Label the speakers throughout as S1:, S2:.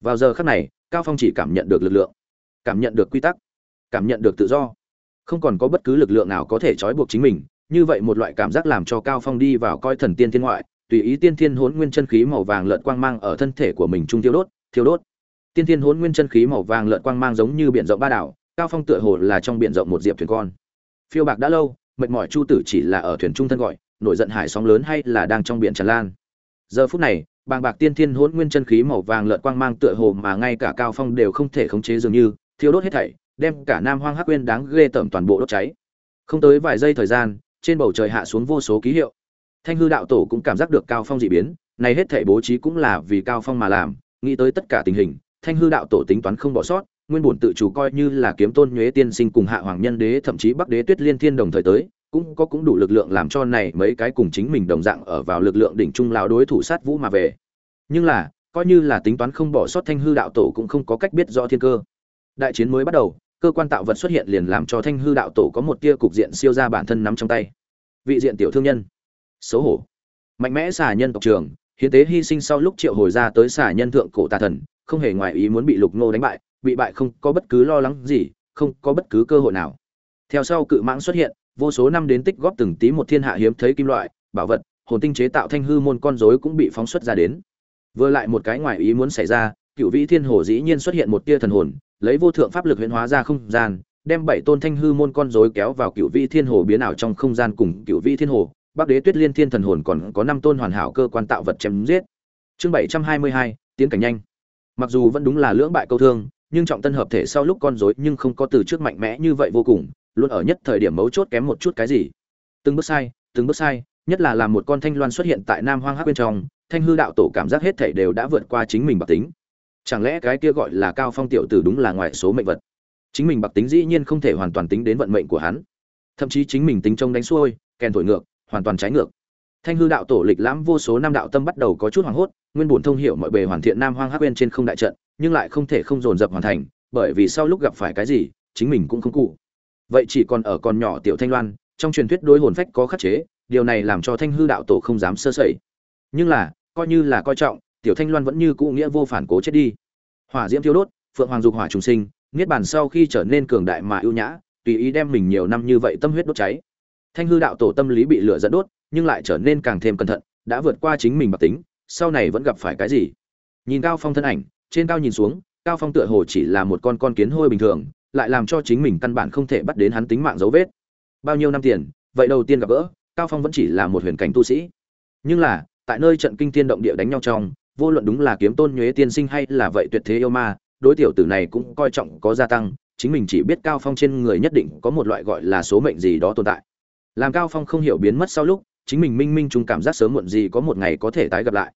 S1: vào giờ khắc này, cao phong chỉ cảm nhận được lực lượng, cảm nhận được quy tắc, cảm nhận được tự do. Không còn có bất cứ lực lượng nào có thể trói buộc chính mình, như vậy một loại cảm giác làm cho cao phong đi vào coi thần tiên thiên ngoại, tùy ý tiên thiên hỗn nguyên chân khí màu vàng lợn quang mang ở thân thể của mình trung tiêu đốt, thiêu đốt. Tiên thiên hỗn nguyên chân khí màu vàng lợn quang mang giống như biển rộng ba đảo, cao phong tựa hồ là trong biển rộng một diệp thuyền con. Phiêu bạc đã lâu, mệt mỏi chu tử chỉ là ở thuyền trung thân gọi, nổi giận hải sóng lớn hay là đang trong biển tràn lan. Giờ phút này bàng bạc tiên thiên hỗn nguyên chân khí màu vàng lợn quang mang tựa hồ mà ngay cả cao phong đều không thể khống chế dường như, thiêu đốt hết thảy, đem cả nam hoang hắc quên đáng ghê tởm toàn bộ đốt cháy. Không tới vài giây thời gian, trên bầu trời hạ xuống vô số ký hiệu. Thanh hư đạo tổ cũng cảm giác được cao phong dị biến, này hết thảy bố trí cũng là vì cao phong mà làm, nghĩ tới tất cả tình hình, thanh hư đạo tổ tính toán không bỏ sót, nguyên bổn tự chủ coi như là kiếm tôn nhuế tiên sinh cùng hạ hoàng nhân đế thậm chí bắc đế tuyết liên thiên đồng thời tới cũng có cũng đủ lực lượng làm cho này mấy cái cùng chính mình đồng dạng ở vào lực lượng đỉnh trung lão đối thủ sát vũ mà về. Nhưng là, coi như là tính toán không bỏ sót thanh hư đạo tổ cũng không có cách biết rõ thiên cơ. Đại chiến mới bắt đầu, cơ quan tạo vật xuất hiện liền làm cho thanh hư đạo tổ có một tia cục diện siêu ra bản thân nắm trong tay. Vị diện tiểu thương nhân. Xấu hổ. Mạnh mẽ xả nhân tộc trường hiến tế hy sinh sau lúc triệu hồi ra tới xả nhân thượng cổ tà thần, không hề ngoài ý muốn bị lục ngô đánh bại, bị bại không có bất cứ lo lắng gì, không có bất cứ cơ hội nào. Theo sau cự mãng xuất hiện vô số năm đến tích góp từng tí một thiên hạ hiếm thấy kim loại, bảo vật, hồn tinh chế tạo thanh hư môn con rối cũng bị phóng xuất ra đến. Vừa lại một cái ngoài ý muốn xảy ra, cựu vĩ thiên hồ dĩ nhiên xuất hiện một tia thần hồn, lấy vô thượng pháp lực huyễn hóa ra không gian, đem bảy tôn thanh hư môn con rối kéo vào cựu vĩ thiên hồ biến ảo trong không gian cùng cựu vĩ thiên hồ. Bắc đế tuyết liên thiên thần hồn còn có năm tôn hoàn hảo cơ quan tạo vật chém giết. Chương bảy trăm hai mươi hai, tiến cảnh nhanh. Mặc dù vẫn đúng là lưỡng bại câu thương, nhưng trọng tân hợp thể sau lúc con rối nhưng không có từ trước mạnh mẽ như vậy vô cùng luôn ở nhất thời điểm mấu chốt kém một chút cái gì. Từng bước sai, từng bước sai, nhất là làm một con thanh loan xuất hiện tại nam hoang hắc bên trong, thanh hư đạo tổ cảm giác hết thảy đều đã vượt qua chính mình bạc tính. Chẳng lẽ cái kia gọi là cao phong tiểu tử đúng là ngoại số mệnh vật? Chính mình bạc tính dĩ nhiên không thể hoàn toàn tính đến vận mệnh của hắn. Thậm chí chính mình tính trông đánh xuôi, kèn thổi ngược, hoàn toàn trái ngược. Thanh hư đạo tổ lịch lãm vô số năm đạo tâm bắt đầu có chút hoảng hốt, nguyên bổn thông hiểu mọi bề hoàn thiện nam hoang hắc bên trên không đại trận, nhưng lại không thể không dồn dập hoàn thành, bởi vì sau lúc gặp phải cái gì, chính mình cũng không cụ vậy chỉ còn ở con nhỏ tiểu thanh loan, trong truyền thuyết đối hồn phách có khắc chế, điều này làm cho thanh hư đạo tổ không dám sơ sẩy. Nhưng là, coi như là coi trọng, tiểu thanh loan vẫn như cũ nghĩa vô phản cố chết đi. Hỏa diễm thiêu đốt, phượng hoàng dục hỏa trùng sinh, niết bàn sau khi trở nên cường đại mà ưu nhã, tùy ý đem mình nhiều năm như vậy tâm huyết đốt cháy. Thanh hư đạo tổ tâm lý bị lửa dẫn đốt, nhưng lại trở nên càng thêm cẩn thận, đã vượt qua chính mình bạc tính, sau này vẫn gặp phải cái gì? Nhìn cao phong thân ảnh, trên cao nhìn xuống, cao phong tựa hồ chỉ là một con con kiến hôi bình thường lại làm cho chính mình căn bản không thể bắt đến hắn tính mạng dấu vết. Bao nhiêu năm tiền, vậy đầu tiên gặp gỡ, cao phong vẫn chỉ là một huyền cảnh tu sĩ. Nhưng là, tại nơi trận kinh thiên động địa đánh nhau trong, vô luận đúng là kiếm tôn nhuế tiên sinh hay là vậy tuyệt thế yêu ma, đối tiểu tử này cũng coi trọng có gia tăng, chính mình chỉ biết cao phong trên người nhất định có một loại gọi là số mệnh gì đó tồn tại. Làm cao phong không hiểu biến mất sau lúc, chính mình minh minh chung cảm giác sớm muộn gì có một ngày có thể tái gặp lại.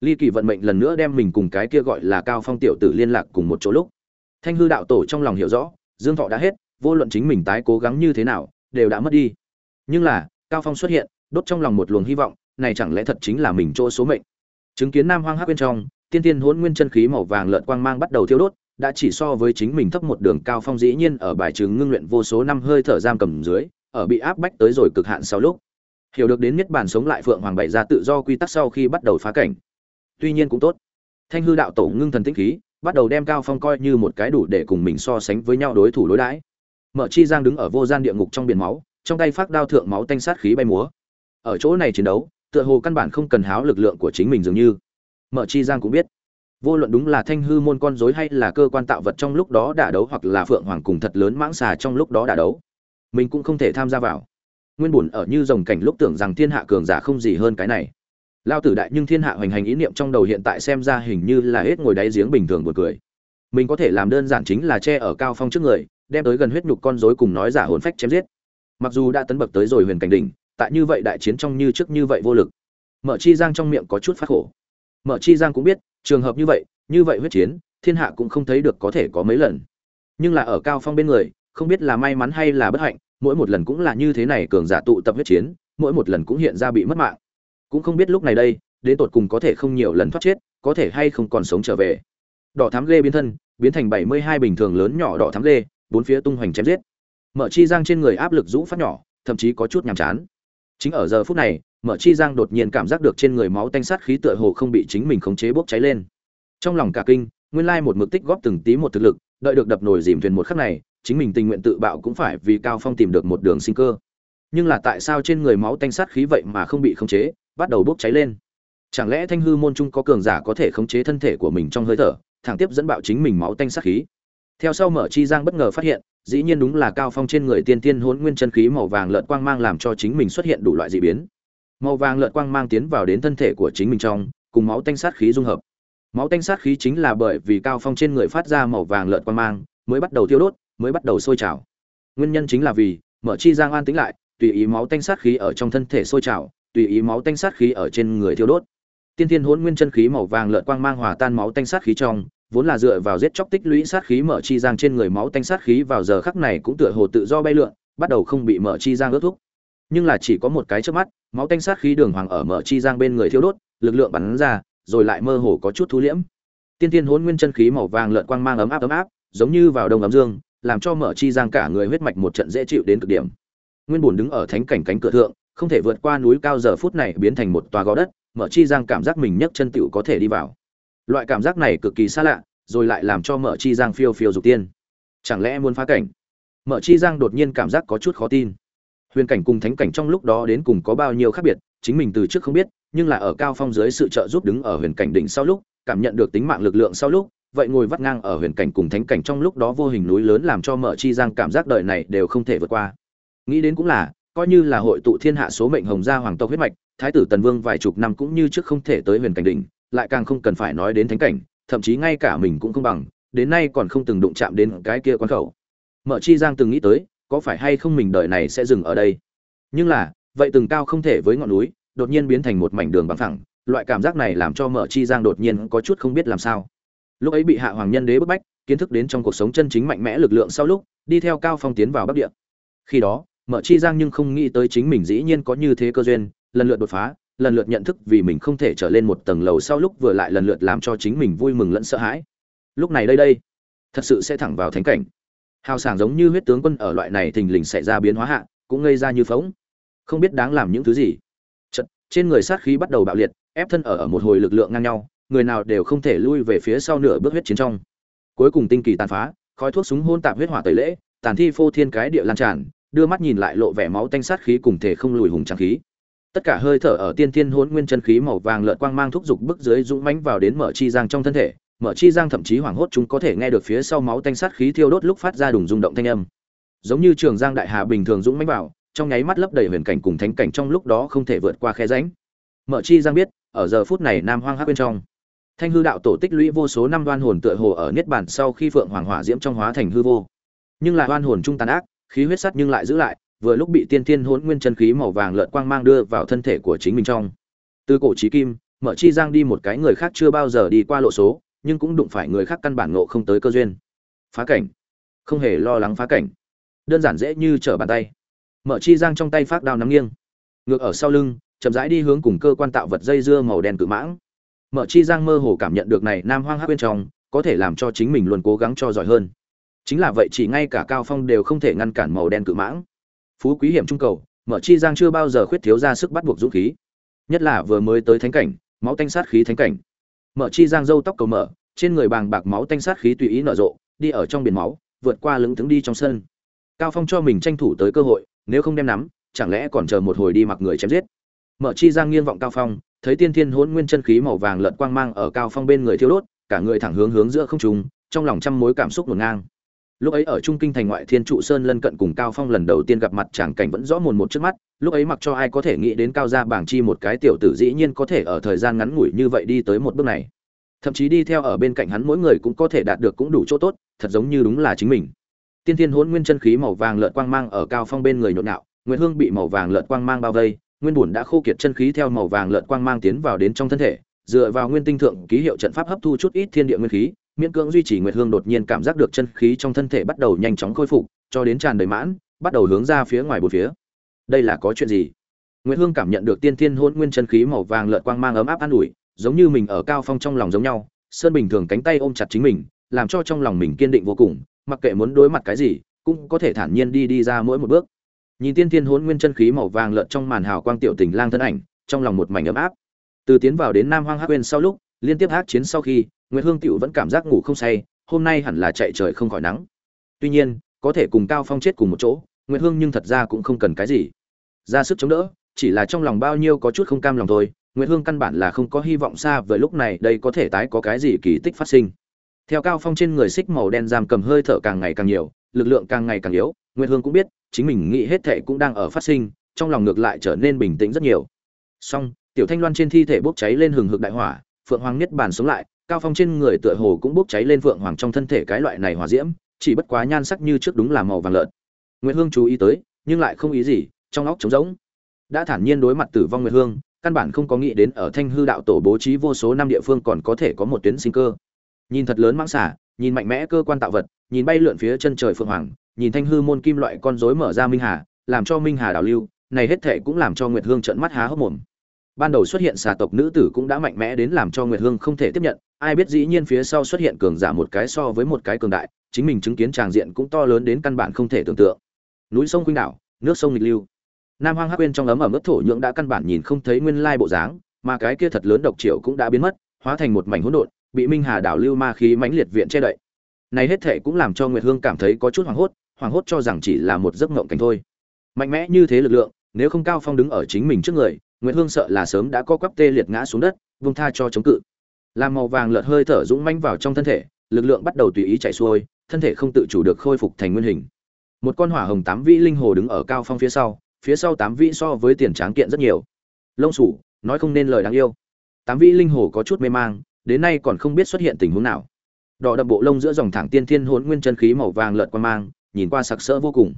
S1: Ly kỳ vận mệnh lần nữa đem mình cùng cái kia gọi là cao phong tiểu tử liên lạc cùng một chỗ lúc thanh hư đạo tổ trong lòng hiểu rõ, dương thọ đã hết, vô luận chính mình tái cố gắng như thế nào, đều đã mất đi. Nhưng là, cao phong xuất hiện, đốt trong lòng một luồng hy vọng, này chẳng lẽ thật chính là mình chỗ số mệnh? Chứng kiến nam hoang hắc bên trong, tiên tiên hỗn nguyên chân khí màu vàng lợn quang mang bắt đầu thiêu đốt, đã chỉ so với chính mình thấp một đường cao phong dĩ nhiên ở bài chứng ngưng luyện vô số năm hơi thở giam cầm dưới, ở bị áp bách tới rồi cực hạn sau lúc. Hiểu được đến nhất bản sống lại phượng hoàng bảy ra tự do quy tắc sau khi bắt đầu phá cảnh. Tuy nhiên cũng tốt. Thanh hư đạo tổ ngưng thần tĩnh khí bắt đầu đem cao phong coi như một cái đủ để cùng mình so sánh với nhau đối thủ đối đãi. Mở chi giang đứng ở vô gian địa ngục trong biển máu, trong tay phát đao thượng máu tanh sát khí bay múa. Ở chỗ này chiến đấu, tựa hồ căn bản không cần háo lực lượng của chính mình dường như. Mở chi giang cũng biết, vô luận đúng là thanh hư môn con rối hay là cơ quan tạo vật trong lúc đó đả đấu hoặc là phượng hoàng cùng thật lớn mãng xà trong lúc đó đả đấu, mình cũng không thể tham gia vào. Nguyên bùn ở như dòng cảnh lúc tưởng rằng thiên hạ cường giả không gì hơn cái này lao tử đại nhưng thiên hạ hoành hành ý niệm trong đầu hiện tại xem ra hình như là hết ngồi đáy giếng bình thường buồn cười. Mình có thể làm đơn giản chính là che ở cao phong trước người, đem tới gần huyết nhục con rối cùng nói giả hồn phách chém giết. Mặc dù đã tấn bậc tới rồi huyền cảnh đỉnh, tại như vậy đại chiến trong như trước như vậy vô lực. Mở chi giang trong miệng có chút phát khổ. Mở chi giang cũng biết, trường hợp như vậy như vậy huyết chiến, thiên hạ cũng không thấy được có thể có mấy lần. Nhưng là ở cao phong bên người, không biết là may mắn hay là bất hạnh, mỗi một lần cũng là như thế này cường giả tụ tập huyết chiến, mỗi một lần cũng hiện ra bị mất mạng cũng không biết lúc này đây, đến tột cùng có thể không nhiều lần thoát chết, có thể hay không còn sống trở về. Đỏ thám ghê biến thân, biến thành bảy mươi hai bình thường lớn nhỏ đỏ thám ghê, bốn phía tung hoành chém giết. Mở chi giang trên người áp lực rũ phát nhỏ, thậm chí có chút nhàm chán. Chính ở giờ phút này mở chi giang đột nhiên cảm giác được trên người máu tanh sát khí tựa hồ không bị chính mình khống chế bốc cháy lên. Trong lòng cả kinh, nguyên lai một mực tích góp từng tí một thực lực, đợi được đập nồi dìm thuyền một khắc này, chính mình tình nguyện tự bạo cũng phải vì cao phong tìm được một đường sinh cơ. Nhưng là tại sao trên người máu tanh sát khí vậy mà không bị khống chế bắt đầu bốc cháy lên. Chẳng lẽ thanh hư môn trung có cường giả có thể khống chế thân thể của mình trong hơi thở, thẳng tiếp dẫn bạo chính mình máu tanh sát khí? Theo sau mở chi giang bất ngờ phát hiện, dĩ nhiên đúng là cao phong trên người tiên tiên hỗn nguyên chân khí màu vàng lợn quang mang làm cho chính mình xuất hiện đủ loại dị biến. Màu vàng lợn quang mang tiến vào đến thân thể của chính mình trong, cùng máu tanh sát khí dung hợp. Máu tanh sát khí chính là bởi vì cao phong trên người phát ra màu vàng lợn quang mang, mới bắt đầu tiêu đốt, mới bắt đầu sôi trào. Nguyên nhân chính là vì, mở chi giang an tĩnh lại, tùy ý máu tanh sát khí ở trong thân thể sôi trào tùy ý máu tanh sát khí ở trên người thiêu đốt. Tiên thiên hỗn nguyên chân khí màu vàng lợn quang mang hòa tan máu tanh sát khí trong, vốn là dựa vào giết chóc tích lũy sát khí mở chi giang trên người máu tanh sát khí vào giờ khắc này cũng tựa hồ tự do bay lượn, bắt đầu không bị mở chi giang ướt thúc nhưng là chỉ có một cái chớp mắt, máu tanh sát khí đường hoàng ở mở chi giang bên người thiêu đốt, lực lượng bắn ra, rồi lại mơ hồ có chút thu liễm. Tiên tiên hỗn nguyên chân khí màu vàng lợn quang mang ấm áp ấm áp, giống như vào đông ấm dương, làm cho mở chi giang cả người huyết mạch một trận dễ chịu đến cực điểm. Nguyên Bổn đứng ở thánh cảnh cánh cửa thượng không thể vượt qua núi cao giờ phút này biến thành một tòa gò đất, mở chi giang cảm giác mình nhấc chân tựu có thể đi vào. Loại cảm giác này cực kỳ xa lạ, rồi lại làm cho mở chi giang phiêu phiêu dục tiên. Chẳng lẽ muốn phá cảnh? Mở chi giang đột nhiên cảm giác có chút khó tin. Huyền cảnh cùng thánh cảnh trong lúc đó đến cùng có bao nhiêu khác biệt, chính mình từ trước không biết, nhưng là ở cao phong dưới sự trợ giúp đứng ở huyền cảnh đỉnh sau lúc, cảm nhận được tính mạng lực lượng sau lúc, vậy ngồi vắt ngang ở huyền cảnh cùng thánh cảnh trong lúc đó vô hình núi lớn làm cho mở chi giang cảm giác đời này đều không thể vượt qua. Nghĩ đến cũng là coi như là hội tụ thiên hạ số mệnh hồng gia hoàng tộc huyết mạch, thái tử tần vương vài chục năm cũng như trước không thể tới huyền cảnh đỉnh, lại càng không cần phải nói đến thánh cảnh, thậm chí ngay cả mình cũng không bằng, đến nay còn không từng đụng chạm đến cái kia quan khẩu. Mở chi giang từng nghĩ tới, có phải hay không mình đời này sẽ dừng ở đây? Nhưng là, vậy từng cao không thể với ngọn núi, đột nhiên biến thành một mảnh đường bằng phẳng, loại cảm giác này làm cho mở chi giang đột nhiên có chút không biết làm sao. Lúc ấy bị hạ hoàng nhân đế bức bách, kiến thức đến trong cuộc sống chân chính mạnh mẽ lực lượng sau lúc, đi theo cao phong tiến vào bắc địa. Khi đó mở chi giang nhưng không nghĩ tới chính mình dĩ nhiên có như thế cơ duyên lần lượt đột phá lần lượt nhận thức vì mình không thể trở lên một tầng lầu sau lúc vừa lại lần lượt làm cho chính mình vui mừng lẫn sợ hãi. Lúc này đây đây thật sự sẽ thẳng vào thánh cảnh. Hào sảng giống như huyết tướng quân ở loại này thình lình xảy ra biến hóa hạ cũng ngây ra như phóng không biết đáng làm những thứ gì. Chật, trên người sát khí bắt đầu bạo liệt ép thân ở ở một hồi lực lượng ngang nhau người nào đều không thể lui về phía sau nửa bước huyết chiến trong. Cuối cùng tinh kỳ tàn phá khói thuốc súng hôn tạp huyết hỏa tẩy lễ tàn thi phô thiên cái địa lan tràn đưa mắt nhìn lại lộ vẻ máu tanh sát khí cùng thể không lùi hùng trang khí. Tất cả hơi thở ở tiên thiên hỗn nguyên chân khí màu vàng lợn quang mang thúc dục bức dưới dũng mãnh vào đến mở chi giang trong thân thể. Mở chi giang thậm chí hoảng hốt chúng có thể nghe được phía sau máu tanh sát khí thiêu đốt lúc phát ra đùng rung động thanh âm. Giống như trường giang đại hà bình thường dũng mãnh vào, trong nháy mắt lấp đầy huyền cảnh cùng thánh cảnh trong lúc đó không thể vượt qua khe rãnh. Mở chi giang biết, ở giờ phút này nam hoang hắc bên trong, thanh hư đạo tổ tích lũy vô số năm đoan hồn tựa hồ ở niết bản sau khi phượng hoàng hỏa diễm trong hóa thành hư vô. Nhưng lại đoan hồn trung tàn ác khí huyết sắt nhưng lại giữ lại, vừa lúc bị tiên thiên hỗn nguyên chân khí màu vàng lợn quang mang đưa vào thân thể của chính mình trong. Từ cổ chí kim, mở chi giang đi một cái người khác chưa bao giờ đi qua lộ số, nhưng cũng đụng phải người khác căn bản ngộ không tới cơ duyên. Phá cảnh. Không hề lo lắng phá cảnh. Đơn giản dễ như trở bàn tay. Mở chi giang trong tay phát đao nắm nghiêng. Ngược ở sau lưng, chậm rãi đi hướng cùng cơ quan tạo vật dây dưa màu đen cự mãng. Mở chi giang mơ hồ cảm nhận được này nam hoang hắc bên trong, có thể làm cho chính mình luôn cố gắng cho giỏi hơn chính là vậy chỉ ngay cả cao phong đều không thể ngăn cản màu đen cự mãng. Phú quý hiểm trung cầu, mở chi giang chưa bao giờ khuyết thiếu ra sức bắt buộc dũng khí. Nhất là vừa mới tới thánh cảnh, máu tanh sát khí thánh cảnh. Mở chi giang râu tóc cầu mở, trên người bàng bạc máu tanh sát khí tùy ý nở rộ, đi ở trong biển máu, vượt qua lững thững đi trong sân. Cao phong cho mình tranh thủ tới cơ hội, nếu không đem nắm, chẳng lẽ còn chờ một hồi đi mặc người chém giết. Mở chi giang nghiêng vọng cao phong, thấy tiên thiên hỗn nguyên chân khí màu vàng lợn quang mang ở cao phong bên người thiêu đốt, cả người thẳng hướng hướng giữa không trung, trong lòng trăm mối cảm xúc ngổn ngang lúc ấy ở trung kinh thành ngoại thiên trụ sơn lân cận cùng cao phong lần đầu tiên gặp mặt, chàng cảnh vẫn rõ mồn một trước mắt. Lúc ấy mặc cho ai có thể nghĩ đến cao gia bảng chi một cái tiểu tử dĩ nhiên có thể ở thời gian ngắn ngủi như vậy đi tới một bước này. Thậm chí đi theo ở bên cạnh hắn mỗi người cũng có thể đạt được cũng đủ chỗ tốt, thật giống như đúng là chính mình. Tiên thiên hỗn nguyên chân khí màu vàng lợn quang mang ở cao phong bên người nhộn nhạo nguyễn hương bị màu vàng lợn quang mang bao vây, nguyên bùn đã khô kiệt chân khí theo màu vàng lợn quang mang tiến vào đến trong thân thể, dựa vào nguyên tinh thượng ký hiệu trận pháp hấp thu chút ít thiên địa nguyên khí miễn cưỡng duy trì nguyệt hương đột nhiên cảm giác được chân khí trong thân thể bắt đầu nhanh chóng khôi phục, cho đến tràn đầy mãn, bắt đầu hướng ra phía ngoài bốn phía. Đây là có chuyện gì? Nguyệt hương cảm nhận được tiên thiên hôn nguyên chân khí màu vàng lợn quang mang ấm áp an ủi, giống như mình ở cao phong trong lòng giống nhau, sơn bình thường cánh tay ôm chặt chính mình, làm cho trong lòng mình kiên định vô cùng, mặc kệ muốn đối mặt cái gì, cũng có thể thản nhiên đi đi ra mỗi một bước. Nhìn tiên thiên hôn nguyên chân khí màu vàng lợn trong màn hào quang tiểu tình lang thân ảnh, trong lòng một mảnh ấm áp. Từ tiến vào đến nam hoang hắc quên sau lúc, liên tiếp hát chiến sau khi nguyệt hương tiểu vẫn cảm giác ngủ không say, hôm nay hẳn là chạy trời không khỏi nắng. Tuy nhiên, có thể cùng cao phong chết cùng một chỗ, nguyệt hương nhưng thật ra cũng không cần cái gì. Ra sức chống đỡ, chỉ là trong lòng bao nhiêu có chút không cam lòng thôi, nguyệt hương căn bản là không có hy vọng xa với lúc này đây có thể tái có cái gì kỳ tích phát sinh. Theo cao phong trên người xích màu đen giam cầm hơi thở càng ngày càng nhiều, lực lượng càng ngày càng yếu, nguyệt hương cũng biết, chính mình nghĩ hết thệ cũng đang ở phát sinh, trong lòng ngược lại trở nên bình tĩnh rất nhiều. Song tiểu thanh loan trên thi thể bốc cháy lên hừng hực đại hỏa, phượng hoàng nhất bản sống lại cao phong trên người tựa hồ cũng bốc cháy lên phượng hoàng trong thân thể cái loại này hòa diễm, chỉ bất quá nhan sắc như trước đúng là màu vàng lợn. Nguyệt hương chú ý tới, nhưng lại không ý gì, trong óc trống rỗng. Đã thản nhiên đối mặt tử vong nguyệt hương, căn bản không có nghĩ đến ở thanh hư đạo tổ bố trí vô số năm địa phương còn có thể có một tuyến sinh cơ. Nhìn thật lớn mãng xả nhìn mạnh mẽ cơ quan tạo vật, nhìn bay lượn phía chân trời phượng hoàng, nhìn thanh hư môn kim loại con rối mở ra minh hà, làm cho minh hà đảo lưu, này hết thệ cũng làm cho nguyệt hương trợn mắt há hốc mồm ban đầu xuất hiện xà tộc nữ tử cũng đã mạnh mẽ đến làm cho nguyệt hương không thể tiếp nhận. Ai biết dĩ nhiên phía sau xuất hiện cường giả một cái so với một cái cường đại, chính mình chứng kiến tràng diện cũng to lớn đến căn bản không thể tưởng tượng. Núi sông khuynh đảo, nước sông nghịch lưu. Nam hoang hắc quên trong ấm ở mức thổ nhưỡng đã căn bản nhìn không thấy nguyên lai bộ dáng, mà cái kia thật lớn độc triệu cũng đã biến mất, hóa thành một mảnh hỗn độn, bị minh hà đảo lưu ma khí mãnh liệt viện che đậy. Này hết thể cũng làm cho nguyệt hương cảm thấy có chút hoảng hốt hoảng hốt cho rằng chỉ là một giấc mộng cảnh thôi. Mạnh mẽ như thế lực lượng, nếu không cao phong đứng ở chính mình trước người nguyệt hương sợ là sớm đã co quắp tê liệt ngã xuống đất, vung tha cho chống cự. Làm màu vàng lợn hơi thở dũng mãnh vào trong thân thể, lực lượng bắt đầu tùy ý chạy xuôi, thân thể không tự chủ được khôi phục thành nguyên hình. Một con hỏa hồng tám vĩ linh hồ đứng ở cao phong phía sau phía sau tám vĩ so với tiền tráng kiện rất nhiều. Lông sủ, nói không nên lời đáng yêu. Tám vĩ linh hồ có chút mê mang, đến nay còn không biết xuất hiện tình huống nào. Đỏ đậm bộ lông giữa dòng thẳng tiên thiên hỗn nguyên chân khí màu vàng lợn qua mang, nhìn qua sặc sỡ vô cùng.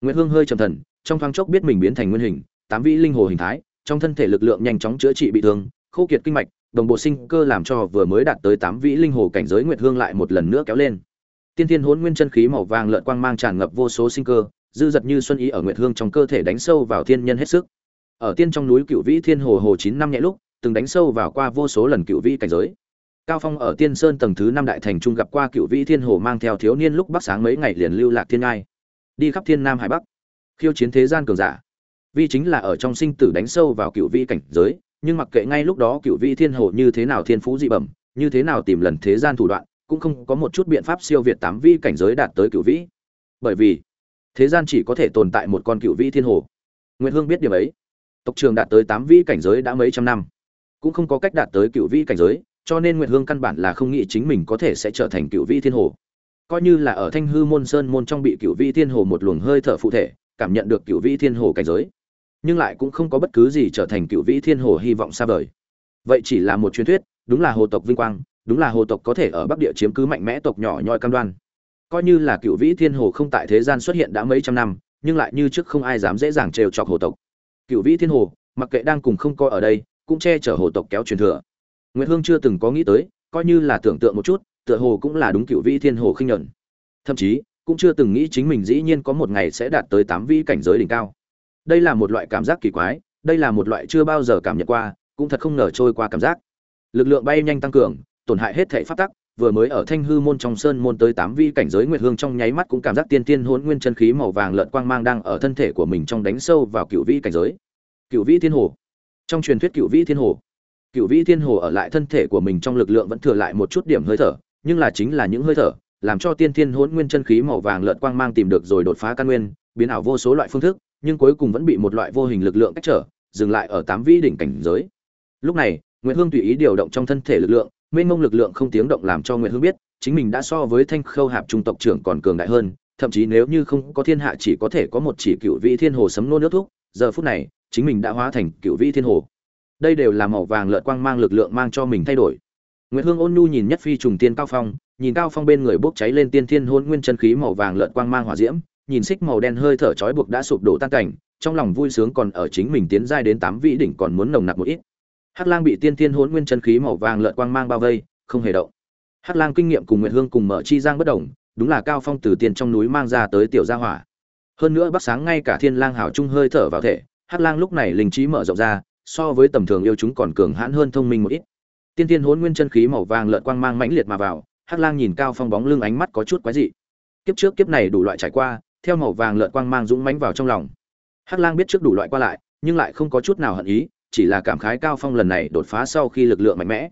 S1: Nguyễn hương hơi trầm thần, trong thoáng chốc biết mình biến thành nguyên hình, tám vĩ linh hồ hình thái trong thân thể lực lượng nhanh chóng chữa trị bị thương, khô kiệt kinh mạch, đồng bộ sinh cơ làm cho vừa mới đạt tới tám vĩ linh hồ cảnh giới nguyệt hương lại một lần nữa kéo lên. Tiên thiên hỗn nguyên chân khí màu vàng lợn quang mang tràn ngập vô số sinh cơ, dư dật như xuân ý ở nguyệt hương trong cơ thể đánh sâu vào thiên nhân hết sức. Ở tiên trong núi cựu vĩ thiên hồ hồ chín năm nhẹ lúc, từng đánh sâu vào qua vô số lần cựu vĩ cảnh giới. Cao phong ở tiên sơn tầng thứ năm đại thành trung gặp qua cựu vĩ thiên hồ mang theo thiếu niên lúc bắc sáng mấy ngày liền lưu lạc thiên ngai, đi khắp thiên nam hải bắc. Khiêu chiến thế gian cường giả vi chính là ở trong sinh tử đánh sâu vào cựu vĩ cảnh giới, nhưng mặc kệ ngay lúc đó cựu vĩ thiên hồ như thế nào thiên phú dị bẩm, như thế nào tìm lần thế gian thủ đoạn, cũng không có một chút biện pháp siêu việt tám vĩ cảnh giới đạt tới cựu vĩ. Bởi vì, thế gian chỉ có thể tồn tại một con cựu vĩ thiên hồ. Nguyễn hương biết điểm ấy. Tộc trường đạt tới tám vĩ cảnh giới đã mấy trăm năm, cũng không có cách đạt tới cựu vĩ cảnh giới, cho nên nguyệt hương căn bản là không nghĩ chính mình có thể sẽ trở thành cựu vĩ thiên hồ. Coi như là ở thanh hư môn sơn môn trong bị cựu vĩ thiên hồ một luồng hơi thở phụ thể, cảm nhận được cựu vĩ thiên hồ cảnh giới nhưng lại cũng không có bất cứ gì trở thành cựu vĩ thiên hồ hy vọng xa vời. Vậy chỉ là một truyền thuyết, đúng là hồ tộc vinh quang, đúng là hồ tộc có thể ở bắc địa chiếm cứ mạnh mẽ tộc nhỏ nhoi cam đoan. Coi như là cựu vĩ thiên hồ không tại thế gian xuất hiện đã mấy trăm năm, nhưng lại như trước không ai dám dễ dàng trêu chọc hồ tộc. Cựu vĩ thiên hồ, mặc kệ đang cùng không coi ở đây, cũng che chở hồ tộc kéo truyền thừa. Nguyễn hương chưa từng có nghĩ tới, coi như là tưởng tượng một chút, tựa hồ cũng là đúng cựu vĩ thiên hồ khinh nhuận. Thậm chí, cũng chưa từng nghĩ chính mình dĩ nhiên có một ngày sẽ đạt tới tám vĩ cảnh giới đỉnh cao đây là một loại cảm giác kỳ quái, đây là một loại chưa bao giờ cảm nhận qua, cũng thật không ngờ trôi qua cảm giác. Lực lượng bay nhanh tăng cường, tổn hại hết thể phát tắc, vừa mới ở thanh hư môn trong sơn môn tới tám vi cảnh giới nguyệt hương trong nháy mắt cũng cảm giác tiên tiên hôn nguyên chân khí màu vàng lợn quang mang đang ở thân thể của mình trong đánh sâu vào cựu vi cảnh giới. Cựu vi thiên hồ. Trong truyền thuyết cựu vi thiên hồ, cựu vi thiên hồ ở lại thân thể của mình trong lực lượng vẫn thừa lại một chút điểm hơi thở, nhưng là chính là những hơi thở, làm cho tiên thiên hôn nguyên chân khí màu vàng lợn quang mang tìm được rồi đột phá căn nguyên, biến ảo vô số loại phương thức nhưng cuối cùng vẫn bị một loại vô hình lực lượng cách trở, dừng lại ở tám vĩ đỉnh cảnh giới. Lúc này nguyễn hương tùy ý điều động trong thân thể lực lượng, mênh mông lực lượng không tiếng động làm cho nguyễn hương biết, chính mình đã so với thanh khâu hạp trung tộc trưởng còn cường đại hơn, thậm chí nếu như không có thiên hạ chỉ có thể có một chỉ cựu vị thiên hồ sấm nô nước thuốc giờ phút này, chính mình đã hóa thành cựu vị thiên hồ. Đây đều là màu vàng lợn quang mang lực lượng mang cho mình thay đổi. Nguyễn hương ôn nhu nhìn nhất phi trùng tiên cao phong, nhìn cao phong bên người bốc cháy lên tiên thiên hôn nguyên chân khí màu vàng lợn quang mang hỏa diễm nhìn xích màu đen hơi thở trói buộc đã sụp đổ tan cảnh trong lòng vui sướng còn ở chính mình tiến giai đến tám vĩ đỉnh còn muốn nồng nặc một ít. Hắc lang bị tiên thiên hỗn nguyên chân khí màu vàng lợn quang mang bao vây không hề động. Hắc lang kinh nghiệm cùng nguyệt hương cùng mở chi giang bất động, đúng là cao phong từ tiền trong núi mang ra tới tiểu gia hỏa. Hơn nữa bắc sáng ngay cả thiên lang hảo trung hơi thở vào thể hắc lang lúc này linh trí mở rộng ra so với tầm thường yêu chúng còn cường hãn hơn thông minh một ít. Tiên thiên hỗn nguyên chân khí màu vàng lợn quang mang mãnh liệt mà vào hắc lang nhìn cao phong bóng lưng ánh mắt có chút quái dị. Kiếp trước kiếp này đủ loại trải qua theo màu vàng lợn quang mang dũng mãnh vào trong lòng. Hắc lang biết trước đủ loại qua lại, nhưng lại không có chút nào hận ý, chỉ là cảm khái cao phong lần này đột phá sau khi lực lượng mạnh mẽ.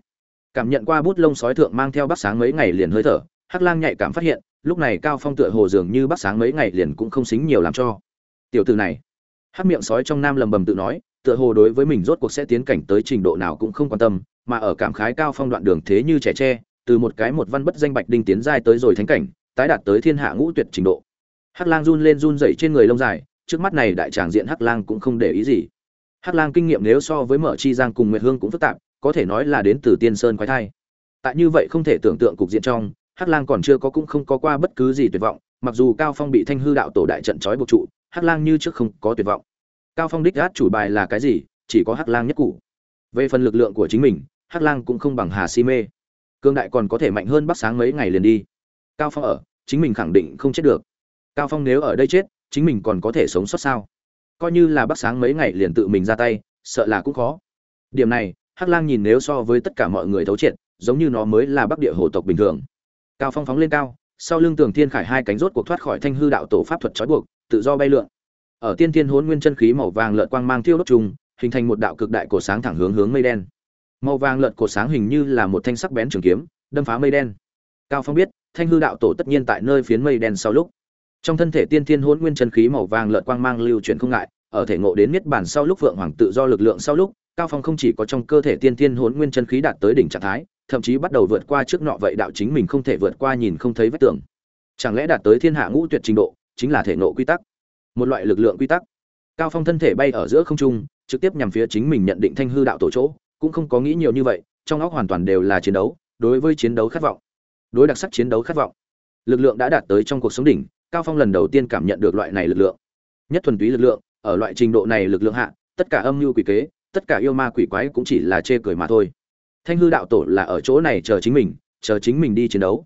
S1: Cảm nhận qua bút lông sói thượng mang theo bắc sáng mấy ngày liền hơi thở, hắc lang nhạy cảm phát hiện, lúc này cao phong tựa hồ dường như bắc sáng mấy ngày liền cũng không xính nhiều làm cho. Tiểu tử này. Hắc miệng sói trong nam lầm bầm tự nói, tựa hồ đối với mình rốt cuộc sẽ tiến cảnh tới trình độ nào cũng không quan tâm, mà ở cảm khái cao phong đoạn đường thế như trẻ tre, từ một cái một văn bất danh bạch đinh tiến giai tới rồi thánh cảnh, tái đạt tới thiên hạ ngũ tuyệt trình độ hắc lang run lên run dậy trên người lông dài, trước mắt này đại tràng diện hắc lang cũng không để ý gì. Hắc lang kinh nghiệm nếu so với mở chi giang cùng nguyệt hương cũng phức tạp, có thể nói là đến từ tiên sơn quái thai. Tại như vậy không thể tưởng tượng cục diện trong, hắc lang còn chưa có cũng không có qua bất cứ gì tuyệt vọng, mặc dù cao phong bị thanh hư đạo tổ đại trận trói buộc trụ, hắc lang như trước không có tuyệt vọng. Cao phong đích gát chủ bài là cái gì, chỉ có hắc lang nhất cụ về phần lực lượng của chính mình, hắc lang cũng không bằng hà si mê. Cương đại còn có thể mạnh hơn bắc sáng mấy ngày liền đi. Cao phong ở, chính mình khẳng định không chết được cao phong nếu ở đây chết, chính mình còn có thể sống sót sao? Coi như là bắc sáng mấy ngày liền tự mình ra tay, sợ là cũng khó. Điểm này, hắc lang nhìn nếu so với tất cả mọi người thấu triệt, giống như nó mới là bắc địa hồ tộc bình thường. Cao phong phóng lên cao, sau lưng tường thiên khải hai cánh rốt cuộc thoát khỏi thanh hư đạo tổ pháp thuật trói buộc, tự do bay lượn. Ở tiên thiên hỗn nguyên chân khí màu vàng lợn quang mang thiêu đốt trùng, hình thành một đạo cực đại cổ sáng thẳng hướng hướng mây đen. Màu vàng lợn cổ sáng hình như là một thanh sắc bén trường kiếm, đâm phá mây đen. Cao phong biết, thanh hư đạo tổ tất nhiên tại nơi phiến mây đen sau lúc trong thân thể tiên thiên hỗn nguyên chân khí màu vàng lợn quang mang lưu chuyển không ngại, ở thể ngộ đến niết bản sau lúc vượng hoàng tự do lực lượng sau lúc, cao phong không chỉ có trong cơ thể tiên thiên hỗn nguyên chân khí đạt tới đỉnh trạng thái, thậm chí bắt đầu vượt qua trước nọ vậy đạo chính mình không thể vượt qua nhìn không thấy vết tường. Chẳng lẽ đạt tới thiên hạ ngũ tuyệt trình độ, chính là thể ngộ quy tắc? Một loại lực lượng quy tắc. Cao phong thân thể bay ở giữa không trung, trực tiếp nhằm phía chính mình nhận định thanh hư đạo tổ chỗ, cũng không có nghĩ nhiều như vậy, trong óc hoàn toàn đều là chiến đấu, đối với chiến đấu khát vọng. Đối đặc sắc chiến đấu khát vọng. Lực lượng đã đạt tới trong cuộc sống đỉnh cao phong lần đầu tiên cảm nhận được loại này lực lượng. Nhất thuần túy lực lượng, ở loại trình độ này lực lượng hạ, tất cả âm mưu quỷ kế, tất cả yêu ma quỷ quái cũng chỉ là chê cười mà thôi. Thanh hư đạo tổ là ở chỗ này chờ chính mình, chờ chính mình đi chiến đấu.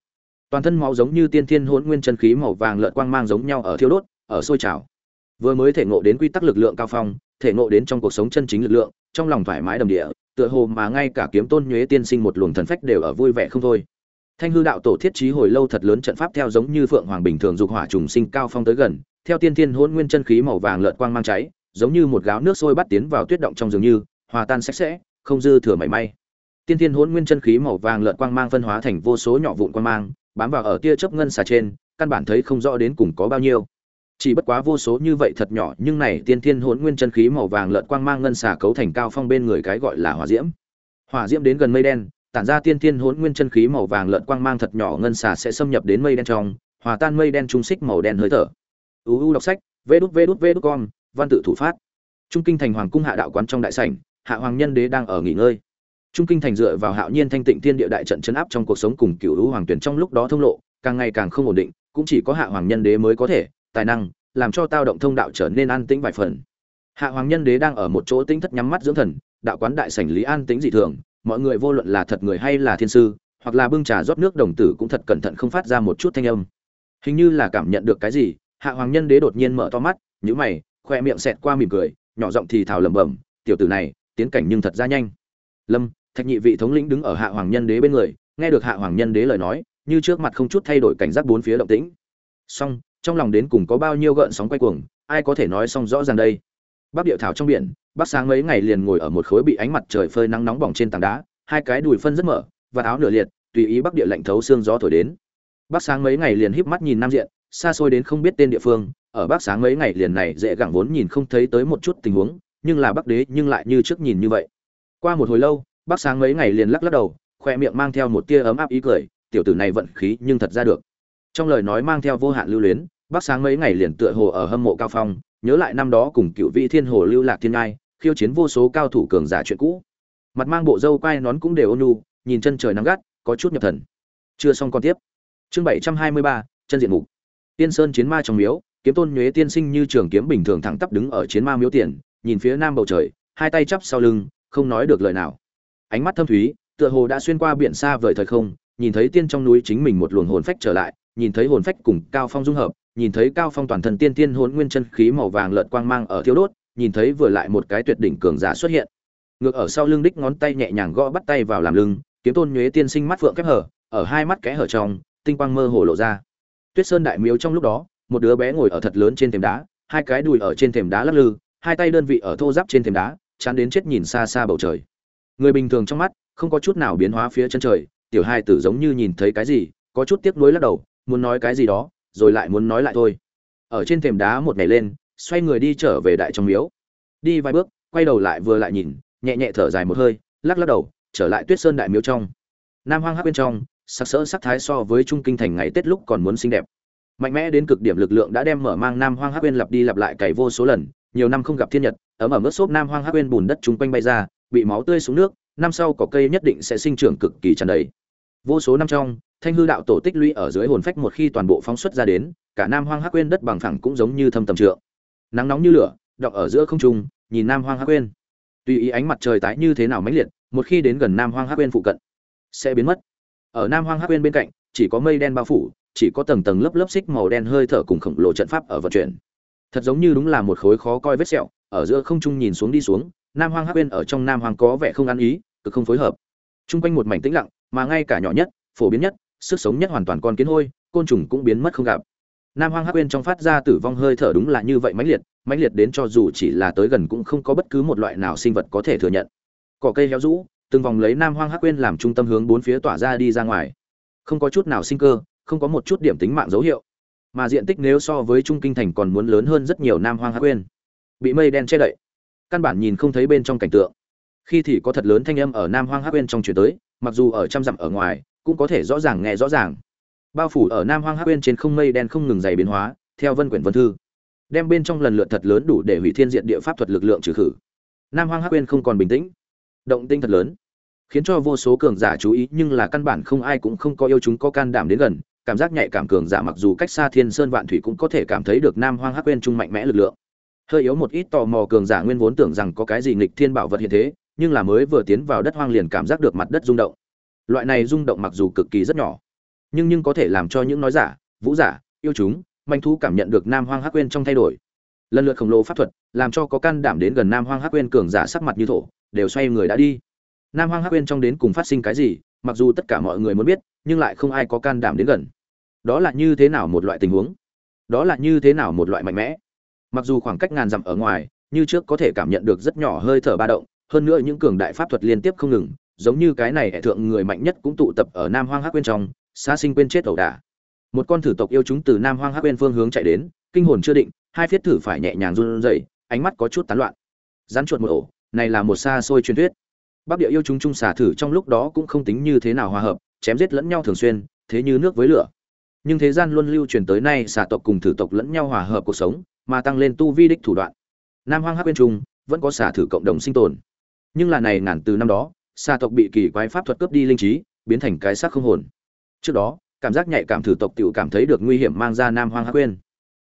S1: Toàn thân máu giống như tiên thiên hỗn nguyên chân khí màu vàng lợn quang mang giống nhau ở thiêu đốt, ở sôi trào. Vừa mới thể ngộ đến quy tắc lực lượng cao phong, thể ngộ đến trong cuộc sống chân chính lực lượng, trong lòng thoải mái đầm địa, tựa hồ mà ngay cả kiếm tôn nhuế tiên sinh một luồng thần phách đều ở vui vẻ không thôi thanh hư đạo tổ thiết trí hồi lâu thật lớn trận pháp theo giống như phượng hoàng bình thường dục hỏa trùng sinh cao phong tới gần, theo tiên thiên hỗn nguyên chân khí màu vàng lợn quang mang cháy, giống như một gáo nước sôi bắt tiến vào tuyết động trong dường như, hòa tan sạch sẽ, không dư thừa mảy may. Tiên thiên hỗn nguyên chân khí màu vàng lợn quang mang phân hóa thành vô số nhỏ vụn quang mang, bám vào ở tia chớp ngân xà trên, căn bản thấy không rõ đến cùng có bao nhiêu. Chỉ bất quá vô số như vậy thật nhỏ, nhưng này tiên thiên hỗn nguyên chân khí màu vàng lợn quang mang ngân xà cấu thành cao phong bên người cái gọi là hỏa diễm. Hỏa diễm đến gần mây đen tản ra tiên thiên hỗn nguyên chân khí màu vàng lợn quang mang thật nhỏ ngân xà sẽ xâm nhập đến mây đen trong, hòa tan mây đen trung xích màu đen hơi thở. Uu đọc sách, vê đút vê đút vê đút con văn tự thủ phát. Trung kinh thành hoàng cung hạ đạo quán trong đại sảnh, hạ hoàng nhân đế đang ở nghỉ ngơi. Trung kinh thành dựa vào hạo nhiên thanh tịnh thiên địa đại trận chấn áp trong cuộc sống cùng cựu hữu hoàng tuyển trong lúc đó thông lộ, càng ngày càng không ổn định, cũng chỉ có hạ hoàng nhân đế mới có thể, tài năng, làm cho tao động thông đạo trở nên an tĩnh vài phần. Hạ hoàng nhân đế đang ở một chỗ tĩnh thất nhắm mắt dưỡng thần, đạo quán đại sảnh lý an tĩnh dị thường mọi người vô luận là thật người hay là thiên sư, hoặc là bưng trà rót nước đồng tử cũng thật cẩn thận không phát ra một chút thanh âm. Hình như là cảm nhận được cái gì, hạ hoàng nhân đế đột nhiên mở to mắt nhữ mày, khoe miệng xẹt qua mỉm cười, nhỏ giọng thì thào lẩm bẩm, tiểu tử này, tiến cảnh nhưng thật ra nhanh. Lâm, thạch nhị vị thống lĩnh đứng ở hạ hoàng nhân đế bên người, nghe được hạ hoàng nhân đế lời nói, như trước mặt không chút thay đổi cảnh giác bốn phía động tĩnh. Song, trong lòng đến cùng có bao nhiêu gợn sóng quay cuồng, ai có thể nói xong rõ ràng đây? Bắc địa thảo trong biển bác sáng mấy ngày liền ngồi ở một khối bị ánh mặt trời phơi nắng nóng bỏng trên tảng đá, hai cái đùi phân rất mở, và áo nửa liệt, tùy ý bắc địa lạnh thấu xương gió thổi đến. Bác sáng mấy ngày liền híp mắt nhìn nam diện, xa xôi đến không biết tên địa phương, ở bác sáng mấy ngày liền này dễ gẳng vốn nhìn không thấy tới một chút tình huống, nhưng là bắc đế nhưng lại như trước nhìn như vậy. Qua một hồi lâu bác sáng mấy ngày liền lắc lắc đầu, khoe miệng mang theo một tia ấm áp ý cười, tiểu tử này vận khí nhưng thật ra được. Trong lời nói mang theo vô hạn lưu luyến bác sáng mấy ngày liền tựa hồ ở hâm mộ cao phong nhớ lại năm đó cùng cựu vị thiên hồ lưu lạc thiên ngai, khiêu chiến vô số cao thủ cường giả chuyện cũ. Mặt mang bộ dâu quai nón cũng đều ôn nhu, nhìn chân trời nắng gắt, có chút nhập thần. Chưa xong còn tiếp. Chương bảy trăm hai mươi ba, chân diện mục. Tiên sơn chiến ma trong miếu, kiếm tôn nhuế tiên sinh như trường kiếm bình thường thẳng tắp đứng ở chiến ma miếu tiền, nhìn phía nam bầu trời, hai tay chắp sau lưng, không nói được lời nào. Ánh mắt thâm thúy, tựa hồ đã xuyên qua biển xa vời thời không, nhìn thấy tiên trong núi chính mình một luồng hồn phách trở lại, nhìn thấy hồn phách cùng cao phong dung hợp nhìn thấy cao phong toàn thân tiên tiên hồn nguyên chân khí màu vàng lợn quang mang ở thiêu đốt, nhìn thấy vừa lại một cái tuyệt đỉnh cường giả xuất hiện. Ngược ở sau lưng đích ngón tay nhẹ nhàng gõ bắt tay vào làm lưng, kiếm tôn nhuế tiên sinh mắt phượng kép hở, ở hai mắt kẽ hở trong, tinh quang mơ hồ lộ ra. Tuyết sơn đại miếu trong lúc đó, một đứa bé ngồi ở thật lớn trên thềm đá, hai cái đùi ở trên thềm đá lắc lư, hai tay đơn vị ở thô giáp trên thềm đá, chán đến chết nhìn xa xa bầu trời. Người bình thường trong mắt, không có chút nào biến hóa phía chân trời, tiểu hai tử giống như nhìn thấy cái gì, có chút tiếc nuối lắc đầu, muốn nói cái gì đó rồi lại muốn nói lại thôi. Ở trên thềm đá một ngày lên, xoay người đi trở về đại trong miếu. Đi vài bước, quay đầu lại vừa lại nhìn, nhẹ nhẹ thở dài một hơi, lắc lắc đầu, trở lại tuyết sơn đại miếu trong. Nam hoang hắc bên trong, sắc sỡ sắc thái so với trung kinh thành ngày tết lúc còn muốn xinh đẹp. Mạnh mẽ đến cực điểm lực lượng đã đem mở mang nam hoang hắc bên lặp đi lặp lại cày vô số lần, nhiều năm không gặp thiên nhật, ấm ở mức xốp nam hoang hắc bên bùn đất chung quanh bay ra, bị máu tươi xuống nước, năm sau có cây nhất định sẽ sinh trưởng cực kỳ tràn đầy. Vô số năm trong thanh hư đạo tổ tích lũy ở dưới hồn phách một khi toàn bộ phóng xuất ra đến, cả nam hoang hắc quên đất bằng phẳng cũng giống như thâm tầm trượng. Nắng nóng như lửa, đọng ở giữa không trung, nhìn nam hoang hắc quên tùy ý ánh mặt trời tái như thế nào mãnh liệt, một khi đến gần nam hoang hắc quên phụ cận, sẽ biến mất. Ở nam hoang hắc quên bên cạnh, chỉ có mây đen bao phủ, chỉ có tầng tầng lớp lớp xích màu đen hơi thở cùng khổng lồ trận pháp ở vận chuyển. Thật giống như đúng là một khối khó coi vết sẹo, ở giữa không trung nhìn xuống đi xuống, nam hoang hắc quên ở trong nam hoang có vẻ không ăn ý, cực không phối hợp. Trung quanh một mảnh tĩnh lặng, mà ngay cả nhỏ nhất, phổ biến nhất sức sống nhất hoàn toàn con kiến hôi, côn trùng cũng biến mất không gặp. Nam hoang hắc Uyên trong phát ra tử vong hơi thở đúng là như vậy mãnh liệt mãnh liệt đến cho dù chỉ là tới gần cũng không có bất cứ một loại nào sinh vật có thể thừa nhận. Cỏ cây héo rũ, từng vòng lấy nam hoang hắc quên làm trung tâm hướng bốn phía tỏa ra đi ra ngoài. Không có chút nào sinh cơ, không có một chút điểm tính mạng dấu hiệu. Mà diện tích nếu so với trung kinh thành còn muốn lớn hơn rất nhiều nam hoang hắc quên bị mây đen che đậy. Căn bản nhìn không thấy bên trong cảnh tượng. Khi thì có thật lớn thanh âm ở nam hoang hắc quên trong chuyển tới, mặc dù ở trăm dặm ở ngoài cũng có thể rõ ràng nghe rõ ràng. Bao phủ ở nam hoang hắc bên trên không mây đen không ngừng dày biến hóa, theo vân quyển vân thư, đem bên trong lần lượt thật lớn đủ để hủy thiên diện địa pháp thuật lực lượng trừ khử. Nam hoang hắc bên không còn bình tĩnh, động tinh thật lớn, khiến cho vô số cường giả chú ý, nhưng là căn bản không ai cũng không có yêu chúng, có can đảm đến gần, cảm giác nhạy cảm cường giả mặc dù cách xa thiên sơn vạn thủy cũng có thể cảm thấy được nam hoang hắc bên trung mạnh mẽ lực lượng. Hơi yếu một ít tò mò cường giả nguyên vốn tưởng rằng có cái gì nghịch thiên bảo vật hiện thế, nhưng là mới vừa tiến vào đất hoang liền cảm giác được mặt đất rung động loại này rung động mặc dù cực kỳ rất nhỏ, nhưng nhưng có thể làm cho những nói giả, vũ giả, yêu chúng, manh thú cảm nhận được nam hoang hắc quên trong thay đổi. Lần lượt khổng lồ pháp thuật, làm cho có can đảm đến gần nam hoang hắc quên cường giả sắc mặt như thổ, đều xoay người đã đi. Nam hoang hắc quên trong đến cùng phát sinh cái gì, mặc dù tất cả mọi người muốn biết, nhưng lại không ai có can đảm đến gần. Đó là như thế nào một loại tình huống? Đó là như thế nào một loại mạnh mẽ? Mặc dù khoảng cách ngàn dặm ở ngoài, như trước có thể cảm nhận được rất nhỏ hơi thở ba động, hơn nữa những cường đại pháp thuật liên tiếp không ngừng giống như cái này hệ thượng người mạnh nhất cũng tụ tập ở nam hoang hắc bên trong xa sinh quên chết ẩu đả. Một con thử tộc yêu chúng từ nam hoang hắc bên phương hướng chạy đến, kinh hồn chưa định, hai phiết thử phải nhẹ nhàng run rẩy, ánh mắt có chút tán loạn. Rắn chuột một ổ, này là một xa xôi truyền thuyết. Bắc địa yêu chúng chung xả thử trong lúc đó cũng không tính như thế nào hòa hợp, chém giết lẫn nhau thường xuyên, thế như nước với lửa. Nhưng thế gian luôn lưu truyền tới nay xả tộc cùng thử tộc lẫn nhau hòa hợp cuộc sống, mà tăng lên tu vi đích thủ đoạn. Nam hoang hắc bên trung, vẫn có xả thử cộng đồng sinh tồn. Nhưng là này ngàn từ năm đó xa tộc bị kỳ quái pháp thuật cướp đi linh trí, biến thành cái xác không hồn. Trước đó, cảm giác nhạy cảm thử tộc tự cảm thấy được nguy hiểm mang ra nam hoang hắc quên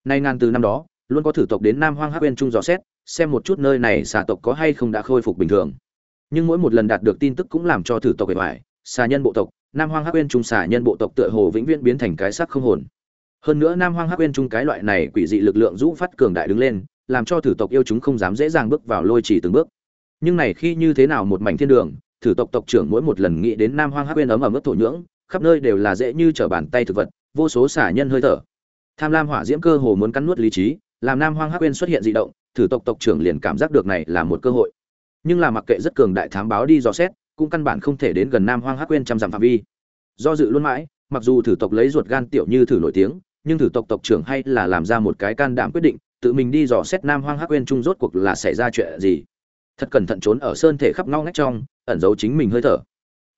S1: nay ngàn từ năm đó, luôn có thử tộc đến nam hoang hắc quên trung dò xét, xem một chút nơi này xà tộc có hay không đã khôi phục bình thường. Nhưng mỗi một lần đạt được tin tức cũng làm cho thử tộc bề ngoài xà nhân bộ tộc, nam hoang hắc quên trung xà nhân bộ tộc tựa hồ vĩnh viễn biến thành cái xác không hồn. Hơn nữa nam hoang hắc quên trung cái loại này quỷ dị lực lượng rũ phát cường đại đứng lên, làm cho thử tộc yêu chúng không dám dễ dàng bước vào lôi chỉ từng bước. Nhưng này khi như thế nào một mảnh thiên đường thử tộc tộc trưởng mỗi một lần nghĩ đến nam hoang hắc uyên ấm ở mức thổ nhưỡng, khắp nơi đều là dễ như trở bàn tay thực vật, vô số xả nhân hơi thở. Tham lam hỏa diễm cơ hồ muốn cắn nuốt lý trí, làm nam hoang hắc uyên xuất hiện dị động, thử tộc tộc trưởng liền cảm giác được này là một cơ hội. Nhưng là mặc kệ rất cường đại thám báo đi dò xét, cũng căn bản không thể đến gần nam hoang hắc uyên trăm dặm phạm vi. Do dự luôn mãi, mặc dù thử tộc lấy ruột gan tiểu như thử nổi tiếng, nhưng thử tộc tộc trưởng hay là làm ra một cái can đảm quyết định, tự mình đi dò xét nam hoang hắc uyên trung rốt cuộc là xảy ra chuyện gì. Thật cẩn thận trốn ở sơn thể khắp ngao ngách trong ẩn giấu chính mình hơi thở.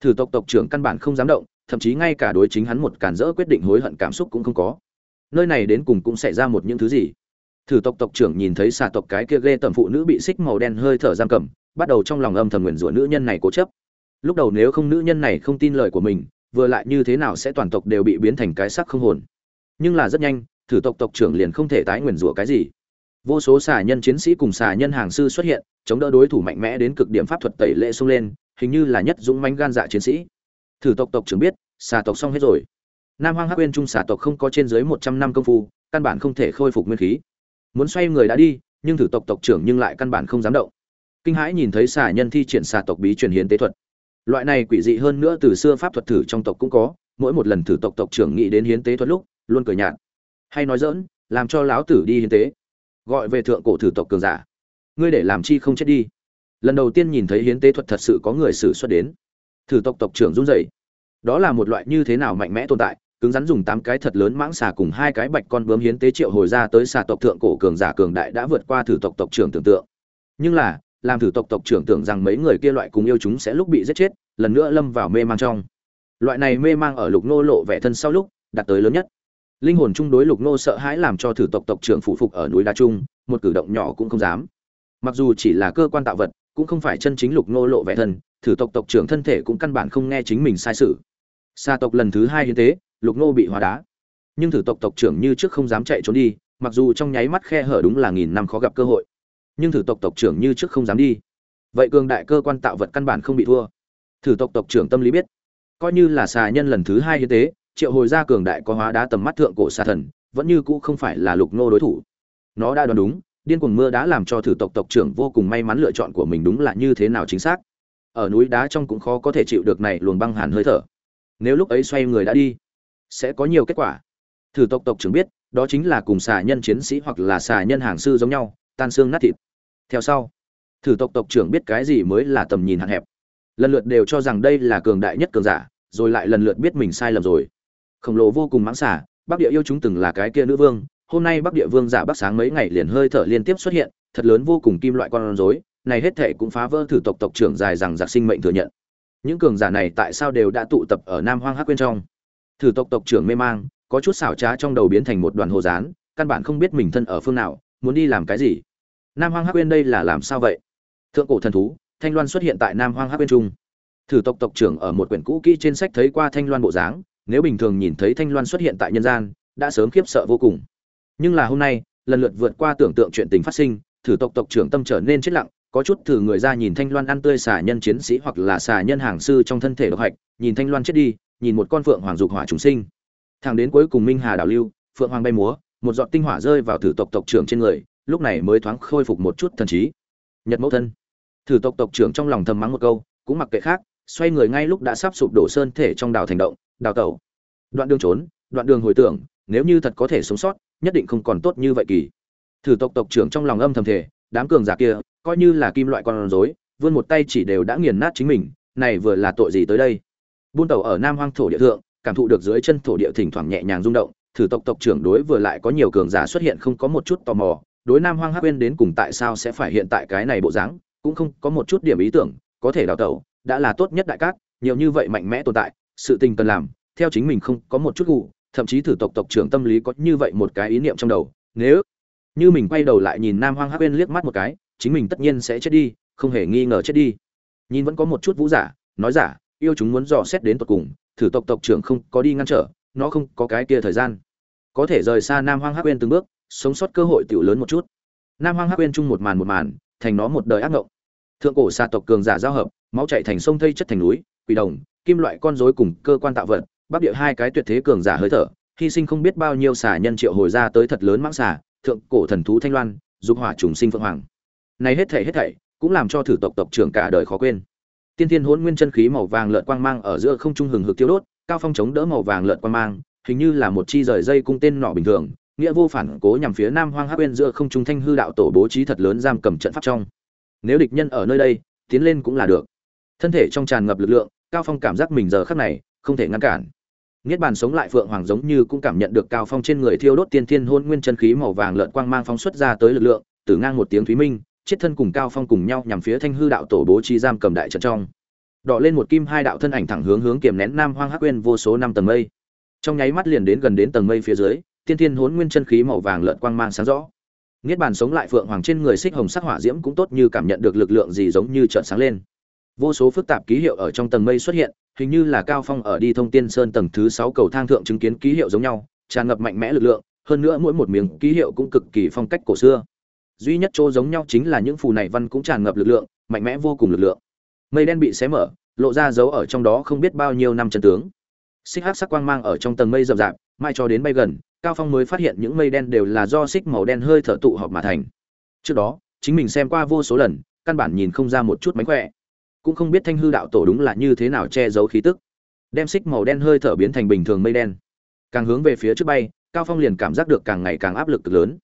S1: Thử tộc tộc trưởng căn bản không dám động, thậm chí ngay cả đối chính hắn một cản rỡ quyết định hối hận cảm xúc cũng không có. Nơi này đến cùng cũng xảy ra một những thứ gì? Thử tộc tộc trưởng nhìn thấy xà tộc cái kia ghê tầm phụ nữ bị xích màu đen hơi thở giam cầm, bắt đầu trong lòng âm thầm nguyền rủa nữ nhân này cố chấp. Lúc đầu nếu không nữ nhân này không tin lời của mình, vừa lại như thế nào sẽ toàn tộc đều bị biến thành cái sắc không hồn? Nhưng là rất nhanh, thử tộc tộc trưởng liền không thể tái nguyền rủa cái gì. Vô số xà nhân chiến sĩ cùng xà nhân hàng sư xuất hiện, chống đỡ đối thủ mạnh mẽ đến cực điểm pháp thuật tẩy lệ xông lên hình như là nhất dũng mãnh gan dạ chiến sĩ. Thử tộc tộc trưởng biết, xà tộc xong hết rồi. Nam hoang hắc uyên trung xà tộc không có trên dưới một trăm năm công phu, căn bản không thể khôi phục nguyên khí. Muốn xoay người đã đi, nhưng thử tộc tộc trưởng nhưng lại căn bản không dám động. Kinh hãi nhìn thấy xà nhân thi triển xà tộc bí truyền hiến tế thuật. Loại này quỷ dị hơn nữa từ xưa pháp thuật thử trong tộc cũng có, mỗi một lần thử tộc tộc trưởng nghĩ đến hiến tế thuật lúc, luôn cười nhạt. Hay nói dỡn làm cho lão tử đi hiến tế. Gọi về thượng cổ thử tộc cường giả. Ngươi để làm chi không chết đi lần đầu tiên nhìn thấy hiến tế thuật thật sự có người xử xuất đến. Thử tộc tộc trưởng run rẩy. Đó là một loại như thế nào mạnh mẽ tồn tại, cứng rắn dùng tám cái thật lớn mãng xà cùng hai cái bạch con bướm hiến tế triệu hồi ra tới xà tộc thượng cổ cường giả cường đại đã vượt qua thử tộc tộc trưởng tưởng tượng. Nhưng là, làm thử tộc tộc trưởng tưởng rằng mấy người kia loại cùng yêu chúng sẽ lúc bị giết chết, lần nữa lâm vào mê mang trong. Loại này mê mang ở lục nô lộ vẻ thân sau lúc, đạt tới lớn nhất. Linh hồn chung đối lục nô sợ hãi làm cho thử tộc tộc trưởng phụ phục ở núi đá trung, một cử động nhỏ cũng không dám. Mặc dù chỉ là cơ quan tạo vật cũng không phải chân chính lục nô lộ vẻ thân, thử tộc tộc trưởng thân thể cũng căn bản không nghe chính mình sai sự. Xa tộc lần thứ hai hiến tế, lục nô bị hóa đá. Nhưng thử tộc tộc trưởng như trước không dám chạy trốn đi, mặc dù trong nháy mắt khe hở đúng là nghìn năm khó gặp cơ hội. Nhưng thử tộc tộc trưởng như trước không dám đi. Vậy cường đại cơ quan tạo vật căn bản không bị thua. Thử tộc tộc trưởng tâm lý biết, coi như là xà nhân lần thứ hai hiến tế, triệu hồi ra cường đại có hóa đá tầm mắt thượng cổ xà thần, vẫn như cũ không phải là lục nô đối thủ. Nó đã đoán đúng điên cuồng mưa đã làm cho thử tộc tộc trưởng vô cùng may mắn lựa chọn của mình đúng là như thế nào chính xác. Ở núi đá trong cũng khó có thể chịu được này luồng băng hàn hơi thở. Nếu lúc ấy xoay người đã đi, sẽ có nhiều kết quả. Thử tộc tộc trưởng biết, đó chính là cùng xà nhân chiến sĩ hoặc là xà nhân hàng sư giống nhau, tan xương nát thịt. Theo sau, thử tộc tộc trưởng biết cái gì mới là tầm nhìn hạn hẹp. Lần lượt đều cho rằng đây là cường đại nhất cường giả, rồi lại lần lượt biết mình sai lầm rồi. Khổng lồ vô cùng mãng xả bắc địa yêu chúng từng là cái kia nữ vương hôm nay bắc địa vương giả bắc sáng mấy ngày liền hơi thở liên tiếp xuất hiện, thật lớn vô cùng kim loại con rối, này hết thể cũng phá vỡ thử tộc tộc trưởng dài rằng giặc sinh mệnh thừa nhận. Những cường giả này tại sao đều đã tụ tập ở nam hoang hắc quên trong? Thử tộc tộc trưởng mê mang, có chút xảo trá trong đầu biến thành một đoàn hồ dán căn bản không biết mình thân ở phương nào, muốn đi làm cái gì? Nam hoang hắc quên đây là làm sao vậy? Thượng cổ thần thú, thanh loan xuất hiện tại nam hoang hắc quên trung. Thử tộc tộc trưởng ở một quyển cũ kỹ trên sách thấy qua thanh loan bộ dáng, nếu bình thường nhìn thấy thanh loan xuất hiện tại nhân gian, đã sớm khiếp sợ vô cùng nhưng là hôm nay, lần lượt vượt qua tưởng tượng chuyện tình phát sinh, thử tộc tộc trưởng tâm trở nên chết lặng, có chút thử người ra nhìn thanh loan ăn tươi xả nhân chiến sĩ hoặc là xả nhân hàng sư trong thân thể độc hạch, nhìn thanh loan chết đi, nhìn một con phượng hoàng dục hỏa chúng sinh. Thẳng đến cuối cùng minh hà đảo lưu, phượng hoàng bay múa, một giọt tinh hỏa rơi vào thử tộc tộc trưởng trên người, lúc này mới thoáng khôi phục một chút thần trí. Nhật mẫu thân. Thử tộc tộc trưởng trong lòng thầm mắng một câu, cũng mặc kệ khác, xoay người ngay lúc đã sắp sụp đổ sơn thể trong đảo thành động đào tẩu. Đoạn đường trốn, đoạn đường hồi tưởng, nếu như thật có thể sống sót nhất định không còn tốt như vậy kỳ. Thử tộc tộc trưởng trong lòng âm thầm thể đám cường giả kia, coi như là kim loại con rối, vươn một tay chỉ đều đã nghiền nát chính mình, này vừa là tội gì tới đây? Buôn tàu ở nam hoang thổ địa thượng, cảm thụ được dưới chân thổ địa thỉnh thoảng nhẹ nhàng rung động, thử tộc tộc trưởng đối vừa lại có nhiều cường giả xuất hiện không có một chút tò mò, đối nam hoang hắc quên đến cùng tại sao sẽ phải hiện tại cái này bộ dáng, cũng không có một chút điểm ý tưởng, có thể đào tẩu, đã là tốt nhất đại cát, nhiều như vậy mạnh mẽ tồn tại, sự tình cần làm, theo chính mình không có một chút gù thậm chí thử tộc tộc trưởng tâm lý có như vậy một cái ý niệm trong đầu, nếu như mình quay đầu lại nhìn nam hoang hắc quên liếc mắt một cái, chính mình tất nhiên sẽ chết đi, không hề nghi ngờ chết đi. Nhìn vẫn có một chút vũ giả, nói giả, yêu chúng muốn dò xét đến tột cùng, thử tộc tộc trưởng không có đi ngăn trở, nó không có cái kia thời gian. Có thể rời xa nam hoang hắc quên từng bước, sống sót cơ hội tiểu lớn một chút. Nam hoang hắc quên chung một màn một màn, thành nó một đời ác ngộng. Thượng cổ xa tộc cường giả giao hợp, máu chạy thành sông thây chất thành núi, quỷ đồng, kim loại con rối cùng cơ quan tạo vật bắc địa hai cái tuyệt thế cường giả hơi thở, hy sinh không biết bao nhiêu xà nhân triệu hồi ra tới thật lớn mãng xà, thượng cổ thần thú thanh loan, dục hỏa trùng sinh phượng hoàng. Này hết thảy hết thảy, cũng làm cho thử tộc tộc trưởng cả đời khó quên. Tiên thiên hỗn nguyên chân khí màu vàng lợn quang mang ở giữa không trung hừng hực tiêu đốt, cao phong chống đỡ màu vàng lợn quang mang, hình như là một chi rời dây cung tên nỏ bình thường, nghĩa vô phản cố nhằm phía nam hoang hắc bên giữa không trung thanh hư đạo tổ bố trí thật lớn giam cầm trận pháp trong. Nếu địch nhân ở nơi đây, tiến lên cũng là được. Thân thể trong tràn ngập lực lượng, cao phong cảm giác mình giờ khắc này, không thể ngăn cản niết bàn sống lại phượng hoàng giống như cũng cảm nhận được cao phong trên người thiêu đốt tiên thiên hôn nguyên chân khí màu vàng lợn quang mang phóng xuất ra tới lực lượng, từ ngang một tiếng thúy minh, chết thân cùng cao phong cùng nhau nhằm phía thanh hư đạo tổ bố trí giam cầm đại trận trong. Đỏ lên một kim hai đạo thân ảnh thẳng hướng hướng kiềm nén nam hoang hắc quên vô số năm tầng mây. Trong nháy mắt liền đến gần đến tầng mây phía dưới, tiên thiên hôn nguyên chân khí màu vàng lợn quang mang sáng rõ. Niết bàn sống lại phượng hoàng trên người xích hồng sắc hỏa diễm cũng tốt như cảm nhận được lực lượng gì giống như chợt sáng lên. Vô số phức tạp ký hiệu ở trong tầng mây xuất hiện hình như là cao phong ở đi thông tiên sơn tầng thứ sáu cầu thang thượng chứng kiến ký hiệu giống nhau, tràn ngập mạnh mẽ lực lượng, hơn nữa mỗi một miếng ký hiệu cũng cực kỳ phong cách cổ xưa. Duy nhất chỗ giống nhau chính là những phù này văn cũng tràn ngập lực lượng, mạnh mẽ vô cùng lực lượng. Mây đen bị xé mở, lộ ra dấu ở trong đó không biết bao nhiêu năm chân tướng. Xích hắc sắc quang mang ở trong tầng mây rậm rạp, mai cho đến bay gần, cao phong mới phát hiện những mây đen đều là do xích màu đen hơi thở tụ họp mà thành. Trước đó, chính mình xem qua vô số lần, căn bản nhìn không ra một chút mánh khỏe cũng không biết thanh hư đạo tổ đúng là như thế nào che giấu khí tức. Đem xích màu đen hơi thở biến thành bình thường mây đen. Càng hướng về phía trước bay, cao phong liền cảm giác được càng ngày càng áp lực cực lớn.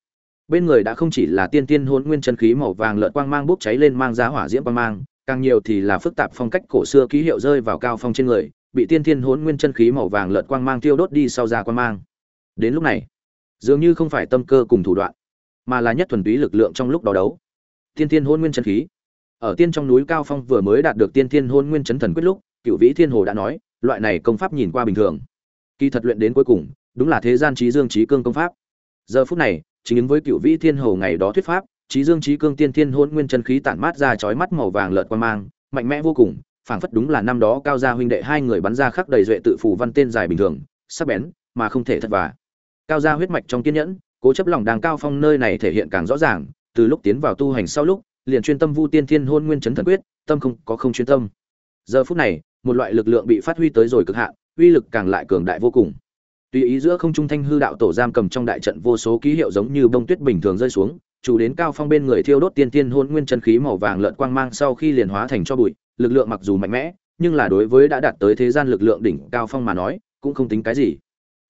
S1: Bên người đã không chỉ là tiên tiên hôn nguyên chân khí màu vàng lợn quang mang bốc cháy lên mang giá hỏa diễm quang mang, càng nhiều thì là phức tạp phong cách cổ xưa ký hiệu rơi vào cao phong trên người, bị tiên thiên hôn nguyên chân khí màu vàng lợn quang mang tiêu đốt đi sau ra quang mang. Đến lúc này, dường như không phải tâm cơ cùng thủ đoạn, mà là nhất thuần túy lực lượng trong lúc đó đấu. Tiên thiên hôn nguyên chân khí ở tiên trong núi cao phong vừa mới đạt được tiên thiên hôn nguyên chấn thần quyết lúc, cựu vĩ thiên hồ đã nói, loại này công pháp nhìn qua bình thường. Kỳ thật luyện đến cuối cùng, đúng là thế gian trí dương trí cương công pháp. Giờ phút này, chính ứng với cựu vĩ thiên hồ ngày đó thuyết pháp, trí dương trí cương tiên thiên hôn nguyên chân khí tản mát ra chói mắt màu vàng lợn quan mang, mạnh mẽ vô cùng, phảng phất đúng là năm đó cao gia huynh đệ hai người bắn ra khắc đầy duệ tự phủ văn tên dài bình thường, sắc bén, mà không thể thất vả. Cao gia huyết mạch trong kiên nhẫn, cố chấp lòng đang cao phong nơi này thể hiện càng rõ ràng, từ lúc tiến vào tu hành sau lúc liền chuyên tâm vu tiên thiên hôn nguyên chấn thần quyết, tâm không, có không chuyên tâm. Giờ phút này, một loại lực lượng bị phát huy tới rồi cực hạn, uy lực càng lại cường đại vô cùng. Tùy ý giữa không trung thanh hư đạo tổ giam cầm trong đại trận vô số ký hiệu giống như bông tuyết bình thường rơi xuống, chủ đến cao phong bên người thiêu đốt tiên tiên hôn nguyên chân khí màu vàng lợn quang mang sau khi liền hóa thành cho bụi, lực lượng mặc dù mạnh mẽ, nhưng là đối với đã đạt tới thế gian lực lượng đỉnh cao phong mà nói, cũng không tính cái gì.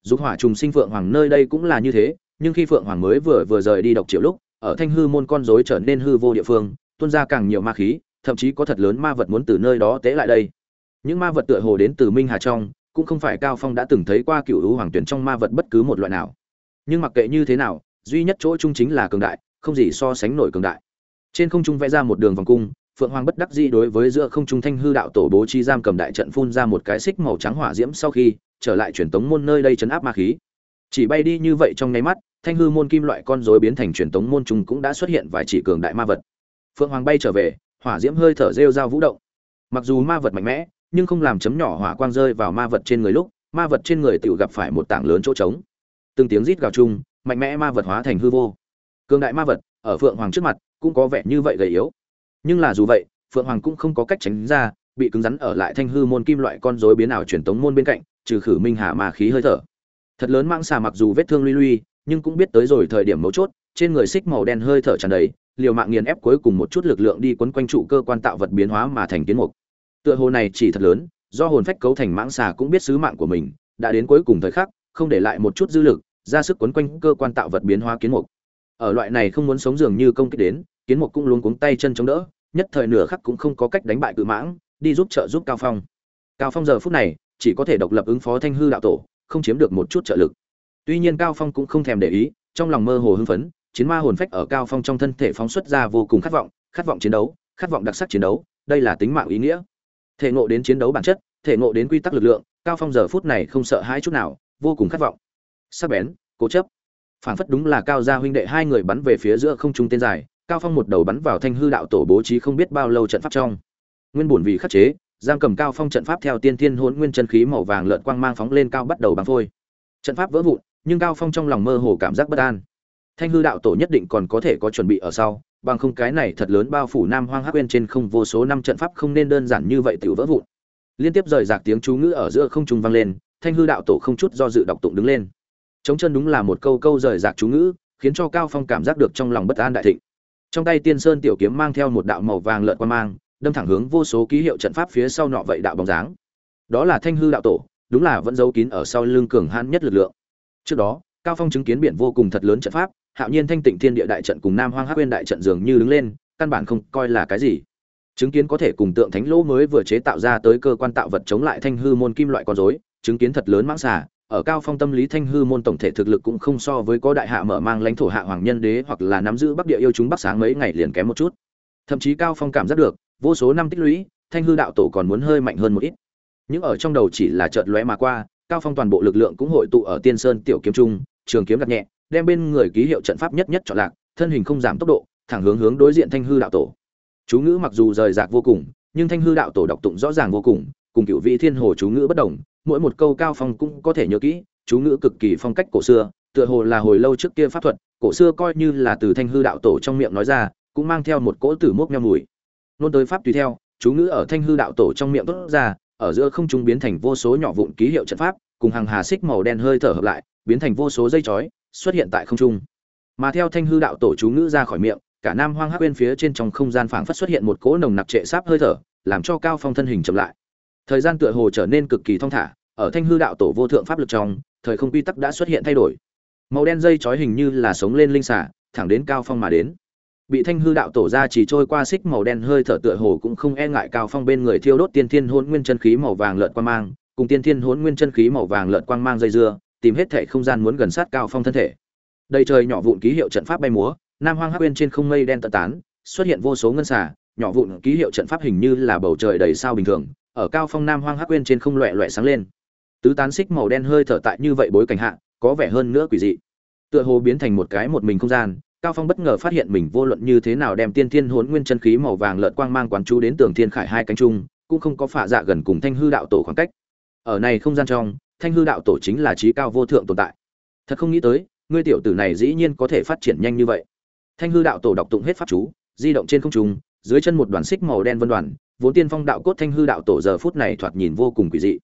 S1: Dục hỏa trùng sinh phượng hoàng nơi đây cũng là như thế, nhưng khi phượng hoàng mới vừa vừa rời đi độc triệu lúc ở thanh hư môn con rối trở nên hư vô địa phương, tuôn ra càng nhiều ma khí, thậm chí có thật lớn ma vật muốn từ nơi đó tế lại đây. Những ma vật tựa hồ đến từ minh hà trong, cũng không phải cao phong đã từng thấy qua cựu hữu hoàng tuyển trong ma vật bất cứ một loại nào. Nhưng mặc kệ như thế nào, duy nhất chỗ trung chính là cường đại, không gì so sánh nổi cường đại. Trên không trung vẽ ra một đường vòng cung, phượng hoàng bất đắc dĩ đối với giữa không trung thanh hư đạo tổ bố trí giam cầm đại trận phun ra một cái xích màu trắng hỏa diễm sau khi, trở lại truyền tống môn nơi đây chấn áp ma khí. Chỉ bay đi như vậy trong nháy mắt thanh hư môn kim loại con rối biến thành truyền tống môn trùng cũng đã xuất hiện vài chỉ cường đại ma vật. Phượng hoàng bay trở về, hỏa diễm hơi thở rêu rao vũ động. Mặc dù ma vật mạnh mẽ, nhưng không làm chấm nhỏ hỏa quang rơi vào ma vật trên người lúc, ma vật trên người tự gặp phải một tảng lớn chỗ trống. Từng tiếng rít gào chung, mạnh mẽ ma vật hóa thành hư vô. Cường đại ma vật, ở phượng hoàng trước mặt, cũng có vẻ như vậy gầy yếu. Nhưng là dù vậy, phượng hoàng cũng không có cách tránh ra, bị cứng rắn ở lại thanh hư môn kim loại con rối biến ảo truyền tống môn bên cạnh, trừ khử minh hà ma khí hơi thở. Thật lớn mãng xà mặc dù vết thương luy luy nhưng cũng biết tới rồi thời điểm mấu chốt, trên người xích màu đen hơi thở tràn đầy, liều mạng nghiền ép cuối cùng một chút lực lượng đi quấn quanh trụ cơ quan tạo vật biến hóa mà thành kiến mục. Tựa hồ này chỉ thật lớn, do hồn phách cấu thành mãng xà cũng biết sứ mạng của mình, đã đến cuối cùng thời khắc, không để lại một chút dư lực, ra sức quấn quanh cơ quan tạo vật biến hóa kiến mục. Ở loại này không muốn sống dường như công kích đến, kiến mục cũng luôn cuống tay chân chống đỡ, nhất thời nửa khắc cũng không có cách đánh bại cự mãng, đi giúp trợ giúp cao phong. Cao phong giờ phút này, chỉ có thể độc lập ứng phó thanh hư đạo tổ, không chiếm được một chút trợ lực tuy nhiên cao phong cũng không thèm để ý, trong lòng mơ hồ hưng phấn, chiến ma hồn phách ở cao phong trong thân thể phóng xuất ra vô cùng khát vọng khát vọng chiến đấu, khát vọng đặc sắc chiến đấu, đây là tính mạng ý nghĩa. Thể ngộ đến chiến đấu bản chất, thể ngộ đến quy tắc lực lượng, cao phong giờ phút này không sợ hãi chút nào, vô cùng khát vọng. Sắc bén, cố chấp. Phản phất đúng là cao gia huynh đệ hai người bắn về phía giữa không trung tên dài, cao phong một đầu bắn vào thanh hư đạo tổ bố trí không biết bao lâu trận pháp trong. Nguyên bổn vì khắc chế, giam cầm cao phong trận pháp theo tiên thiên hỗn nguyên chân khí màu vàng lợn quang mang phóng lên cao bắt đầu bắn phôi. Trận pháp vỡ vụn nhưng cao phong trong lòng mơ hồ cảm giác bất an. Thanh hư đạo tổ nhất định còn có thể có chuẩn bị ở sau, bằng không cái này thật lớn bao phủ nam hoang hắc quên trên không vô số năm trận pháp không nên đơn giản như vậy tiểu vỡ vụn. Liên tiếp rời rạc tiếng chú ngữ ở giữa không trung vang lên, thanh hư đạo tổ không chút do dự đọc tụng đứng lên. Chống chân đúng là một câu câu rời rạc chú ngữ, khiến cho cao phong cảm giác được trong lòng bất an đại thịnh. Trong tay tiên sơn tiểu kiếm mang theo một đạo màu vàng lợn quan mang, đâm thẳng hướng vô số ký hiệu trận pháp phía sau nọ vậy đạo bóng dáng. Đó là thanh hư đạo tổ, đúng là vẫn giấu kín ở sau lưng cường hãn nhất lực lượng trước đó, cao phong chứng kiến biển vô cùng thật lớn trận pháp, hạo nhiên thanh tịnh thiên địa đại trận cùng nam hoang hắc quên đại trận dường như đứng lên, căn bản không coi là cái gì. Chứng kiến có thể cùng tượng thánh lỗ mới vừa chế tạo ra tới cơ quan tạo vật chống lại thanh hư môn kim loại con rối, chứng kiến thật lớn mãng xà, ở cao phong tâm lý thanh hư môn tổng thể thực lực cũng không so với có đại hạ mở mang lãnh thổ hạ hoàng nhân đế hoặc là nắm giữ bắc địa yêu chúng bắc sáng mấy ngày liền kém một chút. Thậm chí cao phong cảm giác được, vô số năm tích lũy, thanh hư đạo tổ còn muốn hơi mạnh hơn một ít. Nhưng ở trong đầu chỉ là chợt lóe mà qua cao phong toàn bộ lực lượng cũng hội tụ ở tiên sơn tiểu kiếm trung, trường kiếm Đặt nhẹ, đem bên người ký hiệu trận pháp nhất nhất chọn lạc, thân hình không giảm tốc độ, thẳng hướng hướng đối diện thanh hư đạo tổ. Chú ngữ mặc dù rời rạc vô cùng, nhưng thanh hư đạo tổ đọc tụng rõ ràng vô cùng cùng cựu vị thiên hồ chú ngữ bất đồng, mỗi một câu cao phong cũng có thể nhớ kỹ, chú ngữ cực kỳ phong cách cổ xưa, tựa hồ là hồi lâu trước kia pháp thuật, cổ xưa coi như là từ thanh hư đạo tổ trong miệng nói ra, cũng mang theo một cỗ tử mốc nheo mùi. Nôn tới pháp tùy theo, chú ngữ ở thanh hư đạo tổ trong miệng tốt ra, ở giữa không trung biến thành vô số nhỏ vụn ký hiệu trận pháp cùng hàng hà xích màu đen hơi thở hợp lại, biến thành vô số dây chói, xuất hiện tại không trung. Mà theo thanh hư đạo tổ chú ngữ ra khỏi miệng, cả nam hoang hắc bên phía trên trong không gian phảng phất xuất hiện một cỗ nồng nặc trệ sáp hơi thở, làm cho cao phong thân hình chậm lại. Thời gian tựa hồ trở nên cực kỳ thong thả, ở thanh hư đạo tổ vô thượng pháp lực trong, thời không quy tắc đã xuất hiện thay đổi. Màu đen dây chói hình như là sống lên linh xả thẳng đến cao phong mà đến. Bị thanh hư đạo tổ ra chỉ trôi qua xích màu đen hơi thở tựa hồ cũng không e ngại cao phong bên người thiêu đốt tiên thiên hồn nguyên chân khí màu vàng lợn qua mang cùng tiên thiên hỗn nguyên chân khí màu vàng lợn quang mang dây dưa, tìm hết thể không gian muốn gần sát cao phong thân thể. Đầy trời nhỏ vụn ký hiệu trận pháp bay múa, nam hoang hắc uyên trên không mây đen tận tán, xuất hiện vô số ngân xà, nhỏ vụn ký hiệu trận pháp hình như là bầu trời đầy sao bình thường, ở cao phong nam hoang hắc uyên trên không loẹ loẹ sáng lên. Tứ tán xích màu đen hơi thở tại như vậy bối cảnh hạ, có vẻ hơn nữa quỷ dị. Tựa hồ biến thành một cái một mình không gian, cao phong bất ngờ phát hiện mình vô luận như thế nào đem tiên thiên hỗn nguyên chân khí màu vàng lợn quang mang quán chú đến tường thiên khải hai cánh trung, cũng không có phạ dạ gần cùng thanh hư đạo tổ khoảng cách ở này không gian trong, thanh hư đạo tổ chính là trí cao vô thượng tồn tại. Thật không nghĩ tới, ngươi tiểu tử này dĩ nhiên có thể phát triển nhanh như vậy. Thanh hư đạo tổ đọc tụng hết pháp chú, di động trên không trung, dưới chân một đoàn xích màu đen vân đoàn, vốn tiên phong đạo cốt thanh hư đạo tổ giờ phút này thoạt nhìn vô cùng quỷ dị.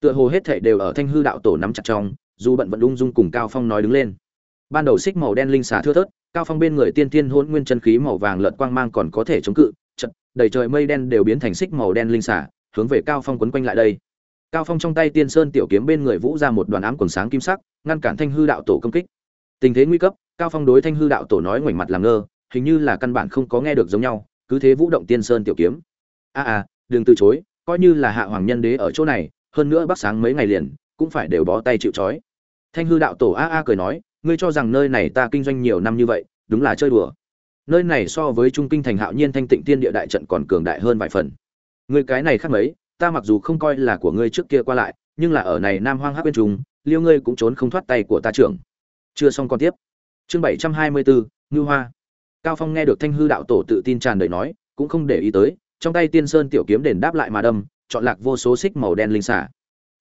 S1: Tựa hồ hết thảy đều ở thanh hư đạo tổ nắm chặt trong, dù bận vận ung dung cùng cao phong nói đứng lên. Ban đầu xích màu đen linh xà thưa thớt, cao phong bên người tiên tiên hỗn nguyên chân khí màu vàng lợn quang mang còn có thể chống cự, chật, đầy trời mây đen đều biến thành xích màu đen linh xà, hướng về cao phong quấn quanh lại đây cao phong trong tay tiên sơn tiểu kiếm bên người vũ ra một đoàn ám quần sáng kim sắc, ngăn cản thanh hư đạo tổ công kích. Tình thế nguy cấp, cao phong đối thanh hư đạo tổ nói ngoảnh mặt làm ngơ, hình như là căn bản không có nghe được giống nhau, cứ thế vũ động tiên sơn tiểu kiếm. A a, đừng từ chối, coi như là hạ hoàng nhân đế ở chỗ này, hơn nữa bắc sáng mấy ngày liền, cũng phải đều bó tay chịu trói. Thanh hư đạo tổ a a cười nói, ngươi cho rằng nơi này ta kinh doanh nhiều năm như vậy, đúng là chơi đùa. Nơi này so với trung kinh thành hạo nhiên thanh tịnh tiên địa đại trận còn cường đại hơn vài phần. Ngươi cái này khác mấy ta mặc dù không coi là của ngươi trước kia qua lại, nhưng là ở này nam hoang hắc bên trùng liêu ngươi cũng trốn không thoát tay của ta trưởng. Chưa xong còn tiếp. Chương bảy trăm hai mươi bốn ngư hoa. Cao phong nghe được thanh hư đạo tổ tự tin tràn đầy nói, cũng không để ý tới, trong tay tiên sơn tiểu kiếm đền đáp lại mà đâm, chọn lạc vô số xích màu đen linh xả.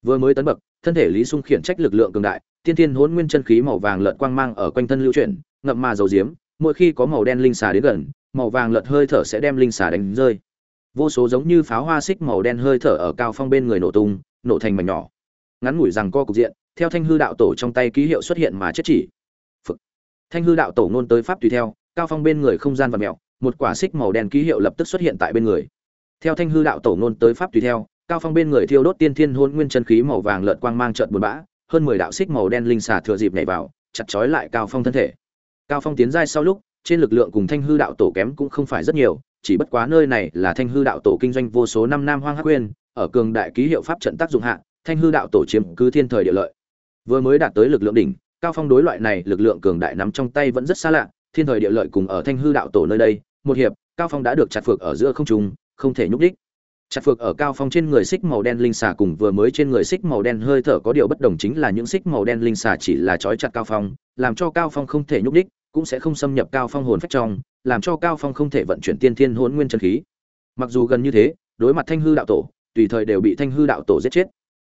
S1: Vừa mới tấn bậc, thân thể lý sung khiển trách lực lượng cường đại, tiên thiên hỗn nguyên chân khí màu vàng lợn quang mang ở quanh thân lưu chuyển, ngậm mà dầu diếm, mỗi khi có màu đen linh xà đến gần, màu vàng lợn hơi thở sẽ đem linh xà đánh rơi vô số giống như pháo hoa xích màu đen hơi thở ở cao phong bên người nổ tung, nổ thành mảnh nhỏ. Ngắn ngủi rằng co cục diện, theo thanh hư đạo tổ trong tay ký hiệu xuất hiện mà chết chỉ. Phực. thanh hư đạo tổ ngôn tới pháp tùy theo, cao phong bên người không gian và mẹo một quả xích màu đen ký hiệu lập tức xuất hiện tại bên người. Theo thanh hư đạo tổ ngôn tới pháp tùy theo, cao phong bên người thiêu đốt tiên thiên hôn nguyên chân khí màu vàng lợn quang mang trợn buồn bã, hơn mười đạo xích màu đen linh xà thừa dịp nhảy vào, chặt chói lại cao phong thân thể. Cao phong tiến giai sau lúc, trên lực lượng cùng thanh hư đạo tổ kém cũng không phải rất nhiều chỉ bất quá nơi này là thanh hư đạo tổ kinh doanh vô số năm nam hoang hắc quyên ở cường đại ký hiệu pháp trận tác dụng hạ, thanh hư đạo tổ chiếm cứ thiên thời địa lợi. Vừa mới đạt tới lực lượng đỉnh, cao phong đối loại này lực lượng cường đại nắm trong tay vẫn rất xa lạ, thiên thời địa lợi cùng ở thanh hư đạo tổ nơi đây, một hiệp, cao phong đã được chặt phược ở giữa không trung, không thể nhúc đích chặt phược ở cao phong trên người xích màu đen linh xà cùng vừa mới trên người xích màu đen hơi thở có điều bất đồng chính là những xích màu đen linh xà chỉ là trói chặt cao phong, làm cho cao phong không thể nhúc đích cũng sẽ không xâm nhập cao phong hồn phách trong làm cho cao phong không thể vận chuyển tiên thiên hỗn nguyên chân khí. Mặc dù gần như thế, đối mặt thanh hư đạo tổ, tùy thời đều bị thanh hư đạo tổ giết chết.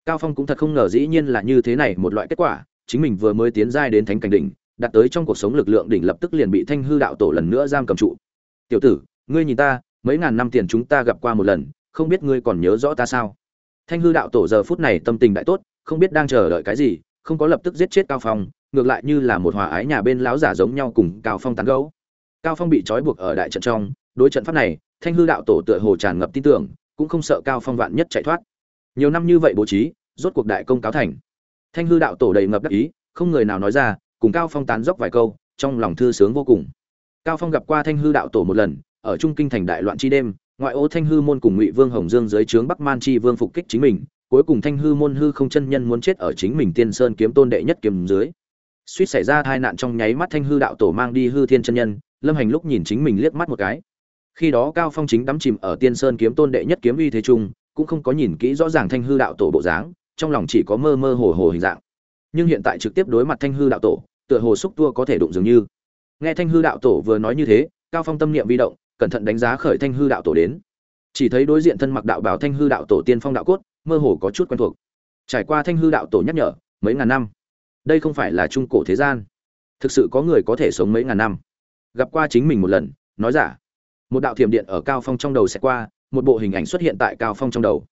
S1: Cao phong cũng thật không ngờ dĩ nhiên là như thế này một loại kết quả, chính mình vừa mới tiến giai đến thánh cảnh đỉnh, đạt tới trong cuộc sống lực lượng đỉnh lập tức liền bị thanh hư đạo tổ lần nữa giam cầm trụ. Tiểu tử, ngươi nhìn ta, mấy ngàn năm tiền chúng ta gặp qua một lần, không biết ngươi còn nhớ rõ ta sao? Thanh hư đạo tổ giờ phút này tâm tình đại tốt, không biết đang chờ đợi cái gì, không có lập tức giết chết cao phong, ngược lại như là một hòa ái nhà bên lão giả giống nhau cùng cao phong tán gẫu cao phong bị trói buộc ở đại trận trong, đối trận pháp này, thanh hư đạo tổ tựa hồ tràn ngập tin tưởng, cũng không sợ cao phong vạn nhất chạy thoát. Nhiều năm như vậy bố trí, rốt cuộc đại công cáo thành. Thanh hư đạo tổ đầy ngập đắc ý, không người nào nói ra, cùng cao phong tán dốc vài câu, trong lòng thư sướng vô cùng. Cao phong gặp qua thanh hư đạo tổ một lần, ở trung kinh thành đại loạn chi đêm, ngoại ô thanh hư môn cùng ngụy vương hồng dương dưới trướng bắc man chi vương phục kích chính mình, cuối cùng thanh hư môn hư không chân nhân muốn chết ở chính mình tiên sơn kiếm tôn đệ nhất kiếm dưới suýt xảy ra tai nạn trong nháy mắt thanh hư đạo tổ mang đi hư thiên chân nhân, lâm hành lúc nhìn chính mình liếc mắt một cái. Khi đó cao phong chính đắm chìm ở tiên sơn kiếm tôn đệ nhất kiếm uy thế trung, cũng không có nhìn kỹ rõ ràng thanh hư đạo tổ bộ dáng, trong lòng chỉ có mơ mơ hồ hồ hình dạng. Nhưng hiện tại trực tiếp đối mặt thanh hư đạo tổ, tựa hồ xúc tua có thể đụng dường như. Nghe thanh hư đạo tổ vừa nói như thế, cao phong tâm niệm vi động, cẩn thận đánh giá khởi thanh hư đạo tổ đến. Chỉ thấy đối diện thân mặc đạo bảo thanh hư đạo tổ tiên phong đạo cốt, mơ hồ có chút quen thuộc. Trải qua thanh hư đạo tổ nhắc nhở, mấy ngàn năm đây không phải là trung cổ thế gian. Thực sự có người có thể sống mấy ngàn năm. Gặp qua chính mình một lần, nói giả. Một đạo thiểm điện ở cao phong trong đầu sẽ qua, một bộ hình ảnh xuất hiện tại cao phong trong đầu.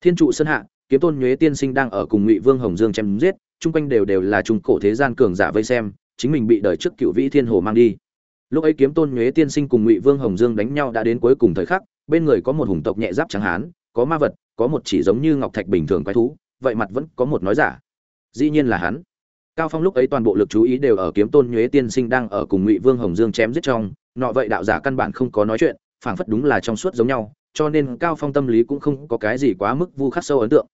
S1: Thiên trụ sơn hạ, kiếm tôn nhuế tiên sinh đang ở cùng ngụy vương hồng dương chém giết, chung quanh đều đều là trung cổ thế gian cường giả vây xem, chính mình bị đời trước cựu vĩ thiên hồ mang đi. Lúc ấy kiếm tôn nhuế tiên sinh cùng ngụy vương hồng dương đánh nhau đã đến cuối cùng thời khắc, bên người có một hùng tộc nhẹ giáp trắng hán, có ma vật, có một chỉ giống như ngọc thạch bình thường quái thú, vậy mặt vẫn có một nói giả. Dĩ nhiên là hắn cao phong lúc ấy toàn bộ lực chú ý đều ở kiếm tôn nhuế tiên sinh đang ở cùng ngụy vương hồng dương chém giết trong. Nọ vậy đạo giả căn bản không có nói chuyện, phảng phất đúng là trong suốt giống nhau, cho nên cao phong tâm lý cũng không có cái gì quá mức vu khắc sâu ấn tượng.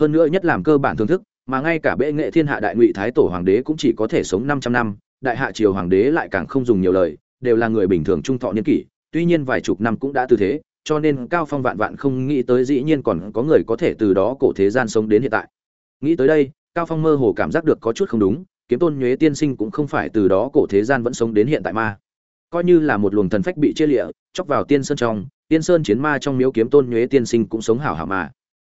S1: Hơn nữa nhất làm cơ bản thưởng thức, mà ngay cả bệ nghệ thiên hạ đại ngụy thái tổ hoàng đế cũng chỉ có thể sống 500 năm, đại hạ triều hoàng đế lại càng không dùng nhiều lời, đều là người bình thường trung thọ niên kỷ, tuy nhiên vài chục năm cũng đã từ thế, cho nên cao phong vạn vạn không nghĩ tới dĩ nhiên còn có người có thể từ đó cổ thế gian sống đến hiện tại. Nghĩ tới đây cao phong mơ hồ cảm giác được có chút không đúng, kiếm tôn nhuế tiên sinh cũng không phải từ đó cổ thế gian vẫn sống đến hiện tại ma coi như là một luồng thần phách bị chia lịa, chóc vào tiên sơn trong, tiên sơn chiến ma trong miếu kiếm tôn nhuế tiên sinh cũng sống hảo hảo mà.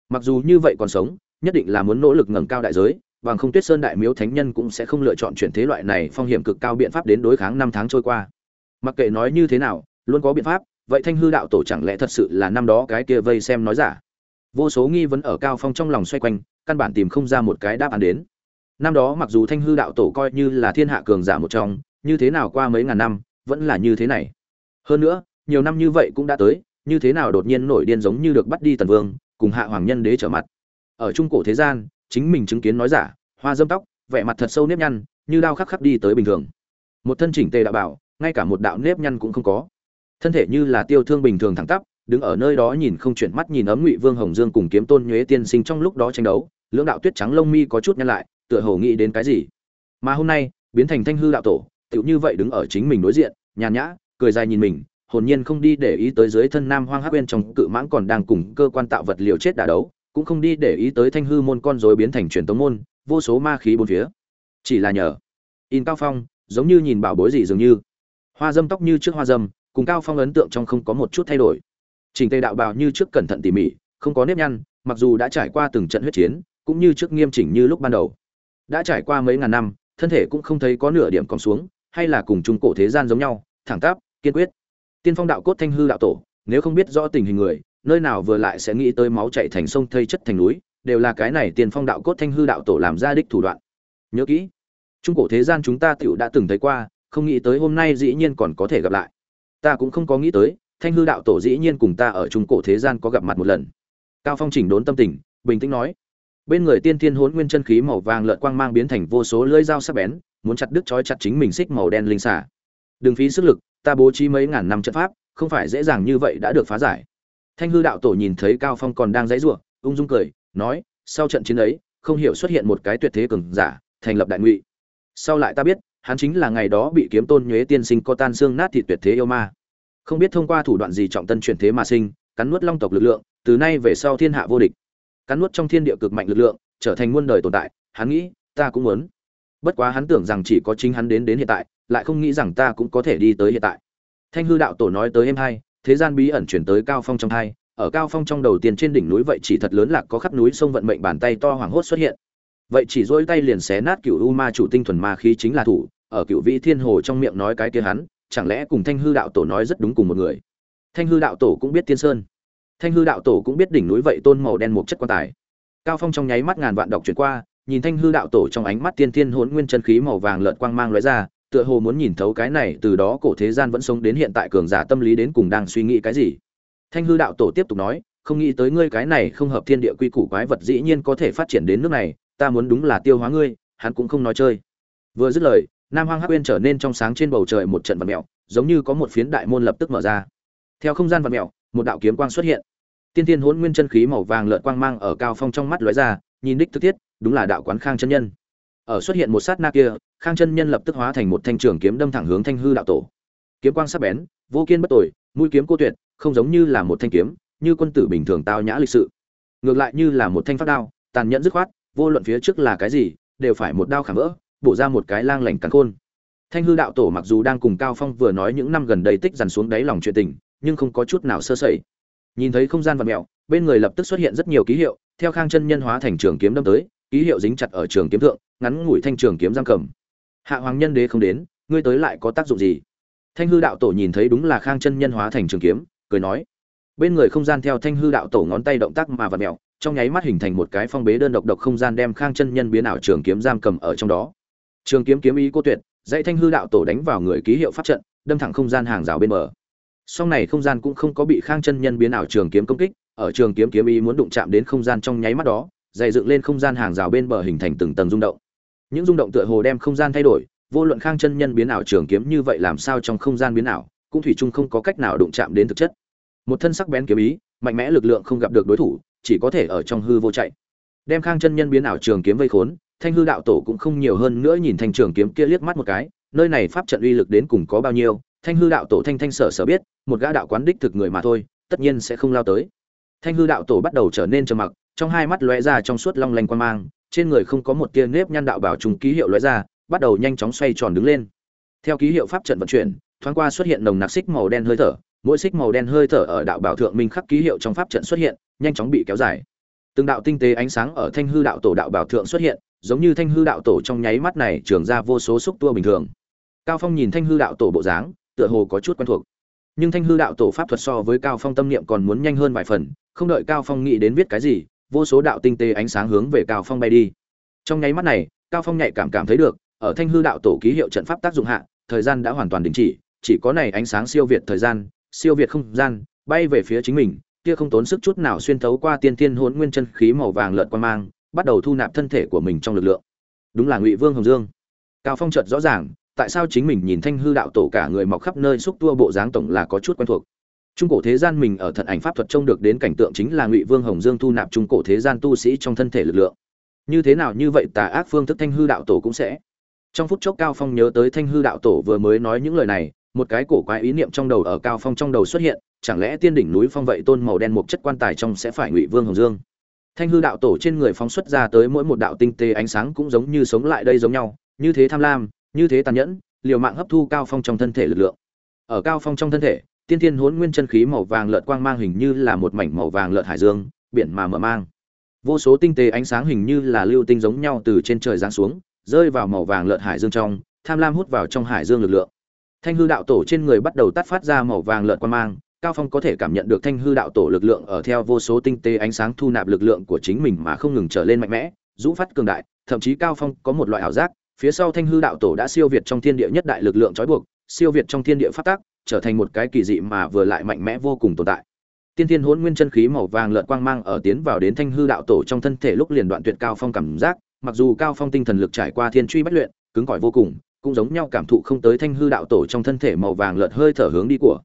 S1: Mặc dù như vậy còn sống, nhất định là muốn nỗ lực ngẩng cao đại giới, bằng không tuyết sơn đại miếu thánh nhân cũng sẽ không lựa chọn chuyển thế loại này phong hiểm cực cao biện pháp đến đối kháng năm tháng trôi qua. Mặc kệ nói như thế nào, luôn có biện pháp, vậy thanh hư đạo tổ chẳng lẽ thật sự là năm đó cái kia vây xem nói giả? Vô số nghi vấn ở cao phong trong lòng xoay quanh, căn bản tìm không ra một cái đáp án đến. Năm đó mặc dù thanh hư đạo tổ coi như là thiên hạ cường giả một trong, như thế nào qua mấy ngàn năm, vẫn là như thế này. Hơn nữa, nhiều năm như vậy cũng đã tới, như thế nào đột nhiên nổi điên giống như được bắt đi tần vương, cùng hạ hoàng nhân đế trở mặt. Ở trung cổ thế gian, chính mình chứng kiến nói giả, hoa dâm tóc, vẻ mặt thật sâu nếp nhăn, như đao khắc khắc đi tới bình thường. Một thân chỉnh tề đạo bảo, ngay cả một đạo nếp nhăn cũng không có. Thân thể như là tiêu thương bình thường thẳng tắp đứng ở nơi đó nhìn không chuyển mắt nhìn ấm ngụy vương hồng dương cùng kiếm tôn nhuế tiên sinh trong lúc đó tranh đấu, lưỡng đạo tuyết trắng lông mi có chút nhăn lại, tựa hồ nghĩ đến cái gì. Mà hôm nay, biến thành thanh hư đạo tổ, tựu như vậy đứng ở chính mình đối diện, nhàn nhã, cười dài nhìn mình, hồn nhiên không đi để ý tới dưới thân nam hoang hắc bên trong cự mãng còn đang cùng cơ quan tạo vật liều chết đả đấu, cũng không đi để ý tới thanh hư môn con rồi biến thành truyền tống môn, vô số ma khí bốn phía. Chỉ là nhờ, in cao phong, giống như nhìn bảo bối gì dường như. Hoa dâm tóc như trước hoa dâm, cùng cao phong ấn tượng trong không có một chút thay đổi trình tề đạo bào như trước cẩn thận tỉ mỉ, không có nếp nhăn, mặc dù đã trải qua từng trận huyết chiến, cũng như trước nghiêm chỉnh như lúc ban đầu. Đã trải qua mấy ngàn năm, thân thể cũng không thấy có nửa điểm còn xuống, hay là cùng trung cổ thế gian giống nhau, thẳng tắp, kiên quyết. Tiên phong đạo cốt thanh hư đạo tổ, nếu không biết rõ tình hình người, nơi nào vừa lại sẽ nghĩ tới máu chảy thành sông, thây chất thành núi, đều là cái này tiên phong đạo cốt thanh hư đạo tổ làm ra đích thủ đoạn. Nhớ kỹ trung cổ thế gian chúng ta tựu đã từng thấy qua, không nghĩ tới hôm nay dĩ nhiên còn có thể gặp lại. Ta cũng không có nghĩ tới thanh hư đạo tổ dĩ nhiên cùng ta ở trung cổ thế gian có gặp mặt một lần. Cao phong chỉnh đốn tâm tình, bình tĩnh nói. Bên người tiên thiên hốn nguyên chân khí màu vàng lợn quang mang biến thành vô số lưỡi dao sắc bén, muốn chặt đứt chói chặt chính mình xích màu đen linh xả đừng phí sức lực, ta bố trí mấy ngàn năm trận pháp, không phải dễ dàng như vậy đã được phá giải. Thanh hư đạo tổ nhìn thấy cao phong còn đang dãy rủa, ung dung cười, nói, sau trận chiến ấy, không hiểu xuất hiện một cái tuyệt thế cường giả, thành lập đại ngụy. Sau lại ta biết, hắn chính là ngày đó bị kiếm tôn nhuế tiên sinh co tan xương nát thịt tuyệt thế yêu ma không biết thông qua thủ đoạn gì trọng tân chuyển thế mà sinh, cắn nuốt long tộc lực lượng, từ nay về sau thiên hạ vô địch. Cắn nuốt trong thiên địa cực mạnh lực lượng, trở thành muôn đời tồn tại, hắn nghĩ, ta cũng muốn. Bất quá hắn tưởng rằng chỉ có chính hắn đến đến hiện tại, lại không nghĩ rằng ta cũng có thể đi tới hiện tại. Thanh hư đạo tổ nói tới em hai thế gian bí ẩn chuyển tới cao phong trong hai, ở cao phong trong đầu tiên trên đỉnh núi vậy chỉ thật lớn lạc có khắp núi sông vận mệnh bàn tay to hoàng hốt xuất hiện. Vậy chỉ dỗi tay liền xé nát cựu u ma chủ tinh thuần ma khí chính là thủ, ở cựu vĩ thiên hồ trong miệng nói cái kia hắn chẳng lẽ cùng thanh hư đạo tổ nói rất đúng cùng một người? Thanh hư đạo tổ cũng biết tiên sơn. Thanh hư đạo tổ cũng biết đỉnh núi vậy tôn màu đen một chất quan tài. Cao phong trong nháy mắt ngàn vạn đọc chuyển qua, nhìn thanh hư đạo tổ trong ánh mắt tiên thiên hỗn nguyên chân khí màu vàng lợn quang mang lóe ra, tựa hồ muốn nhìn thấu cái này, từ đó cổ thế gian vẫn sống đến hiện tại cường giả tâm lý đến cùng đang suy nghĩ cái gì. Thanh hư đạo tổ tiếp tục nói, không nghĩ tới ngươi cái này không hợp thiên địa quy củ quái vật dĩ nhiên có thể phát triển đến nước này, ta muốn đúng là tiêu hóa ngươi, hắn cũng không nói chơi. Vừa dứt lời nam hoang hắc uyên trở nên trong sáng trên bầu trời một trận vật mèo, giống như có một phiến đại môn lập tức mở ra. Theo không gian vật mèo, một đạo kiếm quang xuất hiện. Tiên tiên hỗn nguyên chân khí màu vàng lợn quang mang ở cao phong trong mắt lóe ra, nhìn đích thực thiết, đúng là đạo quán khang chân nhân. Ở xuất hiện một sát na kia, khang chân nhân lập tức hóa thành một thanh trường kiếm đâm thẳng hướng thanh hư đạo tổ. Kiếm quang sắc bén, vô kiên bất tội mũi kiếm cô tuyệt, không giống như là một thanh kiếm, như quân tử bình thường tao nhã lịch sự. Ngược lại như là một thanh phát đao, tàn nhẫn dứt khoát, vô luận phía trước là cái gì, đều phải một đao khảm vỡ bổ ra một cái lang lảnh cắn khôn. Thanh hư đạo tổ mặc dù đang cùng cao phong vừa nói những năm gần đây tích dằn xuống đáy lòng chuyện tình, nhưng không có chút nào sơ sẩy. Nhìn thấy không gian vật mẹo, bên người lập tức xuất hiện rất nhiều ký hiệu, theo khang chân nhân hóa thành trường kiếm đâm tới, ký hiệu dính chặt ở trường kiếm thượng, ngắn ngủi thanh trường kiếm giam cầm. Hạ hoàng nhân đế không đến, ngươi tới lại có tác dụng gì? Thanh hư đạo tổ nhìn thấy đúng là khang chân nhân hóa thành trường kiếm, cười nói. Bên người không gian theo thanh hư đạo tổ ngón tay động tác mà vật mẹo, trong nháy mắt hình thành một cái phong bế đơn độc độc không gian đem khang chân nhân biến ảo trường kiếm giam cầm ở trong đó trường kiếm kiếm ý cô tuyệt, dãy thanh hư đạo tổ đánh vào người ký hiệu pháp trận, đâm thẳng không gian hàng rào bên bờ. Sau này không gian cũng không có bị khang chân nhân biến ảo trường kiếm công kích, ở trường kiếm kiếm ý muốn đụng chạm đến không gian trong nháy mắt đó, dày dựng lên không gian hàng rào bên bờ hình thành từng tầng rung động. Những rung động tựa hồ đem không gian thay đổi, vô luận khang chân nhân biến ảo trường kiếm như vậy làm sao trong không gian biến ảo, cũng thủy chung không có cách nào đụng chạm đến thực chất. Một thân sắc bén kiếm ý, mạnh mẽ lực lượng không gặp được đối thủ, chỉ có thể ở trong hư vô chạy. Đem khang chân nhân biến ảo trường kiếm vây khốn thanh hư đạo tổ cũng không nhiều hơn nữa nhìn thanh trường kiếm kia liếc mắt một cái, nơi này pháp trận uy lực đến cùng có bao nhiêu, thanh hư đạo tổ thanh thanh sở sở biết, một gã đạo quán đích thực người mà thôi, tất nhiên sẽ không lao tới. Thanh hư đạo tổ bắt đầu trở nên trầm mặc, trong hai mắt lóe ra trong suốt long lanh quan mang, trên người không có một tia nếp nhăn đạo bảo trùng ký hiệu lóe ra, bắt đầu nhanh chóng xoay tròn đứng lên. Theo ký hiệu pháp trận vận chuyển, thoáng qua xuất hiện nồng nặc xích màu đen hơi thở, mỗi xích màu đen hơi thở ở đạo bảo thượng minh khắc ký hiệu trong pháp trận xuất hiện, nhanh chóng bị kéo dài. Từng đạo tinh tế ánh sáng ở thanh hư đạo tổ đạo bảo thượng xuất hiện giống như thanh hư đạo tổ trong nháy mắt này trường ra vô số xúc tua bình thường. Cao phong nhìn thanh hư đạo tổ bộ dáng, tựa hồ có chút quen thuộc. Nhưng thanh hư đạo tổ pháp thuật so với cao phong tâm niệm còn muốn nhanh hơn vài phần, không đợi cao phong nghĩ đến viết cái gì, vô số đạo tinh tế ánh sáng hướng về cao phong bay đi. Trong nháy mắt này, cao phong nhạy cảm cảm thấy được, ở thanh hư đạo tổ ký hiệu trận pháp tác dụng hạ, thời gian đã hoàn toàn đình chỉ chỉ có này ánh sáng siêu việt thời gian, siêu việt không gian, bay về phía chính mình, kia không tốn sức chút nào xuyên thấu qua tiên tiên hỗn nguyên chân khí màu vàng lợn quan mang bắt đầu thu nạp thân thể của mình trong lực lượng. Đúng là ngụy vương hồng dương. Cao phong chợt rõ ràng, tại sao chính mình nhìn thanh hư đạo tổ cả người mọc khắp nơi xúc tua bộ dáng tổng là có chút quen thuộc. Trung cổ thế gian mình ở thận ảnh pháp thuật trông được đến cảnh tượng chính là ngụy vương hồng dương thu nạp trung cổ thế gian tu sĩ trong thân thể lực lượng. Như thế nào như vậy tà ác phương thức thanh hư đạo tổ cũng sẽ. Trong phút chốc cao phong nhớ tới thanh hư đạo tổ vừa mới nói những lời này, một cái cổ quái ý niệm trong đầu ở cao phong trong đầu xuất hiện, chẳng lẽ tiên đỉnh núi phong vậy tôn màu đen một chất quan tài trong sẽ phải ngụy vương hồng dương? Thanh hư đạo tổ trên người phóng xuất ra tới mỗi một đạo tinh tế ánh sáng cũng giống như sống lại đây giống nhau, như thế tham lam, như thế tàn nhẫn, liều mạng hấp thu cao phong trong thân thể lực lượng. Ở cao phong trong thân thể, tiên thiên hỗn nguyên chân khí màu vàng lợn quang mang hình như là một mảnh màu vàng lợn hải dương, biển mà mở mang. Vô số tinh tế ánh sáng hình như là lưu tinh giống nhau từ trên trời giáng xuống, rơi vào màu vàng lợn hải dương trong, tham lam hút vào trong hải dương lực lượng. Thanh hư đạo tổ trên người bắt đầu tắt phát ra màu vàng lợn quang mang cao phong có thể cảm nhận được thanh hư đạo tổ lực lượng ở theo vô số tinh tế ánh sáng thu nạp lực lượng của chính mình mà không ngừng trở lên mạnh mẽ, rũ phát cường đại, thậm chí cao phong có một loại ảo giác, phía sau thanh hư đạo tổ đã siêu việt trong thiên địa nhất đại lực lượng trói buộc, siêu việt trong thiên địa phát tác trở thành một cái kỳ dị mà vừa lại mạnh mẽ vô cùng tồn tại. Tiên thiên hỗn nguyên chân khí màu vàng lợn quang mang ở tiến vào đến thanh hư đạo tổ trong thân thể lúc liền đoạn tuyệt cao phong cảm giác, mặc dù cao phong tinh thần lực trải qua thiên truy bách luyện, cứng cỏi vô cùng, cũng giống nhau cảm thụ không tới thanh hư đạo tổ trong thân thể màu vàng lợn hơi thở hướng đi của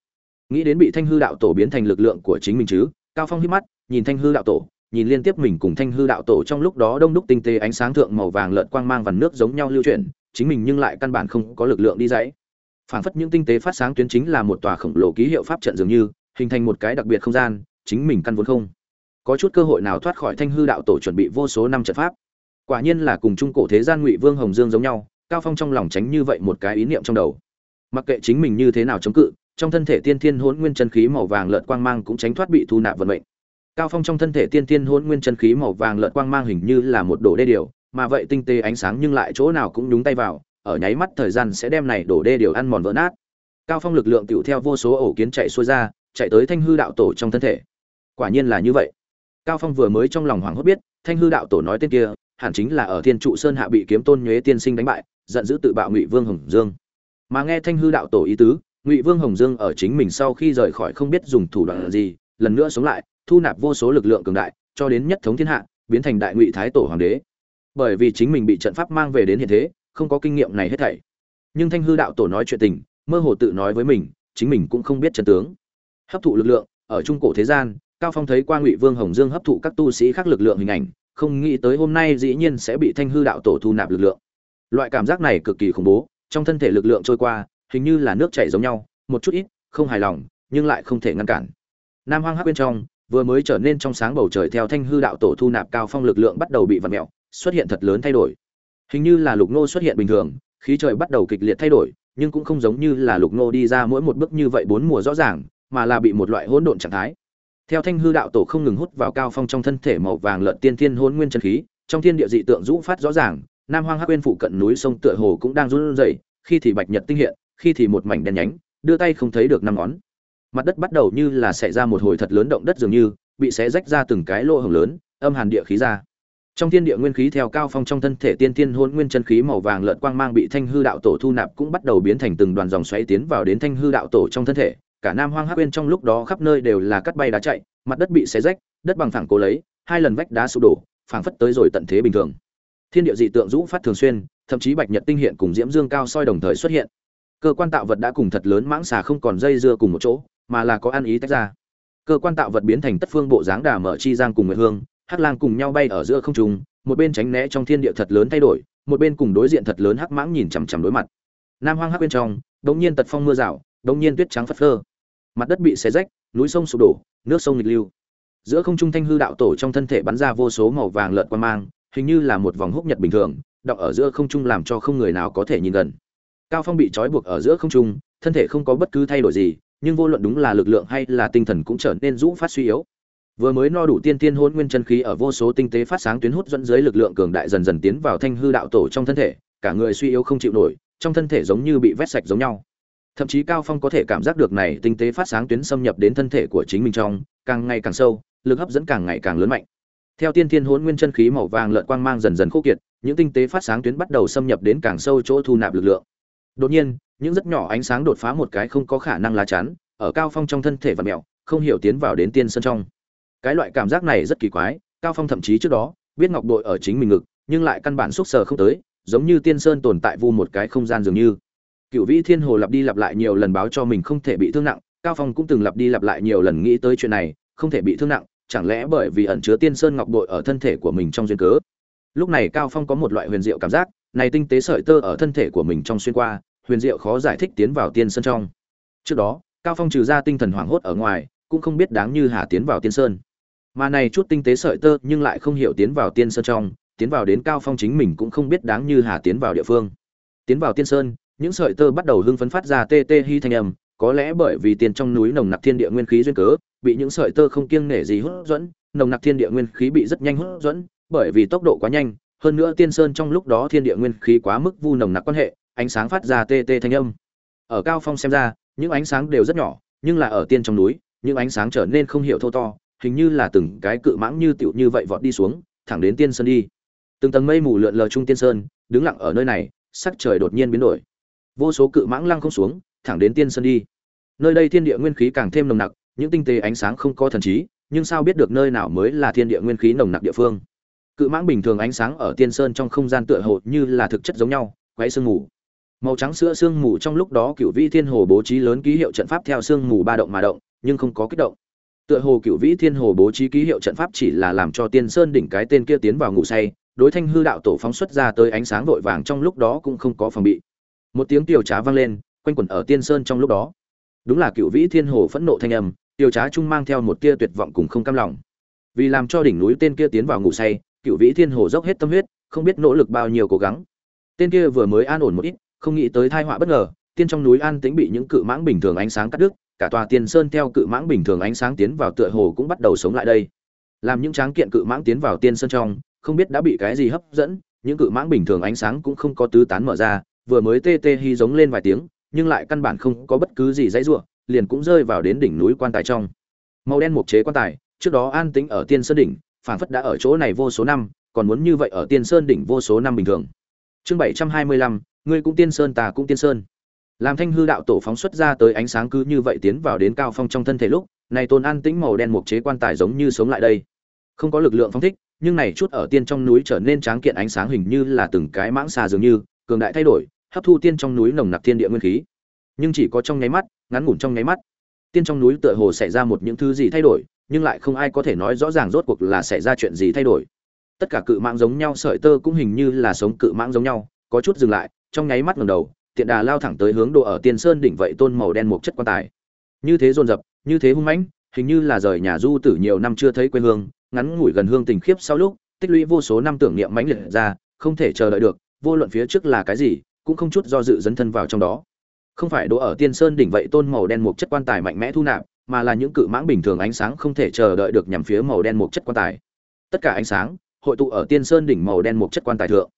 S1: nghĩ đến bị thanh hư đạo tổ biến thành lực lượng của chính mình chứ, cao phong hít mắt, nhìn thanh hư đạo tổ, nhìn liên tiếp mình cùng thanh hư đạo tổ trong lúc đó đông đúc tinh tế ánh sáng thượng màu vàng lợn quang mang và nước giống nhau lưu chuyển, chính mình nhưng lại căn bản không có lực lượng đi dãy. Phảng phất những tinh tế phát sáng tuyến chính là một tòa khổng lồ ký hiệu pháp trận dường như, hình thành một cái đặc biệt không gian, chính mình căn vốn không có chút cơ hội nào thoát khỏi thanh hư đạo tổ chuẩn bị vô số năm trận pháp. Quả nhiên là cùng trung cổ thế gian ngụy vương hồng dương giống nhau, cao phong trong lòng tránh như vậy một cái ý niệm trong đầu. Mặc kệ chính mình như thế nào chống cự trong thân thể tiên thiên hỗn nguyên chân khí màu vàng lợn quang mang cũng tránh thoát bị thu nạp vận mệnh. Cao phong trong thân thể tiên thiên hỗn nguyên chân khí màu vàng lợn quang mang hình như là một đổ đê điều, mà vậy tinh tế ánh sáng nhưng lại chỗ nào cũng nhúng tay vào, ở nháy mắt thời gian sẽ đem này đổ đê điều ăn mòn vỡ nát. Cao phong lực lượng tiểu theo vô số ổ kiến chạy xuôi ra, chạy tới thanh hư đạo tổ trong thân thể. Quả nhiên là như vậy. Cao phong vừa mới trong lòng hoảng hốt biết, thanh hư đạo tổ nói tên kia, hẳn chính là ở thiên trụ sơn hạ bị kiếm tôn nhuế tiên sinh đánh bại, giận dữ tự bạo ngụy vương hùng dương. Mà nghe thanh hư đạo tổ ý tứ ngụy vương hồng dương ở chính mình sau khi rời khỏi không biết dùng thủ đoạn gì, lần nữa sống lại, thu nạp vô số lực lượng cường đại, cho đến nhất thống thiên hạ, biến thành đại ngụy thái tổ hoàng đế. Bởi vì chính mình bị trận pháp mang về đến hiện thế, không có kinh nghiệm này hết thảy. Nhưng thanh hư đạo tổ nói chuyện tình, mơ hồ tự nói với mình, chính mình cũng không biết trận tướng. Hấp thụ lực lượng, ở trung cổ thế gian, cao phong thấy qua ngụy vương hồng dương hấp thụ các tu sĩ khác lực lượng hình ảnh, không nghĩ tới hôm nay dĩ nhiên sẽ bị thanh hư đạo tổ thu nạp lực lượng. Loại cảm giác này cực kỳ khủng bố, trong thân thể lực lượng trôi qua hình như là nước chảy giống nhau một chút ít không hài lòng nhưng lại không thể ngăn cản. Nam hoang hắc bên trong vừa mới trở nên trong sáng bầu trời theo thanh hư đạo tổ thu nạp cao phong lực lượng bắt đầu bị vặn mèo, xuất hiện thật lớn thay đổi. Hình như là lục nô xuất hiện bình thường khí trời bắt đầu kịch liệt thay đổi nhưng cũng không giống như là lục nô đi ra mỗi một bước như vậy bốn mùa rõ ràng mà là bị một loại hỗn độn trạng thái. Theo thanh hư đạo tổ không ngừng hút vào cao phong trong thân thể màu vàng lợn tiên thiên hỗn nguyên chân khí trong thiên địa dị tượng rũ phát rõ ràng nam hoang hắc Uyên phụ cận núi sông tựa hồ cũng đang run rẩy khi thì bạch nhật tinh hiện khi thì một mảnh đen nhánh, đưa tay không thấy được năm ngón. Mặt đất bắt đầu như là xảy ra một hồi thật lớn động đất dường như, bị xé rách ra từng cái lỗ hổng lớn, âm hàn địa khí ra. Trong thiên địa nguyên khí theo cao phong trong thân thể tiên tiên hôn nguyên chân khí màu vàng lợn quang mang bị thanh hư đạo tổ thu nạp cũng bắt đầu biến thành từng đoàn dòng xoáy tiến vào đến thanh hư đạo tổ trong thân thể. Cả nam hoang hắc quên trong lúc đó khắp nơi đều là cắt bay đá chạy, mặt đất bị xé rách, đất bằng phẳng cố lấy, hai lần vách đá sụp đổ, phảng phất tới rồi tận thế bình thường. Thiên địa dị tượng rũ phát thường xuyên, thậm chí bạch nhật tinh hiện cùng diễm dương cao soi đồng thời xuất hiện cơ quan tạo vật đã cùng thật lớn mãng xà không còn dây dưa cùng một chỗ, mà là có ăn ý tách ra. Cơ quan tạo vật biến thành tất phương bộ dáng đà mở chi giang cùng nguyệt hương, hắc lang cùng nhau bay ở giữa không trung, một bên tránh né trong thiên địa thật lớn thay đổi, một bên cùng đối diện thật lớn hắc mãng nhìn chằm chằm đối mặt. Nam hoang hắc bên trong, đống nhiên tật phong mưa rào, đống nhiên tuyết trắng phất phơ. Mặt đất bị xé rách, núi sông sụp đổ, nước sông nghịch lưu. Giữa không trung thanh hư đạo tổ trong thân thể bắn ra vô số màu vàng lợn quan mang, hình như là một vòng húc nhật bình thường, đọng ở giữa không trung làm cho không người nào có thể nhìn gần cao phong bị trói buộc ở giữa không trung, thân thể không có bất cứ thay đổi gì, nhưng vô luận đúng là lực lượng hay là tinh thần cũng trở nên rũ phát suy yếu. Vừa mới no đủ tiên tiên hôn nguyên chân khí ở vô số tinh tế phát sáng tuyến hút dẫn dưới lực lượng cường đại dần dần tiến vào thanh hư đạo tổ trong thân thể, cả người suy yếu không chịu nổi, trong thân thể giống như bị vét sạch giống nhau. Thậm chí cao phong có thể cảm giác được này tinh tế phát sáng tuyến xâm nhập đến thân thể của chính mình trong, càng ngày càng sâu, lực hấp dẫn càng ngày càng lớn mạnh. Theo tiên thiên Hôn nguyên chân khí màu vàng lợn quang mang dần dần khô kiệt, những tinh tế phát sáng tuyến bắt đầu xâm nhập đến càng sâu chỗ thu nạp lực lượng đột nhiên, những rất nhỏ ánh sáng đột phá một cái không có khả năng lá chắn, ở cao phong trong thân thể và mẹo, không hiểu tiến vào đến tiên sơn trong. Cái loại cảm giác này rất kỳ quái, cao phong thậm chí trước đó, biết ngọc đội ở chính mình ngực, nhưng lại căn bản xúc sờ không tới, giống như tiên sơn tồn tại vu một cái không gian dường như. Cựu vĩ thiên hồ lặp đi lặp lại nhiều lần báo cho mình không thể bị thương nặng, cao phong cũng từng lặp đi lặp lại nhiều lần nghĩ tới chuyện này, không thể bị thương nặng, chẳng lẽ bởi vì ẩn chứa tiên sơn ngọc bội ở thân thể của mình trong duyên cớ? Lúc này cao phong có một loại huyền diệu cảm giác, này tinh tế sợi tơ ở thân thể của mình trong xuyên qua huyền diệu khó giải thích tiến vào tiên sơn trong. Trước đó, cao phong trừ ra tinh thần hoảng hốt ở ngoài, cũng không biết đáng như hà tiến vào tiên sơn. Mà này chút tinh tế sợi tơ nhưng lại không hiểu tiến vào tiên sơn trong, tiến vào đến cao phong chính mình cũng không biết đáng như hà tiến vào địa phương. Tiến vào tiên sơn, những sợi tơ bắt đầu hưng phấn phát ra tê tê hy thanh âm, có lẽ bởi vì tiền trong núi nồng nặc thiên địa nguyên khí duyên cớ, bị những sợi tơ không kiêng nể gì hút dẫn, nồng nặc thiên địa nguyên khí bị rất nhanh hút dẫn, bởi vì tốc độ quá nhanh, hơn nữa tiên sơn trong lúc đó thiên địa nguyên khí quá mức vu nồng nặc quan hệ ánh sáng phát ra tê tê thanh âm. Ở cao phong xem ra, những ánh sáng đều rất nhỏ, nhưng là ở tiên trong núi, những ánh sáng trở nên không hiểu thô to, hình như là từng cái cự mãng như tiểu như vậy vọt đi xuống, thẳng đến tiên sơn đi. Từng tầng mây mù lượn lờ trung tiên sơn, đứng lặng ở nơi này, sắc trời đột nhiên biến đổi. Vô số cự mãng lăng không xuống, thẳng đến tiên sơn đi. Nơi đây thiên địa nguyên khí càng thêm nồng nặc, những tinh tế ánh sáng không có thần trí, nhưng sao biết được nơi nào mới là thiên địa nguyên khí nồng nặc địa phương? Cự mãng bình thường ánh sáng ở tiên sơn trong không gian tựa hồ như là thực chất giống nhau, quấy sương ngủ màu trắng sữa sương mù trong lúc đó cựu vĩ thiên hồ bố trí lớn ký hiệu trận pháp theo sương mù ba động mà động, nhưng không có kích động. Tựa hồ cựu vĩ thiên hồ bố trí ký hiệu trận pháp chỉ là làm cho tiên sơn đỉnh cái tên kia tiến vào ngủ say, đối thanh hư đạo tổ phóng xuất ra tới ánh sáng vội vàng trong lúc đó cũng không có phòng bị. Một tiếng tiểu trá vang lên, quanh quẩn ở tiên sơn trong lúc đó. Đúng là cựu vĩ thiên hồ phẫn nộ thanh âm tiểu trá trung mang theo một tia tuyệt vọng cùng không cam lòng. Vì làm cho đỉnh núi tên kia tiến vào ngủ say cựu vĩ thiên hồ dốc hết tâm huyết, không biết nỗ lực bao nhiêu cố gắng. Tên kia vừa mới an ổn một ít không nghĩ tới tai họa bất ngờ, tiên trong núi an tĩnh bị những cự mãng bình thường ánh sáng cắt đứt, cả tòa tiên sơn theo cự mãng bình thường ánh sáng tiến vào tựa hồ cũng bắt đầu sống lại đây. Làm những tráng kiện cự mãng tiến vào tiên sơn trong, không biết đã bị cái gì hấp dẫn, những cự mãng bình thường ánh sáng cũng không có tứ tán mở ra, vừa mới tê tê hy giống lên vài tiếng, nhưng lại căn bản không có bất cứ gì dãy ruộng liền cũng rơi vào đến đỉnh núi quan tài trong. Màu đen mục chế quan tài, trước đó an tĩnh ở tiên sơn đỉnh phản phất đã ở chỗ này vô số năm, còn muốn như vậy ở tiên sơn đỉnh vô số năm bình thường. Chương bảy trăm hai mươi lăm ngươi cũng tiên sơn, ta cũng tiên sơn. Làm thanh hư đạo tổ phóng xuất ra tới ánh sáng cứ như vậy tiến vào đến cao phong trong thân thể lúc, này tôn an tĩnh màu đen mục chế quan tài giống như sống lại đây. Không có lực lượng phóng thích, nhưng này chút ở tiên trong núi trở nên tráng kiện ánh sáng hình như là từng cái mãng xà dường như, cường đại thay đổi, hấp thu tiên trong núi nồng nặc thiên địa nguyên khí. Nhưng chỉ có trong nháy mắt, ngắn ngủn trong nháy mắt, tiên trong núi tựa hồ xảy ra một những thứ gì thay đổi, nhưng lại không ai có thể nói rõ ràng rốt cuộc là xảy ra chuyện gì thay đổi. Tất cả cự mãng giống nhau, sợi tơ cũng hình như là sống cự mãng giống nhau, có chút dừng lại trong nháy mắt ngẩng đầu, tiện đà lao thẳng tới hướng đồ ở tiên sơn đỉnh vậy tôn màu đen một chất quan tài. Như thế dồn dập, như thế hung mãnh, hình như là rời nhà du tử nhiều năm chưa thấy quê hương, ngắn ngủi gần hương tình khiếp sau lúc, tích lũy vô số năm tưởng niệm mãnh liệt ra, không thể chờ đợi được, vô luận phía trước là cái gì, cũng không chút do dự dấn thân vào trong đó. Không phải đồ ở tiên sơn đỉnh vậy tôn màu đen một chất quan tài mạnh mẽ thu nạp, mà là những cự mãng bình thường ánh sáng không thể chờ đợi được nhằm phía màu đen một chất quan tài. Tất cả ánh sáng hội tụ ở tiên sơn đỉnh màu đen một chất quan tài thượng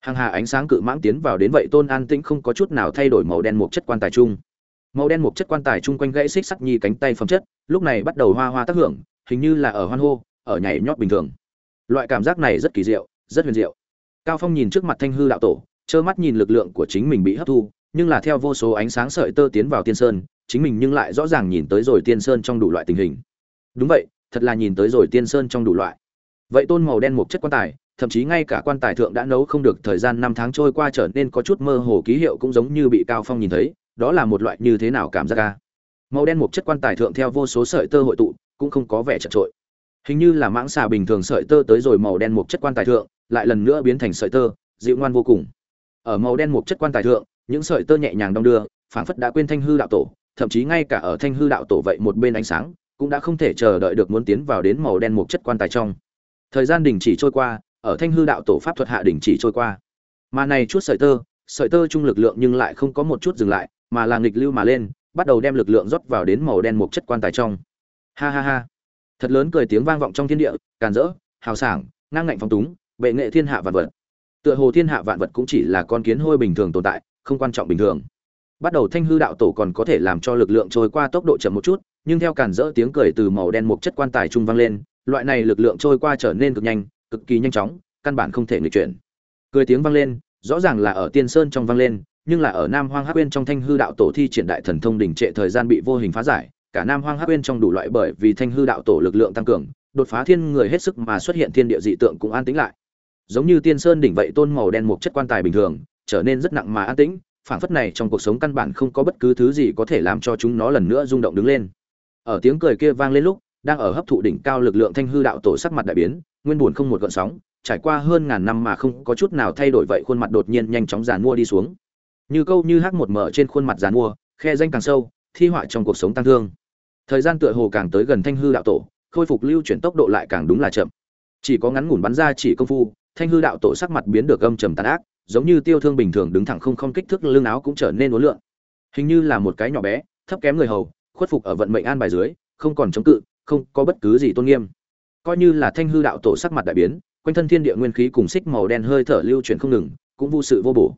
S1: hàng hà ánh sáng cự mãng tiến vào đến vậy tôn an tĩnh không có chút nào thay đổi màu đen một chất quan tài chung. Màu đen một chất quan tài chung quanh gãy xích sắt nhi cánh tay phẩm chất, lúc này bắt đầu hoa hoa tác hưởng, hình như là ở hoan hô, ở nhảy nhót bình thường. Loại cảm giác này rất kỳ diệu, rất huyền diệu. Cao phong nhìn trước mặt thanh hư đạo tổ, trơ mắt nhìn lực lượng của chính mình bị hấp thu, nhưng là theo vô số ánh sáng sợi tơ tiến vào tiên sơn, chính mình nhưng lại rõ ràng nhìn tới rồi tiên sơn trong đủ loại tình hình. Đúng vậy, thật là nhìn tới rồi tiên sơn trong đủ loại. Vậy tôn màu đen một chất quan tài thậm chí ngay cả quan tài thượng đã nấu không được thời gian năm tháng trôi qua trở nên có chút mơ hồ ký hiệu cũng giống như bị cao phong nhìn thấy, đó là một loại như thế nào cảm giác ca màu đen một chất quan tài thượng theo vô số sợi tơ hội tụ, cũng không có vẻ chật trội hình như là mãng xà bình thường sợi tơ tới rồi màu đen một chất quan tài thượng, lại lần nữa biến thành sợi tơ, dịu ngoan vô cùng. Ở màu đen một chất quan tài thượng, những sợi tơ nhẹ nhàng đong đưa, phảng phất đã quên thanh hư đạo tổ, thậm chí ngay cả ở thanh hư đạo tổ vậy một bên ánh sáng, cũng đã không thể chờ đợi được muốn tiến vào đến màu đen một chất quan tài trong. Thời gian đình chỉ trôi qua ở thanh hư đạo tổ pháp thuật hạ đỉnh chỉ trôi qua. Mà này chút sợi tơ sợi tơ chung lực lượng nhưng lại không có một chút dừng lại, mà là nghịch lưu mà lên, bắt đầu đem lực lượng rót vào đến màu đen một chất quan tài trong. Ha ha ha. Thật lớn cười tiếng vang vọng trong thiên địa, càn rỡ, hào sảng, ngang ngạnh phong túng, bệ nghệ thiên hạ vạn vật. Tựa hồ thiên hạ vạn vật cũng chỉ là con kiến hôi bình thường tồn tại, không quan trọng bình thường. Bắt đầu thanh hư đạo tổ còn có thể làm cho lực lượng trôi qua tốc độ chậm một chút, nhưng theo càn rỡ tiếng cười từ màu đen một chất quan tài trung vang lên, loại này lực lượng trôi qua trở nên cực nhanh cực kỳ nhanh chóng, căn bản không thể nghịch chuyển. Cười tiếng vang lên, rõ ràng là ở tiên sơn trong vang lên, nhưng là ở nam hoang hắc uyên trong thanh hư đạo tổ thi triển đại thần thông đỉnh trệ thời gian bị vô hình phá giải, cả nam hoang hắc uyên trong đủ loại bởi vì thanh hư đạo tổ lực lượng tăng cường, đột phá thiên người hết sức mà xuất hiện thiên địa dị tượng cũng an tĩnh lại. Giống như tiên sơn đỉnh vậy tôn màu đen một chất quan tài bình thường, trở nên rất nặng mà an tĩnh, phảng phất này trong cuộc sống căn bản không có bất cứ thứ gì có thể làm cho chúng nó lần nữa rung động đứng lên. Ở tiếng cười kia vang lên lúc, đang ở hấp thụ đỉnh cao lực lượng thanh hư đạo tổ sắc mặt đại biến nguyên buồn không một gợn sóng, trải qua hơn ngàn năm mà không có chút nào thay đổi vậy khuôn mặt đột nhiên nhanh chóng giàn mua đi xuống. Như câu như hắc một mở trên khuôn mặt giàn mua, khe danh càng sâu, thi họa trong cuộc sống tăng thương. Thời gian tựa hồ càng tới gần thanh hư đạo tổ, khôi phục lưu chuyển tốc độ lại càng đúng là chậm. Chỉ có ngắn ngủn bắn ra chỉ công phu, thanh hư đạo tổ sắc mặt biến được âm trầm tàn ác, giống như tiêu thương bình thường đứng thẳng không không kích thước lưng áo cũng trở nên uốn lượn. Hình như là một cái nhỏ bé, thấp kém người hầu, khuất phục ở vận mệnh an bài dưới, không còn chống cự, không có bất cứ gì tôn nghiêm coi như là thanh hư đạo tổ sắc mặt đại biến, quanh thân thiên địa nguyên khí cùng xích màu đen hơi thở lưu chuyển không ngừng, cũng vô sự vô bổ.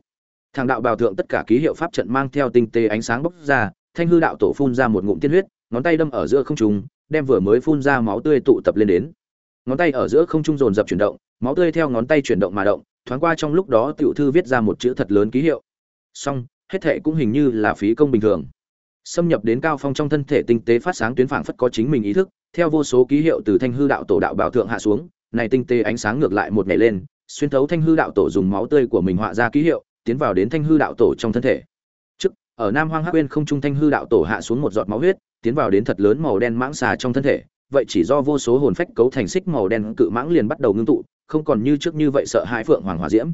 S1: Thằng đạo bào thượng tất cả ký hiệu pháp trận mang theo tinh tế ánh sáng bốc ra, thanh hư đạo tổ phun ra một ngụm tiên huyết, ngón tay đâm ở giữa không trung, đem vừa mới phun ra máu tươi tụ tập lên đến. Ngón tay ở giữa không trung dồn dập chuyển động, máu tươi theo ngón tay chuyển động mà động, thoáng qua trong lúc đó tiểu thư viết ra một chữ thật lớn ký hiệu. Song hết thệ cũng hình như là phí công bình thường. Xâm nhập đến cao phong trong thân thể tinh tế phát sáng tuyến phảng phất có chính mình ý thức theo vô số ký hiệu từ thanh hư đạo tổ đạo bảo thượng hạ xuống, này tinh tế ánh sáng ngược lại một ngày lên, xuyên thấu thanh hư đạo tổ dùng máu tươi của mình họa ra ký hiệu, tiến vào đến thanh hư đạo tổ trong thân thể. Trước, ở nam hoang hắc uyên không trung thanh hư đạo tổ hạ xuống một giọt máu huyết, tiến vào đến thật lớn màu đen mãng xà trong thân thể. Vậy chỉ do vô số hồn phách cấu thành xích màu đen cự mãng liền bắt đầu ngưng tụ, không còn như trước như vậy sợ hãi phượng hoàng hỏa diễm.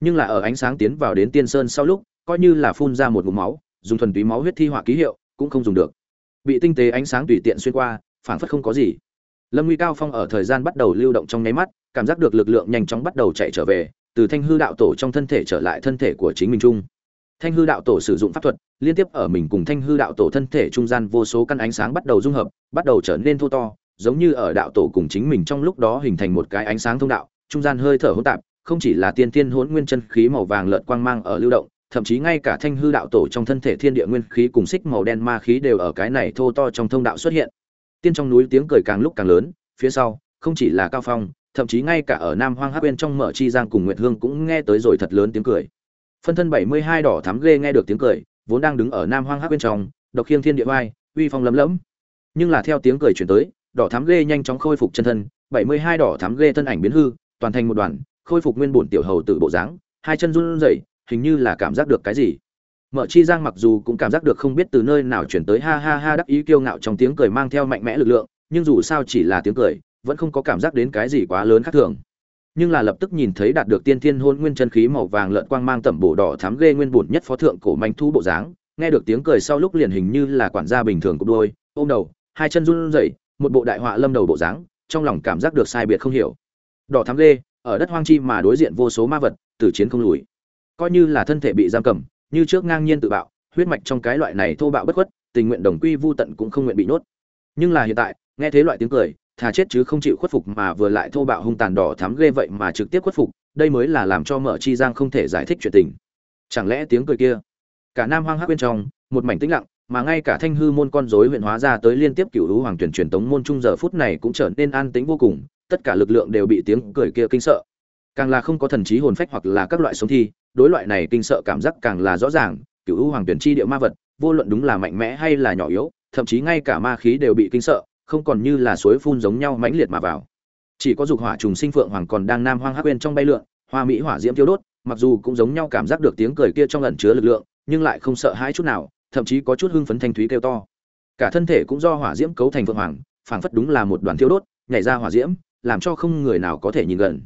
S1: Nhưng là ở ánh sáng tiến vào đến tiên sơn sau lúc, coi như là phun ra một ngụm máu, dùng thuần túy máu huyết thi họa ký hiệu, cũng không dùng được. Bị tinh tế ánh sáng tùy tiện xuyên qua phảng phất không có gì. Lâm nguy cao phong ở thời gian bắt đầu lưu động trong nháy mắt, cảm giác được lực lượng nhanh chóng bắt đầu chạy trở về, từ thanh hư đạo tổ trong thân thể trở lại thân thể của chính mình chung. Thanh hư đạo tổ sử dụng pháp thuật, liên tiếp ở mình cùng thanh hư đạo tổ thân thể trung gian vô số căn ánh sáng bắt đầu dung hợp, bắt đầu trở nên thô to, giống như ở đạo tổ cùng chính mình trong lúc đó hình thành một cái ánh sáng thông đạo, trung gian hơi thở hỗn tạp, không chỉ là tiên tiên hỗn nguyên chân khí màu vàng lợn quang mang ở lưu động, thậm chí ngay cả thanh hư đạo tổ trong thân thể thiên địa nguyên khí cùng xích màu đen ma khí đều ở cái này thô to trong thông đạo xuất hiện tiên trong núi tiếng cười càng lúc càng lớn, phía sau, không chỉ là cao phong, thậm chí ngay cả ở nam hoang hắc bên trong mở chi giang cùng nguyệt hương cũng nghe tới rồi thật lớn tiếng cười. Phân thân bảy mươi hai đỏ thắm ghê nghe được tiếng cười, vốn đang đứng ở nam hoang hắc bên trong, độc khiêng thiên địa vai, uy phong lấm lẫm. Nhưng là theo tiếng cười chuyển tới, đỏ thắm ghê nhanh chóng khôi phục chân thân, bảy mươi hai đỏ thắm ghê thân ảnh biến hư, toàn thành một đoàn, khôi phục nguyên bổn tiểu hầu tự bộ dáng, hai chân run rẩy, hình như là cảm giác được cái gì mở chi giang mặc dù cũng cảm giác được không biết từ nơi nào chuyển tới ha ha ha đắc ý kiêu ngạo trong tiếng cười mang theo mạnh mẽ lực lượng, nhưng dù sao chỉ là tiếng cười, vẫn không có cảm giác đến cái gì quá lớn khác thường. Nhưng là lập tức nhìn thấy đạt được tiên thiên hôn nguyên chân khí màu vàng lợn quang mang tẩm bổ đỏ thắm ghê nguyên bổn nhất phó thượng cổ manh thu bộ dáng, nghe được tiếng cười sau lúc liền hình như là quản gia bình thường của đôi, ôm đầu, hai chân run rẩy, một bộ đại họa lâm đầu bộ dáng, trong lòng cảm giác được sai biệt không hiểu. Đỏ thắm ghê, ở đất hoang chi mà đối diện vô số ma vật, tử chiến không lùi. Coi như là thân thể bị giam cầm như trước ngang nhiên tự bạo, huyết mạch trong cái loại này thô bạo bất khuất, tình nguyện đồng quy vu tận cũng không nguyện bị nốt nhưng là hiện tại, nghe thấy loại tiếng cười, thà chết chứ không chịu khuất phục mà vừa lại thô bạo hung tàn đỏ thắm ghê vậy mà trực tiếp khuất phục, đây mới là làm cho mở chi giang không thể giải thích chuyện tình. Chẳng lẽ tiếng cười kia, cả nam hoang hắc bên trong, một mảnh tĩnh lặng, mà ngay cả thanh hư môn con rối huyện hóa ra tới liên tiếp cựu lũ hoàng tuyển truyền tống môn trung giờ phút này cũng trở nên an tĩnh vô cùng, tất cả lực lượng đều bị tiếng cười kia kinh sợ càng là không có thần trí hồn phách hoặc là các loại sống thi, đối loại này kinh sợ cảm giác càng là rõ ràng, cựu u hoàng tuyển chi địa ma vật, vô luận đúng là mạnh mẽ hay là nhỏ yếu, thậm chí ngay cả ma khí đều bị kinh sợ, không còn như là suối phun giống nhau mãnh liệt mà vào. Chỉ có dục hỏa trùng sinh phượng hoàng còn đang nam hoang hắc bên trong bay lượn, hoa mỹ hỏa diễm thiêu đốt, mặc dù cũng giống nhau cảm giác được tiếng cười kia trong ẩn chứa lực lượng, nhưng lại không sợ hãi chút nào, thậm chí có chút hưng phấn thanh thúy kêu to. Cả thân thể cũng do hỏa diễm cấu thành phượng hoàng, phảng phất đúng là một đoàn thiêu đốt, nhảy ra hỏa diễm, làm cho không người nào có thể nhìn gần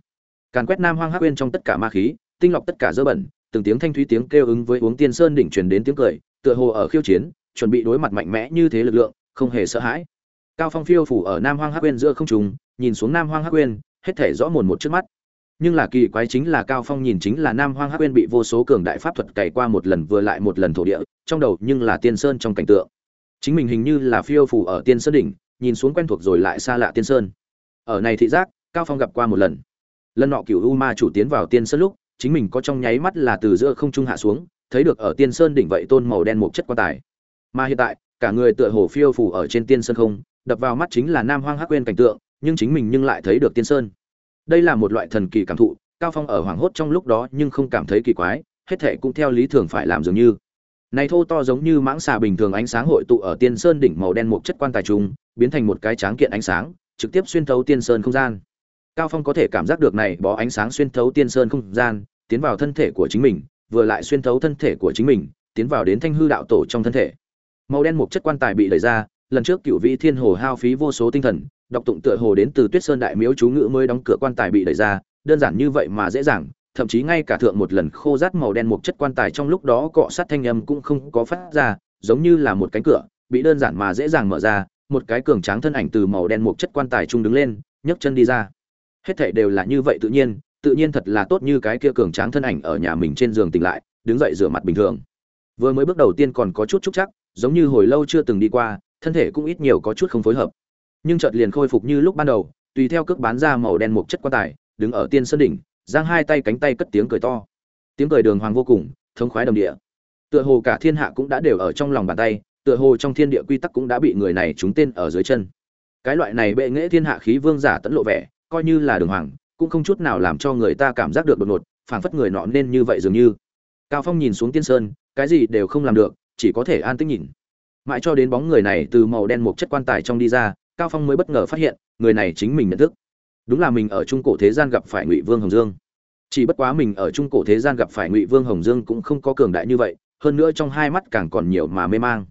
S1: càn quét nam hoang hắc quên trong tất cả ma khí, tinh lọc tất cả dơ bẩn, từng tiếng thanh thúy tiếng kêu ứng với uống tiên sơn đỉnh truyền đến tiếng cười, tựa hồ ở khiêu chiến, chuẩn bị đối mặt mạnh mẽ như thế lực lượng, không hề sợ hãi. Cao phong phiêu phủ ở nam hoang hắc quên giữa không trùng nhìn xuống nam hoang hắc quên hết thể rõ mồn một trước mắt. Nhưng là kỳ quái chính là cao phong nhìn chính là nam hoang hắc quên bị vô số cường đại pháp thuật cày qua một lần vừa lại một lần thổ địa, trong đầu nhưng là tiên sơn trong cảnh tượng. Chính mình hình như là phiêu phủ ở tiên sơn đỉnh, nhìn xuống quen thuộc rồi lại xa lạ tiên sơn. Ở này thị giác, cao phong gặp qua một lần lần nọ cửu u ma chủ tiến vào tiên sơn lúc, chính mình có trong nháy mắt là từ giữa không trung hạ xuống, thấy được ở tiên sơn đỉnh vậy tôn màu đen một chất quan tài. Mà hiện tại, cả người tựa hồ phiêu phủ ở trên tiên sơn không, đập vào mắt chính là nam hoang hắc quên cảnh tượng, nhưng chính mình nhưng lại thấy được tiên sơn. Đây là một loại thần kỳ cảm thụ, cao phong ở hoàng hốt trong lúc đó nhưng không cảm thấy kỳ quái, hết thệ cũng theo lý thường phải làm dường như. Này thô to giống như mãng xà bình thường ánh sáng hội tụ ở tiên sơn đỉnh màu đen một chất quan tài trùng biến thành một cái tráng kiện ánh sáng, trực tiếp xuyên thấu tiên sơn không gian cao phong có thể cảm giác được này bó ánh sáng xuyên thấu tiên sơn không gian, tiến vào thân thể của chính mình, vừa lại xuyên thấu thân thể của chính mình, tiến vào đến thanh hư đạo tổ trong thân thể. Màu đen một chất quan tài bị đẩy ra, lần trước cựu vị thiên hồ hao phí vô số tinh thần, đọc tụng tựa hồ đến từ tuyết sơn đại miếu chú ngữ mới đóng cửa quan tài bị đẩy ra, đơn giản như vậy mà dễ dàng, thậm chí ngay cả thượng một lần khô rát màu đen một chất quan tài trong lúc đó cọ sát thanh âm cũng không có phát ra, giống như là một cánh cửa, bị đơn giản mà dễ dàng mở ra, một cái cường tráng thân ảnh từ màu đen một chất quan tài trung đứng lên, nhấc chân đi ra hết thảy đều là như vậy tự nhiên tự nhiên thật là tốt như cái kia cường tráng thân ảnh ở nhà mình trên giường tỉnh lại, đứng dậy rửa mặt bình thường. Vừa mới bước đầu tiên còn có chút trúc chắc giống như hồi lâu chưa từng đi qua, thân thể cũng ít nhiều có chút không phối hợp. Nhưng chợt liền khôi phục như lúc ban đầu, tùy theo cước bán ra màu đen một chất quan tài, đứng ở tiên sơn đỉnh, giang hai tay cánh tay cất tiếng cười to. Tiếng cười đường hoàng vô cùng, thống khoái đồng địa. Tựa hồ cả thiên hạ cũng đã đều ở trong lòng bàn tay, tựa hồ trong thiên địa quy tắc cũng đã bị người này trúng tên ở dưới chân. Cái loại này bệ nghệ thiên hạ khí vương giả tẫn lộ vẻ coi như là đường hoàng, cũng không chút nào làm cho người ta cảm giác được đột ngột, phảng phất người nọ nên như vậy dường như. Cao phong nhìn xuống tiên sơn, cái gì đều không làm được, chỉ có thể an tĩnh nhìn. Mãi cho đến bóng người này từ màu đen một chất quan tài trong đi ra, cao phong mới bất ngờ phát hiện, người này chính mình nhận thức. Đúng là mình ở trung cổ thế gian gặp phải ngụy vương hồng dương. Chỉ bất quá mình ở trung cổ thế gian gặp phải ngụy vương hồng dương cũng không có cường đại như vậy, hơn nữa trong hai mắt càng còn nhiều mà mê mang.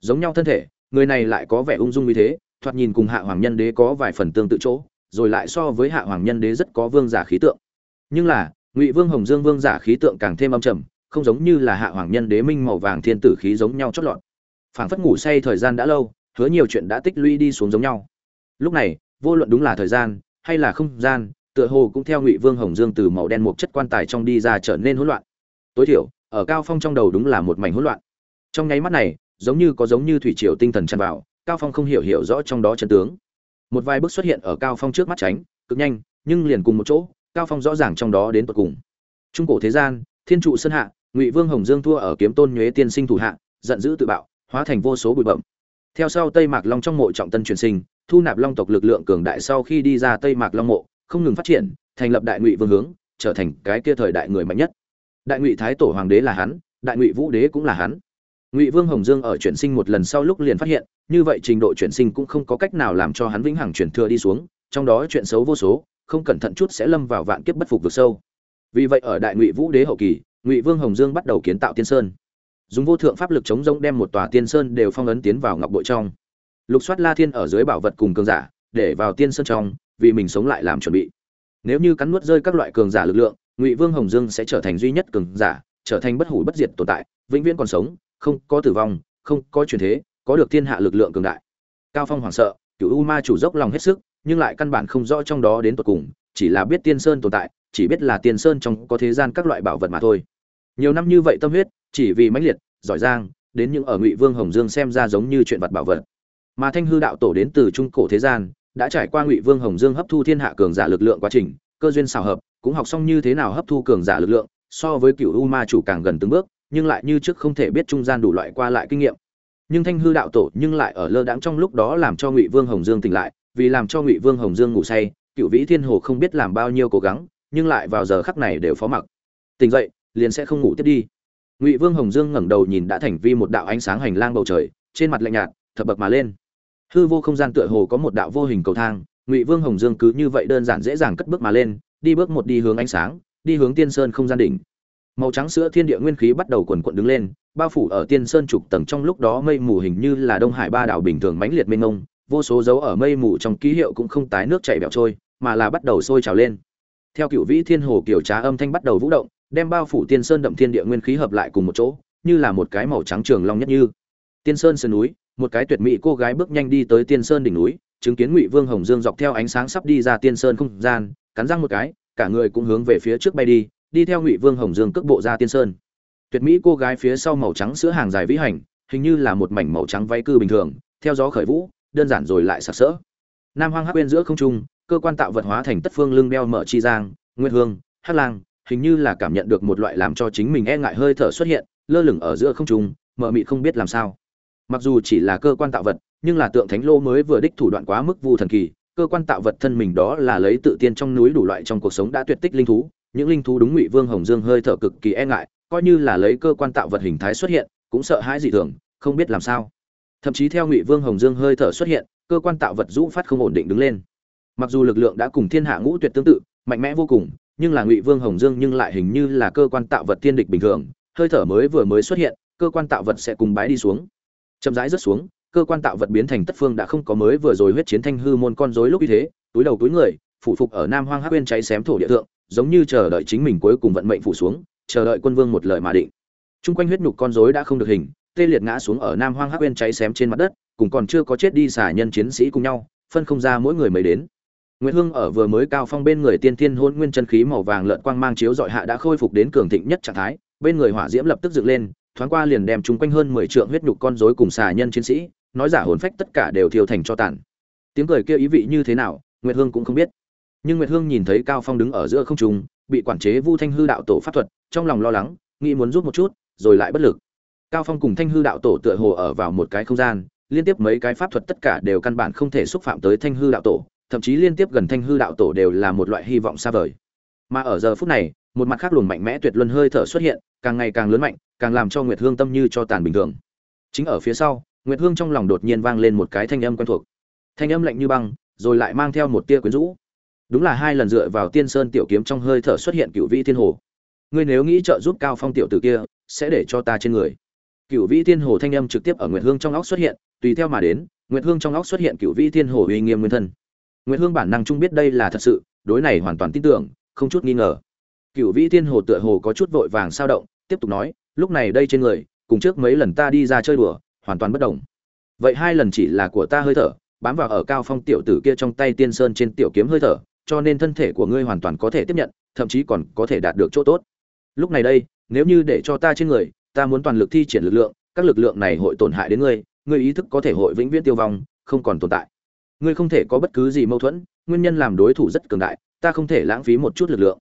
S1: Giống nhau thân thể, người này lại có vẻ ung dung như thế, thoạt nhìn cùng hạ hoàng nhân đế có vài phần tương tự chỗ rồi lại so với hạ hoàng nhân đế rất có vương giả khí tượng. Nhưng là, ngụy vương hồng dương vương giả khí tượng càng thêm âm trầm, không giống như là hạ hoàng nhân đế minh màu vàng thiên tử khí giống nhau chót lọt. Phảng phất ngủ say thời gian đã lâu, hứa nhiều chuyện đã tích lũy đi xuống giống nhau. Lúc này, vô luận đúng là thời gian, hay là không gian, tựa hồ cũng theo ngụy vương hồng dương từ màu đen một chất quan tài trong đi ra trở nên hỗn loạn. Tối thiểu, ở cao phong trong đầu đúng là một mảnh hỗn loạn. Trong nháy mắt này, giống như có giống như thủy triều tinh thần tràn vào, cao phong không hiểu hiểu rõ trong đó chân tướng một vài bước xuất hiện ở cao phong trước mắt tránh, cực nhanh, nhưng liền cùng một chỗ, cao phong rõ ràng trong đó đến tận cùng. Trung cổ thế gian, thiên trụ sơn hạ, ngụy vương hồng dương thua ở kiếm tôn nhuế tiên sinh thủ hạ, giận dữ tự bạo, hóa thành vô số bụi bậm theo sau tây mạc long trong mộ trọng tân truyền sinh, thu nạp long tộc lực lượng cường đại sau khi đi ra tây mạc long mộ, không ngừng phát triển, thành lập đại ngụy vương hướng, trở thành cái kia thời đại người mạnh nhất. Đại ngụy thái tổ hoàng đế là hắn, đại ngụy vũ đế cũng là hắn ngụy vương hồng dương ở chuyển sinh một lần sau lúc liền phát hiện, như vậy trình độ chuyển sinh cũng không có cách nào làm cho hắn vĩnh hằng chuyển thừa đi xuống, trong đó chuyện xấu vô số, không cẩn thận chút sẽ lâm vào vạn kiếp bất phục vực sâu. Vì vậy ở đại ngụy vũ đế hậu kỳ, ngụy vương hồng dương bắt đầu kiến tạo tiên sơn. Dùng vô thượng pháp lực chống rông đem một tòa tiên sơn đều phong ấn tiến vào ngọc bội trong. Lục soát la thiên ở dưới bảo vật cùng cường giả, để vào tiên sơn trong, vì mình sống lại làm chuẩn bị. Nếu như cắn nuốt rơi các loại cường giả lực lượng, ngụy vương hồng dương sẽ trở thành duy nhất cường giả, trở thành bất hủ bất diệt tồn tại, vĩnh viễn còn sống không có tử vong, không có truyền thế, có được thiên hạ lực lượng cường đại. Cao phong hoảng sợ cựu u ma chủ dốc lòng hết sức, nhưng lại căn bản không rõ trong đó đến tột cùng, chỉ là biết tiên sơn tồn tại, chỉ biết là tiên sơn trong có thế gian các loại bảo vật mà thôi. Nhiều năm như vậy tâm huyết, chỉ vì mãnh liệt, giỏi giang, đến những ở ngụy vương hồng dương xem ra giống như chuyện vật bảo vật. Mà thanh hư đạo tổ đến từ trung cổ thế gian, đã trải qua ngụy vương hồng dương hấp thu thiên hạ cường giả lực lượng quá trình, cơ duyên xào hợp, cũng học xong như thế nào hấp thu cường giả lực lượng, so với cựu u ma chủ càng gần từng bước nhưng lại như trước không thể biết trung gian đủ loại qua lại kinh nghiệm. Nhưng thanh hư đạo tổ nhưng lại ở lơ đãng trong lúc đó làm cho ngụy vương hồng dương tỉnh lại, vì làm cho ngụy vương hồng dương ngủ say, cựu vĩ thiên hồ không biết làm bao nhiêu cố gắng, nhưng lại vào giờ khắc này đều phó mặc. Tỉnh dậy, liền sẽ không ngủ tiếp đi. Ngụy vương hồng dương ngẩng đầu nhìn đã thành vi một đạo ánh sáng hành lang bầu trời, trên mặt lạnh nhạt, thập bậc mà lên. Hư vô không gian tựa hồ có một đạo vô hình cầu thang, ngụy vương hồng dương cứ như vậy đơn giản dễ dàng cất bước mà lên, đi bước một đi hướng ánh sáng, đi hướng tiên sơn không gian đỉnh màu trắng sữa thiên địa nguyên khí bắt đầu quần quận đứng lên, bao phủ ở tiên sơn trục tầng trong lúc đó mây mù hình như là đông hải ba đảo bình thường mãnh liệt mênh mông, vô số dấu ở mây mù trong ký hiệu cũng không tái nước chảy bẹo trôi, mà là bắt đầu sôi trào lên. Theo cựu vĩ thiên hồ kiểu trá âm thanh bắt đầu vũ động, đem bao phủ tiên sơn đậm thiên địa nguyên khí hợp lại cùng một chỗ, như là một cái màu trắng trường long nhất như. Tiên sơn sơn núi, một cái tuyệt mỹ cô gái bước nhanh đi tới tiên sơn đỉnh núi, chứng kiến ngụy vương hồng dương dọc theo ánh sáng sắp đi ra tiên sơn không gian, cắn răng một cái, cả người cũng hướng về phía trước bay đi đi theo ngụy vương hồng dương cước bộ ra tiên sơn tuyệt mỹ cô gái phía sau màu trắng sữa hàng dài vĩ hành hình như là một mảnh màu trắng váy cư bình thường theo gió khởi vũ đơn giản rồi lại sặc sỡ nam hoang hắc bên giữa không trung cơ quan tạo vật hóa thành tất phương lưng đeo mở chi giang nguyên hương hắc lang hình như là cảm nhận được một loại làm cho chính mình e ngại hơi thở xuất hiện lơ lửng ở giữa không trung mờ mị không biết làm sao mặc dù chỉ là cơ quan tạo vật nhưng là tượng thánh lô mới vừa đích thủ đoạn quá mức vu thần kỳ cơ quan tạo vật thân mình đó là lấy tự tiên trong núi đủ loại trong cuộc sống đã tuyệt tích linh thú những linh thú đúng ngụy vương hồng dương hơi thở cực kỳ e ngại, coi như là lấy cơ quan tạo vật hình thái xuất hiện, cũng sợ hãi dị thường, không biết làm sao. Thậm chí theo ngụy vương hồng dương hơi thở xuất hiện, cơ quan tạo vật rũ phát không ổn định đứng lên. Mặc dù lực lượng đã cùng thiên hạ ngũ tuyệt tương tự, mạnh mẽ vô cùng, nhưng là ngụy vương hồng dương nhưng lại hình như là cơ quan tạo vật thiên địch bình thường, hơi thở mới vừa mới xuất hiện, cơ quan tạo vật sẽ cùng bái đi xuống. Chậm rãi rớt xuống, cơ quan tạo vật biến thành tất phương đã không có mới vừa rồi huyết chiến thanh hư môn con rối lúc như thế, túi đầu túi người, phủ phục ở nam hoang hắc uyên cháy xém thổ địa thượng giống như chờ đợi chính mình cuối cùng vận mệnh phủ xuống chờ đợi quân vương một lời mà định chung quanh huyết nhục con rối đã không được hình tê liệt ngã xuống ở nam hoang hắc bên cháy xém trên mặt đất cùng còn chưa có chết đi xả nhân chiến sĩ cùng nhau phân không ra mỗi người mới đến Nguyệt Hương ở vừa mới cao phong bên người tiên tiên hôn nguyên chân khí màu vàng lợn quang mang chiếu dọi hạ đã khôi phục đến cường thịnh nhất trạng thái, bên người hỏa diễm lập tức dựng lên, thoáng qua liền đem chúng quanh hơn 10 trượng huyết nhục con rối cùng xà nhân chiến sĩ, nói giả hồn phách tất cả đều thiêu thành cho tàn. Tiếng cười kia ý vị như thế nào, Nguyệt Hương cũng không biết. Nhưng Nguyệt Hương nhìn thấy Cao Phong đứng ở giữa không trung, bị quản chế Vu Thanh hư đạo tổ pháp thuật, trong lòng lo lắng, nghĩ muốn giúp một chút, rồi lại bất lực. Cao Phong cùng Thanh hư đạo tổ tựa hồ ở vào một cái không gian, liên tiếp mấy cái pháp thuật tất cả đều căn bản không thể xúc phạm tới Thanh hư đạo tổ, thậm chí liên tiếp gần Thanh hư đạo tổ đều là một loại hy vọng xa vời. Mà ở giờ phút này, một mặt khác luồng mạnh mẽ tuyệt luân hơi thở xuất hiện, càng ngày càng lớn mạnh, càng làm cho Nguyệt Hương tâm như cho tàn bình thường. Chính ở phía sau, Nguyệt Hương trong lòng đột nhiên vang lên một cái thanh âm quen thuộc. Thanh âm lạnh như băng, rồi lại mang theo một tia quyến rũ. Đúng là hai lần dựa vào Tiên Sơn tiểu kiếm trong hơi thở xuất hiện cựu Vĩ Thiên Hồ. Ngươi nếu nghĩ trợ giúp Cao Phong tiểu tử kia, sẽ để cho ta trên người. cựu Vĩ Thiên Hồ thanh âm trực tiếp ở Nguyệt Hương trong óc xuất hiện, tùy theo mà đến, Nguyệt Hương trong óc xuất hiện cựu Vĩ Thiên Hồ uy nghiêm nguyên thân. Nguyệt Hương bản năng chung biết đây là thật sự, đối này hoàn toàn tin tưởng, không chút nghi ngờ. cựu Vĩ Thiên Hồ tựa hồ có chút vội vàng sao động, tiếp tục nói, lúc này đây trên người, cùng trước mấy lần ta đi ra chơi đùa, hoàn toàn bất động. Vậy hai lần chỉ là của ta hơi thở, bám vào ở cao phong tiểu tử kia trong tay tiên sơn trên tiểu kiếm hơi thở, cho nên thân thể của ngươi hoàn toàn có thể tiếp nhận, thậm chí còn có thể đạt được chỗ tốt. Lúc này đây, nếu như để cho ta trên người, ta muốn toàn lực thi triển lực lượng, các lực lượng này hội tổn hại đến ngươi, ngươi ý thức có thể hội vĩnh viễn tiêu vong, không còn tồn tại. Ngươi không thể có bất cứ gì mâu thuẫn, nguyên nhân làm đối thủ rất cường đại, ta không thể lãng phí một chút lực lượng.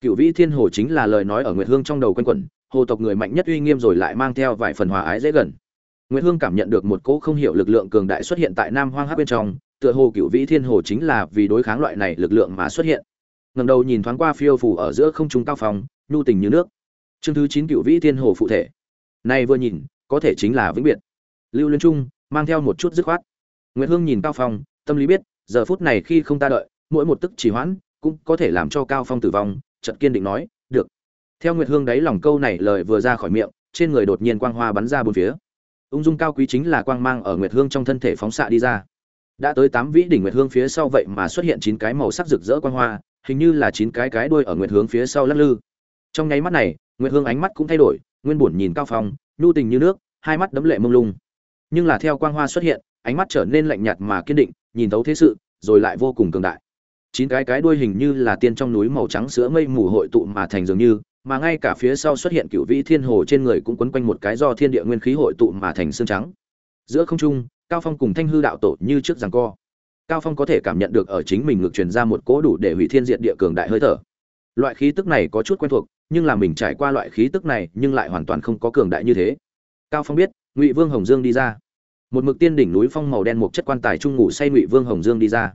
S1: Cửu Vĩ Thiên Hồ chính là lời nói ở Nguyệt Hương trong đầu quanh quẩn, hồ tộc người mạnh nhất uy nghiêm rồi lại mang theo vài phần hòa ái dễ gần. Nguyệt Hương cảm nhận được một cỗ không hiểu lực lượng cường đại xuất hiện tại Nam Hoang Hắc bên trong, tựa hồ Cửu Vĩ Thiên Hồ chính là vì đối kháng loại này lực lượng mà xuất hiện. Ngẩng đầu nhìn thoáng qua phiêu phù ở giữa không trung cao phòng, nhu tình như nước. Chương thứ chín Cửu Vĩ Thiên Hồ phụ thể. Nay vừa nhìn, có thể chính là vĩnh biệt. Lưu Liên Trung mang theo một chút dứt khoát. Nguyệt Hương nhìn Cao Phong, tâm lý biết, giờ phút này khi không ta đợi, mỗi một tức chỉ hoãn, cũng có thể làm cho Cao Phong tử vong, Trận kiên định nói, "Được." Theo Nguyệt Hương đấy lòng câu này lời vừa ra khỏi miệng, trên người đột nhiên quang hoa bắn ra bốn phía. Ung dung cao quý chính là quang mang ở Nguyệt Hương trong thân thể phóng xạ đi ra. Đã tới tám vĩ đỉnh Nguyệt Hương phía sau vậy mà xuất hiện chín cái màu sắc rực rỡ quang hoa, hình như là chín cái cái đuôi ở Nguyệt hướng phía sau lắc lư. Trong nháy mắt này, Nguyệt Hương ánh mắt cũng thay đổi, nguyên buồn nhìn Cao Phong, nhu tình như nước, hai mắt đấm lệ mông lung. Nhưng là theo quang hoa xuất hiện, ánh mắt trở nên lạnh nhạt mà kiên định, nhìn thấu thế sự, rồi lại vô cùng cường đại. Chín cái cái đuôi hình như là tiên trong núi màu trắng sữa mây mù hội tụ mà thành dường như, mà ngay cả phía sau xuất hiện cựu vĩ thiên hồ trên người cũng quấn quanh một cái do thiên địa nguyên khí hội tụ mà thành xương trắng giữa không trung cao phong cùng thanh hư đạo tổ như trước rằng co. Cao phong có thể cảm nhận được ở chính mình ngược truyền ra một cỗ đủ để hủy thiên diện địa cường đại hơi thở. Loại khí tức này có chút quen thuộc, nhưng là mình trải qua loại khí tức này nhưng lại hoàn toàn không có cường đại như thế. Cao phong biết, ngụy vương hồng dương đi ra. Một mực tiên đỉnh núi phong màu đen một chất quan tài trung ngủ say ngụy vương hồng dương đi ra.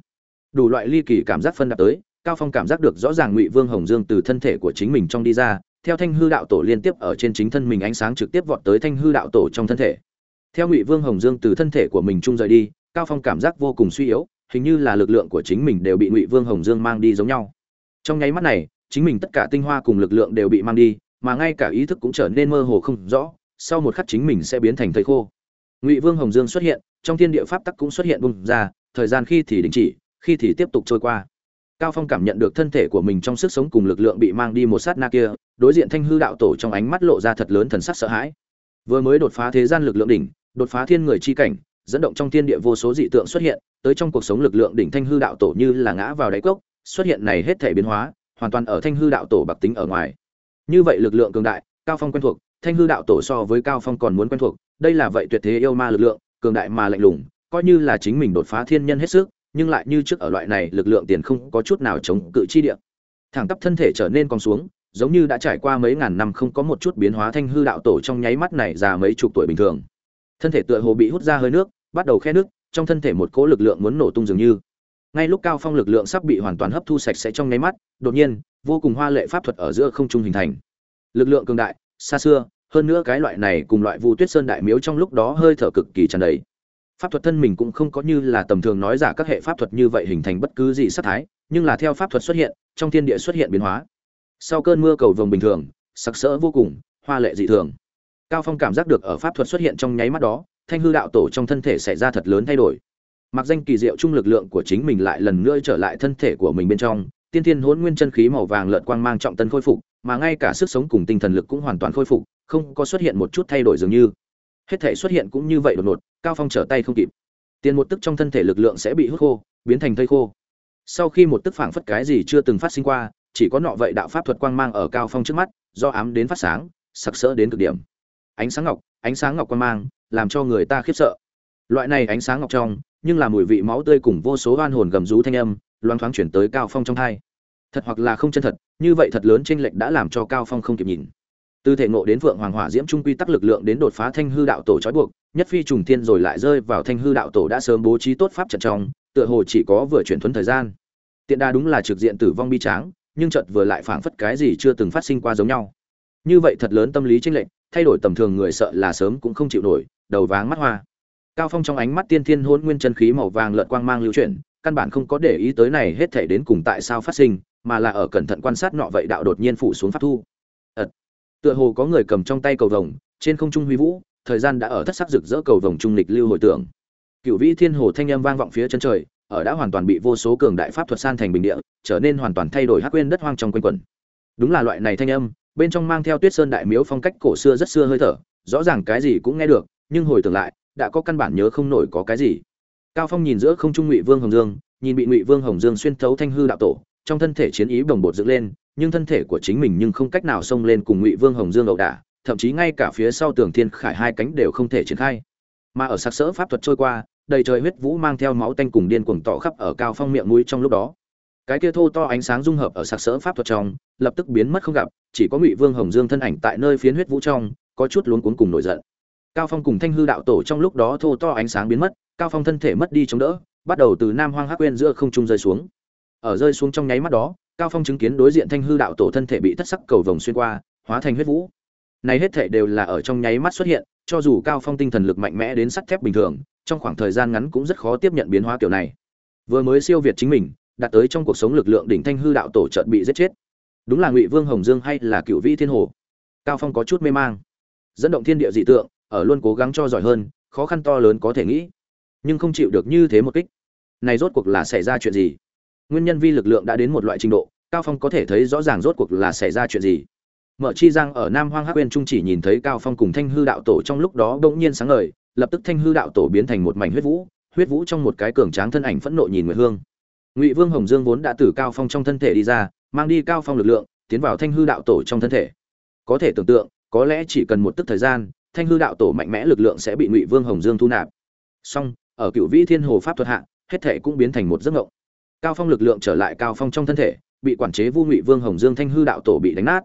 S1: Đủ loại ly kỳ cảm giác phân đạt tới, cao phong cảm giác được rõ ràng ngụy vương hồng dương từ thân thể của chính mình trong đi ra, theo thanh hư đạo tổ liên tiếp ở trên chính thân mình ánh sáng trực tiếp vọt tới thanh hư đạo tổ trong thân thể theo ngụy vương hồng dương từ thân thể của mình trung rời đi, cao phong cảm giác vô cùng suy yếu, hình như là lực lượng của chính mình đều bị ngụy vương hồng dương mang đi giống nhau. Trong nháy mắt này, chính mình tất cả tinh hoa cùng lực lượng đều bị mang đi, mà ngay cả ý thức cũng trở nên mơ hồ không rõ, sau một khắc chính mình sẽ biến thành thầy khô. Ngụy vương hồng dương xuất hiện, trong thiên địa pháp tắc cũng xuất hiện bung ra, thời gian khi thì đình chỉ, khi thì tiếp tục trôi qua. Cao phong cảm nhận được thân thể của mình trong sức sống cùng lực lượng bị mang đi một sát na kia, đối diện thanh hư đạo tổ trong ánh mắt lộ ra thật lớn thần sắc sợ hãi. Vừa mới đột phá thế gian lực lượng đỉnh đột phá thiên người chi cảnh, dẫn động trong thiên địa vô số dị tượng xuất hiện, tới trong cuộc sống lực lượng đỉnh thanh hư đạo tổ như là ngã vào đáy cốc, xuất hiện này hết thể biến hóa, hoàn toàn ở thanh hư đạo tổ bạc tính ở ngoài. Như vậy lực lượng cường đại, cao phong quen thuộc, thanh hư đạo tổ so với cao phong còn muốn quen thuộc, đây là vậy tuyệt thế yêu ma lực lượng, cường đại mà lạnh lùng, coi như là chính mình đột phá thiên nhân hết sức, nhưng lại như trước ở loại này lực lượng tiền không có chút nào chống cự chi địa. Thẳng tắp thân thể trở nên còn xuống, giống như đã trải qua mấy ngàn năm không có một chút biến hóa thanh hư đạo tổ trong nháy mắt này già mấy chục tuổi bình thường thân thể tựa hồ bị hút ra hơi nước, bắt đầu khe nước, trong thân thể một cỗ lực lượng muốn nổ tung dường như. Ngay lúc cao phong lực lượng sắp bị hoàn toàn hấp thu sạch sẽ trong nháy mắt, đột nhiên, vô cùng hoa lệ pháp thuật ở giữa không trung hình thành. Lực lượng cường đại, xa xưa, hơn nữa cái loại này cùng loại vu tuyết sơn đại miếu trong lúc đó hơi thở cực kỳ tràn đầy. Pháp thuật thân mình cũng không có như là tầm thường nói giả các hệ pháp thuật như vậy hình thành bất cứ gì sát thái, nhưng là theo pháp thuật xuất hiện, trong thiên địa xuất hiện biến hóa. Sau cơn mưa cầu vồng bình thường, sặc sỡ vô cùng, hoa lệ dị thường cao phong cảm giác được ở pháp thuật xuất hiện trong nháy mắt đó, thanh hư đạo tổ trong thân thể xảy ra thật lớn thay đổi. Mặc danh kỳ diệu chung lực lượng của chính mình lại lần nữa trở lại thân thể của mình bên trong, tiên thiên hỗn nguyên chân khí màu vàng lợn quang mang trọng tân khôi phục, mà ngay cả sức sống cùng tinh thần lực cũng hoàn toàn khôi phục, không có xuất hiện một chút thay đổi dường như. Hết thể xuất hiện cũng như vậy đột ngột, cao phong trở tay không kịp. Tiền một tức trong thân thể lực lượng sẽ bị hút khô, biến thành thây khô. Sau khi một tức phảng phất cái gì chưa từng phát sinh qua, chỉ có nọ vậy đạo pháp thuật quang mang ở cao phong trước mắt, do ám đến phát sáng, sặc sỡ đến cực điểm ánh sáng ngọc, ánh sáng ngọc quan mang, làm cho người ta khiếp sợ. Loại này ánh sáng ngọc trong, nhưng là mùi vị máu tươi cùng vô số oan hồn gầm rú thanh âm, loang thoáng chuyển tới cao phong trong thai. Thật hoặc là không chân thật, như vậy thật lớn trên lệch đã làm cho cao phong không kịp nhìn. Từ thể ngộ đến vượng hoàng hỏa diễm trung quy tắc lực lượng đến đột phá thanh hư đạo tổ trói buộc, nhất phi trùng thiên rồi lại rơi vào thanh hư đạo tổ đã sớm bố trí tốt pháp trận trong, tựa hồ chỉ có vừa chuyển thuấn thời gian. Tiện đa đúng là trực diện tử vong bi tráng, nhưng chợt vừa lại phảng phất cái gì chưa từng phát sinh qua giống nhau. Như vậy thật lớn tâm lý chênh lệch thay đổi tầm thường người sợ là sớm cũng không chịu nổi, đầu váng mắt hoa. Cao phong trong ánh mắt tiên thiên hôn nguyên chân khí màu vàng lợn quang mang lưu chuyển, căn bản không có để ý tới này hết thể đến cùng tại sao phát sinh, mà là ở cẩn thận quan sát nọ vậy đạo đột nhiên phủ xuống pháp thu. Ật. Tựa hồ có người cầm trong tay cầu vồng, trên không trung huy vũ, thời gian đã ở thất sắc rực rỡ cầu vồng trung lịch lưu hồi tưởng. Cựu vĩ thiên hồ thanh âm vang vọng phía chân trời, ở đã hoàn toàn bị vô số cường đại pháp thuật san thành bình địa, trở nên hoàn toàn thay đổi hắc quên đất hoang trong quanh quẩn. Đúng là loại này thanh âm bên trong mang theo tuyết sơn đại miếu phong cách cổ xưa rất xưa hơi thở, rõ ràng cái gì cũng nghe được, nhưng hồi tưởng lại, đã có căn bản nhớ không nổi có cái gì. Cao phong nhìn giữa không trung ngụy vương hồng dương, nhìn bị ngụy vương hồng dương xuyên thấu thanh hư đạo tổ, trong thân thể chiến ý bồng bột dựng lên, nhưng thân thể của chính mình nhưng không cách nào xông lên cùng ngụy vương hồng dương ẩu đả, thậm chí ngay cả phía sau tường thiên khải hai cánh đều không thể triển khai. Mà ở sặc sỡ pháp thuật trôi qua, đầy trời huyết vũ mang theo máu tanh cùng điên cuồng tỏ khắp ở cao phong miệng mũi trong lúc đó cái kia thô to ánh sáng dung hợp ở sặc sỡ pháp thuật trong, lập tức biến mất không gặp, chỉ có ngụy vương hồng dương thân ảnh tại nơi phiến huyết vũ trong, có chút luống cuống cùng nổi giận. Cao phong cùng thanh hư đạo tổ trong lúc đó thô to ánh sáng biến mất, cao phong thân thể mất đi chống đỡ, bắt đầu từ nam hoang hắc quên giữa không trung rơi xuống. Ở rơi xuống trong nháy mắt đó, cao phong chứng kiến đối diện thanh hư đạo tổ thân thể bị thất sắc cầu vồng xuyên qua, hóa thành huyết vũ. Này hết thể đều là ở trong nháy mắt xuất hiện, cho dù cao phong tinh thần lực mạnh mẽ đến sắt thép bình thường, trong khoảng thời gian ngắn cũng rất khó tiếp nhận biến hóa kiểu này. Vừa mới siêu việt chính mình đạt tới trong cuộc sống lực lượng đỉnh thanh hư đạo tổ chợt bị giết chết. Đúng là ngụy vương hồng dương hay là cựu vĩ thiên hồ? Cao phong có chút mê mang. Dẫn động thiên địa dị tượng, ở luôn cố gắng cho giỏi hơn, khó khăn to lớn có thể nghĩ, nhưng không chịu được như thế một kích. Này rốt cuộc là xảy ra chuyện gì? Nguyên nhân vi lực lượng đã đến một loại trình độ, cao phong có thể thấy rõ ràng rốt cuộc là xảy ra chuyện gì. Mở chi giang ở nam hoang hắc quên trung chỉ nhìn thấy cao phong cùng thanh hư đạo tổ trong lúc đó bỗng nhiên sáng ngời, lập tức thanh hư đạo tổ biến thành một mảnh huyết vũ huyết vũ trong một cái cường tráng thân ảnh phẫn nộ nhìn nguyệt hương ngụy vương hồng dương vốn đã từ cao phong trong thân thể đi ra, mang đi cao phong lực lượng, tiến vào thanh hư đạo tổ trong thân thể. Có thể tưởng tượng, có lẽ chỉ cần một tức thời gian, thanh hư đạo tổ mạnh mẽ lực lượng sẽ bị ngụy vương hồng dương thu nạp. Song, ở cựu vĩ thiên hồ pháp thuật hạ, hết thể cũng biến thành một giấc ngộng cao phong lực lượng trở lại cao phong trong thân thể, bị quản chế vu ngụy vương hồng dương thanh hư đạo tổ bị đánh nát.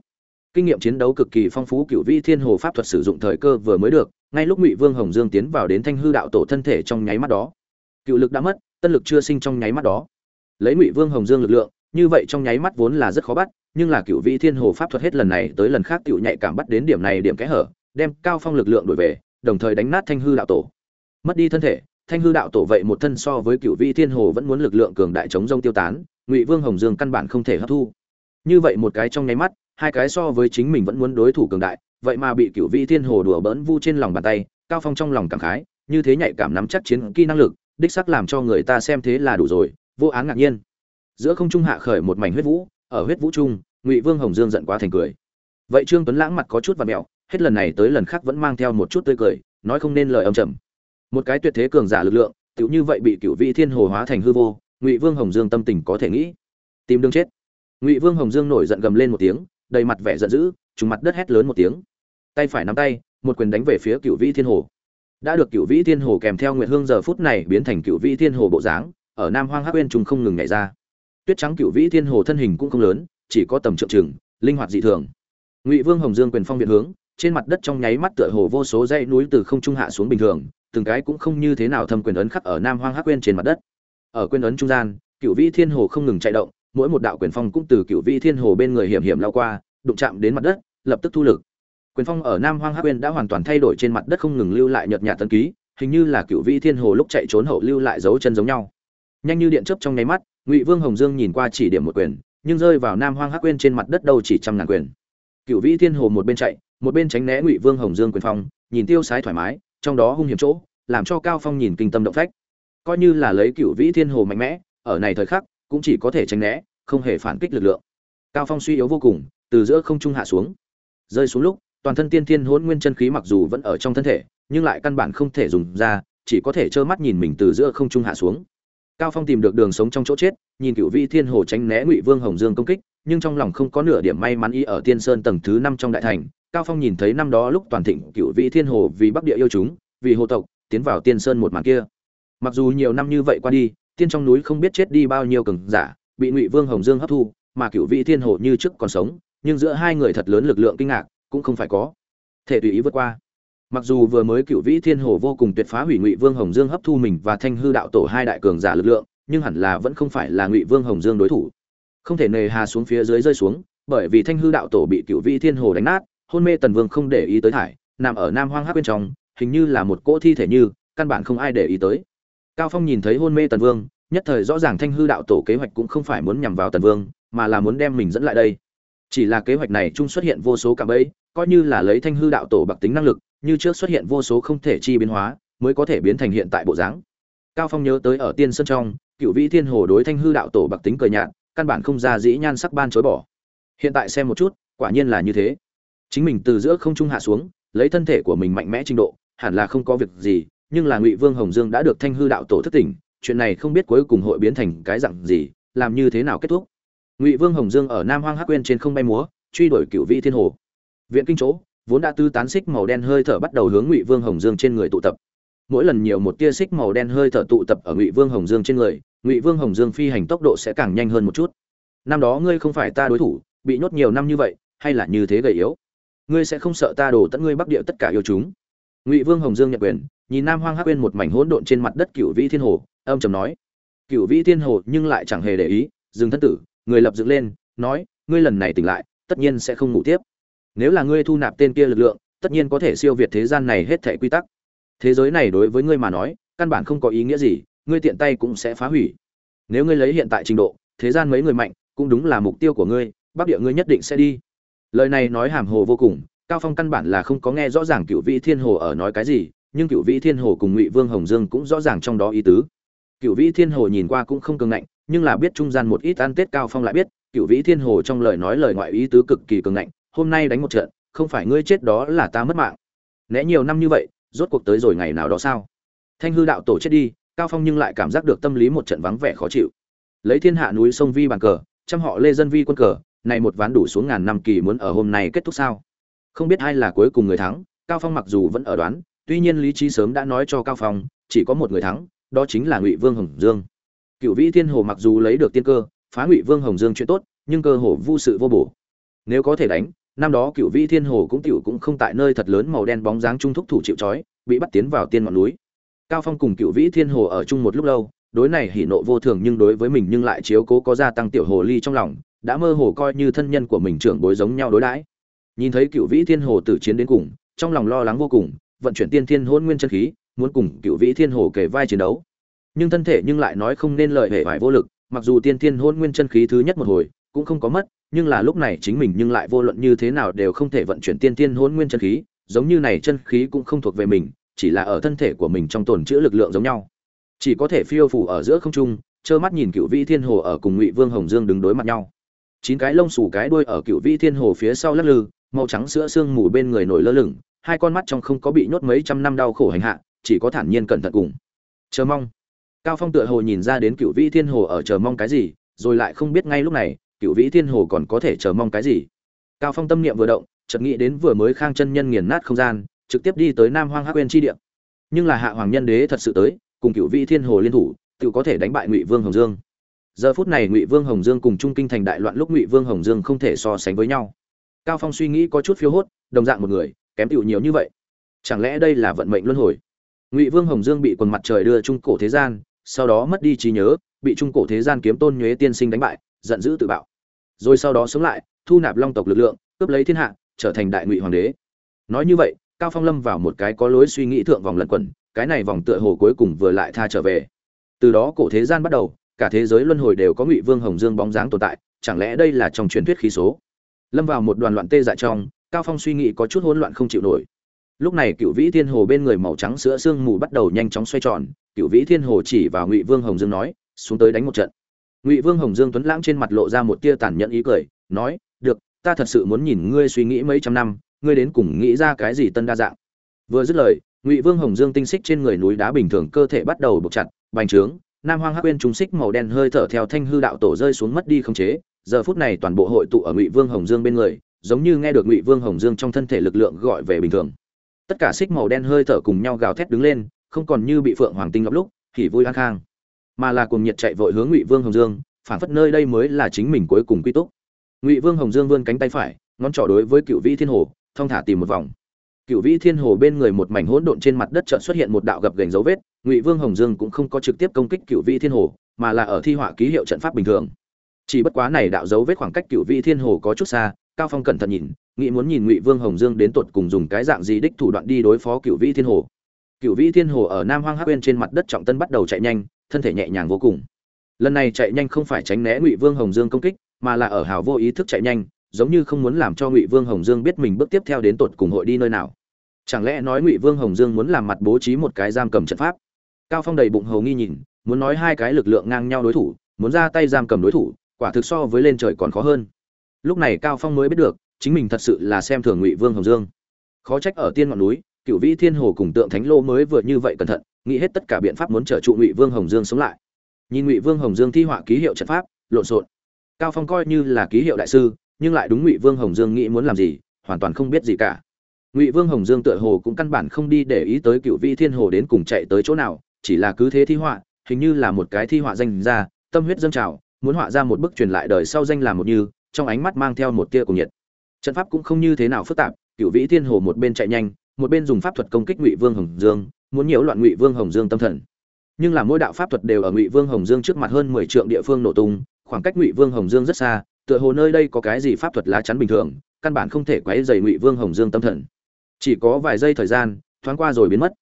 S1: Kinh nghiệm chiến đấu cực kỳ phong phú cựu vĩ thiên hồ pháp thuật sử dụng thời cơ vừa mới được, ngay lúc ngụy vương hồng dương tiến vào đến thanh hư đạo tổ thân thể trong nháy mắt đó. Cựu lực đã mất, tân lực chưa sinh trong nháy mắt đó lấy ngụy vương hồng dương lực lượng, như vậy trong nháy mắt vốn là rất khó bắt, nhưng là cựu vị thiên hồ pháp thuật hết lần này tới lần khác cựu nhạy cảm bắt đến điểm này điểm kẽ hở, đem cao phong lực lượng đổi về, đồng thời đánh nát thanh hư đạo tổ. Mất đi thân thể, thanh hư đạo tổ vậy một thân so với cựu vị thiên hồ vẫn muốn lực lượng cường đại chống rông tiêu tán, ngụy vương hồng dương căn bản không thể hấp thu. Như vậy một cái trong nháy mắt, hai cái so với chính mình vẫn muốn đối thủ cường đại, vậy mà bị cựu vị thiên hồ đùa bỡn vu trên lòng bàn tay, cao phong trong lòng cảm khái, như thế nhạy cảm nắm chắc chiến kỹ năng lực, đích sắc làm cho người ta xem thế là đủ rồi vô án ngạc nhiên. Giữa không trung hạ khởi một mảnh huyết vũ, ở huyết vũ trung, ngụy vương hồng dương giận quá thành cười. Vậy trương tuấn lãng mặt có chút và mẹo, hết lần này tới lần khác vẫn mang theo một chút tươi cười, nói không nên lời âm trầm. Một cái tuyệt thế cường giả lực lượng, tựu như vậy bị cựu vị thiên hồ hóa thành hư vô, ngụy vương hồng dương tâm tình có thể nghĩ. Tìm đường chết. Ngụy vương hồng dương nổi giận gầm lên một tiếng, đầy mặt vẻ giận dữ, trùng mặt đất hét lớn một tiếng. Tay phải nắm tay, một quyền đánh về phía cựu vĩ thiên hồ. Đã được cựu vĩ thiên hồ kèm theo nguyệt hương giờ phút này biến thành cựu vĩ thiên hồ bộ dáng ở nam hoang hắc Uyên trùng không ngừng nhảy ra. Tuyết trắng cựu vĩ thiên hồ thân hình cũng không lớn, chỉ có tầm trượng trừng, linh hoạt dị thường. Ngụy vương hồng dương quyền phong viện hướng, trên mặt đất trong nháy mắt tựa hồ vô số dãy núi từ không trung hạ xuống bình thường, từng cái cũng không như thế nào thâm quyền ấn khắc ở nam hoang hắc Uyên trên mặt đất. Ở quyền ấn trung gian, cựu vĩ thiên hồ không ngừng chạy động, mỗi một đạo quyền phong cũng từ cựu vĩ thiên hồ bên người hiểm hiểm lao qua, đụng chạm đến mặt đất, lập tức thu lực. Quyền phong ở nam hoang hắc Uyên đã hoàn toàn thay đổi trên mặt đất không ngừng lưu lại nhợt nhạt tân ký, hình như là cựu vĩ thiên hồ lúc chạy trốn hậu lưu lại dấu chân giống nhau nhanh như điện chớp trong nháy mắt, ngụy vương hồng dương nhìn qua chỉ điểm một quyền, nhưng rơi vào nam hoang hắc quên trên mặt đất đâu chỉ trăm ngàn quyền. Cựu vĩ thiên hồ một bên chạy, một bên tránh né ngụy vương hồng dương quyền phong, nhìn tiêu sái thoải mái, trong đó hung hiểm chỗ, làm cho cao phong nhìn kinh tâm động phách. Coi như là lấy cựu vĩ thiên hồ mạnh mẽ, ở này thời khắc, cũng chỉ có thể tránh né, không hề phản kích lực lượng. Cao phong suy yếu vô cùng, từ giữa không trung hạ xuống. Rơi xuống lúc, toàn thân tiên thiên hỗn nguyên chân khí mặc dù vẫn ở trong thân thể, nhưng lại căn bản không thể dùng ra, chỉ có thể trơ mắt nhìn mình từ giữa không trung hạ xuống cao phong tìm được đường sống trong chỗ chết, nhìn cựu vị thiên hồ tránh né ngụy vương hồng dương công kích, nhưng trong lòng không có nửa điểm may mắn ý ở tiên sơn tầng thứ năm trong đại thành. Cao phong nhìn thấy năm đó lúc toàn thịnh cựu vị thiên hồ vì bắc địa yêu chúng, vì hồ tộc, tiến vào tiên sơn một màn kia. Mặc dù nhiều năm như vậy qua đi, tiên trong núi không biết chết đi bao nhiêu cường giả, bị ngụy vương hồng dương hấp thu, mà cựu vị thiên hồ như trước còn sống, nhưng giữa hai người thật lớn lực lượng kinh ngạc, cũng không phải có thể tùy ý vượt qua mặc dù vừa mới cựu vĩ thiên hồ vô cùng tuyệt phá hủy ngụy vương hồng dương hấp thu mình và thanh hư đạo tổ hai đại cường giả lực lượng, nhưng hẳn là vẫn không phải là ngụy vương hồng dương đối thủ. Không thể nề hà xuống phía dưới rơi xuống, bởi vì thanh hư đạo tổ bị cựu vĩ thiên hồ đánh nát, hôn mê tần vương không để ý tới thải, nằm ở nam hoang hắc bên trong, hình như là một cỗ thi thể như, căn bản không ai để ý tới. Cao phong nhìn thấy hôn mê tần vương, nhất thời rõ ràng thanh hư đạo tổ kế hoạch cũng không phải muốn nhằm vào tần vương, mà là muốn đem mình dẫn lại đây. Chỉ là kế hoạch này chung xuất hiện vô số cạm bẫy, coi như là lấy thanh hư đạo tổ bạc tính năng lực như trước xuất hiện vô số không thể chi biến hóa, mới có thể biến thành hiện tại bộ dáng. Cao phong nhớ tới ở tiên sơn trong, cựu vĩ thiên hồ đối thanh hư đạo tổ bạc tính cờ nhạt, căn bản không ra dĩ nhan sắc ban chối bỏ. Hiện tại xem một chút, quả nhiên là như thế. Chính mình từ giữa không trung hạ xuống, lấy thân thể của mình mạnh mẽ trình độ, hẳn là không có việc gì, nhưng là ngụy vương hồng dương đã được thanh hư đạo tổ thất tỉnh, chuyện này không biết cuối cùng hội biến thành cái dặn gì, làm như thế nào kết thúc. Ngụy vương hồng dương ở nam hoang hắc quên trên không bay múa, truy đuổi cựu vĩ thiên hồ. Viện kinh chỗ vốn đã tư tán xích màu đen hơi thở bắt đầu hướng ngụy vương hồng dương trên người tụ tập. Mỗi lần nhiều một tia xích màu đen hơi thở tụ tập ở ngụy vương hồng dương trên người, ngụy vương hồng dương phi hành tốc độ sẽ càng nhanh hơn một chút. Năm đó ngươi không phải ta đối thủ, bị nhốt nhiều năm như vậy, hay là như thế gầy yếu? Ngươi sẽ không sợ ta đổ tận ngươi bắc địa tất cả yêu chúng? Ngụy vương hồng dương nhận quyền, nhìn nam hoang hắc quên một mảnh hỗn độn trên mặt đất cựu vĩ thiên hồ, âm trầm nói. Cựu vĩ thiên hồ nhưng lại chẳng hề để ý, dừng thân tử, người lập dựng lên, nói, ngươi lần này tỉnh lại, tất nhiên sẽ không ngủ tiếp nếu là ngươi thu nạp tên kia lực lượng, tất nhiên có thể siêu việt thế gian này hết thể quy tắc. Thế giới này đối với ngươi mà nói, căn bản không có ý nghĩa gì, ngươi tiện tay cũng sẽ phá hủy. Nếu ngươi lấy hiện tại trình độ, thế gian mấy người mạnh, cũng đúng là mục tiêu của ngươi, bắc địa ngươi nhất định sẽ đi. Lời này nói hàm hồ vô cùng, cao phong căn bản là không có nghe rõ ràng cựu vĩ thiên hồ ở nói cái gì, nhưng cựu vĩ thiên hồ cùng ngụy vương hồng dương cũng rõ ràng trong đó ý tứ. Cựu vĩ thiên hồ nhìn qua cũng không cường ngạnh, nhưng là biết trung gian một ít ăn tết cao phong lại biết, cựu vĩ thiên hồ trong lời nói lời ngoại ý tứ cực kỳ cường ngạnh hôm nay đánh một trận, không phải ngươi chết đó là ta mất mạng. Né nhiều năm như vậy, rốt cuộc tới rồi ngày nào đó sao? Thanh hư đạo tổ chết đi, cao phong nhưng lại cảm giác được tâm lý một trận vắng vẻ khó chịu. Lấy thiên hạ núi sông vi bàn cờ, trăm họ lê dân vi quân cờ, này một ván đủ xuống ngàn năm kỳ muốn ở hôm nay kết thúc sao? Không biết ai là cuối cùng người thắng, cao phong mặc dù vẫn ở đoán, tuy nhiên lý trí sớm đã nói cho cao phong, chỉ có một người thắng, đó chính là ngụy vương hồng dương. Cựu vĩ thiên hồ mặc dù lấy được tiên cơ, phá ngụy vương hồng dương chuyện tốt, nhưng cơ hồ vô sự vô bổ. Nếu có thể đánh năm đó cựu vĩ thiên hồ cũng tiểu cũng không tại nơi thật lớn màu đen bóng dáng trung thúc thủ chịu trói, bị bắt tiến vào tiên ngọn núi. Cao phong cùng cựu vĩ thiên hồ ở chung một lúc lâu, đối này hỉ nộ vô thường nhưng đối với mình nhưng lại chiếu cố có gia tăng tiểu hồ ly trong lòng, đã mơ hồ coi như thân nhân của mình trưởng bối giống nhau đối đãi. Nhìn thấy cựu vĩ thiên hồ tử chiến đến cùng, trong lòng lo lắng vô cùng, vận chuyển tiên thiên hôn nguyên chân khí, muốn cùng cựu vĩ thiên hồ kể vai chiến đấu. Nhưng thân thể nhưng lại nói không nên lời hệ vải vô lực, mặc dù tiên thiên hôn nguyên chân khí thứ nhất một hồi, cũng không có mất nhưng là lúc này chính mình nhưng lại vô luận như thế nào đều không thể vận chuyển tiên tiên hỗn nguyên chân khí, giống như này chân khí cũng không thuộc về mình, chỉ là ở thân thể của mình trong tồn chữ lực lượng giống nhau. Chỉ có thể phiêu phù ở giữa không trung, trơ mắt nhìn cựu vĩ thiên hồ ở cùng ngụy vương hồng dương đứng đối mặt nhau. Chín cái lông xù cái đuôi ở cựu vĩ thiên hồ phía sau lắc lư, màu trắng sữa xương mù bên người nổi lơ lửng, hai con mắt trong không có bị nhốt mấy trăm năm đau khổ hành hạ, chỉ có thản nhiên cẩn thận cùng. Chờ mong. Cao phong tựa hồ nhìn ra đến cựu vĩ thiên hồ ở chờ mong cái gì, rồi lại không biết ngay lúc này cựu vĩ thiên hồ còn có thể chờ mong cái gì? Cao phong tâm niệm vừa động, chợt nghĩ đến vừa mới khang chân nhân nghiền nát không gian, trực tiếp đi tới nam hoang hắc quên chi địa. Nhưng là hạ hoàng nhân đế thật sự tới, cùng cựu vĩ thiên hồ liên thủ, tự có thể đánh bại ngụy vương hồng dương. Giờ phút này ngụy vương hồng dương cùng trung kinh thành đại loạn lúc ngụy vương hồng dương không thể so sánh với nhau. Cao phong suy nghĩ có chút phiêu hốt, đồng dạng một người, kém tựu nhiều như vậy. Chẳng lẽ đây là vận mệnh luân hồi? Ngụy vương hồng dương bị quần mặt trời đưa trung cổ thế gian, sau đó mất đi trí nhớ, bị trung cổ thế gian kiếm tôn nhuế tiên sinh đánh bại, giận dữ tự bạo rồi sau đó sống lại, thu nạp long tộc lực lượng, cướp lấy thiên hạ, trở thành đại ngụy hoàng đế. Nói như vậy, cao phong lâm vào một cái có lối suy nghĩ thượng vòng lẩn quẩn, cái này vòng tựa hồ cuối cùng vừa lại tha trở về. Từ đó cổ thế gian bắt đầu, cả thế giới luân hồi đều có ngụy vương hồng dương bóng dáng tồn tại, chẳng lẽ đây là trong truyền thuyết khí số? Lâm vào một đoàn loạn tê dại trong, cao phong suy nghĩ có chút hỗn loạn không chịu nổi. Lúc này cựu vĩ thiên hồ bên người màu trắng sữa sương mù bắt đầu nhanh chóng xoay tròn, cựu vĩ thiên hồ chỉ vào ngụy vương hồng dương nói, xuống tới đánh một trận ngụy vương hồng dương tuấn lãng trên mặt lộ ra một tia tàn nhẫn ý cười, nói, được, ta thật sự muốn nhìn ngươi suy nghĩ mấy trăm năm, ngươi đến cùng nghĩ ra cái gì tân đa dạng. Vừa dứt lời, ngụy vương hồng dương tinh xích trên người núi đá bình thường cơ thể bắt đầu buộc chặt, bành trướng, nam hoang hắc quên trúng xích màu đen hơi thở theo thanh hư đạo tổ rơi xuống mất đi không chế, giờ phút này toàn bộ hội tụ ở ngụy vương hồng dương bên người, giống như nghe được ngụy vương hồng dương trong thân thể lực lượng gọi về bình thường. Tất cả xích màu đen hơi thở cùng nhau gào thét đứng lên, không còn như bị phượng hoàng tinh ngọc lúc, thì vui an khang mà là cuồng nhiệt chạy vội hướng ngụy vương hồng dương, phản phất nơi đây mới là chính mình cuối cùng quy túc. Ngụy vương hồng dương vươn cánh tay phải, ngón trỏ đối với cựu vĩ thiên hồ, thong thả tìm một vòng. Cựu vĩ thiên hồ bên người một mảnh hỗn độn trên mặt đất chợt xuất hiện một đạo gập gành dấu vết, ngụy vương hồng dương cũng không có trực tiếp công kích cựu vĩ thiên hồ, mà là ở thi họa ký hiệu trận pháp bình thường. Chỉ bất quá này đạo dấu vết khoảng cách cựu vĩ thiên hồ có chút xa, cao phong cẩn thận nhìn, nghĩ muốn nhìn ngụy vương hồng dương đến tột cùng dùng cái dạng gì đích thủ đoạn đi đối phó cựu vĩ thiên hồ. Cựu vĩ thiên hồ ở nam hoang hắc bên trên mặt đất trọng tân bắt đầu chạy nhanh thân thể nhẹ nhàng vô cùng. Lần này chạy nhanh không phải tránh né ngụy vương hồng dương công kích, mà là ở hào vô ý thức chạy nhanh, giống như không muốn làm cho ngụy vương hồng dương biết mình bước tiếp theo đến tột cùng hội đi nơi nào. Chẳng lẽ nói ngụy vương hồng dương muốn làm mặt bố trí một cái giam cầm trận pháp? Cao phong đầy bụng hầu nghi nhìn, muốn nói hai cái lực lượng ngang nhau đối thủ, muốn ra tay giam cầm đối thủ, quả thực so với lên trời còn khó hơn. Lúc này cao phong mới biết được, chính mình thật sự là xem thường ngụy vương hồng dương. Khó trách ở tiên ngọn núi, cựu vĩ thiên hồ cùng tượng thánh lô mới vừa như vậy cẩn thận nghĩ hết tất cả biện pháp muốn trở trụ ngụy vương hồng dương sống lại nhìn ngụy vương hồng dương thi họa ký hiệu trận pháp lộn xộn cao phong coi như là ký hiệu đại sư nhưng lại đúng ngụy vương hồng dương nghĩ muốn làm gì hoàn toàn không biết gì cả ngụy vương hồng dương tựa hồ cũng căn bản không đi để ý tới cựu vĩ thiên hồ đến cùng chạy tới chỗ nào chỉ là cứ thế thi họa hình như là một cái thi họa danh ra tâm huyết dâng trào muốn họa ra một bức truyền lại đời sau danh làm một như trong ánh mắt mang theo một tia cùng nhiệt trận pháp cũng không như thế nào phức tạp cựu vĩ thiên hồ một bên chạy nhanh một bên dùng pháp thuật công kích ngụy vương hồng dương muốn nhiễu loạn ngụy vương hồng dương tâm thần nhưng là mỗi đạo pháp thuật đều ở ngụy vương hồng dương trước mặt hơn mười triệu địa phương nổ tung khoảng cách ngụy vương hồng dương rất xa tựa hồ nơi đây có cái gì pháp thuật lá chắn bình thường căn bản không thể quấy dày ngụy vương hồng dương tâm thần chỉ có vài giây thời gian thoáng qua rồi biến mất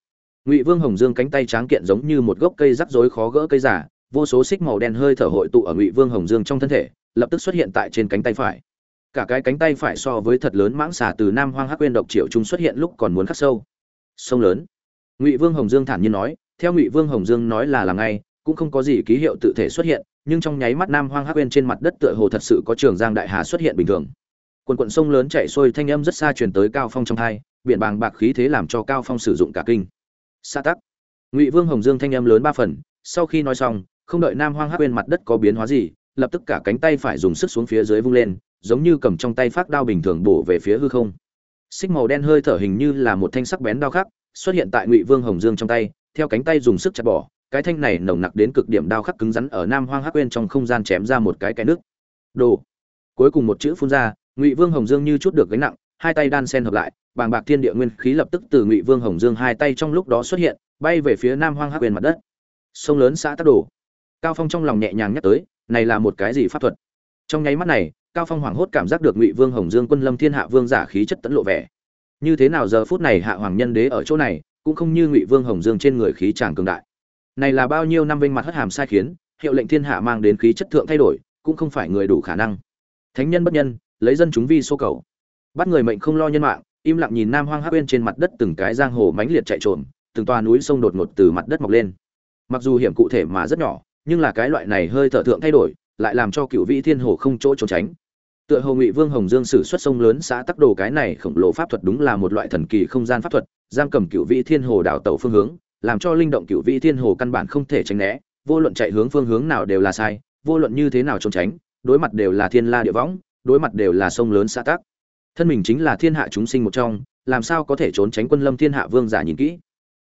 S1: ngụy vương hồng dương cánh tay tráng kiện giống như một gốc cây rắc rối khó gỡ cây giả vô số xích màu đen hơi thở hội tụ ở ngụy vương hồng dương trong thân thể lập tức xuất hiện tại trên cánh tay phải cả cái cánh tay phải so với thật lớn mãng xà từ nam hoang hắc quên độc triệu trung xuất hiện lúc còn muốn khắc sâu sông lớn ngụy vương hồng dương thản nhiên nói, theo ngụy vương hồng dương nói là làm ngay, cũng không có gì ký hiệu tự thể xuất hiện, nhưng trong nháy mắt nam hoang hắc bên trên mặt đất tựa hồ thật sự có trường giang đại hà xuất hiện bình thường. Quần quận sông lớn chạy xuôi thanh âm rất xa truyền tới cao phong trong hai, biển bàng bạc khí thế làm cho cao phong sử dụng cả kinh. Sa tắc. Ngụy vương hồng dương thanh âm lớn ba phần, sau khi nói xong, không đợi nam hoang hắc bên mặt đất có biến hóa gì, lập tức cả cánh tay phải dùng sức xuống phía dưới vung lên, giống như cầm trong tay phát đao bình thường bổ về phía hư không. Xích màu đen hơi thở hình như là một thanh sắc bén đao khắc xuất hiện tại ngụy vương hồng dương trong tay theo cánh tay dùng sức chặt bỏ cái thanh này nồng nặc đến cực điểm đao khắc cứng rắn ở nam hoang hắc quên trong không gian chém ra một cái cái nước đồ cuối cùng một chữ phun ra ngụy vương hồng dương như chút được gánh nặng hai tay đan sen hợp lại bàng bạc thiên địa nguyên khí lập tức từ ngụy vương hồng dương hai tay trong lúc đó xuất hiện bay về phía nam hoang hắc quên mặt đất sông lớn xã tắc đổ cao phong trong lòng nhẹ nhàng nhắc tới này là một cái gì pháp thuật trong nháy mắt này cao phong hoảng hốt cảm giác được ngụy vương hồng dương quân lâm thiên hạ vương giả khí chất tẫn lộ vẻ như thế nào giờ phút này hạ hoàng nhân đế ở chỗ này, cũng không như ngụy vương hồng dương trên người khí tràng cường đại. Này là bao nhiêu năm vinh mặt hất hàm sai khiến, hiệu lệnh thiên hạ mang đến khí chất thượng thay đổi, cũng không phải người đủ khả năng. Thánh nhân bất nhân, lấy dân chúng vi số cầu. Bắt người mệnh không lo nhân mạng, im lặng nhìn nam hoang hắc bên trên mặt đất từng cái giang hồ mãnh liệt chạy trộm từng toa núi sông đột ngột từ mặt đất mọc lên. Mặc dù hiểm cụ thể mà rất nhỏ, nhưng là cái loại này hơi thở thượng thay đổi, lại làm cho cựu vĩ thiên hồ không chỗ trốn tránh tựa hồ ngụy vương hồng dương sử xuất sông lớn xã tắc đồ cái này khổng lồ pháp thuật đúng là một loại thần kỳ không gian pháp thuật, giam cầm cựu vĩ thiên hồ đảo tàu phương hướng, làm cho linh động cựu vĩ thiên hồ căn bản không thể tránh né, vô luận chạy hướng phương hướng nào đều là sai, vô luận như thế nào trốn tránh, đối mặt đều là thiên la địa võng, đối mặt đều là sông lớn xã tắc. Thân mình chính là thiên hạ chúng sinh một trong, làm sao có thể trốn tránh quân lâm thiên hạ vương giả nhìn kỹ?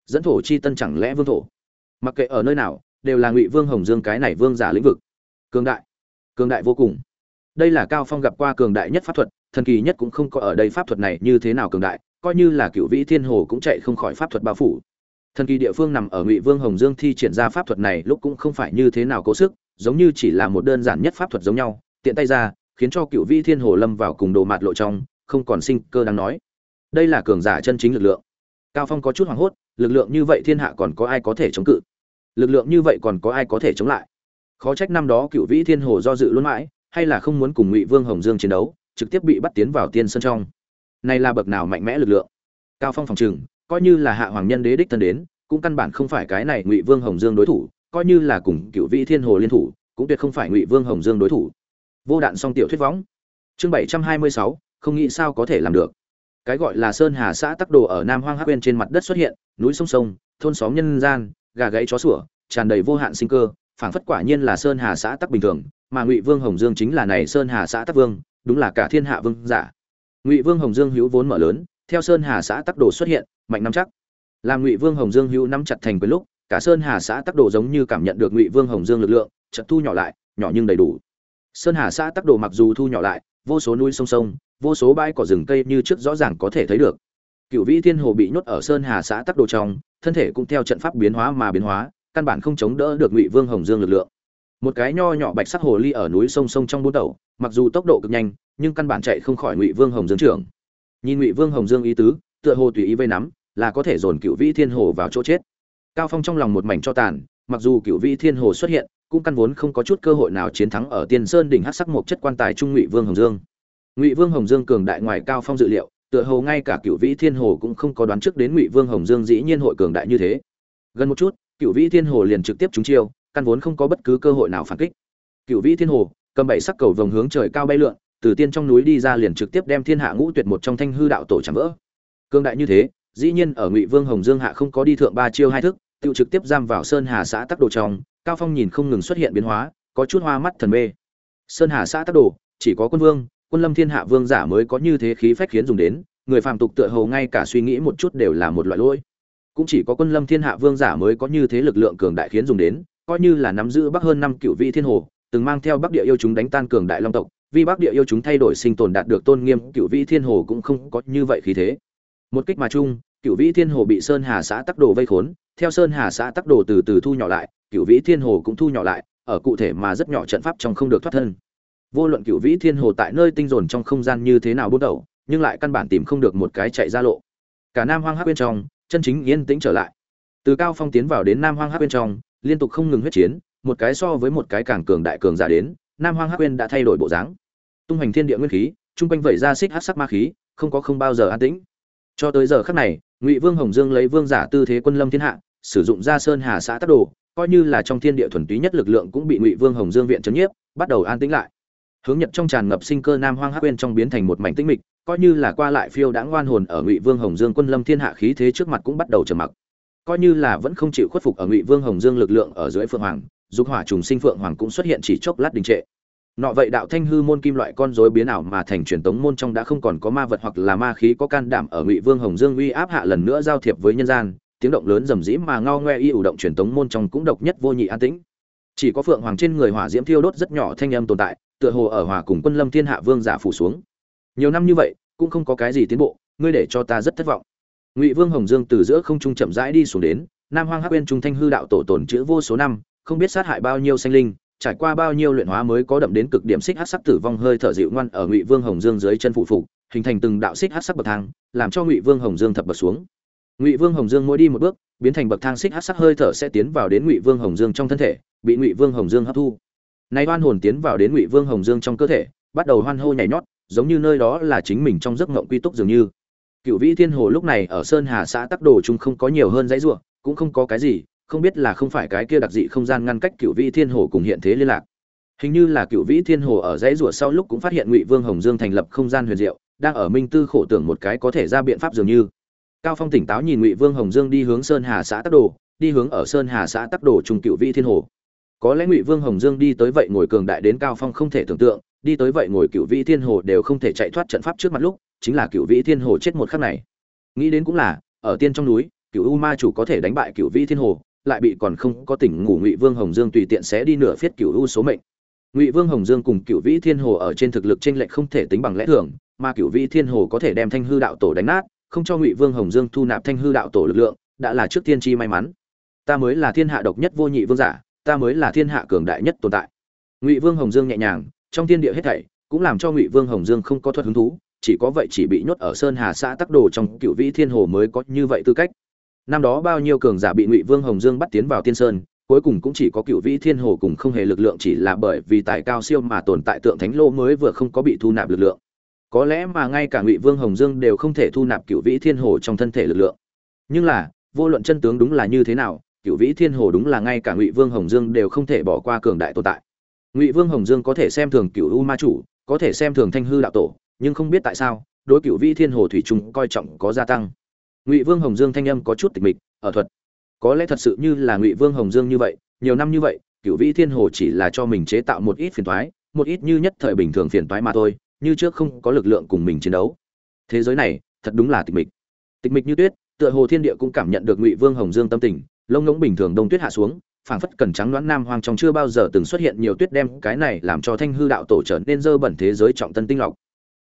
S1: Dẫn thổ chi tân chẳng lẽ vương thổ? Mặc kệ ở nơi nào, đều là ngụy vương hồng dương cái này vương giả lĩnh vực. Cường đại. Cường đại vô cùng đây là cao phong gặp qua cường đại nhất pháp thuật, thần kỳ nhất cũng không có ở đây pháp thuật này như thế nào cường đại, coi như là cựu vĩ thiên hồ cũng chạy không khỏi pháp thuật bao phủ. Thần kỳ địa phương nằm ở ngụy vương hồng dương thi triển ra pháp thuật này lúc cũng không phải như thế nào cố sức, giống như chỉ là một đơn giản nhất pháp thuật giống nhau, tiện tay ra, khiến cho cựu vĩ thiên hồ lâm vào cùng đồ mạt lộ trong, không còn sinh cơ đáng nói. Đây là cường giả chân chính lực lượng. Cao phong có chút hoảng hốt, lực lượng như vậy thiên hạ còn có ai có thể chống cự? Lực lượng như vậy còn có ai có thể chống lại? Khó trách năm đó cựu vĩ thiên hồ do dự luôn mãi hay là không muốn cùng ngụy vương hồng dương chiến đấu, trực tiếp bị bắt tiến vào tiên sân trong. Này là bậc nào mạnh mẽ lực lượng? Cao phong phòng trừng coi như là hạ hoàng nhân đế đích thân đến, cũng căn bản không phải cái này ngụy vương hồng dương đối thủ, coi như là cùng cựu vị thiên hồ liên thủ, cũng tuyệt không phải ngụy vương hồng dương đối thủ. Vô đạn song tiểu thuyết võng. Chương bảy trăm hai mươi sáu, không nghĩ sao có thể làm được. Cái gọi là sơn hà xã tắc đồ ở nam hoang hắc bên trên mặt đất xuất hiện, núi sông sông, thôn xóm nhân gian, gà gãy chó sủa, tràn đầy vô hạn sinh cơ, phảng phất quả nhiên là sơn hà xã tắc bình thường mà ngụy vương hồng dương chính là này sơn hà xã tắc vương đúng là cả thiên hạ vương giả ngụy vương hồng dương hữu vốn mở lớn theo sơn hà xã tắc đồ xuất hiện mạnh nắm chắc làm ngụy vương hồng dương hữu nắm chặt thành với lúc cả sơn hà xã tắc đồ giống như cảm nhận được ngụy vương hồng dương lực lượng chợt thu nhỏ lại nhỏ nhưng đầy đủ sơn hà xã tắc đồ mặc dù thu nhỏ lại vô số núi sông sông vô số bãi cỏ rừng cây như trước rõ ràng có thể thấy được cựu vĩ thiên hồ bị nhốt ở sơn hà xã tắc đồ trong thân thể cũng theo trận pháp biến hóa mà biến hóa căn bản không chống đỡ được ngụy vương hồng dương lực lượng một cái nho nhỏ bạch sắc hồ ly ở núi sông sông trong bốn đầu mặc dù tốc độ cực nhanh, nhưng căn bản chạy không khỏi ngụy vương hồng dương trưởng. Nhìn ngụy vương hồng dương ý tứ, tựa hồ tùy ý vây nắm, là có thể dồn cựu vĩ thiên hồ vào chỗ chết. Cao phong trong lòng một mảnh cho tàn, mặc dù cựu vĩ thiên hồ xuất hiện, cũng căn vốn không có chút cơ hội nào chiến thắng ở tiên sơn đỉnh hắc sắc một chất quan tài trung ngụy vương hồng dương. Ngụy vương hồng dương cường đại ngoài cao phong dự liệu, tựa hồ ngay cả cựu vĩ thiên hồ cũng không có đoán trước đến ngụy vương hồng dương dĩ nhiên hội cường đại như thế. Gần một chút cựu vĩ thiên hồ liền trực tiếp trúng chiêu căn vốn không có bất cứ cơ hội nào phản kích. Cựu vĩ thiên hồ, cầm bảy sắc cầu vồng hướng trời cao bay lượn, từ tiên trong núi đi ra liền trực tiếp đem thiên hạ ngũ tuyệt một trong thanh hư đạo tổ chạm vỡ. Cương đại như thế, dĩ nhiên ở ngụy vương hồng dương hạ không có đi thượng ba chiêu hai thức, tự trực tiếp giam vào sơn hà xã tắc đồ trong, cao phong nhìn không ngừng xuất hiện biến hóa, có chút hoa mắt thần mê. Sơn hà xã tắc đồ, chỉ có quân vương, quân lâm thiên hạ vương giả mới có như thế khí phách khiến dùng đến, người phàm tục tựa hồ ngay cả suy nghĩ một chút đều là một loại lỗi. Cũng chỉ có quân lâm thiên hạ vương giả mới có như thế lực lượng cường đại khiến dùng đến coi như là nắm giữ bắc hơn năm cựu vị thiên hồ, từng mang theo bắc địa yêu chúng đánh tan cường đại long tộc, vì bắc địa yêu chúng thay đổi sinh tồn đạt được tôn nghiêm, cựu vị thiên hồ cũng không có như vậy khí thế. Một kích mà chung, cựu vĩ thiên hồ bị sơn hà xã tắc đồ vây khốn, theo sơn hà xã tắc đồ từ từ thu nhỏ lại, cựu vĩ thiên hồ cũng thu nhỏ lại, ở cụ thể mà rất nhỏ trận pháp trong không được thoát thân. Vô luận cựu vĩ thiên hồ tại nơi tinh dồn trong không gian như thế nào bút đầu, nhưng lại căn bản tìm không được một cái chạy ra lộ. Cả nam hoang hát bên trong, chân chính yên tĩnh trở lại. Từ cao phong tiến vào đến nam hoang hát bên trong liên tục không ngừng huyết chiến, một cái so với một cái càng cường đại cường giả đến, nam hoang hắc uyên đã thay đổi bộ dáng. Tung hành thiên địa nguyên khí chung quanh vẩy ra xích hát sắc ma khí, không có không bao giờ an tĩnh. Cho tới giờ khắc này, ngụy vương hồng dương lấy vương giả tư thế quân lâm thiên hạ, sử dụng ra sơn hà xã tắc đồ, coi như là trong thiên địa thuần túy nhất lực lượng cũng bị ngụy vương hồng dương viện trấn nhiếp, bắt đầu an tĩnh lại. Hướng nhật trong tràn ngập sinh cơ nam hoang hắc quên trong biến thành một mảnh tĩnh mịch, coi như là qua lại phiêu đã ngoan hồn ở ngụy vương hồng dương quân lâm thiên hạ khí thế trước mặt cũng bắt đầu trầm mặc coi như là vẫn không chịu khuất phục ở ngụy vương hồng dương lực lượng ở dưới phượng hoàng, dục hỏa trùng sinh phượng hoàng cũng xuất hiện chỉ chốc lát đình trệ. Nọ vậy đạo thanh hư môn kim loại con rối biến ảo mà thành truyền tống môn trong đã không còn có ma vật hoặc là ma khí có can đảm ở ngụy vương hồng dương uy áp hạ lần nữa giao thiệp với nhân gian, tiếng động lớn rầm rĩ mà ngao ngoe y ủ động truyền tống môn trong cũng độc nhất vô nhị an tĩnh. Chỉ có phượng hoàng trên người hỏa diễm thiêu đốt rất nhỏ thanh âm tồn tại, tựa hồ ở hòa cùng quân lâm thiên hạ vương giả phủ xuống. Nhiều năm như vậy, cũng không có cái gì tiến bộ, ngươi để cho ta rất thất vọng ngụy vương hồng dương từ giữa không trung chậm rãi đi xuống đến, nam hoang hắc bên trung thanh hư đạo tổ tồn chữ vô số năm, không biết sát hại bao nhiêu sinh linh, trải qua bao nhiêu luyện hóa mới có đậm đến cực điểm xích hắc sắc tử vong hơi thở dịu ngoan ở ngụy vương hồng dương dưới chân phụ phụ hình thành từng đạo xích hắc sắc bậc thang, làm cho ngụy vương hồng dương thập bậc xuống. Ngụy vương hồng dương mỗi đi một bước, biến thành bậc thang xích hắc sắc hơi thở sẽ tiến vào đến ngụy vương hồng dương trong thân thể, bị ngụy vương hồng dương hấp thu. Nay oan hồn tiến vào đến ngụy vương hồng dương trong cơ thể, bắt đầu hoan hô nhảy nhót, giống như nơi đó là chính mình trong giấc ngộng quy túc dường như cựu vĩ thiên hồ lúc này ở sơn hà xã tắc đồ chung không có nhiều hơn dãy ruộng cũng không có cái gì, không biết là không phải cái kia đặc dị không gian ngăn cách cựu vĩ thiên hồ cùng hiện thế liên lạc. Hình như là cựu vĩ thiên hồ ở dãy ruộng sau lúc cũng phát hiện ngụy vương hồng dương thành lập không gian huyền diệu, đang ở minh tư khổ tưởng một cái có thể ra biện pháp dường như. Cao phong tỉnh táo nhìn ngụy vương hồng dương đi hướng sơn hà xã tắc đồ, đi hướng ở sơn hà xã tắc đồ trung cựu vĩ thiên hồ. Có lẽ ngụy vương hồng dương đi tới vậy ngồi cường đại đến cao phong không thể tưởng tượng, đi tới vậy ngồi cựu vĩ thiên hồ đều không thể chạy thoát trận pháp trước mặt lúc chính là cựu vĩ thiên hồ chết một khắc này. Nghĩ đến cũng là, ở tiên trong núi, cựu u ma chủ có thể đánh bại cựu vĩ thiên hồ, lại bị còn không có tỉnh ngủ ngụy vương hồng dương tùy tiện sẽ đi nửa phiết cựu u số mệnh. Ngụy vương hồng dương cùng cựu vĩ thiên hồ ở trên thực lực tranh lệch không thể tính bằng lẽ thường, mà cựu vĩ thiên hồ có thể đem thanh hư đạo tổ đánh nát, không cho ngụy vương hồng dương thu nạp thanh hư đạo tổ lực lượng, đã là trước tiên tri may mắn. Ta mới là thiên hạ độc nhất vô nhị vương giả, ta mới là thiên hạ cường đại nhất tồn tại. Ngụy vương hồng dương nhẹ nhàng, trong thiên địa hết thảy, cũng làm cho ngụy vương hồng dương không có thuật hứng thú chỉ có vậy chỉ bị nhốt ở sơn hà xã tắc đồ trong cựu vĩ thiên hồ mới có như vậy tư cách. Năm đó bao nhiêu cường giả bị ngụy vương hồng dương bắt tiến vào tiên sơn, cuối cùng cũng chỉ có cựu vĩ thiên hồ cùng không hề lực lượng chỉ là bởi vì tài cao siêu mà tồn tại tượng thánh lô mới vừa không có bị thu nạp lực lượng. Có lẽ mà ngay cả ngụy vương hồng dương đều không thể thu nạp cựu vĩ thiên hồ trong thân thể lực lượng. Nhưng là, vô luận chân tướng đúng là như thế nào, cựu vĩ thiên hồ đúng là ngay cả ngụy vương hồng dương đều không thể bỏ qua cường đại tồn tại. Ngụy vương hồng dương có thể xem thường cựu u ma chủ, có thể xem thường thanh hư đạo tổ nhưng không biết tại sao, đối cựu vĩ thiên hồ thủy trung coi trọng có gia tăng. Ngụy vương hồng dương thanh âm có chút tịch mịch, ở thuật, có lẽ thật sự như là ngụy vương hồng dương như vậy, nhiều năm như vậy, cựu vĩ thiên hồ chỉ là cho mình chế tạo một ít phiền toái, một ít như nhất thời bình thường phiền toái mà thôi, như trước không có lực lượng cùng mình chiến đấu. Thế giới này, thật đúng là tịch mịch. Tịch mịch như tuyết, tựa hồ thiên địa cũng cảm nhận được ngụy vương hồng dương tâm tình, lông ngỗng bình thường đông tuyết hạ xuống, phảng phất cần trắng đoán nam hoang trong chưa bao giờ từng xuất hiện nhiều tuyết đem cái này làm cho thanh hư đạo tổ trở nên dơ bẩn thế giới trọng tân tinh lọc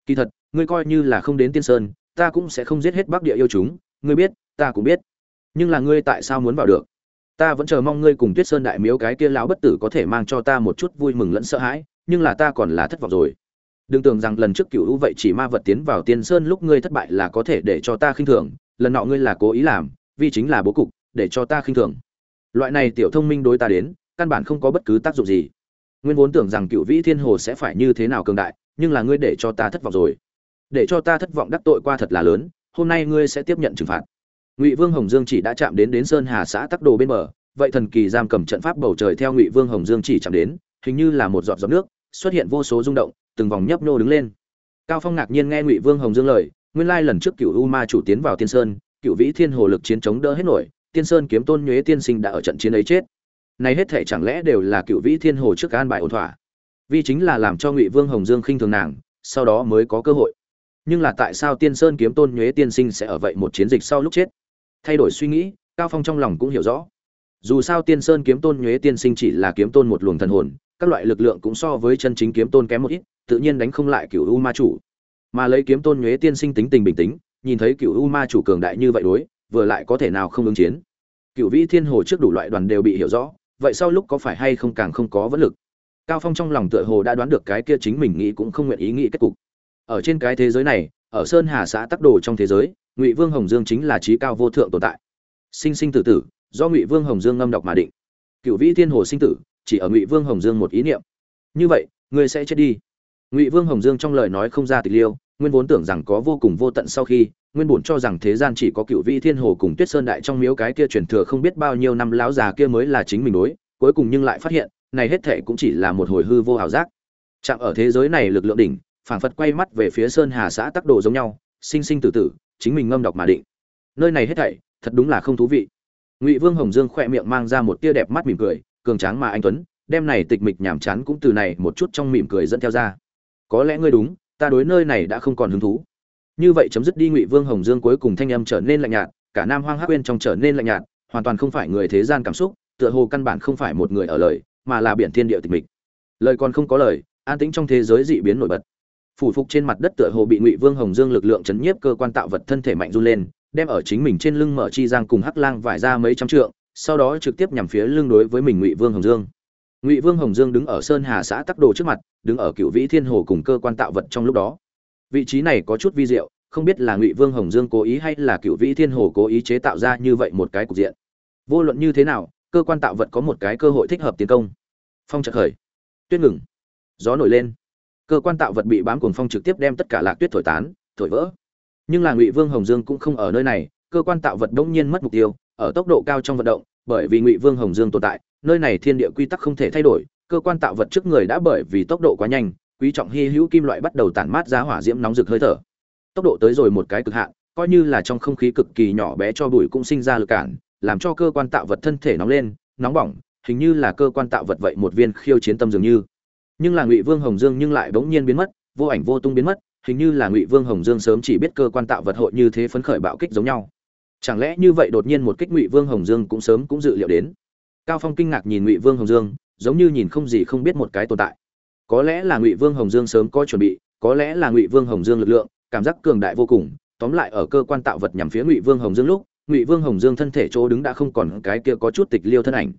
S1: kỳ thật, ngươi coi như là không đến tiên sơn, ta cũng sẽ không giết hết bắc địa yêu chúng, ngươi biết, ta cũng biết. Nhưng là ngươi tại sao muốn vào được? Ta vẫn chờ mong ngươi cùng tuyết sơn đại miếu cái kia lão bất tử có thể mang cho ta một chút vui mừng lẫn sợ hãi, nhưng là ta còn là thất vọng rồi. Đừng tưởng rằng lần trước cựu hữu vậy chỉ ma vật tiến vào tiên sơn lúc ngươi thất bại là có thể để cho ta khinh thường, lần nọ ngươi là cố ý làm, vì chính là bố cục, để cho ta khinh thường. Loại này tiểu thông minh đối ta đến, căn bản không có bất cứ tác dụng gì. Nguyên vốn tưởng rằng cựu vĩ thiên hồ sẽ phải như thế nào cường đại nhưng là ngươi để cho ta thất vọng rồi. Để cho ta thất vọng đắc tội qua thật là lớn, hôm nay ngươi sẽ tiếp nhận trừng phạt. Ngụy vương hồng dương chỉ đã chạm đến đến sơn hà xã tắc đồ bên bờ, vậy thần kỳ giam cầm trận pháp bầu trời theo ngụy vương hồng dương chỉ chạm đến, hình như là một giọt giọt nước, xuất hiện vô số rung động, từng vòng nhấp nhô đứng lên. Cao phong ngạc nhiên nghe ngụy vương hồng dương lời, nguyên lai lần trước cựu u ma chủ tiến vào tiên sơn, cựu vĩ thiên hồ lực chiến chống đỡ hết nổi, tiên sơn kiếm tôn nhuế tiên sinh đã ở trận chiến ấy chết. Này hết thể chẳng lẽ đều là cựu vĩ thiên hồ trước an bài ổn thỏa? Vì chính là làm cho ngụy vương hồng dương khinh thường nàng, sau đó mới có cơ hội. Nhưng là tại sao tiên sơn kiếm tôn nhuế tiên sinh sẽ ở vậy một chiến dịch sau lúc chết? Thay đổi suy nghĩ, cao phong trong lòng cũng hiểu rõ. Dù sao tiên sơn kiếm tôn nhuế tiên sinh chỉ là kiếm tôn một luồng thần hồn, các loại lực lượng cũng so với chân chính kiếm tôn kém một ít, tự nhiên đánh không lại cựu u ma chủ. Mà lấy kiếm tôn nhuế tiên sinh tính tình bình tĩnh, nhìn thấy cựu u ma chủ cường đại như vậy đối, vừa lại có thể nào không ứng chiến? Cựu vĩ thiên hồ trước đủ loại đoàn đều bị hiểu rõ, vậy sau lúc có phải hay không càng không có vấn lực? Cao phong trong lòng tựa hồ đã đoán được cái kia chính mình nghĩ cũng không nguyện ý nghĩ kết cục. Ở trên cái thế giới này, ở sơn hà xã tắc đồ trong thế giới, ngụy vương hồng dương chính là trí cao vô thượng tồn tại. Sinh sinh tử tử, do ngụy vương hồng dương ngâm đọc mà định. Cựu vĩ thiên hồ sinh tử, chỉ ở ngụy vương hồng dương một ý niệm. Như vậy, ngươi sẽ chết đi. Ngụy vương hồng dương trong lời nói không ra tịch liêu, nguyên vốn tưởng rằng có vô cùng vô tận sau khi, nguyên bổn cho rằng thế gian chỉ có cựu vĩ thiên hồ cùng tuyết sơn đại trong miếu cái kia truyền thừa không biết bao nhiêu năm lão già kia mới là chính mình đối cuối cùng nhưng lại phát hiện, này hết thệ cũng chỉ là một hồi hư vô hào giác. Chạm ở thế giới này lực lượng đỉnh, phảng phật quay mắt về phía sơn hà xã tắc đồ giống nhau, sinh sinh tử tử, chính mình ngâm đọc mà định. Nơi này hết thảy, thật đúng là không thú vị. Ngụy vương hồng dương khỏe miệng mang ra một tia đẹp mắt mỉm cười, cường tráng mà anh tuấn, đem này tịch mịch nhảm chán cũng từ này một chút trong mỉm cười dẫn theo ra. Có lẽ ngươi đúng, ta đối nơi này đã không còn hứng thú. Như vậy chấm dứt đi ngụy vương hồng dương cuối cùng thanh âm trở nên lạnh nhạt, cả nam hoang hắc quên trong trở nên lạnh nhạt, hoàn toàn không phải người thế gian cảm xúc tựa hồ căn bản không phải một người ở lời, mà là biển thiên địa tịch mịch. Lời còn không có lời, an tĩnh trong thế giới dị biến nổi bật. Phủ phục trên mặt đất tựa hồ bị ngụy vương hồng dương lực lượng chấn nhiếp cơ quan tạo vật thân thể mạnh run lên, đem ở chính mình trên lưng mở chi giang cùng hắc lang vải ra mấy trăm trượng, sau đó trực tiếp nhằm phía lưng đối với mình ngụy vương hồng dương. Ngụy vương hồng dương đứng ở sơn hà xã tắc đồ trước mặt, đứng ở cựu vĩ thiên hồ cùng cơ quan tạo vật trong lúc đó. Vị trí này có chút vi diệu, không biết là ngụy vương hồng dương cố ý hay là cựu vĩ thiên hồ cố ý chế tạo ra như vậy một cái cục diện. Vô luận như thế nào cơ quan tạo vật có một cái cơ hội thích hợp tiến công. Phong chợt khởi. Tuyết ngừng. Gió nổi lên. Cơ quan tạo vật bị bám cuồng phong trực tiếp đem tất cả lạc tuyết thổi tán, thổi vỡ. Nhưng là ngụy vương hồng dương cũng không ở nơi này, cơ quan tạo vật đống nhiên mất mục tiêu, ở tốc độ cao trong vận động, bởi vì ngụy vương hồng dương tồn tại, nơi này thiên địa quy tắc không thể thay đổi, cơ quan tạo vật trước người đã bởi vì tốc độ quá nhanh, quý trọng hy hữu kim loại bắt đầu tản mát ra hỏa diễm nóng rực hơi thở. Tốc độ tới rồi một cái cực hạn, coi như là trong không khí cực kỳ nhỏ bé cho bụi cũng sinh ra lực cản làm cho cơ quan tạo vật thân thể nóng lên, nóng bỏng, hình như là cơ quan tạo vật vậy một viên khiêu chiến tâm dường như. Nhưng là ngụy vương hồng dương nhưng lại bỗng nhiên biến mất, vô ảnh vô tung biến mất, hình như là ngụy vương hồng dương sớm chỉ biết cơ quan tạo vật hội như thế phấn khởi bạo kích giống nhau. Chẳng lẽ như vậy đột nhiên một kích ngụy vương hồng dương cũng sớm cũng dự liệu đến. Cao phong kinh ngạc nhìn ngụy vương hồng dương, giống như nhìn không gì không biết một cái tồn tại. Có lẽ là ngụy vương hồng dương sớm có chuẩn bị, có lẽ là ngụy vương hồng dương lực lượng, cảm giác cường đại vô cùng, tóm lại ở cơ quan tạo vật nhằm phía ngụy vương hồng dương lúc ngụy vương hồng dương thân thể chỗ đứng đã không còn cái kia có chút tịch liêu thân ảnh.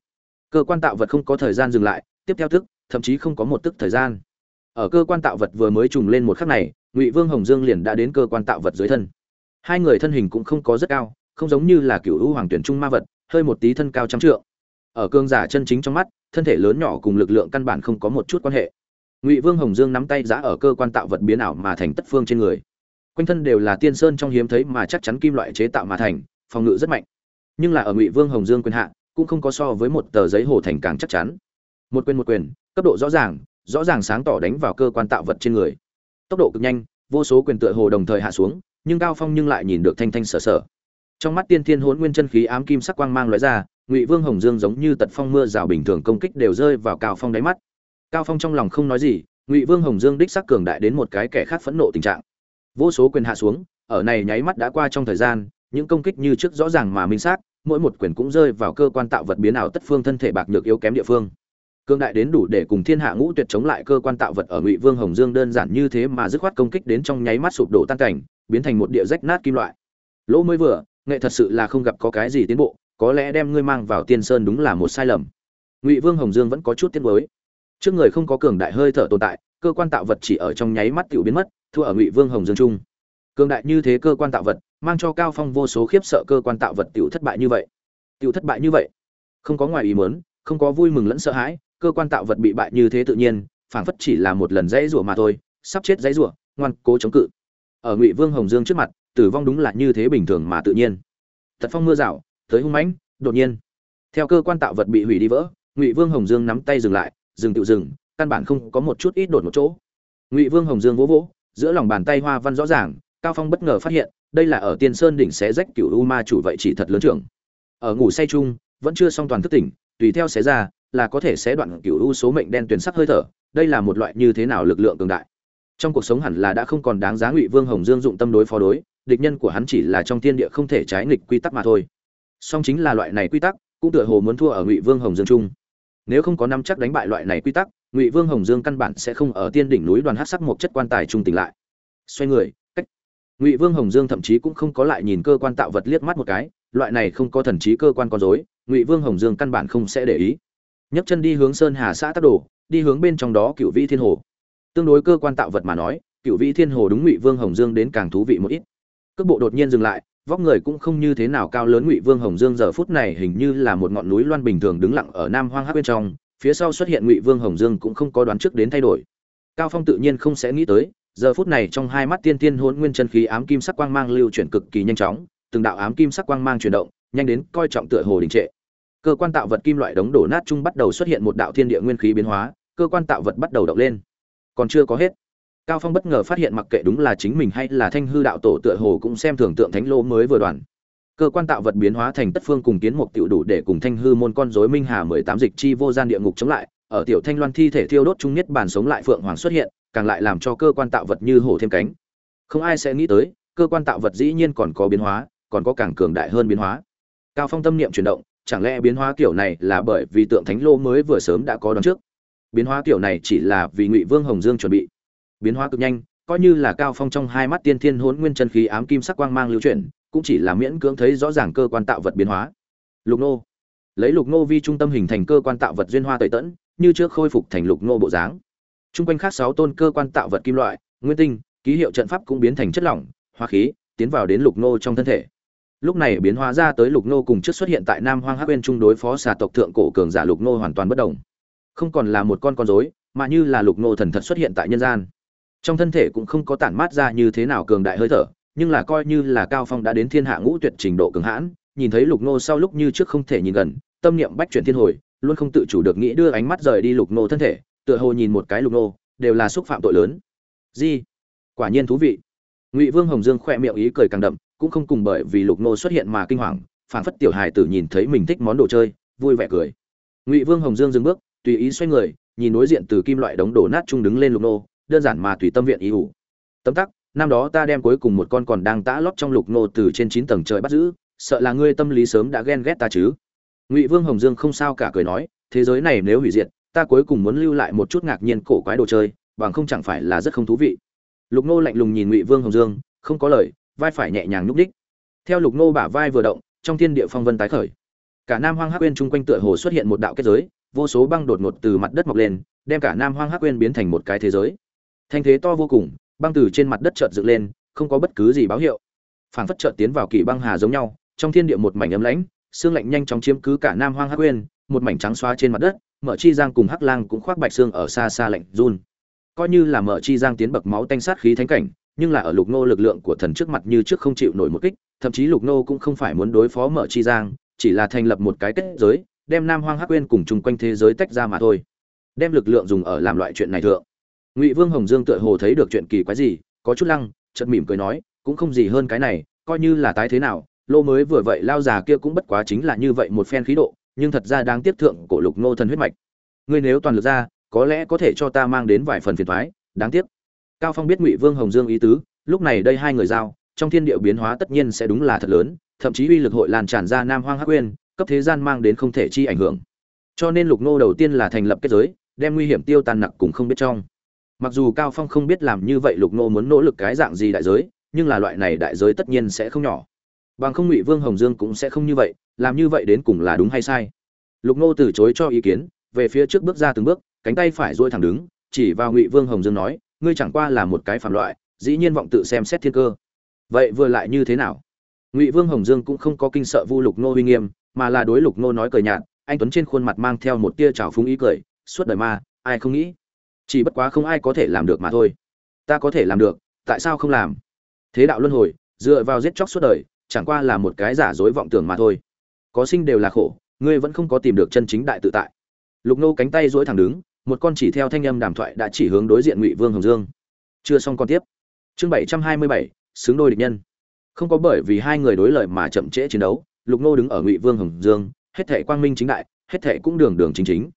S1: Cơ quan tạo vật không có thời gian dừng lại, tiếp theo tức thậm chí không có một tức thời gian. Ở cơ quan tạo vật vừa mới trùng lên một khắc này, ngụy vương hồng dương liền đã đến cơ quan tạo vật dưới thân. Hai người thân hình cũng không có rất cao, không giống như là cựu hữu hoàng tuyển trung ma vật, hơi một tí thân cao trăm trượng. Ở cương giả chân chính trong mắt, thân thể lớn nhỏ cùng lực lượng căn bản không có một chút quan hệ. Ngụy vương hồng dương nắm tay giã ở cơ quan tạo vật biến ảo mà thành tất phương trên người. Quanh thân đều là tiên sơn trong hiếm thấy mà chắc chắn kim loại chế tạo mà thành phòng ngự rất mạnh. Nhưng là ở ngụy vương hồng dương quyền hạ, cũng không có so với một tờ giấy hồ thành càng chắc chắn. Một quyền một quyền, cấp độ rõ ràng rõ ràng sáng tỏ đánh vào cơ quan tạo vật trên người. Tốc độ cực nhanh, vô số quyền tựa hồ đồng thời hạ xuống, nhưng cao phong nhưng lại nhìn được thanh thanh sở sở. Trong mắt tiên thiên hỗn nguyên chân khí ám kim sắc quang mang lóe ra, ngụy vương hồng dương giống như tật phong mưa rào bình thường công kích đều rơi vào cao phong đáy mắt. Cao phong trong lòng không nói gì, ngụy vương hồng dương đích sắc cường đại đến một cái kẻ khác phẫn nộ tình trạng. Vô số quyền hạ xuống, ở này nháy mắt đã qua trong thời gian những công kích như trước rõ ràng mà minh xác, mỗi một quyền cũng rơi vào cơ quan tạo vật biến ảo tất phương thân thể bạc nhược yếu kém địa phương. Cương đại đến đủ để cùng thiên hạ ngũ tuyệt chống lại cơ quan tạo vật ở ngụy vương hồng dương đơn giản như thế mà dứt khoát công kích đến trong nháy mắt sụp đổ tan cảnh, biến thành một địa rách nát kim loại. Lỗ mới vừa, nghệ thật sự là không gặp có cái gì tiến bộ, có lẽ đem ngươi mang vào tiên sơn đúng là một sai lầm. Ngụy vương hồng dương vẫn có chút tiến mới trước người không có cường đại hơi thở tồn tại, cơ quan tạo vật chỉ ở trong nháy mắt tiểu biến mất, thua ở ngụy vương hồng dương trung cường đại như thế cơ quan tạo vật mang cho cao phong vô số khiếp sợ cơ quan tạo vật tiểu thất bại như vậy. Tiểu thất bại như vậy? Không có ngoài ý muốn, không có vui mừng lẫn sợ hãi, cơ quan tạo vật bị bại như thế tự nhiên, phảng phất chỉ là một lần dãy rủa mà thôi, sắp chết dãy rủa, ngoan cố chống cự. Ở ngụy vương hồng dương trước mặt, tử vong đúng là như thế bình thường mà tự nhiên. Tật phong mưa rào, tới hung mãnh, đột nhiên. Theo cơ quan tạo vật bị hủy đi vỡ, ngụy vương hồng dương nắm tay dừng lại, dừng tự dừng, căn bản không có một chút ít đột một chỗ. Ngụy vương hồng dương vỗ vỗ, giữa lòng bàn tay hoa văn rõ ràng cao phong bất ngờ phát hiện, đây là ở tiên sơn đỉnh xé rách cựu u ma chủ vậy chỉ thật lớn trưởng. Ở ngủ say chung, vẫn chưa xong toàn thức tỉnh, tùy theo xé ra, là có thể xé đoạn cựu u số mệnh đen tuyển sắc hơi thở, đây là một loại như thế nào lực lượng cường đại. Trong cuộc sống hẳn là đã không còn đáng giá ngụy vương hồng dương dụng tâm đối phó đối, địch nhân của hắn chỉ là trong thiên địa không thể trái nghịch quy tắc mà thôi. Song chính là loại này quy tắc, cũng tựa hồ muốn thua ở ngụy vương hồng dương trung nếu không có năm chắc đánh bại loại này quy tắc, ngụy vương hồng dương căn bản sẽ không ở tiên đỉnh núi đoàn hát sắc một chất quan tài trung tỉnh lại. Xoay người ngụy vương hồng dương thậm chí cũng không có lại nhìn cơ quan tạo vật liếc mắt một cái, loại này không có thần trí cơ quan con dối ngụy vương hồng dương căn bản không sẽ để ý. Nhấc chân đi hướng sơn hà xã tắc đồ, đi hướng bên trong đó cựu vĩ thiên hồ. Tương đối cơ quan tạo vật mà nói cựu vĩ thiên hồ đúng ngụy vương hồng dương đến càng thú vị một ít. Cước bộ đột nhiên dừng lại, vóc người cũng không như thế nào cao lớn ngụy vương hồng dương giờ phút này hình như là một ngọn núi loan bình thường đứng lặng ở nam hoang hát bên trong, phía sau xuất hiện ngụy vương hồng dương cũng không có đoán trước đến thay đổi. Cao phong tự nhiên không sẽ nghĩ tới giờ phút này trong hai mắt tiên tiên hỗn nguyên chân khí ám kim sắc quang mang lưu chuyển cực kỳ nhanh chóng, từng đạo ám kim sắc quang mang chuyển động, nhanh đến coi trọng tựa hồ đình trệ. Cơ quan tạo vật kim loại đống đổ nát chung bắt đầu xuất hiện một đạo thiên địa nguyên khí biến hóa, cơ quan tạo vật bắt đầu động lên. Còn chưa có hết. Cao phong bất ngờ phát hiện mặc kệ đúng là chính mình hay là thanh hư đạo tổ tựa hồ cũng xem thường tượng thánh lô mới vừa đoàn cơ quan tạo vật biến hóa thành tất phương cùng kiến một tiểu đủ để cùng thanh hư môn con rối minh hà mười tám dịch chi vô gian địa ngục chống lại, ở tiểu thanh loan thi thể thiêu đốt trung nhất bản sống lại phượng hoàng xuất hiện càng lại làm cho cơ quan tạo vật như hổ thêm cánh. Không ai sẽ nghĩ tới, cơ quan tạo vật dĩ nhiên còn có biến hóa, còn có càng cường đại hơn biến hóa. Cao phong tâm niệm chuyển động, chẳng lẽ biến hóa kiểu này là bởi vì tượng thánh lô mới vừa sớm đã có đón trước? Biến hóa kiểu này chỉ là vì ngụy vương hồng dương chuẩn bị. Biến hóa cực nhanh, coi như là cao phong trong hai mắt tiên thiên hỗn nguyên chân khí ám kim sắc quang mang lưu chuyển, cũng chỉ là miễn cưỡng thấy rõ ràng cơ quan tạo vật biến hóa. Lục nô. Lấy lục nô vi trung tâm hình thành cơ quan tạo vật duyên hoa tẩy tẫn, như trước khôi phục thành lục nô bộ dáng trung quanh khác sáu tôn cơ quan tạo vật kim loại, nguyên tinh, ký hiệu trận pháp cũng biến thành chất lỏng, hóa khí, tiến vào đến lục nô trong thân thể. Lúc này biến hóa ra tới lục nô cùng trước xuất hiện tại nam hoang hắc bên trung đối phó xà tộc thượng cổ cường giả lục nô hoàn toàn bất động không còn là một con con rối, mà như là lục nô thần thật xuất hiện tại nhân gian. Trong thân thể cũng không có tản mát ra như thế nào cường đại hơi thở, nhưng là coi như là cao phong đã đến thiên hạ ngũ tuyệt trình độ cường hãn, nhìn thấy lục nô sau lúc như trước không thể nhìn gần, tâm niệm bách chuyển thiên hồi, luôn không tự chủ được nghĩ đưa ánh mắt rời đi lục nô thân thể tựa hồ nhìn một cái lục nô, đều là xúc phạm tội lớn. Gì quả nhiên thú vị. Ngụy vương hồng dương khỏe miệng ý cười càng đậm, cũng không cùng bởi vì lục nô xuất hiện mà kinh hoàng phản phất tiểu hài tử nhìn thấy mình thích món đồ chơi, vui vẻ cười. Ngụy vương hồng dương dừng bước, tùy ý xoay người, nhìn đối diện từ kim loại đống đổ nát chung đứng lên lục nô, đơn giản mà tùy tâm viện ý ủ. Tấm tắc, năm đó ta đem cuối cùng một con còn đang tã lót trong lục nô từ trên chín tầng trời bắt giữ, sợ là ngươi tâm lý sớm đã ghen ghét ta chứ? Ngụy vương hồng dương không sao cả cười nói, thế giới này nếu hủy diệt ta cuối cùng muốn lưu lại một chút ngạc nhiên cổ quái đồ chơi, bằng không chẳng phải là rất không thú vị. Lục nô lạnh lùng nhìn ngụy vương hồng dương, không có lời, vai phải nhẹ nhàng nhúc đích theo lục nô bả vai vừa động, trong thiên địa phong vân tái khởi. Cả nam hoang hắc quên chung quanh tựa hồ xuất hiện một đạo kết giới, vô số băng đột ngột từ mặt đất mọc lên, đem cả nam hoang hắc quên biến thành một cái thế giới. Thanh thế to vô cùng, băng từ trên mặt đất chợt dựng lên, không có bất cứ gì báo hiệu. Phảng phất chợt tiến vào kỳ băng hà giống nhau, trong thiên địa một mảnh ấm lãnh, xương lạnh nhanh chóng chiếm cứ cả nam hoang hắc quên một mảnh trắng xóa trên mặt đất mở chi giang cùng hắc lang cũng khoác bạch xương ở xa xa lạnh run. Coi như là mở chi giang tiến bậc máu tanh sát khí thánh cảnh, nhưng là ở lục nô lực lượng của thần trước mặt như trước không chịu nổi một kích, thậm chí lục nô cũng không phải muốn đối phó mở chi giang, chỉ là thành lập một cái kết giới, đem nam hoang hắc quên cùng chung quanh thế giới tách ra mà thôi. Đem lực lượng dùng ở làm loại chuyện này thượng. Ngụy vương hồng dương tựa hồ thấy được chuyện kỳ quái gì, có chút lăng, chợt mỉm cười nói, cũng không gì hơn cái này, coi như là tái thế nào, lô mới vừa vậy lao già kia cũng bất quá chính là như vậy một phen khí độ nhưng thật ra đáng tiếp thượng cổ lục nô thần huyết mạch. Ngươi nếu toàn lực ra, có lẽ có thể cho ta mang đến vài phần phiền thoái đáng tiếc. Cao phong biết ngụy vương hồng dương ý tứ, lúc này đây hai người giao, trong thiên địa biến hóa tất nhiên sẽ đúng là thật lớn, thậm chí uy lực hội lan tràn ra nam hoang hắc uyên cấp thế gian mang đến không thể chi ảnh hưởng. Cho nên lục nô đầu tiên là thành lập kết giới, đem nguy hiểm tiêu tan nặc cũng không biết trong. Mặc dù cao phong không biết làm như vậy lục nô muốn nỗ lực cái dạng gì đại giới, nhưng là loại này đại giới tất nhiên sẽ không nhỏ bằng không ngụy vương hồng dương cũng sẽ không như vậy, làm như vậy đến cùng là đúng hay sai? Lục nô từ chối cho ý kiến, về phía trước bước ra từng bước, cánh tay phải duỗi thẳng đứng, chỉ vào ngụy vương hồng dương nói, ngươi chẳng qua là một cái phản loại, dĩ nhiên vọng tự xem xét thiên cơ. Vậy vừa lại như thế nào? Ngụy vương hồng dương cũng không có kinh sợ vu lục nô uy nghiêm, mà là đối lục nô nói cười nhạt, anh tuấn trên khuôn mặt mang theo một tia trào phúng ý cười, suốt đời ma, ai không nghĩ, chỉ bất quá không ai có thể làm được mà thôi. Ta có thể làm được, tại sao không làm? Thế đạo luân hồi, dựa vào giết chóc suốt đời chẳng qua là một cái giả dối vọng tưởng mà thôi. Có sinh đều là khổ, ngươi vẫn không có tìm được chân chính đại tự tại. Lục nô cánh tay dỗi thẳng đứng, một con chỉ theo thanh âm đàm thoại đã chỉ hướng đối diện ngụy vương hồng dương. Chưa xong con tiếp. Chương bảy trăm hai mươi bảy, xứng đôi địch nhân. Không có bởi vì hai người đối lợi mà chậm trễ chiến đấu, lục nô đứng ở ngụy vương hồng dương, hết thệ quang minh chính đại, hết thệ cũng đường đường chính chính.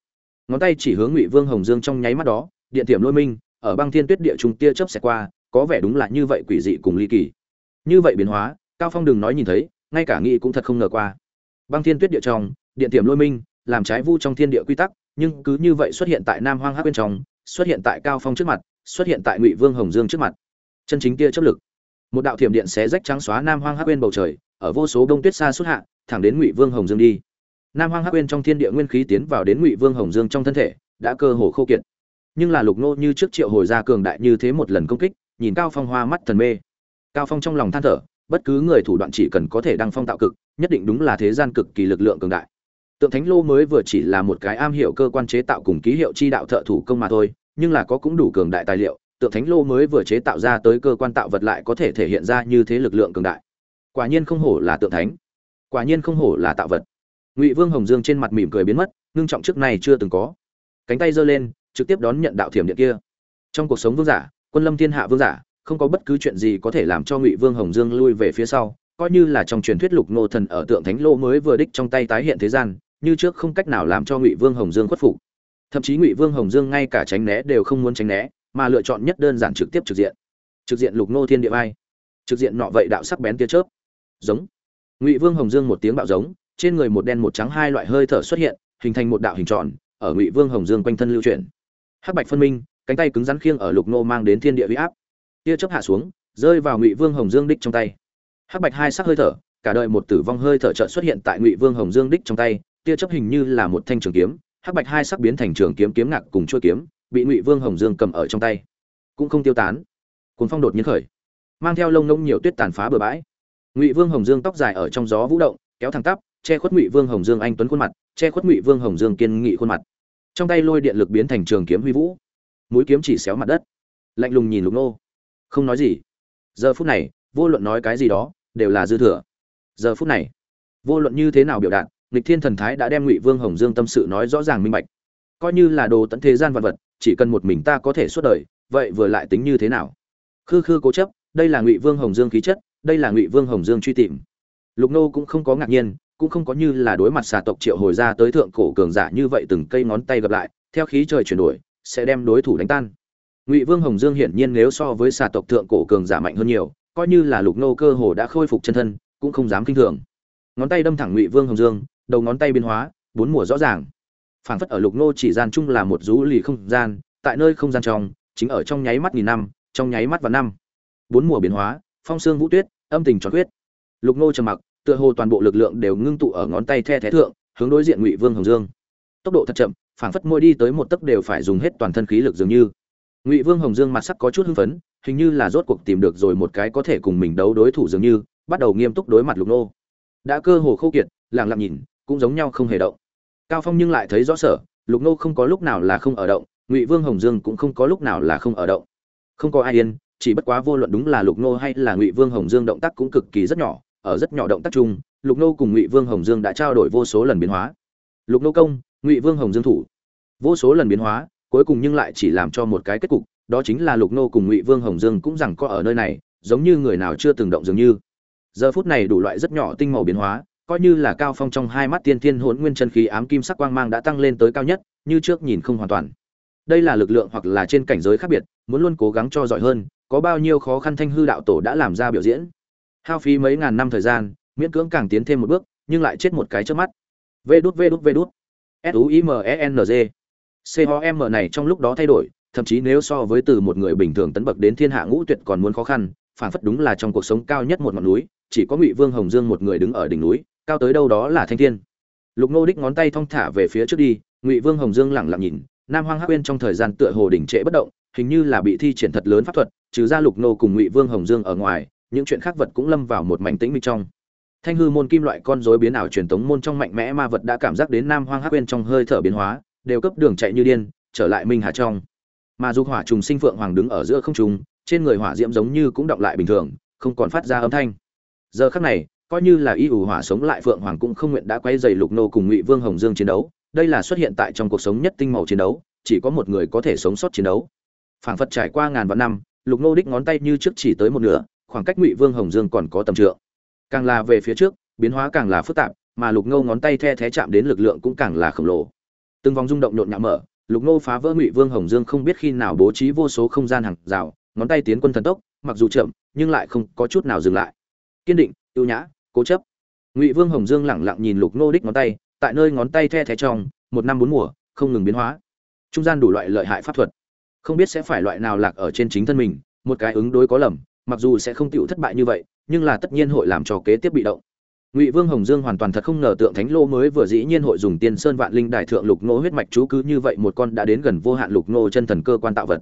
S1: Ngón tay chỉ hướng ngụy vương hồng dương trong nháy mắt đó, điện tiệm lôi minh, ở băng thiên tuyết địa trung tia chớp xẹt qua, có vẻ đúng là như vậy quỷ dị cùng ly kỳ. Như vậy biến hóa cao phong đừng nói nhìn thấy, ngay cả nghĩ cũng thật không ngờ qua. Băng thiên tuyết địa trong, điện tiệm lôi minh, làm trái vu trong thiên địa quy tắc, nhưng cứ như vậy xuất hiện tại nam hoang hắc bên trong, xuất hiện tại cao phong trước mặt, xuất hiện tại ngụy vương hồng dương trước mặt. Chân chính tia chấp lực. Một đạo thiểm điện xé rách trắng xóa nam hoang hắc bên bầu trời, ở vô số đông tuyết xa xuất hạ, thẳng đến ngụy vương hồng dương đi. Nam hoang hắc bên trong thiên địa nguyên khí tiến vào đến ngụy vương hồng dương trong thân thể, đã cơ hồ khô kiệt. Nhưng là lục nô như trước triệu hồi ra cường đại như thế một lần công kích, nhìn cao phong hoa mắt thần mê. Cao phong trong lòng than thở bất cứ người thủ đoạn chỉ cần có thể đăng phong tạo cực, nhất định đúng là thế gian cực kỳ lực lượng cường đại. Tượng thánh lô mới vừa chỉ là một cái am hiểu cơ quan chế tạo cùng ký hiệu chi đạo thợ thủ công mà thôi, nhưng là có cũng đủ cường đại tài liệu, tượng thánh lô mới vừa chế tạo ra tới cơ quan tạo vật lại có thể thể hiện ra như thế lực lượng cường đại. Quả nhiên không hổ là tượng thánh. Quả nhiên không hổ là tạo vật. Ngụy vương hồng dương trên mặt mỉm cười biến mất, ngưng trọng trước này chưa từng có. Cánh tay giơ lên, trực tiếp đón nhận đạo thiểm điện kia. Trong cuộc sống vương giả, quân lâm thiên hạ vương giả không có bất cứ chuyện gì có thể làm cho ngụy vương hồng dương lui về phía sau coi như là trong truyền thuyết lục nô thần ở tượng thánh lô mới vừa đích trong tay tái hiện thế gian như trước không cách nào làm cho ngụy vương hồng dương khuất phục thậm chí ngụy vương hồng dương ngay cả tránh né đều không muốn tránh né mà lựa chọn nhất đơn giản trực tiếp trực diện trực diện lục nô thiên địa vai trực diện nọ vậy đạo sắc bén tia chớp giống ngụy vương hồng dương một tiếng bạo giống trên người một đen một trắng hai loại hơi thở xuất hiện hình thành một đạo hình tròn ở ngụy vương hồng dương quanh thân lưu chuyển hắc bạch phân minh cánh tay cứng rắn khiêng ở lục nô mang đến thiên địa huy áp tia chớp hạ xuống, rơi vào ngụy vương hồng dương đích trong tay. Hắc bạch hai sắc hơi thở, cả đời một tử vong hơi thở chợt xuất hiện tại ngụy vương hồng dương đích trong tay, tia chớp hình như là một thanh trường kiếm, hắc bạch hai sắc biến thành trường kiếm kiếm ngạc cùng chuôi kiếm, bị ngụy vương hồng dương cầm ở trong tay. Cũng không tiêu tán. Cuốn phong đột nhiên khởi, mang theo lông nông nhiều tuyết tàn phá bừa bãi. Ngụy vương hồng dương tóc dài ở trong gió vũ động, kéo thẳng tắp, che khuất ngụy vương hồng dương anh tuấn khuôn mặt, che khuất ngụy vương hồng dương kiên nghị khuôn mặt. Trong tay lôi điện lực biến thành trường kiếm huy vũ. Mũi kiếm chỉ xéo mặt đất. Lạnh lùng nhìn lục nô không nói gì. Giờ phút này, vô luận nói cái gì đó, đều là dư thừa. Giờ phút này, vô luận như thế nào biểu đạt, nghịch thiên thần thái đã đem ngụy vương hồng dương tâm sự nói rõ ràng minh bạch. Coi như là đồ tận thế gian vật vật, chỉ cần một mình ta có thể suốt đời, vậy vừa lại tính như thế nào? Khư khư cố chấp, đây là ngụy vương hồng dương khí chất, đây là ngụy vương hồng dương truy tìm. Lục nô cũng không có ngạc nhiên, cũng không có như là đối mặt xà tộc triệu hồi ra tới thượng cổ cường giả như vậy từng cây ngón tay gặp lại, theo khí trời chuyển đổi, sẽ đem đối thủ đánh tan ngụy vương hồng dương hiển nhiên nếu so với xà tộc thượng cổ cường giả mạnh hơn nhiều, coi như là lục nô cơ hồ đã khôi phục chân thân, cũng không dám kinh thường. Ngón tay đâm thẳng ngụy vương hồng dương, đầu ngón tay biến hóa, bốn mùa rõ ràng. Phảng phất ở lục nô chỉ gian chung là một rú lì không gian, tại nơi không gian trong, chính ở trong nháy mắt nghìn năm, trong nháy mắt và năm. Bốn mùa biến hóa, phong sương vũ tuyết, âm tình tròn huyết lục nô trầm mặc, tựa hồ toàn bộ lực lượng đều ngưng tụ ở ngón tay the thế thượng, hướng đối diện ngụy vương hồng dương. Tốc độ thật chậm, phảng phất môi đi tới một tấc đều phải dùng hết toàn thân khí lực dường như ngụy vương hồng dương mặt sắc có chút hưng phấn, hình như là rốt cuộc tìm được rồi một cái có thể cùng mình đấu đối thủ dường như, bắt đầu nghiêm túc đối mặt lục nô. Đã cơ hồ khô kiệt, lặng lặng nhìn, cũng giống nhau không hề động. Cao phong nhưng lại thấy rõ sở, lục nô không có lúc nào là không ở động, ngụy vương hồng dương cũng không có lúc nào là không ở động. Không có ai yên, chỉ bất quá vô luận đúng là lục nô hay là ngụy vương hồng dương động tác cũng cực kỳ rất nhỏ, ở rất nhỏ động tác chung, lục nô cùng ngụy vương hồng dương đã trao đổi vô số lần biến hóa. Lục nô công, ngụy vương hồng dương thủ. Vô số lần biến hóa cuối cùng nhưng lại chỉ làm cho một cái kết cục, đó chính là lục nô cùng ngụy vương hồng dương cũng rằng có ở nơi này, giống như người nào chưa từng động dường như. Giờ phút này đủ loại rất nhỏ tinh màu biến hóa, coi như là cao phong trong hai mắt tiên thiên hỗn nguyên chân khí ám kim sắc quang mang đã tăng lên tới cao nhất, như trước nhìn không hoàn toàn. Đây là lực lượng hoặc là trên cảnh giới khác biệt, muốn luôn cố gắng cho giỏi hơn, có bao nhiêu khó khăn thanh hư đạo tổ đã làm ra biểu diễn. Hao phí mấy ngàn năm thời gian, miễn cưỡng càng tiến thêm một bước, nhưng lại chết một cái trước mắt. Vê đút vê đút vê đút. S u i m e n g COM này trong lúc đó thay đổi, thậm chí nếu so với từ một người bình thường tấn bậc đến thiên hạ ngũ tuyệt còn muốn khó khăn phản phất đúng là trong cuộc sống cao nhất một ngọn núi, chỉ có ngụy vương hồng dương một người đứng ở đỉnh núi, cao tới đâu đó là thanh thiên. Lục nô đích ngón tay thong thả về phía trước đi, ngụy vương hồng dương lặng lặng nhìn, nam hoang hắc Uyên trong thời gian tựa hồ đỉnh trệ bất động, hình như là bị thi triển thật lớn pháp thuật, trừ ra lục nô cùng ngụy vương hồng dương ở ngoài, những chuyện khác vật cũng lâm vào một mảnh tĩnh mịch trong. Thanh hư môn kim loại con rối biến ảo truyền tống môn trong mạnh mẽ ma vật đã cảm giác đến nam hoang hắc Uyên trong hơi thở biến hóa đều cấp đường chạy như điên, trở lại minh hà trong. Mà dục hỏa trùng sinh phượng hoàng đứng ở giữa không trung, trên người hỏa diễm giống như cũng động lại bình thường, không còn phát ra âm thanh. Giờ khắc này, coi như là y ủ hỏa sống lại phượng hoàng cũng không nguyện đã quay dày lục nô cùng ngụy vương hồng dương chiến đấu. Đây là xuất hiện tại trong cuộc sống nhất tinh màu chiến đấu, chỉ có một người có thể sống sót chiến đấu. Phảng phật trải qua ngàn vạn năm, lục nô đích ngón tay như trước chỉ tới một nửa, khoảng cách ngụy vương hồng dương còn có tầm trượng. Càng là về phía trước, biến hóa càng là phức tạp, mà lục nô ngón tay the thé chạm đến lực lượng cũng càng là khổng lồ từng vòng rung động nhộn nhạo mở, lục nô phá vỡ ngụy vương hồng dương không biết khi nào bố trí vô số không gian hàng rào, ngón tay tiến quân thần tốc, mặc dù chậm, nhưng lại không có chút nào dừng lại. Kiên định, ưu nhã, cố chấp. Ngụy vương hồng dương lẳng lặng nhìn lục nô đích ngón tay, tại nơi ngón tay the thé trong, một năm bốn mùa, không ngừng biến hóa. Trung gian đủ loại lợi hại pháp thuật. Không biết sẽ phải loại nào lạc ở trên chính thân mình, một cái ứng đối có lầm, mặc dù sẽ không tựu thất bại như vậy, nhưng là tất nhiên hội làm cho kế tiếp bị động ngụy vương hồng dương hoàn toàn thật không ngờ tượng thánh lô mới vừa dĩ nhiên hội dùng tiên sơn vạn linh đại thượng lục nô huyết mạch chú cứ như vậy, một con đã đến gần vô hạn lục nô chân thần cơ quan tạo vật.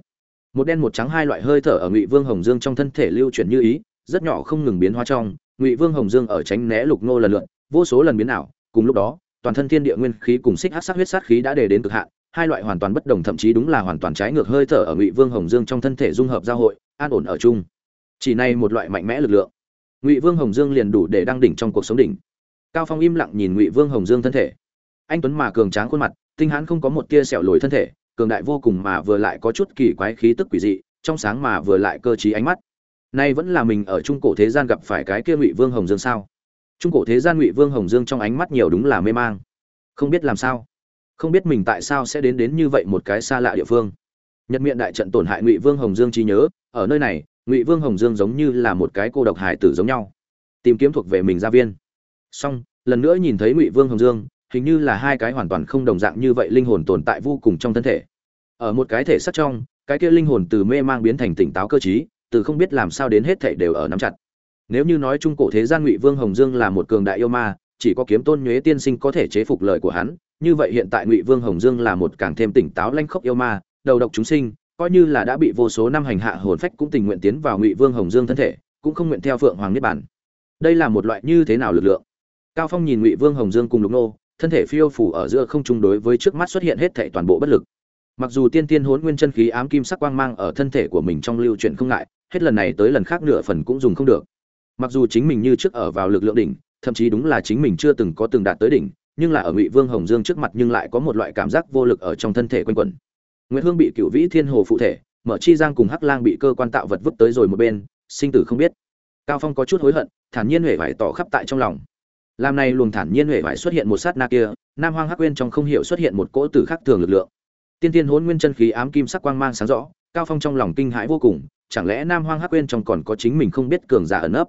S1: Một đen một trắng hai loại hơi thở ở ngụy vương hồng dương trong thân thể lưu chuyển như ý, rất nhỏ không ngừng biến hóa trong. Ngụy vương hồng dương ở tránh né lục nô lần lượt, vô số lần biến ảo. Cùng lúc đó, toàn thân thiên địa nguyên khí cùng xích hát sắc huyết sát khí đã đề đến cực hạn, hai loại hoàn toàn bất đồng, thậm chí đúng là hoàn toàn trái ngược hơi thở ở ngụy vương hồng dương trong thân thể dung hợp giao hội, an ổn ở chung. Chỉ này một loại mạnh mẽ lực lượng ngụy vương hồng dương liền đủ để đăng đỉnh trong cuộc sống đỉnh. Cao phong im lặng nhìn ngụy vương hồng dương thân thể. Anh tuấn mà cường tráng khuôn mặt, tinh hãn không có một tia sẹo lồi thân thể, cường đại vô cùng mà vừa lại có chút kỳ quái khí tức quỷ dị, trong sáng mà vừa lại cơ trí ánh mắt. Nay vẫn là mình ở trung cổ thế gian gặp phải cái kia ngụy vương hồng dương sao? Trung cổ thế gian ngụy vương hồng dương trong ánh mắt nhiều đúng là mê mang. Không biết làm sao? Không biết mình tại sao sẽ đến đến như vậy một cái xa lạ địa phương. Nhật miệng đại trận tổn hại ngụy vương hồng dương trí nhớ, ở nơi này ngụy vương hồng dương giống như là một cái cô độc hải tử giống nhau tìm kiếm thuộc về mình gia viên song lần nữa nhìn thấy ngụy vương hồng dương hình như là hai cái hoàn toàn không đồng dạng như vậy linh hồn tồn tại vô cùng trong thân thể ở một cái thể sắc trong cái kia linh hồn từ mê mang biến thành tỉnh táo cơ trí, từ không biết làm sao đến hết thể đều ở nắm chặt nếu như nói trung cổ thế gian ngụy vương hồng dương là một cường đại yêu ma chỉ có kiếm tôn nhuế tiên sinh có thể chế phục lời của hắn như vậy hiện tại ngụy vương hồng dương là một càng thêm tỉnh táo lanh khốc yêu ma đầu độc chúng sinh coi như là đã bị vô số năm hành hạ hồn phách cũng tình nguyện tiến vào ngụy vương hồng dương thân thể, cũng không nguyện theo phượng hoàng niết bản đây là một loại như thế nào lực lượng? Cao phong nhìn ngụy vương hồng dương cùng lục nô, thân thể phiêu phủ ở giữa không chung đối với trước mắt xuất hiện hết thảy toàn bộ bất lực. Mặc dù tiên tiên hốn nguyên chân khí ám kim sắc quang mang ở thân thể của mình trong lưu chuyển không ngại, hết lần này tới lần khác nửa phần cũng dùng không được. Mặc dù chính mình như trước ở vào lực lượng đỉnh, thậm chí đúng là chính mình chưa từng có từng đạt tới đỉnh, nhưng là ở ngụy vương hồng dương trước mặt nhưng lại có một loại cảm giác vô lực ở trong thân thể quanh quẩn. Nguyệt hương bị cựu vĩ thiên hồ phụ thể, mở chi giang cùng hắc lang bị cơ quan tạo vật vứt tới rồi một bên, sinh tử không biết. Cao phong có chút hối hận, thản nhiên huệ vải tỏ khắp tại trong lòng. Làm này luồng thản nhiên huệ vải xuất hiện một sát na kia, nam hoang hắc Nguyên trong không hiểu xuất hiện một cỗ tử khắc thường lực lượng. Tiên tiên hỗn nguyên chân khí ám kim sắc quang mang sáng rõ, cao phong trong lòng kinh hãi vô cùng, chẳng lẽ nam hoang hắc Nguyên trong còn có chính mình không biết cường giả ẩn ấp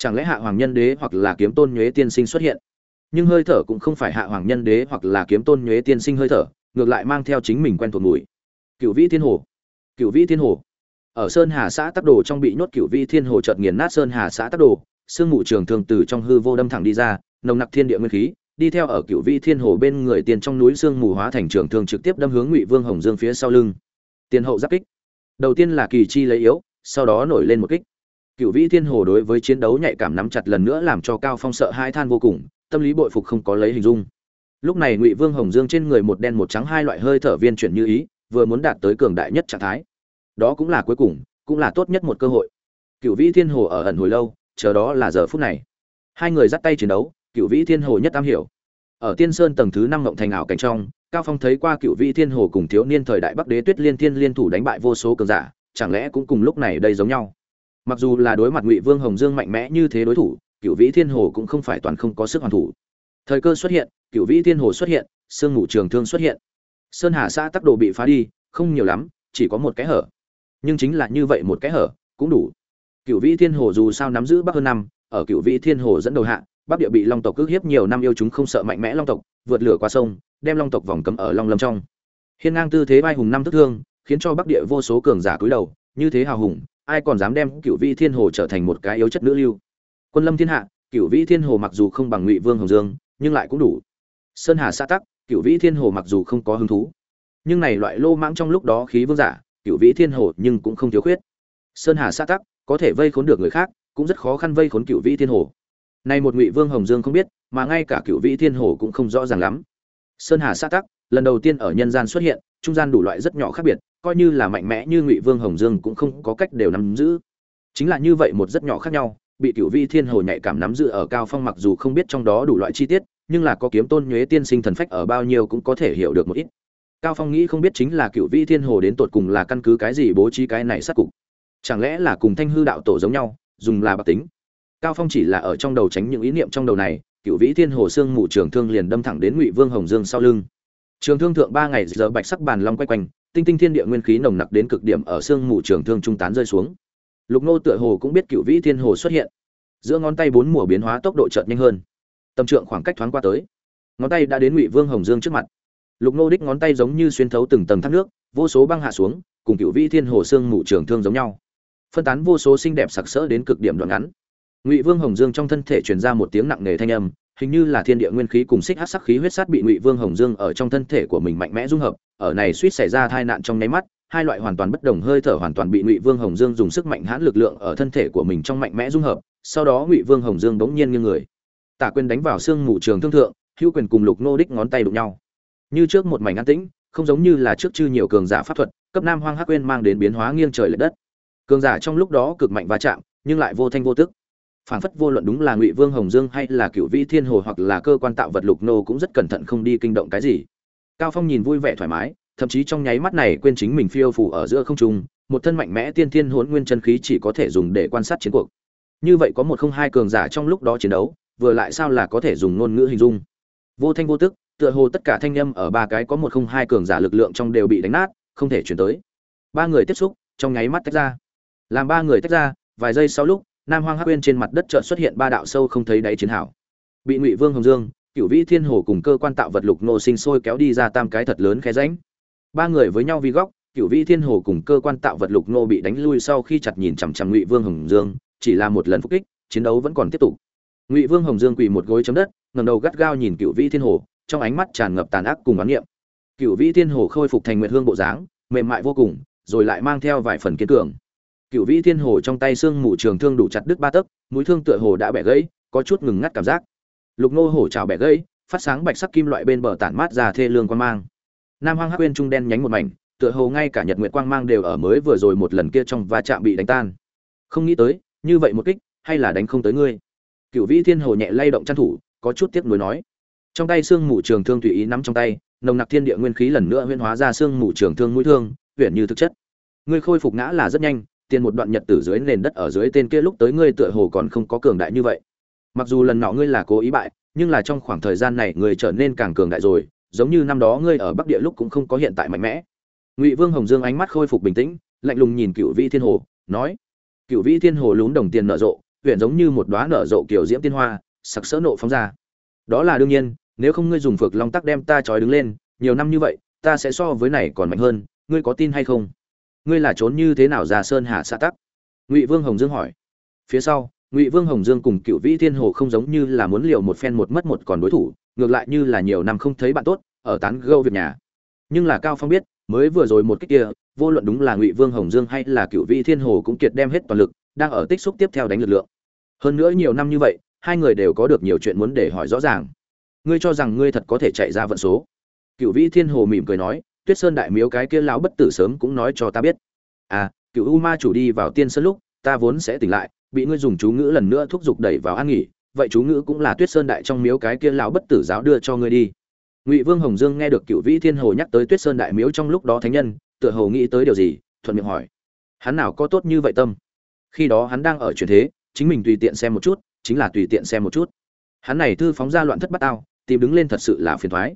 S1: chẳng lẽ hạ hoàng nhân đế hoặc là kiếm tôn nhuế tiên sinh xuất hiện? Nhưng hơi thở cũng không phải hạ hoàng nhân đế hoặc là kiếm tôn nhuế tiên sinh hơi thở, ngược lại mang theo chính mình quen thuộc mùi cựu vĩ thiên hồ. Cựu vĩ thiên hồ. Ở sơn hà xã tắc đồ trong bị nhốt cựu vĩ thiên hồ chợt nghiền nát sơn hà xã tắc đồ, sương mù trường thường từ trong hư vô đâm thẳng đi ra, nồng nặc thiên địa nguyên khí, đi theo ở cựu vĩ thiên hồ bên người tiền trong núi sương mù hóa thành trường thường trực tiếp đâm hướng ngụy vương hồng dương phía sau lưng. Tiền hậu giáp kích. Đầu tiên là kỳ chi lấy yếu, sau đó nổi lên một kích. Cựu vĩ thiên hồ đối với chiến đấu nhạy cảm nắm chặt lần nữa làm cho cao phong sợ hai than vô cùng, tâm lý bội phục không có lấy hình dung. Lúc này ngụy vương hồng dương trên người một đen một trắng hai loại hơi thở viên chuyển như ý vừa muốn đạt tới cường đại nhất trạng thái. Đó cũng là cuối cùng, cũng là tốt nhất một cơ hội. Cựu vĩ thiên hồ ở ẩn hồi lâu, chờ đó là giờ phút này. Hai người dắt tay chiến đấu cựu vĩ thiên hồ nhất tam hiểu. Ở tiên sơn tầng thứ năm ngộng thành ảo cảnh trong, cao phong thấy qua cựu vĩ thiên hồ cùng thiếu niên thời đại bắc đế tuyết liên thiên liên thủ đánh bại vô số cường giả, chẳng lẽ cũng cùng lúc này đây giống nhau? Mặc dù là đối mặt ngụy vương hồng dương mạnh mẽ như thế đối thủ cựu vĩ thiên hồ cũng không phải toàn không có sức hoàn thủ. Thời cơ xuất hiện cựu vĩ thiên hồ xuất hiện, sương mù trường thương xuất hiện sơn hà xã tắc đồ bị phá đi, không nhiều lắm, chỉ có một cái hở. Nhưng chính là như vậy một cái hở, cũng đủ. Cựu vĩ thiên hồ dù sao nắm giữ bắc hơn năm, ở cựu vĩ thiên hồ dẫn đầu hạ, bắc địa bị long tộc cước hiếp nhiều năm yêu chúng không sợ mạnh mẽ long tộc, vượt lửa qua sông, đem long tộc vòng cấm ở long lâm trong. Hiên ngang tư thế vai hùng năm thức thương, khiến cho bắc địa vô số cường giả cúi đầu, như thế hào hùng, ai còn dám đem cựu vĩ thiên hồ trở thành một cái yếu chất nữ lưu? Quân lâm thiên hạ cựu vĩ thiên hồ mặc dù không bằng ngụy vương hồng dương, nhưng lại cũng đủ. Sơn hà xã tắc cựu vĩ thiên hồ mặc dù không có hứng thú, nhưng này loại lô mãng trong lúc đó khí vương giả cựu vĩ thiên hồ nhưng cũng không thiếu khuyết. Sơn hà xã tắc có thể vây khốn được người khác, cũng rất khó khăn vây khốn cựu vĩ thiên hồ. Này một ngụy vương hồng dương không biết, mà ngay cả cựu vĩ thiên hồ cũng không rõ ràng lắm. Sơn hà xã tắc, lần đầu tiên ở nhân gian xuất hiện, trung gian đủ loại rất nhỏ khác biệt, coi như là mạnh mẽ như ngụy vương hồng dương cũng không có cách đều nắm giữ. Chính là như vậy một rất nhỏ khác nhau, bị cựu vĩ thiên hồ nhạy cảm nắm giữ ở cao phong mặc dù không biết trong đó đủ loại chi tiết nhưng là có kiếm tôn nhuế tiên sinh thần phách ở bao nhiêu cũng có thể hiểu được một ít. Cao phong nghĩ không biết chính là cựu vĩ thiên hồ đến tột cùng là căn cứ cái gì bố trí cái này sát cục. Chẳng lẽ là cùng thanh hư đạo tổ giống nhau, dùng là bạc tính? Cao phong chỉ là ở trong đầu tránh những ý niệm trong đầu này, cựu vĩ thiên hồ xương mù trường thương liền đâm thẳng đến ngụy vương hồng dương sau lưng. Trường thương thượng ba ngày, giờ bạch sắc bàn long quay quanh, tinh tinh thiên địa nguyên khí nồng nặc đến cực điểm ở xương mù trường thương trung tán rơi xuống. Lục nô tựa hồ cũng biết cựu vĩ thiên hồ xuất hiện. Giữa ngón tay bốn mùa biến hóa tốc độ chợt nhanh hơn tâm trượng khoảng cách thoáng qua tới. Ngón tay đã đến ngụy vương hồng dương trước mặt. Lục nô đích ngón tay giống như xuyên thấu từng tầng thác nước, vô số băng hạ xuống, cùng cựu vĩ thiên hồ xương mù trường thương giống nhau. Phân tán vô số xinh đẹp sặc sỡ đến cực điểm đoạn ngắn. Ngụy vương hồng dương trong thân thể truyền ra một tiếng nặng nề thanh âm, hình như là thiên địa nguyên khí cùng xích hát sắc khí huyết sát bị ngụy vương hồng dương ở trong thân thể của mình mạnh mẽ dung hợp, ở này suýt xảy ra tai nạn trong nháy mắt, hai loại hoàn toàn bất đồng hơi thở hoàn toàn bị ngụy vương hồng dương dùng sức mạnh hãn lực lượng ở thân thể của mình trong mạnh mẽ dung hợp, sau đó ngụy vương hồng dương bỗng nhiên như người tả quyền đánh vào xương mù trường thương thượng, hữu quyền cùng lục nô đích ngón tay đụng nhau. Như trước một mảnh an tĩnh, không giống như là trước chư nhiều cường giả pháp thuật, cấp nam hoang hắc quên mang đến biến hóa nghiêng trời lệch đất. Cường giả trong lúc đó cực mạnh va chạm, nhưng lại vô thanh vô tức. Phảng phất vô luận đúng là ngụy vương hồng dương hay là cựu vĩ thiên hồ hoặc là cơ quan tạo vật lục nô cũng rất cẩn thận không đi kinh động cái gì. Cao phong nhìn vui vẻ thoải mái, thậm chí trong nháy mắt này quên chính mình phiêu phủ ở giữa không trung, một thân mạnh mẽ tiên thiên hỗn nguyên chân khí chỉ có thể dùng để quan sát chiến cuộc. Như vậy có một không hai cường giả trong lúc đó chiến đấu vừa lại sao là có thể dùng ngôn ngữ hình dung. Vô thanh vô tức, tựa hồ tất cả thanh âm ở ba cái có một không hai cường giả lực lượng trong đều bị đánh nát, không thể chuyển tới. Ba người tiếp xúc, trong nháy mắt tách ra. Làm ba người tách ra, vài giây sau lúc, nam hoang hắc uyên trên mặt đất chợt xuất hiện ba đạo sâu không thấy đáy chiến hảo bị ngụy vương hồng dương cựu vĩ thiên hồ cùng cơ quan tạo vật lục nô sinh sôi kéo đi ra tam cái thật lớn khe ránh ba người với nhau vi góc cựu vĩ thiên hồ cùng cơ quan tạo vật lục nô bị đánh lui sau khi chặt nhìn chằm chằm ngụy vương hồng dương, chỉ là một lần phục kích, chiến đấu vẫn còn tiếp tục ngụy vương hồng dương quỳ một gối chấm đất ngầm đầu gắt gao nhìn cựu vĩ thiên hồ trong ánh mắt tràn ngập tàn ác cùng oán niệm cựu vĩ thiên hồ khôi phục thành nguyệt hương bộ dáng mềm mại vô cùng rồi lại mang theo vài phần kiên cường cựu vĩ thiên hồ trong tay xương mù trường thương đủ chặt đứt ba tấc mũi thương tựa hồ đã bẻ gãy có chút ngừng ngắt cảm giác lục nô hổ trào bẻ gãy phát sáng bạch sắc kim loại bên bờ tản mát ra thê lương quan mang nam hoang hắc quên trung đen nhánh một mảnh tựa hồ ngay cả nhật nguyệt quang mang đều ở mới vừa rồi một lần kia trong va chạm bị đánh tan không nghĩ tới như vậy một kích hay là đánh không tới ngươi cựu vĩ thiên hồ nhẹ lay động chăn thủ, có chút tiếc nuối nói. Trong tay xương mù trường thương tùy ý nắm trong tay, nồng nặc thiên địa nguyên khí lần nữa huyễn hóa ra xương mù trường thương mũi thương huyện như thực chất. Ngươi khôi phục ngã là rất nhanh, tiền một đoạn nhật tử dưới nền đất ở dưới tên kia lúc tới ngươi tựa hồ còn không có cường đại như vậy. Mặc dù lần nọ ngươi là cố ý bại, nhưng là trong khoảng thời gian này ngươi trở nên càng cường đại rồi, giống như năm đó ngươi ở bắc địa lúc cũng không có hiện tại mạnh mẽ. Ngụy vương hồng dương ánh mắt khôi phục bình tĩnh, lạnh lùng nhìn cựu vĩ thiên hồ, nói. Cựu vĩ thiên hồ lún đồng tiền nở rộ huyện giống như một đóa nở rộ kiểu diễm tiên hoa, sặc sỡ nộ phóng ra. Đó là đương nhiên, nếu không ngươi dùng phược long tắc đem ta trói đứng lên, nhiều năm như vậy, ta sẽ so với này còn mạnh hơn, ngươi có tin hay không? Ngươi là trốn như thế nào ra sơn hạ xã tắc? Ngụy vương hồng dương hỏi. Phía sau, ngụy vương hồng dương cùng cựu vĩ thiên hồ không giống như là muốn liều một phen một mất một còn đối thủ, ngược lại như là nhiều năm không thấy bạn tốt, ở tán gâu việc nhà. Nhưng là cao phong biết, mới vừa rồi một cách kia, vô luận đúng là ngụy vương hồng dương hay là cựu vĩ thiên hồ cũng kiệt đem hết toàn lực đang ở tích xúc tiếp theo đánh lực lượng. Hơn nữa nhiều năm như vậy, hai người đều có được nhiều chuyện muốn để hỏi rõ ràng. Ngươi cho rằng ngươi thật có thể chạy ra vận số? Cựu vĩ thiên hồ mỉm cười nói, tuyết sơn đại miếu cái kia lão bất tử sớm cũng nói cho ta biết. À cựu u ma chủ đi vào tiên sơn lúc, ta vốn sẽ tỉnh lại, bị ngươi dùng chú ngữ lần nữa thúc giục đẩy vào an nghỉ, vậy chú ngữ cũng là tuyết sơn đại trong miếu cái kia lão bất tử giáo đưa cho ngươi đi. Ngụy vương hồng dương nghe được cựu vĩ thiên hồ nhắc tới tuyết sơn đại miếu trong lúc đó thánh nhân, tựa hồ nghĩ tới điều gì, thuận miệng hỏi, hắn nào có tốt như vậy tâm? Khi đó hắn đang ở truyền thế, chính mình tùy tiện xem một chút, chính là tùy tiện xem một chút. Hắn này thư phóng ra loạn thất bát ao, tìm đứng lên thật sự là phiền thoái.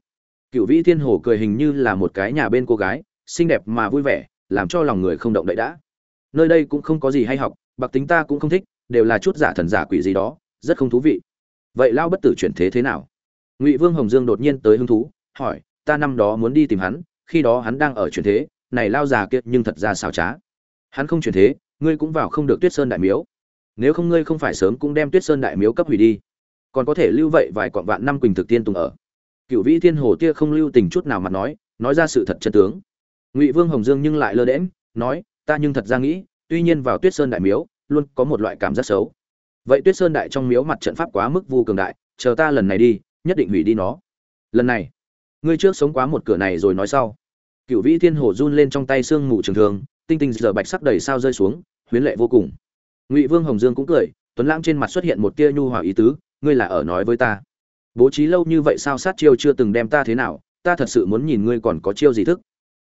S1: Cựu vĩ thiên hồ cười hình như là một cái nhà bên cô gái, xinh đẹp mà vui vẻ, làm cho lòng người không động đậy đã. Nơi đây cũng không có gì hay học, bạc tính ta cũng không thích, đều là chút giả thần giả quỷ gì đó, rất không thú vị. Vậy lao bất tử chuyển thế thế nào? Ngụy vương hồng dương đột nhiên tới hứng thú, hỏi, ta năm đó muốn đi tìm hắn, khi đó hắn đang ở chuyển thế, này lao già kiệt nhưng thật ra xào trá. Hắn không chuyển thế ngươi cũng vào không được tuyết sơn đại miếu. Nếu không ngươi không phải sớm cũng đem tuyết sơn đại miếu cấp hủy đi. Còn có thể lưu vậy vài quọn vạn năm quỳnh thực tiên tùng ở. Cựu vĩ thiên hồ tia không lưu tình chút nào mà nói nói ra sự thật chân tướng. Ngụy vương hồng dương nhưng lại lơ đễm nói, ta nhưng thật ra nghĩ, tuy nhiên vào tuyết sơn đại miếu, luôn có một loại cảm giác xấu. Vậy tuyết sơn đại trong miếu mặt trận pháp quá mức vu cường đại, chờ ta lần này đi, nhất định hủy đi nó. Lần này, ngươi trước sống quá một cửa này rồi nói sau. Cựu vĩ thiên hồ run lên trong tay sương mù trường thường tinh tinh giờ bạch sắc đầy sao rơi xuống, huyến lệ vô cùng. Ngụy vương hồng dương cũng cười, tuấn lãng trên mặt xuất hiện một tia nhu hòa ý tứ, ngươi là ở nói với ta. Bố trí lâu như vậy sao sát chiêu chưa từng đem ta thế nào, ta thật sự muốn nhìn ngươi còn có chiêu gì thức.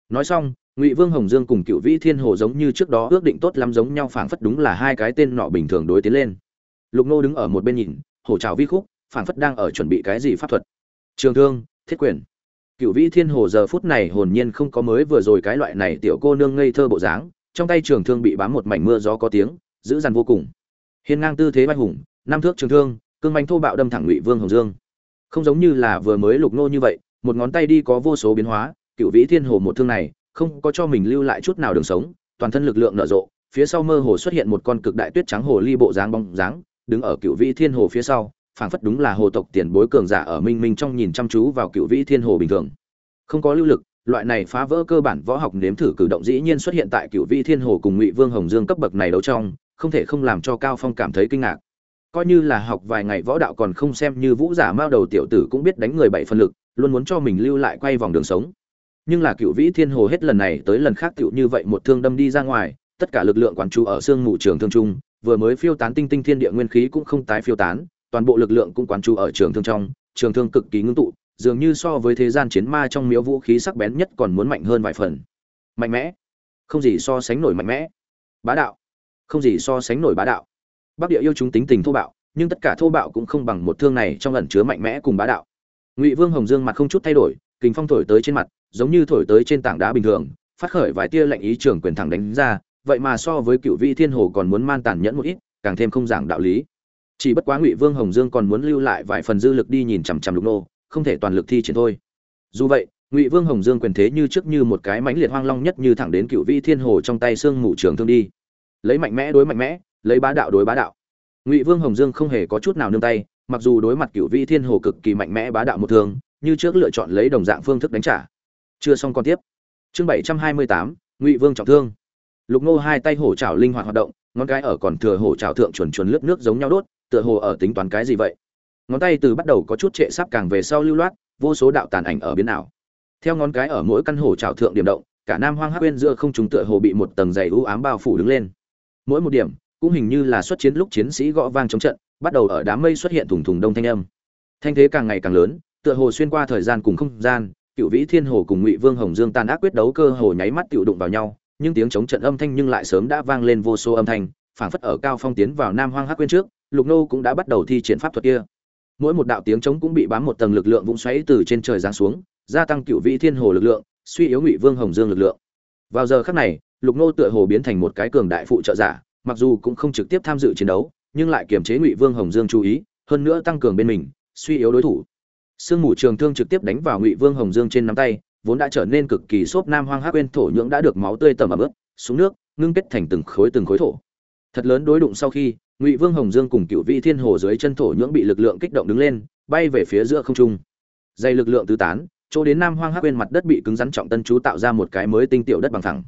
S1: Nói xong, ngụy vương hồng dương cùng cựu vĩ thiên hồ giống như trước đó ước định tốt lắm giống nhau phảng phất đúng là hai cái tên nọ bình thường đối tiến lên. Lục nô đứng ở một bên nhìn hổ trào vi khúc, phảng phất đang ở chuẩn bị cái gì pháp thuật. Trường thương, thiết quyền cựu vĩ thiên hồ giờ phút này hồn nhiên không có mới vừa rồi cái loại này tiểu cô nương ngây thơ bộ dáng, trong tay trường thương bị bám một mảnh mưa gió có tiếng giữ dằn vô cùng. Hiên ngang tư thế vai hùng, năm thước trường thương, cương bánh thô bạo đâm thẳng ngụy vương hồng dương. Không giống như là vừa mới lục nô như vậy, một ngón tay đi có vô số biến hóa cựu vĩ thiên hồ một thương này, không có cho mình lưu lại chút nào đường sống, toàn thân lực lượng nở rộ, phía sau mơ hồ xuất hiện một con cực đại tuyết trắng hồ ly bộ dáng bóng dáng, đứng ở cựu vĩ thiên hồ phía sau phảng phất đúng là hồ tộc tiền bối cường giả ở minh minh trong nhìn chăm chú vào cựu vĩ thiên hồ bình thường. Không có lưu lực, loại này phá vỡ cơ bản võ học nếm thử cử động dĩ nhiên xuất hiện tại cựu vĩ thiên hồ cùng ngụy vương hồng dương cấp bậc này đấu trong, không thể không làm cho cao phong cảm thấy kinh ngạc. Coi như là học vài ngày võ đạo còn không xem như vũ giả mao đầu tiểu tử cũng biết đánh người bảy phân lực, luôn muốn cho mình lưu lại quay vòng đường sống. Nhưng là cựu vĩ thiên hồ hết lần này tới lần khác tựu như vậy một thương đâm đi ra ngoài, tất cả lực lượng quản trụ ở xương mù trường thương trung, vừa mới phiêu tán tinh tinh thiên địa nguyên khí cũng không tái phiêu tán toàn bộ lực lượng cũng quán chú ở trường thương trong, trường thương cực kỳ ngưng tụ, dường như so với thế gian chiến ma trong miếu vũ khí sắc bén nhất còn muốn mạnh hơn vài phần. Mạnh mẽ. Không gì so sánh nổi mạnh mẽ. Bá đạo. Không gì so sánh nổi bá đạo. Bắc địa yêu chúng tính tình thô bạo, nhưng tất cả thô bạo cũng không bằng một thương này trong ẩn chứa mạnh mẽ cùng bá đạo. Ngụy vương hồng dương mặt không chút thay đổi, kình phong thổi tới trên mặt, giống như thổi tới trên tảng đá bình thường, phát khởi vài tia lạnh ý trưởng quyền thẳng đánh ra, vậy mà so với cựu vị thiên hồ còn muốn man tàn nhẫn một ít, càng thêm không giảng đạo lý chỉ bất quá ngụy vương hồng dương còn muốn lưu lại vài phần dư lực đi nhìn chằm chằm lục nô, không thể toàn lực thi triển thôi. Dù vậy, ngụy vương hồng dương quyền thế như trước như một cái mãnh liệt hoang long nhất như thẳng đến cựu vi thiên hồ trong tay xương mù trường thương đi. Lấy mạnh mẽ đối mạnh mẽ, lấy bá đạo đối bá đạo. Ngụy vương hồng dương không hề có chút nào nương tay, mặc dù đối mặt cựu vi thiên hồ cực kỳ mạnh mẽ bá đạo một thương, như trước lựa chọn lấy đồng dạng phương thức đánh trả. Chưa xong còn tiếp. Chương bảy trăm hai mươi tám, ngụy vương trọng thương. Lục nô hai tay hổ trào linh hoạt hoạt động, ngón cái ở còn thừa hổ trào thượng chuẩn chuẩn lướt nước giống nhau đốt tựa hồ ở tính toán cái gì vậy? Ngón tay từ bắt đầu có chút trệ sắp càng về sau lưu loát, vô số đạo tàn ảnh ở biến nào. theo ngón cái ở mỗi căn hổ trào thượng điểm động, cả nam hoang hắc uyên giữa không chúng tựa hồ bị một tầng dày u ám bao phủ đứng lên. Mỗi một điểm, cũng hình như là xuất chiến lúc chiến sĩ gõ vang chống trận, bắt đầu ở đám mây xuất hiện thùng thùng đông thanh âm. Thanh thế càng ngày càng lớn, tựa hồ xuyên qua thời gian cùng không gian, cựu vĩ thiên hồ cùng ngụy vương hồng dương tàn ác quyết đấu cơ hồ nháy mắt tựu đụng vào nhau, nhưng tiếng chống trận âm thanh nhưng lại sớm đã vang lên vô số âm thanh, phảng phất ở cao phong tiến vào nam hoang hắc quên trước lục nô cũng đã bắt đầu thi triển pháp thuật kia. Mỗi một đạo tiếng trống cũng bị bám một tầng lực lượng vũng xoáy từ trên trời giáng xuống, gia tăng cựu vị thiên hồ lực lượng, suy yếu ngụy vương hồng dương lực lượng. Vào giờ khắc này, lục nô tựa hồ biến thành một cái cường đại phụ trợ giả, mặc dù cũng không trực tiếp tham dự chiến đấu, nhưng lại kiềm chế ngụy vương hồng dương chú ý, hơn nữa tăng cường bên mình, suy yếu đối thủ. Sương mù trường thương trực tiếp đánh vào ngụy vương hồng dương trên nắm tay, vốn đã trở nên cực kỳ xốp nam hoang hắc quên thổ nhưỡng đã được máu tươi tẩm ẩm ướt xuống nước, ngưng kết thành từng khối từng khối thổ. Thật lớn đối đụng sau khi ngụy vương hồng dương cùng cựu vị thiên hồ dưới chân thổ nhưỡng bị lực lượng kích động đứng lên, bay về phía giữa không trung. Dây lực lượng tứ tán, chỗ đến nam hoang hắc quên mặt đất bị cứng rắn trọng tân chú tạo ra một cái mới tinh tiểu đất bằng thẳng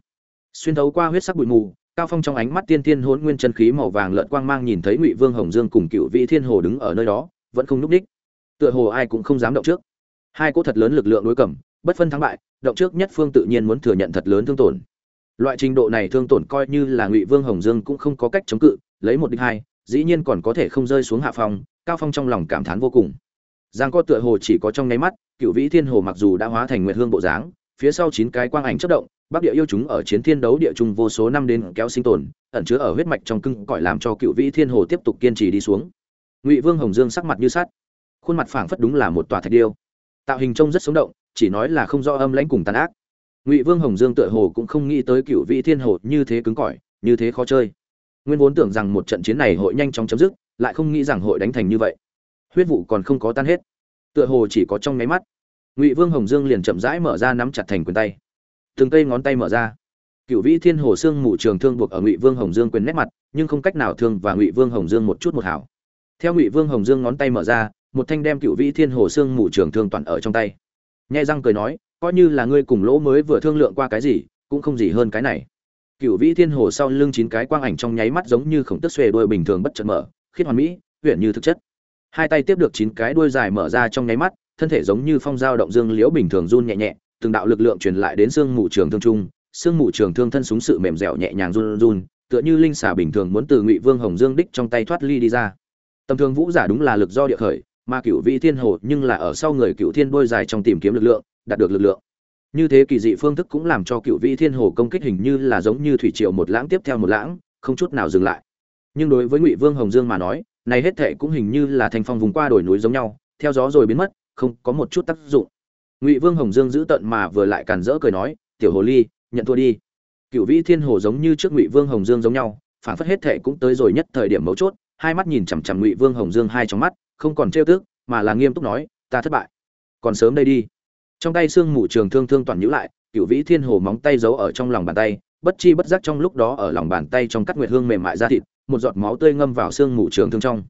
S1: xuyên thấu qua huyết sắc bụi mù, cao phong trong ánh mắt tiên tiên hỗn nguyên chân khí màu vàng lợn quang mang nhìn thấy ngụy vương hồng dương cùng cựu vị thiên hồ đứng ở nơi đó, vẫn không núp đích. Tựa hồ ai cũng không dám động trước. Hai cỗ thật lớn lực lượng đối cầm, bất phân thắng bại, động trước nhất phương tự nhiên muốn thừa nhận thật lớn thương tổn. Loại trình độ này thương tổn coi như là ngụy vương hồng dương cũng không có cách chống cự lấy một đích hai, dĩ nhiên còn có thể không rơi xuống hạ phong, cao phong trong lòng cảm thán vô cùng. Giang co tựa hồ chỉ có trong nháy mắt, cựu vĩ thiên hồ mặc dù đã hóa thành nguyệt hương bộ dáng, phía sau chín cái quang ảnh chất động, bắc địa yêu chúng ở chiến thiên đấu địa trung vô số năm đến kéo sinh tồn, ẩn chứa ở huyết mạch trong cưng cõi làm cho cựu vĩ thiên hồ tiếp tục kiên trì đi xuống. Ngụy vương hồng dương sắc mặt như sắt. Khuôn mặt phảng phất đúng là một tòa thạch điêu. Tạo hình trông rất sống động, chỉ nói là không do âm lãnh cùng tàn ác. Ngụy vương hồng dương tựa hồ cũng không nghĩ tới cựu vĩ thiên hồ như thế cứng cỏi, như thế khó chơi nguyên vốn tưởng rằng một trận chiến này hội nhanh chóng chấm dứt, lại không nghĩ rằng hội đánh thành như vậy. Huyết vụ còn không có tan hết. Tựa hồ chỉ có trong nháy mắt, ngụy vương hồng dương liền chậm rãi mở ra nắm chặt thành quyền tay. Từng cây ngón tay mở ra. Cựu vĩ thiên hồ Sương mù trường thương buộc ở ngụy vương hồng dương quyền nét mặt, nhưng không cách nào thương và ngụy vương hồng dương một chút một hảo. Theo ngụy vương hồng dương ngón tay mở ra, một thanh đem cựu vĩ thiên hồ Sương mù trường thương toàn ở trong tay. Nhai răng cười nói, coi như là ngươi cùng lỗ mới vừa thương lượng qua cái gì, cũng không gì hơn cái này cựu vĩ thiên hồ sau lưng chín cái quang ảnh trong nháy mắt giống như khổng tức xuề đuôi bình thường bất chợt mở, khiết hoàn mỹ huyện như thực chất. Hai tay tiếp được chín cái đuôi dài mở ra trong nháy mắt, thân thể giống như phong dao động dương liễu bình thường run nhẹ nhẹ, từng đạo lực lượng truyền lại đến xương mù trường thương trung, xương mù trường thương thân súng sự mềm dẻo nhẹ nhàng run run, tựa như linh xà bình thường muốn từ ngụy vương hồng dương đích trong tay thoát ly đi ra. Tầm thường vũ giả đúng là lực do địa khởi, mà cựu vĩ thiên hồ nhưng là ở sau người cựu thiên đôi dài trong tìm kiếm lực lượng, đạt được lực lượng như thế kỳ dị phương thức cũng làm cho cựu vị thiên hồ công kích hình như là giống như thủy triều một lãng tiếp theo một lãng, không chút nào dừng lại. Nhưng đối với ngụy vương hồng dương mà nói, này hết thệ cũng hình như là thành phong vùng qua đồi núi giống nhau, theo gió rồi biến mất, không có một chút tác dụng. Ngụy vương hồng dương giữ tận mà vừa lại càn rỡ cười nói, tiểu hồ ly, nhận thua đi. Cựu vĩ thiên hồ giống như trước ngụy vương hồng dương giống nhau, phản phất hết thệ cũng tới rồi nhất thời điểm mấu chốt, hai mắt nhìn chằm chằm ngụy vương hồng dương hai trong mắt, không còn trêu tức, mà là nghiêm túc nói, ta thất bại. Còn sớm đây đi trong tay xương mù trường thương thương toàn nhữ lại cựu vĩ thiên hồ móng tay giấu ở trong lòng bàn tay, bất chi bất giác trong lúc đó ở lòng bàn tay trong cắt nguyệt hương mềm mại ra thịt, một giọt máu tươi ngâm vào xương mù trường thương trong.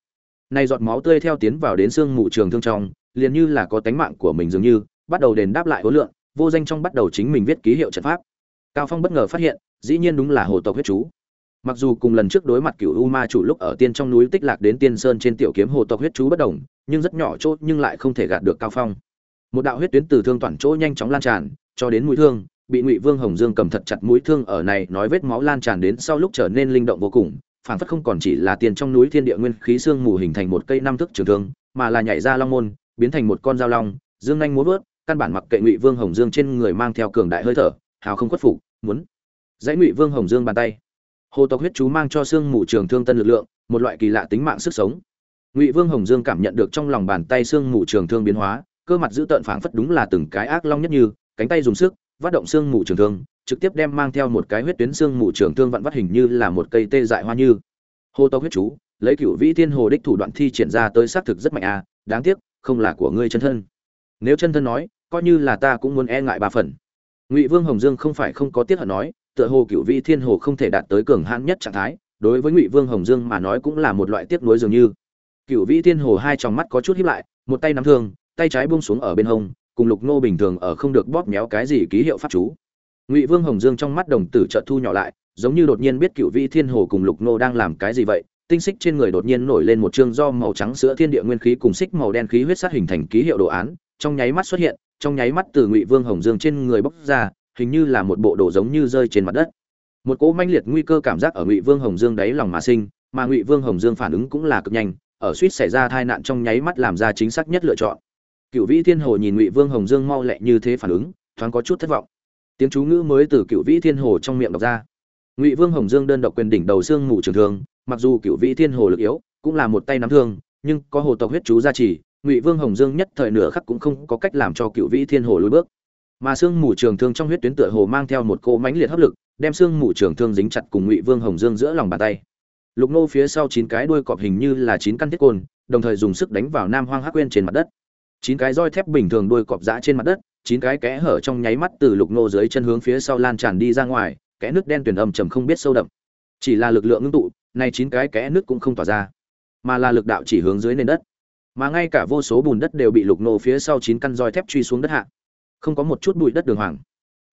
S1: Nay giọt máu tươi theo tiến vào đến xương mù trường thương trong, liền như là có tánh mạng của mình dường như, bắt đầu đền đáp lại hối lượng, vô danh trong bắt đầu chính mình viết ký hiệu trận pháp. Cao phong bất ngờ phát hiện, dĩ nhiên đúng là hồ tộc huyết chú. Mặc dù cùng lần trước đối mặt cựu u ma chủ lúc ở tiên trong núi tích lạc đến tiên sơn trên tiểu kiếm hồ tộc huyết chú bất đồng, nhưng rất nhỏ chốt nhưng lại không thể gạt được cao phong một đạo huyết tuyến từ thương toàn chỗ nhanh chóng lan tràn, cho đến mũi thương, bị ngụy vương hồng dương cầm thật chặt mũi thương ở này nói vết máu lan tràn đến sau lúc trở nên linh động vô cùng phản phất không còn chỉ là tiền trong núi thiên địa nguyên khí xương mù hình thành một cây năm thước trường thương, mà là nhảy ra long môn, biến thành một con dao long, dương nhanh muốn vớt, căn bản mặc kệ ngụy vương hồng dương trên người mang theo cường đại hơi thở, hào không khuất phục, muốn dãy ngụy vương hồng dương bàn tay. Hồ tộc huyết chú mang cho xương mù trường thương tân lực lượng, một loại kỳ lạ tính mạng sức sống. Ngụy vương hồng dương cảm nhận được trong lòng bàn tay xương mù trường thương biến hóa cơ mặt giữ tợn phảng phất đúng là từng cái ác long nhất như, cánh tay dùng sức, vắt động xương mù trường thương, trực tiếp đem mang theo một cái huyết tuyến xương mù trường thương vặn vắt hình như là một cây tê dại hoa như. Hồ tộc huyết chú, lấy cửu vĩ thiên hồ đích thủ đoạn thi triển ra tới xác thực rất mạnh à đáng tiếc, không là của ngươi chân thân. Nếu chân thân nói, coi như là ta cũng muốn e ngại ba phần. Ngụy vương hồng dương không phải không có tiết hận nói, tựa hồ cựu vị thiên hồ không thể đạt tới cường hãn nhất trạng thái, đối với ngụy vương hồng dương mà nói cũng là một loại tiếc nuối dường như. Cựu vị thiên hồ hai tròng mắt có chút hiếp lại, một tay nắm thương tay trái buông xuống ở bên hông, cùng lục nô bình thường ở không được bóp méo cái gì ký hiệu pháp chú. Ngụy vương hồng dương trong mắt đồng tử trợ thu nhỏ lại, giống như đột nhiên biết cựu vị thiên hồ cùng lục nô đang làm cái gì vậy, tinh xích trên người đột nhiên nổi lên một chương do màu trắng sữa thiên địa nguyên khí cùng xích màu đen khí huyết sát hình thành ký hiệu đồ án, trong nháy mắt xuất hiện, trong nháy mắt từ ngụy vương hồng dương trên người bốc ra, hình như là một bộ đồ giống như rơi trên mặt đất. Một cỗ manh liệt nguy cơ cảm giác ở ngụy vương hồng dương đáy lòng mà sinh, mà ngụy vương hồng dương phản ứng cũng là cực nhanh, ở suýt xảy ra tai nạn trong nháy mắt làm ra chính xác nhất lựa chọn cựu vĩ thiên hồ nhìn ngụy vương hồng dương mau lẹ như thế phản ứng, thoáng có chút thất vọng. Tiếng chú ngữ mới từ cựu vĩ thiên hồ trong miệng đọc ra. Ngụy vương hồng dương đơn độc quyền đỉnh đầu xương ngủ trường thương, mặc dù cựu vĩ thiên hồ lực yếu, cũng là một tay nắm thương, nhưng có hồ tộc huyết chú gia trì, ngụy vương hồng dương nhất thời nửa khắc cũng không có cách làm cho cựu vĩ thiên hồ lùi bước. Mà xương mù trường thương trong huyết tuyến tựa hồ mang theo một cỗ mãnh liệt hấp lực, đem xương mù trường thương dính chặt cùng ngụy vương hồng dương giữa lòng bàn tay. Lục nô phía sau chín cái đuôi cọp hình như là chín căn thiết côn, đồng thời dùng sức đánh vào nam hoang hắc quên trên mặt đất chín cái roi thép bình thường đuôi cọp giã trên mặt đất, chín cái kẽ hở trong nháy mắt từ lục nô dưới chân hướng phía sau lan tràn đi ra ngoài, kẽ nước đen tuyển âm trầm không biết sâu đậm. Chỉ là lực lượng ngưng tụ, này chín cái kẽ nước cũng không tỏa ra, mà là lực đạo chỉ hướng dưới nền đất. Mà ngay cả vô số bùn đất đều bị lục nô phía sau chín căn roi thép truy xuống đất hạ. Không có một chút bụi đất đường hoàng.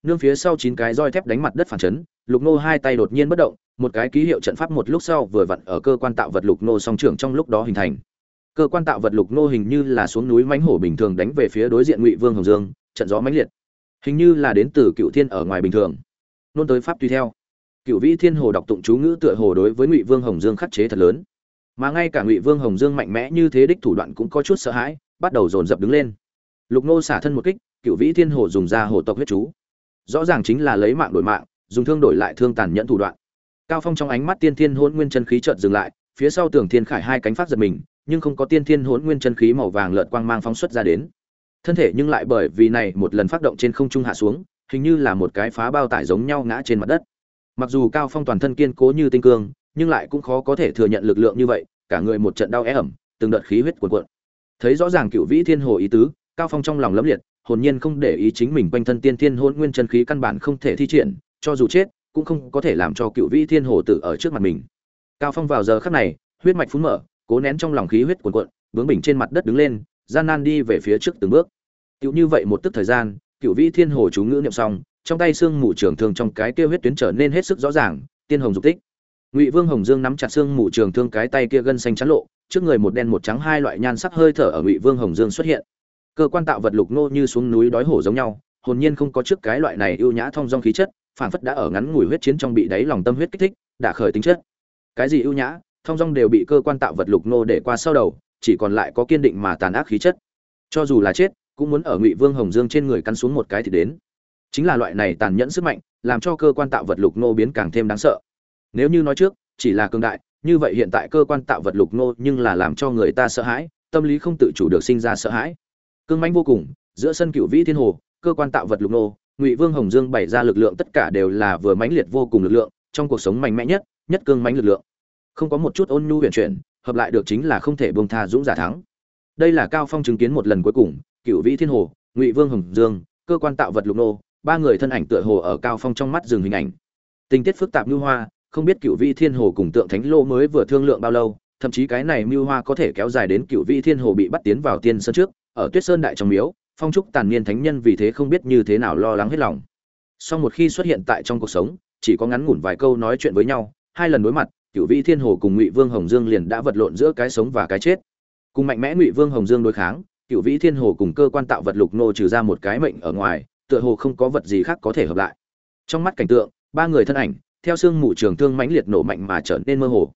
S1: Nương phía sau chín cái roi thép đánh mặt đất phản chấn, lục nô hai tay đột nhiên bất động, một cái ký hiệu trận pháp một lúc sau vừa vặn ở cơ quan tạo vật lục nô song trưởng trong lúc đó hình thành cơ quan tạo vật lục nô hình như là xuống núi mánh hổ bình thường đánh về phía đối diện ngụy vương hồng dương, trận gió mãnh liệt. Hình như là đến từ cựu thiên ở ngoài bình thường. Nôn tới pháp tùy theo. Cựu vĩ thiên hồ đọc tụng chú ngữ tựa hồ đối với ngụy vương hồng dương khắc chế thật lớn. Mà ngay cả ngụy vương hồng dương mạnh mẽ như thế đích thủ đoạn cũng có chút sợ hãi, bắt đầu dồn dập đứng lên. Lục nô xả thân một kích, cựu vĩ thiên hồ dùng ra hồ tộc huyết chú. Rõ ràng chính là lấy mạng đổi mạng, dùng thương đổi lại thương tàn nhẫn thủ đoạn. Cao phong trong ánh mắt tiên thiên hôn nguyên chân khí chợt dừng lại, phía sau tường thiên khải hai cánh phát giật mình nhưng không có tiên thiên hỗn nguyên chân khí màu vàng lợn quang mang phóng xuất ra đến. Thân thể nhưng lại bởi vì này một lần phát động trên không trung hạ xuống, hình như là một cái phá bao tải giống nhau ngã trên mặt đất. Mặc dù cao phong toàn thân kiên cố như tinh cương, nhưng lại cũng khó có thể thừa nhận lực lượng như vậy, cả người một trận đau é ẩm, từng đợt khí huyết cuồn cuộn. Thấy rõ ràng cựu vĩ thiên hồ ý tứ, cao phong trong lòng lấm liệt, hồn nhiên không để ý chính mình quanh thân tiên thiên hôn nguyên chân khí căn bản không thể thi triển, cho dù chết, cũng không có thể làm cho cựu vĩ thiên hồ tử ở trước mặt mình. Cao phong vào giờ khắc này, huyết mạch phún mở cố nén trong lòng khí huyết cuồn cuộn bướng bình trên mặt đất đứng lên gian nan đi về phía trước từng bước Tiểu như vậy một tức thời gian, Cửu Vĩ Thiên Hồ chú ngữ niệm xong, trong tay xương mù trường thương trong cái kia huyết tuyến trở nên hết sức rõ ràng, tiên hồng dục tích. Ngụy Vương Hồng Dương nắm chặt xương mù trường thương cái tay kia gân xanh chắn lộ, trước người một đen một trắng hai loại nhan sắc hơi thở ở Ngụy Vương Hồng Dương xuất hiện. Cơ quan tạo vật lục nô như xuống núi đói hổ giống nhau, hồn nhiên không có trước cái loại này ưu nhã thông dong khí chất, phản phất đã ở ngắn ngủi huyết chiến trong bị đáy lòng tâm huyết kích thích, đã khởi tính chất. Cái gì ưu nhã, thông dong đều bị cơ quan tạo vật lục nô để qua sau đầu, chỉ còn lại có kiên định mà tàn ác khí chất. Cho dù là chết, cũng muốn ở ngụy vương hồng dương trên người cắn xuống một cái thì đến. Chính là loại này tàn nhẫn sức mạnh làm cho cơ quan tạo vật lục nô biến càng thêm đáng sợ. Nếu như nói trước chỉ là cương đại như vậy hiện tại cơ quan tạo vật lục nô nhưng là làm cho người ta sợ hãi tâm lý không tự chủ được sinh ra sợ hãi. Cương mãnh vô cùng giữa sân cựu vĩ thiên hồ cơ quan tạo vật lục nô ngụy vương hồng dương bày ra lực lượng tất cả đều là vừa mãnh liệt vô cùng lực lượng trong cuộc sống mạnh mẽ nhất nhất cương mãnh lực lượng không có một chút ôn nhu huyền chuyển, hợp lại được chính là không thể bông tha dũng giả thắng. Đây là cao phong chứng kiến một lần cuối cùng cựu vĩ thiên hồ, ngụy vương hồng dương, cơ quan tạo vật lục nô, ba người thân ảnh tựa hồ ở cao phong trong mắt dừng hình ảnh. Tình tiết phức tạp như hoa, không biết cựu vĩ thiên hồ cùng tượng thánh lô mới vừa thương lượng bao lâu, thậm chí cái này mưu hoa có thể kéo dài đến cựu vĩ thiên hồ bị bắt tiến vào tiên sơn trước, ở tuyết sơn đại trong miếu, phong trúc tàn niên thánh nhân vì thế không biết như thế nào lo lắng hết lòng. Sau một khi xuất hiện tại trong cuộc sống, chỉ có ngắn ngủn vài câu nói chuyện với nhau, hai lần đối mặt cựu vĩ thiên hồ cùng ngụy vương hồng dương liền đã vật lộn giữa cái sống và cái chết. Cùng mạnh mẽ ngụy vương hồng dương đối kháng cựu vĩ thiên hồ cùng cơ quan tạo vật lục nô trừ ra một cái mệnh ở ngoài, tựa hồ không có vật gì khác có thể hợp lại. Trong mắt cảnh tượng, ba người thân ảnh, theo xương mù trường thương mãnh liệt nổ mạnh mà trở nên mơ hồ.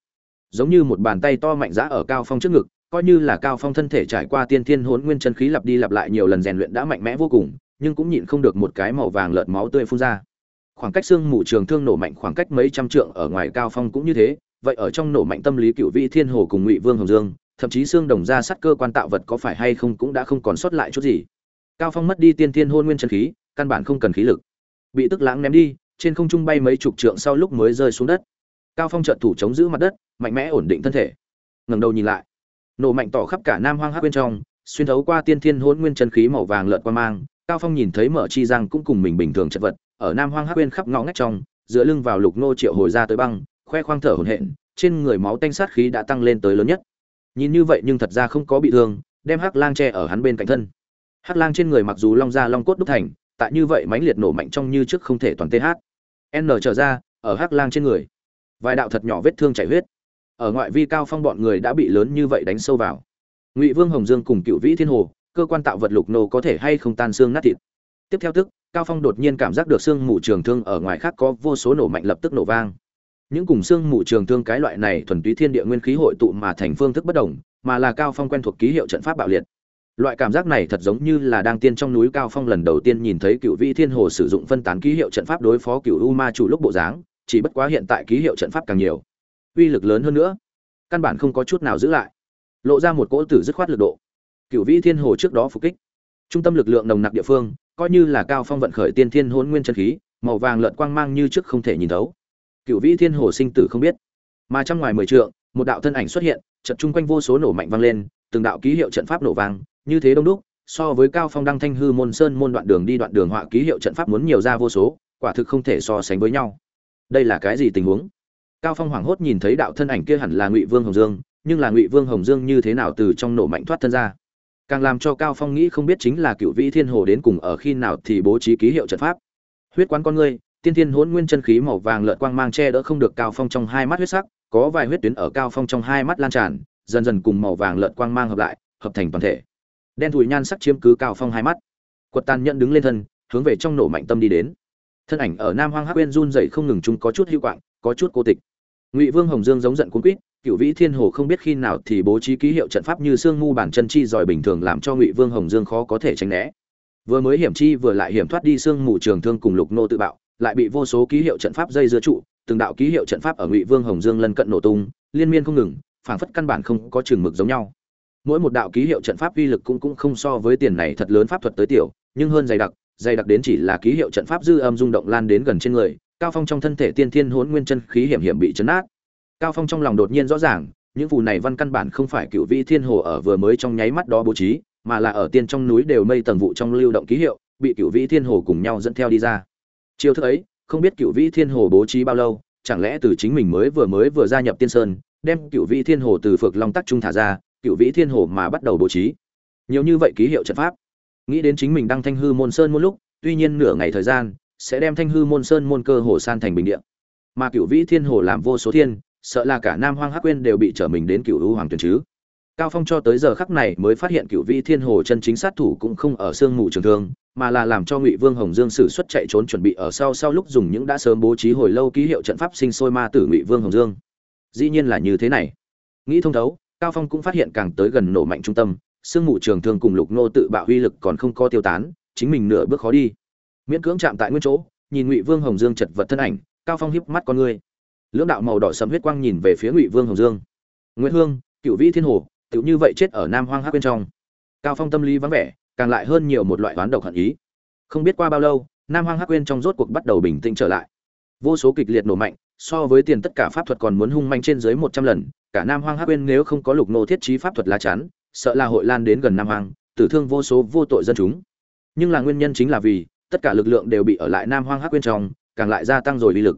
S1: Giống như một bàn tay to mạnh giã ở cao phong trước ngực, coi như là cao phong thân thể trải qua tiên thiên hốn nguyên chân khí lặp đi lặp lại nhiều lần rèn luyện đã mạnh mẽ vô cùng, nhưng cũng nhịn không được một cái màu vàng lợn máu tươi phun ra. Khoảng cách xương mù trường thương nổ mạnh khoảng cách mấy trăm trượng ở ngoài cao phong cũng như thế vậy ở trong nổ mạnh tâm lý cựu vị thiên hồ cùng ngụy vương hồng dương, thậm chí xương đồng ra sắt cơ quan tạo vật có phải hay không cũng đã không còn sót lại chút gì. Cao phong mất đi tiên thiên hôn nguyên chân khí, căn bản không cần khí lực. Bị tức lãng ném đi, trên không trung bay mấy chục trượng sau lúc mới rơi xuống đất. Cao phong trợn thủ chống giữ mặt đất, mạnh mẽ ổn định thân thể. Ngẩng đầu nhìn lại. Nổ mạnh tỏ khắp cả nam hoang hắc bên trong, xuyên thấu qua tiên thiên hôn nguyên chân khí màu vàng lợn qua mang, cao phong nhìn thấy mở chi răng cũng cùng mình bình thường chật vật, ở nam hoang hắc bên khắp ngõ ngách trong, dựa lưng vào lục nô triệu hồi ra tới băng khoe khoang thở hổn hển, trên người máu tanh sát khí đã tăng lên tới lớn nhất. Nhìn như vậy nhưng thật ra không có bị thương, đem hắc lang che ở hắn bên cạnh thân. Hắc lang trên người mặc dù long da long cốt đúc thành, tại như vậy mãnh liệt nổ mạnh trong như trước không thể toàn th n trở ra, ở hắc lang trên người. Vài đạo thật nhỏ vết thương chảy huyết. Ở ngoại vi cao phong bọn người đã bị lớn như vậy đánh sâu vào. Ngụy vương hồng dương cùng cựu vĩ thiên hồ, cơ quan tạo vật lục nô có thể hay không tan xương nát thịt. Tiếp theo tức, cao phong đột nhiên cảm giác được xương mù trường thương ở ngoài khác có vô số nổ mạnh lập tức nổ vang những cùng xương mù trường thương cái loại này thuần túy thiên địa nguyên khí hội tụ mà thành phương thức bất đồng, mà là cao phong quen thuộc ký hiệu trận pháp bạo liệt. Loại cảm giác này thật giống như là đang tiên trong núi cao phong lần đầu tiên nhìn thấy cựu vị thiên hồ sử dụng phân tán ký hiệu trận pháp đối phó cựu u ma chủ lúc bộ dáng, chỉ bất quá hiện tại ký hiệu trận pháp càng nhiều, uy lực lớn hơn nữa. Căn bản không có chút nào giữ lại. Lộ ra một cỗ tử dứt khoát lực độ. Cựu vĩ thiên hồ trước đó phục kích. Trung tâm lực lượng nồng nặc địa phương, coi như là cao phong vận khởi tiên thiên hôn nguyên chân khí, màu vàng lợn quang mang như trước không thể nhìn thấu cựu vĩ thiên hồ sinh tử không biết. Mà trong ngoài mười trượng, một đạo thân ảnh xuất hiện, trận chung quanh vô số nổ mạnh vang lên, từng đạo ký hiệu trận pháp nổ vang, như thế đông đúc, so với cao phong đăng thanh hư môn sơn môn đoạn đường đi đoạn đường họa ký hiệu trận pháp muốn nhiều ra vô số, quả thực không thể so sánh với nhau. Đây là cái gì tình huống? Cao phong hoảng hốt nhìn thấy đạo thân ảnh kia hẳn là ngụy vương hồng dương, nhưng là ngụy vương hồng dương như thế nào từ trong nổ mạnh thoát thân ra? Càng làm cho cao phong nghĩ không biết chính là cựu vĩ thiên hồ đến cùng ở khi nào thì bố trí ký hiệu trận pháp. Huyết quán con ngươi tiên thiên hỗn nguyên chân khí màu vàng lợn quang mang che đỡ không được cao phong trong hai mắt huyết sắc, có vài huyết tuyến ở cao phong trong hai mắt lan tràn, dần dần cùng màu vàng lợn quang mang hợp lại, hợp thành toàn thể. Đen thùi nhan sắc chiếm cứ cao phong hai mắt. Quật tàn nhận đứng lên thân, hướng về trong nổ mạnh tâm đi đến. Thân ảnh ở nam hoang hắc uyên run dậy không ngừng chúng có chút hữu quạng, có chút cô tịch. Ngụy vương hồng dương giống giận cuốn quýt cựu vĩ thiên hồ không biết khi nào thì bố trí ký hiệu trận pháp như xương mu bản chân chi giỏi bình thường làm cho ngụy vương hồng dương khó có thể tránh né. Vừa mới hiểm chi vừa lại hiểm thoát đi xương mù trường thương cùng lục nô tự bạo lại bị vô số ký hiệu trận pháp dây dưa trụ, từng đạo ký hiệu trận pháp ở ngụy vương hồng dương lân cận nổ tung, liên miên không ngừng, phảng phất căn bản không có trường mực giống nhau. Mỗi một đạo ký hiệu trận pháp uy lực cũng cũng không so với tiền này thật lớn pháp thuật tới tiểu, nhưng hơn dày đặc dày đặc đến chỉ là ký hiệu trận pháp dư âm rung động lan đến gần trên người, cao phong trong thân thể tiên thiên hỗn nguyên chân khí hiểm hiểm bị chấn át cao phong trong lòng đột nhiên rõ ràng, những phù này văn căn bản không phải cựu vị thiên hồ ở vừa mới trong nháy mắt đó bố trí, mà là ở tiên trong núi đều mây tầng vụ trong lưu động ký hiệu, bị cựu vị thiên hồ cùng nhau dẫn theo đi ra chiêu thức ấy, không biết cựu vĩ thiên hồ bố trí bao lâu, chẳng lẽ từ chính mình mới vừa mới vừa gia nhập tiên sơn, đem cựu vĩ thiên hồ từ phược long tắc trung thả ra cựu vĩ thiên hồ mà bắt đầu bố trí. Nhiều như vậy ký hiệu trận pháp. Nghĩ đến chính mình đăng thanh hư môn sơn một lúc, tuy nhiên nửa ngày thời gian, sẽ đem thanh hư môn sơn môn cơ hồ san thành bình địa. Mà cựu vĩ thiên hồ làm vô số thiên, sợ là cả nam hoang hắc quên đều bị trở mình đến cựu u hoàng tuyển chứ cao phong cho tới giờ khắc này mới phát hiện cựu vị thiên hồ chân chính sát thủ cũng không ở sương mù trường thương, mà là làm cho ngụy vương hồng dương sử xuất chạy trốn chuẩn bị ở sau sau lúc dùng những đã sớm bố trí hồi lâu ký hiệu trận pháp sinh sôi ma tử ngụy vương hồng dương. Dĩ nhiên là như thế này. Nghĩ thông thấu, cao phong cũng phát hiện càng tới gần nổ mạnh trung tâm, sương mù trường thương cùng lục nô tự bạo huy lực còn không có tiêu tán, chính mình nửa bước khó đi. Miễn cưỡng chạm tại nguyên chỗ, nhìn ngụy vương hồng dương chật vật thân ảnh, cao phong hiếp mắt con ngươi. Lưỡng đạo màu đỏ sầm huyết quang nhìn về phía ngụy vương hồng dương. Nguyễn hương, cựu vĩ thiên hồ tự như vậy chết ở nam hoang hắc bên trong. Cao phong tâm lý vắng vẻ, càng lại hơn nhiều một loại toán độc hận ý. Không biết qua bao lâu, nam hoang hắc quên trong rốt cuộc bắt đầu bình tĩnh trở lại. Vô số kịch liệt nổ mạnh, so với tiền tất cả pháp thuật còn muốn hung manh trên dưới một trăm lần, cả nam hoang hắc quên nếu không có lục nô thiết trí pháp thuật lá chắn, sợ là hội lan đến gần nam hoang, tử thương vô số vô tội dân chúng. Nhưng là nguyên nhân chính là vì, tất cả lực lượng đều bị ở lại nam hoang hắc quên trong, càng lại gia tăng rồi uy lực.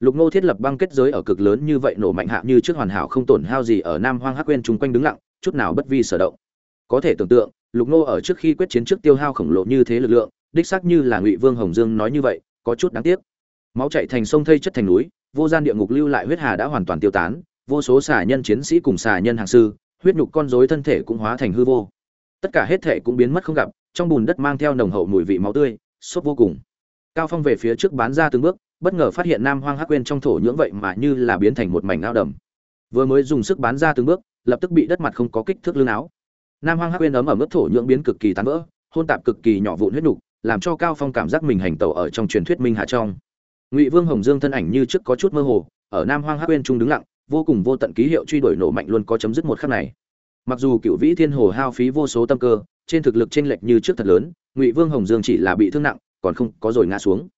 S1: Lục nô thiết lập băng kết giới ở cực lớn như vậy nổ mạnh hạ như trước hoàn hảo không tổn hao gì ở nam hoang hắc quên chung quanh đứng lặng chút nào bất vi sở động. Có thể tưởng tượng, lục nô ở trước khi quyết chiến trước tiêu hao khổng lồ như thế lực lượng, đích xác như là ngụy vương hồng dương nói như vậy, có chút đáng tiếc. Máu chạy thành sông thây chất thành núi, vô gian địa ngục lưu lại huyết hà đã hoàn toàn tiêu tán, vô số xà nhân chiến sĩ cùng xà nhân hàng sư, huyết nhục con rối thân thể cũng hóa thành hư vô. Tất cả hết thể cũng biến mất không gặp, trong bùn đất mang theo nồng hậu mùi vị máu tươi, sốt vô cùng. Cao phong về phía trước bán ra từng bước, bất ngờ phát hiện nam hoang hắc quên trong thổ nhưỡng vậy mà như là biến thành một mảnh ao đầm. Vừa mới dùng sức bán ra từng bước lập tức bị đất mặt không có kích thước lưng áo. Nam hoang hắc quên ấm ở mức thổ nhưỡng biến cực kỳ tán vỡ, hôn tạp cực kỳ nhỏ vụn huyết nục, làm cho cao phong cảm giác mình hành tẩu ở trong truyền thuyết minh hạ trong. Ngụy vương hồng dương thân ảnh như trước có chút mơ hồ, ở nam hoang hắc quên trung đứng lặng, vô cùng vô tận ký hiệu truy đuổi nổ mạnh luôn có chấm dứt một khắc này. Mặc dù cựu vĩ thiên hồ hao phí vô số tâm cơ, trên thực lực chênh lệch như trước thật lớn, ngụy vương hồng dương chỉ là bị thương nặng, còn không có rồi ngã xuống.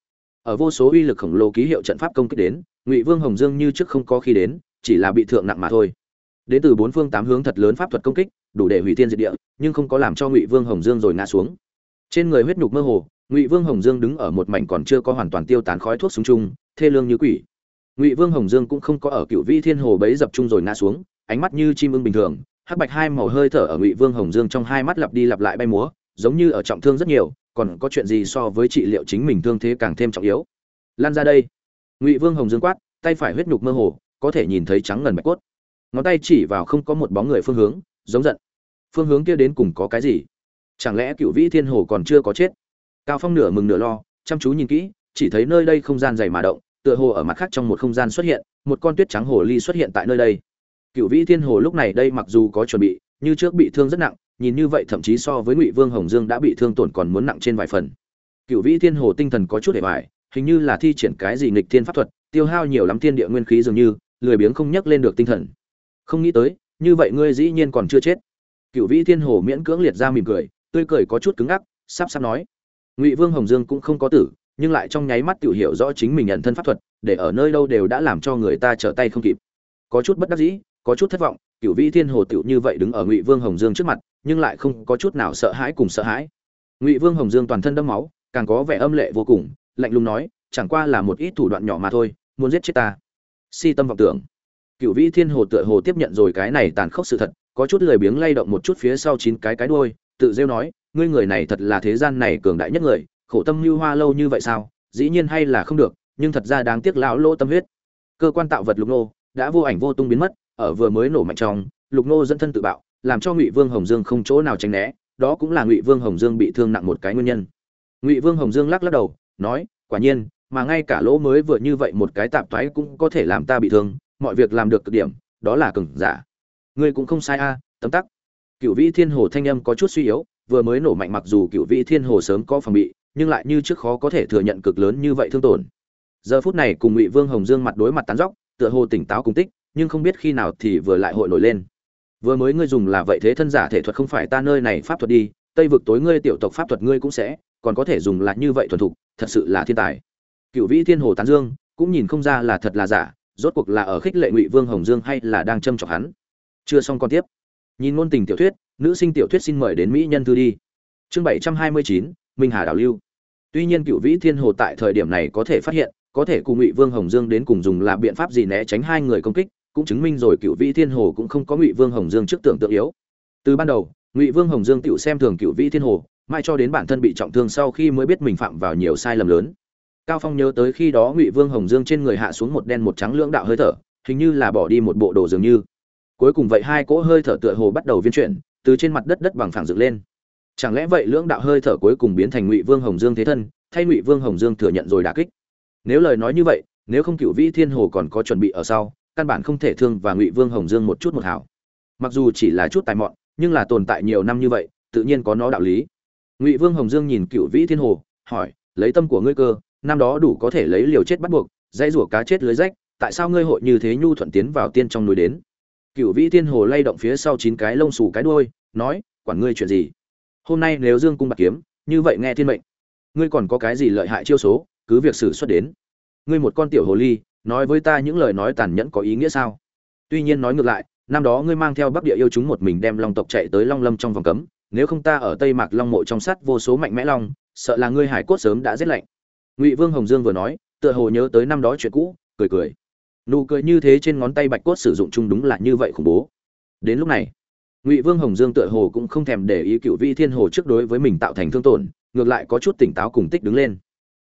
S1: Ở vô số uy lực khổng lồ ký hiệu trận pháp công kích đến, ngụy vương hồng dương như trước không có khi đến, chỉ là bị thương nặng mà thôi đến từ bốn phương tám hướng thật lớn pháp thuật công kích, đủ để hủy thiên diệt địa, nhưng không có làm cho ngụy vương hồng dương rồi ngã xuống. Trên người huyết nhục mơ hồ, ngụy vương hồng dương đứng ở một mảnh còn chưa có hoàn toàn tiêu tán khói thuốc súng chung, thê lương như quỷ. Ngụy vương hồng dương cũng không có ở cựu vi thiên hồ bấy dập chung rồi ngã xuống, ánh mắt như chim ưng bình thường, hắc bạch hai màu hơi thở ở ngụy vương hồng dương trong hai mắt lặp đi lặp lại bay múa, giống như ở trọng thương rất nhiều, còn có chuyện gì so với trị liệu chính mình thương thế càng thêm trọng yếu. Lan ra đây. Ngụy vương hồng dương quát, tay phải huyết nhục mơ hồ, có thể nhìn thấy trắng ngần bạch cốt ngón tay chỉ vào không có một bóng người phương hướng, giống giận. Phương hướng kia đến cùng có cái gì? Chẳng lẽ cựu vĩ thiên hồ còn chưa có chết? Cao phong nửa mừng nửa lo, chăm chú nhìn kỹ, chỉ thấy nơi đây không gian dày mà động, tựa hồ ở mặt khác trong một không gian xuất hiện, một con tuyết trắng hồ ly xuất hiện tại nơi đây. Cựu vĩ thiên hồ lúc này đây mặc dù có chuẩn bị, như trước bị thương rất nặng, nhìn như vậy thậm chí so với ngụy vương hồng dương đã bị thương tổn còn muốn nặng trên vài phần. Cựu vĩ thiên hồ tinh thần có chút để bài hình như là thi triển cái gì nghịch thiên pháp thuật, tiêu hao nhiều lắm thiên địa nguyên khí dường như, lười biếng không nhắc lên được tinh thần không nghĩ tới, như vậy ngươi dĩ nhiên còn chưa chết. Cựu vĩ thiên hồ miễn cưỡng liệt ra mỉm cười, tươi cười có chút cứng ngắc, sắp sắp nói. Ngụy vương hồng dương cũng không có tử, nhưng lại trong nháy mắt tự hiểu rõ chính mình nhận thân pháp thuật, để ở nơi đâu đều đã làm cho người ta trở tay không kịp. Có chút bất đắc dĩ, có chút thất vọng cựu vĩ thiên hồ tựu như vậy đứng ở ngụy vương hồng dương trước mặt, nhưng lại không có chút nào sợ hãi cùng sợ hãi. Ngụy vương hồng dương toàn thân đẫm máu, càng có vẻ âm lệ vô cùng, lạnh lùng nói, chẳng qua là một ít thủ đoạn nhỏ mà thôi, muốn giết chết ta. Si tâm vọng tưởng cựu vĩ thiên hồ tựa hồ tiếp nhận rồi cái này tàn khốc sự thật, có chút lười biếng lay động một chút phía sau chín cái cái đuôi, tự rêu nói, ngươi người này thật là thế gian này cường đại nhất người, khổ tâm lưu hoa lâu như vậy sao? Dĩ nhiên hay là không được, nhưng thật ra đáng tiếc lão lỗ tâm huyết. Cơ quan tạo vật lục nô đã vô ảnh vô tung biến mất, ở vừa mới nổ mạnh trong, lục nô dẫn thân tự bạo, làm cho ngụy vương hồng dương không chỗ nào tránh né, đó cũng là ngụy vương hồng dương bị thương nặng một cái nguyên nhân. Ngụy vương hồng dương lắc lắc đầu, nói, quả nhiên, mà ngay cả lỗ mới vừa như vậy một cái tạp thoái cũng có thể làm ta bị thương mọi việc làm được cực điểm, đó là cừng giả. Ngươi cũng không sai a, tấm tắc. Cựu vĩ thiên hồ thanh âm có chút suy yếu, vừa mới nổ mạnh mặc dù cựu vĩ thiên hồ sớm có phòng bị, nhưng lại như trước khó có thể thừa nhận cực lớn như vậy thương tổn. Giờ phút này cùng ngụy vương hồng dương mặt đối mặt tán dóc tựa hồ tỉnh táo cùng tích, nhưng không biết khi nào thì vừa lại hội nổi lên. Vừa mới ngươi dùng là vậy thế thân giả thể thuật không phải ta nơi này pháp thuật đi, tây vực tối ngươi tiểu tộc pháp thuật ngươi cũng sẽ, còn có thể dùng là như vậy thuần thục, thật sự là thiên tài. Cựu vĩ thiên hồ tán dương, cũng nhìn không ra là thật là giả rốt cuộc là ở khích lệ ngụy vương hồng dương hay là đang châm chọc hắn? Chưa xong con tiếp. Nhìn ngôn tình tiểu thuyết, nữ sinh tiểu thuyết xin mời đến mỹ nhân thư đi. Chương bảy trăm hai mươi chín, minh hà đảo lưu. Tuy nhiên cựu vĩ thiên hồ tại thời điểm này có thể phát hiện, có thể cùng ngụy vương hồng dương đến cùng dùng là biện pháp gì né tránh hai người công kích, cũng chứng minh rồi cựu vĩ thiên hồ cũng không có ngụy vương hồng dương trước tưởng tượng yếu. Từ ban đầu, ngụy vương hồng dương tự xem thường cựu vĩ thiên hồ, mai cho đến bản thân bị trọng thương sau khi mới biết mình phạm vào nhiều sai lầm lớn cao phong nhớ tới khi đó ngụy vương hồng dương trên người hạ xuống một đen một trắng lưỡng đạo hơi thở, hình như là bỏ đi một bộ đồ dường như. Cuối cùng vậy hai cỗ hơi thở tựa hồ bắt đầu viên chuyển, từ trên mặt đất đất bằng phẳng dựng lên. Chẳng lẽ vậy lưỡng đạo hơi thở cuối cùng biến thành ngụy vương hồng dương thế thân, thay ngụy vương hồng dương thừa nhận rồi đả kích? Nếu lời nói như vậy, nếu không cựu vĩ thiên hồ còn có chuẩn bị ở sau, căn bản không thể thương và ngụy vương hồng dương một chút một hảo. Mặc dù chỉ là chút tài mọn, nhưng là tồn tại nhiều năm như vậy, tự nhiên có nó đạo lý. Ngụy vương hồng dương nhìn cựu vĩ thiên hồ, hỏi, lấy tâm của ngươi cơ năm đó đủ có thể lấy liều chết bắt buộc, dãy rủa cá chết lưới rách, tại sao ngươi hội như thế nhu thuận tiến vào tiên trong núi đến? Cựu vĩ tiên hồ lay động phía sau chín cái lông xù cái đuôi, nói, quản ngươi chuyện gì? Hôm nay nếu dương cung bạc kiếm, như vậy nghe thiên mệnh. Ngươi còn có cái gì lợi hại chiêu số, cứ việc xử xuất đến. Ngươi một con tiểu hồ ly, nói với ta những lời nói tàn nhẫn có ý nghĩa sao? Tuy nhiên nói ngược lại, năm đó ngươi mang theo bắc địa yêu chúng một mình đem long tộc chạy tới long lâm trong vòng cấm, nếu không ta ở tây mạc long mộ trong sắt vô số mạnh mẽ long, sợ là ngươi hải cốt sớm đã rét lạnh ngụy vương hồng dương vừa nói, tựa hồ nhớ tới năm đó chuyện cũ, cười cười. Nụ cười như thế trên ngón tay bạch cốt sử dụng chung đúng là như vậy khủng bố. Đến lúc này, ngụy vương hồng dương tựa hồ cũng không thèm để ý cựu vi thiên hồ trước đối với mình tạo thành thương tổn, ngược lại có chút tỉnh táo cùng tích đứng lên.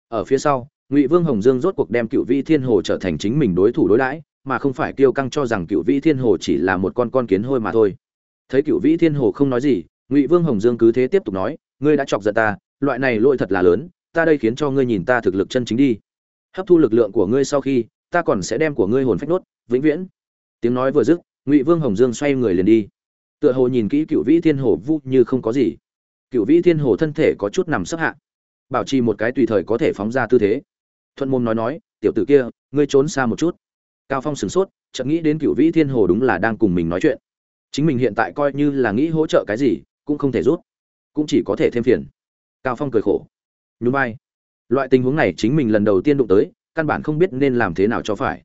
S1: Ở phía sau, ngụy vương hồng dương rốt cuộc đem cựu vi thiên hồ trở thành chính mình đối thủ đối đãi, mà không phải kiêu căng cho rằng cựu vi thiên hồ chỉ là một con con kiến hôi mà thôi. Thấy cựu vĩ thiên hồ không nói gì, ngụy vương hồng dương cứ thế tiếp tục nói, ngươi đã chọc giận ta, loại này lỗi thật là lớn ta đây khiến cho ngươi nhìn ta thực lực chân chính đi. Hấp thu lực lượng của ngươi sau khi, ta còn sẽ đem của ngươi hồn phách nốt, vĩnh viễn. Tiếng nói vừa dứt, ngụy vương hồng dương xoay người liền đi. Tựa hồ nhìn kỹ cựu vĩ thiên hồ vu như không có gì. Cựu vĩ thiên hồ thân thể có chút nằm sấp hạ, bảo trì một cái tùy thời có thể phóng ra tư thế. Thuận môn nói nói, tiểu tử kia, ngươi trốn xa một chút. Cao phong sửng sốt, chợt nghĩ đến cựu vĩ thiên hồ đúng là đang cùng mình nói chuyện. Chính mình hiện tại coi như là nghĩ hỗ trợ cái gì, cũng không thể rút, cũng chỉ có thể thêm phiền. Cao phong cười khổ nhún vai. Loại tình huống này chính mình lần đầu tiên đụng tới, căn bản không biết nên làm thế nào cho phải.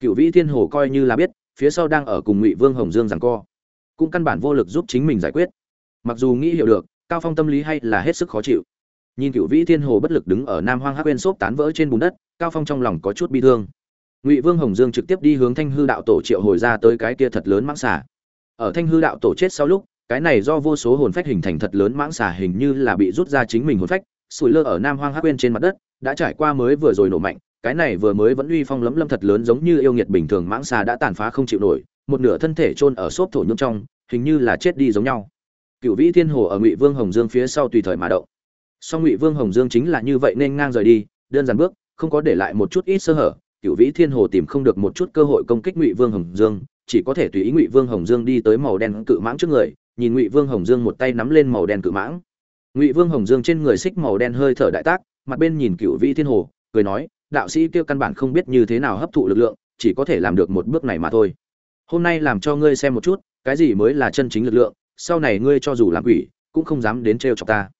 S1: Cựu vĩ thiên hồ coi như là biết, phía sau đang ở cùng ngụy vương hồng dương rằng co, cũng căn bản vô lực giúp chính mình giải quyết. Mặc dù nghĩ hiểu được, cao phong tâm lý hay là hết sức khó chịu. Nhìn cựu vĩ thiên hồ bất lực đứng ở nam hoang hắc quên xốp tán vỡ trên bùn đất, cao phong trong lòng có chút bi thương. Ngụy vương hồng dương trực tiếp đi hướng thanh hư đạo tổ triệu hồi ra tới cái kia thật lớn mãng xà. Ở thanh hư đạo tổ chết sau lúc, cái này do vô số hồn phách hình thành thật lớn mãng xà hình như là bị rút ra chính mình hồn phách sủi lơ ở nam hoang hắc quên trên mặt đất, đã trải qua mới vừa rồi nổ mạnh, cái này vừa mới vẫn uy phong lấm lâm thật lớn giống như yêu nghiệt bình thường mãng xà đã tàn phá không chịu nổi, một nửa thân thể chôn ở xốp thổ nhung trong, hình như là chết đi giống nhau. Cựu vĩ thiên hồ ở ngụy vương hồng dương phía sau tùy thời mà động. Song ngụy vương hồng dương chính là như vậy nên ngang rời đi, đơn giản bước, không có để lại một chút ít sơ hở cựu vĩ thiên hồ tìm không được một chút cơ hội công kích ngụy vương hồng dương, chỉ có thể tùy ý ngụy vương hồng dương đi tới màu đen cự mãng trước người, nhìn ngụy vương hồng dương một tay nắm lên màu đen cự mãng ngụy vương hồng dương trên người xích màu đen hơi thở đại tác, mặt bên nhìn cựu vĩ thiên hồ, cười nói, đạo sĩ kêu căn bản không biết như thế nào hấp thụ lực lượng, chỉ có thể làm được một bước này mà thôi. Hôm nay làm cho ngươi xem một chút, cái gì mới là chân chính lực lượng, sau này ngươi cho dù làm quỷ, cũng không dám đến trêu chọc ta.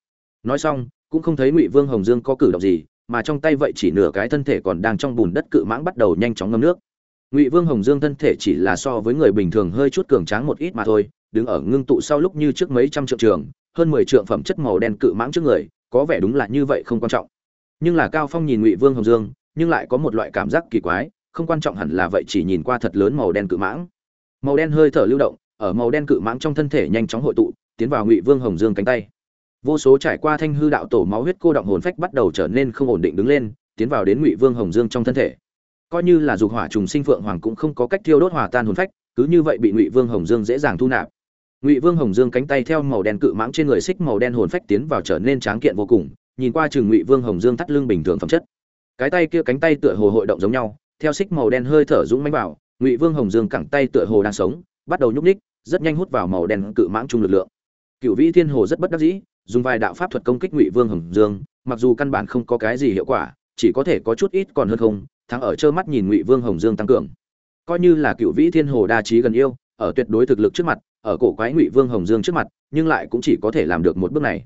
S1: Nói xong, cũng không thấy ngụy vương hồng dương có cử động gì, mà trong tay vậy chỉ nửa cái thân thể còn đang trong bùn đất cự mãng bắt đầu nhanh chóng ngâm nước. Ngụy vương hồng dương thân thể chỉ là so với người bình thường hơi chút cường tráng một ít mà thôi, đứng ở ngưng tụ sau lúc như trước mấy trăm trượng trường hơn mười trượng phẩm chất màu đen cự mãng trước người, có vẻ đúng là như vậy không quan trọng. Nhưng là cao phong nhìn ngụy vương hồng dương, nhưng lại có một loại cảm giác kỳ quái, không quan trọng hẳn là vậy chỉ nhìn qua thật lớn màu đen cự mãng. Màu đen hơi thở lưu động, ở màu đen cự mãng trong thân thể nhanh chóng hội tụ, tiến vào ngụy vương hồng dương cánh tay. Vô số trải qua thanh hư đạo tổ máu huyết cô động hồn phách bắt đầu trở nên không ổn định đứng lên, tiến vào đến ngụy vương hồng dương trong thân thể. Coi như là dục hỏa trùng sinh phượng hoàng cũng không có cách thiêu đốt hòa tan hồn phách, cứ như vậy bị ngụy vương hồng dương dễ dàng thu nạp ngụy vương hồng dương cánh tay theo màu đen cự mãng trên người xích màu đen hồn phách tiến vào trở nên tráng kiện vô cùng, nhìn qua chừng ngụy vương hồng dương thắt lưng bình thường phẩm chất. Cái tay kia cánh tay tựa hồ hội động giống nhau, theo xích màu đen hơi thở dũng mánh vào, ngụy vương hồng dương cẳng tay tựa hồ đang sống, bắt đầu nhúc ních rất nhanh hút vào màu đen cự mãng trung lực lượng. Cựu vĩ thiên hồ rất bất đắc dĩ, dùng vài đạo pháp thuật công kích ngụy vương hồng dương, mặc dù căn bản không có cái gì hiệu quả, chỉ có thể có chút ít còn hơn không, thắng ở trơ mắt nhìn ngụy vương hồng dương tăng cường. Coi như là cựu vĩ thiên hồ đa trí gần yêu, ở tuyệt đối thực lực trước mặt ở cổ quái ngụy vương hồng dương trước mặt, nhưng lại cũng chỉ có thể làm được một bước này.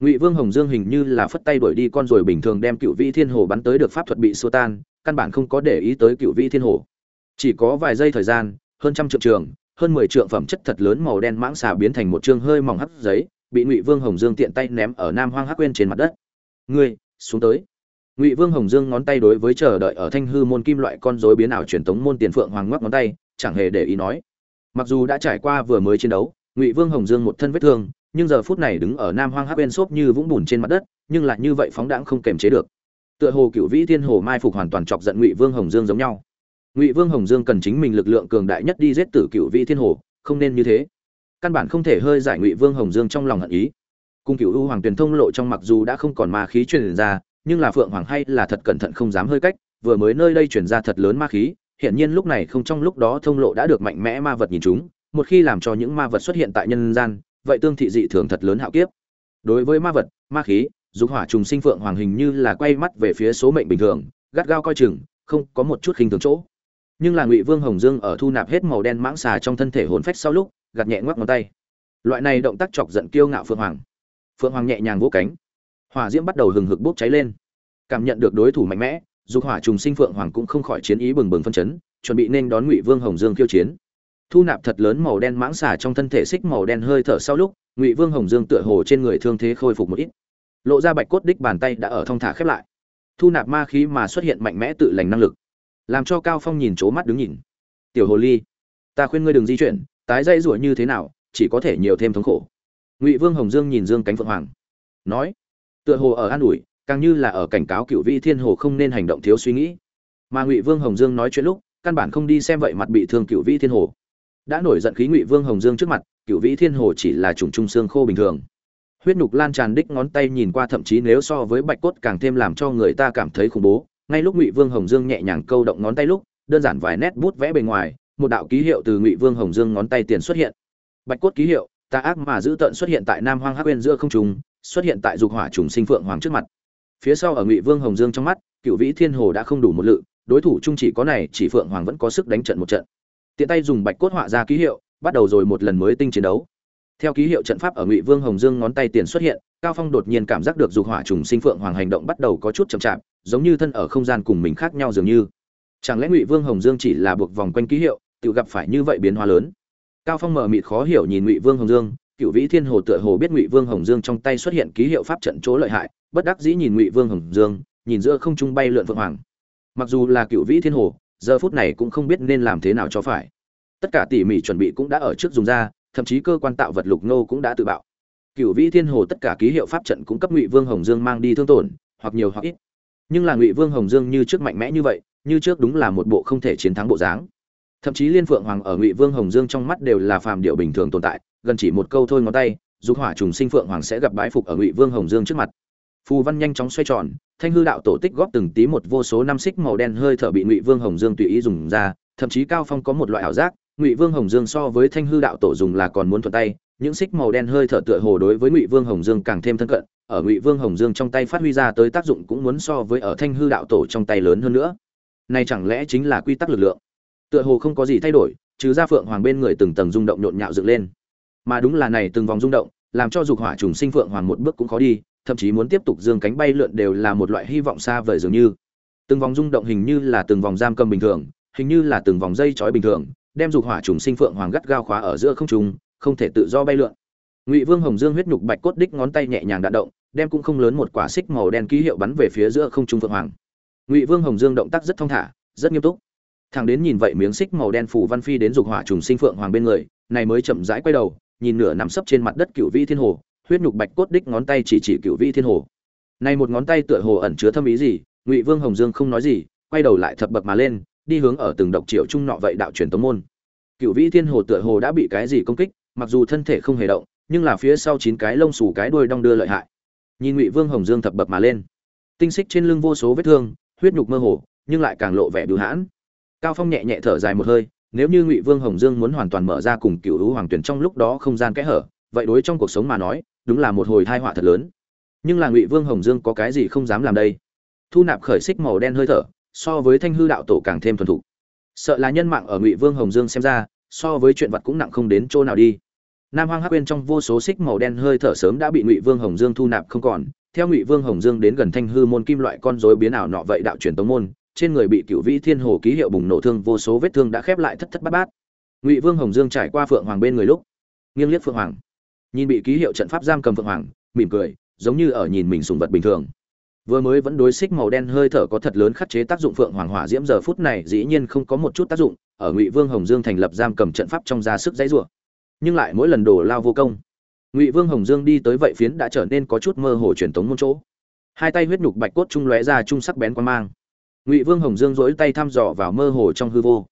S1: Ngụy vương hồng dương hình như là phất tay đuổi đi con rồi bình thường đem cựu vĩ thiên hồ bắn tới được pháp thuật bị xua tan, căn bản không có để ý tới cựu vĩ thiên hồ. Chỉ có vài giây thời gian, hơn trăm triệu trường, hơn mười trượng phẩm chất thật lớn màu đen mãng xà biến thành một chương hơi mỏng hấp giấy, bị ngụy vương hồng dương tiện tay ném ở nam hoang hắc quên trên mặt đất. Ngươi, xuống tới. Ngụy vương hồng dương ngón tay đối với chờ đợi ở thanh hư môn kim loại con rối biến ảo truyền tống môn tiền phượng hoàng ngoắc ngón tay, chẳng hề để ý nói mặc dù đã trải qua vừa mới chiến đấu, ngụy vương hồng dương một thân vết thương, nhưng giờ phút này đứng ở nam hoang hắc bên xốp như vũng bùn trên mặt đất, nhưng lại như vậy phóng đãng không kềm chế được. Tựa hồ cựu vĩ thiên hồ mai phục hoàn toàn chọc giận ngụy vương hồng dương giống nhau. Ngụy vương hồng dương cần chính mình lực lượng cường đại nhất đi giết tử cựu vĩ thiên hồ, không nên như thế. Căn bản không thể hơi giải ngụy vương hồng dương trong lòng hận ý. Cung cựu u hoàng tuyền thông lộ trong mặc dù đã không còn ma khí truyền ra, nhưng là phượng hoàng hay là thật cẩn thận không dám hơi cách, vừa mới nơi đây truyền ra thật lớn ma khí hiển nhiên lúc này không trong lúc đó thông lộ đã được mạnh mẽ ma vật nhìn chúng, một khi làm cho những ma vật xuất hiện tại nhân gian, vậy tương thị dị thường thật lớn hạo kiếp. Đối với ma vật, ma khí, dục hỏa trùng sinh phượng hoàng hình như là quay mắt về phía số mệnh bình thường, gắt gao coi chừng, không có một chút khinh thường chỗ. Nhưng là ngụy vương hồng dương ở thu nạp hết màu đen mãng xà trong thân thể hồn phách sau lúc, gạt nhẹ ngoắc ngón tay. Loại này động tác chọc giận kiêu ngạo phượng hoàng. Phượng hoàng nhẹ nhàng vỗ cánh. Hỏa diễm bắt đầu hừng hực bốc cháy lên. Cảm nhận được đối thủ mạnh mẽ dục hỏa trùng sinh phượng hoàng cũng không khỏi chiến ý bừng bừng phân chấn, chuẩn bị nên đón ngụy vương hồng dương khiêu chiến. Thu nạp thật lớn màu đen mãng xà trong thân thể xích màu đen hơi thở sau lúc, ngụy vương hồng dương tựa hồ trên người thương thế khôi phục một ít. Lộ ra bạch cốt đích bàn tay đã ở thong thả khép lại. Thu nạp ma khí mà xuất hiện mạnh mẽ tự lành năng lực, làm cho cao phong nhìn c mắt đứng nhìn. Tiểu hồ ly, ta khuyên ngươi đừng di chuyển, tái dây rủa như thế nào, chỉ có thể nhiều thêm thống khổ. Ngụy vương hồng dương nhìn dương cánh phượng hoàng, nói, tựa hồ ở an ủi càng như là ở cảnh cáo cựu vị thiên hồ không nên hành động thiếu suy nghĩ. Mà ngụy vương hồng dương nói chuyện lúc, căn bản không đi xem vậy mặt bị thương cựu vị thiên hồ. Đã nổi giận khí ngụy vương hồng dương trước mặt, cựu vĩ thiên hồ chỉ là trùng trung xương khô bình thường. Huyết nhục lan tràn đích ngón tay nhìn qua thậm chí nếu so với bạch cốt càng thêm làm cho người ta cảm thấy khủng bố. Ngay lúc ngụy vương hồng dương nhẹ nhàng câu động ngón tay lúc, đơn giản vài nét bút vẽ bề ngoài, một đạo ký hiệu từ ngụy vương hồng dương ngón tay tiền xuất hiện. Bạch cốt ký hiệu ta ác mà giữ tận xuất hiện tại nam hoang hắc uyên giữa không trùng xuất hiện tại dục hỏa trùng sinh phượng hoàng trước mặt phía sau ở ngụy vương hồng dương trong mắt cựu vĩ thiên hồ đã không đủ một lự, đối thủ chung chỉ có này, chỉ phượng hoàng vẫn có sức đánh trận một trận. Tiện tay dùng bạch cốt họa ra ký hiệu, bắt đầu rồi một lần mới tinh chiến đấu. Theo ký hiệu trận pháp ở ngụy vương hồng dương ngón tay tiền xuất hiện, cao phong đột nhiên cảm giác được dục hỏa trùng sinh phượng hoàng hành động bắt đầu có chút chậm chạp, giống như thân ở không gian cùng mình khác nhau dường như. Chẳng lẽ ngụy vương hồng dương chỉ là buộc vòng quanh ký hiệu, tự gặp phải như vậy biến hóa lớn? Cao phong mở mịt khó hiểu nhìn ngụy vương hồng dương cựu vĩ thiên hồ tựa hồ biết ngụy vương hồng dương trong tay xuất hiện ký hiệu pháp trận chỗ lợi hại, bất đắc dĩ nhìn ngụy vương hồng dương, nhìn giữa không trung bay lượn vượng hoàng. Mặc dù là cựu vĩ thiên hồ, giờ phút này cũng không biết nên làm thế nào cho phải. Tất cả tỉ mỉ chuẩn bị cũng đã ở trước dùng ra, thậm chí cơ quan tạo vật lục nô cũng đã tự bạo. Cựu vĩ thiên hồ tất cả ký hiệu pháp trận cũng cấp ngụy vương hồng dương mang đi thương tổn, hoặc nhiều hoặc ít. Nhưng là ngụy vương hồng dương như trước mạnh mẽ như vậy, như trước đúng là một bộ không thể chiến thắng bộ dáng thậm chí liên phượng hoàng ở ngụy vương hồng dương trong mắt đều là phàm điệu bình thường tồn tại, gần chỉ một câu thôi ngón tay, dục hỏa trùng sinh phượng hoàng sẽ gặp bái phục ở ngụy vương hồng dương trước mặt. Phù văn nhanh chóng xoay tròn, thanh hư đạo tổ tích góp từng tí một vô số năm xích màu đen hơi thở bị ngụy vương hồng dương tùy ý dùng ra, thậm chí cao phong có một loại ảo giác, ngụy vương hồng dương so với thanh hư đạo tổ dùng là còn muốn thuận tay, những xích màu đen hơi thở tựa hồ đối với ngụy vương hồng dương càng thêm thân cận, ở ngụy vương hồng dương trong tay phát huy ra tới tác dụng cũng muốn so với ở thanh hư đạo tổ trong tay lớn hơn nữa. Này chẳng lẽ chính là quy tắc lực lượng? Tựa hồ không có gì thay đổi trừ ra phượng hoàng bên người từng tầng rung động nhộn nhạo dựng lên. Mà đúng là này từng vòng rung động, làm cho dục hỏa trùng sinh phượng hoàng một bước cũng khó đi, thậm chí muốn tiếp tục dương cánh bay lượn đều là một loại hy vọng xa vời dường như. Từng vòng rung động hình như là từng vòng giam cầm bình thường, hình như là từng vòng dây trói bình thường, đem dục hỏa trùng sinh phượng hoàng gắt gao khóa ở giữa không trung, không thể tự do bay lượn. Ngụy vương hồng dương huyết nhục bạch cốt đích ngón tay nhẹ nhàng đạn động, đem cũng không lớn một quả xích màu đen ký hiệu bắn về phía giữa không trung phượng hoàng. Ngụy vương hồng dương động tác rất thong thả, rất nghiêm túc thằng đến nhìn vậy miếng xích màu đen phủ văn phi đến dục hỏa trùng sinh phượng hoàng bên người, này mới chậm rãi quay đầu, nhìn nửa nằm sấp trên mặt đất cựu vĩ thiên hồ, huyết nhục bạch cốt đích ngón tay chỉ chỉ cựu vĩ thiên hồ. Này một ngón tay tựa hồ ẩn chứa thâm ý gì, ngụy vương hồng dương không nói gì, quay đầu lại thập bậc mà lên, đi hướng ở từng độc triệu trung nọ vậy đạo truyền tống môn. Cựu vĩ thiên hồ tựa hồ đã bị cái gì công kích, mặc dù thân thể không hề động, nhưng là phía sau chín cái lông xù cái đuôi đong đưa lợi hại. Nhìn ngụy vương hồng dương thập bậc mà lên, tinh xích trên lưng vô số vết thương, huyết nhục mơ hồ, nhưng lại càng lộ vẻ bưu hãn cao phong nhẹ nhẹ thở dài một hơi, nếu như ngụy vương hồng dương muốn hoàn toàn mở ra cùng cựu hữu hoàng tuyển trong lúc đó không gian kẽ hở, vậy đối trong cuộc sống mà nói, đúng là một hồi tai họa thật lớn. Nhưng là ngụy vương hồng dương có cái gì không dám làm đây? Thu nạp khởi xích màu đen hơi thở, so với thanh hư đạo tổ càng thêm thuần thục. Sợ là nhân mạng ở ngụy vương hồng dương xem ra, so với chuyện vật cũng nặng không đến chỗ nào đi. Nam hoang hắc quên trong vô số xích màu đen hơi thở sớm đã bị ngụy vương hồng dương thu nạp không còn. Theo ngụy vương hồng dương đến gần thanh hư môn kim loại con rối biến ảo nọ vậy đạo truyền tống môn trên người bị cựu vĩ thiên hồ ký hiệu bùng nổ thương, vô số vết thương đã khép lại thất thất bát bát. Ngụy vương hồng dương trải qua phượng hoàng bên người lúc, nghiêng liếc phượng hoàng, nhìn bị ký hiệu trận pháp giam cầm phượng hoàng, mỉm cười, giống như ở nhìn mình sùng vật bình thường. Vừa mới vẫn đối xích màu đen hơi thở có thật lớn khắc chế tác dụng phượng hoàng hỏa diễm, giờ phút này dĩ nhiên không có một chút tác dụng, ở ngụy vương hồng dương thành lập giam cầm trận pháp trong ra sức dãy rủa. Nhưng lại mỗi lần đổ lao vô công, ngụy vương hồng dương đi tới vậy phiến đã trở nên có chút mơ hồ truyền thống môn chỗ. Hai tay huyết nhục bạch cốt trung lóe ra trung sắc bén quan mang ngụy vương hồng dương dỗi tay thăm dò vào mơ hồ trong hư vô.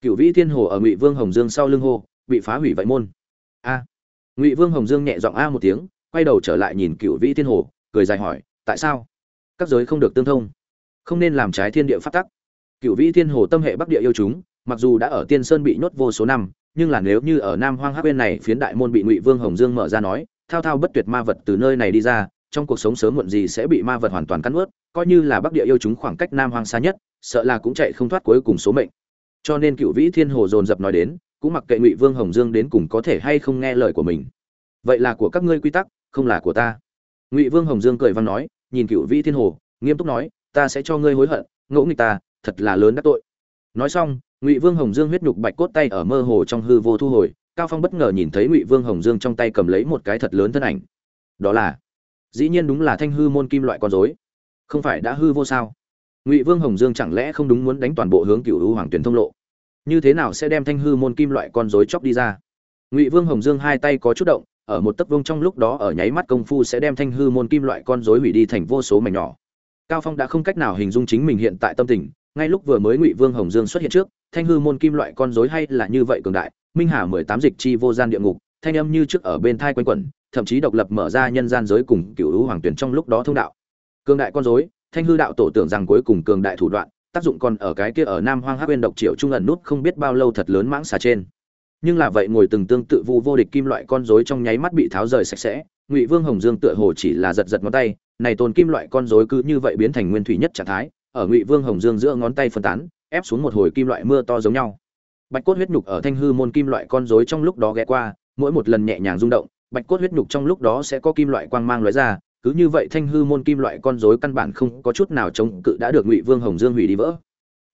S1: Cựu vĩ thiên hồ ở ngụy vương hồng dương sau lưng hồ bị phá hủy vậy môn. A. Ngụy vương hồng dương nhẹ giọng a một tiếng, quay đầu trở lại nhìn cựu vĩ thiên hồ, cười dài hỏi, tại sao? Các giới không được tương thông. Không nên làm trái thiên địa phát tắc. Cựu vĩ thiên hồ tâm hệ bắc địa yêu chúng, mặc dù đã ở tiên sơn bị nhốt vô số năm, nhưng là nếu như ở nam hoang hắc bên này phiến đại môn bị ngụy vương hồng dương mở ra nói, thao thao bất tuyệt ma vật từ nơi này đi ra trong cuộc sống sớm muộn gì sẽ bị ma vật hoàn toàn cắn ướt coi như là bắc địa yêu chúng khoảng cách nam hoang xa nhất, sợ là cũng chạy không thoát cuối cùng số mệnh. Cho nên cựu vĩ thiên hồ dồn dập nói đến, cũng mặc kệ ngụy vương hồng dương đến cùng có thể hay không nghe lời của mình. Vậy là của các ngươi quy tắc, không là của ta. Ngụy vương hồng dương cười văn nói, nhìn cựu vĩ thiên hồ, nghiêm túc nói, ta sẽ cho ngươi hối hận ngỗ nghịch ta, thật là lớn đắc tội. Nói xong, ngụy vương hồng dương huyết nhục bạch cốt tay ở mơ hồ trong hư vô thu hồi, cao phong bất ngờ nhìn thấy ngụy vương hồng dương trong tay cầm lấy một cái thật lớn thân ảnh. Đó là dĩ nhiên đúng là thanh hư môn kim loại con dối không phải đã hư vô sao? Ngụy vương hồng dương chẳng lẽ không đúng muốn đánh toàn bộ hướng cựu hữu hoàng tuyển thông lộ? Như thế nào sẽ đem thanh hư môn kim loại con dối chóc đi ra? Ngụy vương hồng dương hai tay có chút động, ở một tấc vương trong lúc đó ở nháy mắt công phu sẽ đem thanh hư môn kim loại con dối hủy đi thành vô số mảnh nhỏ. Cao phong đã không cách nào hình dung chính mình hiện tại tâm tình, ngay lúc vừa mới ngụy vương hồng dương xuất hiện trước, thanh hư môn kim loại con dối hay là như vậy cường đại, minh hà mười tám dịch chi vô gian địa ngục, thanh âm như trước ở bên thai quanh quẩn thậm chí độc lập mở ra nhân gian giới cùng cựu hữu hoàng tuyển trong lúc đó thông đạo. Cường đại con dối thanh hư đạo tổ tưởng rằng cuối cùng cường đại thủ đoạn, tác dụng còn ở cái kia ở nam hoang hắc bên độc triệu trung ẩn nút không biết bao lâu thật lớn mãng xà trên. Nhưng là vậy ngồi từng tương tự vu vô địch kim loại con rối trong nháy mắt bị tháo rời sạch sẽ, ngụy vương hồng dương tựa hồ chỉ là giật giật ngón tay, này tồn kim loại con rối cứ như vậy biến thành nguyên thủy nhất trạng thái, ở ngụy vương hồng dương giữa ngón tay phân tán, ép xuống một hồi kim loại mưa to giống nhau. Bạch cốt huyết nhục ở thanh hư môn kim loại con rối trong lúc đó ghé qua, mỗi một lần nhẹ nhàng rung động bạch cốt huyết nhục trong lúc đó sẽ có kim loại quang mang lóe ra, cứ như vậy thanh hư môn kim loại con rối căn bản không có chút nào chống cự đã được ngụy vương hồng dương hủy đi vỡ.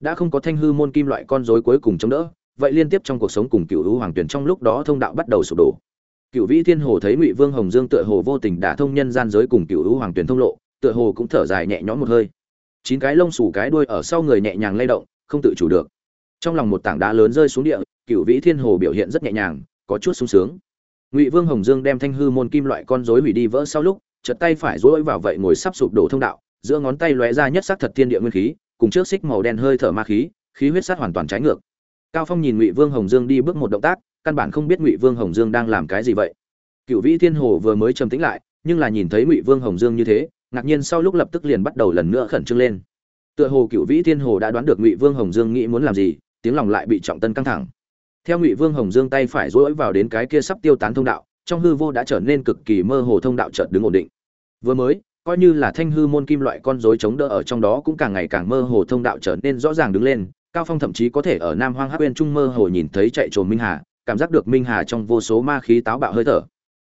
S1: Đã không có thanh hư môn kim loại con rối cuối cùng chống đỡ, vậy liên tiếp trong cuộc sống cùng cựu hữu hoàng tuyển trong lúc đó thông đạo bắt đầu sụp đổ. Cựu vĩ thiên hồ thấy ngụy vương hồng dương tựa hồ vô tình đả thông nhân gian giới cùng cựu hữu hoàng tuyển thông lộ, tựa hồ cũng thở dài nhẹ nhõm một hơi. Chín cái lông xù cái đuôi ở sau người nhẹ nhàng lay động, không tự chủ được. Trong lòng một tảng đá lớn rơi xuống địa, cựu vĩ thiên hồ biểu hiện rất nhẹ nhàng, có chút sung sướng ngụy vương hồng dương đem thanh hư môn kim loại con rối hủy đi vỡ sau lúc chật tay phải rối vào vậy ngồi sắp sụp đổ thông đạo, giữa ngón tay lóe ra nhất sắc thật thiên địa nguyên khí, cùng trước xích màu đen hơi thở ma khí khí huyết sát hoàn toàn trái ngược. Cao phong nhìn ngụy vương hồng dương đi bước một động tác, căn bản không biết ngụy vương hồng dương đang làm cái gì vậy. Cựu vĩ thiên hồ vừa mới trầm tĩnh lại, nhưng là nhìn thấy ngụy vương hồng dương như thế, ngạc nhiên sau lúc lập tức liền bắt đầu lần nữa khẩn trương lên. Tựa hồ cựu vĩ thiên hồ đã đoán được ngụy vương hồng dương nghĩ muốn làm gì, tiếng lòng lại bị trọng tân căng thẳng theo ngụy vương hồng dương tay phải dối vào đến cái kia sắp tiêu tán thông đạo, trong hư vô đã trở nên cực kỳ mơ hồ thông đạo chợt đứng ổn định. Vừa mới, coi như là thanh hư môn kim loại con rối chống đỡ ở trong đó cũng càng ngày càng mơ hồ thông đạo trở nên rõ ràng đứng lên, cao phong thậm chí có thể ở nam hoang hắc bên trung mơ hồ nhìn thấy chạy trồn minh hà, cảm giác được minh hà trong vô số ma khí táo bạo hơi thở.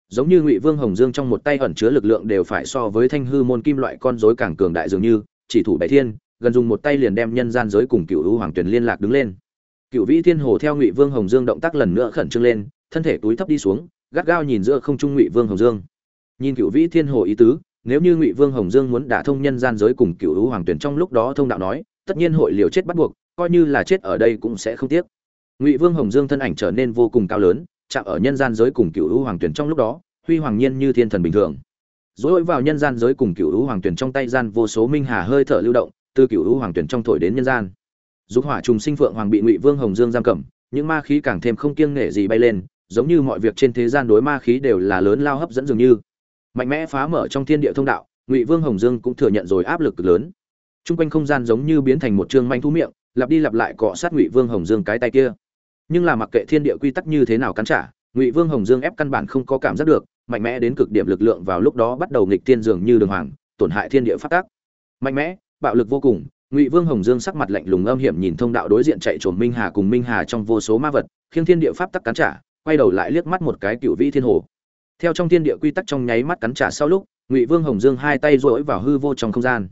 S1: Giống như ngụy vương hồng dương trong một tay ẩn chứa lực lượng đều phải so với thanh hư môn kim loại con rối càng cường đại dường như, chỉ thủ bảy thiên, gần dùng một tay liền đem nhân gian giới cùng cựu hoàng tuyển liên lạc đứng lên cựu vĩ thiên hồ theo ngụy vương hồng dương động tác lần nữa khẩn trương lên, thân thể túi thấp đi xuống, gắt gao nhìn giữa không trung ngụy vương hồng dương. Nhìn cựu vĩ thiên hồ ý tứ, nếu như ngụy vương hồng dương muốn đả thông nhân gian giới cùng cựu hữu hoàng tuyển trong lúc đó thông đạo nói, tất nhiên hội liều chết bắt buộc, coi như là chết ở đây cũng sẽ không tiếc. Ngụy vương hồng dương thân ảnh trở nên vô cùng cao lớn, chạm ở nhân gian giới cùng cựu hữu hoàng tuyển trong lúc đó, huy hoàng nhiên như thiên thần bình thường. Dối vào nhân gian giới cùng cựu hữu hoàng tuyển trong tay gian vô số minh hà hơi thở lưu động, từ cựu hữu hoàng tuyển trong thổi đến nhân gian dục hỏa trùng sinh phượng hoàng bị ngụy vương hồng dương giam cầm, những ma khí càng thêm không kiêng nể gì bay lên, giống như mọi việc trên thế gian đối ma khí đều là lớn lao hấp dẫn dường như. Mạnh mẽ phá mở trong thiên địa thông đạo, ngụy vương hồng dương cũng thừa nhận rồi áp lực lớn. T r u n g quanh không gian giống như biến thành một chương manh thú miệng, lặp đi lặp lại cọ sát ngụy vương hồng dương cái tay kia. Nhưng là mặc kệ thiên địa quy tắc như thế nào cắn trả, ngụy vương hồng dương ép căn bản không có cảm giác được, mạnh mẽ đến cực điểm lực lượng vào lúc đó bắt đầu nghịch thiên dường như đường hoàng, tổn hại thiên địa phát tác. Mạnh mẽ, bạo lực vô cùng ngụy vương hồng dương sắc mặt lạnh lùng âm hiểm nhìn thông đạo đối diện chạy trồn minh hà cùng minh hà trong vô số ma vật, khiêng thiên địa pháp tắc cắn trả, quay đầu lại liếc mắt một cái cựu vĩ thiên hồ. Theo trong thiên địa quy tắc trong nháy mắt cắn trả sau lúc, ngụy vương hồng dương hai tay rỗi vào hư vô trong không gian.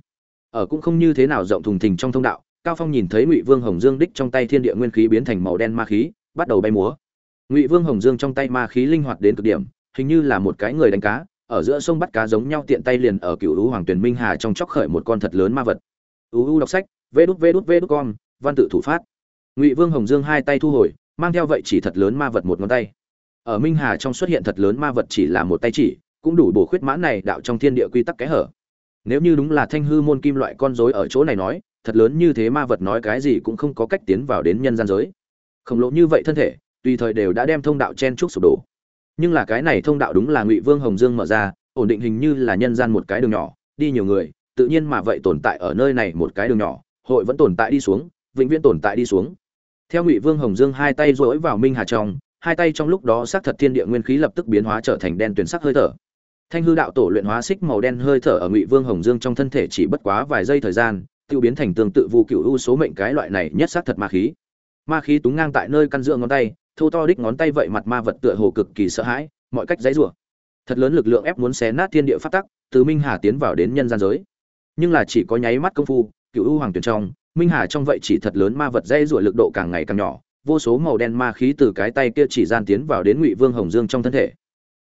S1: Ở cũng không như thế nào rộng thùng thình trong thông đạo, cao phong nhìn thấy ngụy vương hồng dương đích trong tay thiên địa nguyên khí biến thành màu đen ma khí, bắt đầu bay múa. Ngụy vương hồng dương trong tay ma khí linh hoạt đến cực điểm, hình như là một cái người đánh cá, ở giữa sông bắt cá giống nhau tiện tay liền ở cựu lũ hoàng tuyển minh hà trong chóc khởi một con thật lớn ma vật uu đọc sách vê đút vê đút vê đút con văn tự thủ phát. Ngụy vương hồng dương hai tay thu hồi, mang theo vậy chỉ thật lớn ma vật một ngón tay. Ở minh hà trong xuất hiện thật lớn ma vật chỉ là một tay chỉ, cũng đủ bổ khuyết mãn này đạo trong thiên địa quy tắc kẽ hở. Nếu như đúng là thanh hư môn kim loại con rối ở chỗ này nói, thật lớn như thế ma vật nói cái gì cũng không có cách tiến vào đến nhân gian giới. Khổng lồ như vậy thân thể, tùy thời đều đã đem thông đạo chen trúc sụp đổ. Nhưng là cái này thông đạo đúng là ngụy vương hồng dương mở ra, ổn định hình như là nhân gian một cái đường nhỏ, đi nhiều người tự nhiên mà vậy tồn tại ở nơi này một cái đường nhỏ, hội vẫn tồn tại đi xuống, vĩnh viễn tồn tại đi xuống. Theo ngụy vương hồng dương hai tay rỗi vào minh hà trong, hai tay trong lúc đó xác thật thiên địa nguyên khí lập tức biến hóa trở thành đen tuyển sắc hơi thở. Thanh hư đạo tổ luyện hóa xích màu đen hơi thở ở ngụy vương hồng dương trong thân thể chỉ bất quá vài giây thời gian, tiêu biến thành tương tự vụ cựu u số mệnh cái loại này nhất xác thật ma khí. Ma khí túng ngang tại nơi căn giữa ngón tay, thô to đích ngón tay vậy mặt ma vật tựa hồ cực kỳ sợ hãi, mọi cách dãy rủa. Thật lớn lực lượng ép muốn xé nát thiên địa phát tắc, từ minh hà tiến vào đến nhân gian giới nhưng là chỉ có nháy mắt công phu, cựu u hoàng tuyển trong, minh hà trong vậy chỉ thật lớn ma vật dây ruổi lực độ càng ngày càng nhỏ, vô số màu đen ma khí từ cái tay kia chỉ gian tiến vào đến ngụy vương hồng dương trong thân thể.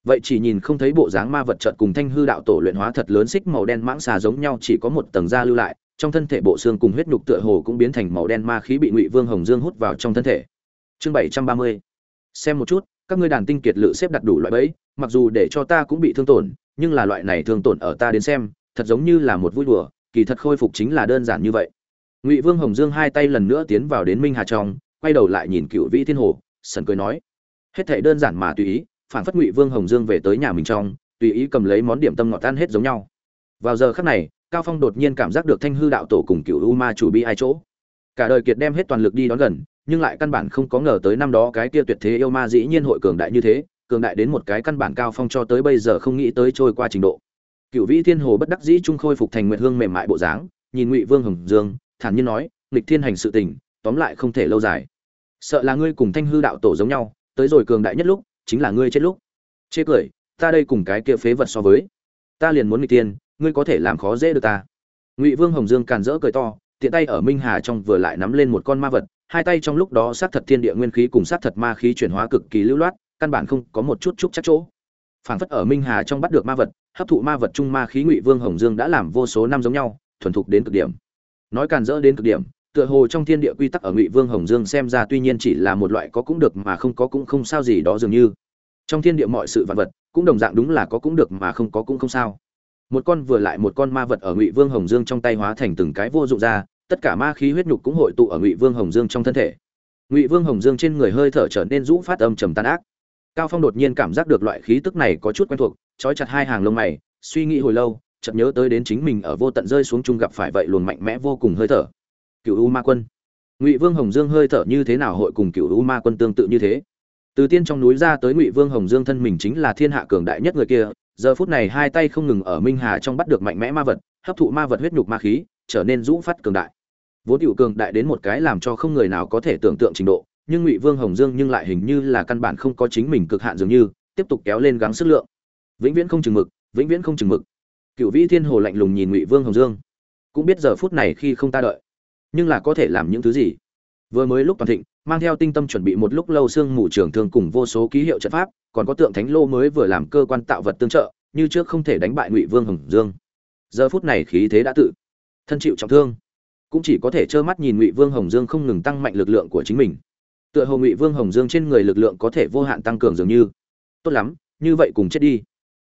S1: Vậy chỉ nhìn không thấy bộ dáng ma vật trợt cùng thanh hư đạo tổ luyện hóa thật lớn xích màu đen mãng xà giống nhau, chỉ có một tầng da lưu lại, trong thân thể bộ xương cùng huyết nhục tựa hồ cũng biến thành màu đen ma khí bị ngụy vương hồng dương hút vào trong thân thể. Chương bảy trăm ba mươi. Xem một chút, các ngươi đàn tinh kiệt lự xếp đặt đủ loại bẫy, mặc dù để cho ta cũng bị thương tổn, nhưng là loại này thương tổn ở ta đến xem thật giống như là một vui đùa, kỳ thật khôi phục chính là đơn giản như vậy. Ngụy vương hồng dương hai tay lần nữa tiến vào đến minh hà trong, quay đầu lại nhìn cựu vĩ thiên hồ, sần cười nói, hết thể đơn giản mà tùy ý, phản phất ngụy vương hồng dương về tới nhà mình trong, tùy ý cầm lấy món điểm tâm ngọt tan hết giống nhau. Vào giờ khắc này, cao phong đột nhiên cảm giác được thanh hư đạo tổ cùng cựu u ma chủ bi ai chỗ. Cả đời kiệt đem hết toàn lực đi đón gần, nhưng lại căn bản không có ngờ tới năm đó cái kia tuyệt thế yêu ma dĩ nhiên hội cường đại như thế, cường đại đến một cái căn bản cao phong cho tới bây giờ không nghĩ tới trôi qua trình độ cựu vĩ thiên hồ bất đắc dĩ trung khôi phục thành nguyện hương mềm mại bộ dáng, nhìn ngụy vương hồng dương, thản nhiên nói, nghịch thiên hành sự tình, tóm lại không thể lâu dài. Sợ là ngươi cùng thanh hư đạo tổ giống nhau, tới rồi cường đại nhất lúc, chính là ngươi chết lúc. Chê cười, ta đây cùng cái kia phế vật so với. Ta liền muốn nghịch tiên ngươi có thể làm khó dễ được ta. Ngụy vương hồng dương càn rỡ cười to, tiện tay ở minh hà trong vừa lại nắm lên một con ma vật, hai tay trong lúc đó sát thật thiên địa nguyên khí cùng sát thật ma khí chuyển hóa cực kỳ lưu loát, căn bản không có một chút chút chắc chỗ. Phảng phất ở minh hà trong bắt được ma vật hấp thụ ma vật trung ma khí ngụy vương hồng dương đã làm vô số năm giống nhau, thuần thục đến cực điểm. Nói càn rỡ đến cực điểm, tựa hồ trong thiên địa quy tắc ở ngụy vương hồng dương xem ra tuy nhiên chỉ là một loại có cũng được mà không có cũng không sao gì đó dường như. Trong thiên địa mọi sự vật vật, cũng đồng dạng đúng là có cũng được mà không có cũng không sao. Một con vừa lại một con ma vật ở ngụy vương hồng dương trong tay hóa thành từng cái vô dụng ra, tất cả ma khí huyết nhục cũng hội tụ ở ngụy vương hồng dương trong thân thể. Ngụy vương hồng dương trên người hơi thở trở nên rũ phát âm trầm tàn ác cao phong đột nhiên cảm giác được loại khí tức này có chút quen thuộc, trói chặt hai hàng lông mày, suy nghĩ hồi lâu, chợt nhớ tới đến chính mình ở vô tận rơi xuống chung gặp phải vậy luồn mạnh mẽ vô cùng hơi thở. Cựu u ma quân. Ngụy vương hồng dương hơi thở như thế nào hội cùng cựu u ma quân tương tự như thế? Từ tiên trong núi ra tới ngụy vương hồng dương thân mình chính là thiên hạ cường đại nhất người kia, giờ phút này hai tay không ngừng ở minh hà trong bắt được mạnh mẽ ma vật, hấp thụ ma vật huyết nhục ma khí, trở nên rũ phát cường đại. Vốn hữu cường đại đến một cái làm cho không người nào có thể tưởng tượng trình độ nhưng ngụy vương hồng dương nhưng lại hình như là căn bản không có chính mình cực hạn dường như, tiếp tục kéo lên gắng sức lượng. Vĩnh viễn không chừng mực, vĩnh viễn không chừng mực. Cựu vĩ thiên hồ lạnh lùng nhìn ngụy vương hồng dương. Cũng biết giờ phút này khi không ta đợi, nhưng là có thể làm những thứ gì? Vừa mới lúc toàn thịnh, mang theo tinh tâm chuẩn bị một lúc lâu xương mù trưởng thương cùng vô số ký hiệu trận pháp, còn có tượng thánh lô mới vừa làm cơ quan tạo vật tương trợ, như trước không thể đánh bại ngụy vương hồng dương. Giờ phút này khí thế đã tự thân chịu trọng thương, cũng chỉ có thể trơ mắt nhìn ngụy vương hồng dương không ngừng tăng mạnh lực lượng của chính mình tựa hồ ngụy vương hồng dương trên người lực lượng có thể vô hạn tăng cường dường như. Tốt lắm, như vậy cùng chết đi.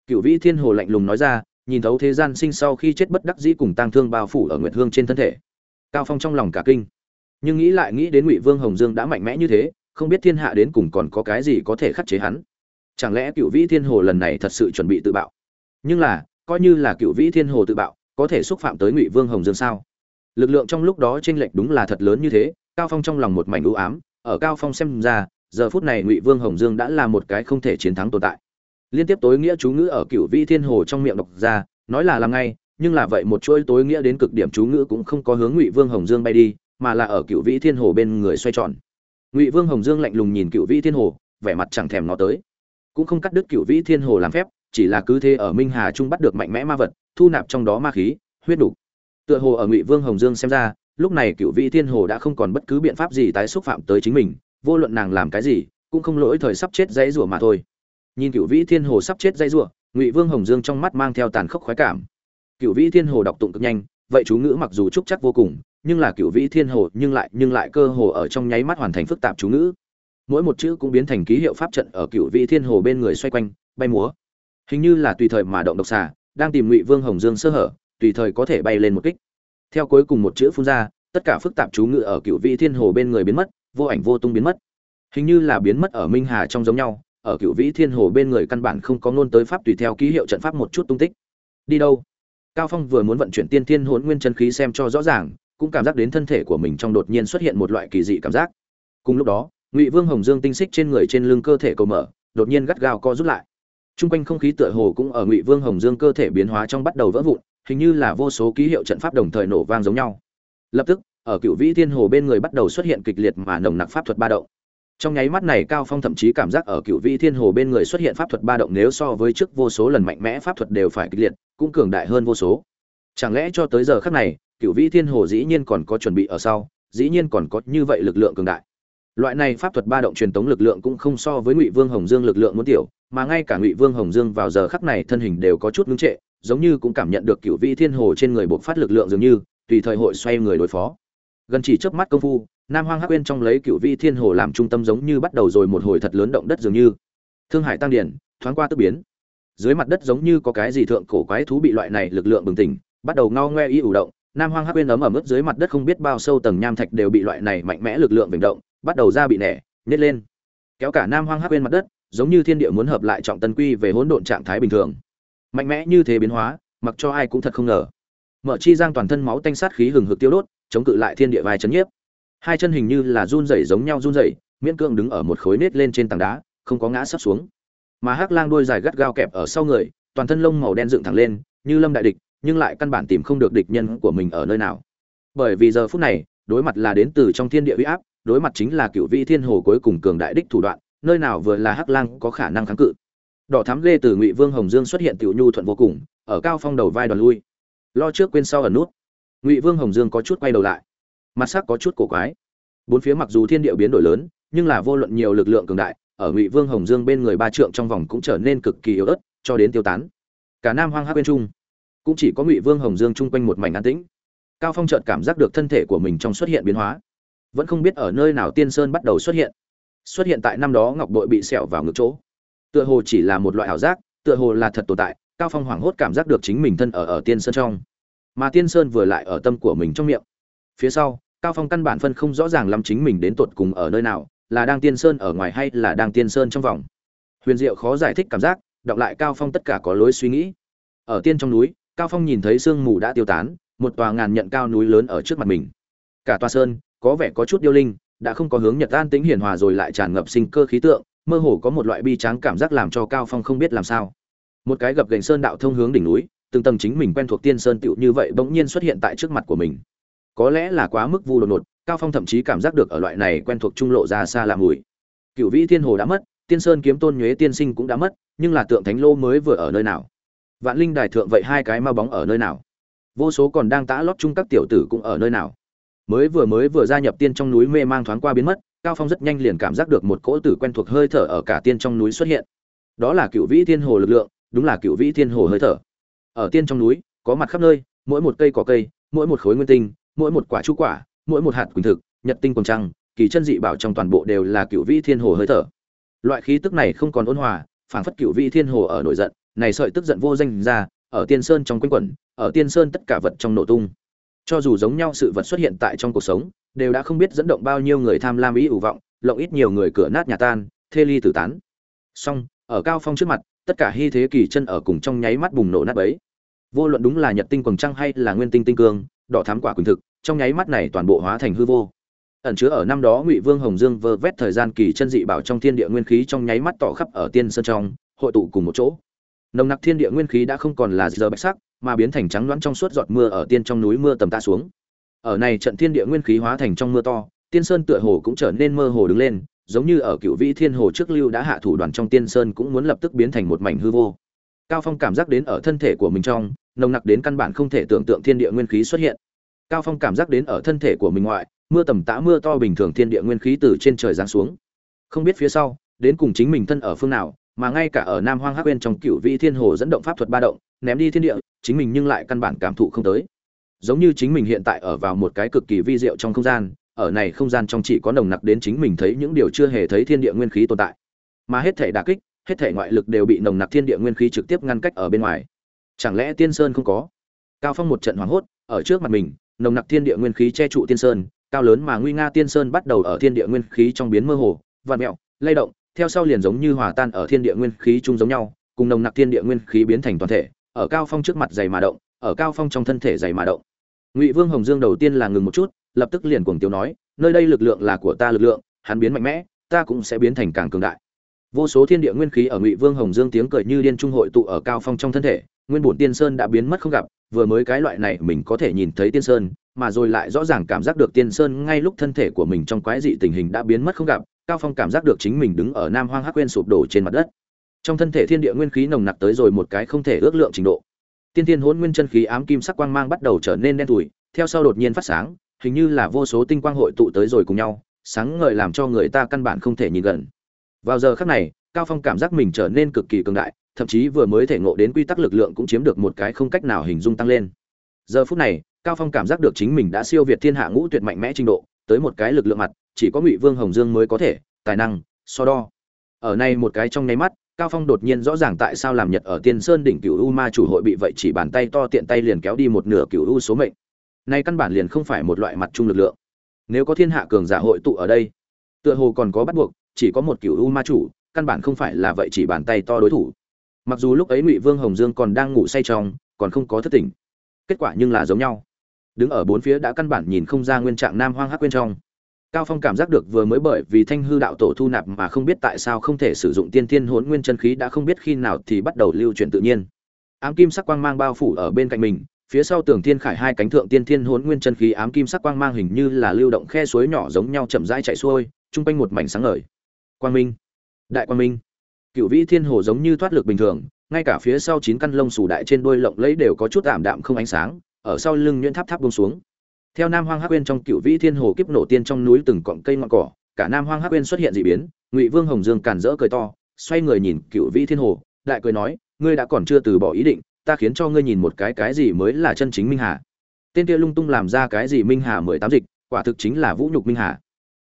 S1: Cựu vĩ thiên hồ lạnh lùng nói ra, nhìn thấu thế gian sinh sau khi chết bất đắc dĩ cùng tang thương bao phủ ở nguyệt hương trên thân thể. Cao phong trong lòng cả kinh. Nhưng nghĩ lại nghĩ đến ngụy vương hồng dương đã mạnh mẽ như thế, không biết thiên hạ đến cùng còn có cái gì có thể khắc chế hắn. Chẳng lẽ cựu vĩ thiên hồ lần này thật sự chuẩn bị tự bạo? Nhưng là, coi như là cựu vĩ thiên hồ tự bạo, có thể xúc phạm tới ngụy vương hồng dương sao? Lực lượng trong lúc đó tranh lệch đúng là thật lớn như thế, cao phong trong lòng một mảnh u ám ở cao phong xem ra, giờ phút này ngụy vương hồng dương đã là một cái không thể chiến thắng tồn tại. Liên tiếp tối nghĩa chú ngữ ở cựu vĩ thiên hồ trong miệng đọc ra, nói là làm ngay, nhưng là vậy một chuỗi tối nghĩa đến cực điểm chú ngữ cũng không có hướng ngụy vương hồng dương bay đi, mà là ở cựu vĩ thiên hồ bên người xoay tròn. Ngụy vương hồng dương lạnh lùng nhìn cựu vĩ thiên hồ, vẻ mặt chẳng thèm nó tới. Cũng không cắt đứt cựu vĩ thiên hồ làm phép, chỉ là cứ thế ở minh hà trung bắt được mạnh mẽ ma vật, thu nạp trong đó ma khí, huyết đủ. tựa hồ ở ngụy vương hồng dương xem ra lúc này cựu vị thiên hồ đã không còn bất cứ biện pháp gì tái xúc phạm tới chính mình, vô luận nàng làm cái gì, cũng không lỗi thời sắp chết dãy rủa mà thôi. Nhìn cựu vĩ thiên hồ sắp chết dãy rủa, ngụy vương hồng dương trong mắt mang theo tàn khốc khoái cảm. Cựu vĩ thiên hồ đọc tụng cực nhanh, vậy chú ngữ mặc dù trúc chắc vô cùng, nhưng là cựu vĩ thiên hồ nhưng lại nhưng lại cơ hồ ở trong nháy mắt hoàn thành phức tạp chú ngữ. Mỗi một chữ cũng biến thành ký hiệu pháp trận ở cựu vĩ thiên hồ bên người xoay quanh, bay múa. Hình như là tùy thời mà động độc xà, đang tìm ngụy vương hồng dương sơ hở, tùy thời có thể bay lên một kích theo cuối cùng một chữ phun ra tất cả phức tạp chú ngự ở cựu vĩ thiên hồ bên người biến mất vô ảnh vô tung biến mất. Hình như là biến mất ở minh hà trong giống nhau ở cựu vĩ thiên hồ bên người căn bản không có ngôn tới pháp tùy theo ký hiệu trận pháp một chút tung tích. Đi đâu? Cao phong vừa muốn vận chuyển tiên thiên hỗn nguyên chân khí xem cho rõ ràng cũng cảm giác đến thân thể của mình trong đột nhiên xuất hiện một loại kỳ dị cảm giác. Cùng lúc đó ngụy vương hồng dương tinh xích trên người trên lưng cơ thể cầu mở đột nhiên gắt gao co rút lại. Trung quanh không khí tựa hồ cũng ở Ngụy Vương Hồng Dương cơ thể biến hóa trong bắt đầu vỡ vụn, hình như là vô số ký hiệu trận pháp đồng thời nổ vang giống nhau. Lập tức, ở Cựu Vĩ Thiên Hồ bên người bắt đầu xuất hiện kịch liệt mà nồng nặc pháp thuật ba động. Trong nháy mắt này Cao Phong thậm chí cảm giác ở Cựu Vĩ Thiên Hồ bên người xuất hiện pháp thuật ba động nếu so với trước vô số lần mạnh mẽ pháp thuật đều phải kịch liệt, cũng cường đại hơn vô số. Chẳng lẽ cho tới giờ khắc này, Cựu Vĩ Thiên Hồ dĩ nhiên còn có chuẩn bị ở sau, dĩ nhiên còn có như vậy lực lượng cường đại. Loại này pháp thuật ba động truyền tống lực lượng cũng không so với Ngụy Vương Hồng Dương lực lượng muốn tiểu, mà ngay cả ngụy vương hồng dương vào giờ khắc này thân hình đều có chút ngưng trệ giống như cũng cảm nhận được cựu vị thiên hồ trên người bộc phát lực lượng dường như, tùy thời hội xoay người đối phó. Gần chỉ chớp mắt công phu, nam hoang hắc quên trong lấy cựu vị thiên hồ làm trung tâm giống như bắt đầu rồi một hồi thật lớn động đất dường như. Thương hải tăng điển, thoáng qua tức biến. Dưới mặt đất giống như có cái gì thượng cổ quái thú bị loại này lực lượng bừng tỉnh, bắt đầu ngao ngoe y ủ động. Nam hoang hắc quên ấm ở mức dưới mặt đất không biết bao sâu tầng nham thạch đều bị loại này mạnh mẽ lực lượng bình động, bắt đầu ra bị nẻ, nhét lên. Kéo cả nam hoang hắc quên mặt đất, giống như thiên địa muốn hợp lại trọng tân quy về hỗn độn trạng thái bình thường mạnh mẽ như thế biến hóa, mặc cho ai cũng thật không ngờ. Mở chi giang toàn thân máu tanh sát khí hừng hực tiêu đốt, chống cự lại thiên địa vai chấn nhiếp. Hai chân hình như là run rẩy giống nhau run rẩy, miễn cưỡng đứng ở một khối nết lên trên tảng đá, không có ngã sắp xuống. Mà hắc lang đuôi dài gắt gao kẹp ở sau người, toàn thân lông màu đen dựng thẳng lên, như lâm đại địch, nhưng lại căn bản tìm không được địch nhân của mình ở nơi nào. Bởi vì giờ phút này, đối mặt là đến từ trong thiên địa uy áp, đối mặt chính là cựu vị thiên hồ cuối cùng cường đại đích thủ đoạn, nơi nào vừa là hắc lang có khả năng kháng cự đỏ thắm ghê từ ngụy vương hồng dương xuất hiện tiểu nhu thuận vô cùng, ở cao phong đầu vai đoàn lui. Lo trước quên sau ở nút. Ngụy vương hồng dương có chút quay đầu lại. Mặt sắc có chút cổ quái. Bốn phía mặc dù thiên địa biến đổi lớn, nhưng là vô luận nhiều lực lượng cường đại, ở ngụy vương hồng dương bên người ba trượng trong vòng cũng trở nên cực kỳ yếu ớt, cho đến tiêu tán. Cả nam hoang hắc bên trung cũng chỉ có ngụy vương hồng dương chung quanh một mảnh an tĩnh. Cao phong chợt cảm giác được thân thể của mình trong xuất hiện biến hóa. Vẫn không biết ở nơi nào tiên sơn bắt đầu xuất hiện. Xuất hiện tại năm đó ngọc bội bị sẹo vào ngực chỗ tựa hồ chỉ là một loại ảo giác, tựa hồ là thật tồn tại, cao phong hoảng hốt cảm giác được chính mình thân ở ở tiên sơn trong. Mà tiên sơn vừa lại ở tâm của mình trong miệng. Phía sau, cao phong căn bản phân không rõ ràng lắm chính mình đến tột cùng ở nơi nào, là đang tiên sơn ở ngoài hay là đang tiên sơn trong vòng. Huyền diệu khó giải thích cảm giác, đọc lại cao phong tất cả có lối suy nghĩ. Ở tiên trong núi, cao phong nhìn thấy sương mù đã tiêu tán, một tòa ngàn nhận cao núi lớn ở trước mặt mình. Cả tòa sơn, có vẻ có chút điêu linh, đã không có hướng nhật an tính hiền hòa rồi lại tràn ngập sinh cơ khí tượng mơ hồ có một loại bi tráng cảm giác làm cho cao phong không biết làm sao. Một cái gập gành sơn đạo thông hướng đỉnh núi, từng tầng chính mình quen thuộc tiên sơn tựu như vậy bỗng nhiên xuất hiện tại trước mặt của mình. Có lẽ là quá mức vu đột ngột, cao phong thậm chí cảm giác được ở loại này quen thuộc trung lộ ra xa làm mùi. Cựu vĩ thiên hồ đã mất, tiên sơn kiếm tôn nhuế tiên sinh cũng đã mất, nhưng là tượng thánh lô mới vừa ở nơi nào? Vạn linh đài thượng vậy hai cái ma bóng ở nơi nào? Vô số còn đang tã lót chung các tiểu tử cũng ở nơi nào? Mới vừa mới vừa gia nhập tiên trong núi mê mang thoáng qua biến mất cao phong rất nhanh liền cảm giác được một cỗ tử quen thuộc hơi thở ở cả tiên trong núi xuất hiện. Đó là cựu vĩ thiên hồ lực lượng, đúng là cựu vĩ thiên hồ hơi thở. Ở tiên trong núi, có mặt khắp nơi, mỗi một cây cỏ cây, mỗi một khối nguyên tinh, mỗi một quả chu quả, mỗi một hạt quỳnh thực, nhật tinh quần trăng, kỳ chân dị bảo trong toàn bộ đều là cựu vĩ thiên hồ hơi thở. Loại khí tức này không còn ôn hòa, phảng phất cựu vĩ thiên hồ ở nổi giận, này sợi tức giận vô danh ra, ở tiên sơn trong quanh quẩn, ở tiên sơn tất cả vật trong nổ tung. Cho dù giống nhau sự vật xuất hiện tại trong cuộc sống đều đã không biết dẫn động bao nhiêu người tham lam ý ủ vọng, lộng ít nhiều người cửa nát nhà tan, thê ly tử tán. Song, ở cao phong trước mặt, tất cả hy thế kỳ chân ở cùng trong nháy mắt bùng nổ nát bấy. Vô luận đúng là nhật tinh quần trăng hay là nguyên tinh tinh cương, đỏ thám quả quỳnh thực, trong nháy mắt này toàn bộ hóa thành hư vô. Ẩn chứa ở năm đó ngụy vương hồng dương vơ vét thời gian kỳ chân dị bảo trong thiên địa nguyên khí trong nháy mắt tỏ khắp ở tiên sơn trong, hội tụ cùng một chỗ. Nồng nặc thiên địa nguyên khí đã không còn là giờ bạch sắc, mà biến thành trắng loãng trong suốt giọt mưa ở tiên trong núi mưa tầm tạ xuống ở này trận thiên địa nguyên khí hóa thành trong mưa to, tiên sơn tựa hồ cũng trở nên mơ hồ đứng lên, giống như ở cựu vĩ thiên hồ trước lưu đã hạ thủ đoàn trong tiên sơn cũng muốn lập tức biến thành một mảnh hư vô. Cao phong cảm giác đến ở thân thể của mình trong, nồng nặc đến căn bản không thể tưởng tượng thiên địa nguyên khí xuất hiện. Cao phong cảm giác đến ở thân thể của mình ngoại, mưa tầm tã mưa to bình thường thiên địa nguyên khí từ trên trời giáng xuống. Không biết phía sau, đến cùng chính mình thân ở phương nào, mà ngay cả ở nam hoang hắc bên trong cựu vị thiên hồ dẫn động pháp thuật ba động, ném đi thiên địa, chính mình nhưng lại căn bản cảm thụ không tới giống như chính mình hiện tại ở vào một cái cực kỳ vi diệu trong không gian, ở này không gian trong chỉ có nồng nặc đến chính mình thấy những điều chưa hề thấy thiên địa nguyên khí tồn tại. Mà hết thể đả kích, hết thể ngoại lực đều bị nồng nặc thiên địa nguyên khí trực tiếp ngăn cách ở bên ngoài. Chẳng lẽ tiên sơn không có? Cao phong một trận hoảng hốt, ở trước mặt mình, nồng nặc thiên địa nguyên khí che trụ tiên sơn, cao lớn mà nguy nga tiên sơn bắt đầu ở thiên địa nguyên khí trong biến mơ hồ vạn mẹo, lay động, theo sau liền giống như hòa tan ở thiên địa nguyên khí chung giống nhau, cùng nồng nặc thiên địa nguyên khí biến thành toàn thể, ở cao phong trước mặt dày mà động ở cao phong trong thân thể dày mà động. Ngụy vương hồng dương đầu tiên là ngừng một chút, lập tức liền cuồng tiêu nói, nơi đây lực lượng là của ta lực lượng, hắn biến mạnh mẽ, ta cũng sẽ biến thành càng cường đại. Vô số thiên địa nguyên khí ở ngụy vương hồng dương tiếng cười như điên trung hội tụ ở cao phong trong thân thể, nguyên bổn tiên sơn đã biến mất không gặp, vừa mới cái loại này mình có thể nhìn thấy tiên sơn, mà rồi lại rõ ràng cảm giác được tiên sơn ngay lúc thân thể của mình trong quái dị tình hình đã biến mất không gặp, cao phong cảm giác được chính mình đứng ở nam hoang hắc quên sụp đổ trên mặt đất. Trong thân thể thiên địa nguyên khí nồng nặc tới rồi một cái không thể ước lượng trình độ tiên thiên hỗn nguyên chân khí ám kim sắc quang mang bắt đầu trở nên đen thủi theo sau đột nhiên phát sáng, hình như là vô số tinh quang hội tụ tới rồi cùng nhau, sáng ngời làm cho người ta căn bản không thể nhìn gần. Vào giờ khắc này, cao phong cảm giác mình trở nên cực kỳ cường đại, thậm chí vừa mới thể ngộ đến quy tắc lực lượng cũng chiếm được một cái không cách nào hình dung tăng lên. Giờ phút này, cao phong cảm giác được chính mình đã siêu việt thiên hạ ngũ tuyệt mạnh mẽ trình độ, tới một cái lực lượng mặt, chỉ có ngụy vương hồng dương mới có thể, tài năng, so đo. Ở nay một cái trong nháy mắt cao phong đột nhiên rõ ràng tại sao làm nhật ở tiên sơn đỉnh cửu u ma chủ hội bị vậy chỉ bàn tay to tiện tay liền kéo đi một nửa cửu u số mệnh. Nay căn bản liền không phải một loại mặt trung lực lượng. Nếu có thiên hạ cường giả hội tụ ở đây, tựa hồ còn có bắt buộc, chỉ có một cửu u ma chủ, căn bản không phải là vậy chỉ bàn tay to đối thủ. Mặc dù lúc ấy ngụy vương hồng dương còn đang ngủ say trong, còn không có thất tỉnh. Kết quả nhưng là giống nhau. Đứng ở bốn phía đã căn bản nhìn không ra nguyên trạng nam hoang hắc quên trong cao phong cảm giác được vừa mới bởi vì thanh hư đạo tổ thu nạp mà không biết tại sao không thể sử dụng tiên thiên hỗn nguyên chân khí đã không biết khi nào thì bắt đầu lưu chuyển tự nhiên. Ám kim sắc quang mang bao phủ ở bên cạnh mình, phía sau tường thiên khải hai cánh thượng tiên thiên hỗn nguyên chân khí ám kim sắc quang mang hình như là lưu động khe suối nhỏ giống nhau chậm rãi chạy xuôi trung quanh một mảnh sáng ngời. Quang minh, đại quang minh. Cựu vĩ thiên hồ giống như thoát lực bình thường, ngay cả phía sau chín căn lông sù đại trên đuôi lộng lẫy đều có chút ảm đạm không ánh sáng, ở sau lưng nhuyễn tháp tháp buông xuống theo nam hoang hắc uyên trong cựu vĩ thiên hồ kiếp nổ tiên trong núi từng cọng cây ngọn cỏ, cả nam hoang hắc uyên xuất hiện dị biến, ngụy vương hồng dương càn rỡ cười to, xoay người nhìn cựu vĩ thiên hồ đại cười nói, ngươi đã còn chưa từ bỏ ý định, ta khiến cho ngươi nhìn một cái cái gì mới là chân chính minh hà. Tên kia lung tung làm ra cái gì minh hà mười tám dịch, quả thực chính là vũ nhục minh hà.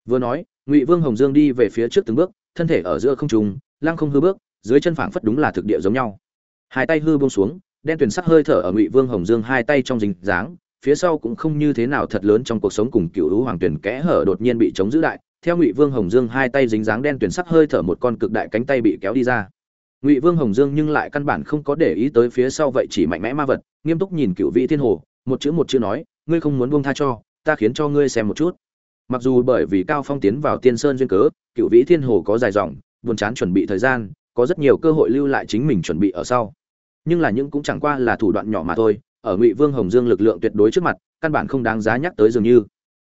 S1: Vừa nói, ngụy vương hồng dương đi về phía trước từng bước, thân thể ở giữa không trung, lăng không hư bước, dưới chân phảng phất đúng là thực địa giống nhau. Hai tay hư buông xuống, đen tuyển sắc hơi thở ở ngụy vương hồng dương hai tay trong dính dáng phía sau cũng không như thế nào thật lớn trong cuộc sống cùng cựu hữu hoàng tuyển kẽ hở đột nhiên bị chống giữ đại. Theo ngụy vương hồng dương hai tay dính dáng đen tuyền sắc hơi thở một con cực đại cánh tay bị kéo đi ra. Ngụy vương hồng dương nhưng lại căn bản không có để ý tới phía sau vậy chỉ mạnh mẽ ma vật, nghiêm túc nhìn cựu vị thiên hồ, một chữ một chữ nói, ngươi không muốn buông tha cho, ta khiến cho ngươi xem một chút. Mặc dù bởi vì cao phong tiến vào tiên sơn duyên cớ, cựu vĩ thiên hồ có dài dòng, buồn chán chuẩn bị thời gian, có rất nhiều cơ hội lưu lại chính mình chuẩn bị ở sau. Nhưng là những cũng chẳng qua là thủ đoạn nhỏ mà thôi ở ngụy vương hồng dương lực lượng tuyệt đối trước mặt, căn bản không đáng giá nhắc tới dường như.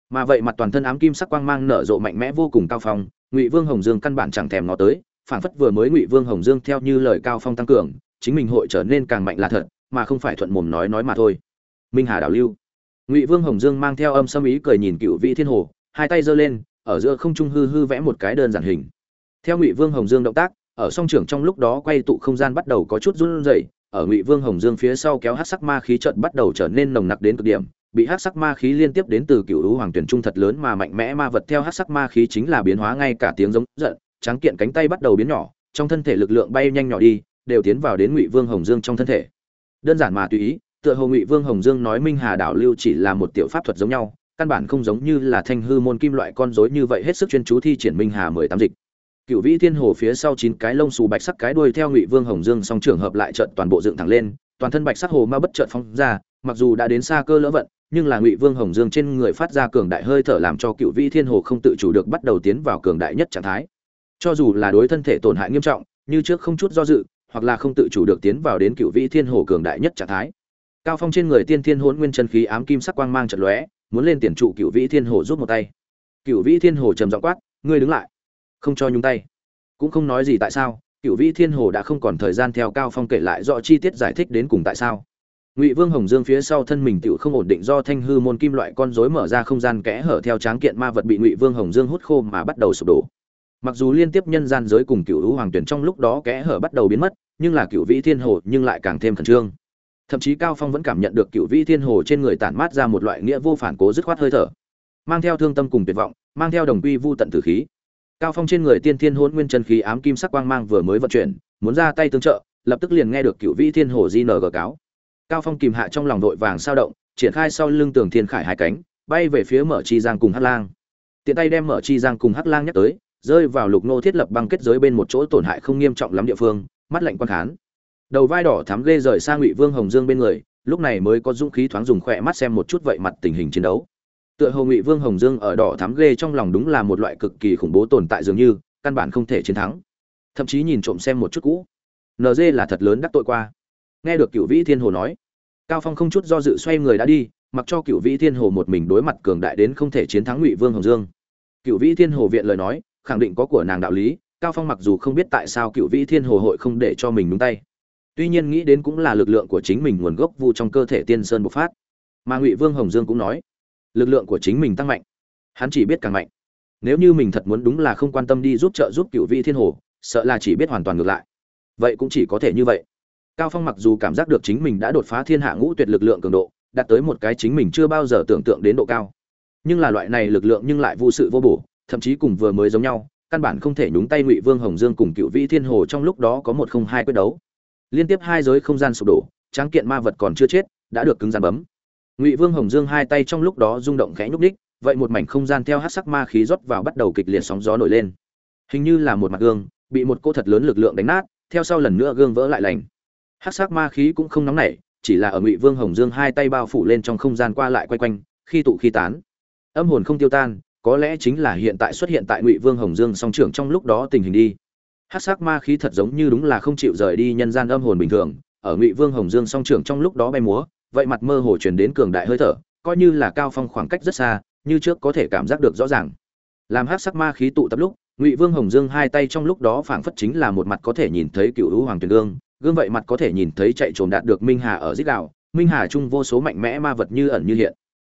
S1: Mà vậy mặt toàn thân ám kim sắc quang mang nở rộ mạnh mẽ vô cùng cao phong, ngụy vương hồng dương căn bản chẳng thèm nó tới phản phất vừa mới ngụy vương hồng dương theo như lời cao phong tăng cường, chính mình hội trở nên càng mạnh là thật, mà không phải thuận mồm nói nói mà thôi. Minh hà đảo lưu. Ngụy vương hồng dương mang theo âm xâm ý cười nhìn cựu vị thiên hồ, hai tay giơ lên, ở giữa không trung hư hư vẽ một cái đơn giản hình. Theo ngụy vương hồng dương động tác, ở song trưởng trong lúc đó quay tụ không gian bắt đầu có chút run rẩy ở ngụy vương hồng dương phía sau kéo hát sắc ma khí trận bắt đầu trở nên nồng nặc đến cực điểm, bị hát sắc ma khí liên tiếp đến từ cựu hữu hoàng tuyển trung thật lớn mà mạnh mẽ ma vật theo hát sắc ma khí chính là biến hóa ngay cả tiếng giống giận, tráng kiện cánh tay bắt đầu biến nhỏ, trong thân thể lực lượng bay nhanh nhỏ đi, đều tiến vào đến ngụy vương hồng dương trong thân thể. Đơn giản mà tùy ý, tựa hồ ngụy vương hồng dương nói minh hà đảo lưu chỉ là một tiểu pháp thuật giống nhau, căn bản không giống như là thanh hư môn kim loại con rối như vậy hết sức chuyên chú thi triển minh hà mười tám dịch cựu vĩ thiên hồ phía sau chín cái lông xù bạch sắc cái đuôi theo ngụy vương hồng dương song trường hợp lại trận toàn bộ dựng thẳng lên, toàn thân bạch sắc hồ ma bất chợt phóng ra, mặc dù đã đến xa cơ lỡ vận, nhưng là ngụy vương hồng dương trên người phát ra cường đại hơi thở làm cho cựu vĩ thiên hồ không tự chủ được bắt đầu tiến vào cường đại nhất trạng thái. Cho dù là đối thân thể tổn hại nghiêm trọng, như trước không chút do dự, hoặc là không tự chủ được tiến vào đến cựu vĩ thiên hồ cường đại nhất trạng thái. Cao phong trên người tiên thiên hôn nguyên chân khí ám kim sắc quang mang trận lóe, muốn lên tiền trụ cựu vĩ thiên hồ giúp một tay. Cựu vĩ thiên hồ trầm giọng quát, ngươi đứng lại không cho nhúng tay. Cũng không nói gì tại sao cựu vĩ thiên hồ đã không còn thời gian theo cao phong kể lại rõ chi tiết giải thích đến cùng tại sao. Ngụy vương hồng dương phía sau thân mình tựu không ổn định do thanh hư môn kim loại con rối mở ra không gian kẽ hở theo tráng kiện ma vật bị ngụy vương hồng dương hút khô mà bắt đầu sụp đổ. Mặc dù liên tiếp nhân gian giới cùng cựu hữu hoàng tuyển trong lúc đó kẽ hở bắt đầu biến mất, nhưng là cựu vĩ thiên hồ nhưng lại càng thêm khẩn trương. Thậm chí cao phong vẫn cảm nhận được cựu vĩ thiên hồ trên người tản mát ra một loại nghĩa vô phản cố dứt khoát hơi thở, mang theo thương tâm cùng tuyệt vọng, mang theo đồng quy vu tận tử khí cao phong trên người tiên thiên hôn nguyên chân khí ám kim sắc quang mang vừa mới vận chuyển, muốn ra tay tương trợ, lập tức liền nghe được cựu vĩ thiên hồ di nở cáo. Cao phong kìm hạ trong lòng đội vàng sao động, triển khai sau lưng tường thiên khải hai cánh, bay về phía mở chi giang cùng hắc lang. Tiện tay đem mở chi giang cùng hắc lang nhắc tới, rơi vào lục nô thiết lập băng kết giới bên một chỗ tổn hại không nghiêm trọng lắm địa phương, mắt lạnh quan khán. Đầu vai đỏ thắm ghê rời sang ngụy vương hồng dương bên người, lúc này mới có dũng khí thoáng dùng khỏe mắt xem một chút vậy mặt tình hình chiến đấu tựa hồ ngụy vương hồng dương ở đỏ thắm ghê trong lòng đúng là một loại cực kỳ khủng bố tồn tại dường như, căn bản không thể chiến thắng. Thậm chí nhìn trộm xem một chút cũ. Nd là thật lớn đắc tội qua. Nghe được cựu vĩ thiên hồ nói, cao phong không chút do dự xoay người đã đi, mặc cho cựu vĩ thiên hồ một mình đối mặt cường đại đến không thể chiến thắng ngụy vương hồng dương. Cựu vĩ thiên hồ viện lời nói, khẳng định có của nàng đạo lý, cao phong mặc dù không biết tại sao cựu vĩ thiên hồ hội không để cho mình đúng tay. Tuy nhiên nghĩ đến cũng là lực lượng của chính mình nguồn gốc vu trong cơ thể tiên sơn bộc phát. Mà ngụy vương hồng dương cũng nói lực lượng của chính mình tăng mạnh. Hắn chỉ biết càng mạnh. Nếu như mình thật muốn đúng là không quan tâm đi giúp trợ giúp cựu vị thiên hồ, sợ là chỉ biết hoàn toàn ngược lại. Vậy cũng chỉ có thể như vậy. Cao phong mặc dù cảm giác được chính mình đã đột phá thiên hạ ngũ tuyệt lực lượng cường độ, đạt tới một cái chính mình chưa bao giờ tưởng tượng đến độ cao. Nhưng là loại này lực lượng nhưng lại vô sự vô bổ, thậm chí cùng vừa mới giống nhau, căn bản không thể nhúng tay ngụy vương hồng dương cùng cựu vị thiên hồ trong lúc đó có một không hai quyết đấu. Liên tiếp hai giới không gian sụp đổ, tráng kiện ma vật còn chưa chết, đã được cứng gian bấm ngụy vương hồng dương hai tay trong lúc đó rung động khẽ nhúc ních vậy một mảnh không gian theo hát sắc ma khí rót vào bắt đầu kịch liệt sóng gió nổi lên. Hình như là một mặt gương, bị một cô thật lớn lực lượng đánh nát, theo sau lần nữa gương vỡ lại lành. Hát sắc ma khí cũng không nóng nảy, chỉ là ở ngụy vương hồng dương hai tay bao phủ lên trong không gian qua lại quay quanh, khi tụ khi tán. Âm hồn không tiêu tan, có lẽ chính là hiện tại xuất hiện tại ngụy vương hồng dương song trưởng trong lúc đó tình hình đi. Hát sắc ma khí thật giống như đúng là không chịu rời đi nhân gian âm hồn bình thường, ở ngụy vương hồng dương song trưởng trong lúc đó bay múa vậy mặt mơ hồ truyền đến cường đại hơi thở coi như là cao phong khoảng cách rất xa như trước có thể cảm giác được rõ ràng. Làm hắc sắc ma khí tụ tập lúc ngụy vương hồng dương hai tay trong lúc đó phảng phất chính là một mặt có thể nhìn thấy cựu hữu hoàng truyền gương gương vậy mặt có thể nhìn thấy chạy trốn đạt được minh hà ở giết đảo, minh hà chung vô số mạnh mẽ ma vật như ẩn như hiện.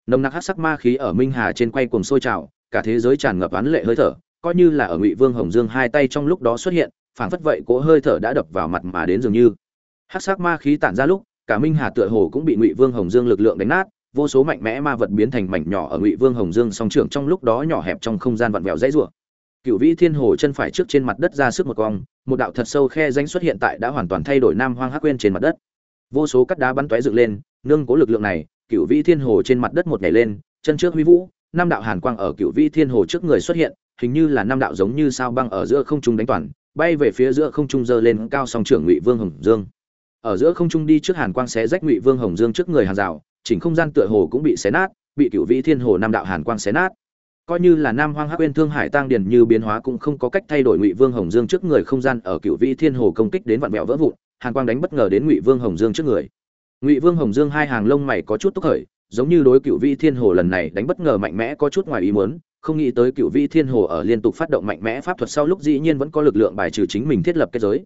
S1: Nồng nặc hắc sắc ma khí ở minh hà trên quay cuồng sôi trào cả thế giới tràn ngập án lệ hơi thở coi như là ở ngụy vương hồng dương hai tay trong lúc đó xuất hiện phảng phất vậy cỗ hơi thở đã đập vào mặt mà đến dường như. Hắc sắc ma khí tản ra lúc cả minh hà tựa hồ cũng bị ngụy vương hồng dương lực lượng đánh nát, vô số mạnh mẽ ma vật biến thành mảnh nhỏ ở ngụy vương hồng dương song trưởng trong lúc đó nhỏ hẹp trong không gian vặn vẹo dãy rủa. Cựu vĩ thiên hồ chân phải trước trên mặt đất ra sức một cong, một đạo thật sâu khe danh xuất hiện tại đã hoàn toàn thay đổi nam hoang hắc quên trên mặt đất. Vô số cắt đá bắn tóe dựng lên, nương cố lực lượng này cựu vĩ thiên hồ trên mặt đất một nhảy lên, chân trước huy vũ, năm đạo hàn quang ở cựu vĩ thiên hồ trước người xuất hiện, hình như là năm đạo giống như sao băng ở giữa không trung đánh toàn, bay về phía giữa không trung dơ lên cao song trưởng ngụy vương hồng dương ở giữa không trung đi trước hàn quang xé rách ngụy vương hồng dương trước người hàng rào, chỉnh không gian tựa hồ cũng bị xé nát, bị cựu vĩ thiên hồ nam đạo hàn quang xé nát. Coi như là nam hoang hắc quên thương hải tăng điền như biến hóa cũng không có cách thay đổi ngụy vương hồng dương trước người không gian ở cựu vĩ thiên hồ công kích đến vạn mẹo vỡ vụn, hàn quang đánh bất ngờ đến ngụy vương hồng dương trước người. Ngụy vương hồng dương hai hàng lông mày có chút tức khởi, giống như đối cựu vĩ thiên hồ lần này đánh bất ngờ mạnh mẽ có chút ngoài ý muốn, không nghĩ tới cựu vĩ thiên hồ ở liên tục phát động mạnh mẽ pháp thuật sau lúc dĩ nhiên vẫn có lực lượng bài trừ chính mình thiết lập kết giới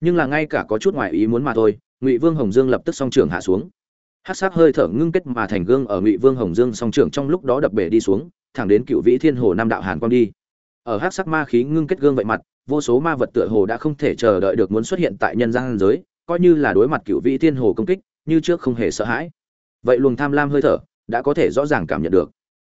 S1: nhưng là ngay cả có chút ngoài ý muốn mà thôi, ngụy vương hồng dương lập tức song trưởng hạ xuống. Hát sắc hơi thở ngưng kết mà thành gương ở ngụy vương hồng dương song trưởng trong lúc đó đập bể đi xuống, thẳng đến cựu vĩ thiên hồ nam đạo hàn quang đi. Ở hát sắc ma khí ngưng kết gương vậy mặt, vô số ma vật tựa hồ đã không thể chờ đợi được muốn xuất hiện tại nhân gian giới, coi như là đối mặt cựu vĩ thiên hồ công kích, như trước không hề sợ hãi. Vậy luồng tham lam hơi thở đã có thể rõ ràng cảm nhận được.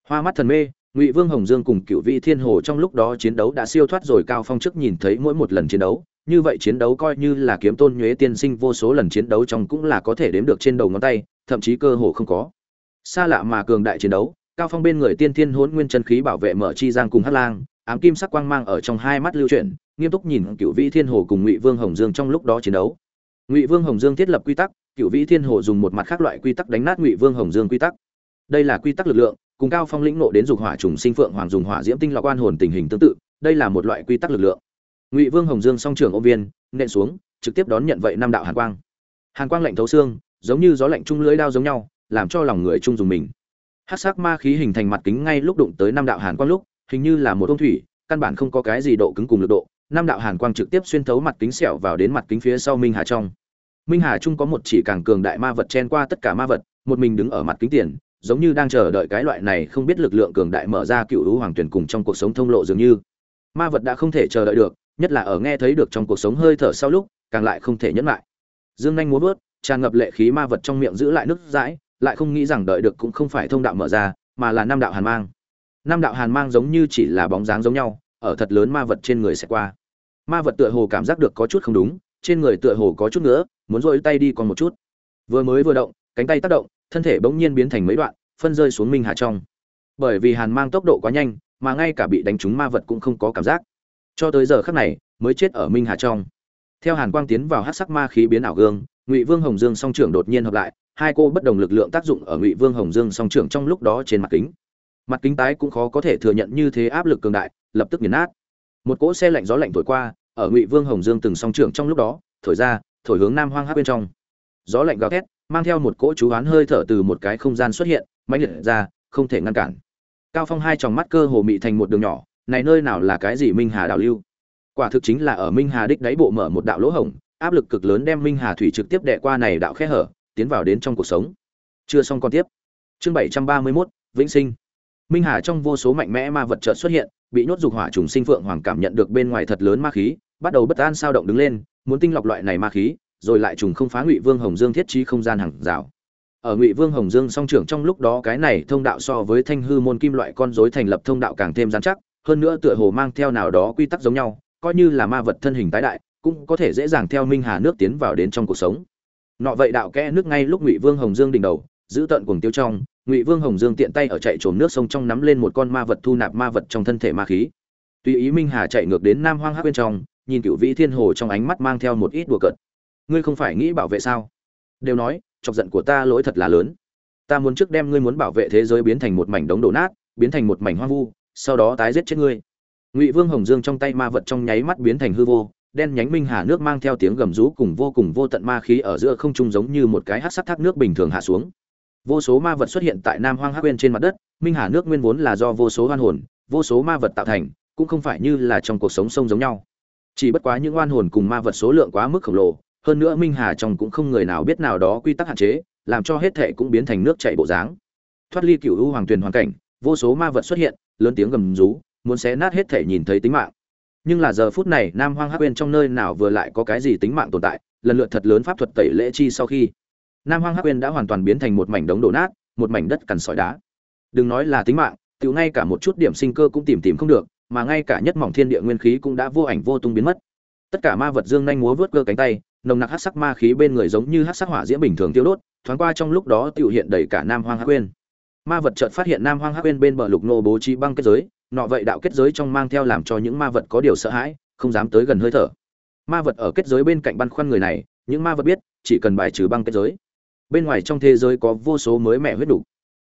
S1: Hoa mắt thần mê, ngụy vương hồng dương cùng cựu vĩ thiên hồ trong lúc đó chiến đấu đã siêu thoát rồi cao phong trước nhìn thấy mỗi một lần chiến đấu như vậy chiến đấu coi như là kiếm tôn nhuế tiên sinh vô số lần chiến đấu trong cũng là có thể đếm được trên đầu ngón tay, thậm chí cơ hồ không có. Xa lạ mà cường đại chiến đấu, cao phong bên người tiên thiên hỗn nguyên chân khí bảo vệ mở chi giang cùng hắc lang, ám kim sắc quang mang ở trong hai mắt lưu chuyển, nghiêm túc nhìn cựu vĩ thiên hồ cùng ngụy vương hồng dương trong lúc đó chiến đấu. Ngụy vương hồng dương thiết lập quy tắc, cựu vĩ thiên hồ dùng một mặt khác loại quy tắc đánh nát ngụy vương hồng dương quy tắc. Đây là quy tắc lực lượng, cùng cao phong lĩnh nộ đến dục hỏa trùng sinh phượng hoàng dùng hỏa diễm tinh lọc quan hồn tình hình tương tự, đây là một loại quy tắc lực lượng ngụy vương hồng dương song trường ô viên, nện xuống, trực tiếp đón nhận vậy năm đạo hàn quang. Hàn quang lạnh thấu xương, giống như gió lạnh trung lưỡi đao giống nhau, làm cho lòng người trung dùng mình. Hát sắc ma khí hình thành mặt kính ngay lúc đụng tới năm đạo hàn quang lúc, hình như là một ông thủy, căn bản không có cái gì độ cứng cùng lực độ, năm đạo hàn quang trực tiếp xuyên thấu mặt kính sẹo vào đến mặt kính phía sau minh hà trong. Minh hà trung có một chỉ càng cường đại ma vật chen qua tất cả ma vật, một mình đứng ở mặt kính tiền, giống như đang chờ đợi cái loại này không biết lực lượng cường đại mở ra cựu hữu hoàng tuyển cùng trong cuộc sống thông lộ dường như. Ma vật đã không thể chờ đợi được nhất là ở nghe thấy được trong cuộc sống hơi thở sau lúc, càng lại không thể nhẫn lại. Dương nhanh muốn vớt tràn ngập lệ khí ma vật trong miệng giữ lại nước dãi, lại không nghĩ rằng đợi được cũng không phải thông đạo mở ra, mà là năm đạo hàn mang. Năm đạo hàn mang giống như chỉ là bóng dáng giống nhau, ở thật lớn ma vật trên người sẽ qua. Ma vật tựa hồ cảm giác được có chút không đúng, trên người tựa hồ có chút nữa muốn rôi tay đi còn một chút. Vừa mới vừa động, cánh tay tác động, thân thể bỗng nhiên biến thành mấy đoạn, phân rơi xuống minh hà trong. Bởi vì hàn mang tốc độ quá nhanh, mà ngay cả bị đánh trúng ma vật cũng không có cảm giác cho tới giờ khắc này, mới chết ở minh hà trong. Theo hàn quang tiến vào hát sắc ma khí biến ảo gương, ngụy vương hồng dương song trưởng đột nhiên hợp lại, hai cô bất đồng lực lượng tác dụng ở ngụy vương hồng dương song trưởng trong lúc đó trên mặt kính. Mặt kính tái cũng khó có thể thừa nhận như thế áp lực cường đại, lập tức nghiền nát. Một cỗ xe lạnh gió lạnh thổi qua, ở ngụy vương hồng dương từng song trưởng trong lúc đó, thổi ra, thổi hướng nam hoang hát bên trong. Gió lạnh gào thét, mang theo một cỗ chú oán hơi thở từ một cái không gian xuất hiện, mãnh liệt ra, không thể ngăn cản. Cao phong hai tròng mắt cơ hồ mị thành một đường nhỏ này nơi nào là cái gì minh hà đảo lưu? Quả thực chính là ở minh hà đích đáy bộ mở một đạo lỗ hổng áp lực cực lớn đem minh hà thủy trực tiếp đệ qua này đạo khe hở tiến vào đến trong cuộc sống. Chưa xong còn tiếp. Chương bảy trăm ba mươi 731, vĩnh sinh. Minh hà trong vô số mạnh mẽ ma vật chợt xuất hiện bị nhốt dục hỏa trùng sinh phượng hoàng cảm nhận được bên ngoài thật lớn ma khí bắt đầu bất an sao động đứng lên muốn tinh lọc loại này ma khí rồi lại trùng không phá ngụy vương hồng dương thiết trí không gian hàng rào. Ở ngụy vương hồng dương song trưởng trong lúc đó cái này thông đạo so với thanh hư môn kim loại con rối thành lập thông đạo càng thêm dán chắc hơn nữa tựa hồ mang theo nào đó quy tắc giống nhau, coi như là ma vật thân hình tái đại, cũng có thể dễ dàng theo minh hà nước tiến vào đến trong cuộc sống. Nọ vậy đạo kẽ nước ngay lúc ngụy vương hồng dương đỉnh đầu, giữ tận cuồng tiêu trong, ngụy vương hồng dương tiện tay ở chạy trồm nước sông trong nắm lên một con ma vật thu nạp ma vật trong thân thể ma khí. Tùy ý minh hà chạy ngược đến nam hoang hát bên trong, nhìn cựu vĩ thiên hồ trong ánh mắt mang theo một ít đùa cợt. Ngươi không phải nghĩ bảo vệ sao? Đều nói, chọc giận của ta lỗi thật là lớn. Ta muốn trước đem ngươi muốn bảo vệ thế giới biến thành một mảnh đống đổ nát, biến thành một mảnh hoang vu sau đó tái giết chết ngươi. Ngụy vương hồng dương trong tay ma vật trong nháy mắt biến thành hư vô, đen nhánh minh hà nước mang theo tiếng gầm rú cùng vô cùng vô tận ma khí ở giữa không trung giống như một cái hát sắt thác nước bình thường hạ xuống. Vô số ma vật xuất hiện tại nam hoang hắc quên trên mặt đất, minh hà nước nguyên vốn là do vô số hoan hồn, vô số ma vật tạo thành, cũng không phải như là trong cuộc sống sông giống nhau. Chỉ bất quá những oan hồn cùng ma vật số lượng quá mức khổng lồ, hơn nữa minh hà trong cũng không người nào biết nào đó quy tắc hạn chế, làm cho hết thệ cũng biến thành nước chảy bộ dáng. Thoát ly cựu u hoàng tuyền hoàn cảnh, vô số ma vật xuất hiện lớn tiếng gầm rú, muốn xé nát hết thể nhìn thấy tính mạng. Nhưng là giờ phút này, nam hoang hắc uyên trong nơi nào vừa lại có cái gì tính mạng tồn tại, lần lượt thật lớn pháp thuật tẩy lễ chi sau khi, nam hoang hắc uyên đã hoàn toàn biến thành một mảnh đống đổ nát, một mảnh đất cằn sỏi đá. Đừng nói là tính mạng tự ngay cả một chút điểm sinh cơ cũng tìm tìm không được, mà ngay cả nhất mỏng thiên địa nguyên khí cũng đã vô ảnh vô tung biến mất. Tất cả ma vật dương nhanh múa vớt cơ cánh tay, nồng nặc hắc sắc ma khí bên người giống như hắc sắc hỏa diễm bình thường tiêu đốt, thoáng qua trong lúc đó tiểu hiện đầy cả nam hoang hắc uyên ma vật chợt phát hiện nam hoang hắc quên bên bờ lục nô bố trí băng kết giới, nọ vậy đạo kết giới trong mang theo làm cho những ma vật có điều sợ hãi, không dám tới gần hơi thở. Ma vật ở kết giới bên cạnh băn khoăn người này, những ma vật biết, chỉ cần bài trừ băng kết giới. Bên ngoài trong thế giới có vô số mới mẹ huyết đủ.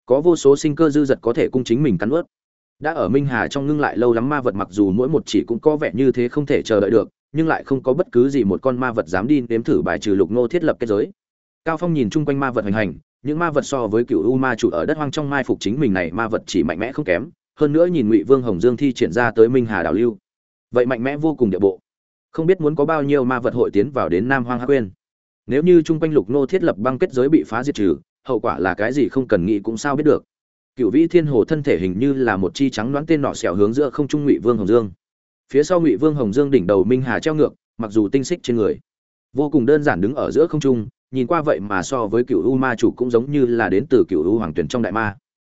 S1: Có vô số sinh cơ dư dật có thể cung chính mình cắn ướt. Đã ở minh hà trong ngưng lại lâu lắm ma vật mặc dù mỗi một chỉ cũng có vẻ như thế không thể chờ đợi được, nhưng lại không có bất cứ gì một con ma vật dám đi nếm thử bài trừ lục nô thiết lập kết giới. Cao phong nhìn chung quanh ma vật hành hành những ma vật so với cựu u ma chủ ở đất hoang trong mai phục chính mình này, ma vật chỉ mạnh mẽ không kém, hơn nữa nhìn ngụy vương hồng dương thi triển ra tới minh hà đảo lưu. Vậy mạnh mẽ vô cùng địa bộ. Không biết muốn có bao nhiêu ma vật hội tiến vào đến nam hoang hắc quên nếu như chung quanh lục nô thiết lập băng kết giới bị phá diệt trừ, hậu quả là cái gì không cần nghĩ cũng sao biết được. Cựu vĩ thiên hồ thân thể hình như là một chi trắng đoán tên nọ xẻo hướng giữa không trung ngụy vương hồng dương. Phía sau ngụy vương hồng dương đỉnh đầu minh hà treo ngược, mặc dù tinh xích trên người, vô cùng đơn giản đứng ở giữa không trung nhìn qua vậy mà so với cựu u ma chủ cũng giống như là đến từ cựu u hoàng tuyển trong đại ma.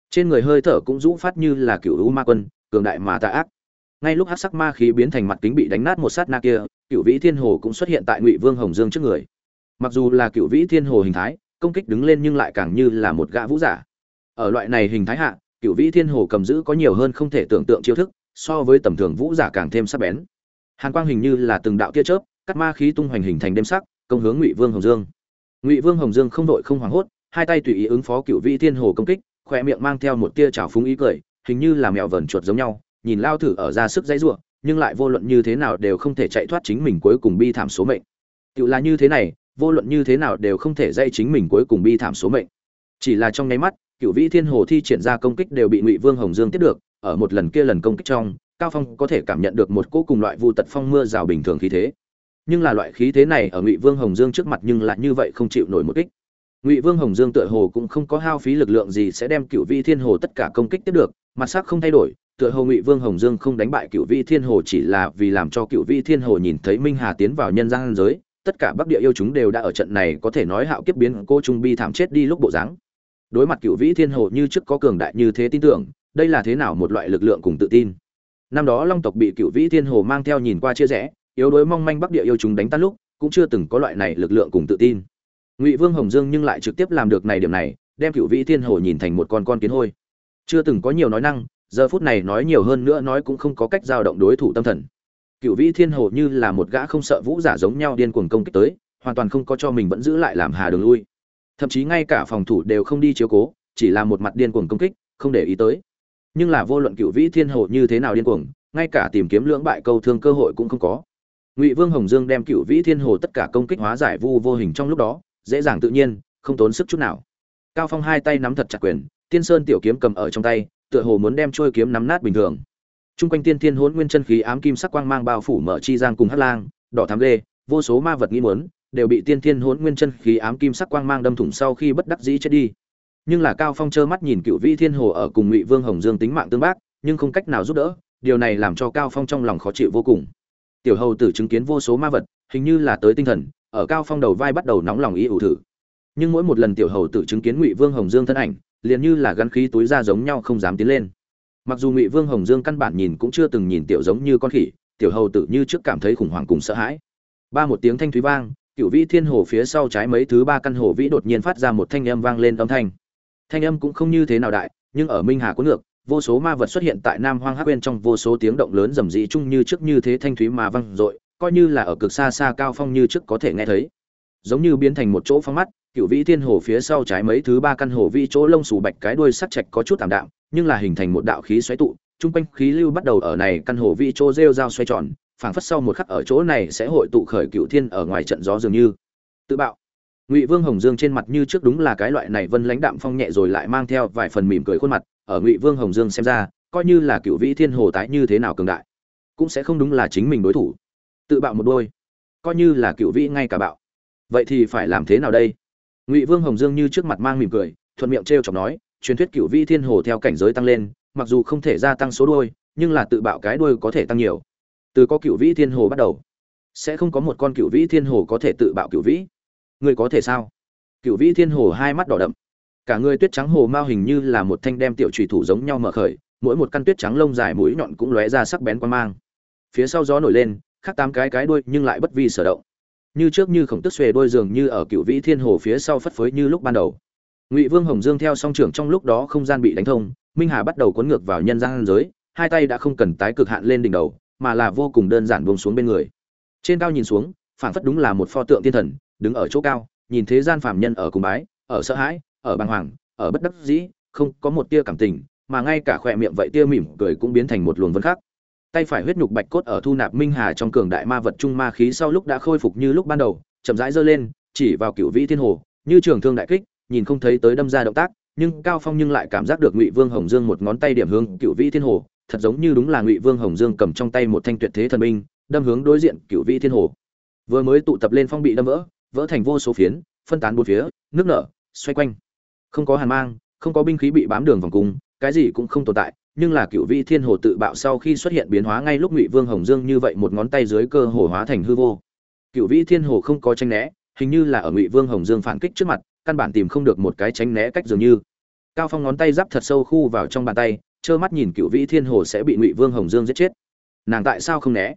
S1: Trên người hơi thở cũng rũ phát như là cựu u ma quân, cường đại mà tà ác. Ngay lúc hát sắc ma khí biến thành mặt kính bị đánh nát một sát na kia, cựu vĩ thiên hồ cũng xuất hiện tại ngụy vương hồng dương trước người. Mặc dù là cựu vĩ thiên hồ hình thái, công kích đứng lên nhưng lại càng như là một gã vũ giả. Ở loại này hình thái hạ, cựu vĩ thiên hồ cầm giữ có nhiều hơn không thể tưởng tượng chiêu thức, so với tầm thường vũ giả càng thêm sắc bén. Hàn quang hình như là từng đạo tia chớp, cắt ma khí tung hoành hình thành đêm sắc, công hướng ngụy vương hồng dương ngụy vương hồng dương không đội không hoảng hốt hai tay tùy ý ứng phó cựu vĩ thiên hồ công kích khoe miệng mang theo một tia trào phúng ý cười hình như là mèo vờn chuột giống nhau nhìn lao thử ở ra sức dãy ruộng nhưng lại vô luận như thế nào đều không thể chạy thoát chính mình cuối cùng bi thảm số mệnh tự là như thế này vô luận như thế nào đều không thể dây chính mình cuối cùng bi thảm số mệnh chỉ là trong nháy mắt cựu vĩ thiên hồ thi triển ra công kích đều bị ngụy vương hồng dương tiếp được ở một lần kia lần công kích trong cao phong có thể cảm nhận được một cỗ cùng loại vu tật phong mưa rào bình thường khí thế nhưng là loại khí thế này ở ngụy vương hồng dương trước mặt nhưng lại như vậy không chịu nổi một kích. Ngụy vương hồng dương tựa hồ cũng không có hao phí lực lượng gì sẽ đem cựu vĩ thiên hồ tất cả công kích tiếp được, mặt sắc không thay đổi, tựa hồ ngụy vương hồng dương không đánh bại cựu vĩ thiên hồ chỉ là vì làm cho cựu vĩ thiên hồ nhìn thấy minh hà tiến vào nhân gian giới, tất cả bắc địa yêu chúng đều đã ở trận này có thể nói hạo kiếp biến cô trung bi thảm chết đi lúc bộ dáng. Đối mặt cựu vĩ thiên hồ như trước có cường đại như thế tin tưởng, đây là thế nào một loại lực lượng cùng tự tin. Năm đó long tộc bị cựu vĩ thiên hồ mang theo nhìn qua chia rẽ yếu đuối mong manh bắc địa yêu chúng đánh tan lúc, cũng chưa từng có loại này lực lượng cùng tự tin. Ngụy vương hồng dương nhưng lại trực tiếp làm được này điểm này, đem cựu vĩ thiên hồ nhìn thành một con con kiến hôi. Chưa từng có nhiều nói năng, giờ phút này nói nhiều hơn nữa nói cũng không có cách giao động đối thủ tâm thần. Cựu vĩ thiên hồ như là một gã không sợ vũ giả giống nhau điên cuồng công kích tới, hoàn toàn không có cho mình vẫn giữ lại làm hà đường lui. Thậm chí ngay cả phòng thủ đều không đi chiếu cố, chỉ là một mặt điên cuồng công kích, không để ý tới. Nhưng là vô luận cựu vĩ thiên hồ như thế nào điên cuồng, ngay cả tìm kiếm lưỡng bại câu thương cơ hội cũng không có ngụy vương hồng dương đem cựu vĩ thiên hồ tất cả công kích hóa giải vu vô hình trong lúc đó dễ dàng tự nhiên không tốn sức chút nào cao phong hai tay nắm thật chặt quyền tiên sơn tiểu kiếm cầm ở trong tay tựa hồ muốn đem trôi kiếm nắm nát bình thường Trung quanh tiên thiên hỗn nguyên chân khí ám kim sắc quang mang bao phủ mở chi giang cùng hắc lang, đỏ thắm ghê, vô số ma vật nghĩ muốn, đều bị tiên thiên hỗn nguyên chân khí ám kim sắc quang mang đâm thủng sau khi bất đắc dĩ chết đi. Nhưng là Cao Phong trơ mắt nhìn Cựu Vĩ Thiên Hồ ở cùng Ngụy Vương Hồng Dương tính mạng tương bác, nhưng không cách nào giúp đỡ, điều này làm cho Cao Phong trong lòng khó chịu vô cùng. Tiểu Hầu tử chứng kiến vô số ma vật, hình như là tới tinh thần, ở Cao Phong đầu vai bắt đầu nóng lòng ý ủ thử. Nhưng mỗi một lần Tiểu Hầu tử chứng kiến Ngụy Vương Hồng Dương thân ảnh, liền như là gắn khí túi ra giống nhau không dám tiến lên. Mặc dù ngụy vương hồng dương căn bản nhìn cũng chưa từng nhìn tiểu giống như con khỉ tiểu hầu tử như trước cảm thấy khủng hoảng cùng sợ hãi. Ba một tiếng thanh thúy vang cựu vĩ thiên hồ phía sau trái mấy thứ ba căn hồ vĩ đột nhiên phát ra một thanh âm vang lên âm thanh. Thanh âm cũng không như thế nào đại nhưng ở minh hà có ngược vô số ma vật xuất hiện tại nam hoang hắc bên trong vô số tiếng động lớn rầm rĩ chung như trước như thế thanh thúy mà vang dội, coi như là ở cực xa xa cao phong như trước có thể nghe thấy. Giống như biến thành một chỗ phong mắt cựu vĩ thiên hồ phía sau trái mấy thứ ba căn hồ vĩ chỗ lông xù bạch cái đuôi sắc chạch có chút tạm đạm, nhưng là hình thành một đạo khí xoáy tụ, Chung quanh khí lưu bắt đầu ở này căn hồ vĩ chỗ rêu dao xoay tròn, phảng phất sau một khắc ở chỗ này sẽ hội tụ khởi cựu thiên ở ngoài trận gió dường như. Tự bạo. Ngụy vương hồng dương trên mặt như trước đúng là cái loại này vân lãnh đạm phong nhẹ rồi lại mang theo vài phần mỉm cười khuôn mặt ở ngụy vương hồng dương xem ra coi như là cựu vĩ thiên hồ tái như thế nào cường đại cũng sẽ không đúng là chính mình đối thủ. Tự bạo một đôi coi như là cựu vĩ ngay cả bạo. Vậy thì phải làm thế nào đây? Ngụy vương hồng dương như trước mặt mang mỉm cười thuận miệng t r e o chọc nói truyền thuyết cựu vĩ thiên hồ theo cảnh giới tăng lên mặc dù không thể gia tăng số đôi, nhưng là tự bạo cái đôi có thể tăng nhiều. Từ có cựu vĩ thiên hồ bắt đầu sẽ không có một con cựu vĩ thiên hồ có thể tự bạo cựu vĩ. Người có thể sao? Cựu vĩ thiên hồ hai mắt đỏ đậm cả người tuyết trắng hồ mao hình như là một thanh đem tiểu trùy thủ giống nhau mở khởi, mỗi một căn tuyết trắng lông dài mũi nhọn cũng lóe ra sắc bén quan mang. Phía sau gió nổi lên khắc tám cái cái đuôi nhưng lại bất vi sở động. Như trước như khổng tức xuề đôi giường như ở cựu vĩ thiên hồ phía sau phất phới như lúc ban đầu. Ngụy vương hồng dương theo song trưởng trong lúc đó không gian bị đánh thông, minh hà bắt đầu cuốn ngược vào nhân gian giới, hai tay đã không cần tái cực hạn lên đỉnh đầu, mà là vô cùng đơn giản buông xuống bên người. Trên cao nhìn xuống, phảng phất đúng là một pho tượng thiên thần, đứng ở chỗ cao, nhìn thế gian phàm nhân ở cùng bái, ở sợ hãi ở bàng hoàng, ở bất đắc dĩ, không có một tia cảm tình, mà ngay cả khỏe miệng vậy tia mỉm cười cũng biến thành một luồng vân khác tay phải huyết nhục bạch cốt ở thu nạp minh hà trong cường đại ma vật trung ma khí sau lúc đã khôi phục như lúc ban đầu, chậm rãi giơ lên, chỉ vào cựu vĩ thiên hồ, như trường thương đại kích, nhìn không thấy tới đâm ra động tác, nhưng cao phong nhưng lại cảm giác được ngụy vương hồng dương một ngón tay điểm hướng cựu vĩ thiên hồ, thật giống như đúng là ngụy vương hồng dương cầm trong tay một thanh tuyệt thế thần binh, đâm hướng đối diện cựu vĩ thiên hồ. Vừa mới tụ tập lên phong bị đâm vỡ vỡ thành vô số phiến, phân tán bốn phía, nước nở, xoay quanh không có hàn mang, không có binh khí bị bám đường vòng cung, cái gì cũng không tồn tại, nhưng là cựu vĩ thiên hồ tự bạo sau khi xuất hiện biến hóa ngay lúc ngụy vương hồng dương như vậy một ngón tay dưới cơ hồ hóa thành hư vô. Cựu vĩ thiên hồ không có tranh né, hình như là ở ngụy vương hồng dương phản kích trước mặt, căn bản tìm không được một cái tránh né cách dường như. Cao phong ngón tay giáp thật sâu khu vào trong bàn tay, trơ mắt nhìn cựu vĩ thiên hồ sẽ bị ngụy vương hồng dương giết chết. Nàng tại sao không né?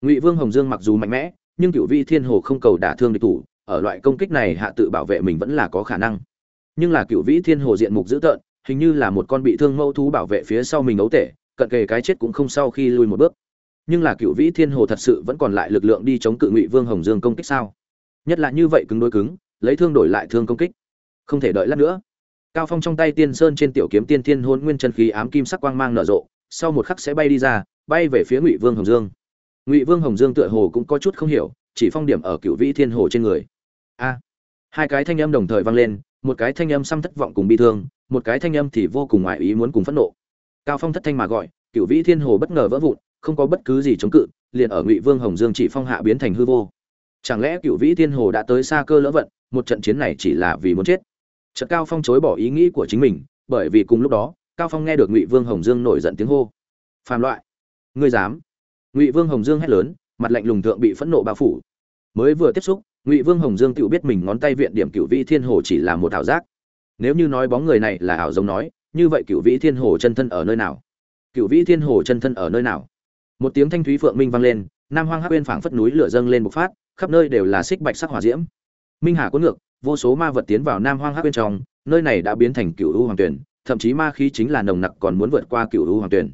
S1: Ngụy vương hồng dương mặc dù mạnh mẽ, nhưng cựu vĩ thiên hồ không cầu đả thương địch thủ, ở loại công kích này hạ tự bảo vệ mình vẫn là có khả năng nhưng là cựu vĩ thiên hồ diện mục dữ tợn, hình như là một con bị thương mẫu thú bảo vệ phía sau mình ấu tể, cận kề cái chết cũng không sau khi lui một bước. Nhưng là cựu vĩ thiên hồ thật sự vẫn còn lại lực lượng đi chống cự ngụy vương hồng dương công kích sao? Nhất là như vậy cứng đối cứng, lấy thương đổi lại thương công kích. Không thể đợi lát nữa. Cao phong trong tay tiên sơn trên tiểu kiếm tiên thiên hôn nguyên chân khí ám kim sắc quang mang nở rộ, sau một khắc sẽ bay đi ra, bay về phía ngụy vương hồng dương. Ngụy vương hồng dương tựa hồ cũng có chút không hiểu, chỉ phong điểm ở cựu vĩ thiên hồ trên người. A. Hai cái thanh âm đồng thời vang lên một cái thanh âm xăm thất vọng cùng bi thương, một cái thanh âm thì vô cùng ngoại ý muốn cùng phẫn nộ. Cao phong thất thanh mà gọi cựu vĩ thiên hồ bất ngờ vỡ vụn, không có bất cứ gì chống cự, liền ở ngụy vương hồng dương chỉ phong hạ biến thành hư vô. Chẳng lẽ cựu vĩ thiên hồ đã tới xa cơ lỡ vận, một trận chiến này chỉ là vì muốn chết? Chợt cao phong chối bỏ ý nghĩ của chính mình, bởi vì cùng lúc đó, cao phong nghe được ngụy vương hồng dương nổi giận tiếng hô. Phàm loại. Ngươi dám. Ngụy vương hồng dương hét lớn, mặt lạnh lùng thượng bị phẫn nộ bao phủ. Mới vừa tiếp xúc ngụy vương hồng dương tự biết mình ngón tay viện điểm cựu vĩ thiên hồ chỉ là một ảo giác. Nếu như nói bóng người này là ảo giống nói, như vậy cựu vĩ thiên hồ chân thân ở nơi nào? Cựu vĩ thiên hồ chân thân ở nơi nào? Một tiếng thanh thúy phượng minh vang lên, nam hoang hắc bên phảng phất núi lửa dâng lên bộc phát, khắp nơi đều là xích bạch sắc hỏa diễm. Minh hà cuốn ngược, vô số ma vật tiến vào nam hoang hắc bên trong, nơi này đã biến thành cựu u hoàng tuyển thậm chí ma khí chính là nồng nặc còn muốn vượt qua cựu u hoàng tuyển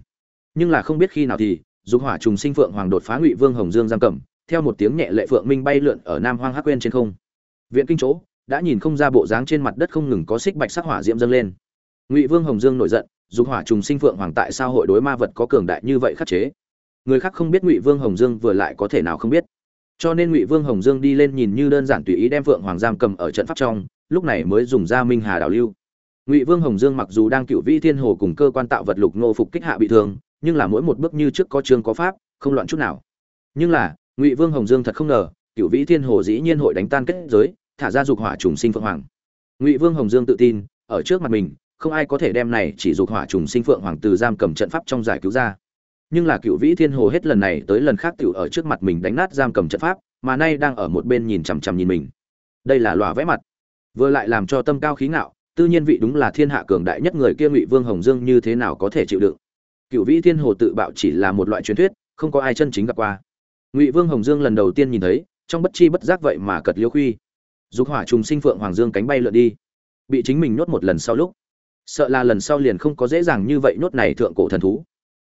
S1: nhưng là không biết khi nào thì, dục hỏa trùng sinh phượng hoàng đột phá ngụy vương hồng dương giam cầm theo một tiếng nhẹ lệ phượng minh bay lượn ở nam hoang hắc quên trên không. Viện kinh chỗ, đã nhìn không ra bộ dáng trên mặt đất không ngừng có xích bạch sắc hỏa diễm dâng lên. Ngụy vương hồng dương nổi giận dùng hỏa trùng sinh phượng hoàng tại sao hội đối ma vật có cường đại như vậy khắc chế? Người khác không biết ngụy vương hồng dương vừa lại có thể nào không biết. Cho nên ngụy vương hồng dương đi lên nhìn như đơn giản tùy ý đem phượng hoàng giam cầm ở trận pháp trong, lúc này mới dùng ra minh hà đào lưu. Ngụy vương hồng dương mặc dù đang cựu vĩ thiên hồ cùng cơ quan tạo vật lục nô phục kích hạ bị thương, nhưng là mỗi một bước như trước có chương có pháp, không loạn chút nào. Nhưng là ngụy vương hồng dương thật không ngờ cựu vĩ thiên hồ dĩ nhiên hội đánh tan kết giới, thả ra dục hỏa trùng sinh phượng hoàng. Ngụy vương hồng dương tự tin, ở trước mặt mình, không ai có thể đem này chỉ dục hỏa trùng sinh phượng hoàng từ giam cầm trận pháp trong giải cứu ra. Nhưng là cựu vĩ thiên hồ hết lần này tới lần khác tiểu ở trước mặt mình đánh nát giam cầm trận pháp, mà nay đang ở một bên nhìn chằm chằm nhìn mình. Đây là lòa vẽ mặt. Vừa lại làm cho tâm cao khí ngạo, tư nhiên vị đúng là thiên hạ cường đại nhất người kia ngụy vương hồng dương như thế nào có thể chịu đựng? Cựu vĩ thiên hồ tự bạo chỉ là một loại truyền thuyết, không có ai chân chính gặp qua ngụy vương hồng dương lần đầu tiên nhìn thấy trong bất chi bất giác vậy mà cật liêu khuy. Dục hỏa trùng sinh phượng hoàng dương cánh bay lượn đi. Bị chính mình nhốt một lần sau lúc sợ là lần sau liền không có dễ dàng như vậy nhốt này thượng cổ thần thú.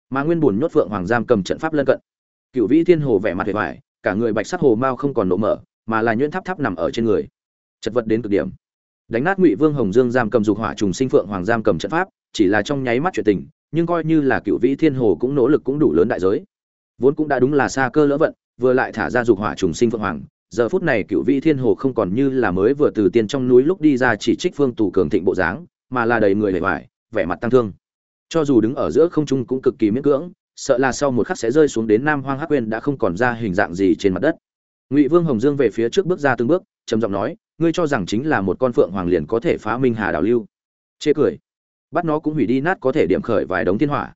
S1: Mà nguyên bùn nhốt phượng hoàng giam cầm trận pháp lân cận. Cựu vĩ thiên hồ vẻ mặt hề vải, cả người bạch sắc hồ mao không còn nổ mở mà là nhuyễn tháp tháp nằm ở trên người. Chật vật đến cực điểm. Đánh nát ngụy vương hồng dương giam cầm dục hỏa trùng sinh phượng hoàng giam cầm trận pháp chỉ là trong nháy mắt chuyện tình nhưng coi như là cựu vĩ thiên hồ cũng nỗ lực cũng đủ lớn đại giới vốn cũng đã đúng là xa cơ lỡ vận, vừa lại thả ra dục hỏa trùng sinh phượng hoàng, giờ phút này cựu vị thiên hồ không còn như là mới vừa từ tiên trong núi lúc đi ra chỉ trích phương tù cường thịnh bộ dáng, mà là đầy người hề vải, vẻ mặt tăng thương. Cho dù đứng ở giữa không trung cũng cực kỳ miễn cưỡng, sợ là sau một khắc sẽ rơi xuống đến nam hoang hắc quên đã không còn ra hình dạng gì trên mặt đất. Ngụy vương hồng dương về phía trước bước ra từng bước, trầm giọng nói, ngươi cho rằng chính là một con phượng hoàng liền có thể phá minh hà đào lưu? Chê cười. Bắt nó cũng hủy đi nát có thể điểm khởi vài đống thiên hỏa.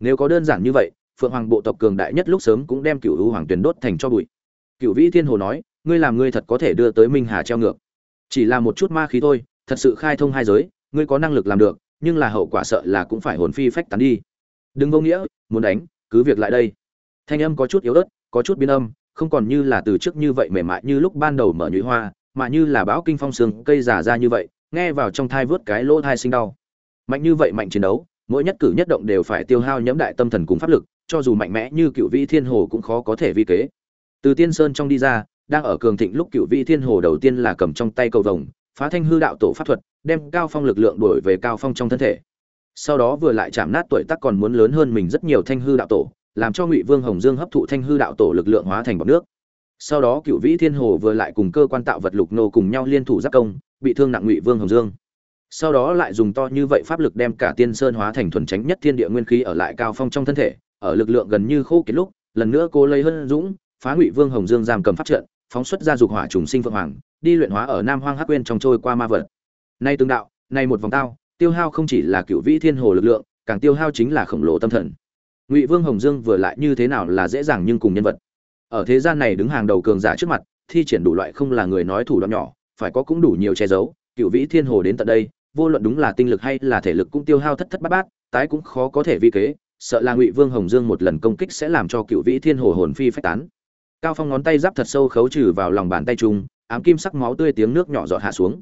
S1: Nếu có đơn giản như vậy phượng hoàng bộ tộc cường đại nhất lúc sớm cũng đem cựu hữu hoàng tuyền đốt thành cho bụi. Cựu vĩ thiên hồ nói, ngươi làm ngươi thật có thể đưa tới minh hà treo ngược. Chỉ là một chút ma khí thôi, thật sự khai thông hai giới, ngươi có năng lực làm được, nhưng là hậu quả sợ là cũng phải hồn phi phách tán đi. Đừng vô nghĩa, muốn đánh, cứ việc lại đây. Thanh âm có chút yếu ớt, có chút biến âm, không còn như là từ trước như vậy mềm mại như lúc ban đầu mở nhụy hoa, mà như là bão kinh phong sương cây giả ra như vậy, nghe vào trong thai vớt cái lỗ thai sinh đau. Mạnh như vậy mạnh chiến đấu, mỗi nhất cử nhất động đều phải tiêu hao nhẫm đại tâm thần cùng pháp lực cho dù mạnh mẽ như cựu vĩ thiên hồ cũng khó có thể vi kế. Từ tiên sơn trong đi ra, đang ở cường thịnh lúc cựu vĩ thiên hồ đầu tiên là cầm trong tay cầu vồng, phá thanh hư đạo tổ pháp thuật, đem cao phong lực lượng đổi về cao phong trong thân thể. Sau đó vừa lại chạm nát tuổi tác còn muốn lớn hơn mình rất nhiều thanh hư đạo tổ, làm cho ngụy vương hồng dương hấp thụ thanh hư đạo tổ lực lượng hóa thành bọc nước. Sau đó cựu vĩ thiên hồ vừa lại cùng cơ quan tạo vật lục nô cùng nhau liên thủ giáp công, bị thương nặng ngụy vương hồng dương. Sau đó lại dùng to như vậy pháp lực đem cả tiên sơn hóa thành thuần tránh nhất thiên địa nguyên khí ở lại cao phong trong thân thể ở lực lượng gần như khô kiệt lúc, lần nữa cô lấy hơn dũng, phá ngụy vương hồng dương giam cầm pháp trận, phóng xuất ra dục hỏa trùng sinh vượng hoàng, đi luyện hóa ở nam hoang hắc nguyên trong trôi qua ma vật. Nay tương đạo, nay một vòng tao, tiêu hao không chỉ là cựu vĩ thiên hồ lực lượng, càng tiêu hao chính là khổng lồ tâm thần. Ngụy vương hồng dương vừa lại như thế nào là dễ dàng nhưng cùng nhân vật. Ở thế gian này đứng hàng đầu cường giả trước mặt, thi triển đủ loại không là người nói thủ đoạn nhỏ, phải có cũng đủ nhiều che giấu, cựu vĩ thiên hồ đến tận đây, vô luận đúng là tinh lực hay là thể lực cũng tiêu hao thất thất bát bát, tái cũng khó có thể vi kế sợ là ngụy vương hồng dương một lần công kích sẽ làm cho cựu vĩ thiên hồ hồn phi phách tán. Cao phong ngón tay giáp thật sâu khấu trừ vào lòng bàn tay trung, ám kim sắc máu tươi tiếng nước nhỏ giọt hạ xuống.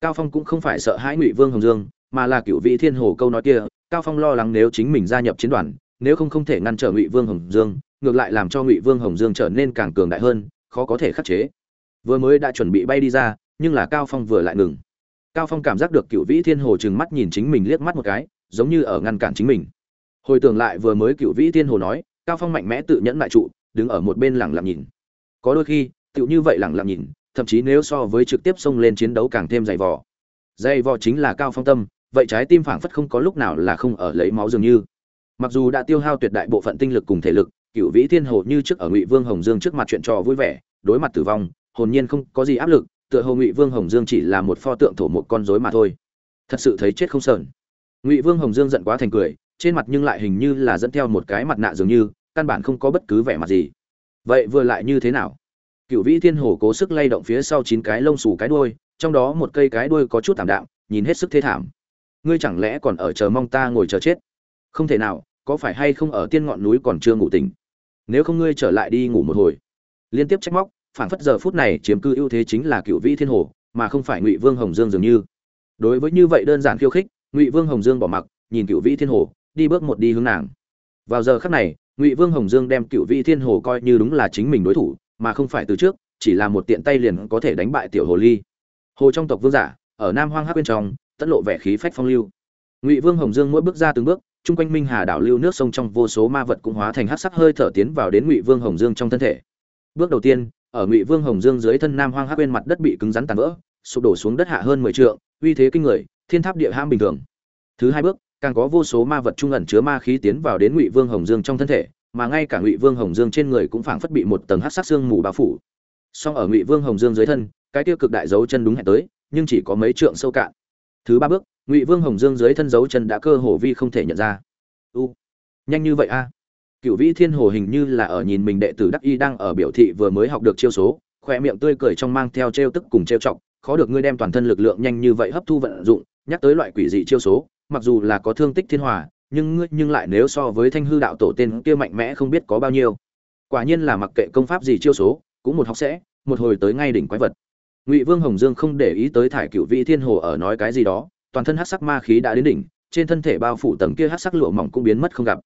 S1: Cao phong cũng không phải sợ hãi ngụy vương hồng dương, mà là cựu vĩ thiên hồ câu nói kia, cao phong lo lắng nếu chính mình gia nhập chiến đoàn, nếu không không thể ngăn trở ngụy vương hồng dương, ngược lại làm cho ngụy vương hồng dương trở nên càng cường đại hơn, khó có thể khắc chế. Vừa mới đã chuẩn bị bay đi ra, nhưng là cao phong vừa lại ngừng. Cao phong cảm giác được cựu vĩ thiên hồ trừng mắt nhìn chính mình liếc mắt một cái, giống như ở ngăn cản chính mình hồi tưởng lại vừa mới cựu vĩ thiên hồ nói, cao phong mạnh mẽ tự nhẫn lại trụ, đứng ở một bên lẳng lặng nhìn. Có đôi khi, tựu như vậy lẳng lặng nhìn, thậm chí nếu so với trực tiếp xông lên chiến đấu càng thêm dày vò. Dày vò chính là cao phong tâm, vậy trái tim phảng phất không có lúc nào là không ở lấy máu dường như. Mặc dù đã tiêu hao tuyệt đại bộ phận tinh lực cùng thể lực, cựu vĩ thiên hồ như trước ở ngụy vương hồng dương trước mặt chuyện trò vui vẻ, đối mặt tử vong, hồn nhiên không có gì áp lực, tựa hồ ngụy vương hồng dương chỉ là một pho tượng thổ một con rối mà thôi. Thật sự thấy chết không sờn. Ngụy vương hồng dương giận quá thành cười trên mặt nhưng lại hình như là dẫn theo một cái mặt nạ dường như, căn bản không có bất cứ vẻ mặt gì. Vậy vừa lại như thế nào? Cựu vĩ thiên hồ cố sức lay động phía sau chín cái lông xù cái đuôi, trong đó một cây cái đuôi có chút thảm đạm, nhìn hết sức thế thảm. Ngươi chẳng lẽ còn ở chờ mong ta ngồi chờ chết? Không thể nào, có phải hay không ở tiên ngọn núi còn chưa ngủ tỉnh? Nếu không ngươi trở lại đi ngủ một hồi. Liên tiếp trách móc phản phất giờ phút này chiếm cư ưu thế chính là cựu vĩ thiên hồ, mà không phải ngụy vương hồng dương dường như. Đối với như vậy đơn giản khiêu khích, ngụy vương hồng dương bỏ mặc, nhìn cựu vĩ thiên hồ đi bước một đi hướng nàng. Vào giờ khắc này, ngụy vương hồng dương đem cựu vĩ thiên hồ coi như đúng là chính mình đối thủ, mà không phải từ trước, chỉ là một tiện tay liền có thể đánh bại tiểu hồ ly. Hồ trong tộc vương giả, ở nam hoang hắc bên trong tận lộ vẻ khí phách phong lưu. Ngụy vương hồng dương mỗi bước ra từng bước, chung quanh minh hà đảo lưu nước sông trong vô số ma vật cũng hóa thành hắc sắc hơi thở tiến vào đến ngụy vương hồng dương trong thân thể. Bước đầu tiên, ở ngụy vương hồng dương dưới thân nam hoang hắc bên mặt đất bị cứng rắn tàn vỡ, sụp đổ xuống đất hạ hơn mười trượng, uy thế kinh người, thiên tháp địa ham bình thường. Thứ hai bước càng có vô số ma vật trung ẩn chứa ma khí tiến vào đến ngụy vương hồng dương trong thân thể, mà ngay cả ngụy vương hồng dương trên người cũng phảng phất bị một tầng hát sắc xương mù bao phủ. Song ở ngụy vương hồng dương dưới thân, cái tiêu cực đại dấu chân đúng hẹn tới, nhưng chỉ có mấy trượng sâu cạn. Thứ ba bước, ngụy vương hồng dương dưới thân dấu chân đã cơ hồ vi không thể nhận ra. U, nhanh như vậy a. Cựu vĩ thiên hồ hình như là ở nhìn mình đệ tử đắc y đang ở biểu thị vừa mới học được chiêu số khoe miệng tươi cười trong mang theo trêu tức cùng trêu chọc, khó được ngươi đem toàn thân lực lượng nhanh như vậy hấp thu vận dụng, nhắc tới loại quỷ dị chiêu số mặc dù là có thương tích thiên hòa, nhưng ngươi, nhưng lại nếu so với thanh hư đạo tổ tên kia mạnh mẽ không biết có bao nhiêu. Quả nhiên là mặc kệ công pháp gì chiêu số, cũng một học sẽ, một hồi tới ngay đỉnh quái vật. Ngụy vương hồng dương không để ý tới thải cựu vị thiên hồ ở nói cái gì đó, toàn thân hát sắc ma khí đã đến đỉnh, trên thân thể bao phủ tầng kia hát sắc lụa mỏng cũng biến mất không gặp.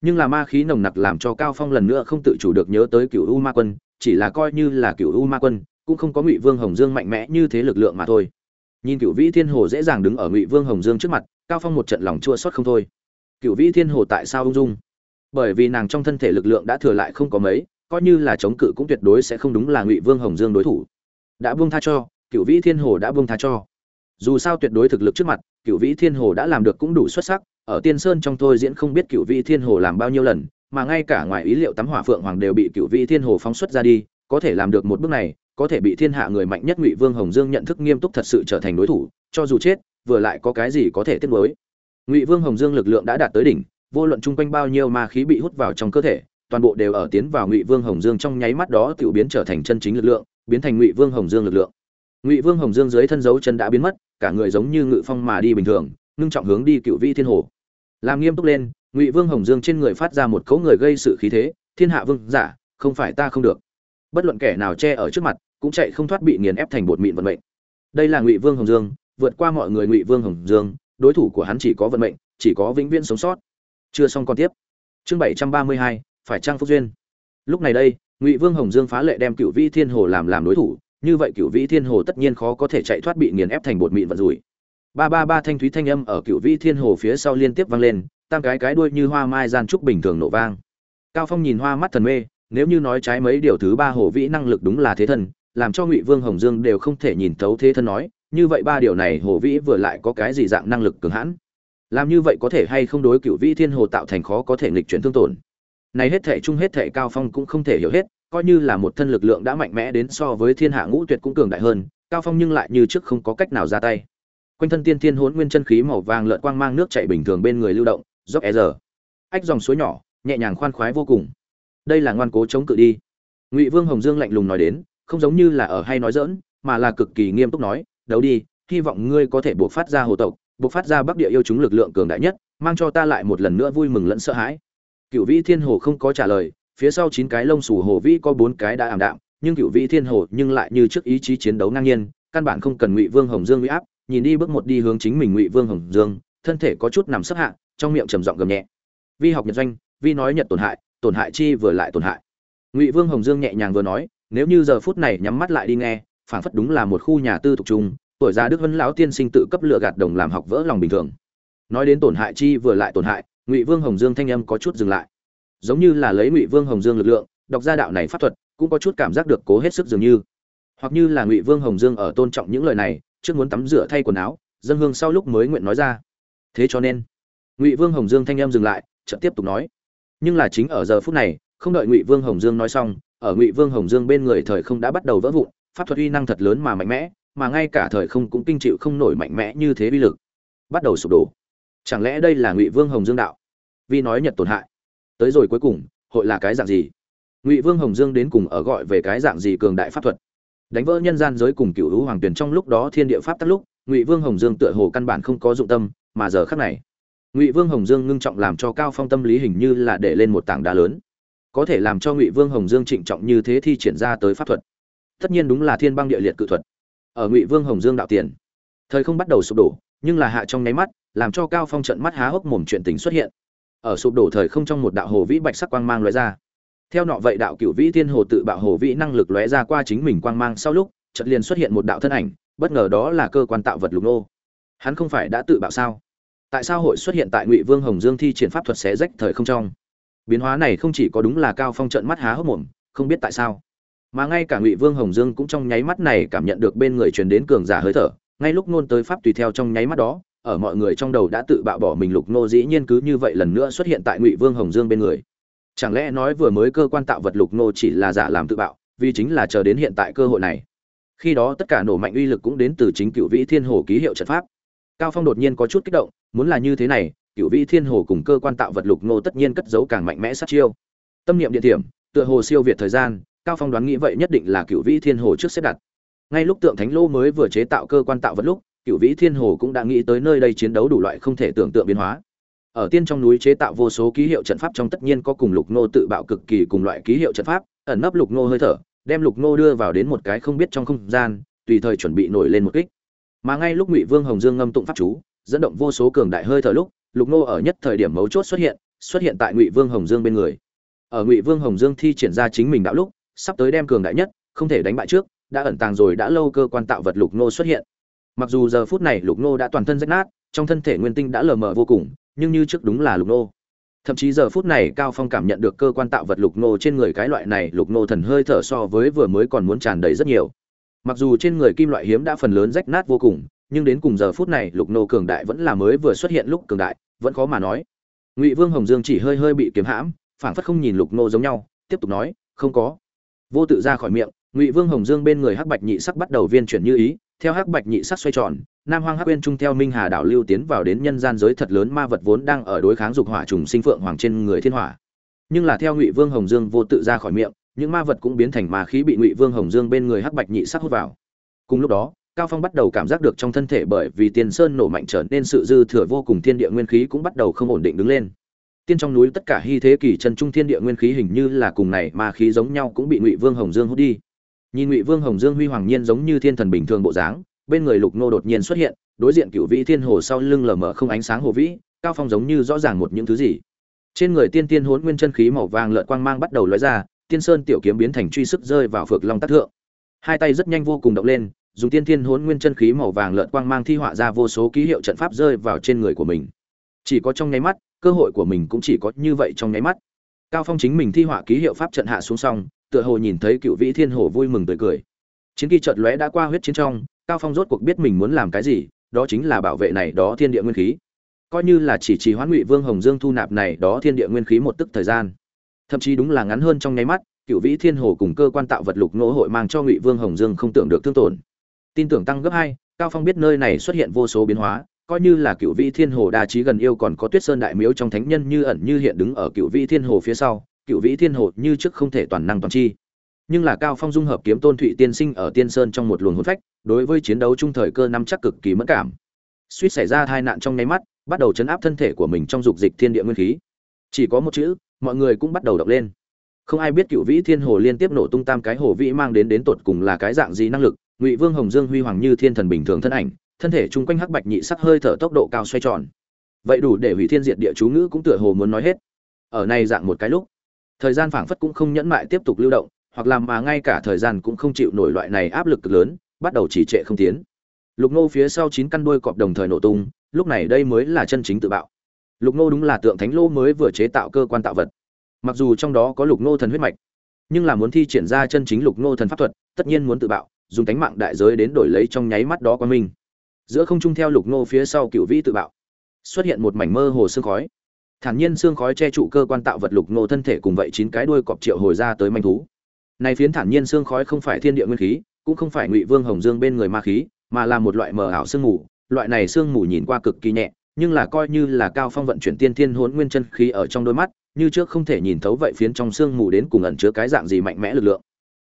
S1: Nhưng là ma khí nồng nặc làm cho cao phong lần nữa không tự chủ được nhớ tới cựu u ma quân, chỉ là coi như là cựu u ma quân, cũng không có ngụy vương hồng dương mạnh mẽ như thế lực lượng mà thôi. Nhìn cựu vĩ thiên hồ dễ dàng đứng ở ngụy vương hồng dương trước mặt cao phong một trận lòng chua xót không thôi. Cựu vĩ thiên hồ tại sao ung dung? Bởi vì nàng trong thân thể lực lượng đã thừa lại không có mấy, coi như là chống cự cũng tuyệt đối sẽ không đúng là ngụy vương hồng dương đối thủ. Đã buông tha cho cựu vĩ thiên hồ đã buông tha cho. Dù sao tuyệt đối thực lực trước mặt cựu vĩ thiên hồ đã làm được cũng đủ xuất sắc, ở tiên sơn trong tôi diễn không biết cựu vĩ thiên hồ làm bao nhiêu lần, mà ngay cả ngoài ý liệu tắm hỏa phượng hoàng đều bị cựu vĩ thiên hồ phóng xuất ra đi, có thể làm được một bước này, có thể bị thiên hạ người mạnh nhất ngụy vương hồng dương nhận thức nghiêm túc thật sự trở thành đối thủ, cho dù chết vừa lại có cái gì có thể tiếp nối. Ngụy vương hồng dương lực lượng đã đạt tới đỉnh, vô luận chung quanh bao nhiêu ma khí bị hút vào trong cơ thể, toàn bộ đều ở tiến vào ngụy vương hồng dương trong nháy mắt đó tự biến trở thành chân chính lực lượng, biến thành ngụy vương hồng dương lực lượng. Ngụy vương hồng dương dưới thân dấu chân đã biến mất, cả người giống như ngự phong mà đi bình thường, ngưng trọng hướng đi cựu vĩ thiên hồ. Làm nghiêm túc lên, ngụy vương hồng dương trên người phát ra một cấu người gây sự khí thế, thiên hạ vương giả, không phải ta không được. Bất luận kẻ nào che ở trước mặt, cũng chạy không thoát bị nghiền ép thành bột mịn vận mệnh. Đây là ngụy vương hồng dương vượt qua mọi người ngụy vương hồng dương, đối thủ của hắn chỉ có vận mệnh, chỉ có vĩnh viễn sống sót. Chưa xong còn tiếp. Chương bảy trăm ba mươi hai, phải trang phúc duyên. Lúc này đây, ngụy vương hồng dương phá lệ đem cựu vĩ thiên hồ làm làm đối thủ, như vậy cựu vĩ thiên hồ tất nhiên khó có thể chạy thoát bị nghiền ép thành bột mịn vận rủi. Ba ba ba thanh thúy thanh âm ở cựu vĩ thiên hồ phía sau liên tiếp vang lên, tam cái cái đuôi như hoa mai gian trúc bình thường nổ vang. Cao phong nhìn hoa mắt thần mê, nếu như nói trái mấy điều thứ ba hồ vĩ năng lực đúng là thế thần làm cho ngụy vương hồng dương đều không thể nhìn thấu thế thân nói như vậy ba điều này hồ vĩ vừa lại có cái gì dạng năng lực cường hãn? Làm như vậy có thể hay không đối cựu vĩ thiên hồ tạo thành khó có thể nghịch chuyển thương tổn? Này hết thể chung hết thể cao phong cũng không thể hiểu hết, coi như là một thân lực lượng đã mạnh mẽ đến so với thiên hạ ngũ tuyệt cũng cường đại hơn, cao phong nhưng lại như trước không có cách nào ra tay. Quanh thân tiên thiên hỗn nguyên chân khí màu vàng lợn quang mang nước chảy bình thường bên người lưu động, dốc e giờ ách dòng suối nhỏ, nhẹ nhàng khoan khoái vô cùng. Đây là ngoan cố chống cự đi. Ngụy vương hồng dương lạnh lùng nói đến, không giống như là ở hay nói dỡn mà là cực kỳ nghiêm túc nói đấu đi, hy vọng ngươi có thể buộc phát ra hồ tộc, buộc phát ra bắc địa yêu chúng lực lượng cường đại nhất, mang cho ta lại một lần nữa vui mừng lẫn sợ hãi. Cựu vĩ thiên hồ không có trả lời, phía sau chín cái lông sù hồ vĩ có bốn cái đã ảm đạm, nhưng cựu vĩ thiên hồ nhưng lại như trước ý chí chiến đấu ngang nhiên, căn bản không cần ngụy vương hồng dương uy áp, nhìn đi bước một đi hướng chính mình ngụy vương hồng dương, thân thể có chút nằm sấp hạ, trong miệng trầm giọng gầm nhẹ. Vi học nhật doanh, vi nói nhật tổn hại tổn hại chi vừa lại tổn hại. Ngụy vương hồng dương nhẹ nhàng vừa nói, nếu như giờ phút này nhắm mắt lại đi nghe phản phất đúng là một khu nhà tư thuộc trung tuổi già đức vân lão tiên sinh tự cấp lựa gạt đồng làm học vỡ lòng bình thường. Nói đến tổn hại chi vừa lại tổn hại, ngụy vương hồng dương thanh âm có chút dừng lại. Giống như là lấy ngụy vương hồng dương lực lượng, đọc ra đạo này pháp thuật, cũng có chút cảm giác được cố hết sức dường như. Hoặc như là ngụy vương hồng dương ở tôn trọng những lời này, trước muốn tắm rửa thay quần áo, dân hương sau lúc mới nguyện nói ra. Thế cho nên, ngụy vương hồng dương thanh em dừng lại, chợt tiếp tục nói. Nhưng là chính ở giờ phút này, không đợi ngụy vương hồng dương nói xong, ở ngụy vương hồng dương bên người thời không đã bắt đầu vỡ vụn pháp thuật uy năng thật lớn mà mạnh mẽ, mà ngay cả thời không cũng kinh chịu không nổi mạnh mẽ như thế uy lực. Bắt đầu sụp đổ. Chẳng lẽ đây là ngụy vương hồng dương đạo? Vi nói nhật tổn hại. Tới rồi cuối cùng, hội là cái dạng gì? Ngụy vương hồng dương đến cùng ở gọi về cái dạng gì cường đại pháp thuật? Đánh vỡ nhân gian giới cùng cựu hữu hoàng tuyền trong lúc đó thiên địa pháp tắt lúc, ngụy vương hồng dương tựa hồ căn bản không có dụng tâm, mà giờ khắc này, ngụy vương hồng dương ngưng trọng làm cho cao phong tâm lý hình như là để lên một tảng đá lớn. Có thể làm cho ngụy vương hồng dương trịnh trọng như thế thi triển ra tới pháp thuật tất nhiên đúng là thiên băng địa liệt cự thuật. Ở ngụy vương hồng dương đạo tiền, thời không bắt đầu sụp đổ, nhưng là hạ trong nháy mắt, làm cho cao phong trận mắt há hốc mồm chuyện tình xuất hiện. Ở sụp đổ thời không trong một đạo hồ vĩ bạch sắc quang mang lóe ra. Theo nọ vậy đạo cửu vĩ thiên hồ tự bạo hồ vĩ năng lực lóe ra qua chính mình quang mang sau lúc trận liền xuất hiện một đạo thân ảnh, bất ngờ đó là cơ quan tạo vật lục nô. Hắn không phải đã tự bạo sao? Tại sao hội xuất hiện tại ngụy vương hồng dương thi triển pháp thuật xé rách thời không trong? Biến hóa này không chỉ có đúng là cao phong trận mắt há hốc mồm, không biết tại sao mà ngay cả ngụy vương hồng dương cũng trong nháy mắt này cảm nhận được bên người truyền đến cường giả hơi thở ngay lúc nôn tới pháp tùy theo trong nháy mắt đó ở mọi người trong đầu đã tự bạo bỏ mình lục nô dĩ nhiên cứ như vậy lần nữa xuất hiện tại ngụy vương hồng dương bên người chẳng lẽ nói vừa mới cơ quan tạo vật lục nô chỉ là giả làm tự bạo vì chính là chờ đến hiện tại cơ hội này khi đó tất cả nổ mạnh uy lực cũng đến từ chính cựu vĩ thiên hồ ký hiệu trận pháp cao phong đột nhiên có chút kích động muốn là như thế này cựu vĩ thiên hồ cùng cơ quan tạo vật lục nô tất nhiên cất giấu càng mạnh mẽ sát chiêu tâm niệm địa điểm tựa hồ siêu việt thời gian cao phong đoán nghĩ vậy nhất định là cựu vĩ thiên hồ trước xếp đặt. Ngay lúc tượng thánh lô mới vừa chế tạo cơ quan tạo vật lúc cựu vĩ thiên hồ cũng đã nghĩ tới nơi đây chiến đấu đủ loại không thể tưởng tượng biến hóa. Ở tiên trong núi chế tạo vô số ký hiệu trận pháp trong tất nhiên có cùng lục nô tự bạo cực kỳ cùng loại ký hiệu trận pháp, ẩn nấp lục nô hơi thở, đem lục nô đưa vào đến một cái không biết trong không gian, tùy thời chuẩn bị nổi lên một kích. Mà ngay lúc ngụy vương hồng dương ngâm tụng pháp chú, dẫn động vô số cường đại hơi thở lúc, lục nô ở nhất thời điểm mấu chốt xuất hiện xuất hiện tại ngụy vương hồng dương bên người. Ở ngụy vương hồng dương thi triển ra chính mình đạo lúc sắp tới đem cường đại nhất, không thể đánh bại trước, đã ẩn tàng rồi đã lâu cơ quan tạo vật lục nô xuất hiện. Mặc dù giờ phút này lục nô đã toàn thân rách nát, trong thân thể nguyên tinh đã lờ mờ vô cùng, nhưng như trước đúng là lục nô thậm chí giờ phút này cao phong cảm nhận được cơ quan tạo vật lục nô trên người cái loại này, lục nô thần hơi thở so với vừa mới còn muốn tràn đầy rất nhiều. Mặc dù trên người kim loại hiếm đã phần lớn rách nát vô cùng, nhưng đến cùng giờ phút này lục nô cường đại vẫn là mới vừa xuất hiện lúc cường đại, vẫn khó mà nói. Ngụy vương hồng dương chỉ hơi hơi bị kiếm hãm, phảng phất không nhìn lục nô giống nhau, tiếp tục nói, không có vô tự ra khỏi miệng, ngụy vương hồng dương bên người hắc bạch nhị sắc bắt đầu viên chuyển như ý, theo hắc bạch nhị sắc xoay tròn, nam hoang hắc uyên trung theo minh hà đảo lưu tiến vào đến nhân gian giới thật lớn ma vật vốn đang ở đối kháng dục hỏa trùng sinh phượng hoàng trên người thiên hỏa. Nhưng là theo ngụy vương hồng dương vô tự ra khỏi miệng, những ma vật cũng biến thành ma khí bị ngụy vương hồng dương bên người hắc bạch nhị sắc hút vào. Cùng lúc đó, cao phong bắt đầu cảm giác được trong thân thể bởi vì tiền sơn nổ mạnh trở nên sự dư thừa vô cùng, thiên địa nguyên khí cũng bắt đầu không ổn định đứng lên tiên trong núi tất cả hy thế kỷ chân trung thiên địa nguyên khí hình như là cùng này mà khí giống nhau cũng bị ngụy vương hồng dương hút đi. Nhìn ngụy vương hồng dương huy hoàng nhiên giống như thiên thần bình thường bộ dáng, bên người lục nô đột nhiên xuất hiện, đối diện cựu vĩ thiên hồ sau lưng lờ mờ không ánh sáng hồ vĩ, cao phong giống như rõ ràng một những thứ gì. Trên người tiên tiên hốn nguyên chân khí màu vàng lợn quang mang bắt đầu lóe ra, tiên sơn tiểu kiếm biến thành truy sức rơi vào phược long tác thượng. Hai tay rất nhanh vô cùng động lên, dùng tiên tiên hốn nguyên chân khí màu vàng lợn quang mang thi họa ra vô số ký hiệu trận pháp rơi vào trên người của mình. Chỉ có trong nháy mắt cơ hội của mình cũng chỉ có như vậy trong nháy mắt. Cao phong chính mình thi họa ký hiệu pháp trận hạ xuống xong, tựa hồ nhìn thấy cựu vĩ thiên hồ vui mừng tươi cười. Chiến kỳ trận lóe đã qua huyết chiến trong, cao phong rốt cuộc biết mình muốn làm cái gì, đó chính là bảo vệ này đó thiên địa nguyên khí. Coi như là chỉ trì hoãn ngụy vương hồng dương thu nạp này đó thiên địa nguyên khí một tức thời gian. Thậm chí đúng là ngắn hơn trong nháy mắt, cựu vĩ thiên hồ cùng cơ quan tạo vật lục nỗ hội mang cho ngụy vương hồng dương không tưởng được thương tổn. Tin tưởng tăng gấp hai, cao phong biết nơi này xuất hiện vô số biến hóa coi như là cựu vĩ thiên hồ đa trí gần yêu còn có tuyết sơn đại miếu trong thánh nhân như ẩn như hiện đứng ở cựu vĩ thiên hồ phía sau, cựu vĩ thiên hồ như trước không thể toàn năng toàn chi. Nhưng là cao phong dung hợp kiếm tôn thụy tiên sinh ở tiên sơn trong một luồng hôn phách, đối với chiến đấu trung thời cơ năm chắc cực kỳ mẫn cảm. Suýt xảy ra tai nạn trong nháy mắt, bắt đầu chấn áp thân thể của mình trong dục dịch thiên địa nguyên khí. Chỉ có một chữ, mọi người cũng bắt đầu đọc lên. Không ai biết cựu vĩ thiên hồ liên tiếp nổ tung tam cái hồ vĩ mang đến đến tột cùng là cái dạng gì năng lực, ngụy vương hồng dương huy hoàng như thiên thần bình thường thân ảnh thân thể chung quanh hắc bạch nhị sắc hơi thở tốc độ cao xoay tròn. Vậy đủ để hủy thiên diệt địa chú ngữ cũng tựa hồ muốn nói hết. Ở này dạng một cái lúc, thời gian phảng phất cũng không nhẫn mại tiếp tục lưu động, hoặc làm mà ngay cả thời gian cũng không chịu nổi loại này áp lực cực lớn, bắt đầu chỉ trệ không tiến. Lục nô phía sau chín căn đuôi cọp đồng thời nổ tung, lúc này đây mới là chân chính tự bạo. Lục nô đúng là tượng thánh lô mới vừa chế tạo cơ quan tạo vật. Mặc dù trong đó có lục nô thần huyết mạch, nhưng là muốn thi triển ra chân chính lục nô thần pháp thuật, tất nhiên muốn tự bạo, dùng tánh mạng đại giới đến đổi lấy trong nháy mắt đó qua mình giữa không trung theo lục nô phía sau cựu vĩ tự bạo, xuất hiện một mảnh mơ hồ xương khói. Thản nhiên xương khói che trụ cơ quan tạo vật lục nô thân thể cùng vậy chín cái đuôi cọp triệu hồi ra tới manh thú. Này phiến thản nhiên xương khói không phải thiên địa nguyên khí, cũng không phải ngụy vương hồng dương bên người ma khí, mà là một loại mờ ảo sương mù. Loại này sương mù nhìn qua cực kỳ nhẹ, nhưng là coi như là cao phong vận chuyển tiên thiên hỗn nguyên chân khí ở trong đôi mắt, như trước không thể nhìn thấu vậy phiến trong sương mù đến cùng ẩn chứa cái dạng gì mạnh mẽ lực lượng.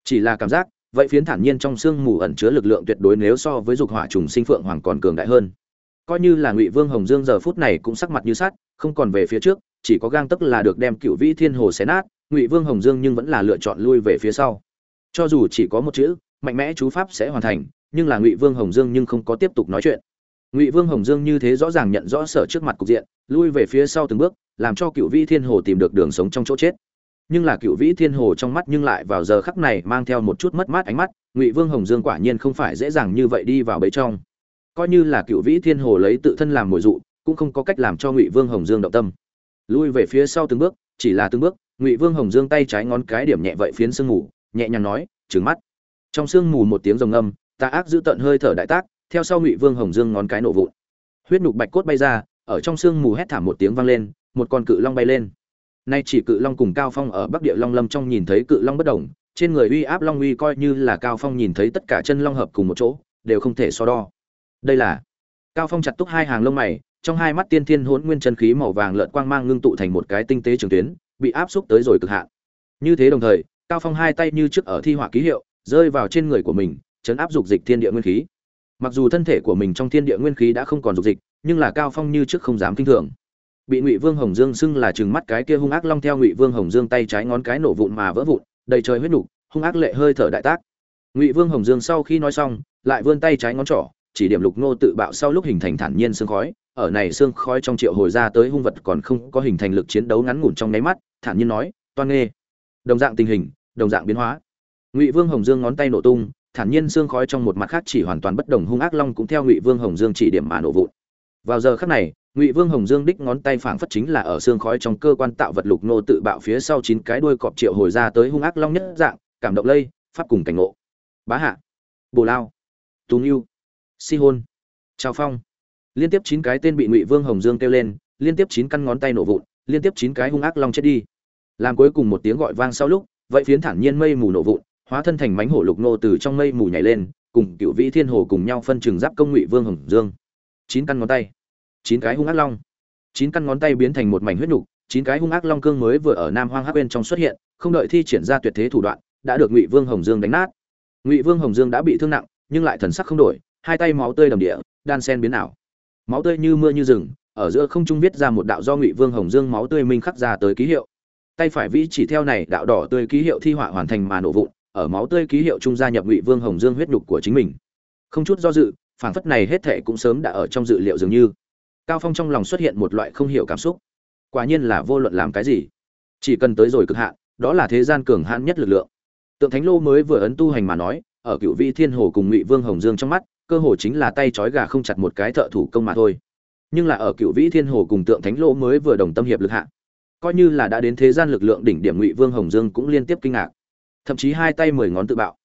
S1: Chỉ là cảm giác vậy phiến thản nhiên trong xương mù ẩn chứa lực lượng tuyệt đối nếu so với dục hỏa trùng sinh phượng hoàng còn cường đại hơn. Coi như là ngụy vương hồng dương giờ phút này cũng sắc mặt như sắt, không còn về phía trước, chỉ có gang tức là được đem cựu vĩ thiên hồ xé nát, ngụy vương hồng dương nhưng vẫn là lựa chọn lui về phía sau. Cho dù chỉ có một chữ, mạnh mẽ chú pháp sẽ hoàn thành, nhưng là ngụy vương hồng dương nhưng không có tiếp tục nói chuyện. Ngụy vương hồng dương như thế rõ ràng nhận rõ sở trước mặt cục diện, lui về phía sau từng bước, làm cho cựu vĩ thiên hồ tìm được đường sống trong chỗ chết nhưng là cựu vĩ thiên hồ trong mắt nhưng lại vào giờ khắc này mang theo một chút mất mát ánh mắt, ngụy vương hồng dương quả nhiên không phải dễ dàng như vậy đi vào bẫy trong. Coi như là cựu vĩ thiên hồ lấy tự thân làm mồi dụ, cũng không có cách làm cho ngụy vương hồng dương động tâm. Lui về phía sau từng bước, chỉ là từng bước, ngụy vương hồng dương tay trái ngón cái điểm nhẹ vậy phiến sương mù, nhẹ nhàng nói trứng mắt. Trong sương mù một tiếng rồng âm tà ác giữ tận hơi thở đại tác, theo sau ngụy vương hồng dương ngón cái nổ vụn. Huyết nhục bạch cốt bay ra, ở trong sương mù hét thảm một tiếng vang lên, một con cự long bay lên nay chỉ cự long cùng cao phong ở bắc địa long lâm trong nhìn thấy cự long bất động trên người uy áp long uy coi như là cao phong nhìn thấy tất cả chân long hợp cùng một chỗ, đều không thể so đo. Đây là, cao phong chặt túc hai hàng lông mày, trong hai mắt tiên thiên hỗn nguyên chân khí màu vàng lợn quang mang ngưng tụ thành một cái tinh tế trường tuyến, bị áp xúc tới rồi cực hạn. Như thế đồng thời, cao phong hai tay như trước ở thi họa ký hiệu, rơi vào trên người của mình, chấn áp dục dịch thiên địa nguyên khí. Mặc dù thân thể của mình trong thiên địa nguyên khí đã không còn dục dịch, nhưng là cao phong như trước không dám kinh thường bị ngụy vương hồng dương xưng là chừng mắt cái kia hung ác long theo ngụy vương hồng dương tay trái ngón cái nổ vụn mà vỡ vụn, đầy trời huyết nục, hung ác lệ hơi thở đại tác. Ngụy vương hồng dương sau khi nói xong, lại vươn tay trái ngón trỏ, chỉ điểm lục nô tự bạo sau lúc hình thành thản nhiên xương khói, ở này xương khói trong triệu hồi ra tới hung vật còn không có hình thành lực chiến đấu ngắn ngủn trong nháy mắt, thản nhiên nói, toan nghê. Đồng dạng tình hình, đồng dạng biến hóa. Ngụy vương hồng dương ngón tay nổ tung, thản nhiên xương khói trong một mặt khác chỉ hoàn toàn bất đồng hung ác long cũng theo ngụy vương hồng dương chỉ điểm mà nổ vụn vào giờ khắc này, ngụy vương hồng dương đích ngón tay phảng phất chính là ở xương khói trong cơ quan tạo vật lục nô tự bạo phía sau chín cái đuôi cọp triệu hồi ra tới hung ác long nhất dạng, cảm động lây, pháp cùng cảnh ngộ. Bá hạ, bồ lao, tú nghiêu si hôn trao phong. Liên tiếp chín cái tên bị ngụy vương hồng dương kêu lên, liên tiếp chín căn ngón tay nổ vụn, liên tiếp chín cái hung ác long chết đi. Làm cuối cùng một tiếng gọi vang sau lúc, vậy phiến thản nhiên mây mù nổ vụn, hóa thân thành mánh hổ lục nô từ trong mây mù nhảy lên, cùng cựu vĩ thiên hồ cùng nhau phân trừng giáp công ngụy vương hồng dương chín căn ngón tay, chín cái hung ác long. Chín căn ngón tay biến thành một mảnh huyết nhục chín cái hung ác long cương mới vừa ở nam hoang hắc bên trong xuất hiện, không đợi thi triển ra tuyệt thế thủ đoạn, đã được ngụy vương hồng dương đánh nát. Ngụy vương hồng dương đã bị thương nặng, nhưng lại thần sắc không đổi, hai tay máu tươi đầm địa, đan sen biến ảo. Máu tươi như mưa như rừng, ở giữa không trung viết ra một đạo do ngụy vương hồng dương máu tươi minh khắc ra tới ký hiệu. Tay phải vĩ chỉ theo này đạo đỏ tươi ký hiệu thi họa hoàn thành mà nổ vụn, ở máu tươi ký hiệu trung gia nhập ngụy vương hồng dương huyết nhục của chính mình. Không chút do dự Phảng phất này hết thệ cũng sớm đã ở trong dự liệu dường như. Cao phong trong lòng xuất hiện một loại không hiểu cảm xúc. Quả nhiên là vô luận làm cái gì, chỉ cần tới rồi cực hạn, đó là thế gian cường hãn nhất lực lượng. Tượng thánh lô mới vừa ấn tu hành mà nói, ở cựu Vi thiên hồ cùng ngụy vương hồng dương trong mắt, cơ hồ chính là tay trói gà không chặt một cái thợ thủ công mà thôi. Nhưng là ở cựu vĩ thiên hồ cùng tượng thánh lô mới vừa đồng tâm hiệp lực hạ, coi như là đã đến thế gian lực lượng đỉnh điểm ngụy vương hồng dương cũng liên tiếp kinh ngạc. Thậm chí hai tay mười ngón tự bạo,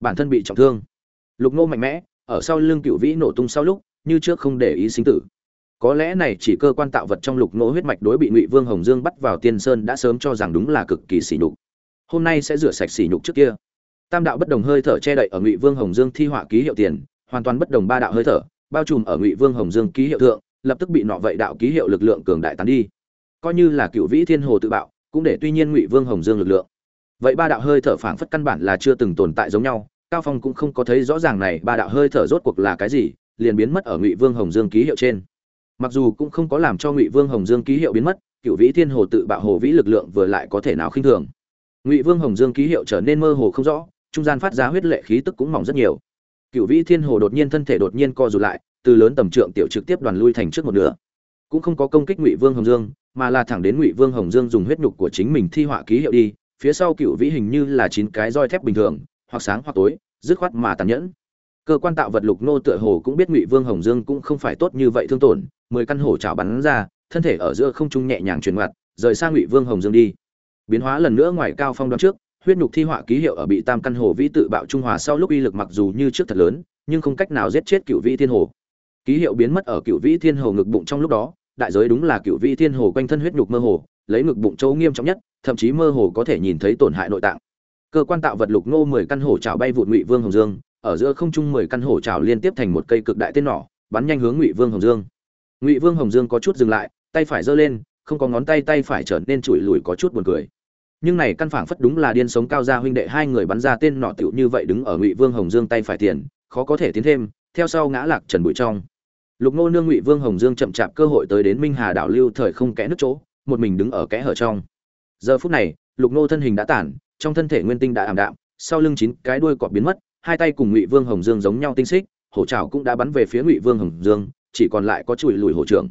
S1: bản thân bị trọng thương. Lục nô mạnh mẽ ở sau lưng cựu vĩ nổ tung sau lúc, như trước không để ý sinh tử. Có lẽ này chỉ cơ quan tạo vật trong lục nô huyết mạch đối bị ngụy vương hồng dương bắt vào tiên sơn đã sớm cho rằng đúng là cực kỳ sỉ nhục. Hôm nay sẽ rửa sạch sỉ nhục trước kia. Tam đạo bất đồng hơi thở che đậy ở ngụy vương hồng dương thi họa ký hiệu tiền, hoàn toàn bất đồng ba đạo hơi thở, bao trùm ở ngụy vương hồng dương ký hiệu thượng, lập tức bị nọ vậy đạo ký hiệu lực lượng cường đại tán đi. Coi như là cựu vĩ thiên hồ tự bạo, cũng để tuy nhiên ngụy vương hồng dương lực lượng. Vậy ba đạo hơi thở phảng phất căn bản là chưa từng tồn tại giống nhau cao phong cũng không có thấy rõ ràng này, ba đạo hơi thở rốt cuộc là cái gì, liền biến mất ở ngụy vương hồng dương ký hiệu trên. Mặc dù cũng không có làm cho ngụy vương hồng dương ký hiệu biến mất, cựu vĩ thiên hồ tự bạo hồ vĩ lực lượng vừa lại có thể nào khinh thường. Ngụy vương hồng dương ký hiệu trở nên mơ hồ không rõ, trung gian phát ra huyết lệ khí tức cũng mỏng rất nhiều. Cựu vĩ thiên hồ đột nhiên thân thể đột nhiên co rụt lại, từ lớn tầm trượng tiểu trực tiếp đoàn lui thành trước một nửa. Cũng không có công kích ngụy vương hồng dương, mà là thẳng đến ngụy vương hồng dương dùng huyết nhục của chính mình thi họa ký hiệu đi, phía sau cựu vĩ hình như là chín cái roi thép bình thường hoặc sáng hoặc tối, dứt khoát mà tàn nhẫn. Cơ quan tạo vật lục nô tựa hồ cũng biết ngụy vương hồng dương cũng không phải tốt như vậy thương tổn, mười căn hổ chảo bắn ra, thân thể ở giữa không trung nhẹ nhàng chuyển ngoặt, rời sang ngụy vương hồng dương đi. Biến hóa lần nữa ngoài cao phong đoán trước, huyết nhục thi họa ký hiệu ở bị tam căn hồ vĩ tự bạo trung hòa sau lúc uy lực mặc dù như trước thật lớn, nhưng không cách nào giết chết cựu vĩ thiên hồ. Ký hiệu biến mất ở cựu vĩ thiên hồ ngực bụng trong lúc đó, đại giới đúng là cựu vĩ thiên hồ quanh thân huyết nhục mơ hồ, lấy ngực bụng chỗ nghiêm trọng nhất, thậm chí mơ hồ có thể nhìn thấy tổn hại nội tạng cơ quan tạo vật lục nô mười căn hổ trào bay vụt ngụy vương hồng dương, ở giữa không trung mười căn hổ trào liên tiếp thành một cây cực đại tên nỏ, bắn nhanh hướng ngụy vương hồng dương. Ngụy vương hồng dương có chút dừng lại, tay phải giơ lên, không có ngón tay tay phải trở nên trụi lùi có chút buồn cười. Nhưng này căn phảng phất đúng là điên sống cao gia huynh đệ hai người bắn ra tên nọ tiểu như vậy đứng ở ngụy vương hồng dương tay phải tiền, khó có thể tiến thêm, theo sau ngã lạc trần bụi trong. Lục nô nương ngụy vương hồng dương chậm chạp cơ hội tới đến minh hà đảo lưu thời không kẽ nước chỗ, một mình đứng ở kẽ hở trong. Giờ phút này, lục nô thân hình đã tản trong thân thể nguyên tinh đã ảm đạm, sau lưng chín cái đuôi cọp biến mất, hai tay cùng ngụy vương hồng dương giống nhau tinh xích, hổ trào cũng đã bắn về phía ngụy vương hồng dương, chỉ còn lại có chùi lùi hổ trưởng.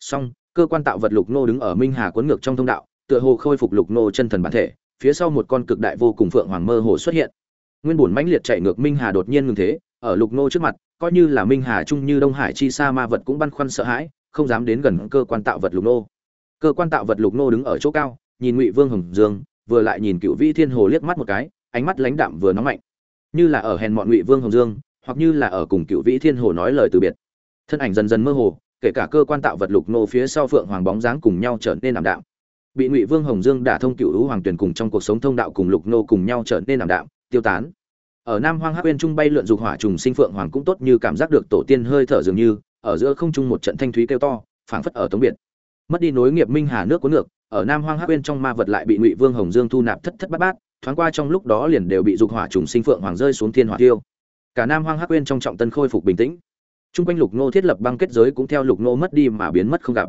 S1: Song, cơ quan tạo vật lục nô đứng ở minh hà cuốn ngược trong thông đạo, tựa hồ khôi phục lục nô chân thần bản thể, phía sau một con cực đại vô cùng phượng hoàng mơ hồ xuất hiện. Nguyên bổn mãnh liệt chạy ngược minh hà đột nhiên ngừng thế, ở lục nô trước mặt, coi như là minh hà trung như đông hải chi sa ma vật cũng băn khoăn sợ hãi, không dám đến gần cơ quan tạo vật lục nô. Cơ quan tạo vật lục nô đứng ở chỗ cao, nhìn ngụy vương hồng dương vừa lại nhìn cựu vĩ thiên hồ liếc mắt một cái, ánh mắt lãnh đạm vừa nóng mạnh. Như là ở hèn mọn ngụy vương hồng dương, hoặc như là ở cùng cựu vĩ thiên hồ nói lời từ biệt. Thân ảnh dần dần mơ hồ, kể cả cơ quan tạo vật lục nô phía sau phượng hoàng bóng dáng cùng nhau trở nên ảm đạm. Bị ngụy vương hồng dương đả thông cựu hữu hoàng tuyển cùng trong cuộc sống thông đạo cùng lục nô cùng nhau trở nên ảm đạm, tiêu tán. Ở nam hoang hắc bên trung bay lượn dục hỏa trùng sinh phượng hoàng cũng tốt như cảm giác được tổ tiên hơi thở dường như, ở giữa không trung một trận thanh thúy kêu to, phảng phất ở tống biệt. Mất đi nối nghiệp minh hà nước cuốn ngược ở nam hoang hắc bên trong ma vật lại bị ngụy vương hồng dương thu nạp thất thất bát bát thoáng qua trong lúc đó liền đều bị dục hỏa trùng sinh phượng hoàng rơi xuống thiên hỏa tiêu cả nam hoang hắc bên trong trọng tân khôi phục bình tĩnh Trung quanh Lục Nô thiết lập băng kết giới cũng theo Lục Nô mất đi mà biến mất không gặp.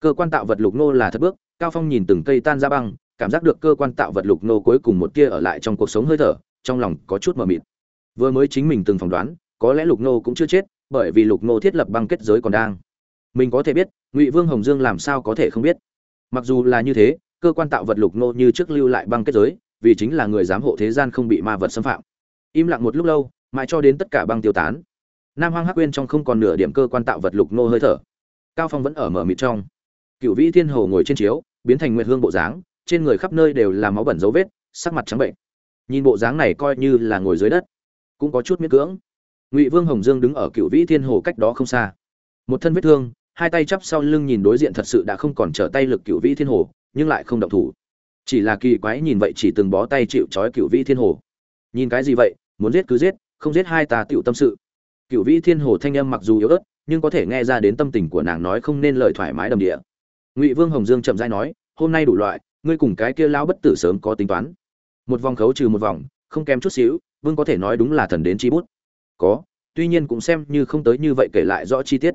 S1: Cơ quan tạo vật Lục Nô là thất bước, Cao Phong nhìn từng cây tan ra băng, cảm giác được cơ quan tạo vật Lục Nô cuối cùng một tia ở lại trong cuộc sống hơi thở, trong lòng có chút mờ mịt. Vừa mới chính mình từng phỏng đoán, có lẽ Lục Nô cũng chưa chết, bởi vì Lục Nô thiết lập băng kết giới còn đang. Mình có thể biết, Ngụy Vương Hồng Dương làm sao có thể không biết. Mặc dù là như thế, cơ quan tạo vật Lục Nô như trước lưu lại băng kết giới, vì chính là người giám hộ thế gian không bị ma vật xâm phạm. Im lặng một lúc lâu, mãi cho đến tất cả băng tiêu tán. Nam hoang hắc quên trong không còn nửa điểm cơ quan tạo vật lục nô hơi thở. Cao phong vẫn ở mở mịt trong. Cựu vĩ thiên hồ ngồi trên chiếu biến thành nguyệt hương bộ dáng trên người khắp nơi đều là máu bẩn dấu vết sắc mặt trắng bệnh. Nhìn bộ dáng này coi như là ngồi dưới đất cũng có chút miết cưỡng. Ngụy vương hồng dương đứng ở cựu vĩ thiên hồ cách đó không xa. Một thân vết thương hai tay chắp sau lưng nhìn đối diện thật sự đã không còn trở tay lực cựu vĩ thiên hồ, nhưng lại không động thủ. Chỉ là kỳ quái nhìn vậy chỉ từng bó tay chịu trói cựu vĩ thiên hồ. Nhìn cái gì vậy? Muốn giết cứ giết, không giết hai ta tựu tâm sự. Cựu vĩ thiên hồ thanh âm mặc dù yếu ớt, nhưng có thể nghe ra đến tâm tình của nàng nói không nên lời thoải mái đầm địa. Ngụy vương hồng dương chậm dai nói, hôm nay đủ loại, ngươi cùng cái kia lão bất tử sớm có tính toán. Một vòng khấu trừ một vòng, không kém chút xíu, vương có thể nói đúng là thần đến chi bút. Có, tuy nhiên cũng xem như không tới như vậy kể lại rõ chi tiết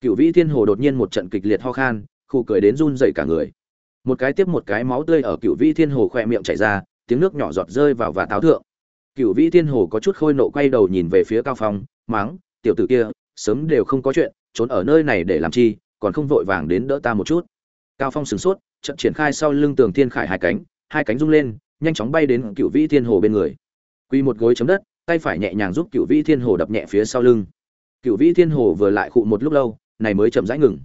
S1: cựu vĩ thiên hồ đột nhiên một trận kịch liệt ho khan, khụ cười đến run dậy cả người. Một cái tiếp một cái máu tươi ở cựu vĩ thiên hồ khoe miệng chảy ra, tiếng nước nhỏ giọt rơi vào và táo thượng. Cựu vĩ thiên hồ có chút khôi nộ quay đầu nhìn về phía cao phong máng tiểu tử kia, sớm đều không có chuyện, trốn ở nơi này để làm chi, còn không vội vàng đến đỡ ta một chút. Cao phong sửng sốt, trận triển khai sau lưng tường thiên khải hai cánh hai cánh rung lên, nhanh chóng bay đến cựu vĩ thiên hồ bên người. Quy một gối chấm đất, tay phải nhẹ nhàng giúp cựu vĩ thiên hồ đập nhẹ phía sau lưng. Cựu vĩ thiên hồ vừa lại khụ một lúc lâu này mới chậm rãi ngừng.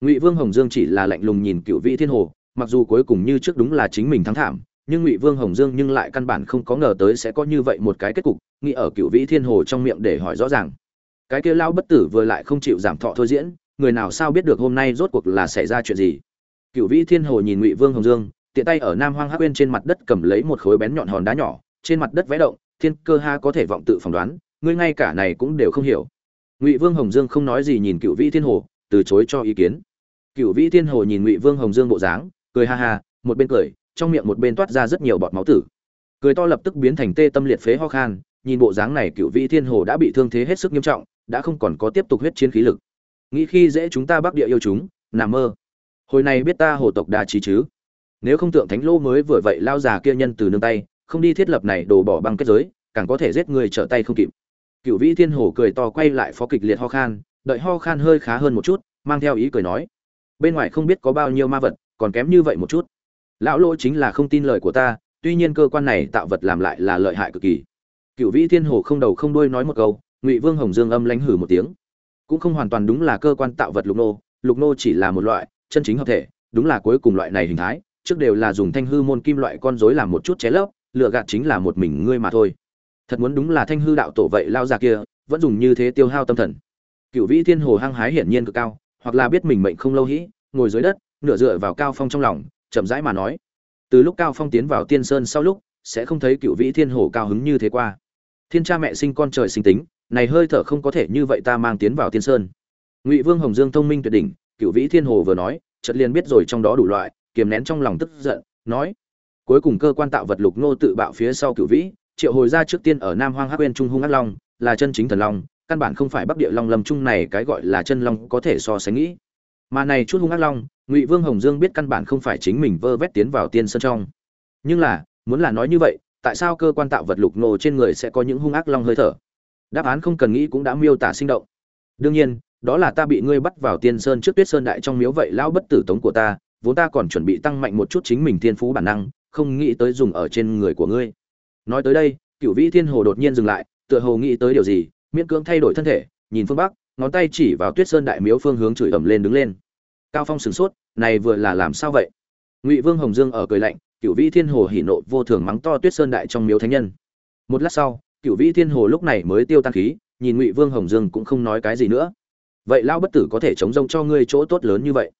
S1: Ngụy vương hồng dương chỉ là lạnh lùng nhìn cựu vĩ thiên hồ, mặc dù cuối cùng như trước đúng là chính mình thắng thảm, nhưng ngụy vương hồng dương nhưng lại căn bản không có ngờ tới sẽ có như vậy một cái kết cục, nghĩ ở cựu vĩ thiên hồ trong miệng để hỏi rõ ràng. Cái kia lao bất tử vừa lại không chịu giảm thọ thôi diễn, người nào sao biết được hôm nay rốt cuộc là xảy ra chuyện gì? Cựu vĩ thiên hồ nhìn ngụy vương hồng dương, tiện tay ở nam hoang hắc bên trên mặt đất cầm lấy một khối bén nhọn hòn đá nhỏ, trên mặt đất vẽ động, thiên cơ ha có thể vọng tự phỏng đoán, ngươi ngay cả này cũng đều không hiểu ngụy vương hồng dương không nói gì nhìn cựu vĩ thiên hồ, từ chối cho ý kiến. Cựu vĩ thiên hồ nhìn ngụy vương hồng dương bộ dáng, cười ha ha, một bên cười, trong miệng một bên toát ra rất nhiều bọt máu tử. Cười to lập tức biến thành tê tâm liệt phế ho khan, nhìn bộ dáng này cựu vĩ thiên hồ đã bị thương thế hết sức nghiêm trọng, đã không còn có tiếp tục huyết chiến khí lực. Nghĩ khi dễ chúng ta bắc địa yêu chúng, nằm mơ. Hồi này biết ta hồ tộc đa trí chứ? Nếu không tượng thánh lô mới vừa vậy lao già kia nhân từ nương tay, không đi thiết lập này đổ bỏ băng kết giới, càng có thể giết người trở tay không kịp cựu vĩ thiên hồ cười to quay lại phó kịch liệt ho khan, đợi ho khan hơi khá hơn một chút, mang theo ý cười nói, bên ngoài không biết có bao nhiêu ma vật, còn kém như vậy một chút. Lão lỗ chính là không tin lời của ta, tuy nhiên cơ quan này tạo vật làm lại là lợi hại cực kỳ. Cựu vĩ thiên hồ không đầu không đuôi nói một câu, ngụy vương hồng dương âm lánh hử một tiếng. Cũng không hoàn toàn đúng là cơ quan tạo vật lục nô lục nô chỉ là một loại chân chính hợp thể, đúng là cuối cùng loại này hình thái, trước đều là dùng thanh hư môn kim loại con rối làm một chút ché lấp, lựa gạt chính là một mình ngươi mà thôi thật muốn đúng là thanh hư đạo tổ vậy lao già kia, vẫn dùng như thế tiêu hao tâm thần. Cựu vĩ thiên hồ hăng hái hiển nhiên cực cao, hoặc là biết mình mệnh không lâu hĩ, ngồi dưới đất, nửa dựa vào cao phong trong lòng, chậm rãi mà nói. Từ lúc cao phong tiến vào tiên sơn sau lúc, sẽ không thấy cựu vĩ thiên hồ cao hứng như thế qua. Thiên cha mẹ sinh con trời sinh tính, này hơi thở không có thể như vậy ta mang tiến vào tiên sơn. Ngụy vương hồng dương thông minh tuyệt đỉnh cựu vĩ thiên hồ vừa nói, chợt liền biết rồi trong đó đủ loại, kiềm nén trong lòng tức giận, nói. Cuối cùng cơ quan tạo vật lục nô tự bạo phía sau cựu vĩ triệu hồi ra trước tiên ở nam hoang hắc Uyên trung hung hắc long, là chân chính thần long, căn bản không phải bắc địa long lâm trung này cái gọi là chân long có thể so sánh nghĩ. Mà này chút hung hắc long, ngụy vương hồng dương biết căn bản không phải chính mình vơ vét tiến vào tiên sơn trong. Nhưng là, muốn là nói như vậy, tại sao cơ quan tạo vật lục nô trên người sẽ có những hung ác long hơi thở? Đáp án không cần nghĩ cũng đã miêu tả sinh động. Đương nhiên, đó là ta bị ngươi bắt vào tiên sơn trước tuyết sơn đại trong miếu vậy lão bất tử tống của ta, vốn ta còn chuẩn bị tăng mạnh một chút chính mình thiên phú bản năng, không nghĩ tới dùng ở trên người của ngươi nói tới đây cựu vĩ thiên hồ đột nhiên dừng lại, tựa hồ nghĩ tới điều gì, miễn cưỡng thay đổi thân thể, nhìn phương bắc, ngón tay chỉ vào tuyết sơn đại miếu phương hướng chửi ẩm lên đứng lên. Cao phong sửng sốt, này vừa là làm sao vậy? Ngụy vương hồng dương ở cười lạnh cựu vĩ thiên hồ hỉ nộ vô thường mắng to tuyết sơn đại trong miếu thánh nhân. Một lát sau cựu vĩ thiên hồ lúc này mới tiêu tan khí, nhìn ngụy vương hồng dương cũng không nói cái gì nữa. Vậy lao bất tử có thể chống rông cho ngươi chỗ tốt lớn như vậy?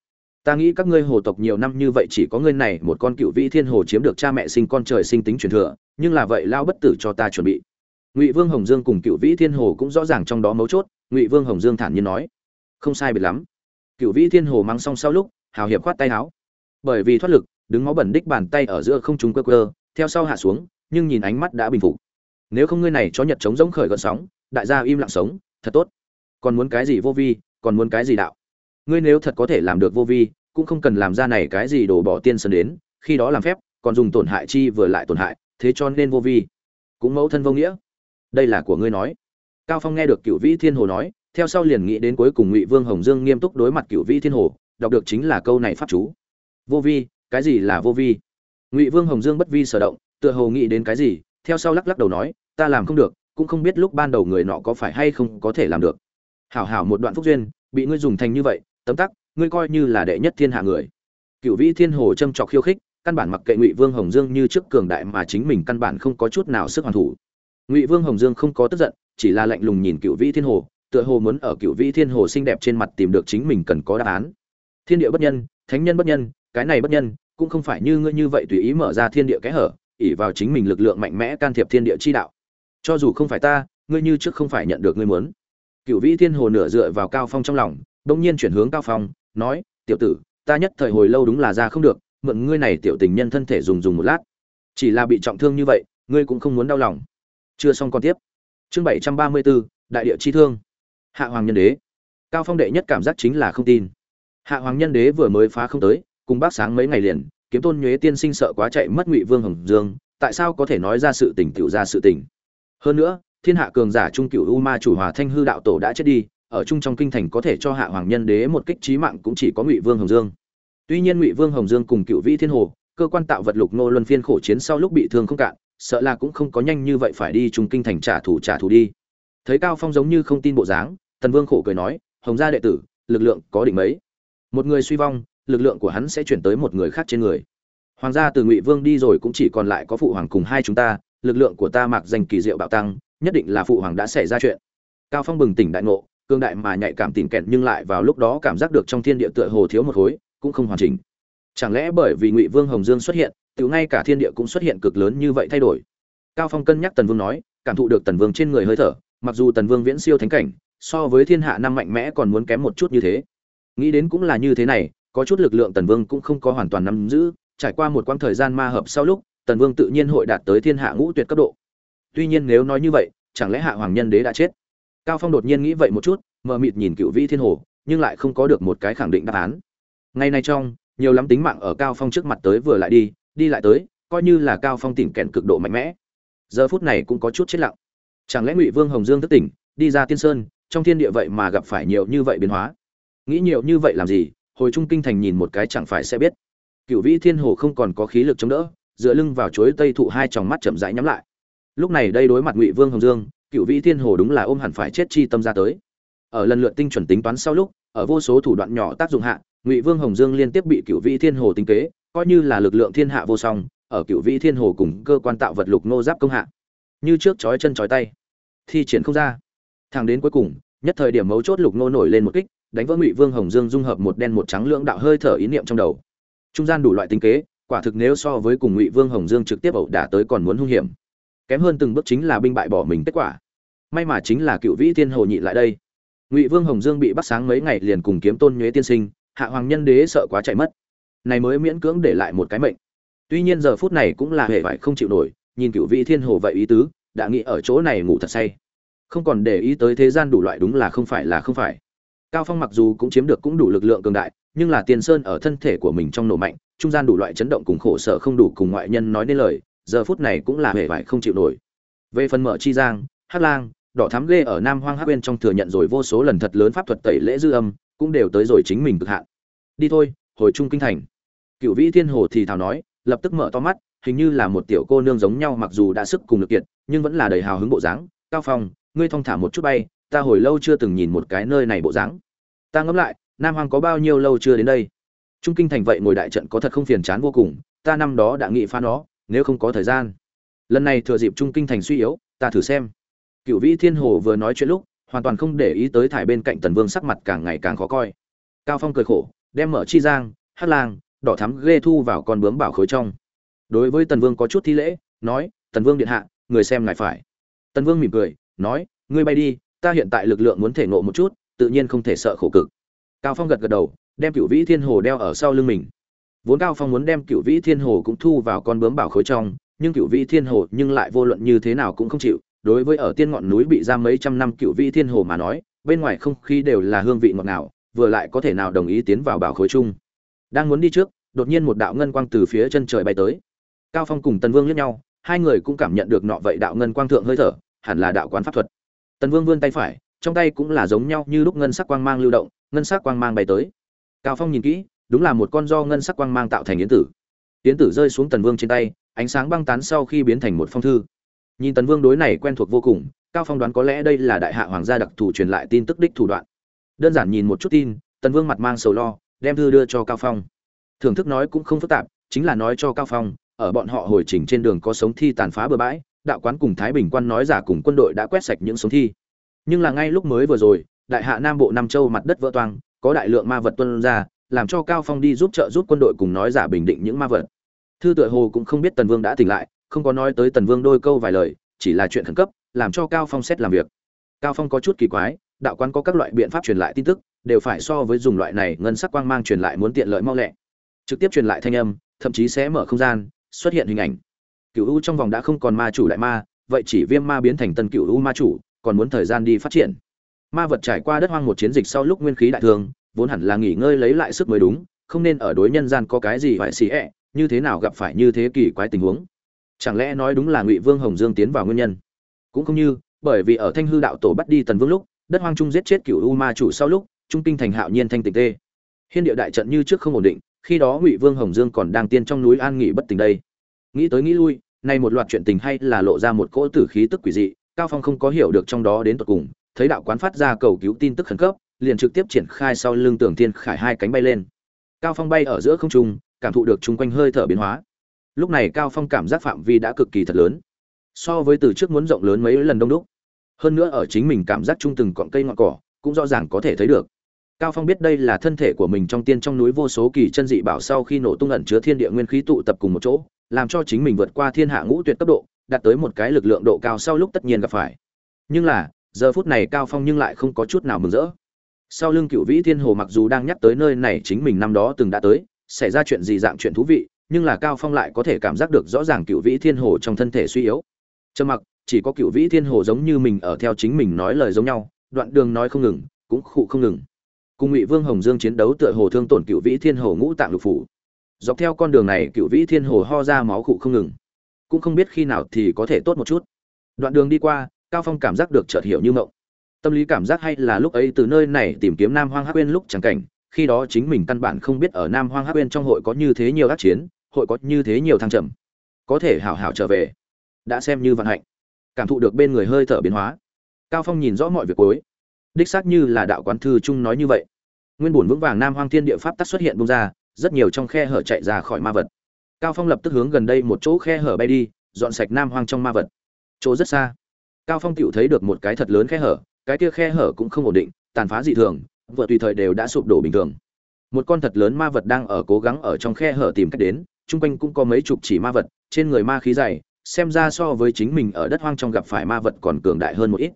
S1: Ta nghĩ các ngươi hồ tộc nhiều năm như vậy chỉ có ngươi này một con cựu vĩ thiên hồ chiếm được cha mẹ sinh con trời sinh tính truyền thừa, nhưng là vậy lao bất tử cho ta chuẩn bị. Ngụy vương hồng dương cùng cựu vĩ thiên hồ cũng rõ ràng trong đó mấu chốt, ngụy vương hồng dương thản nhiên nói. Không sai biệt lắm. Cựu vĩ thiên hồ mang xong sau lúc, hào hiệp khoát tay áo. Bởi vì thoát lực, đứng máu bẩn đích bàn tay ở giữa không trúng quơ quơ, theo sau hạ xuống, nhưng nhìn ánh mắt đã bình phục. Nếu không ngươi này cho nhật chống giống khởi gợn sóng, đại gia im lặng sống, thật tốt. Còn muốn cái gì vô vi, còn muốn cái gì đạo? Ngươi nếu thật có thể làm được vô vi, cũng không cần làm ra này cái gì đổ bỏ tiên sơn đến, khi đó làm phép, còn dùng tổn hại chi vừa lại tổn hại, thế cho nên vô vi. Cũng mẫu thân vô nghĩa. Đây là của ngươi nói. Cao phong nghe được cựu vĩ thiên hồ nói, theo sau liền nghĩ đến cuối cùng ngụy vương hồng dương nghiêm túc đối mặt cựu vĩ thiên hồ, đọc được chính là câu này pháp chú. Vô vi, cái gì là vô vi? Ngụy vương hồng dương bất vi sở động, tựa hồ nghĩ đến cái gì, theo sau lắc lắc đầu nói, ta làm không được, cũng không biết lúc ban đầu người nọ có phải hay không có thể làm được. Hảo hảo một đoạn phúc duyên, bị ngươi dùng thành như vậy tấm tắc, ngươi coi như là đệ nhất thiên hạ người. Cựu vĩ thiên hồ châm trọc khiêu khích, căn bản mặc kệ ngụy vương hồng dương như trước cường đại mà chính mình căn bản không có chút nào sức hoàn thủ. Ngụy vương hồng dương không có tức giận, chỉ là lạnh lùng nhìn cựu vĩ thiên hồ, tựa hồ muốn ở cựu vĩ thiên hồ xinh đẹp trên mặt tìm được chính mình cần có đáp án. Thiên địa bất nhân, thánh nhân bất nhân, cái này bất nhân, cũng không phải như ngươi như vậy tùy ý mở ra thiên địa kẽ hở ỉ vào chính mình lực lượng mạnh mẽ can thiệp thiên địa chi đạo. Cho dù không phải ta, ngươi như trước không phải nhận được ngươi muốn. Cựu vĩ thiên hồ nửa dựa vào cao phong trong lòng đông nhiên chuyển hướng cao phong nói tiểu tử ta nhất thời hồi lâu đúng là ra không được mượn ngươi này tiểu tình nhân thân thể dùng dùng một lát. Chỉ là bị trọng thương như vậy ngươi cũng không muốn đau lòng. Chưa xong còn tiếp. Chương bảy trăm ba mươi 734, đại địa chi thương. Hạ hoàng nhân đế. Cao phong đệ nhất cảm giác chính là không tin. Hạ hoàng nhân đế vừa mới phá không tới cùng bác sáng mấy ngày liền kiếm tôn nhuế tiên sinh sợ quá chạy mất ngụy vương hồng dương tại sao có thể nói ra sự tình tiểu ra sự tình? Hơn nữa thiên hạ cường giả trung cửu u ma chủ hòa thanh hư đạo tổ đã chết đi ở chung trong kinh thành có thể cho hạ hoàng nhân đế một kích trí mạng cũng chỉ có ngụy vương hồng dương. Tuy nhiên ngụy vương hồng dương cùng cựu vĩ thiên hồ, cơ quan tạo vật lục nô luân phiên khổ chiến sau lúc bị thương không cạn, sợ là cũng không có nhanh như vậy phải đi chung kinh thành trả thù trả thù đi. Thấy cao phong giống như không tin bộ dáng, tần vương khổ cười nói, hồng gia đệ tử, lực lượng có định mấy? Một người suy vong, lực lượng của hắn sẽ chuyển tới một người khác trên người. Hoàng gia từ ngụy vương đi rồi cũng chỉ còn lại có phụ hoàng cùng hai chúng ta, lực lượng của ta mặc danh kỳ diệu bạo tăng, nhất định là phụ hoàng đã xảy ra chuyện. Cao phong bừng tỉnh đại ngộ cương đại mà nhạy cảm tìm kẹt nhưng lại vào lúc đó cảm giác được trong thiên địa tựa hồ thiếu một khối, cũng không hoàn chỉnh. Chẳng lẽ bởi vì ngụy vương hồng dương xuất hiện tự ngay cả thiên địa cũng xuất hiện cực lớn như vậy thay đổi? Cao phong cân nhắc tần vương nói, cảm thụ được tần vương trên người hơi thở, mặc dù tần vương viễn siêu thánh cảnh, so với thiên hạ năm mạnh mẽ còn muốn kém một chút như thế. Nghĩ đến cũng là như thế này, có chút lực lượng tần vương cũng không có hoàn toàn nắm giữ, trải qua một quãng thời gian ma hợp sau lúc, tần vương tự nhiên hội đạt tới thiên hạ ngũ tuyệt cấp độ. Tuy nhiên nếu nói như vậy, chẳng lẽ hạ hoàng nhân đế đã chết? Cao phong đột nhiên nghĩ vậy một chút, mờ mịt nhìn cựu vĩ thiên hồ, nhưng lại không có được một cái khẳng định đáp án. Ngày nay trong, nhiều lắm tính mạng ở cao phong trước mặt tới vừa lại đi đi lại tới, coi như là cao phong tỉnh kẹn cực độ mạnh mẽ. Giờ phút này cũng có chút chết lặng. Chẳng lẽ ngụy vương hồng dương thức tỉnh, đi ra tiên sơn, trong thiên địa vậy mà gặp phải nhiều như vậy biến hóa? Nghĩ nhiều như vậy làm gì, hồi trung kinh thành nhìn một cái chẳng phải sẽ biết. Cựu vĩ thiên hồ không còn có khí lực chống đỡ, dựa lưng vào chuối tây thụ hai tròng mắt chậm rãi nhắm lại. Lúc này đây đối mặt ngụy vương hồng dương cựu vĩ thiên hồ đúng là ôm hẳn phải chết chi tâm ra tới. Ở lần lượt tinh chuẩn tính toán sau lúc, ở vô số thủ đoạn nhỏ tác dụng hạ, ngụy vương hồng dương liên tiếp bị cựu vĩ thiên hồ tính kế, coi như là lực lượng thiên hạ vô song, ở cựu vĩ thiên hồ cùng cơ quan tạo vật lục nô giáp công hạ. Như trước chói chân chói tay, thi triển không ra. Thẳng đến cuối cùng, nhất thời điểm mấu chốt lục nô nổi lên một kích, đánh vỡ ngụy vương hồng dương dung hợp một đen một trắng lưỡng đạo hơi thở ý niệm trong đầu. Trung gian đủ loại tính kế, quả thực nếu so với cùng ngụy vương hồng dương trực tiếp ẩu đả tới còn muốn hung hiểm. Kém hơn từng bước chính là binh bại bỏ mình kết quả may mà chính là cựu vĩ thiên hồ nhị lại đây. Ngụy vương hồng dương bị bắt sáng mấy ngày liền cùng kiếm tôn nhuế tiên sinh, hạ hoàng nhân đế sợ quá chạy mất. Này mới miễn cưỡng để lại một cái mệnh. Tuy nhiên giờ phút này cũng là hề vải không chịu nổi, nhìn cựu vĩ thiên hồ vậy ý tứ, đã nghĩ ở chỗ này ngủ thật say. Không còn để ý tới thế gian đủ loại đúng là không phải là không phải. Cao phong mặc dù cũng chiếm được cũng đủ lực lượng cường đại, nhưng là tiền sơn ở thân thể của mình trong nổ mạnh, trung gian đủ loại chấn động cùng khổ sở không đủ cùng ngoại nhân nói nên lời, giờ phút này cũng là hề vải không chịu nổi. Về phần mở chi giang, hắc lang đỏ thắm ghê ở nam hoang hắc bên trong thừa nhận rồi vô số lần thật lớn pháp thuật tẩy lễ dư âm, cũng đều tới rồi chính mình cực hạn. Đi thôi, hồi trung kinh thành. Cựu vĩ thiên hồ thì thào nói, lập tức mở to mắt, hình như là một tiểu cô nương giống nhau mặc dù đã sức cùng lực kiệt, nhưng vẫn là đầy hào hứng bộ dáng. Cao phong, ngươi thong thả một chút bay, ta hồi lâu chưa từng nhìn một cái nơi này bộ dáng. Ta ngẫm lại, nam hoàng có bao nhiêu lâu chưa đến đây? Trung kinh thành vậy ngồi đại trận có thật không phiền chán vô cùng, ta năm đó đã nghị phá nó, nếu không có thời gian. Lần này thừa dịp trung kinh thành suy yếu, ta thử xem cựu vĩ thiên hồ vừa nói chuyện lúc, hoàn toàn không để ý tới thải bên cạnh tần vương sắc mặt càng ngày càng khó coi. Cao phong cười khổ, đem mở chi giang hát lang, đỏ thắm ghê thu vào con bướm bảo khối trong. Đối với tần vương có chút thi lễ, nói, tần vương điện hạ, người xem ngài phải. Tần vương mỉm cười, nói, ngươi bay đi, ta hiện tại lực lượng muốn thể nộ một chút, tự nhiên không thể sợ khổ cực. Cao phong gật gật đầu, đem cựu vĩ thiên hồ đeo ở sau lưng mình. Vốn cao phong muốn đem cựu vĩ thiên hồ cũng thu vào con bướm bảo khối trong, nhưng cựu vĩ thiên hồ nhưng lại vô luận như thế nào cũng không chịu đối với ở tiên ngọn núi bị giam mấy trăm năm cựu vị thiên hồ mà nói, bên ngoài không khí đều là hương vị ngọt ngào, vừa lại có thể nào đồng ý tiến vào bảo khối chung. Đang muốn đi trước, đột nhiên một đạo ngân quang từ phía chân trời bay tới. Cao phong cùng tần vương liếc nhau, hai người cũng cảm nhận được nọ vậy đạo ngân quang thượng hơi thở, hẳn là đạo quán pháp thuật. Tần vương vươn tay phải, trong tay cũng là giống nhau như lúc ngân sắc quang mang lưu động, ngân sắc quang mang bay tới. Cao phong nhìn kỹ, đúng là một con do ngân sắc quang mang tạo thành yến tử. Yến tử rơi xuống tần vương trên tay, ánh sáng băng tán sau khi biến thành một phong thư nhìn tần vương đối này quen thuộc vô cùng, cao phong đoán có lẽ đây là đại hạ hoàng gia đặc thù truyền lại tin tức đích thủ đoạn. Đơn giản nhìn một chút tin, tần vương mặt mang sầu lo, đem thư đưa cho cao phong. Thưởng thức nói cũng không phức tạp, chính là nói cho cao phong, ở bọn họ hồi trình trên đường có sống thi tàn phá bừa bãi, đạo quán cùng thái bình quan nói giả cùng quân đội đã quét sạch những sống thi. Nhưng là ngay lúc mới vừa rồi, đại hạ nam bộ nam châu mặt đất vỡ toang, có đại lượng ma vật tuân ra, làm cho cao phong đi giúp trợ giúp quân đội cùng nói giả bình định những ma vật. Thư tựa hồ cũng không biết tần vương đã tỉnh lại không có nói tới tần vương đôi câu vài lời, chỉ là chuyện khẩn cấp, làm cho cao phong xét làm việc. Cao phong có chút kỳ quái, đạo quán có các loại biện pháp truyền lại tin tức, đều phải so với dùng loại này ngân sắc quang mang truyền lại muốn tiện lợi mau lẹ. Trực tiếp truyền lại thanh âm, thậm chí sẽ mở không gian, xuất hiện hình ảnh. Cựu u trong vòng đã không còn ma chủ đại ma, vậy chỉ viêm ma biến thành tân cựu u ma chủ, còn muốn thời gian đi phát triển. Ma vật trải qua đất hoang một chiến dịch sau lúc nguyên khí đại thương, vốn hẳn là nghỉ ngơi lấy lại sức mới đúng, không nên ở đối nhân gian có cái gì phải xì ẹ, như thế nào gặp phải như thế kỳ quái tình huống chẳng lẽ nói đúng là ngụy vương hồng dương tiến vào nguyên nhân? Cũng không như, bởi vì ở thanh hư đạo tổ bắt đi tần vương lúc, đất hoang trung giết chết cựu u ma chủ sau lúc, trung kinh thành hạo nhiên thanh tịch tê. Hiên địa đại trận như trước không ổn định, khi đó ngụy vương hồng dương còn đang tiên trong núi an nghỉ bất tỉnh đây. Nghĩ tới nghĩ lui, nay một loạt chuyện tình hay là lộ ra một cỗ tử khí tức quỷ dị, cao phong không có hiểu được trong đó đến tận cùng, thấy đạo quán phát ra cầu cứu tin tức khẩn cấp, liền trực tiếp triển khai sau lưng tưởng thiên khải hai cánh bay lên. Cao phong bay ở giữa không trung, cảm thụ được chung quanh hơi thở biến hóa lúc này cao phong cảm giác phạm vi đã cực kỳ thật lớn. So với từ trước muốn rộng lớn mấy lần đông đúc. Hơn nữa ở chính mình cảm giác chung từng cọng cây ngọn cỏ, cũng rõ ràng có thể thấy được. Cao phong biết đây là thân thể của mình trong tiên trong núi vô số kỳ chân dị bảo sau khi nổ tung ẩn chứa thiên địa nguyên khí tụ tập cùng một chỗ, làm cho chính mình vượt qua thiên hạ ngũ tuyệt cấp độ, đạt tới một cái lực lượng độ cao sau lúc tất nhiên gặp phải. Nhưng là, giờ phút này cao phong nhưng lại không có chút nào mừng rỡ. Sau lưng cựu vĩ thiên hồ mặc dù đang nhắc tới nơi này chính mình năm đó từng đã tới, xảy ra chuyện gì dạng chuyện thú vị nhưng là cao phong lại có thể cảm giác được rõ ràng cựu vĩ thiên hồ trong thân thể suy yếu. Trầm mặc, chỉ có cựu vĩ thiên hồ giống như mình ở theo chính mình nói lời giống nhau, đoạn đường nói không ngừng, cũng khụ không ngừng. Cùng ngụy vương hồng dương chiến đấu tựa hồ thương tổn cựu vĩ thiên hồ ngũ tạng lục phủ. Dọc theo con đường này, cựu vĩ thiên hồ ho ra máu khụ không ngừng. Cũng không biết khi nào thì có thể tốt một chút. Đoạn đường đi qua, cao phong cảm giác được chợt hiểu như mộng. Tâm lý cảm giác hay là lúc ấy từ nơi này tìm kiếm nam hoang hắc quên lúc chẳng cảnh khi đó chính mình căn bản không biết ở nam hoang hắc quên trong hội có như thế nhiều ác chiến, hội có như thế nhiều thăng trầm. Có thể hảo hảo trở về, đã xem như vận hạnh. Cảm thụ được bên người hơi thở biến hóa. Cao phong nhìn rõ mọi việc cuối. Đích xác như là đạo quán thư trung nói như vậy. Nguyên bổn vững vàng nam hoang thiên địa pháp tắc xuất hiện bung ra, rất nhiều trong khe hở chạy ra khỏi ma vật. Cao phong lập tức hướng gần đây một chỗ khe hở bay đi, dọn sạch nam hoang trong ma vật. Chỗ rất xa. Cao phong tựu thấy được một cái thật lớn khe hở, cái kia khe hở cũng không ổn định, tàn phá dị thường vừa tùy thời đều đã sụp đổ bình thường. Một con thật lớn ma vật đang ở cố gắng ở trong khe hở tìm cách đến, chung quanh cũng có mấy chục chỉ ma vật, trên người ma khí dày, xem ra so với chính mình ở đất hoang trong gặp phải ma vật còn cường đại hơn một ít.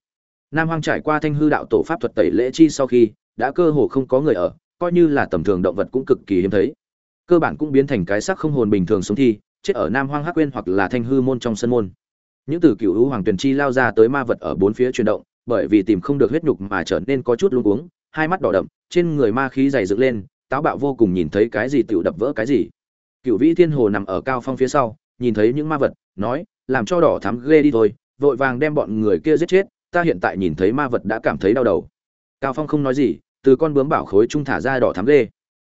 S1: Nam hoang trải qua thanh hư đạo tổ pháp thuật tẩy lễ chi sau khi, đã cơ hồ không có người ở, coi như là tầm thường động vật cũng cực kỳ hiếm thấy. Cơ bản cũng biến thành cái xác không hồn bình thường sống thi, chết ở nam hoang hắc quên hoặc là thanh hư môn trong sân môn. Những từ cựu hữu hoàng tuyền chi lao ra tới ma vật ở bốn phía chuyển động, bởi vì tìm không được huyết nhục mà trở nên có chút luống cuống hai mắt đỏ đậm, trên người ma khí dày dựng lên, táo bạo vô cùng nhìn thấy cái gì tựu đập vỡ cái gì. Cựu vĩ thiên hồ nằm ở cao phong phía sau, nhìn thấy những ma vật, nói, làm cho đỏ thắm ghê đi thôi, vội vàng đem bọn người kia giết chết, ta hiện tại nhìn thấy ma vật đã cảm thấy đau đầu. Cao phong không nói gì, từ con bướm bảo khối trung thả ra đỏ thắm ghê.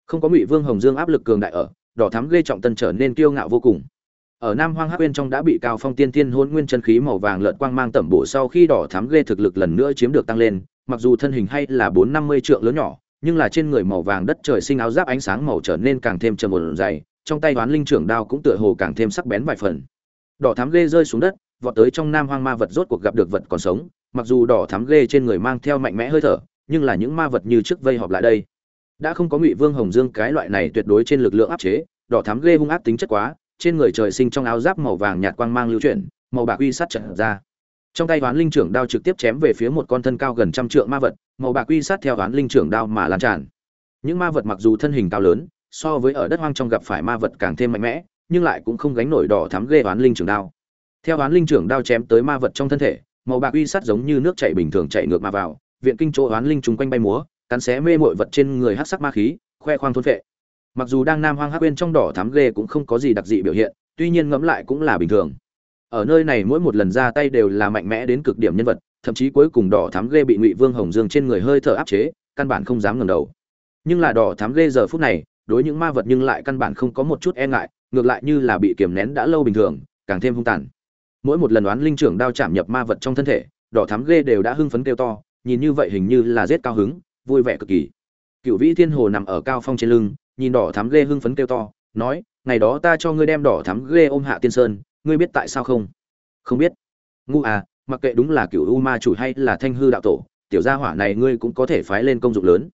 S1: Không có ngụy vương hồng dương áp lực cường đại ở, đỏ thắm ghê trọng tân trở nên kiêu ngạo vô cùng. Ở nam hoang hắc bên trong đã bị cao phong tiên tiên hôn nguyên chân khí màu vàng lợn quang mang tẩm bổ sau khi đỏ thắm ghê thực lực lần nữa chiếm được tăng lên mặc dù thân hình hay là bốn năm mươi trượng lớn nhỏ, nhưng là trên người màu vàng đất trời sinh áo giáp ánh sáng màu trở nên càng thêm trầm ổn dày, trong tay đoán linh trưởng đao cũng tựa hồ càng thêm sắc bén vài phần. Đỏ thám ghê rơi xuống đất, vọt tới trong nam hoang ma vật rốt cuộc gặp được vật còn sống, mặc dù đỏ thám ghê trên người mang theo mạnh mẽ hơi thở, nhưng là những ma vật như trước vây họp lại đây. Đã không có ngụy vương hồng dương cái loại này tuyệt đối trên lực lượng áp chế, đỏ thám ghê hung áp tính chất quá, trên người trời sinh trong áo giáp màu vàng nhạt quang mang lưu chuyển, màu bạc uy sát trận ra trong tay đoán linh trưởng đao trực tiếp chém về phía một con thân cao gần trăm trượng ma vật, màu bạc uy sát theo đoán linh trưởng đao mà lan tràn. Những ma vật mặc dù thân hình cao lớn, so với ở đất hoang trong gặp phải ma vật càng thêm mạnh mẽ, nhưng lại cũng không gánh nổi đỏ thắm ghê đoán linh trưởng đao. Theo đoán linh trưởng đao chém tới ma vật trong thân thể, màu bạc uy sát giống như nước chảy bình thường chạy ngược mà vào, viện kinh chỗ đoán linh trùng quanh bay múa, cắn xé mê mội vật trên người hắc sắc ma khí, khoe khoang thôn phệ. Mặc dù đang nam hoang hắc quên trong đỏ thắm ghê cũng không có gì đặc dị biểu hiện, tuy nhiên ngẫm lại cũng là bình thường ở nơi này mỗi một lần ra tay đều là mạnh mẽ đến cực điểm nhân vật, thậm chí cuối cùng đỏ thắm ghê bị ngụy vương hồng dương trên người hơi thở áp chế, căn bản không dám ngẩng đầu. Nhưng là đỏ thắm ghê giờ phút này, đối những ma vật nhưng lại căn bản không có một chút e ngại, ngược lại như là bị kiềm nén đã lâu bình thường, càng thêm hung tàn. Mỗi một lần oán linh trưởng đao chạm nhập ma vật trong thân thể, đỏ thắm ghê đều đã hưng phấn kêu to, nhìn như vậy hình như là giết cao hứng, vui vẻ cực kỳ. Cựu vĩ thiên hồ nằm ở cao phong trên lưng, nhìn đỏ thắm ghê hưng phấn kêu to, nói, ngày đó ta cho ngươi đem đỏ thắm ghê ôm hạ tiên sơn ngươi biết tại sao không? Không biết. Ngu à mặc kệ đúng là cựu u ma chủ hay là thanh hư đạo tổ, tiểu gia hỏa này ngươi cũng có thể phái lên công dụng lớn.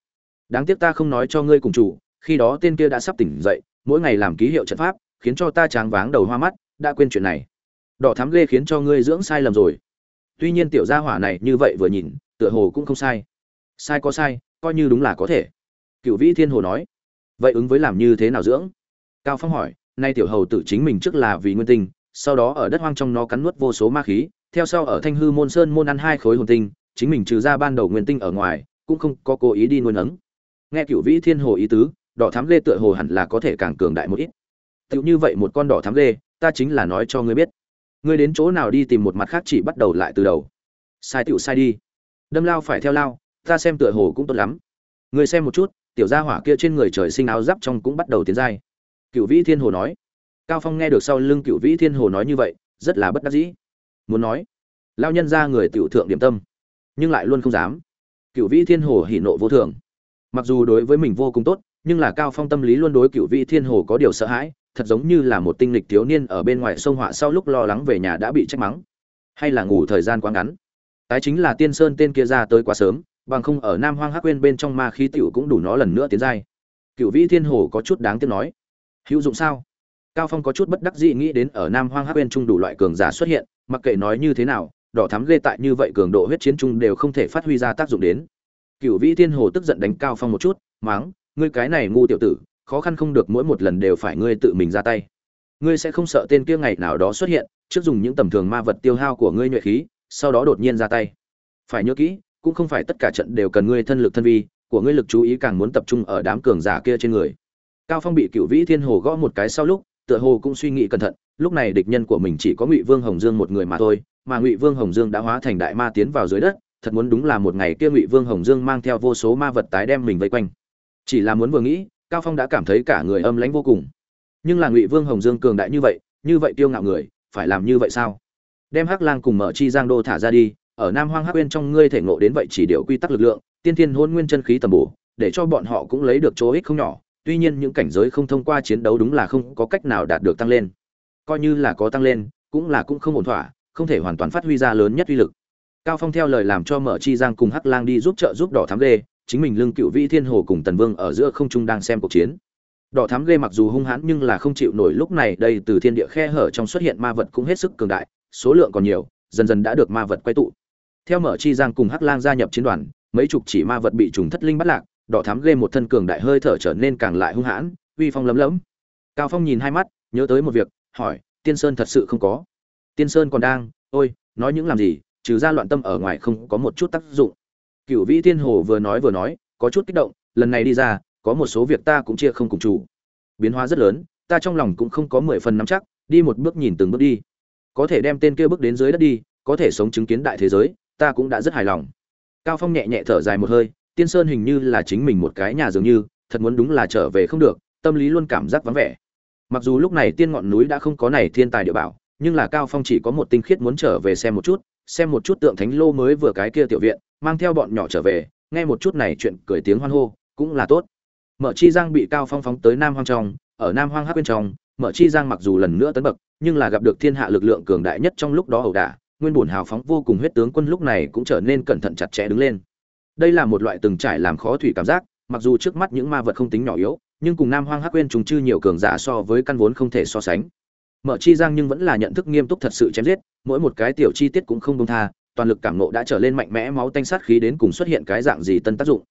S1: Đáng tiếc ta không nói cho ngươi cùng chủ, khi đó tên kia đã sắp tỉnh dậy, mỗi ngày làm ký hiệu trận pháp, khiến cho ta tráng váng đầu hoa mắt, đã quên chuyện này. Đỏ thám ghê khiến cho ngươi dưỡng sai lầm rồi. Tuy nhiên tiểu gia hỏa này như vậy vừa nhìn, tựa hồ cũng không sai. Sai có sai, coi như đúng là có thể. Cựu vĩ thiên hồ nói. Vậy ứng với làm như thế nào dưỡng? Cao phong hỏi, nay tiểu hầu tử chính mình trước là vì nguyên tinh sau đó ở đất hoang trong nó cắn nuốt vô số ma khí, theo sau ở thanh hư môn sơn môn ăn hai khối hồn tinh, chính mình trừ ra ban đầu nguyên tinh ở ngoài, cũng không có cố ý đi nuôi nấng. Nghe cựu vĩ thiên hồ ý tứ, đỏ thám lê tựa hồ hẳn là có thể càng cường đại một ít. Tựu như vậy một con đỏ thám lê ta chính là nói cho ngươi biết. Ngươi đến chỗ nào đi tìm một mặt khác chỉ bắt đầu lại từ đầu. Sai tựu sai đi. Đâm lao phải theo lao, ta xem tựa hồ cũng tốt lắm. Ngươi xem một chút, tiểu gia hỏa kia trên người trời sinh áo giáp trong cũng bắt đầu tiến giai. Cựu vĩ thiên hồ nói cao phong nghe được sau lưng cựu vĩ thiên hồ nói như vậy, rất là bất đắc dĩ. Muốn nói lao nhân ra người tiểu thượng điểm tâm, nhưng lại luôn không dám. Cựu vĩ thiên hồ hỉ nộ vô thường. Mặc dù đối với mình vô cùng tốt, nhưng là cao phong tâm lý luôn đối cựu vĩ thiên hồ có điều sợ hãi, thật giống như là một tinh lịch thiếu niên ở bên ngoài sông họa sau lúc lo lắng về nhà đã bị trách mắng, hay là ngủ thời gian quá ngắn. Tái chính là tiên sơn tên kia ra tới quá sớm, bằng không ở nam hoang hắc quên bên trong ma khí tiểu cũng đủ nó lần nữa tiến giai. Cựu vĩ thiên hồ có chút đáng tiếc nói, hữu dụng sao? Cao phong có chút bất đắc dĩ nghĩ đến ở nam hoang hắc bên trung đủ loại cường giả xuất hiện, mặc kệ nói như thế nào, đỏ thắm ghê tại như vậy cường độ huyết chiến trung đều không thể phát huy ra tác dụng đến. Cựu vĩ thiên hồ tức giận đánh cao phong một chút, máng, ngươi cái này ngu tiểu tử, khó khăn không được mỗi một lần đều phải ngươi tự mình ra tay. Ngươi sẽ không sợ tên kia ngày nào đó xuất hiện, trước dùng những tầm thường ma vật tiêu hao của ngươi nhuệ khí, sau đó đột nhiên ra tay. Phải nhớ kỹ, cũng không phải tất cả trận đều cần ngươi thân lực thân vi, của ngươi lực chú ý càng muốn tập trung ở đám cường giả kia trên người. Cao phong bị cựu vĩ thiên hồ gõ một cái sau lúc tựa hồ cũng suy nghĩ cẩn thận, lúc này địch nhân của mình chỉ có ngụy vương hồng dương một người mà thôi, mà ngụy vương hồng dương đã hóa thành đại ma tiến vào dưới đất, thật muốn đúng là một ngày kia ngụy vương hồng dương mang theo vô số ma vật tái đem mình vây quanh. Chỉ là muốn vừa nghĩ, cao phong đã cảm thấy cả người âm lãnh vô cùng. Nhưng là ngụy vương hồng dương cường đại như vậy như vậy tiêu ngạo người, phải làm như vậy sao? Đem hắc lang cùng mở chi giang đô thả ra đi, ở nam hoang hắc uyên trong ngươi thể ngộ đến vậy chỉ điều quy tắc lực lượng, tiên thiên hôn nguyên chân khí tầm bổ, để cho bọn họ cũng lấy được chỗ ích không nhỏ tuy nhiên những cảnh giới không thông qua chiến đấu đúng là không có cách nào đạt được tăng lên. Coi như là có tăng lên, cũng là cũng không ổn thỏa, không thể hoàn toàn phát huy ra lớn nhất uy lực. Cao phong theo lời làm cho mở chi giang cùng hắc lang đi giúp trợ giúp đỏ thám ghê, chính mình lưng cựu vĩ thiên hồ cùng tần vương ở giữa không trung đang xem cuộc chiến. Đỏ thám ghê mặc dù hung hãn nhưng là không chịu nổi lúc này đây từ thiên địa khe hở trong xuất hiện ma vật cũng hết sức cường đại, số lượng còn nhiều, dần dần đã được ma vật quay tụ. Theo mở chi giang cùng hắc lang gia nhập chiến đoàn, mấy chục chỉ ma vật bị trùng thất linh bắt lạc đỏ thám ghê một thân cường đại hơi thở trở nên càng lại hung hãn, uy phong lấm lấm. Cao phong nhìn hai mắt, nhớ tới một việc, hỏi, tiên sơn thật sự không có? Tiên sơn còn đang, ôi, nói những làm gì, trừ ra loạn tâm ở ngoài không có một chút tác dụng. Cựu vĩ thiên hồ vừa nói vừa nói, có chút kích động, lần này đi ra, có một số việc ta cũng chia không cùng chủ. Biến hóa rất lớn, ta trong lòng cũng không có mười phần nắm chắc, đi một bước nhìn từng bước đi. Có thể đem tên kia bước đến dưới đất đi, có thể sống chứng kiến đại thế giới, ta cũng đã rất hài lòng. Cao phong nhẹ nhẹ thở dài một hơi tiên sơn hình như là chính mình một cái nhà dường như, thật muốn đúng là trở về không được, tâm lý luôn cảm giác vắng vẻ. Mặc dù lúc này tiên ngọn núi đã không có này thiên tài địa bảo, nhưng là cao phong chỉ có một tinh khiết muốn trở về xem một chút, xem một chút tượng thánh lô mới vừa cái kia tiểu viện, mang theo bọn nhỏ trở về, nghe một chút này chuyện cười tiếng hoan hô, cũng là tốt. Mở chi giang bị cao phong phóng tới nam hoang trong, ở nam hoang hắc bên trong, mở chi giang mặc dù lần nữa tấn bậc, nhưng là gặp được thiên hạ lực lượng cường đại nhất trong lúc đó ẩu đả, nguyên bổn hào phóng vô cùng huyết tướng quân lúc này cũng trở nên cẩn thận chặt chẽ đứng lên đây là một loại từng trải làm khó thủy cảm giác, mặc dù trước mắt những ma vật không tính nhỏ yếu, nhưng cùng nam hoang hắc quên trùng chư nhiều cường giả so với căn vốn không thể so sánh. Mở chi giang nhưng vẫn là nhận thức nghiêm túc thật sự chém giết, mỗi một cái tiểu chi tiết cũng không đông tha, toàn lực cảm nộ đã trở lên mạnh mẽ máu tanh sát khí đến cùng xuất hiện cái dạng gì tân tác dụng.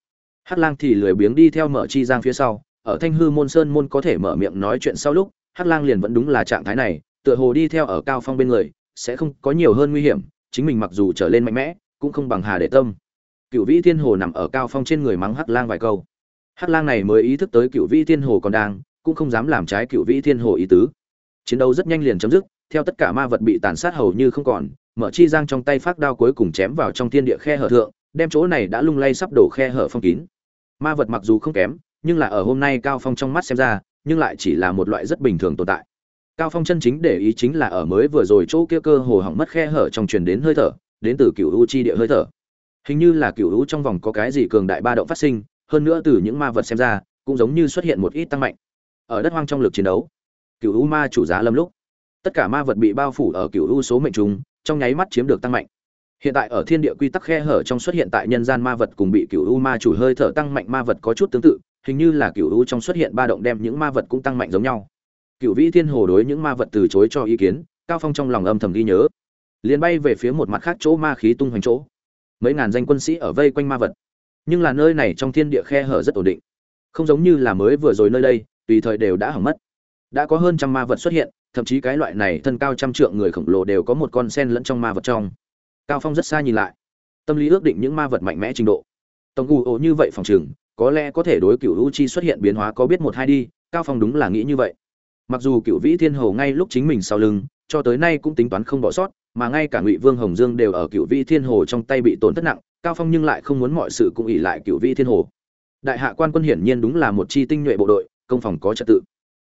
S1: Hắc lang thì lười biếng đi theo mở chi giang phía sau, ở thanh hư môn sơn môn có thể mở miệng nói chuyện sau lúc, hắc lang liền vẫn đúng là trạng thái này, tựa hồ đi theo ở cao phong bên người, sẽ không có nhiều hơn nguy hiểm, chính mình mặc dù trở lên mạnh mẽ, cũng không bằng hà để tâm cựu vĩ thiên hồ nằm ở cao phong trên người mắng hắc lang vài câu. Hắc lang này mới ý thức tới cựu vĩ thiên hồ còn đang, cũng không dám làm trái cựu vĩ thiên hồ ý tứ. Chiến đấu rất nhanh liền chấm dứt, theo tất cả ma vật bị tàn sát hầu như không còn, mở chi giang trong tay phát đao cuối cùng chém vào trong thiên địa khe hở thượng, đem chỗ này đã lung lay sắp đổ khe hở phong kín. Ma vật mặc dù không kém, nhưng là ở hôm nay cao phong trong mắt xem ra, nhưng lại chỉ là một loại rất bình thường tồn tại. Cao phong chân chính để ý chính là ở mới vừa rồi chỗ kia cơ hồ hỏng mất khe hở trong truyền đến hơi thở, đến từ cựu u chi địa hơi thở hình như là cựu u trong vòng có cái gì cường đại ba động phát sinh, hơn nữa từ những ma vật xem ra, cũng giống như xuất hiện một ít tăng mạnh. Ở đất hoang trong lực chiến đấu, cựu u ma chủ giá lâm lúc, tất cả ma vật bị bao phủ ở cựu u số mệnh trùng, trong nháy mắt chiếm được tăng mạnh. Hiện tại ở thiên địa quy tắc khe hở trong xuất hiện tại nhân gian ma vật cùng bị cựu u ma chủ hơi thở tăng mạnh ma vật có chút tương tự, hình như là cựu u trong xuất hiện ba động đem những ma vật cũng tăng mạnh giống nhau. Cựu vĩ thiên hồ đối những ma vật từ chối cho ý kiến, cao phong trong lòng âm thầm ghi nhớ, liền bay về phía một mặt khác chỗ ma khí tung hoành chỗ mấy ngàn danh quân sĩ ở vây quanh ma vật. Nhưng là nơi này trong thiên địa khe hở rất ổn định. Không giống như là mới vừa rồi nơi đây, tùy thời đều đã hỏng mất. Đã có hơn trăm ma vật xuất hiện, thậm chí cái loại này thân cao trăm trượng người khổng lồ đều có một con sen lẫn trong ma vật trong. Cao phong rất xa nhìn lại. Tâm lý ước định những ma vật mạnh mẽ trình độ. Tổng u ổ như vậy phòng trường, có lẽ có thể đối cựu u chi xuất hiện biến hóa có biết một hai đi, cao phong đúng là nghĩ như vậy. Mặc dù cựu vĩ thiên hồ ngay lúc chính mình sau lưng, cho tới nay cũng tính toán không bỏ sót mà ngay cả ngụy vương hồng dương đều ở cựu vĩ thiên hồ trong tay bị tổn thất nặng, cao phong nhưng lại không muốn mọi sự cũng ỉ lại cựu vĩ thiên hồ. Đại hạ quan quân hiển nhiên đúng là một chi tinh nhuệ bộ đội, công phòng có trật tự.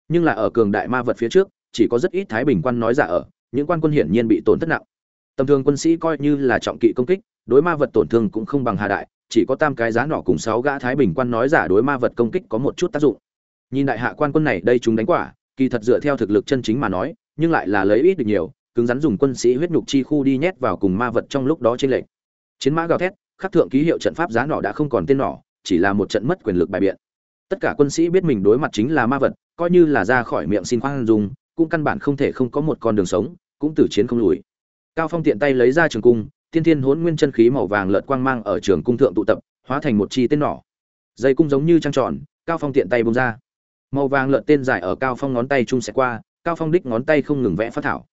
S1: Nhưng là ở cường đại ma vật phía trước, chỉ có rất ít thái bình quan nói giả ở, những quan quân hiển nhiên bị tổn thất nặng. Tầm thường quân sĩ coi như là trọng kỵ công kích, đối ma vật tổn thương cũng không bằng hà đại, chỉ có tam cái giá nỏ cùng sáu gã thái bình quan nói giả đối ma vật công kích có một chút tác dụng. Nhìn đại hạ quan quân này đây chúng đánh quả, kỳ thật dựa theo thực lực chân chính mà nói, nhưng lại là lấy ít được nhiều cứng rắn dùng quân sĩ huyết nhục chi khu đi nhét vào cùng ma vật trong lúc đó trên lệnh chiến mã gào thét, khắc thượng ký hiệu trận pháp giá nỏ đã không còn tên nỏ chỉ là một trận mất quyền lực bài biện. Tất cả quân sĩ biết mình đối mặt chính là ma vật, coi như là ra khỏi miệng xin khoan dung, cũng căn bản không thể không có một con đường sống, cũng tử chiến không lùi. Cao phong tiện tay lấy ra trường cung, tiên thiên hỗn nguyên chân khí màu vàng lợt quang mang ở trường cung thượng tụ tập, hóa thành một chi tên nỏ dây cung giống như trăng tròn, cao phong tiện tay bông ra. Màu vàng lợn tên dài ở cao phong ngón tay chung sẽ qua, cao phong đích ngón tay không ngừng vẽ phát thảo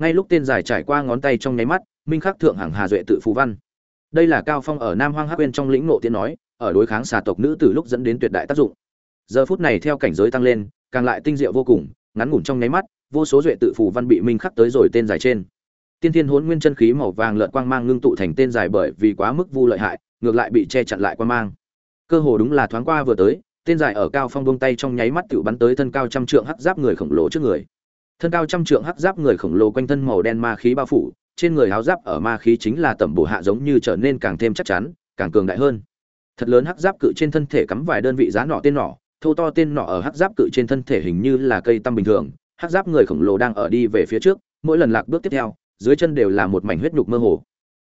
S1: ngay lúc tên dài trải qua ngón tay trong nháy mắt, minh khắc thượng hàng hà duệ tự phú văn. Đây là cao phong ở nam hoang hắc quên trong lĩnh ngộ tiên nói, ở đối kháng xà tộc nữ từ lúc dẫn đến tuyệt đại tác dụng. Giờ phút này theo cảnh giới tăng lên, càng lại tinh diệu vô cùng, ngắn ngủn trong nháy mắt, vô số duệ tự phù văn bị minh khắc tới rồi tên dài trên. Tiên thiên hỗn nguyên chân khí màu vàng lợn quang mang ngưng tụ thành tên dài bởi vì quá mức vu lợi hại, ngược lại bị che chặn lại quang mang. Cơ hồ đúng là thoáng qua vừa tới, tên dài ở cao phong buông tay trong nháy mắt tự bắn tới thân cao trăm trượng hắc giáp người khổng lồ trước người thân cao trăm trượng hắc giáp người khổng lồ quanh thân màu đen ma khí bao phủ, trên người áo giáp ở ma khí chính là tẩm bổ hạ giống như trở nên càng thêm chắc chắn, càng cường đại hơn. Thật lớn hắc giáp cự trên thân thể cắm vài đơn vị giá nọ tên nọ thô to tên nọ ở hắc giáp cự trên thân thể hình như là cây tăm bình thường, hắc giáp người khổng lồ đang ở đi về phía trước, mỗi lần lạc bước tiếp theo, dưới chân đều là một mảnh huyết nhục mơ hồ.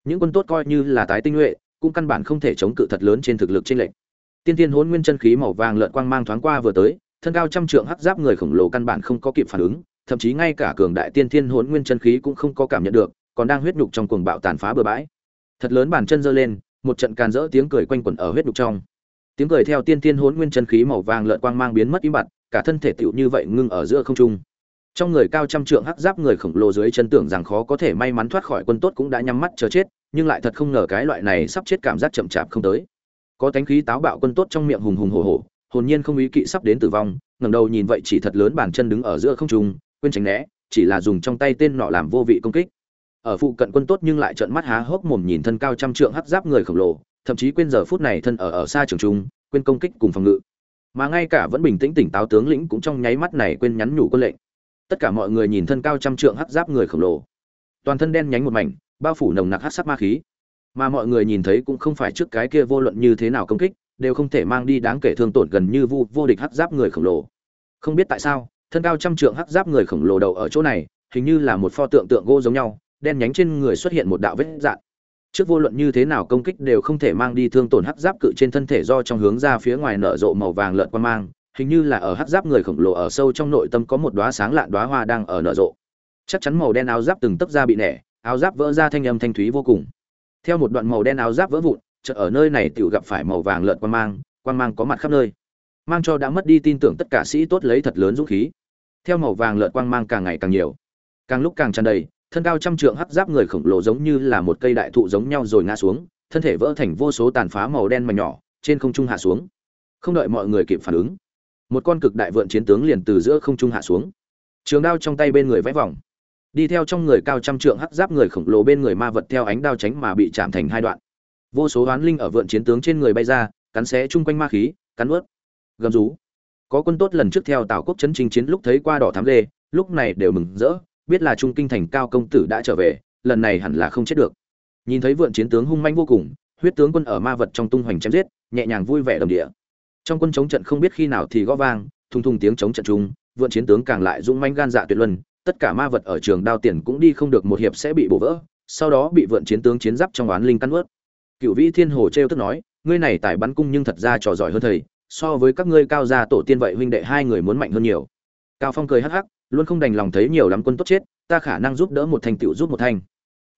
S1: Những quân tốt coi như là tái tinh nhuệ, cũng căn bản không thể chống cự thật lớn trên thực lực trên lệnh tiên tiên hỗn nguyên chân khí màu vàng lợn quang mang thoáng qua vừa tới, thân cao trăm trượng hắc giáp người khổng lồ căn bản không có kịp phản ứng thậm chí ngay cả cường đại tiên thiên hỗn nguyên chân khí cũng không có cảm nhận được, còn đang huyết nhục trong cuồng bạo tàn phá bừa bãi. Thật lớn bàn chân giơ lên, một trận càn rỡ tiếng cười quanh quẩn ở huyết nhục trong. Tiếng cười theo tiên thiên hỗn nguyên chân khí màu vàng lợn quang mang biến mất im bặt, cả thân thể tựu như vậy ngưng ở giữa không trung. Trong người cao trăm trượng hắc giáp người khổng lồ dưới chân tưởng rằng khó có thể may mắn thoát khỏi quân tốt cũng đã nhắm mắt chờ chết, nhưng lại thật không ngờ cái loại này sắp chết cảm giác chậm chạp không tới. Có tánh khí táo bạo quân tốt trong miệng hùng hùng hổ hổ, hồn nhiên không ý kỵ sắp đến tử vong, ngẩng đầu nhìn vậy chỉ thật lớn bàn chân đứng ở giữa không trung quên tránh né chỉ là dùng trong tay tên nọ làm vô vị công kích. Ở phụ cận quân tốt nhưng lại trợn mắt há hốc mồm nhìn thân cao trăm trượng hắc giáp người khổng lồ thậm chí quên giờ phút này thân ở ở xa trường trung quên công kích cùng phòng ngự. Mà ngay cả vẫn bình tĩnh tỉnh táo tướng lĩnh cũng trong nháy mắt này quên nhắn nhủ quân lệnh. Tất cả mọi người nhìn thân cao trăm trượng hắc giáp người khổng lồ. Toàn thân đen nhánh một mảnh bao phủ nồng nặc hắc sắc ma khí. Mà mọi người nhìn thấy cũng không phải trước cái kia vô luận như thế nào công kích đều không thể mang đi đáng kể thương tổn gần như vô, vô địch hắc giáp người khổng lồ. Không biết tại sao thân cao trăm trượng hắc giáp người khổng lồ đầu ở chỗ này, hình như là một pho tượng tượng gỗ giống nhau, đen nhánh trên người xuất hiện một đạo vết dạn. Trước vô luận như thế nào công kích đều không thể mang đi thương tổn hắc giáp cự trên thân thể do trong hướng ra phía ngoài nở rộ màu vàng lợn qua mang, hình như là ở hắc giáp người khổng lồ ở sâu trong nội tâm có một đóa sáng lạn đóa hoa đang ở nở rộ. Chắc chắn màu đen áo giáp từng tấc ra bị nẻ, áo giáp vỡ ra thanh âm thanh thúy vô cùng. Theo một đoạn màu đen áo giáp vỡ vụn, chợt ở nơi này tiểu gặp phải màu vàng lợn quan mang quan mang có mặt khắp nơi. Mang cho đã mất đi tin tưởng tất cả sĩ tốt lấy thật lớn dũng khí theo màu vàng lợn quang mang càng ngày càng nhiều. Càng lúc càng tràn đầy, thân cao trăm trượng hắc giáp người khổng lồ giống như là một cây đại thụ giống nhau rồi ngã xuống, thân thể vỡ thành vô số tàn phá màu đen mà nhỏ, trên không trung hạ xuống. Không đợi mọi người kịp phản ứng, một con cực đại vượn chiến tướng liền từ giữa không trung hạ xuống. Trường đao trong tay bên người vẽ vòng. Đi theo trong người cao trăm trượng hắc giáp người khổng lồ bên người ma vật theo ánh đao tránh mà bị chạm thành hai đoạn. Vô số hoán linh ở vượn chiến tướng trên người bay ra, cắn xé chung quanh ma khí, cắn ướt gầm rú có quân tốt lần trước theo tào quốc chấn chinh chiến lúc thấy qua đỏ thám lê lúc này đều mừng rỡ, biết là trung kinh thành cao công tử đã trở về, lần này hẳn là không chết được. Nhìn thấy vượn chiến tướng hung manh vô cùng, huyết tướng quân ở ma vật trong tung hoành chém giết, nhẹ nhàng vui vẻ đồng địa. Trong quân chống trận không biết khi nào thì gõ vang, thùng thùng tiếng chống trận chung, vượn chiến tướng càng lại dũng manh gan dạ tuyệt luân, tất cả ma vật ở trường đao tiền cũng đi không được một hiệp sẽ bị bổ vỡ, sau đó bị vượn chiến tướng chiến giáp trong oán linh căn ướt cựu vĩ thiên hồ trêu tức nói, ngươi này tài bắn cung nhưng thật ra trò giỏi hơn thầy so với các ngươi cao gia tổ tiên vậy huynh đệ hai người muốn mạnh hơn nhiều. Cao phong cười hắc hắc, luôn không đành lòng thấy nhiều lắm quân tốt chết, ta khả năng giúp đỡ một thành tựu giúp một thành.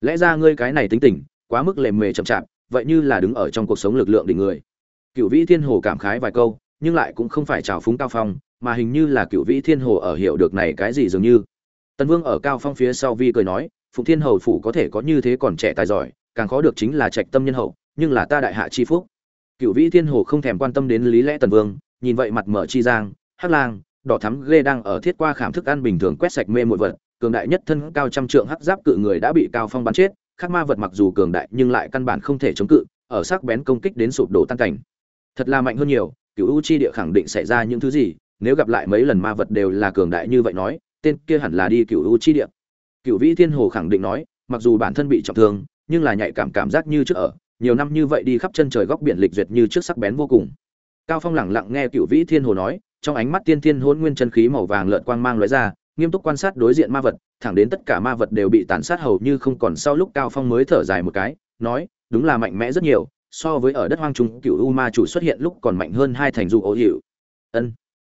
S1: lẽ ra ngươi cái này tính tình, quá mức lề mề chậm chạp, vậy như là đứng ở trong cuộc sống lực lượng đỉnh người. Cựu vĩ thiên hồ cảm khái vài câu, nhưng lại cũng không phải trào phúng cao phong, mà hình như là cựu vĩ thiên hồ ở hiểu được này cái gì dường như. Tần vương ở cao phong phía sau vi cười nói, phụng thiên hầu phủ có thể có như thế còn trẻ tài giỏi, càng khó được chính là trạch tâm nhân hậu, nhưng là ta đại hạ chi phúc cựu vĩ thiên hồ không thèm quan tâm đến lý lẽ tần vương, nhìn vậy mặt mở chi giang, hắc lang, đỏ thắm ghê đang ở thiết qua khảm thức ăn bình thường quét sạch mê muội vật, cường đại nhất thân cao trăm trượng hắc giáp cự người đã bị cao phong bắn chết, khắc ma vật mặc dù cường đại nhưng lại căn bản không thể chống cự, ở sắc bén công kích đến sụp đổ tan cảnh. Thật là mạnh hơn nhiều cựu u chi địa khẳng định xảy ra những thứ gì, nếu gặp lại mấy lần ma vật đều là cường đại như vậy nói, tên kia hẳn là đi cựu u chi địa. Cựu vĩ thiên hồ khẳng định nói, mặc dù bản thân bị trọng thương, nhưng là nhạy cảm cảm giác như trước ở nhiều năm như vậy đi khắp chân trời góc biển lịch duyệt như trước sắc bén vô cùng. Cao phong lẳng lặng nghe cựu vĩ thiên hồ nói, trong ánh mắt tiên thiên hôn nguyên chân khí màu vàng lợn quang mang lóe ra, nghiêm túc quan sát đối diện ma vật, thẳng đến tất cả ma vật đều bị tàn sát hầu như không còn sau lúc cao phong mới thở dài một cái, nói, đúng là mạnh mẽ rất nhiều, so với ở đất hoang trung cựu u ma chủ xuất hiện lúc còn mạnh hơn hai thành dù ô hiệu. Ân.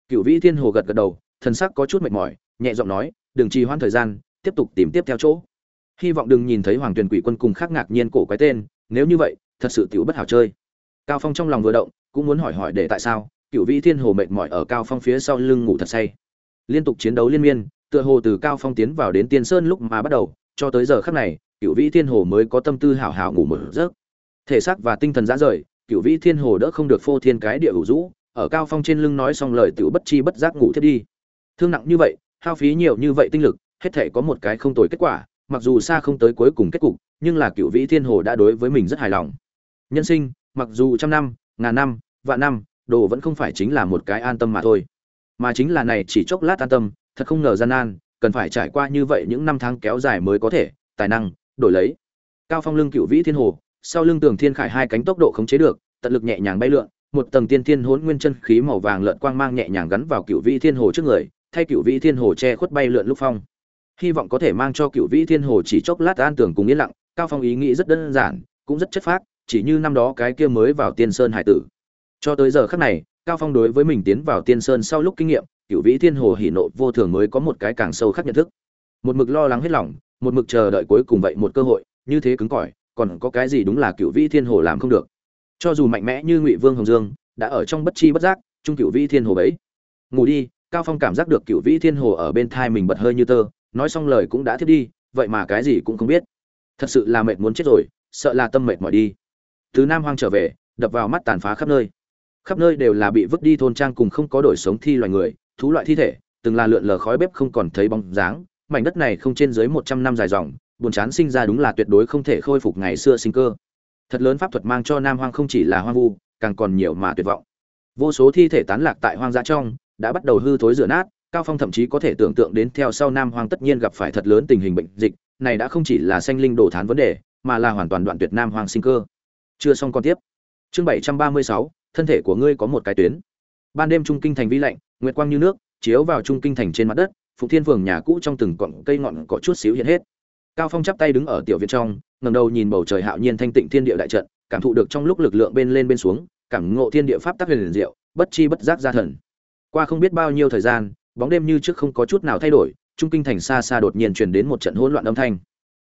S1: Cựu vĩ thiên hồ gật gật đầu, thần sắc có chút mệt mỏi, nhẹ giọng nói, đừng trì hoãn thời gian, tiếp tục tìm tiếp theo chỗ. Hy vọng đừng nhìn thấy hoàng tuyền quỷ quân cùng khác ngạc nhiên cổ quái tên nếu như vậy, thật sự tiểu bất hảo chơi. Cao phong trong lòng vừa động, cũng muốn hỏi hỏi để tại sao, cựu vĩ thiên hồ mệt mỏi ở cao phong phía sau lưng ngủ thật say. Liên tục chiến đấu liên miên, tựa hồ từ cao phong tiến vào đến tiên sơn lúc mà bắt đầu, cho tới giờ khắc này, cựu vĩ thiên hồ mới có tâm tư hảo hảo ngủ một giấc. Thể xác và tinh thần dã rời, cựu vĩ thiên hồ đỡ không được phô thiên cái địa hữu rũ, ở cao phong trên lưng nói xong lời tiểu bất chi bất giác ngủ thiết đi. Thương nặng như vậy, hao phí nhiều như vậy tinh lực, hết thể có một cái không tồi kết quả mặc dù xa không tới cuối cùng kết cục, nhưng là cựu vĩ thiên hồ đã đối với mình rất hài lòng. Nhân sinh, mặc dù trăm năm, ngàn năm, vạn năm, đồ vẫn không phải chính là một cái an tâm mà thôi. Mà chính là này chỉ chốc lát an tâm, thật không ngờ gian nan, cần phải trải qua như vậy những năm tháng kéo dài mới có thể, tài năng, đổi lấy. Cao phong lưng cựu vĩ thiên hồ, sau lưng tường thiên khải hai cánh tốc độ khống chế được, tận lực nhẹ nhàng bay lượn, một tầng tiên thiên hỗn nguyên chân khí màu vàng lợn quang mang nhẹ nhàng gắn vào cựu vĩ thiên hồ trước người, thay cựu vĩ thiên hồ che khuất bay lượn lúc phong hy vọng có thể mang cho cựu vĩ thiên hồ chỉ chốc lát an tưởng cùng yên lặng, cao phong ý nghĩ rất đơn giản, cũng rất chất phác, chỉ như năm đó cái kia mới vào tiên sơn hải tử. Cho tới giờ khắc này, cao phong đối với mình tiến vào tiên sơn sau lúc kinh nghiệm, cựu vĩ thiên hồ hỉ nộ vô thường mới có một cái càng sâu khắc nhận thức. Một mực lo lắng hết lòng, một mực chờ đợi cuối cùng vậy một cơ hội, như thế cứng cỏi, còn có cái gì đúng là cựu vĩ thiên hồ làm không được. Cho dù mạnh mẽ như ngụy vương hồng dương, đã ở trong bất chi bất giác trung cựu vĩ thiên hồ bấy ngủ đi, cao phong cảm giác được cựu vĩ thiên hồ ở bên thai mình bật hơi như tơ nói xong lời cũng đã thiết đi, vậy mà cái gì cũng không biết. Thật sự là mệt muốn chết rồi, sợ là tâm mệt mỏi đi. Từ nam hoang trở về, đập vào mắt tàn phá khắp nơi. Khắp nơi đều là bị vứt đi thôn trang cùng không có đổi sống thi loài người, thú loại thi thể, từng là lượn lờ khói bếp không còn thấy bóng dáng. Mảnh đất này không trên dưới một trăm năm dài dòng, buồn chán sinh ra đúng là tuyệt đối không thể khôi phục ngày xưa sinh cơ. Thật lớn pháp thuật mang cho nam hoang không chỉ là hoang vu, càng còn nhiều mà tuyệt vọng. Vô số thi thể tán lạc tại hoang dã trong, đã bắt đầu hư thối rửa nát cao phong thậm chí có thể tưởng tượng đến theo sau nam hoang tất nhiên gặp phải thật lớn tình hình bệnh dịch này đã không chỉ là sanh linh đổ thán vấn đề mà là hoàn toàn đoạn tuyệt nam hoang sinh cơ. Chưa xong còn tiếp. Chương 736, thân thể của ngươi có một cái tuyến. Ban đêm trung kinh thành vi lạnh nguyệt quang như nước chiếu vào trung kinh thành trên mặt đất phụ thiên phường nhà cũ trong từng cọng cây ngọn có chút xíu hiện hết. Cao phong chắp tay đứng ở tiểu viện trong ngẩng đầu nhìn bầu trời hạo nhiên thanh tịnh thiên địa đại trận cảm thụ được trong lúc lực lượng bên lên bên xuống cảm ngộ thiên địa pháp tác huyền diệu bất chi bất giác ra thần. Qua không biết bao nhiêu thời gian bóng đêm như trước không có chút nào thay đổi, trung kinh thành xa xa đột nhiên truyền đến một trận hỗn loạn âm thanh.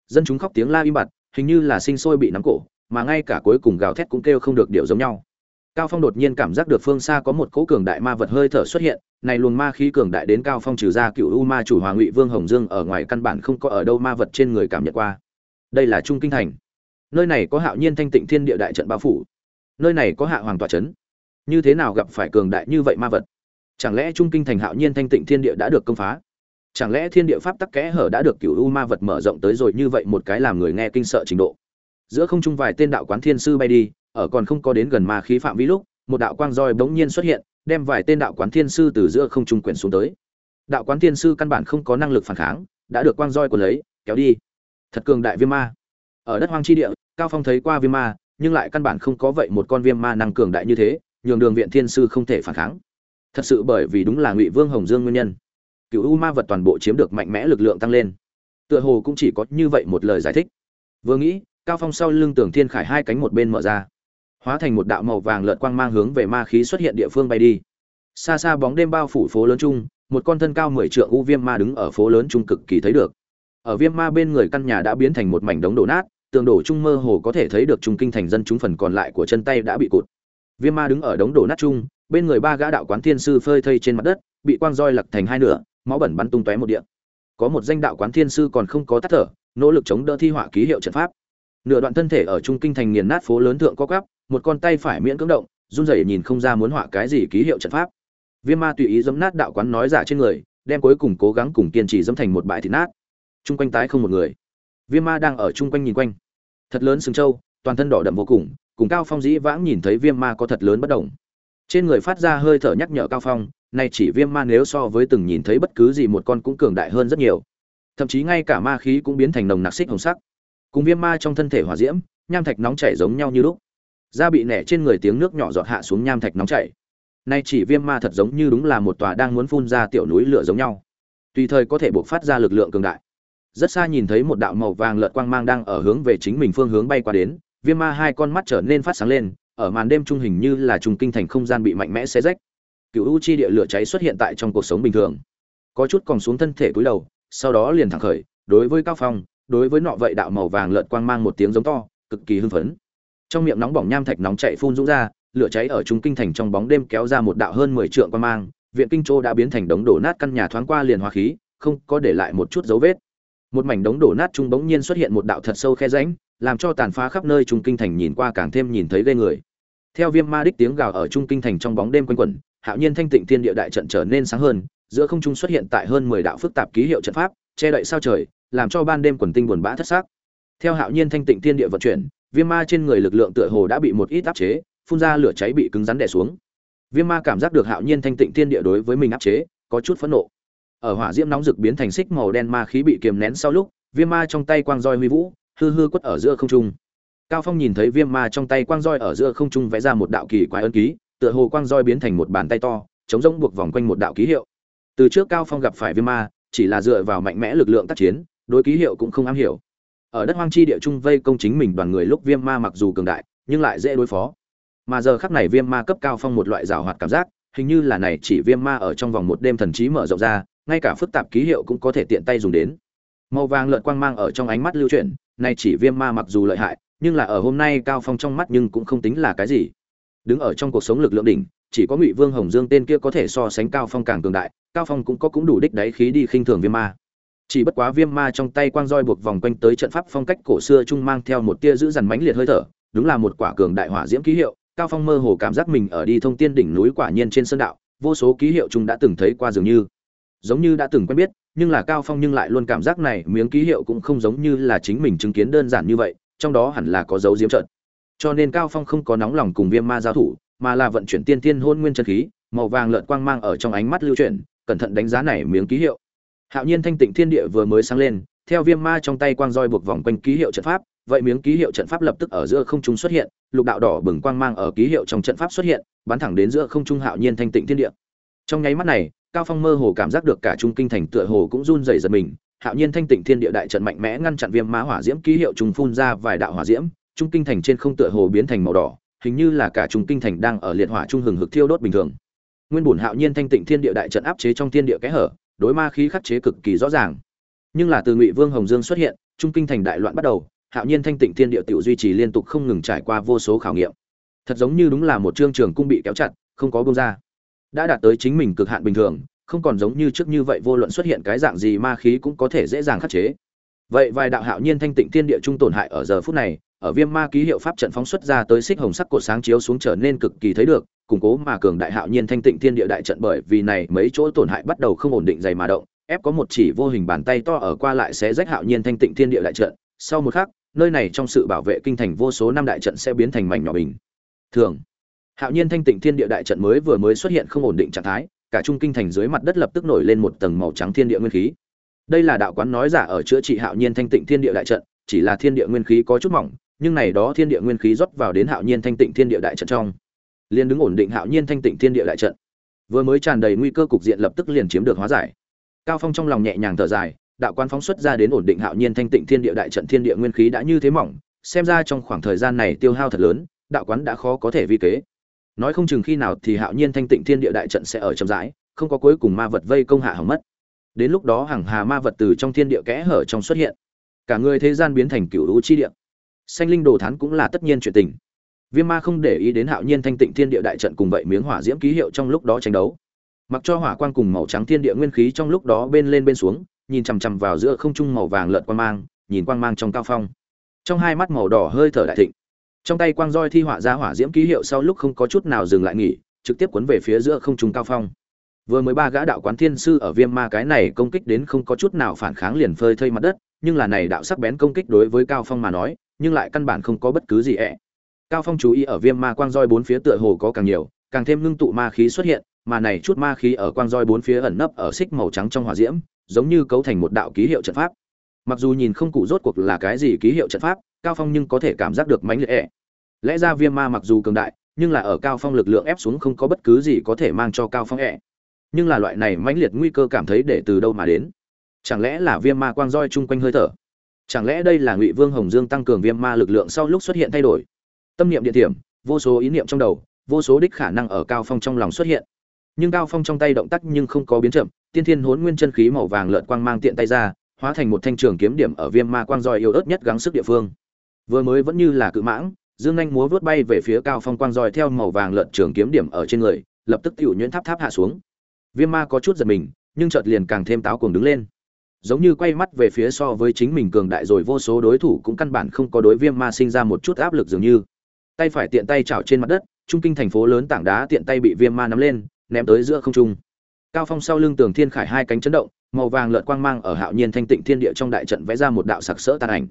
S1: Dân chúng khóc tiếng la im bặt, hình như là sinh sôi bị nắm cổ, mà ngay cả cuối cùng gào thét cũng kêu không được điều giống nhau. Cao phong đột nhiên cảm giác được phương xa có một cỗ cường đại ma vật hơi thở xuất hiện, này luồng ma khí cường đại đến cao phong trừ ra cựu u ma chủ hoàng ngụy vương hồng dương ở ngoài căn bản không có ở đâu ma vật trên người cảm nhận qua. Đây là trung kinh thành. Nơi này có hạo nhiên thanh tịnh thiên địa đại trận bao phủ. Nơi này có hạ hoàng tòa trấn như thế nào gặp phải cường đại như vậy ma vật? Chẳng lẽ trung kinh thành hạo nhiên thanh tịnh thiên địa đã được công phá? Chẳng lẽ thiên địa pháp tắc kẽ hở đã được cựu u ma vật mở rộng tới rồi như vậy một cái làm người nghe kinh sợ trình độ? Giữa không trung vài tên đạo quán thiên sư bay đi, ở còn không có đến gần ma khí phạm vi lúc, một đạo quang roi bỗng nhiên xuất hiện, đem vài tên đạo quán thiên sư từ giữa không trung quyển xuống tới. Đạo quán thiên sư căn bản không có năng lực phản kháng, đã được quang roi của lấy, kéo đi. Thật cường đại viêm ma. Ở đất hoang chi địa, cao phong thấy qua viêm ma, nhưng lại căn bản không có vậy một con viêm ma năng cường đại như thế, nhường đường viện thiên sư không thể phản kháng thật sự bởi vì đúng là ngụy vương hồng dương nguyên nhân, cựu u ma vật toàn bộ chiếm được mạnh mẽ lực lượng tăng lên. Tựa hồ cũng chỉ có như vậy một lời giải thích. Vừa nghĩ, cao phong sau lưng tưởng thiên khải hai cánh một bên mở ra, hóa thành một đạo màu vàng lợn quang mang hướng về ma khí xuất hiện địa phương bay đi. Xa xa bóng đêm bao phủ phố lớn trung một con thân cao mười trượng u viêm ma đứng ở phố lớn trung cực kỳ thấy được. Ở viêm ma bên người căn nhà đã biến thành một mảnh đống đổ nát, tường đổ trung mơ hồ có thể thấy được trung kinh thành dân chúng phần còn lại của chân tay đã bị cụt. Viêm ma đứng ở đống đổ nát trung bên người ba gã đạo quán thiên sư phơi thây trên mặt đất, bị quang roi lật thành hai nửa, máu bẩn bắn tung tóe một địa. Có một danh đạo quán thiên sư còn không có tắt thở, nỗ lực chống đỡ thi họa ký hiệu trận pháp. Nửa đoạn thân thể ở trung kinh thành nghiền nát phố lớn thượng co cắp một con tay phải miễn cưỡng động, run rẩy nhìn không ra muốn họa cái gì ký hiệu trận pháp. Viêm ma tùy ý dẫm nát đạo quán nói giả trên người, đem cuối cùng cố gắng cùng kiên trì dẫm thành một bãi thịt nát. Chung quanh tái không một người. Viêm ma đang ở chung quanh nhìn quanh. Thật lớn sừng trâu, toàn thân đỏ đậm vô cùng cùng cao phong dĩ vãng nhìn thấy viêm ma có thật lớn bất đồng trên người phát ra hơi thở nhắc nhở cao phong, nay chỉ viêm ma nếu so với từng nhìn thấy bất cứ gì một con cũng cường đại hơn rất nhiều. Thậm chí ngay cả ma khí cũng biến thành nồng nặc xích hồng sắc. Cùng viêm ma trong thân thể hỏa diễm, nham thạch nóng chảy giống nhau như lúc. Da bị nẻ trên người tiếng nước nhỏ giọt hạ xuống nham thạch nóng chảy. Nay chỉ viêm ma thật giống như đúng là một tòa đang muốn phun ra tiểu núi lửa giống nhau. Tùy thời có thể buộc phát ra lực lượng cường đại. Rất xa nhìn thấy một đạo màu vàng lợn quang mang đang ở hướng về chính mình phương hướng bay qua đến, viêm ma hai con mắt trở nên phát sáng lên ở màn đêm trung hình như là trùng kinh thành không gian bị mạnh mẽ xé rách. Cựu u chi địa lửa cháy xuất hiện tại trong cuộc sống bình thường. Có chút còn xuống thân thể cúi đầu, sau đó liền thẳng khởi, đối với cao phong, đối với nọ vậy đạo màu vàng lợn quang mang một tiếng giống to, cực kỳ hưng phấn. Trong miệng nóng bỏng nham thạch nóng chạy phun dũng ra, lửa cháy ở trung kinh thành trong bóng đêm kéo ra một đạo hơn 10 trượng quang mang, viện kinh châu đã biến thành đống đổ nát căn nhà thoáng qua liền hóa khí, không có để lại một chút dấu vết. Một mảnh đống đổ nát trung bỗng nhiên xuất hiện một đạo thật sâu khe rãnh làm cho tàn phá khắp nơi trung kinh thành nhìn qua càng thêm nhìn thấy ghê người. Theo viêm ma đích tiếng gào ở trung kinh thành trong bóng đêm quanh quẩn, hạo nhiên thanh tịnh thiên địa đại trận trở nên sáng hơn, giữa không trung xuất hiện tại hơn mười đạo phức tạp ký hiệu trận pháp, che đậy sao trời, làm cho ban đêm quần tinh buồn bã thất xác theo hạo nhiên thanh tịnh thiên địa vận chuyển, viêm ma trên người lực lượng tựa hồ đã bị một ít áp chế, phun ra lửa cháy bị cứng rắn đè xuống. Viêm ma cảm giác được hạo nhiên thanh tịnh thiên địa đối với mình áp chế, có chút phẫn nộ. Ở hỏa diễm nóng rực biến thành xích màu đen ma khí bị kiềm nén sau lúc, viêm ma trong tay quang roi huy vũ hư hư quất ở giữa không trung. Cao phong nhìn thấy viêm ma trong tay quang roi ở giữa không trung vẽ ra một đạo kỳ quái ấn ký, tựa hồ quang roi biến thành một bàn tay to, chống rỗng buộc vòng quanh một đạo ký hiệu. Từ trước cao phong gặp phải viêm ma, chỉ là dựa vào mạnh mẽ lực lượng tác chiến, đối ký hiệu cũng không am hiểu. Ở đất hoang chi địa trung vây công chính mình đoàn người lúc viêm ma mặc dù cường đại, nhưng lại dễ đối phó. Mà giờ khắc này viêm ma cấp cao phong một loại rào hoạt cảm giác, hình như là này chỉ viêm ma ở trong vòng một đêm thần trí mở rộng ra, ngay cả phức tạp ký hiệu cũng có thể tiện tay dùng đến màu vàng lợn quang mang ở trong ánh mắt lưu chuyển, nay chỉ viêm ma mặc dù lợi hại, nhưng là ở hôm nay cao phong trong mắt nhưng cũng không tính là cái gì. Đứng ở trong cuộc sống lực lượng đỉnh, chỉ có ngụy vương hồng dương tên kia có thể so sánh cao phong càng cường đại, cao phong cũng có cũng đủ đích đáy khí đi khinh thường viêm ma. Chỉ bất quá viêm ma trong tay quang roi buộc vòng quanh tới trận pháp phong cách cổ xưa trung mang theo một tia giữ dằn mãnh liệt hơi thở, đúng là một quả cường đại hỏa diễm ký hiệu, cao phong mơ hồ cảm giác mình ở đi thông tiên đỉnh núi quả nhiên trên sơn đạo, vô số ký hiệu chúng đã từng thấy qua dường như. Giống như đã từng quen biết nhưng là cao phong nhưng lại luôn cảm giác này miếng ký hiệu cũng không giống như là chính mình chứng kiến đơn giản như vậy, trong đó hẳn là có dấu diếm trận cho nên cao phong không có nóng lòng cùng viêm ma giao thủ, mà là vận chuyển tiên tiên hôn nguyên chân khí, màu vàng lợn quang mang ở trong ánh mắt lưu chuyển, cẩn thận đánh giá này miếng ký hiệu. Hạo nhiên thanh tịnh thiên địa vừa mới sáng lên, theo viêm ma trong tay quang roi buộc vòng quanh ký hiệu trận pháp, vậy miếng ký hiệu trận pháp lập tức ở giữa không trung xuất hiện, lục đạo đỏ bừng quang mang ở ký hiệu trong trận pháp xuất hiện, bắn thẳng đến giữa không trung hạo nhiên thanh tịnh thiên địa. Trong nháy mắt này cao phong mơ hồ cảm giác được cả trung kinh thành tựa hồ cũng run rẩy giật mình, hạo nhiên thanh tịnh thiên địa đại trận mạnh mẽ ngăn chặn viêm ma hỏa diễm ký hiệu trùng phun ra vài đạo hỏa diễm, trung kinh thành trên không tựa hồ biến thành màu đỏ, hình như là cả trung kinh thành đang ở liệt hỏa trung hừng hực thiêu đốt bình thường. Nguyên bổn hạo nhiên thanh tịnh thiên địa đại trận áp chế trong thiên địa kẽ hở, đối ma khí khắc chế cực kỳ rõ ràng. Nhưng là từ ngụy vương hồng dương xuất hiện, trung kinh thành đại loạn bắt đầu, hạo nhiên thanh tịnh thiên địa tiểu duy trì liên tục không ngừng trải qua vô số khảo nghiệm. Thật giống như đúng là một chương trường cung bị kéo chặt, không có bông ra đã đạt tới chính mình cực hạn bình thường, không còn giống như trước như vậy vô luận xuất hiện cái dạng gì ma khí cũng có thể dễ dàng khắc chế. Vậy vài đạo hạo nhiên thanh tịnh thiên địa trung tổn hại ở giờ phút này, ở viêm ma ký hiệu pháp trận phóng xuất ra tới xích hồng sắc cột sáng chiếu xuống trở nên cực kỳ thấy được, củng cố mà cường đại hạo nhiên thanh tịnh thiên địa đại trận bởi vì này mấy chỗ tổn hại bắt đầu không ổn định dày mà động, ép có một chỉ vô hình bàn tay to ở qua lại sẽ rách hạo nhiên thanh tịnh thiên địa đại trận. Sau một khắc, nơi này trong sự bảo vệ kinh thành vô số năm đại trận sẽ biến thành mảnh nhỏ bình thường hạo nhiên thanh tịnh thiên địa đại trận mới vừa mới xuất hiện không ổn định trạng thái, cả trung kinh thành dưới mặt đất lập tức nổi lên một tầng màu trắng thiên địa nguyên khí. Đây là đạo quán nói giả ở chữa trị hạo nhiên thanh tịnh thiên địa đại trận, chỉ là thiên địa nguyên khí có chút mỏng, nhưng này đó thiên địa nguyên khí rót vào đến hạo nhiên thanh tịnh thiên địa đại trận trong, liền đứng ổn định hạo nhiên thanh tịnh thiên địa đại trận. Vừa mới tràn đầy nguy cơ cục diện lập tức liền chiếm được hóa giải. Cao phong trong lòng nhẹ nhàng thở dài, đạo quan phóng xuất ra đến ổn định hạo nhiên thanh tịnh thiên địa đại trận thiên địa nguyên khí đã như thế mỏng, xem ra trong khoảng thời gian này tiêu hao thật lớn, đạo quán đã khó có thể vi kế nói không chừng khi nào thì hạo nhiên thanh tịnh thiên địa đại trận sẽ ở chậm rãi không có cuối cùng ma vật vây công hạ hỏng mất đến lúc đó hàng hà ma vật từ trong thiên địa kẽ hở trong xuất hiện cả người thế gian biến thành cựu lũ chi địa Xanh linh đồ thán cũng là tất nhiên chuyện tình. Viêm ma không để ý đến Hạo Nhiên Thanh Tịnh Thiên Địa đại trận cùng vậy miếng hỏa diễm ký hiệu trong lúc đó tranh đấu. Mặc cho hỏa quang cùng màu trắng thiên địa nguyên khí trong lúc đó bên lên bên xuống, nhìn chằm chằm vào giữa không trung màu vàng lợn quang mang, nhìn quang mang trong cao phong. Trong hai mắt màu đỏ hơi thở đại thịnh. Trong tay quang roi thi họa ra hỏa diễm ký hiệu sau lúc không có chút nào dừng lại nghỉ, trực tiếp cuốn về phía giữa không trung cao phong. Vừa mới ba gã đạo quán thiên sư ở viêm ma cái này công kích đến không có chút nào phản kháng liền phơi thây mặt đất, nhưng là này đạo sắc bén công kích đối với cao phong mà nói, nhưng lại căn bản không có bất cứ gì ẹ cao phong chú ý ở viêm ma quang roi bốn phía tựa hồ có càng nhiều càng thêm ngưng tụ ma khí xuất hiện mà này chút ma khí ở quang roi bốn phía ẩn nấp ở xích màu trắng trong hỏa diễm giống như cấu thành một đạo ký hiệu trận pháp mặc dù nhìn không cụ rốt cuộc là cái gì ký hiệu trận pháp cao phong nhưng có thể cảm giác được mãnh liệt ẹ lẽ ra viêm ma mặc dù cường đại, nhưng là ở cao phong lực lượng ép xuống không có bất cứ gì có thể mang cho cao phong ẹ nhưng là loại này mãnh liệt nguy cơ cảm thấy để từ đâu mà đến? Chẳng lẽ là viêm ma quang roi chung quanh hơi thở? Chẳng lẽ đây là ngụy vương hồng dương tăng cường viêm ma lực lượng sau lúc xuất hiện thay đổi? Tâm niệm địa điểm vô số ý niệm trong đầu, vô số đích khả năng ở cao phong trong lòng xuất hiện. Nhưng cao phong trong tay động tác nhưng không có biến chậm, tiên thiên hốn nguyên chân khí màu vàng lợn quang mang tiện tay ra, hóa thành một thanh trường kiếm điểm ở viêm ma quang roi yếu ớt nhất gắng sức địa phương vừa mới vẫn như là cự mãng, dương anh múa vút bay về phía cao phong quang dòi theo màu vàng lợn trường kiếm điểm ở trên người, lập tức tiểu nhuyễn tháp tháp hạ xuống. Viêm ma có chút giật mình, nhưng chợt liền càng thêm táo cuồng đứng lên. Giống như quay mắt về phía so với chính mình cường đại rồi vô số đối thủ cũng căn bản không có đối viêm ma sinh ra một chút áp lực dường như. Tay phải tiện tay chảo trên mặt đất, trung kinh thành phố lớn tảng đá tiện tay bị viêm ma nắm lên, ném tới giữa không trung. Cao phong sau lưng tường thiên khải hai cánh chấn động, màu vàng lợn quang mang ở hạo nhiên thanh tịnh thiên địa trong đại trận vẽ ra một đạo sặc sỡ tàn ảnh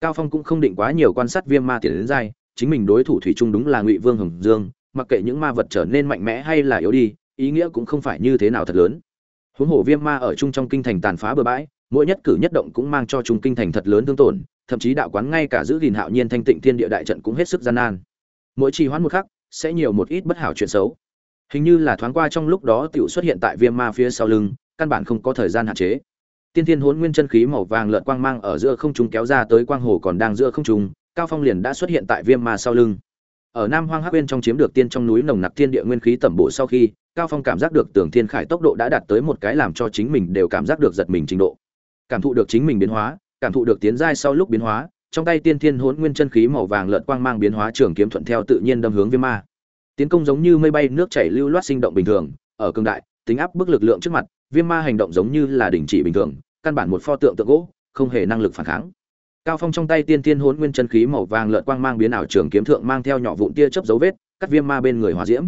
S1: cao phong cũng không định quá nhiều quan sát viêm ma tiền đến dai, chính mình đối thủ thủy chung đúng là ngụy vương hồng dương, mặc kệ những ma vật trở nên mạnh mẽ hay là yếu đi, ý nghĩa cũng không phải như thế nào thật lớn. Huống hồ viêm ma ở chung trong kinh thành tàn phá bừa bãi, mỗi nhất cử nhất động cũng mang cho chúng kinh thành thật lớn thương tổn, thậm chí đạo quán ngay cả giữ gìn hạo nhiên thanh tịnh thiên địa đại trận cũng hết sức gian nan. Mỗi trì hoãn một khắc, sẽ nhiều một ít bất hảo chuyện xấu. Hình như là thoáng qua trong lúc đó tiểu xuất hiện tại viêm ma phía sau lưng, căn bản không có thời gian hạn chế tiên thiên Hỗn nguyên chân khí màu vàng lợn quang mang ở giữa không trung kéo ra tới quang hồ còn đang giữa không trung, cao phong liền đã xuất hiện tại viêm ma sau lưng. Ở nam hoang hắc bên trong chiếm được tiên trong núi nồng nặc thiên địa nguyên khí tẩm bổ sau khi, cao phong cảm giác được tưởng thiên khải tốc độ đã đạt tới một cái làm cho chính mình đều cảm giác được giật mình trình độ. Cảm thụ được chính mình biến hóa, cảm thụ được tiến giai sau lúc biến hóa, trong tay tiên thiên Hỗn nguyên chân khí màu vàng lợn quang mang biến hóa trường kiếm thuận theo tự nhiên đâm hướng viêm ma. Tiến công giống như mây bay, nước chảy lưu loát sinh động bình thường, ở cường đại, tính áp bức lực lượng trước mặt, viêm ma hành động giống như là đình chỉ bình thường căn bản một pho tượng tượng gỗ, không hề năng lực phản kháng. Cao phong trong tay tiên tiên hốn nguyên chân khí màu vàng lợn quang mang biến ảo trường kiếm thượng mang theo nhỏ vụn tia chớp dấu vết, cắt viêm ma bên người hòa diễm.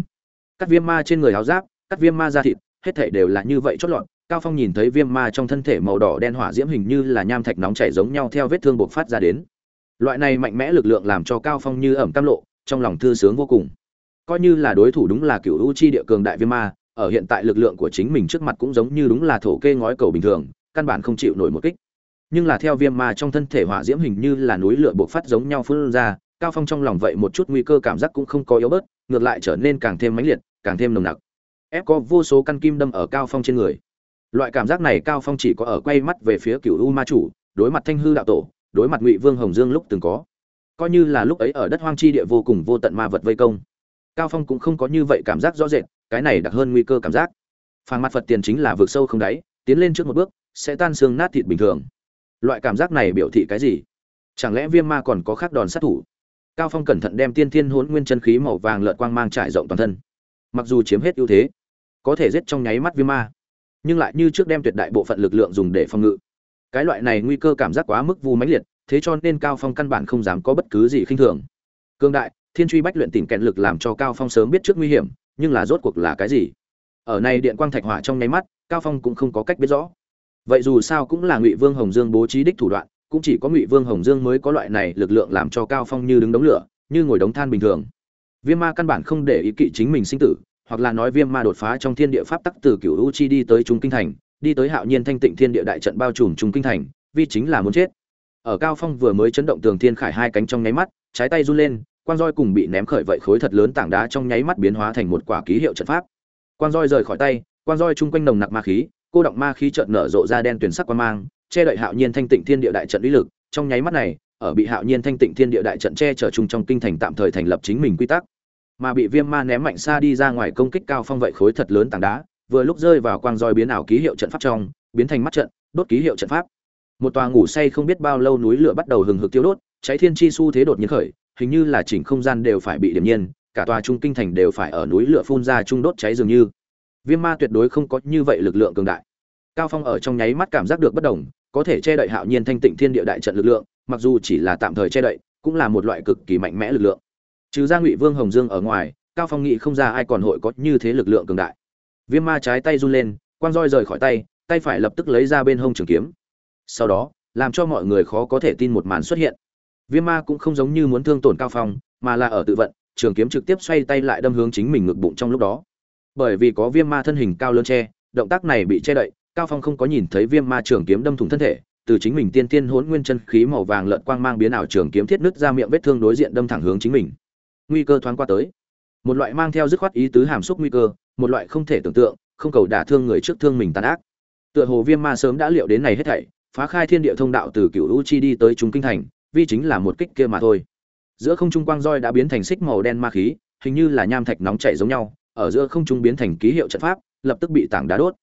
S1: Cắt viêm ma trên người áo giáp, cắt viêm ma da thịt, hết thảy đều là như vậy chót lọt. Cao phong nhìn thấy viêm ma trong thân thể màu đỏ đen hỏa diễm hình như là nham thạch nóng chảy giống nhau theo vết thương bộc phát ra đến. Loại này mạnh mẽ lực lượng làm cho cao phong như ẩm cam lộ, trong lòng thư sướng vô cùng. Coi như là đối thủ đúng là cựu u chi địa cường đại viêm ma, ở hiện tại lực lượng của chính mình trước mặt cũng giống như đúng là thổ kê ngói cầu bình thường căn bản không chịu nổi một kích. Nhưng là theo viêm ma trong thân thể hỏa diễm hình như là núi lửa bộc phát giống nhau phun ra, cao phong trong lòng vậy một chút nguy cơ cảm giác cũng không có yếu bớt, ngược lại trở nên càng thêm mãnh liệt, càng thêm nồng nặc. Ép có vô số căn kim đâm ở cao phong trên người. Loại cảm giác này cao phong chỉ có ở quay mắt về phía cựu u ma chủ, đối mặt thanh hư đạo tổ, đối mặt ngụy vương hồng dương lúc từng có. Coi như là lúc ấy ở đất hoang chi địa vô cùng vô tận ma vật vây công. Cao phong cũng không có như vậy cảm giác rõ rệt, cái này đặc hơn nguy cơ cảm giác. Phàng mặt phật tiền chính là vượt sâu không đáy, tiến lên trước một bước sẽ tan xương nát thịt bình thường. Loại cảm giác này biểu thị cái gì? Chẳng lẽ viêm ma còn có khác đòn sát thủ? Cao phong cẩn thận đem tiên thiên hỗn nguyên chân khí màu vàng lợn quang mang trải rộng toàn thân. Mặc dù chiếm hết ưu thế, có thể giết trong nháy mắt viêm ma, nhưng lại như trước đem tuyệt đại bộ phận lực lượng dùng để phòng ngự. Cái loại này nguy cơ cảm giác quá mức vu mãnh liệt, thế cho nên cao phong căn bản không dám có bất cứ gì khinh thường. Cương đại, thiên truy bách luyện tỉnh kẹn lực làm cho cao phong sớm biết trước nguy hiểm, nhưng là rốt cuộc là cái gì? Ở này điện quang thạch hỏa trong nháy mắt, cao phong cũng không có cách biết rõ vậy dù sao cũng là ngụy vương hồng dương bố trí đích thủ đoạn, cũng chỉ có ngụy vương hồng dương mới có loại này lực lượng làm cho cao phong như đứng đống lửa, như ngồi đống than bình thường. Viêm ma căn bản không để ý kỵ chính mình sinh tử, hoặc là nói viêm ma đột phá trong thiên địa pháp tắc từ cửu u chi đi tới trung kinh thành, đi tới hạo nhiên thanh tịnh thiên địa đại trận bao trùm trung kinh thành, vì chính là muốn chết. Ở cao phong vừa mới chấn động tường thiên khải hai cánh trong nháy mắt, trái tay run lên quan roi cùng bị ném khởi vậy khối thật lớn tảng đá trong nháy mắt biến hóa thành một quả ký hiệu trận pháp. Quan roi rời khỏi tay quan roi chung quanh nồng nặc ma khí cô động ma khí chợt nở rộ ra đen tuyển sắc quan mang, che đậy hạo nhiên thanh tịnh thiên địa đại trận uy lực. Trong nháy mắt này, ở bị hạo nhiên thanh tịnh thiên địa đại trận che chở chung trong kinh thành tạm thời thành lập chính mình quy tắc. Mà bị viêm ma ném mạnh xa đi ra ngoài công kích cao phong vậy khối thật lớn tảng đá, vừa lúc rơi vào quang roi biến ảo ký hiệu trận pháp trong, biến thành mắt trận, đốt ký hiệu trận pháp. Một tòa ngủ say không biết bao lâu núi lửa bắt đầu hừng hực tiêu đốt, cháy thiên chi su thế đột nhiên khởi, hình như là chỉnh không gian đều phải bị điểm nhiên, cả tòa trung kinh thành đều phải ở núi lửa phun ra trung đốt cháy dường như viêm ma tuyệt đối không có như vậy lực lượng cường đại. Cao phong ở trong nháy mắt cảm giác được bất đồng, có thể che đậy hạo nhiên thanh tịnh thiên địa đại trận lực lượng, mặc dù chỉ là tạm thời che đậy, cũng là một loại cực kỳ mạnh mẽ lực lượng. Trừ ra ngụy vương hồng dương ở ngoài, cao phong nghĩ không ra ai còn hội có như thế lực lượng cường đại. Viêm ma trái tay run lên quan roi rời khỏi tay tay phải lập tức lấy ra bên hông trường kiếm. Sau đó, làm cho mọi người khó có thể tin một màn xuất hiện. Viêm ma cũng không giống như muốn thương tổn cao phong, mà là ở tự vận, trường kiếm trực tiếp xoay tay lại đâm hướng chính mình ngực bụng trong lúc đó bởi vì có viêm ma thân hình cao lớn che, động tác này bị che đậy, cao phong không có nhìn thấy viêm ma trường kiếm đâm thủng thân thể, từ chính mình tiên tiên hỗn nguyên chân khí màu vàng lợn quang mang biến ảo trường kiếm thiết nứt ra miệng vết thương đối diện đâm thẳng hướng chính mình. Nguy cơ thoáng qua tới. Một loại mang theo dứt khoát ý tứ hàm xúc nguy cơ, một loại không thể tưởng tượng, không cầu đả thương người trước thương mình tàn ác. Tựa hồ viêm ma sớm đã liệu đến này hết thảy, phá khai thiên địa thông đạo từ cựu u chi đi tới trung kinh thành, vi chính là một kích kia mà thôi. Giữa không trung quang roi đã biến thành xích màu đen ma khí, hình như là nham thạch nóng chảy giống nhau ở giữa không trung biến thành ký hiệu trận pháp, lập tức bị tảng đá đốt.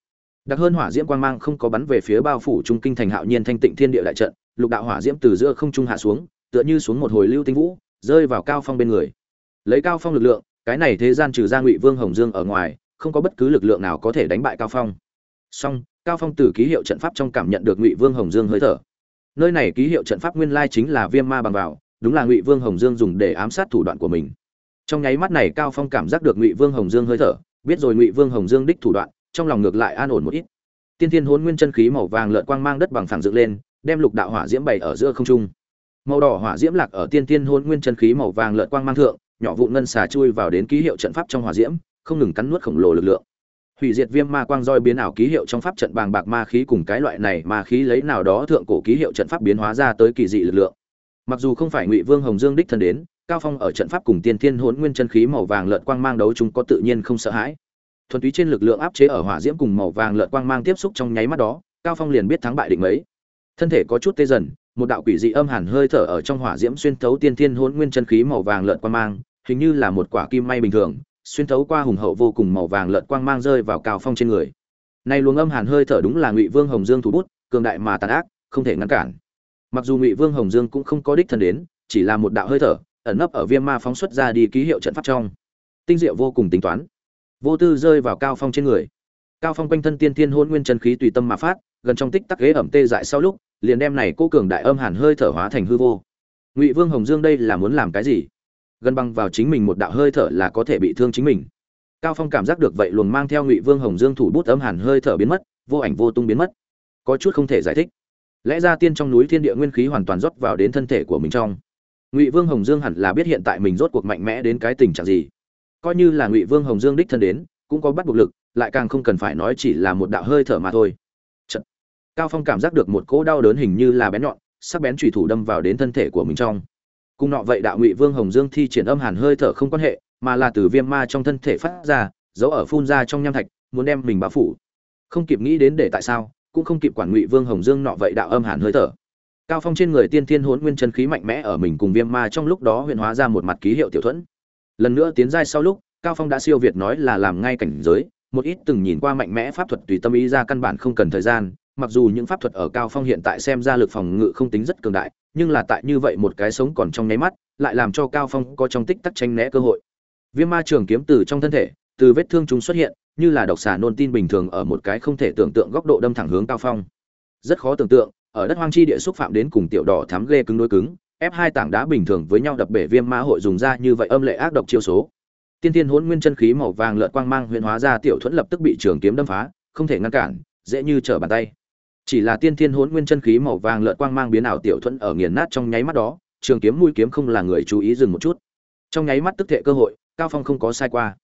S1: Đặc hơn hỏa diễm quang mang không có bắn về phía bao phủ trung kinh thành hạo nhiên thanh tịnh thiên địa đại trận, lục đạo hỏa diễm từ giữa không trung hạ xuống, tựa như xuống một hồi lưu tinh vũ, rơi vào cao phong bên người. Lấy cao phong lực lượng, cái này thế gian trừ ra ngụy vương hồng dương ở ngoài, không có bất cứ lực lượng nào có thể đánh bại cao phong. Song, cao phong từ ký hiệu trận pháp trong cảm nhận được ngụy vương hồng dương hơi thở. Nơi này ký hiệu trận pháp nguyên lai chính là viêm ma bằng vào, đúng là ngụy vương hồng dương dùng để ám sát thủ đoạn của mình trong nháy mắt này cao phong cảm giác được ngụy vương hồng dương hơi thở, biết rồi ngụy vương hồng dương đích thủ đoạn, trong lòng ngược lại an ổn một ít. Tiên thiên hôn nguyên chân khí màu vàng lợn quang mang đất bằng phẳng dựng lên, đem lục đạo hỏa diễm bày ở giữa không trung. Màu đỏ hỏa diễm lạc ở tiên thiên hôn nguyên chân khí màu vàng lợn quang mang thượng, nhỏ vụn ngân xà chui vào đến ký hiệu trận pháp trong hỏa diễm, không ngừng cắn nuốt khổng lồ lực lượng. Hủy diệt viêm ma quang roi biến ảo ký hiệu trong pháp trận bàng bạc ma khí cùng cái loại này ma khí lấy nào đó thượng cổ ký hiệu trận pháp biến hóa ra tới kỳ dị lực lượng. Mặc dù không phải ngụy vương hồng dương đích thân đến cao phong ở trận pháp cùng tiên thiên hỗn nguyên chân khí màu vàng lợn quang mang đấu chúng có tự nhiên không sợ hãi. Thuần túy trên lực lượng áp chế ở hỏa diễm cùng màu vàng lợn quang mang tiếp xúc trong nháy mắt đó, cao phong liền biết thắng bại định mấy. Thân thể có chút tê dần, một đạo quỷ dị âm hàn hơi thở ở trong hỏa diễm xuyên thấu tiên thiên hỗn nguyên chân khí màu vàng lợn quang mang, hình như là một quả kim may bình thường, xuyên thấu qua hùng hậu vô cùng màu vàng lợn quang mang rơi vào cao phong trên người. Nay luồng âm hàn hơi thở đúng là ngụy vương hồng dương thủ bút, cường đại mà tàn ác, không thể ngăn cản. Mặc dù ngụy vương hồng dương cũng không có đích thân đến, chỉ là một đạo hơi thở ẩn nấp ở viêm ma phóng xuất ra đi ký hiệu trận pháp trong. Tinh diệu vô cùng tính toán. Vô tư rơi vào cao phong trên người. Cao phong quanh thân tiên thiên hôn nguyên chân khí tùy tâm mà phát, gần trong tích tắc ghế ẩm tê dại sau lúc, liền đem này cô cường đại âm hàn hơi thở hóa thành hư vô. Ngụy vương hồng dương đây là muốn làm cái gì? Gần băng vào chính mình một đạo hơi thở là có thể bị thương chính mình. Cao phong cảm giác được vậy luồng mang theo ngụy vương hồng dương thủ bút âm hàn hơi thở biến mất, vô ảnh vô tung biến mất. Có chút không thể giải thích. Lẽ ra tiên trong núi thiên địa nguyên khí hoàn toàn rót vào đến thân thể của mình trong ngụy vương hồng dương hẳn là biết hiện tại mình rốt cuộc mạnh mẽ đến cái tình trạng gì coi như là ngụy vương hồng dương đích thân đến cũng có bắt buộc lực lại càng không cần phải nói chỉ là một đạo hơi thở mà thôi Chật. cao phong cảm giác được một cỗ đau đớn hình như là bén nhọn sắc bén trùy thủ đâm vào đến thân thể của mình trong cùng nọ vậy đạo ngụy vương hồng dương thi triển âm hàn hơi thở không quan hệ mà là từ viêm ma trong thân thể phát ra giấu ở phun ra trong nham thạch muốn đem mình bao phủ không kịp nghĩ đến để tại sao cũng không kịp quản ngụy vương hồng dương nọ vậy đạo âm hàn hơi thở cao phong trên người tiên thiên hốn nguyên chân khí mạnh mẽ ở mình cùng viêm ma trong lúc đó huyện hóa ra một mặt ký hiệu tiểu thuẫn. Lần nữa tiến giai sau lúc, cao phong đã siêu việt nói là làm ngay cảnh giới, một ít từng nhìn qua mạnh mẽ pháp thuật tùy tâm ý ra căn bản không cần thời gian, mặc dù những pháp thuật ở cao phong hiện tại xem ra lực phòng ngự không tính rất cường đại, nhưng là tại như vậy một cái sống còn trong nháy mắt, lại làm cho cao phong có trong tích tắc tranh né cơ hội. Viêm ma trường kiếm từ trong thân thể, từ vết thương chúng xuất hiện, như là độc xà nôn tin bình thường ở một cái không thể tưởng tượng góc độ đâm thẳng hướng cao phong. Rất khó tưởng tượng ở đất hoang chi địa xúc phạm đến cùng tiểu đỏ thám ghê cứng đối cứng ép hai tảng đá bình thường với nhau đập bể viêm ma hội dùng ra như vậy âm lệ ác độc chiêu số. Tiên tiên hỗn nguyên chân khí màu vàng lợn quang mang huyền hóa ra tiểu thuẫn lập tức bị trường kiếm đâm phá, không thể ngăn cản, dễ như trở bàn tay. Chỉ là tiên thiên hỗn nguyên chân khí màu vàng lợn quang mang biến ảo tiểu thuẫn ở nghiền nát trong nháy mắt đó, trường kiếm mũi kiếm không là người chú ý dừng một chút. Trong nháy mắt tức thệ cơ hội, cao phong không có sai qua.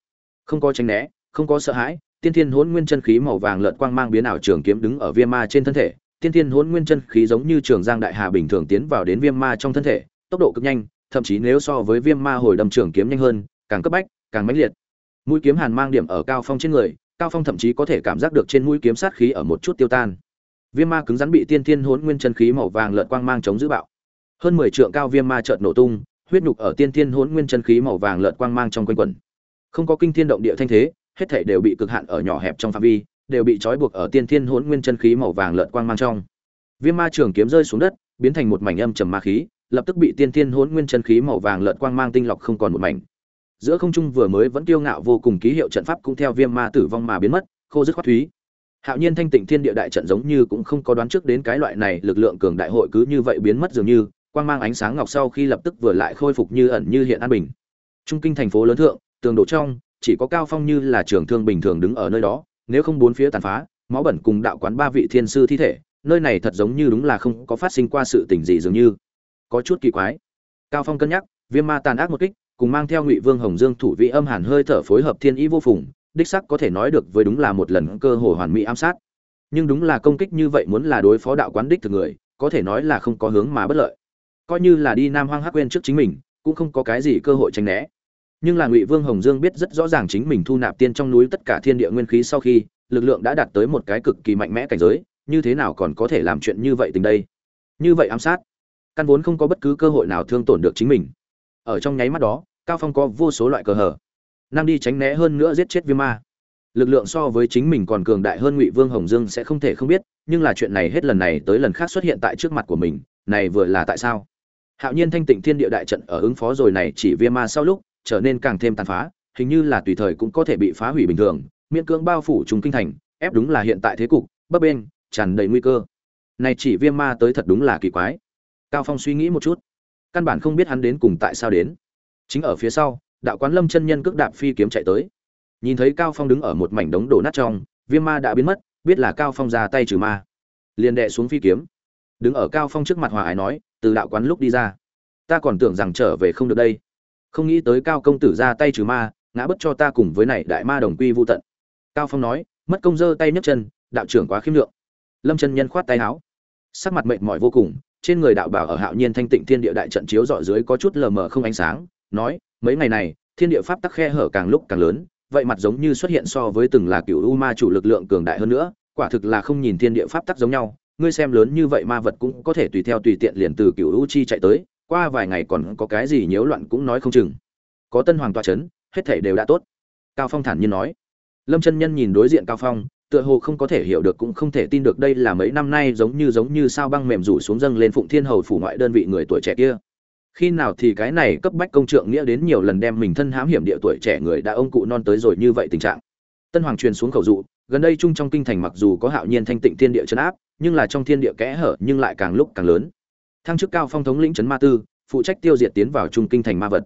S1: Không có tránh né, không có sợ hãi, tiên thiên hỗn nguyên chân khí màu vàng lợn quang mang biến ảo trường kiếm đứng ở viêm ma trên thân thể tiên thiên hỗn nguyên chân khí giống như trường giang đại hà bình thường tiến vào đến viêm ma trong thân thể, tốc độ cực nhanh, thậm chí nếu so với viêm ma hồi đâm trường kiếm nhanh hơn, càng cấp bách, càng mãnh liệt. Mũi kiếm hàn mang điểm ở cao phong trên người, cao phong thậm chí có thể cảm giác được trên mũi kiếm sát khí ở một chút tiêu tan. Viêm ma cứng rắn bị tiên thiên hỗn nguyên chân khí màu vàng lợn quang mang chống giữ bạo. Hơn mười trượng cao viêm ma chợt nổ tung, huyết nhục ở tiên thiên hỗn nguyên chân khí màu vàng lợn quang mang trong quanh quẩn. Không có kinh thiên động địa thanh thế, hết thảy đều bị cực hạn ở nhỏ hẹp trong phạm vi đều bị trói buộc ở tiên thiên hỗn nguyên chân khí màu vàng lợn quang mang trong. Viêm ma trường kiếm rơi xuống đất, biến thành một mảnh âm trầm ma khí, lập tức bị tiên thiên hỗn nguyên chân khí màu vàng lợn quang mang tinh lọc không còn một mảnh. Giữa không trung vừa mới vẫn kiêu ngạo vô cùng ký hiệu trận pháp cũng theo viêm ma tử vong mà biến mất, khô dứt khoát thúy. Hạo nhiên thanh tịnh thiên địa đại trận giống như cũng không có đoán trước đến cái loại này lực lượng cường đại hội cứ như vậy biến mất dường như, quang mang ánh sáng ngọc sau khi lập tức vừa lại khôi phục như ẩn như hiện an bình. Trung kinh thành phố lớn thượng, tường đổ trong, chỉ có cao phong như là trường thương bình thường đứng ở nơi đó nếu không bốn phía tàn phá, máu bẩn cùng đạo quán ba vị thiên sư thi thể, nơi này thật giống như đúng là không có phát sinh qua sự tình gì dường như. Có chút kỳ quái. Cao phong cân nhắc, viêm ma tàn ác một kích, cùng mang theo ngụy vương hồng dương thủ vị âm hàn hơi thở phối hợp thiên ý vô phùng, đích sắc có thể nói được với đúng là một lần cơ hội hoàn mỹ ám sát. Nhưng đúng là công kích như vậy muốn là đối phó đạo quán đích thực người, có thể nói là không có hướng mà bất lợi. Coi như là đi nam hoang hắc quên trước chính mình, cũng không có cái gì cơ hội tránh né nhưng là ngụy vương hồng dương biết rất rõ ràng chính mình thu nạp tiên trong núi tất cả thiên địa nguyên khí sau khi, lực lượng đã đạt tới một cái cực kỳ mạnh mẽ cảnh giới, như thế nào còn có thể làm chuyện như vậy tình đây? Như vậy ám sát, căn vốn không có bất cứ cơ hội nào thương tổn được chính mình. Ở trong nháy mắt đó, cao phong có vô số loại cờ hở. Năng đi tránh né hơn nữa giết chết viêm ma. Lực lượng so với chính mình còn cường đại hơn ngụy vương hồng dương sẽ không thể không biết, nhưng là chuyện này hết lần này tới lần khác xuất hiện tại trước mặt của mình, này vừa là tại sao? Hạo nhiên thanh tịnh thiên địa đại trận ở ứng phó rồi này chỉ viêm ma sau lúc trở nên càng thêm tàn phá, hình như là tùy thời cũng có thể bị phá hủy bình thường, miễn cưỡng bao phủ chúng kinh thành, ép đúng là hiện tại thế cục, bấp bênh, tràn đầy nguy cơ. Này chỉ viêm ma tới thật đúng là kỳ quái. Cao phong suy nghĩ một chút. Căn bản không biết hắn đến cùng tại sao đến. Chính ở phía sau, đạo quán lâm chân nhân cước đạp phi kiếm chạy tới. Nhìn thấy cao phong đứng ở một mảnh đống đổ nát trong, viêm ma đã biến mất, biết là cao phong ra tay trừ ma. Liền đệ xuống phi kiếm. Đứng ở cao phong trước mặt hòa ái nói, từ đạo quán lúc đi ra, ta còn tưởng rằng trở về không được đây không nghĩ tới cao công tử ra tay trừ ma, ngã bất cho ta cùng với này đại ma đồng quy vô tận. Cao phong nói, mất công giơ tay nhấc chân, đạo trưởng quá khiêm lượng. Lâm chân nhân khoát tay áo. Sắc mặt mệt mỏi vô cùng, trên người đạo bảo ở hạo nhiên thanh tịnh thiên địa đại trận chiếu dọi dưới có chút lờ mờ không ánh sáng, nói, mấy ngày này, thiên địa pháp tắc khe hở càng lúc càng lớn, vậy mặt giống như xuất hiện so với từng là cựu u ma chủ lực lượng cường đại hơn nữa, quả thực là không nhìn thiên địa pháp tắc giống nhau, ngươi xem lớn như vậy ma vật cũng có thể tùy theo tùy tiện liền từ cựu u chi chạy tới qua vài ngày còn có cái gì nhiễu loạn cũng nói không chừng. Có tân hoàng toa c h ấ n hết thể đều đã tốt. Cao phong thản nhiên nói. Lâm chân nhân nhìn đối diện cao phong, tựa hồ không có thể hiểu được cũng không thể tin được đây là mấy năm nay giống như giống như sao băng mềm rủ xuống dâng lên phụng thiên hầu phủ ngoại đơn vị người tuổi trẻ kia. Khi nào thì cái này cấp bách công trượng nghĩa đến nhiều lần đem mình thân hãm hiểm địa tuổi trẻ người đã ông cụ non tới rồi như vậy tình trạng. Tân hoàng truyền xuống khẩu dụ, gần đây chung trong kinh thành mặc dù có hạo nhiên thanh tịnh thiên địa chấn áp, nhưng là trong thiên địa kẽ hở nhưng lại càng lúc càng lớn thăng chức cao phong thống lĩnh trấn ma tư, phụ trách tiêu diệt tiến vào trung kinh thành ma vật.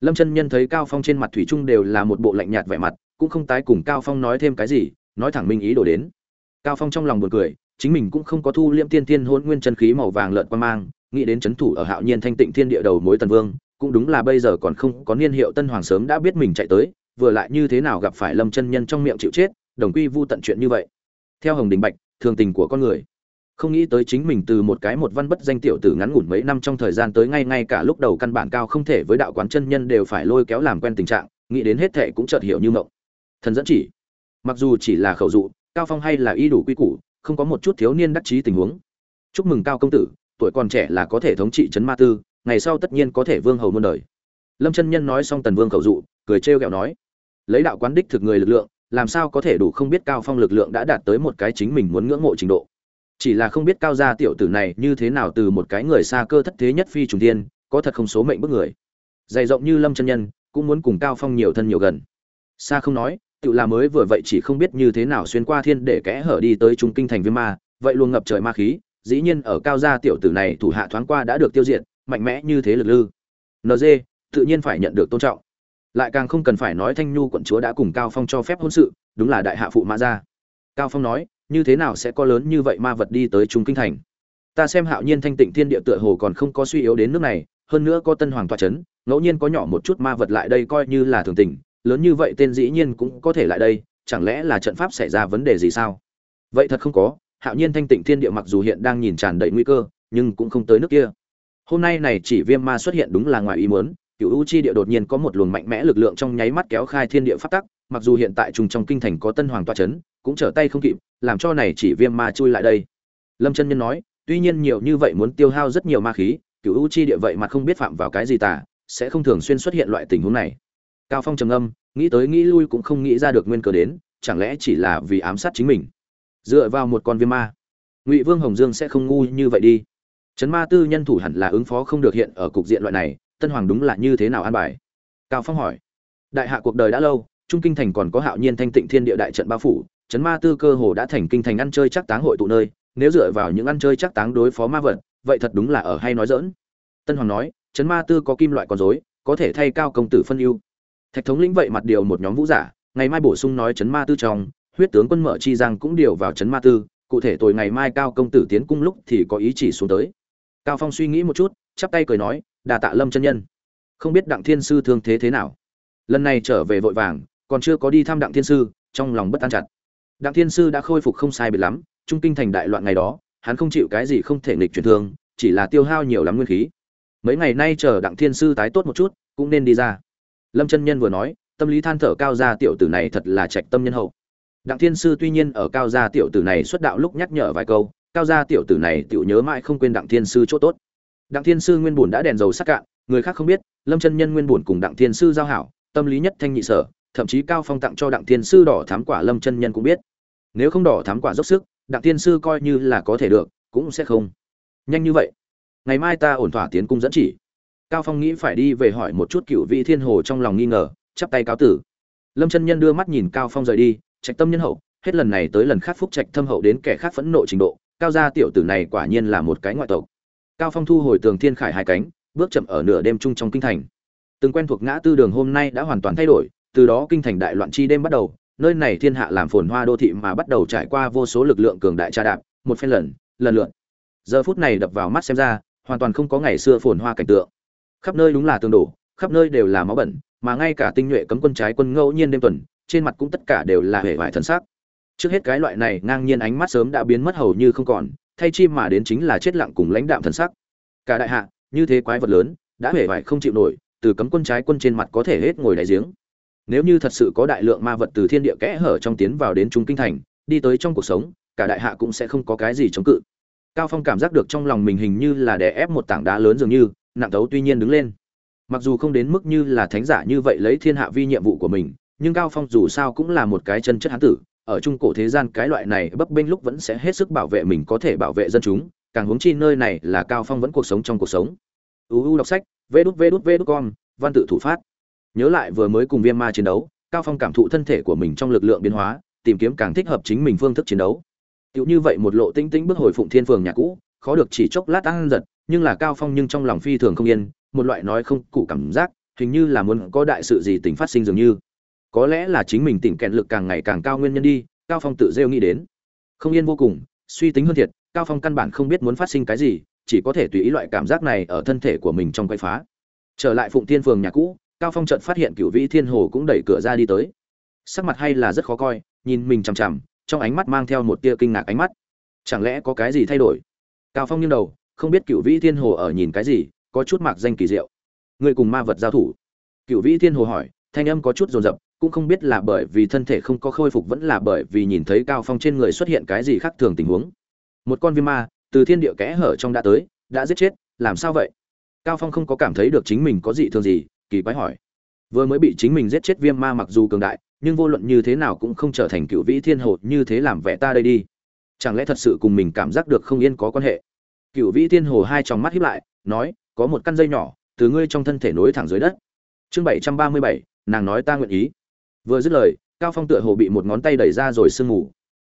S1: Lâm chân nhân thấy cao phong trên mặt thủy trung đều là một bộ lạnh nhạt vẻ mặt, cũng không tái cùng cao phong nói thêm cái gì, nói thẳng minh ý đồ đến. Cao phong trong lòng buồn cười, chính mình cũng không có thu liễm tiên tiên hôn nguyên chân khí màu vàng lợn quan mang, nghĩ đến chấn thủ ở hạo nhiên thanh tịnh thiên địa đầu mối tần vương, cũng đúng là bây giờ còn không có niên hiệu tân hoàng sớm đã biết mình chạy tới, vừa lại như thế nào gặp phải lâm chân nhân trong miệng chịu chết, đồng quy vu tận chuyện như vậy. Theo hồng đình bạch, thường tình của con người không nghĩ tới chính mình từ một cái một văn bất danh tiểu tử ngắn ngủn mấy năm trong thời gian tới ngay ngay cả lúc đầu căn bản cao không thể với đạo quán chân nhân đều phải lôi kéo làm quen tình trạng, nghĩ đến hết thệ cũng chợt hiểu như mộng. Thần dẫn chỉ, mặc dù chỉ là khẩu dụ, cao phong hay là y đủ quy củ, không có một chút thiếu niên đắc chí tình huống. Chúc mừng cao công tử, tuổi còn trẻ là có thể thống trị trấn ma tư, ngày sau tất nhiên có thể vương hầu muôn đời. Lâm chân nhân nói xong tần vương khẩu dụ, cười trêu ghẹo nói, lấy đạo quán đích thực người lực lượng, làm sao có thể đủ không biết cao phong lực lượng đã đạt tới một cái chính mình muốn ngưỡng mộ trình độ chỉ là không biết cao gia tiểu tử này như thế nào từ một cái người xa cơ thất thế nhất phi trùng tiên có thật không số mệnh bức người. Dày rộng như lâm chân nhân, cũng muốn cùng cao phong nhiều thân nhiều gần. Xa không nói, tự là mới vừa vậy chỉ không biết như thế nào xuyên qua thiên để kẽ hở đi tới trung kinh thành viêm ma, vậy luôn ngập trời ma khí, dĩ nhiên ở cao gia tiểu tử này thủ hạ thoáng qua đã được tiêu diệt, mạnh mẽ như thế lực lư. Nd tự nhiên phải nhận được tôn trọng. Lại càng không cần phải nói thanh nhu quận chúa đã cùng cao phong cho phép hôn sự, đúng là đại hạ phụ mã gia. Cao phong nói như thế nào sẽ có lớn như vậy ma vật đi tới trung kinh thành? Ta xem hạo nhiên thanh tịnh thiên địa tựa hồ còn không có suy yếu đến nước này, hơn nữa có tân hoàng tọa chấn, ngẫu nhiên có nhỏ một chút ma vật lại đây coi như là thường tình, lớn như vậy tên dĩ nhiên cũng có thể lại đây, chẳng lẽ là trận pháp xảy ra vấn đề gì sao? Vậy thật không có, hạo nhiên thanh tịnh thiên địa mặc dù hiện đang nhìn tràn đầy nguy cơ, nhưng cũng không tới nước kia. Hôm nay này chỉ viêm ma xuất hiện đúng là ngoài ý muốn cựu u chi địa đột nhiên có một luồng mạnh mẽ lực lượng trong nháy mắt kéo khai thiên địa phát tắc mặc dù hiện tại trùng trong kinh thành có tân hoàng toa chấn, cũng trở tay không kịp, làm cho này chỉ viêm ma chui lại đây. Lâm chân nhân nói, tuy nhiên nhiều như vậy muốn tiêu hao rất nhiều ma khí cựu u chi địa vậy mà không biết phạm vào cái gì tả sẽ không thường xuyên xuất hiện loại tình huống này. Cao phong trầm âm nghĩ tới nghĩ lui cũng không nghĩ ra được nguyên cớ đến, chẳng lẽ chỉ là vì ám sát chính mình? Dựa vào một con viêm ma, ngụy vương hồng dương sẽ không ngu như vậy đi. Trấn ma tư nhân thủ hẳn là ứng phó không được hiện ở cục diện loại này, tân hoàng đúng là như thế nào an bài? Cao phong hỏi. Đại hạ cuộc đời đã lâu trung kinh thành còn có hạo nhiên thanh tịnh thiên địa đại trận bao phủ, trấn ma tư cơ hồ đã thành kinh thành ăn chơi chắc táng hội tụ nơi, nếu dựa vào những ăn chơi chắc táng đối phó ma vật, vậy thật đúng là ở hay nói dỡn tân hoàng nói, trấn ma tư có kim loại con rối, có thể thay cao công tử phân ưu. Thạch thống lĩnh vậy mặt điều một nhóm vũ giả, ngày mai bổ sung nói trấn ma tư trong, huyết tướng quân mở chi giang cũng điều vào trấn ma tư, cụ thể tối ngày mai cao công tử tiến cung lúc thì có ý chỉ xuống tới. Cao phong suy nghĩ một chút, chắp tay cười nói, đà tạ lâm chân nhân. Không biết đặng thiên sư thương thế thế nào? Lần này trở về vội vàng còn chưa có đi thăm đặng thiên sư, trong lòng bất an chặt. Đặng thiên sư đã khôi phục không sai biệt lắm, trung kinh thành đại loạn ngày đó, hắn không chịu cái gì không thể nghịch truyền thương, chỉ là tiêu hao nhiều lắm nguyên khí. Mấy ngày nay chờ đặng thiên sư tái tốt một chút, cũng nên đi ra. Lâm chân nhân vừa nói, tâm lý than thở cao gia tiểu tử này thật là trạch tâm nhân hậu. Đặng thiên sư tuy nhiên ở cao gia tiểu tử này xuất đạo lúc nhắc nhở vài câu, cao gia tiểu tử này tiểu nhớ mãi không quên đặng thiên sư chỗ tốt. Đặng thiên sư nguyên bùn đã đèn dầu sắc cạn, người khác không biết, lâm chân nhân nguyên bùn cùng đặng thiên sư giao hảo, tâm lý nhất thanh nhị sở thậm chí cao phong tặng cho đặng thiên sư đỏ thám quả lâm chân nhân cũng biết. Nếu không đỏ thám quả dốc sức, đặng thiên sư coi như là có thể được, cũng sẽ không. Nhanh như vậy. Ngày mai ta ổn thỏa tiến cung dẫn chỉ. Cao phong nghĩ phải đi về hỏi một chút cựu vị thiên hồ trong lòng nghi ngờ, chắp tay cáo tử. Lâm chân nhân đưa mắt nhìn cao phong rời đi, trạch tâm nhân hậu, hết lần này tới lần khác phúc trạch thâm hậu đến kẻ khác phẫn nộ trình độ, cao gia tiểu tử này quả nhiên là một cái ngoại tộc. Cao phong thu hồi tường thiên khải hai cánh, bước chậm ở nửa đêm chung trong kinh thành. Từng quen thuộc ngã tư đường hôm nay đã hoàn toàn thay đổi từ đó kinh thành đại loạn chi đêm bắt đầu, nơi này thiên hạ làm phồn hoa đô thị mà bắt đầu trải qua vô số lực lượng cường đại tra đạp, một phen lần lần lượt. Giờ phút này đập vào mắt xem ra, hoàn toàn không có ngày xưa phồn hoa cảnh tượng. Khắp nơi đúng là tương đổ, khắp nơi đều là máu bẩn, mà ngay cả tinh nhuệ cấm quân trái quân ngẫu nhiên đêm tuần, trên mặt cũng tất cả đều là hề vải thần sắc. Trước hết cái loại này ngang nhiên ánh mắt sớm đã biến mất hầu như không còn, thay chi mà đến chính là chết lặng cùng lãnh đạm thần sắc. Cả đại hạ, như thế quái vật lớn, đã hề vải không chịu nổi, từ cấm quân trái quân trên mặt có thể hết ngồi đại giếng nếu như thật sự có đại lượng ma vật từ thiên địa kẽ hở trong tiến vào đến trung kinh thành, đi tới trong cuộc sống, cả đại hạ cũng sẽ không có cái gì chống cự. Cao phong cảm giác được trong lòng mình hình như là đè ép một tảng đá lớn dường như nặng tấu tuy nhiên đứng lên. Mặc dù không đến mức như là thánh giả như vậy lấy thiên hạ vi nhiệm vụ của mình, nhưng cao phong dù sao cũng là một cái chân chất hán tử, ở trung cổ thế gian cái loại này bấp bênh lúc vẫn sẽ hết sức bảo vệ mình có thể bảo vệ dân chúng, càng huống chi nơi này là cao phong vẫn cuộc sống trong cuộc sống. Uu đọc sách, vê đút vê đút vê đút con văn tự thủ phát nhớ lại vừa mới cùng viêm ma chiến đấu, cao phong cảm thụ thân thể của mình trong lực lượng biến hóa, tìm kiếm càng thích hợp chính mình phương thức chiến đấu. Tựu như vậy một lộ tinh tinh bước hồi phụng thiên phường nhà cũ, khó được chỉ chốc lát ăn giật, nhưng là cao phong nhưng trong lòng phi thường không yên, một loại nói không cụ cảm giác, hình như là muốn có đại sự gì tình phát sinh dường như. Có lẽ là chính mình tỉnh kẹn lực càng ngày càng cao nguyên nhân đi, cao phong tự rêu nghĩ đến. Không yên vô cùng, suy tính hơn thiệt, cao phong căn bản không biết muốn phát sinh cái gì, chỉ có thể tùy ý loại cảm giác này ở thân thể của mình trong quay phá. Trở lại phụng thiên phường nhà cũ cao phong chợt phát hiện cửu vĩ thiên hồ cũng đẩy cửa ra đi tới. Sắc mặt hay là rất khó coi, nhìn mình chằm chằm, trong ánh mắt mang theo một tia kinh ngạc ánh mắt. Chẳng lẽ có cái gì thay đổi? Cao phong nghiêng đầu, không biết cửu vĩ thiên hồ ở nhìn cái gì, có chút mạc danh kỳ diệu. Người cùng ma vật giao thủ. Cửu vĩ thiên hồ hỏi, thanh âm có chút rồn rập cũng không biết là bởi vì thân thể không có khôi phục vẫn là bởi vì nhìn thấy cao phong trên người xuất hiện cái gì khác thường tình huống. Một con viêm ma, từ thiên địa kẽ hở trong đã tới, đã giết chết, làm sao vậy? Cao phong không có cảm thấy được chính mình có gì thường gì kỳ quái hỏi. Vừa mới bị chính mình giết chết viêm ma mặc dù cường đại, nhưng vô luận như thế nào cũng không trở thành cựu vĩ thiên hồ như thế làm vẻ ta đây đi. Chẳng lẽ thật sự cùng mình cảm giác được không yên có quan hệ? Cựu vĩ thiên hồ hai tròng mắt hiếp lại, nói, có một căn dây nhỏ, từ ngươi trong thân thể nối thẳng dưới đất. Chương bảy trăm ba mươi bảy, nàng nói ta nguyện ý. Vừa dứt lời, cao phong tựa hồ bị một ngón tay đẩy ra rồi sương mù.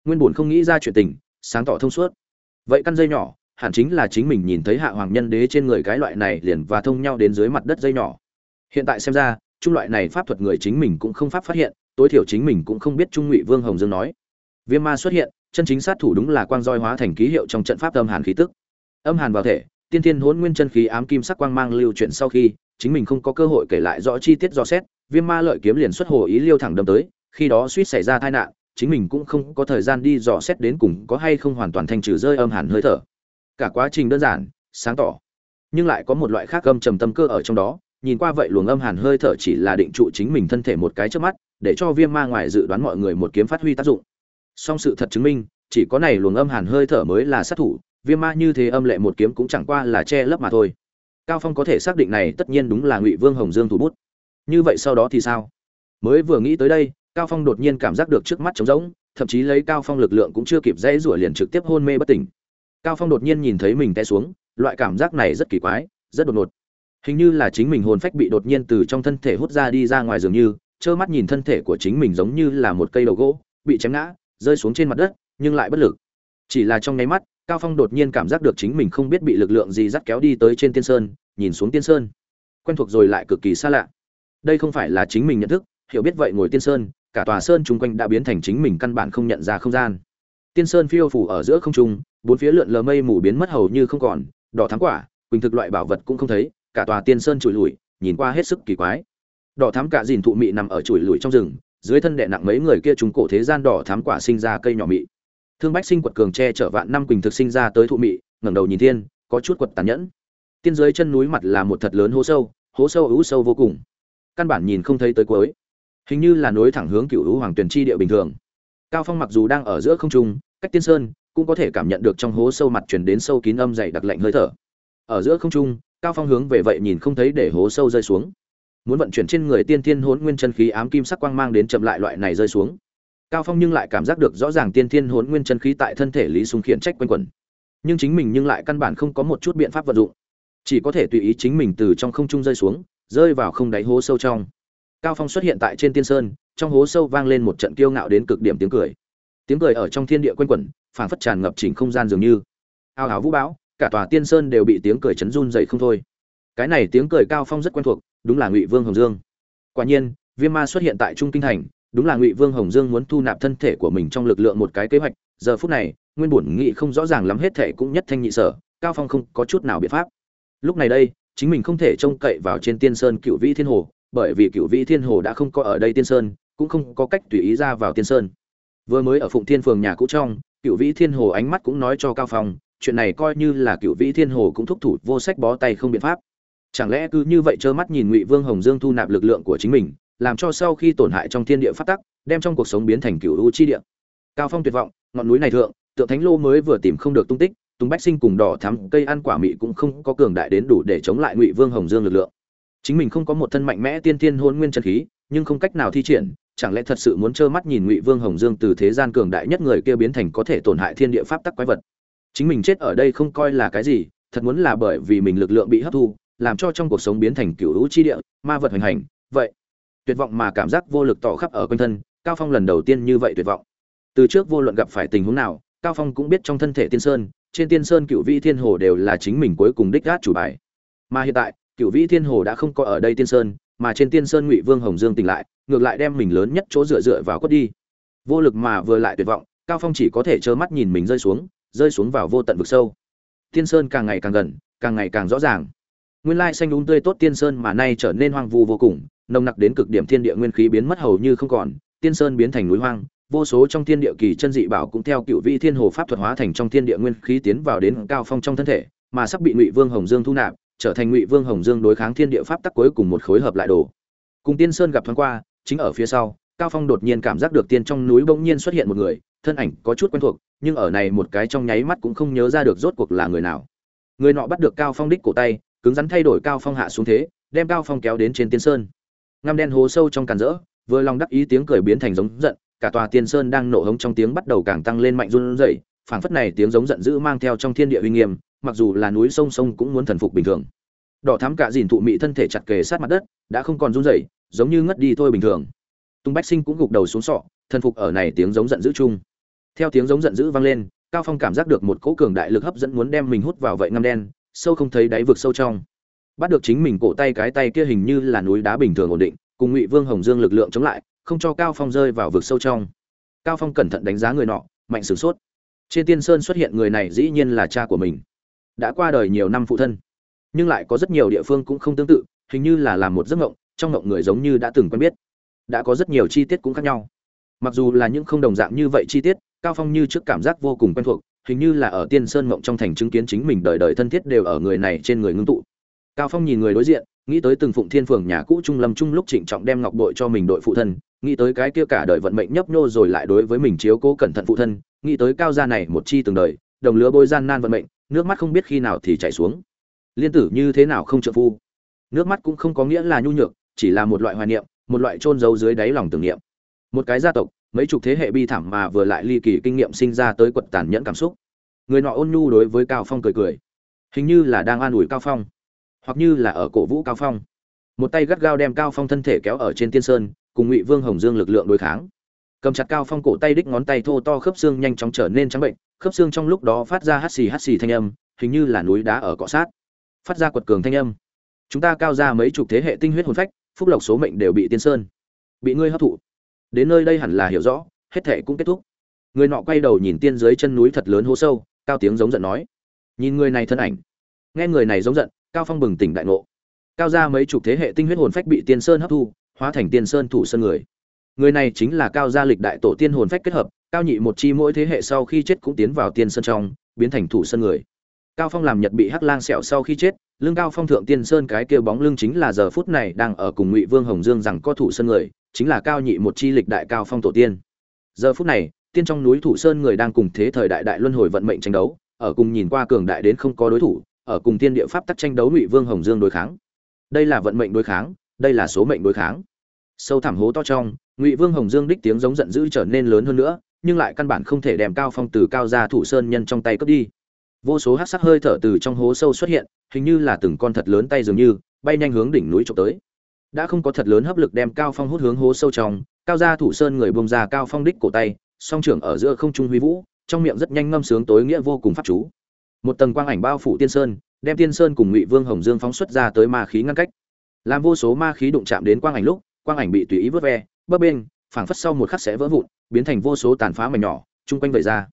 S1: Nguyên bổn không nghĩ ra chuyện tình, sáng tỏ thông suốt. Vậy căn dây nhỏ, hẳn chính là chính mình nhìn thấy hạ hoàng nhân đế trên người cái loại này liền và thông nhau đến dưới mặt đất dây nhỏ hiện tại xem ra, trung loại này pháp thuật người chính mình cũng không pháp phát hiện, tối thiểu chính mình cũng không biết trung ngụy vương hồng dương nói. Viêm ma xuất hiện, chân chính sát thủ đúng là quang roi hóa thành ký hiệu trong trận pháp âm hàn khí tức. Âm hàn vào thể, tiên thiên hỗn nguyên chân khí ám kim sắc quang mang lưu chuyển sau khi, chính mình không có cơ hội kể lại rõ chi tiết do xét, viêm ma lợi kiếm liền xuất hồ ý liêu thẳng đâm tới, khi đó suýt xảy ra tai nạn, chính mình cũng không có thời gian đi dò xét đến cùng có hay không hoàn toàn thanh trừ rơi âm hàn hơi thở. Cả quá trình đơn giản, sáng tỏ. Nhưng lại có một loại khác âm trầm tâm cơ ở trong đó nhìn qua vậy luồng âm hàn hơi thở chỉ là định trụ chính mình thân thể một cái trước mắt, để cho viêm ma ngoài dự đoán mọi người một kiếm phát huy tác dụng. Song sự thật chứng minh, chỉ có này luồng âm hàn hơi thở mới là sát thủ, viêm ma như thế âm lệ một kiếm cũng chẳng qua là che lấp mà thôi. Cao phong có thể xác định này tất nhiên đúng là ngụy vương hồng dương thủ bút. Như vậy sau đó thì sao? Mới vừa nghĩ tới đây, cao phong đột nhiên cảm giác được trước mắt trống rỗng, thậm chí lấy cao phong lực lượng cũng chưa kịp dãy rủa liền trực tiếp hôn mê bất tỉnh. Cao phong đột nhiên nhìn thấy mình té xuống, loại cảm giác này rất kỳ quái, rất đột ngột hình như là chính mình hồn phách bị đột nhiên từ trong thân thể hút ra đi ra ngoài dường như, trơ mắt nhìn thân thể của chính mình giống như là một cây đầu gỗ, bị chém ngã, rơi xuống trên mặt đất, nhưng lại bất lực. Chỉ là trong nháy mắt, cao phong đột nhiên cảm giác được chính mình không biết bị lực lượng gì dắt kéo đi tới trên tiên sơn, nhìn xuống tiên sơn. Quen thuộc rồi lại cực kỳ xa lạ. Đây không phải là chính mình nhận thức, hiểu biết vậy ngồi tiên sơn, cả tòa sơn chung quanh đã biến thành chính mình căn bản không nhận ra không gian. Tiên sơn phiêu phủ ở giữa không trung, bốn phía lượn lờ mây mù biến mất hầu như không còn, đỏ thắng quả, quỳnh thực loại bảo vật cũng không thấy cả tòa tiên sơn trụi lùi, nhìn qua hết sức kỳ quái. Đỏ thám cả dìn thụ mị nằm ở chuỗi lùi trong rừng, dưới thân đệ nặng mấy người kia chúng cổ thế gian đỏ thám quả sinh ra cây nhỏ mị. Thương bách sinh quật cường che chở vạn năm quỳnh thực sinh ra tới thụ mị, ngẩng đầu nhìn thiên, có chút quật tàn nhẫn. Tiên dưới chân núi mặt là một thật lớn hố sâu hố sâu ú sâu vô cùng. Căn bản nhìn không thấy tới cuối. Hình như là nối thẳng hướng cựu hữu hoàng tuyền chi địa bình thường. Cao phong mặc dù đang ở giữa không trung, cách tiên sơn cũng có thể cảm nhận được trong hố sâu mặt chuyển đến sâu kín âm dày đặc lạnh hơi thở. Ở giữa không trung cao phong hướng về vậy nhìn không thấy để hố sâu rơi xuống. Muốn vận chuyển trên người tiên thiên hỗn nguyên chân khí ám kim sắc quang mang đến chậm lại loại này rơi xuống. Cao phong nhưng lại cảm giác được rõ ràng tiên thiên hỗn nguyên chân khí tại thân thể lý súng khiển trách quanh quẩn. Nhưng chính mình nhưng lại căn bản không có một chút biện pháp vận dụng. Chỉ có thể tùy ý chính mình từ trong không trung rơi xuống, rơi vào không đáy hố sâu trong. Cao phong xuất hiện tại trên tiên sơn, trong hố sâu vang lên một trận kiêu ngạo đến cực điểm tiếng cười. Tiếng cười ở trong thiên địa quanh quẩn, phảng phất tràn ngập chỉnh không gian dường như. Ao ào vũ bão cả tòa tiên sơn đều bị tiếng cười chấn run dậy không thôi. Cái này tiếng cười cao phong rất quen thuộc, đúng là ngụy vương hồng dương. Quả nhiên viêm ma xuất hiện tại trung kinh thành, đúng là ngụy vương hồng dương muốn thu nạp thân thể của mình trong lực lượng một cái kế hoạch, giờ phút này, nguyên bổn nghị không rõ ràng lắm hết thể cũng nhất thanh nhị sở, cao phong không có chút nào biện pháp. Lúc này đây, chính mình không thể trông cậy vào trên tiên sơn cựu vĩ thiên hồ, bởi vì cựu vĩ thiên hồ đã không có ở đây tiên sơn, cũng không có cách tùy ý ra vào tiên sơn. Vừa mới ở phụng thiên phường nhà cũ trong cựu vĩ thiên hồ ánh mắt cũng nói cho cao phong chuyện này coi như là cựu vĩ thiên hồ cũng thúc thủ vô sách bó tay không biện pháp. Chẳng lẽ cứ như vậy trơ mắt nhìn ngụy vương hồng dương thu nạp lực lượng của chính mình, làm cho sau khi tổn hại trong thiên địa phát tắc, đem trong cuộc sống biến thành cựu u chi địa? Cao phong tuyệt vọng, ngọn núi này thượng, tượng thánh lô mới vừa tìm không được tung tích, tùng bách sinh cùng đỏ thắm cây ăn quả mị cũng không có cường đại đến đủ để chống lại ngụy vương hồng dương lực lượng. Chính mình không có một thân mạnh mẽ tiên thiên hôn nguyên chân khí, nhưng không cách nào thi triển, chẳng lẽ thật sự muốn trơ mắt nhìn ngụy vương hồng dương từ thế gian cường đại nhất người kia biến thành có thể tổn hại thiên địa pháp tắc quái vật? Chính mình chết ở đây không coi là cái gì, thật muốn là bởi vì mình lực lượng bị hấp thu, làm cho trong cuộc sống biến thành cựu hữu chi địa, ma vật hoành hành, vậy, tuyệt vọng mà cảm giác vô lực tỏ khắp ở quanh thân, cao phong lần đầu tiên như vậy tuyệt vọng. Từ trước vô luận gặp phải tình huống nào, cao phong cũng biết trong thân thể tiên sơn, trên tiên sơn cựu vĩ thiên hồ đều là chính mình cuối cùng đích gác chủ bài. Mà hiện tại cựu vĩ thiên hồ đã không có ở đây tiên sơn, mà trên tiên sơn ngụy vương hồng dương tỉnh lại, ngược lại đem mình lớn nhất chỗ dựa dựa vào quất đi. Vô lực mà vừa lại tuyệt vọng, cao phong chỉ có thể trơ mắt nhìn mình rơi xuống rơi xuống vào vô tận vực sâu. Tiên sơn càng ngày càng gần, càng ngày càng rõ ràng. Nguyên lai xanh đúng tươi tốt tiên sơn mà nay trở nên hoang vu vô cùng, nồng nặc đến cực điểm thiên địa nguyên khí biến mất hầu như không còn, tiên sơn biến thành núi hoang, vô số trong thiên địa kỳ chân dị bảo cũng theo cựu vị thiên hồ pháp thuật hóa thành trong thiên địa nguyên khí tiến vào đến cao phong trong thân thể, mà sắp bị ngụy vương hồng dương thu nạp, trở thành ngụy vương hồng dương đối kháng thiên địa pháp tắc cuối cùng một khối hợp lại đồ. Cùng tiên sơn gặp thoáng qua, chính ở phía sau, cao phong đột nhiên cảm giác được tiên trong núi bỗng nhiên xuất hiện một người thân ảnh có chút quen thuộc, nhưng ở này một cái trong nháy mắt cũng không nhớ ra được rốt cuộc là người nào. Người nọ bắt được cao phong đích cổ tay, cứng rắn thay đổi cao phong hạ xuống thế, đem cao phong kéo đến trên tiên sơn. Ngăm đen hố sâu trong càn rỡ, vừa lòng đắc ý tiếng cười biến thành giống giận, cả tòa tiên sơn đang nổ hống trong tiếng bắt đầu càng tăng lên mạnh run rẩy, phảng phất này tiếng giống giận dữ mang theo trong thiên địa uy nghiêm, mặc dù là núi sông sông cũng muốn thần phục bình thường. Đỏ thắm cả dìn thụ mị thân thể chặt kề sát mặt đất, đã không còn run rẩy, giống như ngất đi thôi bình thường. Tung bách sinh cũng gục đầu xuống sọ, thần phục ở này tiếng giống giận dữ chung theo tiếng giống giận dữ vang lên, cao phong cảm giác được một cỗ cường đại lực hấp dẫn muốn đem mình hút vào vậy ngâm đen, sâu không thấy đáy vực sâu trong. Bắt được chính mình cổ tay cái tay kia hình như là núi đá bình thường ổn định, cùng ngụy vương hồng dương lực lượng chống lại, không cho cao phong rơi vào vực sâu trong. Cao phong cẩn thận đánh giá người nọ, mạnh sửng sốt. Trên tiên sơn xuất hiện người này dĩ nhiên là cha của mình. Đã qua đời nhiều năm phụ thân, nhưng lại có rất nhiều địa phương cũng không tương tự, hình như là làm một giấc mộng, trong mộng người giống như đã từng quen biết. Đã có rất nhiều chi tiết cũng khác nhau. Mặc dù là những không đồng dạng như vậy chi tiết cao phong như trước cảm giác vô cùng quen thuộc, hình như là ở tiên sơn mộng trong thành chứng kiến chính mình đời đời thân thiết đều ở người này trên người ngưng tụ. Cao phong nhìn người đối diện, nghĩ tới từng phụng thiên phường nhà cũ trung lâm trung lúc trịnh trọng đem ngọc bội cho mình đội phụ thân, nghĩ tới cái kia cả đời vận mệnh nhấp nhô rồi lại đối với mình chiếu cố cẩn thận phụ thân, nghĩ tới cao gia này một chi từng đời, đồng lứa bôi gian nan vận mệnh, nước mắt không biết khi nào thì chảy xuống. Liên tử như thế nào không trợ phu? Nước mắt cũng không có nghĩa là nhu nhược, chỉ là một loại hoài niệm, một loại trôn giấu dưới đáy lòng tưởng niệm. Một cái gia tộc mấy chục thế hệ bi thảm mà vừa lại ly kỳ kinh nghiệm sinh ra tới quật tàn nhẫn cảm xúc. Người nọ ôn nhu đối với cao phong cười cười. Hình như là đang an ủi cao phong, hoặc như là ở cổ vũ cao phong. Một tay gắt gao đem cao phong thân thể kéo ở trên tiên sơn, cùng ngụy vương hồng dương lực lượng đối kháng. Cầm chặt cao phong cổ tay đích ngón tay thô to khớp xương nhanh chóng trở nên trắng bệnh, khớp xương trong lúc đó phát ra hắt xì hắt xì thanh âm, hình như là núi đá ở cọ sát. Phát ra quật cường thanh âm. Chúng ta cao ra mấy chục thế hệ tinh huyết hồn phách, phúc lộc số mệnh đều bị tiên sơn, bị ngươi hấp thụ đến nơi đây hẳn là hiểu rõ, hết thệ cũng kết thúc. Người nọ quay đầu nhìn tiên dưới chân núi thật lớn hố sâu, cao tiếng giống giận nói, nhìn người này thân ảnh. Nghe người này giống giận, cao phong bừng tỉnh đại ngộ. Cao gia mấy chục thế hệ tinh huyết hồn phách bị tiên sơn hấp thu, hóa thành tiên sơn thủ sơn người. Người này chính là cao gia lịch đại tổ tiên hồn phách kết hợp, cao nhị một chi mỗi thế hệ sau khi chết cũng tiến vào tiên sơn trong, biến thành thủ sơn người. Cao phong làm nhật bị hắc lang sẹo sau khi chết lương cao phong thượng tiên sơn cái kêu bóng lưng chính là giờ phút này đang ở cùng ngụy vương hồng dương rằng có thủ sơn người chính là cao nhị một chi lịch đại cao phong tổ tiên. Giờ phút này, tiên trong núi thủ sơn người đang cùng thế thời đại đại luân hồi vận mệnh tranh đấu, ở cùng nhìn qua cường đại đến không có đối thủ, ở cùng tiên địa pháp tắc tranh đấu ngụy vương hồng dương đối kháng. Đây là vận mệnh đối kháng, đây là số mệnh đối kháng. Sâu thẳm hố to trong, ngụy vương hồng dương đích tiếng giống giận dữ trở nên lớn hơn nữa, nhưng lại căn bản không thể đem cao phong từ cao ra thủ sơn nhân trong tay cướp đi. Vô số hát sắc hơi thở từ trong hố sâu xuất hiện, hình như là từng con thật lớn tay dường như, bay nhanh hướng đỉnh núi trộm tới đã không có thật lớn hấp lực đem cao phong hút hướng hố sâu trong, cao gia thủ sơn người bông ra cao phong đích cổ tay, song trưởng ở giữa không trung huy vũ, trong miệng rất nhanh ngâm sướng tối nghĩa vô cùng pháp chú. Một tầng quang ảnh bao phủ tiên sơn, đem tiên sơn cùng ngụy vương hồng dương phóng xuất ra tới ma khí ngăn cách. Làm vô số ma khí đụng chạm đến quang ảnh lúc, quang ảnh bị tùy ý vớt ve, bấp bên phảng phất sau một khắc sẽ vỡ vụn, biến thành vô số tàn phá mảnh nhỏ, chung quanh vậy ra.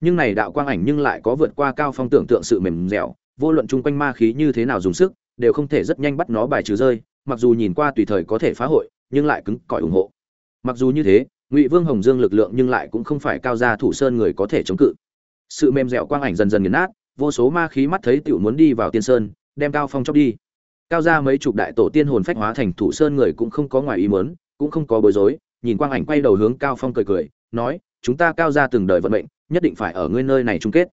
S1: Nhưng này đạo quang ảnh nhưng lại có vượt qua cao phong tưởng tượng sự mềm dẻo, vô luận chung quanh ma khí như thế nào dùng sức, đều không thể rất nhanh bắt nó bài trừ rơi mặc dù nhìn qua tùy thời có thể phá hội, nhưng lại cứng cỏi ủng hộ. Mặc dù như thế, ngụy vương hồng dương lực lượng nhưng lại cũng không phải cao gia thủ sơn người có thể chống cự. Sự mềm dẻo quang ảnh dần dần nghiền nát, vô số ma khí mắt thấy tiểu muốn đi vào tiên sơn, đem cao phong chóc đi. Cao gia mấy chục đại tổ tiên hồn phách hóa thành thủ sơn người cũng không có ngoài ý muốn, cũng không có bối rối, nhìn quang ảnh quay đầu hướng cao phong cười cười, nói, chúng ta cao gia từng đời vận mệnh, nhất định phải ở ngươi nơi này chung kết.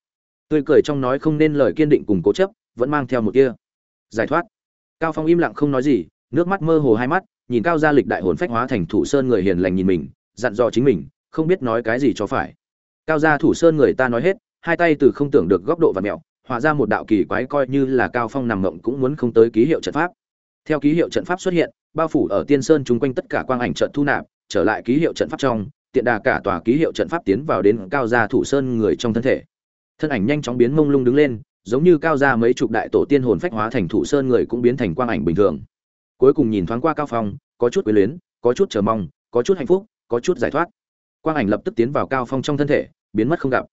S1: Tươi cười trong nói không nên lời kiên định cùng cố chấp, vẫn mang theo một kia giải thoát. Cao phong im lặng không nói gì nước mắt mơ hồ hai mắt, nhìn cao gia lịch đại hồn phách hóa thành thủ sơn người hiền lành nhìn mình, dặn dò chính mình, không biết nói cái gì cho phải. Cao gia thủ sơn người ta nói hết, hai tay từ không tưởng được góc độ và mẹo hóa ra một đạo kỳ quái coi như là cao phong nằm ngậm cũng muốn không tới ký hiệu trận pháp. Theo ký hiệu trận pháp xuất hiện, bao phủ ở tiên sơn chung quanh tất cả quang ảnh trận thu nạp, trở lại ký hiệu trận pháp trong, tiện đà cả tòa ký hiệu trận pháp tiến vào đến cao gia thủ sơn người trong thân thể. Thân ảnh nhanh chóng biến mông lung đứng lên, giống như cao gia mấy chục đại tổ tiên hồn phách hóa thành thủ sơn người cũng biến thành quang ảnh bình thường cuối cùng nhìn thoáng qua cao phong, có chút quyến luyến, có chút chờ mong, có chút hạnh phúc, có chút giải thoát. Quang ảnh lập tức tiến vào cao phong trong thân thể, biến mất không gặp.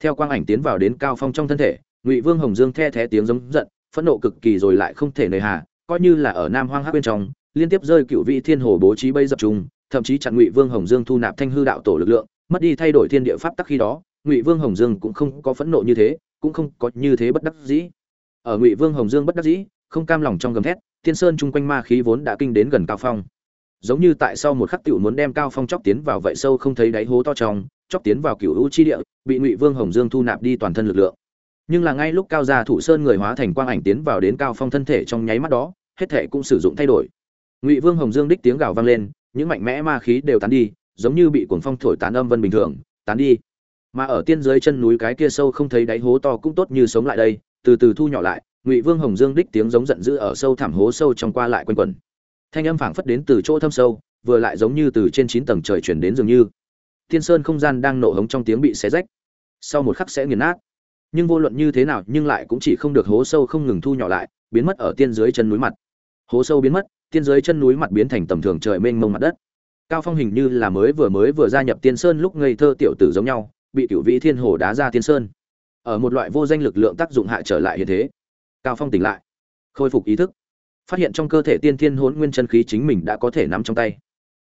S1: Theo quang ảnh tiến vào đến cao phong trong thân thể, ngụy vương hồng dương the thé tiếng giống giận, phẫn nộ cực kỳ rồi lại không thể nề hà, coi như là ở nam hoang Hắc bên trong, liên tiếp rơi cựu vị thiên hồ bố trí bây dập trung thậm chí chặn ngụy vương hồng dương thu nạp thanh hư đạo tổ lực lượng, mất đi thay đổi thiên địa pháp tắc khi đó, ngụy vương hồng dương cũng không có phẫn nộ như thế, cũng không có như thế bất đắc dĩ. Ở ngụy vương hồng dương bất đắc dĩ, không cam lòng trong gầm thét tiên sơn chung quanh ma khí vốn đã kinh đến gần cao phong. Giống như tại sau một khắc tiểu muốn đem cao phong chóc tiến vào vậy sâu không thấy đáy hố to trong, chóc tiến vào cựu hữu chi địa, bị ngụy vương hồng dương thu nạp đi toàn thân lực lượng. Nhưng là ngay lúc cao gia thủ sơn người hóa thành quang ảnh tiến vào đến cao phong thân thể trong nháy mắt đó, hết thể cũng sử dụng thay đổi. Ngụy vương hồng dương đích tiếng gào vang lên, những mạnh mẽ ma khí đều tán đi, giống như bị cuồng phong thổi tán âm vân bình thường, tán đi. Mà ở tiên dưới chân núi cái kia sâu không thấy đáy hố to cũng tốt như sống lại đây, từ từ thu nhỏ lại ngụy vương hồng dương đích tiếng giống giận dữ ở sâu thảm hố sâu trong qua lại quanh quẩn. Thanh âm phảng phất đến từ chỗ thâm sâu, vừa lại giống như từ trên chín tầng trời chuyển đến dường như. Thiên sơn không gian đang nổ hống trong tiếng bị xé rách. Sau một khắc sẽ nghiền nát. Nhưng vô luận như thế nào, nhưng lại cũng chỉ không được hố sâu không ngừng thu nhỏ lại, biến mất ở tiên dưới chân núi mặt. Hố sâu biến mất, tiên dưới chân núi mặt biến thành tầm thường trời mênh mông mặt đất. Cao phong hình như là mới vừa mới vừa gia nhập tiên sơn lúc ngây thơ tiểu tử giống nhau, bị cựu vĩ thiên hồ đá ra tiên sơn. Ở một loại vô danh lực lượng tác dụng hạ trở lại hiện thế cao phong tỉnh lại. Khôi phục ý thức. Phát hiện trong cơ thể tiên thiên hỗn nguyên chân khí chính mình đã có thể nắm trong tay.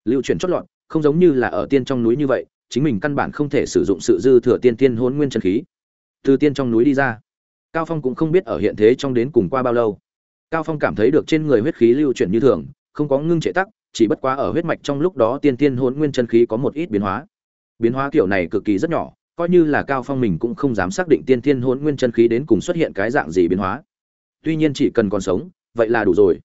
S1: Lưu chuyển chót lọt, không giống như là ở tiên trong núi như vậy, chính mình căn bản không thể sử dụng sự dư thừa tiên thiên hỗn nguyên chân khí. Từ tiên trong núi đi ra, cao phong cũng không biết ở hiện thế trong đến cùng qua bao lâu. Cao phong cảm thấy được trên người huyết khí lưu chuyển như thường, không có ngưng trệ tắc, chỉ bất quá ở huyết mạch trong lúc đó tiên tiên hỗn nguyên chân khí có một ít biến hóa. Biến hóa kiểu này cực kỳ rất nhỏ, coi như là cao phong mình cũng không dám xác định tiên tiên hỗn nguyên chân khí đến cùng xuất hiện cái dạng gì biến hóa tuy nhiên chỉ cần còn sống, vậy là đủ rồi.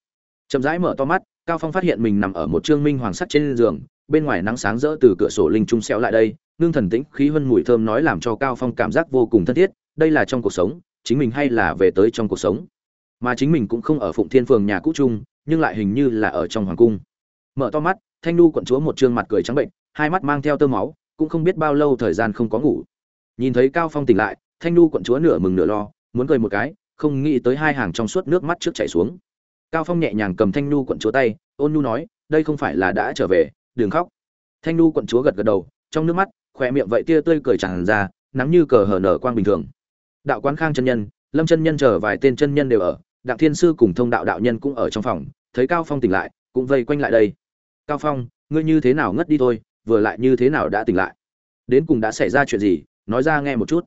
S1: Chậm rãi mở to mắt, cao phong phát hiện mình nằm ở một trương minh hoàng sắt trên giường, bên ngoài nắng sáng rỡ từ cửa sổ linh trung xéo lại đây, ngưng thần tĩnh, khí hơn mùi thơm nói làm cho cao phong cảm giác vô cùng thân thiết, đây là trong cuộc sống, chính mình hay là về tới trong cuộc sống. Mà chính mình cũng không ở phụng thiên phường nhà cũ chung, nhưng lại hình như là ở trong hoàng cung. Mở to mắt, thanh nu quận chúa một trương mặt cười trắng bệnh, hai mắt mang theo tơ máu, cũng không biết bao lâu thời gian không có ngủ. Nhìn thấy cao phong tỉnh lại, thanh nu quận chúa nửa mừng nửa lo, muốn cười một cái không nghĩ tới hai hàng trong suốt nước mắt trước chảy xuống. Cao phong nhẹ nhàng cầm thanh nu quận chúa tay, ôn nu nói, đây không phải là đã trở về, đừng khóc. Thanh nu quận chúa gật gật đầu, trong nước mắt khỏe miệng vậy tia tươi cười tràn ra, nắng như cờ hở nở quang bình thường. Đạo quán khang chân nhân, lâm chân nhân chờ vài tên chân nhân đều ở, đặng thiên sư cùng thông đạo đạo nhân cũng ở trong phòng, thấy cao phong tỉnh lại, cũng vây quanh lại đây. Cao phong, ngươi như thế nào ngất đi thôi, vừa lại như thế nào đã tỉnh lại? Đến cùng đã xảy ra chuyện gì? Nói ra nghe một chút.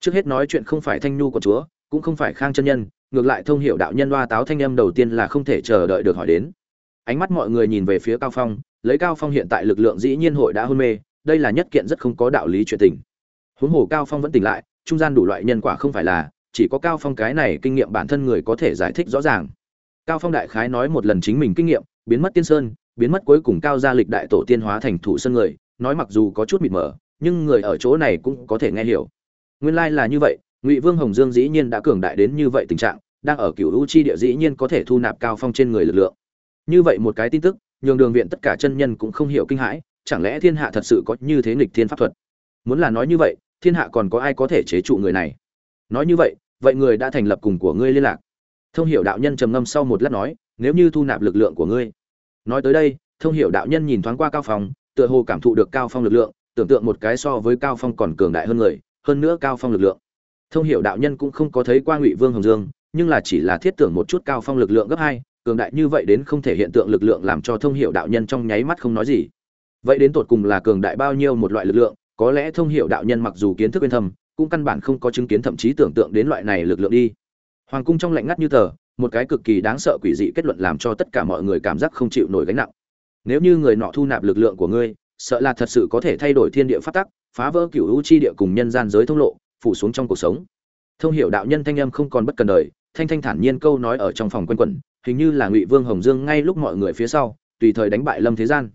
S1: Trước hết nói chuyện không phải thanh nhu của chúa cũng không phải khang chân nhân, ngược lại thông hiệu đạo nhân đoa táo thanh âm đầu tiên là không thể chờ đợi được hỏi đến. Ánh mắt mọi người nhìn về phía cao phong, lấy cao phong hiện tại lực lượng dĩ nhiên hội đã hôn mê, đây là nhất kiện rất không có đạo lý chuyện tình. Huống hồ cao phong vẫn tỉnh lại, trung gian đủ loại nhân quả không phải là, chỉ có cao phong cái này kinh nghiệm bản thân người có thể giải thích rõ ràng. Cao phong đại khái nói một lần chính mình kinh nghiệm, biến mất tiên sơn, biến mất cuối cùng cao gia lịch đại tổ tiên hóa thành thủ sơn người, nói mặc dù có chút mịt mờ, nhưng người ở chỗ này cũng có thể nghe hiểu. Nguyên lai like là như vậy ngụy vương hồng dương dĩ nhiên đã cường đại đến như vậy tình trạng, đang ở cựu u chi địa dĩ nhiên có thể thu nạp cao phong trên người lực lượng. Như vậy một cái tin tức, nhường đường viện tất cả chân nhân cũng không hiểu kinh hãi, chẳng lẽ thiên hạ thật sự có như thế nghịch thiên pháp thuật? Muốn là nói như vậy, thiên hạ còn có ai có thể chế trụ người này? Nói như vậy vậy người đã thành lập cùng của ngươi liên lạc. Thông hiểu đạo nhân trầm ngâm sau một lát nói, nếu như thu nạp lực lượng của ngươi. Nói tới đây, thông hiểu đạo nhân nhìn thoáng qua cao phong, tựa hồ cảm thụ được cao phong lực lượng, tưởng tượng một cái so với cao phong còn cường đại hơn người, hơn nữa cao phong lực lượng thông hiểu đạo nhân cũng không có thấy qua ngụy vương hồng dương, nhưng là chỉ là thiết tưởng một chút cao phong lực lượng gấp hai, cường đại như vậy đến không thể hiện tượng lực lượng làm cho thông hiểu đạo nhân trong nháy mắt không nói gì. Vậy đến tột cùng là cường đại bao nhiêu một loại lực lượng, có lẽ thông hiểu đạo nhân mặc dù kiến thức bên thầm cũng căn bản không có chứng kiến thậm chí tưởng tượng đến loại này lực lượng đi. Hoàng cung trong lạnh ngắt như tờ, một cái cực kỳ đáng sợ quỷ dị kết luận làm cho tất cả mọi người cảm giác không chịu nổi gánh nặng. Nếu như người nọ thu nạp lực lượng của ngươi, sợ là thật sự có thể thay đổi thiên địa phát tắc, phá vỡ cựu u chi địa cùng nhân gian giới thông lộ phủ xuống trong cuộc sống. Thông hiểu đạo nhân thanh âm không còn bất cần đời, thanh thanh thản nhiên câu nói ở trong phòng quân quẩn, hình như là ngụy vương hồng dương ngay lúc mọi người phía sau, tùy thời đánh bại lâm thế gian.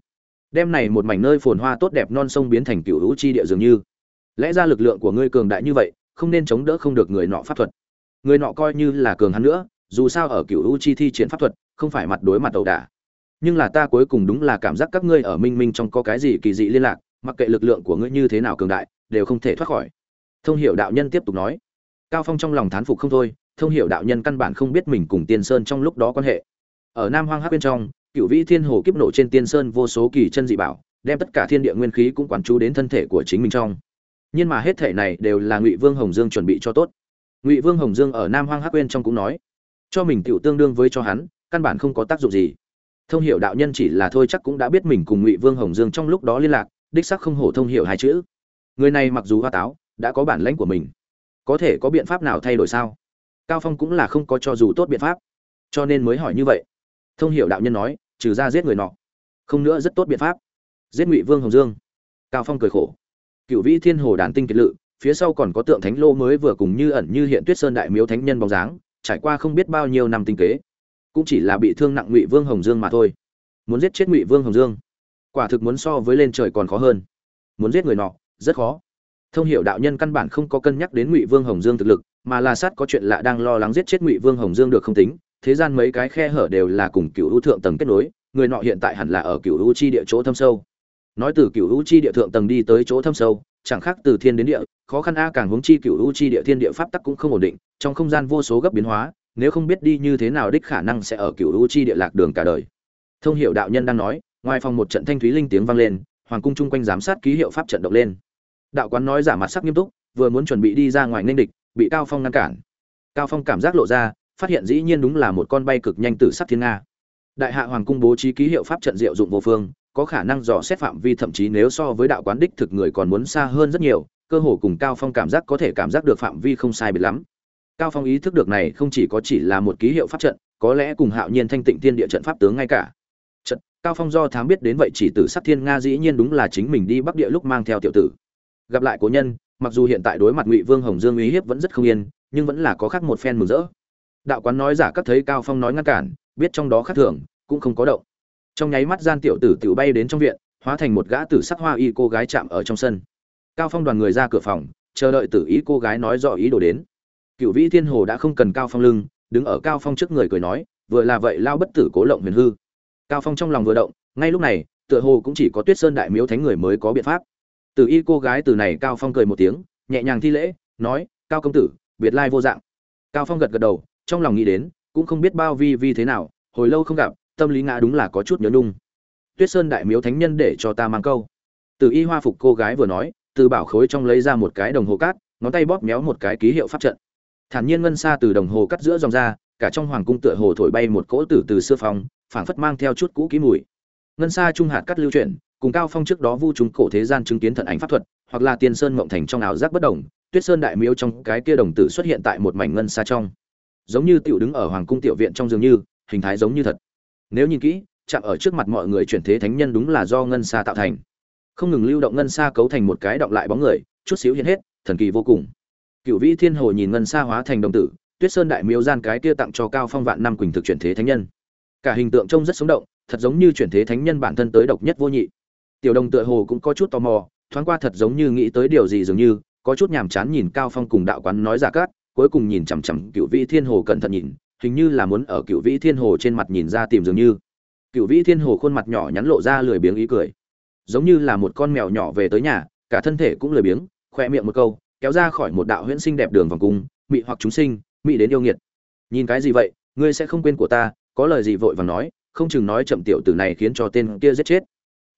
S1: Đem này một mảnh nơi phồn hoa tốt đẹp non sông biến thành cựu hữu chi địa dường như. Lẽ ra lực lượng của ngươi cường đại như vậy, không nên chống đỡ không được người nọ pháp thuật. Người nọ coi như là cường hắn nữa, dù sao ở cựu hữu chi thi triển pháp thuật, không phải mặt đối mặt ẩu đả. Nhưng là ta cuối cùng đúng là cảm giác các ngươi ở minh minh trong có cái gì kỳ dị liên lạc, mặc kệ lực lượng của ngươi như thế nào cường đại, đều không thể thoát khỏi thông hiểu đạo nhân tiếp tục nói, cao phong trong lòng thán phục không thôi, thông hiểu đạo nhân căn bản không biết mình cùng tiên sơn trong lúc đó quan hệ. Ở nam hoang hắc bên trong cựu vĩ thiên hồ kiếp nổ trên tiên sơn vô số kỳ chân dị bảo, đem tất cả thiên địa nguyên khí cũng quản chú đến thân thể của chính mình trong. Nhưng mà hết thể này đều là ngụy vương hồng dương chuẩn bị cho tốt. Ngụy vương hồng dương ở nam hoang hắc bên trong cũng nói, cho mình tiểu tương đương với cho hắn, căn bản không có tác dụng gì. Thông hiểu đạo nhân chỉ là thôi chắc cũng đã biết mình cùng ngụy vương hồng dương trong lúc đó liên lạc, đích sắc không hổ thông hiểu hai chữ. Người này mặc dù hoa táo đã có bản lãnh của mình. Có thể có biện pháp nào thay đổi sao? Cao phong cũng là không có cho dù tốt biện pháp. Cho nên mới hỏi như vậy. Thông hiểu đạo nhân nói, trừ ra giết người nọ, không nữa rất tốt biện pháp. Giết ngụy vương hồng dương. Cao phong cười khổ. Cựu vĩ thiên hồ đàn tinh kiệt lự, phía sau còn có tượng thánh lô mới vừa cùng như ẩn như hiện tuyết sơn đại miếu thánh nhân bóng dáng, trải qua không biết bao nhiêu năm tinh kế. Cũng chỉ là bị thương nặng ngụy vương hồng dương mà thôi. Muốn giết chết ngụy vương hồng dương, quả thực muốn so với lên trời còn khó hơn. Muốn giết người nọ, rất khó thông hiểu đạo nhân căn bản không có cân nhắc đến ngụy vương hồng dương thực lực, mà là sát có chuyện lạ đang lo lắng giết chết ngụy vương hồng dương được không tính, thế gian mấy cái khe hở đều là cùng cựu hữu thượng tầng kết nối, người nọ hiện tại hẳn là ở cựu hữu chi địa chỗ thâm sâu. Nói từ cựu hữu chi địa thượng tầng đi tới chỗ thâm sâu, chẳng khác từ thiên đến địa, khó khăn a càng hướng chi cựu hữu chi địa thiên địa pháp tắc cũng không ổn định, trong không gian vô số gấp biến hóa, nếu không biết đi như thế nào đích khả năng sẽ ở cựu hữu chi địa lạc đường cả đời. Thông hiệu đạo nhân đang nói, ngoài phòng một trận thanh thúy linh tiếng vang lên, hoàng cung chung quanh giám sát ký hiệu pháp trận động lên đạo quán nói giả mặt sắc nghiêm túc, vừa muốn chuẩn bị đi ra ngoài nên địch, bị cao phong ngăn cản. Cao phong cảm giác lộ ra, phát hiện dĩ nhiên đúng là một con bay cực nhanh từ sắc thiên nga. Đại hạ hoàng cung bố trí ký hiệu pháp trận diệu dụng vô phương, có khả năng dò xét phạm vi, thậm chí nếu so với đạo quán đích thực người còn muốn xa hơn rất nhiều, cơ hồ cùng cao phong cảm giác có thể cảm giác được phạm vi không sai biệt lắm. Cao phong ý thức được này không chỉ có chỉ là một ký hiệu pháp trận, có lẽ cùng hạo nhiên thanh tịnh thiên địa trận pháp tướng ngay cả. Trận, cao phong do thám biết đến vậy chỉ tử sắc thiên nga dĩ nhiên đúng là chính mình đi bắc địa lúc mang theo tiểu tử gặp lại cố nhân, mặc dù hiện tại đối mặt ngụy vương hồng dương uy hiếp vẫn rất không yên, nhưng vẫn là có khác một phen mừng rỡ. Đạo quán nói giả các thấy cao phong nói ngăn cản, biết trong đó khác thường, cũng không có động. Trong nháy mắt gian tiểu tử tiểu bay đến trong viện, hóa thành một gã tử sắc hoa y cô gái chạm ở trong sân. Cao phong đoàn người ra cửa phòng, chờ đợi tử ý cô gái nói rõ ý đồ đến. Cựu vĩ thiên hồ đã không cần cao phong lưng, đứng ở cao phong trước người cười nói, vừa là vậy lao bất tử cố lộng huyền hư. Cao phong trong lòng vừa động, ngay lúc này, tựa hồ cũng chỉ có tuyết sơn đại miếu thánh người mới có biện pháp tử y cô gái từ này cao phong cười một tiếng, nhẹ nhàng thi lễ, nói, cao công tử, biệt lai vô dạng. Cao phong gật gật đầu, trong lòng nghĩ đến, cũng không biết bao vi vi thế nào, hồi lâu không gặp, tâm lý ngã đúng là có chút nhớ nhung. Tuyết sơn đại miếu thánh nhân để cho ta mang câu. Từ y hoa phục cô gái vừa nói, từ bảo khối trong lấy ra một cái đồng hồ cát, ngón tay bóp méo một cái ký hiệu pháp trận. Thản nhiên ngân xa từ đồng hồ cắt giữa dòng ra, cả trong hoàng cung tựa hồ thổi bay một cỗ tử từ xưa phong, phảng phất mang theo chút cũ kỹ mùi. Ngân xa trung hạt cắt lưu chuyển cùng cao phong trước đó vu chúng cổ thế gian chứng kiến thần ảnh pháp thuật, hoặc là tiên sơn mộng thành trong ảo giác bất động tuyết sơn đại miếu trong cái kia đồng tử xuất hiện tại một mảnh ngân xa trong. Giống như tiểu đứng ở hoàng cung tiểu viện trong dường như, hình thái giống như thật. Nếu nhìn kỹ, chạm ở trước mặt mọi người chuyển thế thánh nhân đúng là do ngân xa tạo thành. Không ngừng lưu động ngân xa cấu thành một cái động lại bóng người, chút xíu hiện hết, thần kỳ vô cùng. Cựu vĩ thiên hồ nhìn ngân xa hóa thành đồng tử, tuyết sơn đại miếu gian cái kia tặng cho cao phong vạn năm quỳnh thực chuyển thế thánh nhân. Cả hình tượng trông rất sống động, thật giống như chuyển thế thánh nhân bản thân tới độc nhất vô nhị tiểu đồng tựa hồ cũng có chút tò mò, thoáng qua thật giống như nghĩ tới điều gì dường như, có chút nhàm chán nhìn cao phong cùng đạo quán nói giả cát, cuối cùng nhìn chằm chằm cựu vĩ thiên hồ cẩn thận nhìn, hình như là muốn ở cựu vĩ thiên hồ trên mặt nhìn ra tìm dường như. Cựu vĩ thiên hồ khuôn mặt nhỏ nhắn lộ ra lười biếng ý cười. Giống như là một con mèo nhỏ về tới nhà, cả thân thể cũng lười biếng, khoe miệng một câu, kéo ra khỏi một đạo huyễn sinh đẹp đường vòng cung, mị hoặc chúng sinh, mị đến yêu nghiệt. Nhìn cái gì vậy, ngươi sẽ không quên của ta, có lời gì vội vàng nói, không chừng nói chậm tiểu tử này khiến cho tên kia giết chết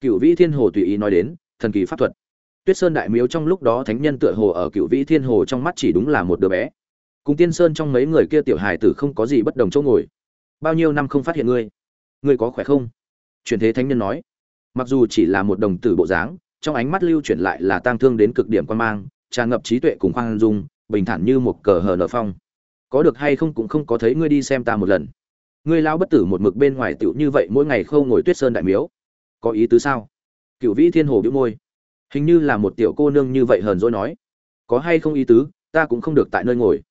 S1: cựu vĩ thiên hồ tùy ý nói đến, thần kỳ pháp thuật. Tuyết sơn đại miếu trong lúc đó thánh nhân tựa hồ ở cựu vĩ thiên hồ trong mắt chỉ đúng là một đứa bé. Cùng tiên sơn trong mấy người kia tiểu hài tử không có gì bất đồng chỗ ngồi. Bao nhiêu năm không phát hiện ngươi? Ngươi có khỏe không? Truyền thế thánh nhân nói. Mặc dù chỉ là một đồng tử bộ dáng, trong ánh mắt lưu chuyển lại là tang thương đến cực điểm quan mang, tràn ngập trí tuệ cùng khoan dung, bình thản như một cờ hờ nở phong. Có được hay không cũng không có thấy ngươi đi xem ta một lần. Ngươi lao bất tử một mực bên ngoài tựu như vậy mỗi ngày khâu ngồi tuyết sơn đại miếu có ý tứ sao? Cựu vĩ thiên hồ bĩu môi. Hình như là một tiểu cô nương như vậy hờn dỗi nói. Có hay không ý tứ, ta cũng không được tại nơi ngồi.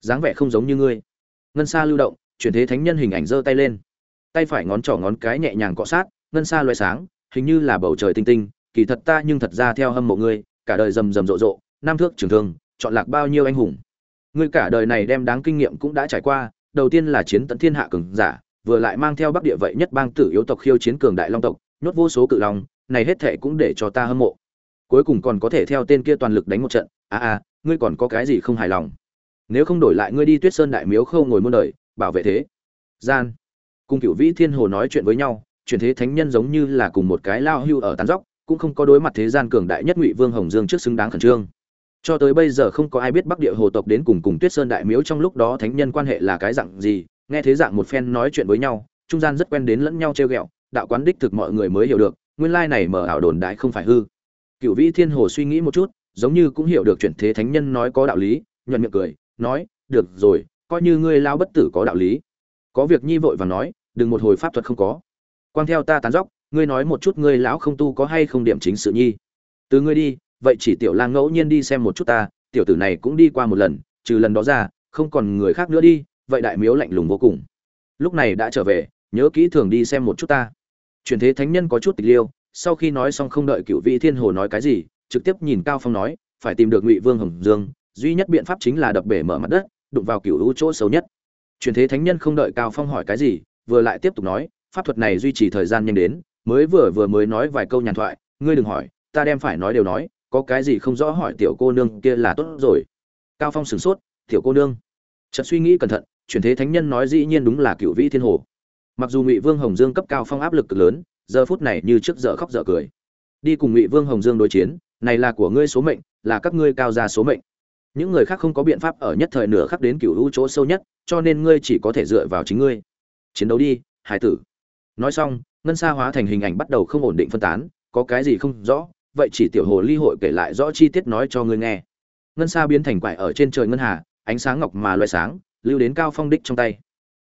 S1: Dáng vẻ không giống như ngươi. Ngân xa lưu động, chuyển thế thánh nhân hình ảnh giơ tay lên. Tay phải ngón trỏ ngón cái nhẹ nhàng cọ sát, ngân xa loay sáng, hình như là bầu trời tinh tinh, kỳ thật ta nhưng thật ra theo hâm mộ ngươi, cả đời rầm rầm rộ rộ nam thước trường thương, chọn lạc bao nhiêu anh hùng. Ngươi cả đời này đem đáng kinh nghiệm cũng đã trải qua, đầu tiên là chiến tận thiên hạ cường giả, vừa lại mang theo bắc địa vậy nhất bang tử yếu tộc khiêu chiến cường đại long tộc nhốt vô số cự long, này hết thệ cũng để cho ta hâm mộ. Cuối cùng còn có thể theo tên kia toàn lực đánh một trận. A a ngươi còn có cái gì không hài lòng? Nếu không đổi lại ngươi đi tuyết sơn đại miếu khâu ngồi muôn đời, bảo vệ thế. Gian. Cùng cựu vĩ thiên hồ nói chuyện với nhau, chuyển thế thánh nhân giống như là cùng một cái lao hưu ở tán dốc, cũng không có đối mặt thế gian cường đại nhất ngụy vương hồng dương trước xứng đáng khẩn trương. Cho tới bây giờ không có ai biết bắc địa hồ tộc đến cùng cùng tuyết sơn đại miếu trong lúc đó thánh nhân quan hệ là cái dạng gì, nghe thế dạng một phen nói chuyện với nhau, trung gian rất quen đến lẫn nhau treo ghẹo đạo quán đích thực mọi người mới hiểu được, nguyên lai này mở ảo đồn đại không phải hư. Cựu vĩ thiên hồ suy nghĩ một chút, giống như cũng hiểu được chuyển thế thánh nhân nói có đạo lý, nhuận miệng cười, nói, được rồi, coi như ngươi lao bất tử có đạo lý. Có việc nhi vội và nói, đừng một hồi pháp thuật không có. Quang theo ta tán dóc ngươi nói một chút ngươi lão không tu có hay không điểm chính sự nhi? Từ ngươi đi, vậy chỉ tiểu lang ngẫu nhiên đi xem một chút ta, tiểu tử này cũng đi qua một lần, trừ lần đó ra, không còn người khác nữa đi, vậy đại miếu lạnh lùng vô cùng. Lúc này đã trở về, nhớ kỹ thường đi xem một chút ta truyền thế thánh nhân có chút tịch liêu, sau khi nói xong không đợi cựu vị thiên hồ nói cái gì, trực tiếp nhìn cao phong nói, phải tìm được ngụy vương hồng dương, duy nhất biện pháp chính là đập bể mở mặt đất, đụng vào cựu hữu chỗ xấu nhất. Truyền thế thánh nhân không đợi cao phong hỏi cái gì, vừa lại tiếp tục nói, pháp thuật này duy trì thời gian nhanh đến, mới vừa vừa mới nói vài câu nhàn thoại, ngươi đừng hỏi, ta đem phải nói đều nói, có cái gì không rõ hỏi tiểu cô nương kia là tốt rồi. Cao phong sửng sốt, tiểu cô nương, chợt suy nghĩ cẩn thận truyền thế thánh nhân nói dĩ nhiên đúng là cựu vĩ thiên hồ mặc dù ngụy vương hồng dương cấp cao phong áp lực cực lớn, giờ phút này như trước dở khóc dở cười. Đi cùng ngụy vương hồng dương đối chiến, này là của ngươi số mệnh, là các ngươi cao gia số mệnh. Những người khác không có biện pháp ở nhất thời nửa khắc đến cửu hữu chỗ sâu nhất, cho nên ngươi chỉ có thể dựa vào chính ngươi. Chiến đấu đi, hải tử. Nói xong, ngân xa hóa thành hình ảnh bắt đầu không ổn định phân tán, có cái gì không rõ, vậy chỉ tiểu hồ ly hội kể lại rõ chi tiết nói cho ngươi nghe. Ngân xa biến thành quải ở trên trời ngân hà, ánh sáng ngọc mà loại sáng, lưu đến cao phong đích trong tay.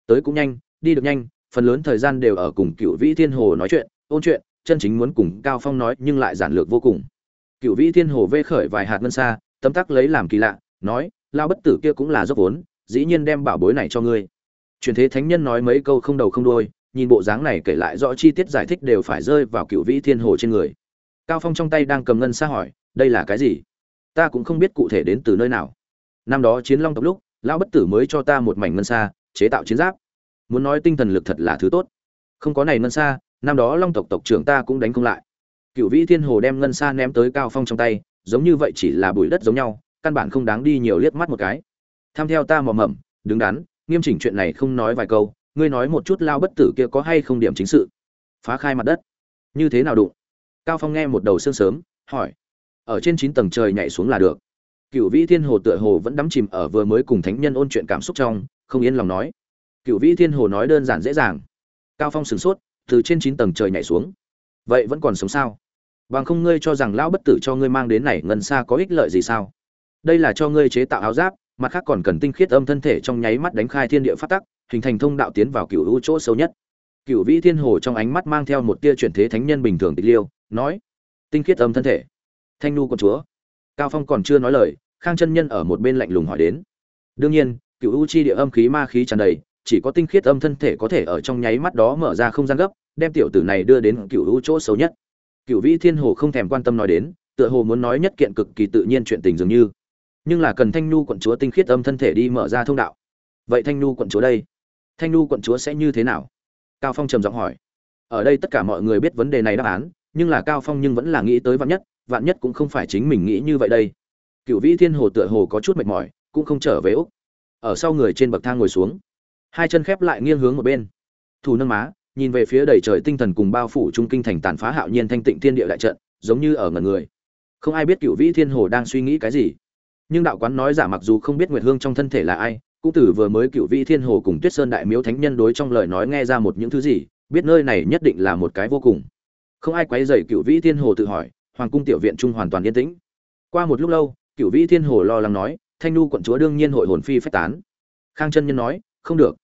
S1: Tới cũng nhanh, đi được nhanh phần lớn thời gian đều ở cùng cựu vĩ thiên hồ nói chuyện ôn chuyện chân chính muốn cùng cao phong nói nhưng lại giản lược vô cùng. Cựu vĩ thiên hồ vê khởi vài hạt ngân xa, tấm tắc lấy làm kỳ lạ nói lao bất tử kia cũng là dốc vốn dĩ nhiên đem bảo bối này cho ngươi. Truyền thế thánh nhân nói mấy câu không đầu không đuôi nhìn bộ dáng này kể lại rõ chi tiết giải thích đều phải rơi vào cựu vĩ thiên hồ trên người. Cao phong trong tay đang cầm ngân xa hỏi đây là cái gì? Ta cũng không biết cụ thể đến từ nơi nào. Năm đó chiến long tộc lúc lão bất tử mới cho ta một mảnh ngân xa chế tạo chiến giáp muốn nói tinh thần lực thật là thứ tốt. Không có này ngân xa, năm đó long tộc tộc trưởng ta cũng đánh không lại. Cựu vĩ thiên hồ đem ngân xa ném tới cao phong trong tay, giống như vậy chỉ là bụi đất giống nhau, căn bản không đáng đi nhiều liếc mắt một cái. Tham theo ta mò mẫm, đứng đắn, nghiêm chỉnh chuyện này không nói vài câu, ngươi nói một chút lao bất tử kia có hay không điểm chính sự. Phá khai mặt đất. Như thế nào đụng? Cao phong nghe một đầu sương sớm, hỏi. Ở trên chín tầng trời nhảy xuống là được. Cựu vĩ thiên hồ tựa hồ vẫn đắm chìm ở vừa mới cùng thánh nhân ôn chuyện cảm xúc trong, không yên lòng nói cựu vĩ thiên hồ nói đơn giản dễ dàng. Cao phong sửng sốt, từ trên chín tầng trời nhảy xuống. Vậy vẫn còn sống sao? Bằng không ngươi cho rằng lão bất tử cho ngươi mang đến này ngân xa có ích lợi gì sao? Đây là cho ngươi chế tạo áo giáp, mặt khác còn cần tinh khiết âm thân thể trong nháy mắt đánh khai thiên địa phát tắc, hình thành thông đạo tiến vào cựu hữu chỗ sâu nhất. Cựu vĩ thiên hồ trong ánh mắt mang theo một tia chuyển thế thánh nhân bình thường tịch liêu, nói, tinh khiết âm thân thể. Thanh nu con chúa. Cao phong còn chưa nói lời, khang chân nhân ở một bên lạnh lùng hỏi đến, đương nhiên cựu u chi địa âm khí ma khí tràn đầy chỉ có tinh khiết âm thân thể có thể ở trong nháy mắt đó mở ra không gian gấp, đem tiểu tử này đưa đến cựu u chỗ xấu nhất. Cựu vĩ thiên hồ không thèm quan tâm nói đến, tựa hồ muốn nói nhất kiện cực kỳ tự nhiên chuyện tình dường như. Nhưng là cần thanh nu quận chúa tinh khiết âm thân thể đi mở ra thông đạo. Vậy thanh nu quận chúa đây? Thanh nu quận chúa sẽ như thế nào? Cao phong trầm giọng hỏi. Ở đây tất cả mọi người biết vấn đề này đáp án, nhưng là cao phong nhưng vẫn là nghĩ tới vạn nhất vạn nhất cũng không phải chính mình nghĩ như vậy đây. Cựu vĩ thiên hồ tựa hồ có chút mệt mỏi, cũng không trở về úc. Ở sau người trên bậc thang ngồi xuống hai chân khép lại nghiêng hướng một bên. Thủ nâng má, nhìn về phía đầy trời tinh thần cùng bao phủ trung kinh thành tàn phá hạo nhiên thanh tịnh thiên địa đại trận, giống như ở ngần người. Không ai biết cựu vĩ thiên hồ đang suy nghĩ cái gì. Nhưng đạo quán nói giả mặc dù không biết nguyệt hương trong thân thể là ai, cũng tử vừa mới cựu vĩ thiên hồ cùng tuyết sơn đại miếu thánh nhân đối trong lời nói nghe ra một những thứ gì, biết nơi này nhất định là một cái vô cùng. Không ai quấy dày cựu vĩ thiên hồ tự hỏi, hoàng cung tiểu viện trung hoàn toàn yên tĩnh. Qua một lúc lâu, cựu vĩ thiên hồ lo lắng nói, thanh nu quận chúa đương nhiên hội hồn phi phách tán. Khang chân nhân nói, không được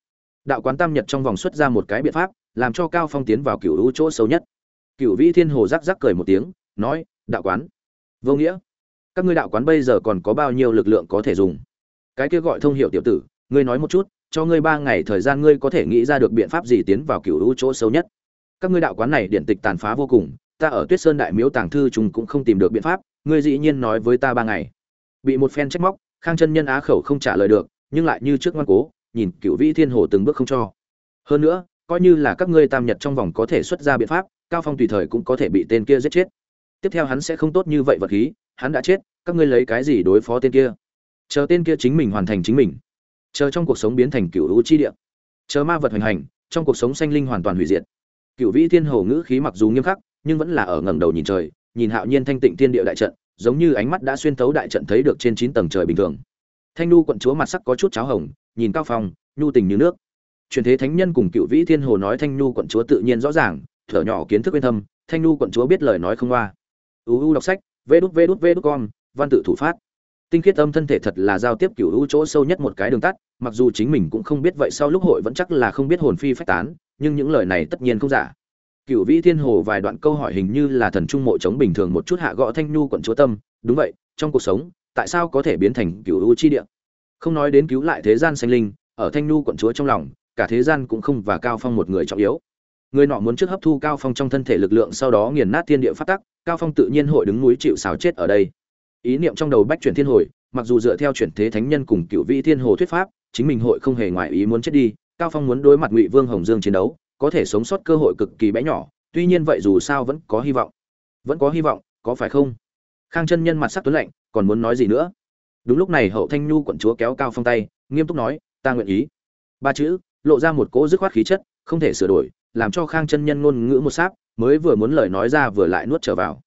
S1: đạo quán tam nhật trong vòng xuất ra một cái biện pháp, làm cho cao phong tiến vào cựu hữu chỗ sâu nhất. Cựu vĩ thiên hồ rắc rắc cười một tiếng, nói, đạo quán. Vô nghĩa. Các ngươi đạo quán bây giờ còn có bao nhiêu lực lượng có thể dùng? Cái kia gọi thông hiệu tiểu tử, ngươi nói một chút, cho ngươi ba ngày thời gian ngươi có thể nghĩ ra được biện pháp gì tiến vào cựu hữu chỗ sâu nhất? Các ngươi đạo quán này điện tịch tàn phá vô cùng, ta ở tuyết sơn đại miếu tàng thư chúng cũng không tìm được biện pháp, ngươi dĩ nhiên nói với ta ba ngày. Bị một phen trách móc, khang chân nhân á khẩu không trả lời được, nhưng lại như trước ngoan cố nhìn cựu vĩ thiên hồ từng bước không cho. Hơn nữa, coi như là các ngươi tam nhật trong vòng có thể xuất ra biện pháp, cao phong tùy thời cũng có thể bị tên kia giết chết. Tiếp theo hắn sẽ không tốt như vậy vật khí, hắn đã chết, các ngươi lấy cái gì đối phó tên kia? Chờ tên kia chính mình hoàn thành chính mình. Chờ trong cuộc sống biến thành cựu hữu chi địa. Chờ ma vật hoành hành, trong cuộc sống sanh linh hoàn toàn hủy diệt. Cựu vĩ thiên hồ ngữ khí mặc dù nghiêm khắc, nhưng vẫn là ở ngẩng đầu nhìn trời, nhìn hạo nhiên thanh tịnh thiên địa đại trận, giống như ánh mắt đã xuyên thấu đại trận thấy được trên chín tầng trời bình thường thanh nu quận chúa mặt sắc có chút cháo hồng, nhìn cao phong, nhu tình như nước. Truyền thế thánh nhân cùng cựu vĩ thiên hồ nói thanh nu quận chúa tự nhiên rõ ràng, thở nhỏ kiến thức bên thâm, thanh nu quận chúa biết lời nói không qua. Uu đọc sách, vê đút vê đút vê đút con văn tự thủ phát. Tinh khiết âm thân thể thật là giao tiếp cựu u chỗ sâu nhất một cái đường tắt, mặc dù chính mình cũng không biết vậy sau lúc hội vẫn chắc là không biết hồn phi phách tán, nhưng những lời này tất nhiên không giả. Cựu vĩ thiên hồ vài đoạn câu hỏi hình như là thần trung mộ chống bình thường một chút hạ gõ thanh nhu quận chúa tâm, đúng vậy, trong cuộc sống tại sao có thể biến thành cựu u chi địa? Không nói đến cứu lại thế gian sanh linh, ở thanh nhu quận chúa trong lòng, cả thế gian cũng không và cao phong một người trọng yếu. Người nọ muốn trước hấp thu cao phong trong thân thể lực lượng sau đó nghiền nát thiên địa phát tắc, cao phong tự nhiên hội đứng núi chịu xào chết ở đây. Ý niệm trong đầu bách chuyển thiên hồi, mặc dù dựa theo chuyển thế thánh nhân cùng cựu vị thiên hồ thuyết pháp, chính mình hội không hề ngoại ý muốn chết đi, cao phong muốn đối mặt ngụy vương hồng dương chiến đấu, có thể sống sót cơ hội cực kỳ bé nhỏ, tuy nhiên vậy dù sao vẫn có hy vọng. Vẫn có hy vọng, có phải không? Khang chân nhân mặt sắc tuấn lạnh còn muốn nói gì nữa? Đúng lúc này hậu thanh nhu quận chúa kéo cao phong tay, nghiêm túc nói, ta nguyện ý. Ba chữ, lộ ra một cỗ dứt khoát khí chất, không thể sửa đổi, làm cho khang chân nhân ngôn ngữ một sáp, mới vừa muốn lời nói ra vừa lại nuốt trở vào.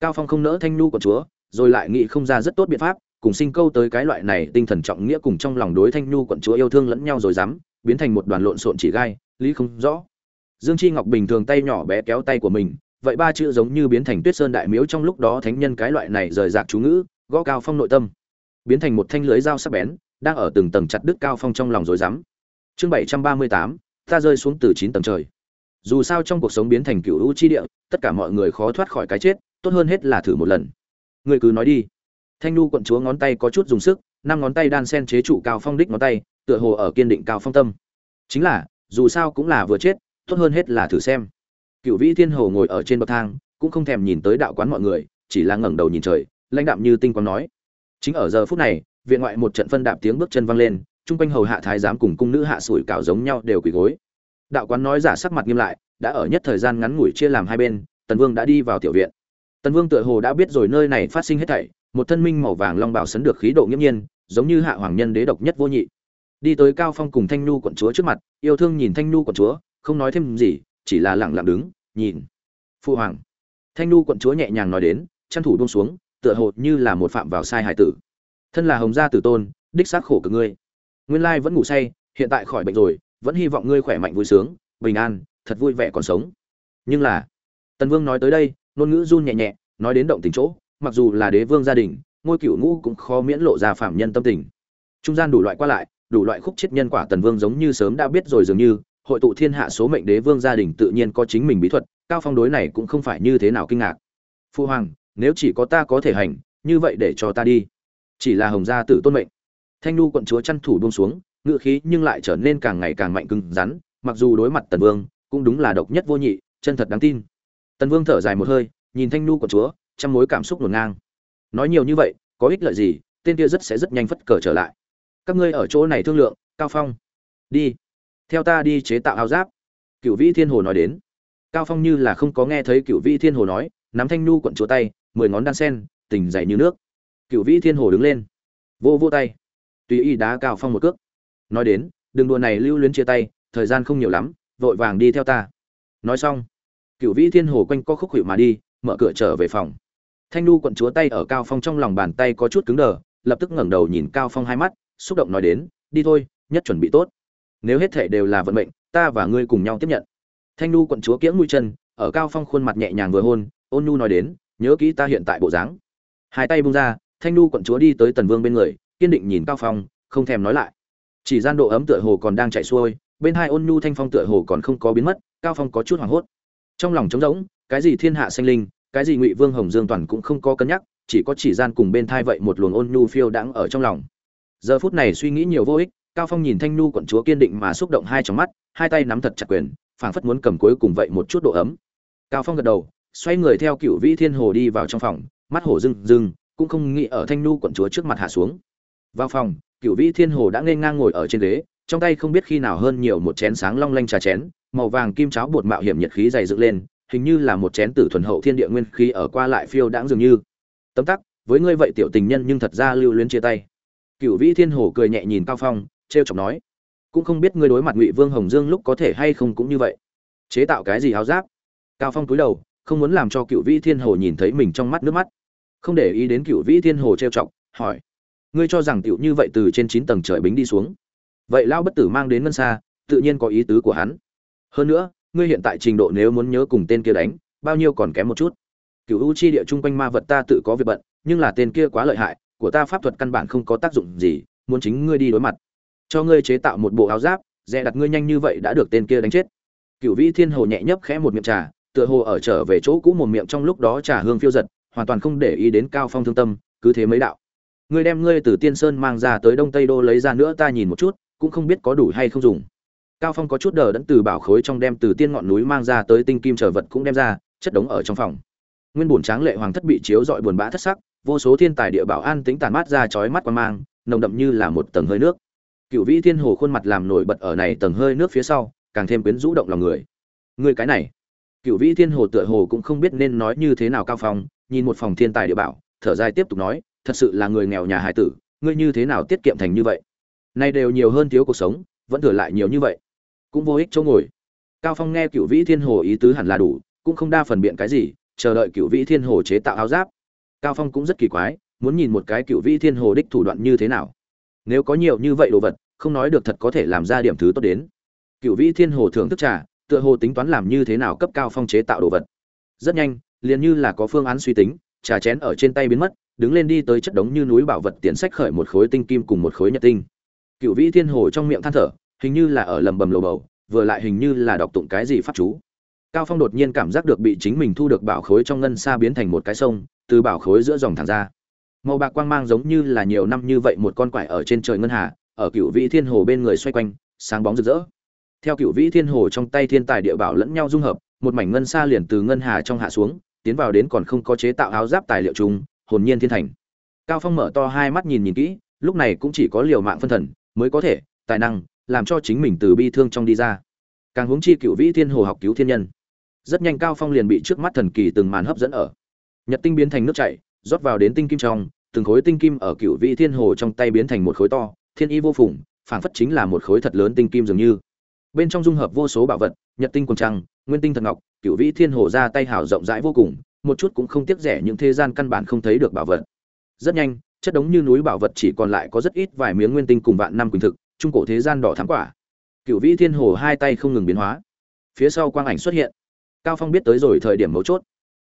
S1: Cao phong không nỡ thanh nhu quận chúa, rồi lại nghĩ không ra rất tốt biện pháp, cùng sinh câu tới cái loại này tinh thần trọng nghĩa cùng trong lòng đối thanh nhu quận chúa yêu thương lẫn nhau rồi dám, biến thành một đoàn lộn xộn chỉ gai, lý không rõ. Dương chi ngọc bình thường tay nhỏ bé kéo tay của mình, vậy ba chữ giống như biến thành tuyết sơn đại miếu trong lúc đó thánh nhân cái loại này rời rạc chú ngữ gõ cao phong nội tâm. Biến thành một thanh lưới dao sắc bén, đang ở từng tầng chặt đứt cao phong trong lòng rồi rắm. Chương bảy trăm ba mươi tám, ta rơi xuống từ chín tầng trời. Dù sao trong cuộc sống biến thành cựu hữu chi địa, tất cả mọi người khó thoát khỏi cái chết, tốt hơn hết là thử một lần. Người cứ nói đi. Thanh nu quận chúa ngón tay có chút dùng sức, năm ngón tay đan sen chế trụ cao phong đích ngón tay, tựa hồ ở kiên định cao phong tâm. Chính là, dù sao cũng là vừa chết, tốt hơn hết là thử xem. Cựu vĩ thiên hồ ngồi ở trên bậc thang, cũng không thèm nhìn tới đạo quán mọi người, chỉ là ngẩng đầu nhìn trời lãnh đạm như tinh quang nói. Chính ở giờ phút này, viện ngoại một trận phân đạp tiếng bước chân vang lên, chung quanh hầu hạ thái giám cùng cung nữ hạ sủi cảo giống nhau đều quỳ gối. Đạo quán nói giả sắc mặt nghiêm lại, đã ở nhất thời gian ngắn ngủi chia làm hai bên, tần vương đã đi vào tiểu viện. Tần vương tựa hồ đã biết rồi nơi này phát sinh hết thảy, một thân minh màu vàng long bảo sấn được khí độ nghiêm nhiên, giống như hạ hoàng nhân đế độc nhất vô nhị. Đi tới cao phong cùng thanh nhu quận chúa trước mặt, yêu thương nhìn thanh nhu quận chúa, không nói thêm gì, chỉ là lặng lặng đứng, nhìn. Phụ hoàng. Thanh nhu quận chúa nhẹ nhàng nói đến, chăn thủ buông xuống tựa hồ như là một phạm vào sai hải tử. Thân là hồng gia tử tôn, đích xác khổ cực ngươi. Nguyên lai vẫn ngủ say, hiện tại khỏi bệnh rồi, vẫn hy vọng ngươi khỏe mạnh vui sướng, bình an, thật vui vẻ còn sống. Nhưng là, tần vương nói tới đây, ngôn ngữ run nhẹ nhẹ, nói đến động tình chỗ, mặc dù là đế vương gia đình, ngôi cựu ngũ cũng khó miễn lộ ra phạm nhân tâm tình. Trung gian đủ loại qua lại, đủ loại khúc chết nhân quả tần vương giống như sớm đã biết rồi dường như, hội tụ thiên hạ số mệnh đế vương gia đình tự nhiên có chính mình bí thuật, cao phong đối này cũng không phải như thế nào kinh ngạc. Phu hoàng nếu chỉ có ta có thể hành, như vậy để cho ta đi. Chỉ là hồng gia tử tôn mệnh. Thanh nu quận chúa chăn thủ buông xuống, ngự khí nhưng lại trở nên càng ngày càng mạnh cứng rắn, mặc dù đối mặt tần vương, cũng đúng là độc nhất vô nhị, chân thật đáng tin. Tần vương thở dài một hơi, nhìn thanh nu quận chúa trong mối cảm xúc ngổn ngang. Nói nhiều như vậy, có ích lợi gì, tên kia rất sẽ rất nhanh phất cờ trở lại. Các ngươi ở chỗ này thương lượng, cao phong. Đi. Theo ta đi chế tạo áo giáp. Cựu vĩ thiên hồ nói đến. Cao phong như là không có nghe thấy cựu vĩ thiên hồ nói, nắm thanh nu quận chúa tay mười ngón đan sen tỉnh dậy như nước. Cựu vĩ thiên hồ đứng lên, vô vô tay. Tùy y đá cao phong một cước. Nói đến, đường đùa này lưu luyến chia tay, thời gian không nhiều lắm, vội vàng đi theo ta. Nói xong cựu vĩ thiên hồ quanh co khúc hiệu mà đi, mở cửa trở về phòng. Thanh nu quận chúa tay ở cao phong trong lòng bàn tay có chút cứng đờ, lập tức ngẩng đầu nhìn cao phong hai mắt, xúc động nói đến, đi thôi, nhất chuẩn bị tốt. Nếu hết thể đều là vận mệnh, ta và ngươi cùng nhau tiếp nhận. Thanh nu quận chúa kiễng mũi chân, ở cao phong khuôn mặt nhẹ nhàng vừa hôn, ôn nu nói đến nhớ kỹ ta hiện tại bộ dáng. Hai tay bung ra, thanh nu quận chúa đi tới tần vương bên người, kiên định nhìn cao phong, không thèm nói lại. Chỉ gian độ ấm tựa hồ còn đang chạy xuôi, bên hai ôn nhu thanh phong tựa hồ còn không có biến mất, cao phong có chút hoảng hốt. Trong lòng trống rỗng, cái gì thiên hạ sanh linh, cái gì ngụy vương hồng dương toàn cũng không có cân nhắc, chỉ có chỉ gian cùng bên thai vậy một luồng ôn nhu phiêu đãng ở trong lòng. Giờ phút này suy nghĩ nhiều vô ích, cao phong nhìn thanh nhu quận chúa kiên định mà xúc động hai trong mắt, hai tay nắm thật chặt quyền, phảng phất muốn cầm cuối cùng vậy một chút độ ấm. Cao phong gật đầu xoay người theo cựu vĩ thiên hồ đi vào trong phòng, mắt hồ rừng rừng cũng không nghĩ ở thanh nu quận chúa trước mặt hạ xuống. Vào phòng, cựu vĩ thiên hồ đã nên ngang ngồi ở trên ghế, trong tay không biết khi nào hơn nhiều một chén sáng long lanh trà chén, màu vàng kim cháo bột mạo hiểm nhiệt khí dày dựng lên, hình như là một chén tử thuần hậu thiên địa nguyên khí ở qua lại phiêu đãng dường như. Tấm tắc, với ngươi vậy tiểu tình nhân nhưng thật ra lưu luyến chia tay. Cựu vĩ thiên hồ cười nhẹ nhìn cao phong, trêu chọc nói, cũng không biết ngươi đối mặt ngụy vương hồng dương lúc có thể hay không cũng như vậy. Chế tạo cái gì háo giáp? Cao phong cúi đầu không muốn làm cho cựu vĩ thiên hồ nhìn thấy mình trong mắt nước mắt. Không để ý đến cựu vĩ thiên hồ trêu chọc, hỏi, ngươi cho rằng tiểu như vậy từ trên chín tầng trời bính đi xuống? Vậy lao bất tử mang đến ngân xa, tự nhiên có ý tứ của hắn. Hơn nữa, ngươi hiện tại trình độ nếu muốn nhớ cùng tên kia đánh, bao nhiêu còn kém một chút. Cựu u chi địa chung quanh ma vật ta tự có việc bận, nhưng là tên kia quá lợi hại, của ta pháp thuật căn bản không có tác dụng gì, muốn chính ngươi đi đối mặt. Cho ngươi chế tạo một bộ áo giáp, dè đặt ngươi nhanh như vậy đã được tên kia đánh chết. Cựu vĩ thiên hồ nhẹ nhấp khẽ một miệng trà tựa hồ ở trở về chỗ cũ mồm miệng trong lúc đó trà hương phiêu giật, hoàn toàn không để ý đến cao phong thương tâm, cứ thế mấy đạo. Ngươi đem ngươi từ tiên sơn mang ra tới đông tây đô lấy ra nữa ta nhìn một chút, cũng không biết có đủ hay không dùng. Cao phong có chút đờ đẫn từ bảo khối trong đem từ tiên ngọn núi mang ra tới tinh kim trở vật cũng đem ra, chất đống ở trong phòng. Nguyên bổn tráng lệ hoàng thất bị chiếu dọi buồn bã thất sắc, vô số thiên tài địa bảo an tính tàn mát ra chói mắt quan mang, nồng đậm như là một tầng hơi nước. Cựu vĩ thiên hồ khuôn mặt làm nổi bật ở này tầng hơi nước phía sau, càng thêm quyến rũ động lòng người. Người cái này cựu vĩ thiên hồ tựa hồ cũng không biết nên nói như thế nào cao phong, nhìn một phòng thiên tài địa bảo, thở dài tiếp tục nói, thật sự là người nghèo nhà hải tử, ngươi như thế nào tiết kiệm thành như vậy? Nay đều nhiều hơn thiếu cuộc sống, vẫn thừa lại nhiều như vậy. Cũng vô ích chỗ ngồi. Cao phong nghe cựu vĩ thiên hồ ý tứ hẳn là đủ, cũng không đa phần biện cái gì, chờ đợi cựu vĩ thiên hồ chế tạo áo giáp. Cao phong cũng rất kỳ quái, muốn nhìn một cái cựu vĩ thiên hồ đích thủ đoạn như thế nào. Nếu có nhiều như vậy đồ vật, không nói được thật có thể làm ra điểm thứ tốt đến. Cựu vĩ thiên hồ thưởng thức trà tựa hồ tính toán làm như thế nào cấp cao phong chế tạo đồ vật. Rất nhanh, liền như là có phương án suy tính, trà chén ở trên tay biến mất, đứng lên đi tới chất đống như núi bảo vật tiền sách khởi một khối tinh kim cùng một khối nhật tinh. Cựu vĩ thiên hồ trong miệng than thở, hình như là ở lầm bầm lầu bầu, vừa lại hình như là đọc tụng cái gì pháp chú. Cao phong đột nhiên cảm giác được bị chính mình thu được bảo khối trong ngân xa biến thành một cái sông, từ bảo khối giữa dòng thẳng ra. Màu bạc quang mang giống như là nhiều năm như vậy một con quải ở trên trời ngân hà, ở cựu vĩ thiên hồ bên người xoay quanh, sáng bóng rực rỡ theo cựu vĩ thiên hồ trong tay thiên tài địa bảo lẫn nhau dung hợp một mảnh ngân xa liền từ ngân hà trong hạ xuống tiến vào đến còn không có chế tạo áo giáp tài liệu chúng, hồn nhiên thiên thành. Cao phong mở to hai mắt nhìn nhìn kỹ lúc này cũng chỉ có liều mạng phân thần mới có thể tài năng làm cho chính mình từ bi thương trong đi ra. Càng huống chi cựu vĩ thiên hồ học cứu thiên nhân. Rất nhanh cao phong liền bị trước mắt thần kỳ từng màn hấp dẫn ở. Nhật tinh biến thành nước chảy rót vào đến tinh kim trong từng khối tinh kim ở cựu vĩ thiên hồ trong tay biến thành một khối to thiên y vô phùng phảng phất chính là một khối thật lớn tinh kim dường như bên trong dung hợp vô số bảo vật, nhật tinh quần trăng, nguyên tinh thần ngọc cựu vĩ thiên hồ ra tay hảo rộng rãi vô cùng, một chút cũng không tiếc rẻ những thế gian căn bản không thấy được bảo vật. Rất nhanh, chất đống như núi bảo vật chỉ còn lại có rất ít vài miếng nguyên tinh cùng vạn năm quỳnh thực, trung cổ thế gian đỏ thắng quả. Cựu vĩ thiên hồ hai tay không ngừng biến hóa. Phía sau quang ảnh xuất hiện. Cao phong biết tới rồi thời điểm mấu chốt.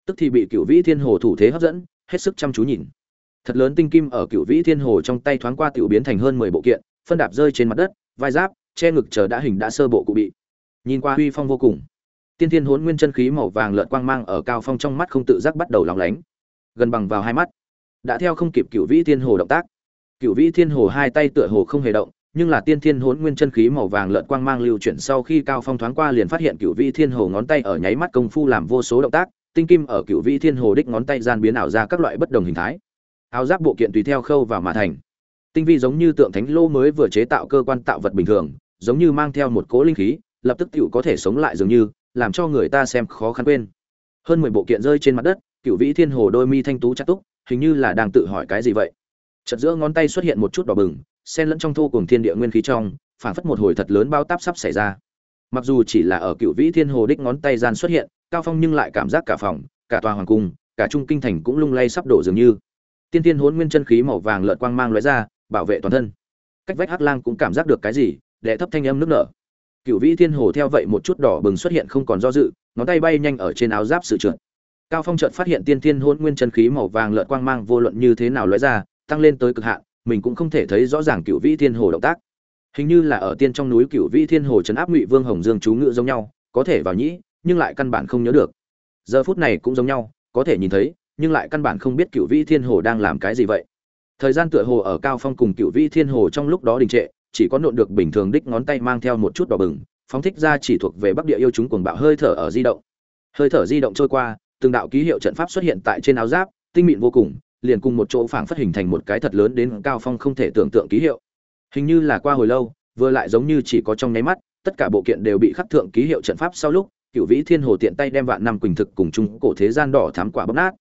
S1: Tức thì bị cựu vĩ thiên hồ thủ thế hấp dẫn, hết sức chăm chú nhìn. Thật lớn tinh kim ở cựu vĩ thiên hồ trong tay thoáng qua tiểu biến thành hơn mười bộ kiện, phân đạp rơi trên mặt đất, vai giáp che ngực chờ đã hình đã sơ bộ cụ bị. Nhìn qua huy phong vô cùng. Tiên thiên hốn nguyên chân khí màu vàng lợn quang mang ở cao phong trong mắt không tự giác bắt đầu lóng lánh. Gần bằng vào hai mắt. Đã theo không kịp cựu vĩ thiên hồ động tác. Cựu vĩ thiên hồ hai tay tựa hồ không hề động, nhưng là tiên thiên hốn nguyên chân khí màu vàng lợn quang mang lưu chuyển sau khi cao phong thoáng qua liền phát hiện cựu vĩ thiên hồ ngón tay ở nháy mắt công phu làm vô số động tác, tinh kim ở cựu vĩ thiên hồ đích ngón tay gian biến ảo ra các loại bất đồng hình thái. Áo giáp bộ kiện tùy theo khâu vào mà thành. Tinh vi giống như tượng thánh lô mới vừa chế tạo cơ quan tạo vật bình thường giống như mang theo một cố linh khí, lập tức tựu có thể sống lại dường như, làm cho người ta xem khó khăn quên. Hơn mười bộ kiện rơi trên mặt đất cựu vĩ thiên hồ đôi mi thanh tú chắc túc, hình như là đang tự hỏi cái gì vậy. Chật giữa ngón tay xuất hiện một chút đỏ bừng, xen lẫn trong thu cùng thiên địa nguyên khí trong, phảng phất một hồi thật lớn bao táp sắp xảy ra. Mặc dù chỉ là ở cựu vĩ thiên hồ đích ngón tay gian xuất hiện, cao phong nhưng lại cảm giác cả phòng, cả tòa hoàng cung, cả trung kinh thành cũng lung lay sắp đổ dường như. Tiên thiên hốn nguyên chân khí màu vàng lợn quang mang lóe ra, bảo vệ toàn thân. Cách vách hắc lang cũng cảm giác được cái gì đệ thấp thanh âm nước nở. Cựu vĩ thiên hồ theo vậy một chút đỏ bừng xuất hiện không còn do dự, ngón tay bay nhanh ở trên áo giáp sự trượt. Cao phong chợt phát hiện tiên thiên hôn nguyên chân khí màu vàng lợn quang mang vô luận như thế nào lóe ra, tăng lên tới cực hạn, mình cũng không thể thấy rõ ràng cựu vĩ thiên hồ động tác. Hình như là ở tiên trong núi cựu vĩ thiên hồ trấn áp ngụy vương hồng dương chú ngự giống nhau, có thể vào nhĩ, nhưng lại căn bản không nhớ được. Giờ phút này cũng giống nhau, có thể nhìn thấy, nhưng lại căn bản không biết cựu vĩ thiên hồ đang làm cái gì vậy. Thời gian tựa hồ ở cao phong cùng cựu vĩ thiên hồ trong lúc đó đình trệ chỉ có nộn được bình thường đích ngón tay mang theo một chút đỏ bừng, phóng thích ra chỉ thuộc về bắc địa yêu chúng cuồng bạo hơi thở ở di động. Hơi thở di động trôi qua, từng đạo ký hiệu trận pháp xuất hiện tại trên áo giáp, tinh mịn vô cùng, liền cùng một chỗ phảng phất hình thành một cái thật lớn đến cao phong không thể tưởng tượng ký hiệu. Hình như là qua hồi lâu, vừa lại giống như chỉ có trong nháy mắt, tất cả bộ kiện đều bị khắc thượng ký hiệu trận pháp sau lúc, cựu vĩ thiên hồ tiện tay đem vạn năm quỳnh thực cùng chung cổ thế gian đỏ thám quả bóc nát.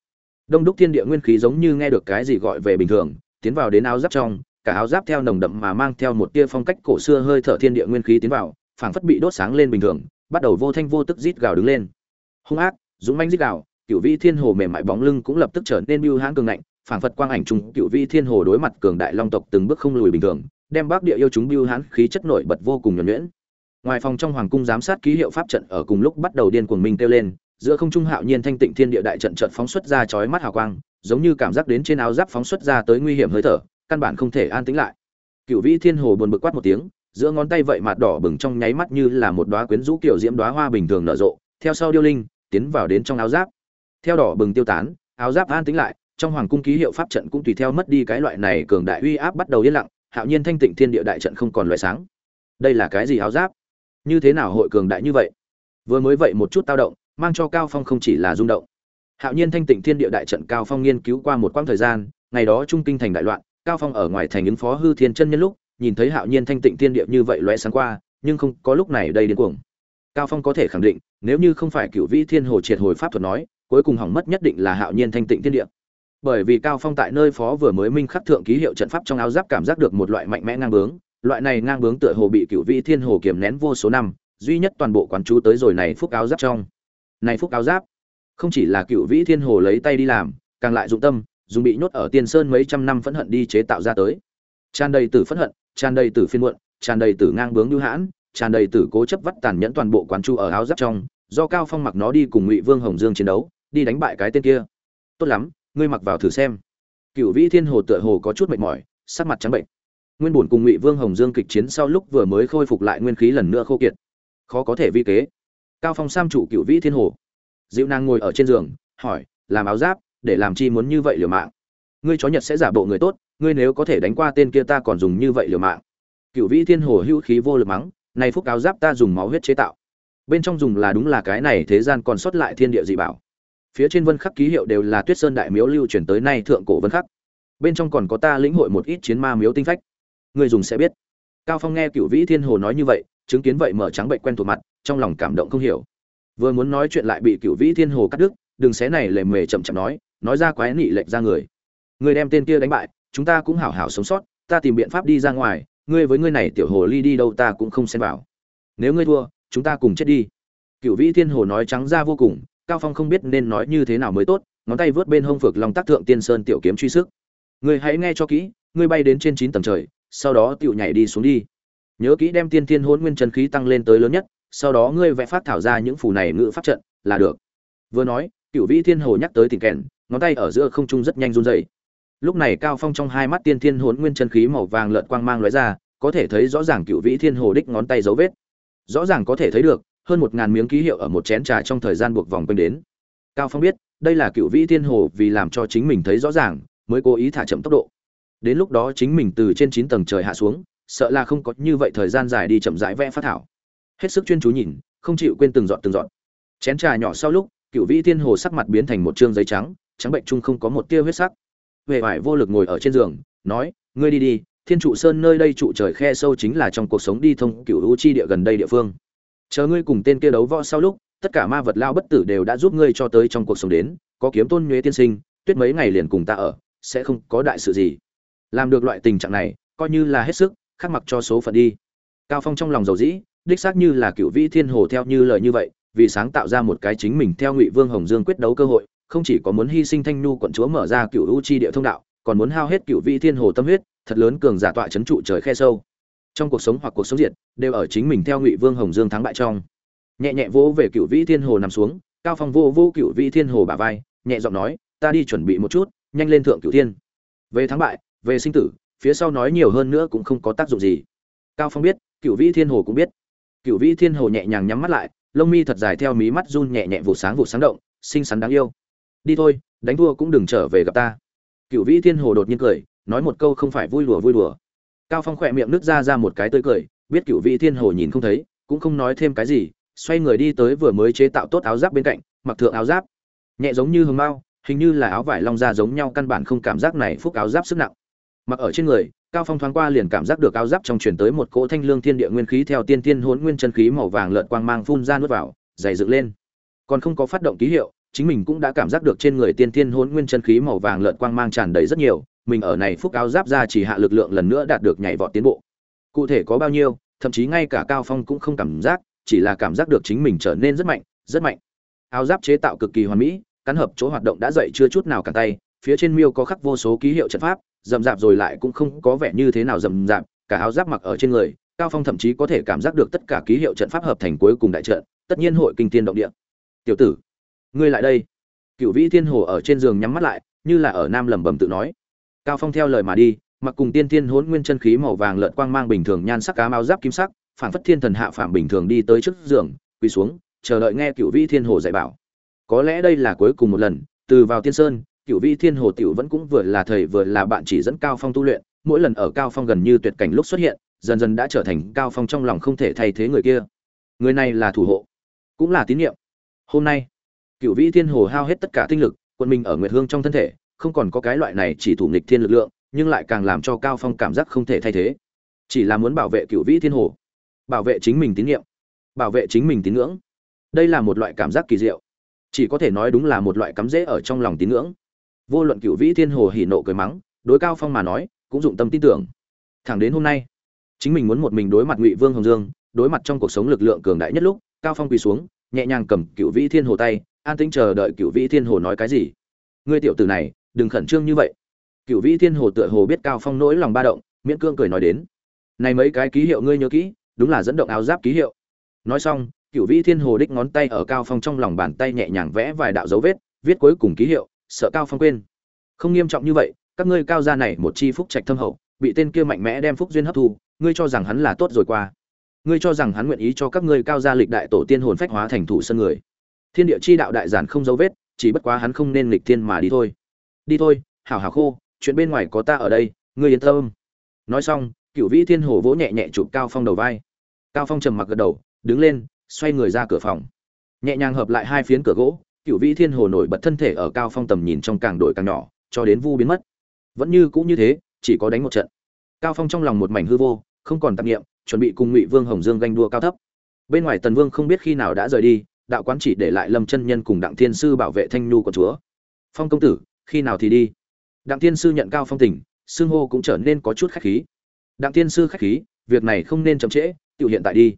S1: Đông đúc thiên địa nguyên khí giống như nghe được cái gì gọi về bình thường, tiến vào đến áo giáp trong cả áo giáp theo nồng đậm mà mang theo một tia phong cách cổ xưa hơi thở thiên địa nguyên khí tiến vào phảng phất bị đốt sáng lên bình thường bắt đầu vô thanh vô tức rít gào đứng lên. Hung ác dũng manh rít gào cựu vĩ thiên hồ mềm mại bóng lưng cũng lập tức trở nên bưu hãn cường ngạnh phảng phất quang ảnh trùng, cựu vĩ thiên hồ đối mặt cường đại long tộc từng bước không lùi bình thường đem bắc địa yêu chúng bưu hãn khí chất nổi bật vô cùng nhuẩn nhuyễn. Ngoài phòng trong hoàng cung giám sát ký hiệu pháp trận ở cùng lúc bắt đầu điên cuồng minh kêu lên giữa không trung hạo nhiên thanh tịnh thiên địa đại trận trận phóng xuất ra chói mắt hào quang giống như cảm giác đến trên áo giáp phóng xuất ra tới nguy hiểm hơi thở căn bản không thể an tĩnh lại. Cựu vĩ thiên hồ buồn bực quát một tiếng, giữa ngón tay vậy mặt đỏ bừng trong nháy mắt như là một đóa quyến rũ kiểu diễm đóa hoa bình thường nở rộ, theo sau điêu linh, tiến vào đến trong áo giáp. Theo đỏ bừng tiêu tán, áo giáp an tĩnh lại, trong hoàng cung ký hiệu pháp trận cũng tùy theo mất đi cái loại này cường đại uy áp bắt đầu yên lặng, hạo nhiên thanh tịnh thiên địa đại trận không còn loại sáng. Đây là cái gì áo giáp? Như thế nào hội cường đại như vậy? Vừa mới vậy một chút tao động, mang cho cao phong không chỉ là rung động. Hạo nhiên thanh tịnh thiên địa đại trận cao phong nghiên cứu qua một quãng thời gian, ngày đó trung kinh thành đại loạn cao phong ở ngoài thành ứng phó hư thiên chân nhân lúc, nhìn thấy hạo nhiên thanh tịnh tiên địa như vậy lóe sáng qua, nhưng không, có lúc này đây điên cuồng. Cao phong có thể khẳng định, nếu như không phải cựu vĩ thiên hồ triệt hồi pháp thuật nói, cuối cùng hỏng mất nhất định là hạo nhiên thanh tịnh tiên địa. Bởi vì cao phong tại nơi phó vừa mới minh khắc thượng ký hiệu trận pháp trong áo giáp cảm giác được một loại mạnh mẽ ngang bướng, loại này ngang bướng tựa hồ bị cựu vĩ thiên hồ kiềm nén vô số năm, duy nhất toàn bộ quán chú tới rồi này phúc áo giáp trong. Này phúc áo giáp, không chỉ là cựu vĩ thiên hồ lấy tay đi làm, càng lại dụng tâm dùng bị nhốt ở tiên sơn mấy trăm năm phẫn hận đi chế tạo ra tới. Tràn đầy tử phẫn hận, tràn đầy tử phiên muộn, tràn đầy tử ngang bướng lưu hãn, tràn đầy tử cố chấp vắt tàn nhẫn toàn bộ quán chu ở áo giáp trong, do cao phong mặc nó đi cùng ngụy vương hồng dương chiến đấu, đi đánh bại cái tên kia. Tốt lắm, ngươi mặc vào thử xem. Cựu vĩ thiên hồ tựa hồ có chút mệt mỏi, sắc mặt trắng bệnh. Nguyên bổn cùng ngụy vương hồng dương kịch chiến sau lúc vừa mới khôi phục lại nguyên khí lần nữa khô kiệt. Khó có thể vi kế. Cao phong sam chủ cựu vĩ thiên hồ. Dịu nàng ngồi ở trên giường, hỏi, làm áo giáp? Để làm chi muốn như vậy liều mạng. Ngươi chó nhật sẽ giả bộ người tốt, ngươi nếu có thể đánh qua tên kia ta còn dùng như vậy liều mạng. Cựu vĩ thiên hồ hữu khí vô lực mắng, này phúc áo giáp ta dùng máu huyết chế tạo. Bên trong dùng là đúng là cái này thế gian còn sót lại thiên địa dị bảo. Phía trên vân khắc ký hiệu đều là tuyết sơn đại miếu lưu truyền tới nay thượng cổ vân khắc. Bên trong còn có ta lĩnh hội một ít chiến ma miếu tinh phách. Người dùng sẽ biết. Cao phong nghe cựu vĩ thiên hồ nói như vậy, chứng kiến vậy mở trắng bệnh quen thuộc mặt, trong lòng cảm động không hiểu. Vừa muốn nói chuyện lại bị cựu vĩ thiên hồ cắt đứt, đừng xé này lề mề chậm chậm nói nói ra quái nị lệch ra người. Người đem tên kia đánh bại, chúng ta cũng hảo hảo sống sót, ta tìm biện pháp đi ra ngoài, ngươi với ngươi này tiểu hồ ly đi đâu ta cũng không xen vào. Nếu ngươi thua, chúng ta cùng chết đi. Cựu vĩ thiên hồ nói trắng ra vô cùng, cao phong không biết nên nói như thế nào mới tốt, ngón tay vớt bên hông phược lòng tác thượng tiên sơn tiểu kiếm truy sức. Ngươi hãy nghe cho kỹ, ngươi bay đến trên chín tầng trời, sau đó tiểu nhảy đi xuống đi. Nhớ kỹ đem tiên thiên hôn nguyên chân khí tăng lên tới lớn nhất, sau đó ngươi vẽ phát thảo ra những phù này ngự pháp trận, là được. Vừa nói, cựu vĩ thiên hồ nhắc tới tình kèn ngón tay ở giữa không trung rất nhanh run dậy lúc này cao phong trong hai mắt tiên thiên hốn nguyên chân khí màu vàng lợn quang mang lóe ra, có thể thấy rõ ràng cựu vĩ thiên hồ đích ngón tay dấu vết. Rõ ràng có thể thấy được, hơn một ngàn miếng ký hiệu ở một chén trà trong thời gian buộc vòng quanh đến. Cao phong biết, đây là cựu vĩ thiên hồ vì làm cho chính mình thấy rõ ràng, mới cố ý thả chậm tốc độ. Đến lúc đó chính mình từ trên chín tầng trời hạ xuống, sợ là không có như vậy thời gian dài đi chậm rãi vẽ phát thảo. Hết sức chuyên chú nhìn, không chịu quên từng dọn từng dọn chén trà nhỏ sau lúc, cựu vĩ thiên hồ sắc mặt biến thành một trương giấy trắng trắng bệnh chung không có một tia huyết sắc. Huệ vải vô lực ngồi ở trên giường, nói, ngươi đi đi, thiên trụ sơn nơi đây trụ trời khe sâu chính là trong cuộc sống đi thông cựu u chi địa gần đây địa phương. Chờ ngươi cùng tên kia đấu võ sau lúc, tất cả ma vật lao bất tử đều đã giúp ngươi cho tới trong cuộc sống đến, có kiếm tôn nhuế tiên sinh, tuyết mấy ngày liền cùng ta ở, sẽ không có đại sự gì. Làm được loại tình trạng này, coi như là hết sức, khắc mặc cho số phận đi. Cao phong trong lòng dầu dĩ, đích xác như là cựu vĩ thiên hồ theo như lời như vậy, vì sáng tạo ra một cái chính mình theo ngụy vương hồng dương quyết đấu cơ hội không chỉ có muốn hy sinh thanh nhu quận chúa mở ra cựu u chi địa thông đạo, còn muốn hao hết cựu vị thiên hồ tâm huyết, thật lớn cường giả tọa chấn trụ trời khe sâu. Trong cuộc sống hoặc cuộc sống diệt, đều ở chính mình theo ngụy vương hồng dương thắng bại trong. Nhẹ nhẹ vỗ về cựu vĩ thiên hồ nằm xuống, cao phong vô vô cựu vĩ thiên hồ bả vai, nhẹ giọng nói, ta đi chuẩn bị một chút, nhanh lên thượng cựu thiên. Về thắng bại, về sinh tử, phía sau nói nhiều hơn nữa cũng không có tác dụng gì. Cao phong biết cựu vĩ thiên hồ cũng biết. Cựu vĩ thiên hồ nhẹ nhàng nhắm mắt lại, lông mi thật dài theo mí mắt run nhẹ nhẹ vụ sáng vụ sáng động, xinh xắn đáng yêu đi thôi, đánh thua cũng đừng trở về gặp ta. Cựu vĩ thiên hồ đột nhiên cười, nói một câu không phải vui đùa vui đùa. Cao phong khỏe miệng nước ra ra một cái tươi cười, biết cựu vĩ thiên hồ nhìn không thấy, cũng không nói thêm cái gì, xoay người đi tới vừa mới chế tạo tốt áo giáp bên cạnh, mặc thượng áo giáp. Nhẹ giống như hồng mao, hình như là áo vải long da giống nhau căn bản không cảm giác này phúc áo giáp sức nặng. Mặc ở trên người, cao phong thoáng qua liền cảm giác được áo giáp trong truyền tới một cỗ thanh lương thiên địa nguyên khí theo tiên tiên hốn nguyên chân khí màu vàng lợn quang mang phun ra nuốt vào, dày dựng lên. Còn không có phát động ký hiệu chính mình cũng đã cảm giác được trên người tiên tiên hỗn nguyên chân khí màu vàng lợn quang mang tràn đầy rất nhiều, mình ở này phúc áo giáp ra chỉ hạ lực lượng lần nữa đạt được nhảy vọt tiến bộ. Cụ thể có bao nhiêu, thậm chí ngay cả cao phong cũng không cảm giác, chỉ là cảm giác được chính mình trở nên rất mạnh rất mạnh. Áo giáp chế tạo cực kỳ hoàn mỹ, cắn hợp chỗ hoạt động đã dậy chưa chút nào cả tay, phía trên miêu có khắc vô số ký hiệu trận pháp, rậm rạp rồi lại cũng không có vẻ như thế nào rậm rạp, cả áo giáp mặc ở trên người, cao phong thậm chí có thể cảm giác được tất cả ký hiệu trận pháp hợp thành cuối cùng đại trận, tất nhiên hội kinh tiên động địa. Tiểu tử ngươi lại đây. Cựu vĩ thiên hồ ở trên giường nhắm mắt lại, như là ở nam lẩm bẩm tự nói. Cao phong theo lời mà đi, mặc cùng tiên Thiên hỗn nguyên chân khí màu vàng lợn quang mang bình thường nhan sắc cá mao giáp kim sắc, phản phất thiên thần hạ phàm bình thường đi tới trước giường, quỳ xuống, chờ đợi nghe cựu vĩ thiên hồ dạy bảo. Có lẽ đây là cuối cùng một lần, từ vào tiên sơn cựu vĩ thiên hồ tiểu vẫn cũng vừa là thầy vừa là bạn chỉ dẫn cao phong tu luyện, mỗi lần ở cao phong gần như tuyệt cảnh lúc xuất hiện, dần dần đã trở thành cao phong trong lòng không thể thay thế người kia. Người này là thủ hộ, cũng là tín nhiệm. Hôm nay cựu vĩ thiên hồ hao hết tất cả tinh lực quân mình ở nguyệt hương trong thân thể, không còn có cái loại này chỉ thủ nghịch thiên lực lượng, nhưng lại càng làm cho cao phong cảm giác không thể thay thế. Chỉ là muốn bảo vệ cựu vĩ thiên hồ, bảo vệ chính mình tín nhiệm, bảo vệ chính mình tín ngưỡng. Đây là một loại cảm giác kỳ diệu. Chỉ có thể nói đúng là một loại cắm rễ ở trong lòng tín ngưỡng. Vô luận cựu vĩ thiên hồ hỉ nộ cười mắng, đối cao phong mà nói, cũng dụng tâm tin tưởng. Thẳng đến hôm nay, chính mình muốn một mình đối mặt ngụy vương hồng dương, đối mặt trong cuộc sống lực lượng cường đại nhất lúc, cao phong quỳ xuống, nhẹ nhàng cầm cựu vĩ thiên hồ tay an tĩnh chờ đợi cựu vĩ thiên hồ nói cái gì? Ngươi tiểu tử này, đừng khẩn trương như vậy. Cựu vĩ thiên hồ tựa hồ biết cao phong nỗi lòng ba động, miễn cương cười nói đến. Này mấy cái ký hiệu ngươi nhớ kỹ, đúng là dẫn động áo giáp ký hiệu. Nói xong cựu vĩ thiên hồ đích ngón tay ở cao phong trong lòng bàn tay nhẹ nhàng vẽ vài đạo dấu vết, viết cuối cùng ký hiệu, sợ cao phong quên. Không nghiêm trọng như vậy, các ngươi cao gia này một chi phúc trạch thâm hậu, bị tên kia mạnh mẽ đem phúc duyên hấp thu, ngươi cho rằng hắn là tốt rồi qua. Ngươi cho rằng hắn nguyện ý cho các ngươi cao gia lịch đại tổ tiên hồn phách hóa thành thủ sân người thiên địa chi đạo đại giản không dấu vết, chỉ bất quá hắn không nên lịch thiên mà đi thôi. Đi thôi, hảo hảo khô, chuyện bên ngoài có ta ở đây, ngươi yên tâm. Nói xong, cựu vĩ thiên hồ vỗ nhẹ nhẹ chụp cao phong đầu vai. Cao phong trầm mặc gật đầu, đứng lên, xoay người ra cửa phòng. Nhẹ nhàng hợp lại hai phiến cửa gỗ, cựu vĩ thiên hồ nổi bật thân thể ở cao phong tầm nhìn trong càng đổi càng nhỏ, cho đến vu biến mất. Vẫn như cũng như thế, chỉ có đánh một trận. Cao phong trong lòng một mảnh hư vô, không còn tạp nghiệm chuẩn bị cùng ngụy vương hồng dương ganh đua cao thấp. Bên ngoài tần vương không biết khi nào đã rời đi đạo quán chỉ để lại lâm chân nhân cùng đặng thiên sư bảo vệ thanh nhu của chúa. Phong công tử, khi nào thì đi? Đặng thiên sư nhận cao phong tỉnh xương hô cũng trở nên có chút khách khí. Đặng thiên sư khách khí, việc này không nên chậm trễ tự hiện tại đi.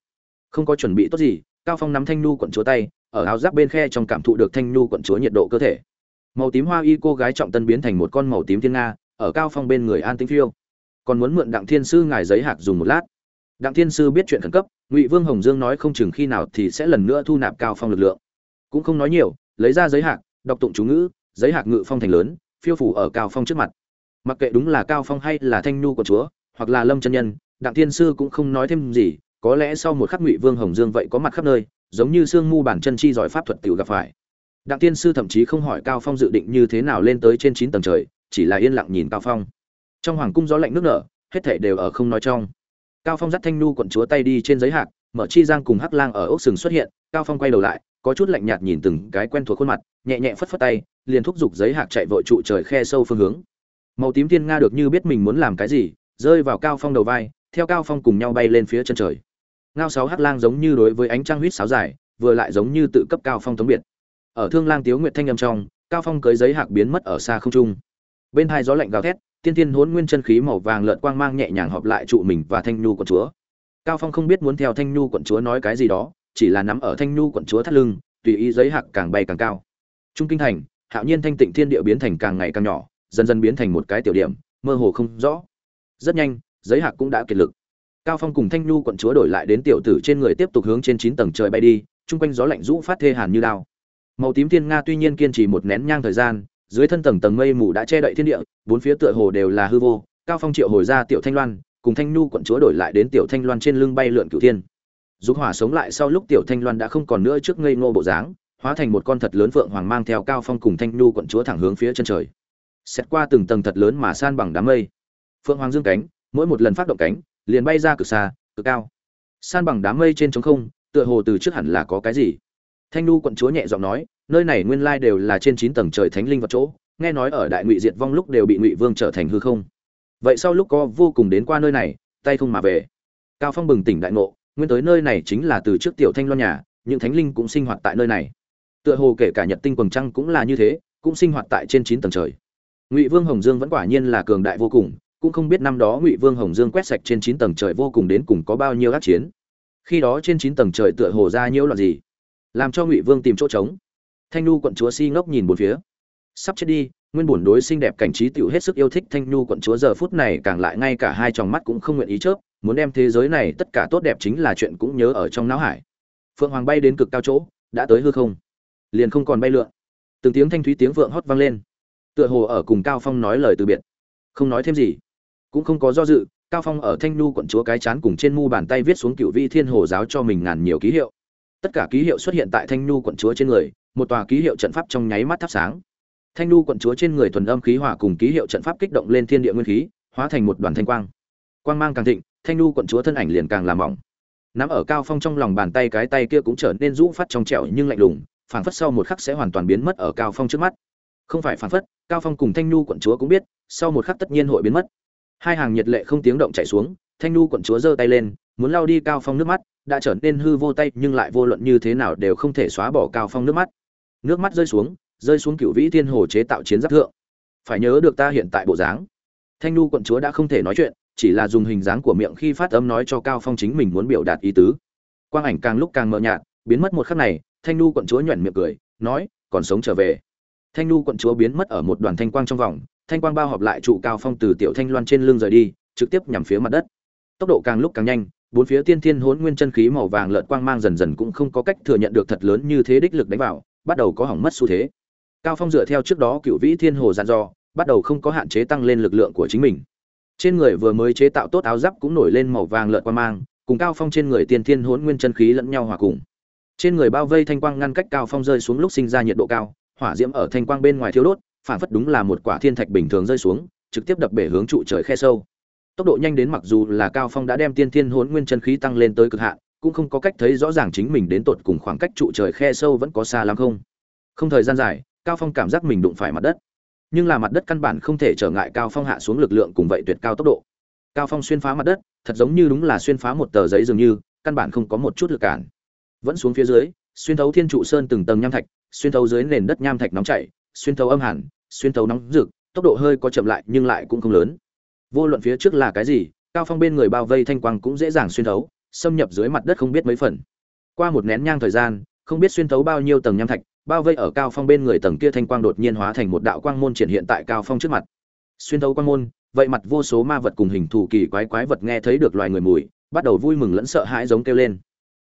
S1: Không có chuẩn bị tốt gì, cao phong nắm thanh nhu quận chúa tay, ở áo giáp bên khe trong cảm thụ được thanh nhu quận chúa nhiệt độ cơ thể. Màu tím hoa y cô gái trọng tân biến thành một con màu tím thiên nga, ở cao phong bên người an tĩnh phiêu. Còn muốn mượn đặng thiên sư ngài giấy hạc dùng một lát. Đặng thiên sư biết chuyện khẩn cấp ngụy vương hồng dương nói không chừng khi nào thì sẽ lần nữa thu nạp cao phong lực lượng. Cũng không nói nhiều, lấy ra giấy hạc, đọc tụng chú ngữ, giấy hạc ngự phong thành lớn, phiêu phủ ở cao phong trước mặt. Mặc kệ đúng là cao phong hay là thanh nhu của chúa, hoặc là lâm chân nhân, đặng thiên sư cũng không nói thêm gì, có lẽ sau một khắc ngụy vương hồng dương vậy có mặt khắp nơi, giống như sương mu bản chân chi giỏi pháp thuật tiểu gặp phải. Đặng thiên sư thậm chí không hỏi cao phong dự định như thế nào lên tới trên chín tầng trời, chỉ là yên lặng nhìn cao phong. Trong hoàng cung gió lạnh nước nở, hết thảy đều ở không nói trong cao phong dắt thanh nu quận chúa tay đi trên giấy hạc, mở chi giang cùng hắc lang ở ốc sừng xuất hiện, cao phong quay đầu lại, có chút lạnh nhạt nhìn từng cái quen thuộc khuôn mặt, nhẹ nhẹ phất phất tay, liền thúc giục giấy hạc chạy vội trụ trời khe sâu phương hướng. Màu tím thiên nga được như biết mình muốn làm cái gì, rơi vào cao phong đầu vai, theo cao phong cùng nhau bay lên phía chân trời. Ngao sáu hắc lang giống như đối với ánh trăng huýt sáo dài, vừa lại giống như tự cấp cao phong tống biệt. Ở thương lang tiếu nguyệt thanh âm trong, cao phong cưới giấy hạc biến mất ở xa không trung. Bên hai gió lạnh gào thét tiên tiên hỗn nguyên chân khí màu vàng lợn quang mang nhẹ nhàng hợp lại trụ mình và thanh nhu quận chúa. Cao phong không biết muốn theo thanh nhu quận chúa nói cái gì đó, chỉ là nắm ở thanh nhu quận chúa thắt lưng, tùy ý giấy hạc càng bay càng cao. Trung kinh thành, hạo nhiên thanh tịnh thiên địa biến thành càng ngày càng nhỏ, dần dần biến thành một cái tiểu điểm, mơ hồ không rõ. Rất nhanh, giấy hạc cũng đã kiệt lực. Cao phong cùng thanh nhu quận chúa đổi lại đến tiểu tử trên người tiếp tục hướng trên chín tầng trời bay đi, chung quanh gió lạnh rũ phát thê hàn như đao. Màu tím thiên nga tuy nhiên kiên trì một nén nhang thời gian dưới thân tầng tầng mây mù đã che đậy thiên địa, bốn phía tựa hồ đều là hư vô, cao phong triệu hồi ra tiểu thanh loan, cùng thanh nhu quận chúa đổi lại đến tiểu thanh loan trên lưng bay lượn cửu thiên. Dục hỏa sống lại sau lúc tiểu thanh loan đã không còn nữa trước ngây ngô bộ dáng, hóa thành một con thật lớn phượng hoàng mang theo cao phong cùng thanh nhu quận chúa thẳng hướng phía chân trời. Xét qua từng tầng thật lớn mà san bằng đám mây. Phượng hoàng dương cánh, mỗi một lần phát động cánh, liền bay ra cực xa, cực cao. San bằng đám mây trên trống không, tựa hồ từ trước hẳn là có cái gì thanh nhu quận chúa nhẹ giọng nói, nơi này nguyên lai đều là trên chín tầng trời thánh linh vật chỗ, nghe nói ở đại ngụy diệt vong lúc đều bị ngụy vương trở thành hư không. Vậy sau lúc có vô cùng đến qua nơi này, tay không mà về. Cao phong bừng tỉnh đại ngộ, nguyên tới nơi này chính là từ trước tiểu thanh loan nhà, những thánh linh cũng sinh hoạt tại nơi này. Tựa hồ kể cả nhật tinh quần trăng cũng là như thế, cũng sinh hoạt tại trên chín tầng trời. Ngụy vương hồng dương vẫn quả nhiên là cường đại vô cùng, cũng không biết năm đó ngụy vương hồng dương quét sạch trên chín tầng trời vô cùng đến cùng có bao nhiêu ác chiến. Khi đó trên chín tầng trời tựa hồ ra nhiễu loạn gì làm cho ngụy vương tìm chỗ trống thanh nhu quận chúa si ngốc nhìn bốn phía sắp chết đi nguyên bổn đối xinh đẹp cảnh trí tiểu hết sức yêu thích thanh nhu quận chúa giờ phút này càng lại ngay cả hai tròng mắt cũng không nguyện ý chớp muốn đem thế giới này tất cả tốt đẹp chính là chuyện cũng nhớ ở trong não hải phượng hoàng bay đến cực cao chỗ đã tới hư không liền không còn bay lượn từng tiếng thanh thúy tiếng vượng hót vang lên tựa hồ ở cùng cao phong nói lời từ biệt không nói thêm gì cũng không có do dự cao phong ở thanh nhu quận chúa cái chán cùng trên mu bàn tay viết xuống cựu vi thiên hồ giáo cho mình ngàn nhiều ký hiệu tất cả ký hiệu xuất hiện tại thanh nhu quận chúa trên người, một tòa ký hiệu trận pháp trong nháy mắt thắp sáng. Thanh nhu quận chúa trên người thuần âm khí hòa cùng ký hiệu trận pháp kích động lên thiên địa nguyên khí, hóa thành một đoàn thanh quang. Quang mang càng thịnh, thanh nhu quận chúa thân ảnh liền càng làm mỏng. Nắm ở cao phong trong lòng bàn tay cái tay kia cũng trở nên rũ phát trong trẻo nhưng lạnh lùng, phảng phất sau một khắc sẽ hoàn toàn biến mất ở cao phong trước mắt. Không phải phảng phất, cao phong cùng thanh nhu quận chúa cũng biết, sau một khắc tất nhiên hội biến mất. Hai hàng nhiệt lệ không tiếng động chảy xuống, thanh nhu quận chúa giơ tay lên, muốn lao đi cao phong nước mắt đã trở nên hư vô tay, nhưng lại vô luận như thế nào đều không thể xóa bỏ cao phong nước mắt. Nước mắt rơi xuống rơi xuống cựu vĩ thiên hồ chế tạo chiến giáp thượng. Phải nhớ được ta hiện tại bộ dáng. Thanh nu quận chúa đã không thể nói chuyện, chỉ là dùng hình dáng của miệng khi phát âm nói cho cao phong chính mình muốn biểu đạt ý tứ. Quang ảnh càng lúc càng mờ nhạt, biến mất một khắc này, thanh nu quận chúa nhoẻn miệng cười, nói, còn sống trở về. Thanh nu quận chúa biến mất ở một đoàn thanh quang trong vòng, thanh quang bao họp lại trụ cao phong từ tiểu thanh loan trên lưng rời đi, trực tiếp nhằm phía mặt đất. Tốc độ càng lúc càng nhanh bốn phía tiên thiên hỗn nguyên chân khí màu vàng lợn quang mang dần dần cũng không có cách thừa nhận được thật lớn như thế đích lực đánh vào, bắt đầu có hỏng mất xu thế. Cao phong dựa theo trước đó cựu vĩ thiên hồ dặn dò, bắt đầu không có hạn chế tăng lên lực lượng của chính mình. Trên người vừa mới chế tạo tốt áo giáp cũng nổi lên màu vàng lợn quang mang, cùng cao phong trên người tiên thiên hỗn nguyên chân khí lẫn nhau hòa cùng. Trên người bao vây thanh quang ngăn cách cao phong rơi xuống lúc sinh ra nhiệt độ cao, hỏa diễm ở thanh quang bên ngoài thiếu đốt, phản phất đúng là một quả thiên thạch bình thường rơi xuống, trực tiếp đập bể hướng trụ trời khe sâu tốc độ nhanh đến mặc dù là cao phong đã đem tiên thiên hỗn nguyên chân khí tăng lên tới cực hạn, cũng không có cách thấy rõ ràng chính mình đến tột cùng khoảng cách trụ trời khe sâu vẫn có xa lắm không. Không thời gian dài, cao phong cảm giác mình đụng phải mặt đất. Nhưng là mặt đất căn bản không thể trở ngại cao phong hạ xuống lực lượng cùng vậy tuyệt cao tốc độ. Cao phong xuyên phá mặt đất, thật giống như đúng là xuyên phá một tờ giấy dường như, căn bản không có một chút lực cản. Vẫn xuống phía dưới, xuyên thấu thiên trụ sơn từng tầng nham thạch, xuyên thấu dưới nền đất nham thạch nóng chảy, xuyên thấu âm hàn, xuyên thấu nóng rực, tốc độ hơi có chậm lại nhưng lại cũng không lớn vô luận phía trước là cái gì, cao phong bên người bao vây thanh quang cũng dễ dàng xuyên thấu, xâm nhập dưới mặt đất không biết mấy phần. Qua một nén nhang thời gian, không biết xuyên thấu bao nhiêu tầng nham thạch, bao vây ở cao phong bên người tầng kia thanh quang đột nhiên hóa thành một đạo quang môn triển hiện tại cao phong trước mặt. Xuyên thấu quang môn, vậy mặt vô số ma vật cùng hình thù kỳ quái quái vật nghe thấy được loài người mùi, bắt đầu vui mừng lẫn sợ hãi giống kêu lên.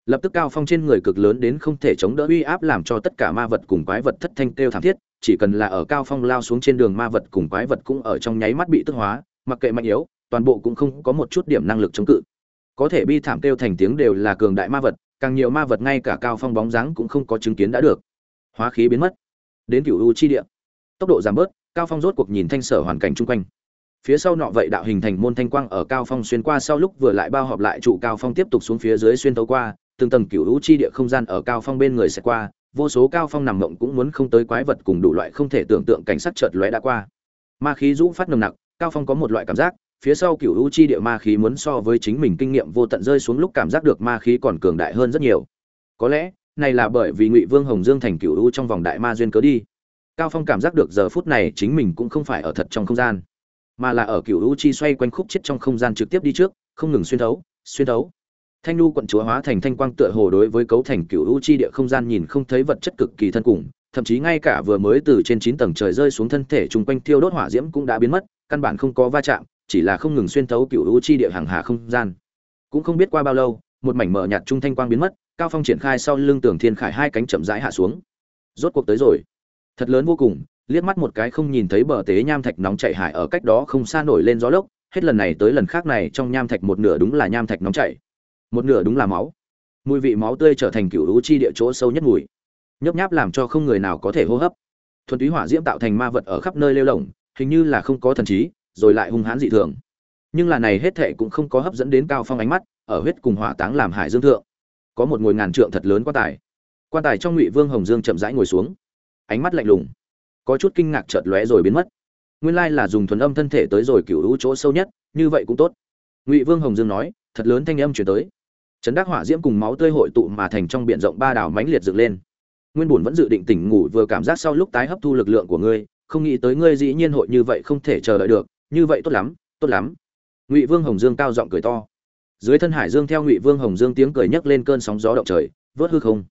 S1: Lập tức cao phong trên người cực lớn đến không thể chống đỡ uy áp làm cho tất cả ma vật cùng quái vật thất thanh kêu thảm thiết, chỉ cần là ở cao phong lao xuống trên đường ma vật cùng quái vật cũng ở trong nháy mắt bị tức hóa mặc kệ mạnh yếu, toàn bộ cũng không có một chút điểm năng lực chống cự. Có thể bi thảm kêu thành tiếng đều là cường đại ma vật, càng nhiều ma vật ngay cả cao phong bóng dáng cũng không có chứng kiến đã được. Hóa khí biến mất. Đến cửu u chi địa. Tốc độ giảm bớt, cao phong rốt cuộc nhìn thanh sở hoàn cảnh chung quanh. Phía sau nọ vậy đạo hình thành môn thanh quang ở cao phong xuyên qua sau lúc vừa lại bao họp lại trụ cao phong tiếp tục xuống phía dưới xuyên tấu qua, từng tầng cửu u chi địa không gian ở cao phong bên người sẽ qua, vô số cao phong nằm mộng cũng muốn không tới quái vật cùng đủ loại không thể tưởng tượng cảnh sát chợt lóe đã qua. Ma khí rũ phát nồng nặc cao phong có một loại cảm giác, phía sau cửu u chi địa ma khí muốn so với chính mình kinh nghiệm vô tận rơi xuống lúc cảm giác được ma khí còn cường đại hơn rất nhiều. Có lẽ, này là bởi vì ngụy vương hồng dương thành cửu u trong vòng đại ma duyên cớ đi. Cao phong cảm giác được giờ phút này chính mình cũng không phải ở thật trong không gian, mà là ở cửu u chi xoay quanh khúc chết trong không gian trực tiếp đi trước, không ngừng xuyên thấu xuyên thấu. Thanh nu quận chúa hóa thành thanh quang tựa hồ đối với cấu thành cửu u chi địa không gian nhìn không thấy vật chất cực kỳ thân cùng thậm chí ngay cả vừa mới từ trên chín tầng trời rơi xuống thân thể chung quanh thiêu đốt hỏa diễm cũng đã biến mất, căn bản không có va chạm, chỉ là không ngừng xuyên thấu cựu u chi địa hàng hà không gian. Cũng không biết qua bao lâu, một mảnh mở nhạt trung thanh quang biến mất, cao phong triển khai sau lưng tường thiên khải hai cánh chậm rãi hạ xuống. Rốt cuộc tới rồi. Thật lớn vô cùng, liếc mắt một cái không nhìn thấy bờ tế nham thạch nóng chảy hải ở cách đó không xa nổi lên gió lốc, hết lần này tới lần khác này trong nham thạch một nửa đúng là nham thạch nóng chảy, một nửa đúng là máu. Mùi vị máu tươi trở thành cựu u chi địa chỗ sâu nhất mùi nhấp nháp làm cho không người nào có thể hô hấp. Thuần túy hỏa diễm tạo thành ma vật ở khắp nơi lêu lỏng, hình như là không có thần trí, rồi lại hung hãn dị thường. Nhưng là này hết thệ cũng không có hấp dẫn đến cao phong ánh mắt, ở huyết cùng hỏa táng làm hải dương thượng. Có một ngồi ngàn trượng thật lớn quan tài. Quan tài trong ngụy vương hồng dương chậm rãi ngồi xuống. Ánh mắt lạnh lùng. Có chút kinh ngạc chợt lóe rồi biến mất. Nguyên lai là dùng thuần âm thân thể tới rồi cửu hữu chỗ sâu nhất, như vậy cũng tốt. Ngụy vương hồng dương nói, thật lớn thanh âm chuyển tới. Chấn đắc hỏa diễm cùng máu tươi hội tụ mà thành trong biển rộng ba đảo mãnh liệt dựng lên nguyên bổn vẫn dự định tỉnh ngủ vừa cảm giác sau lúc tái hấp thu lực lượng của ngươi, không nghĩ tới ngươi dĩ nhiên hội như vậy không thể chờ đợi được. Như vậy tốt lắm tốt lắm. Ngụy vương hồng dương cao giọng cười to. Dưới thân hải dương theo ngụy vương hồng dương tiếng cười nhấc lên cơn sóng gió động trời, vớt hư không.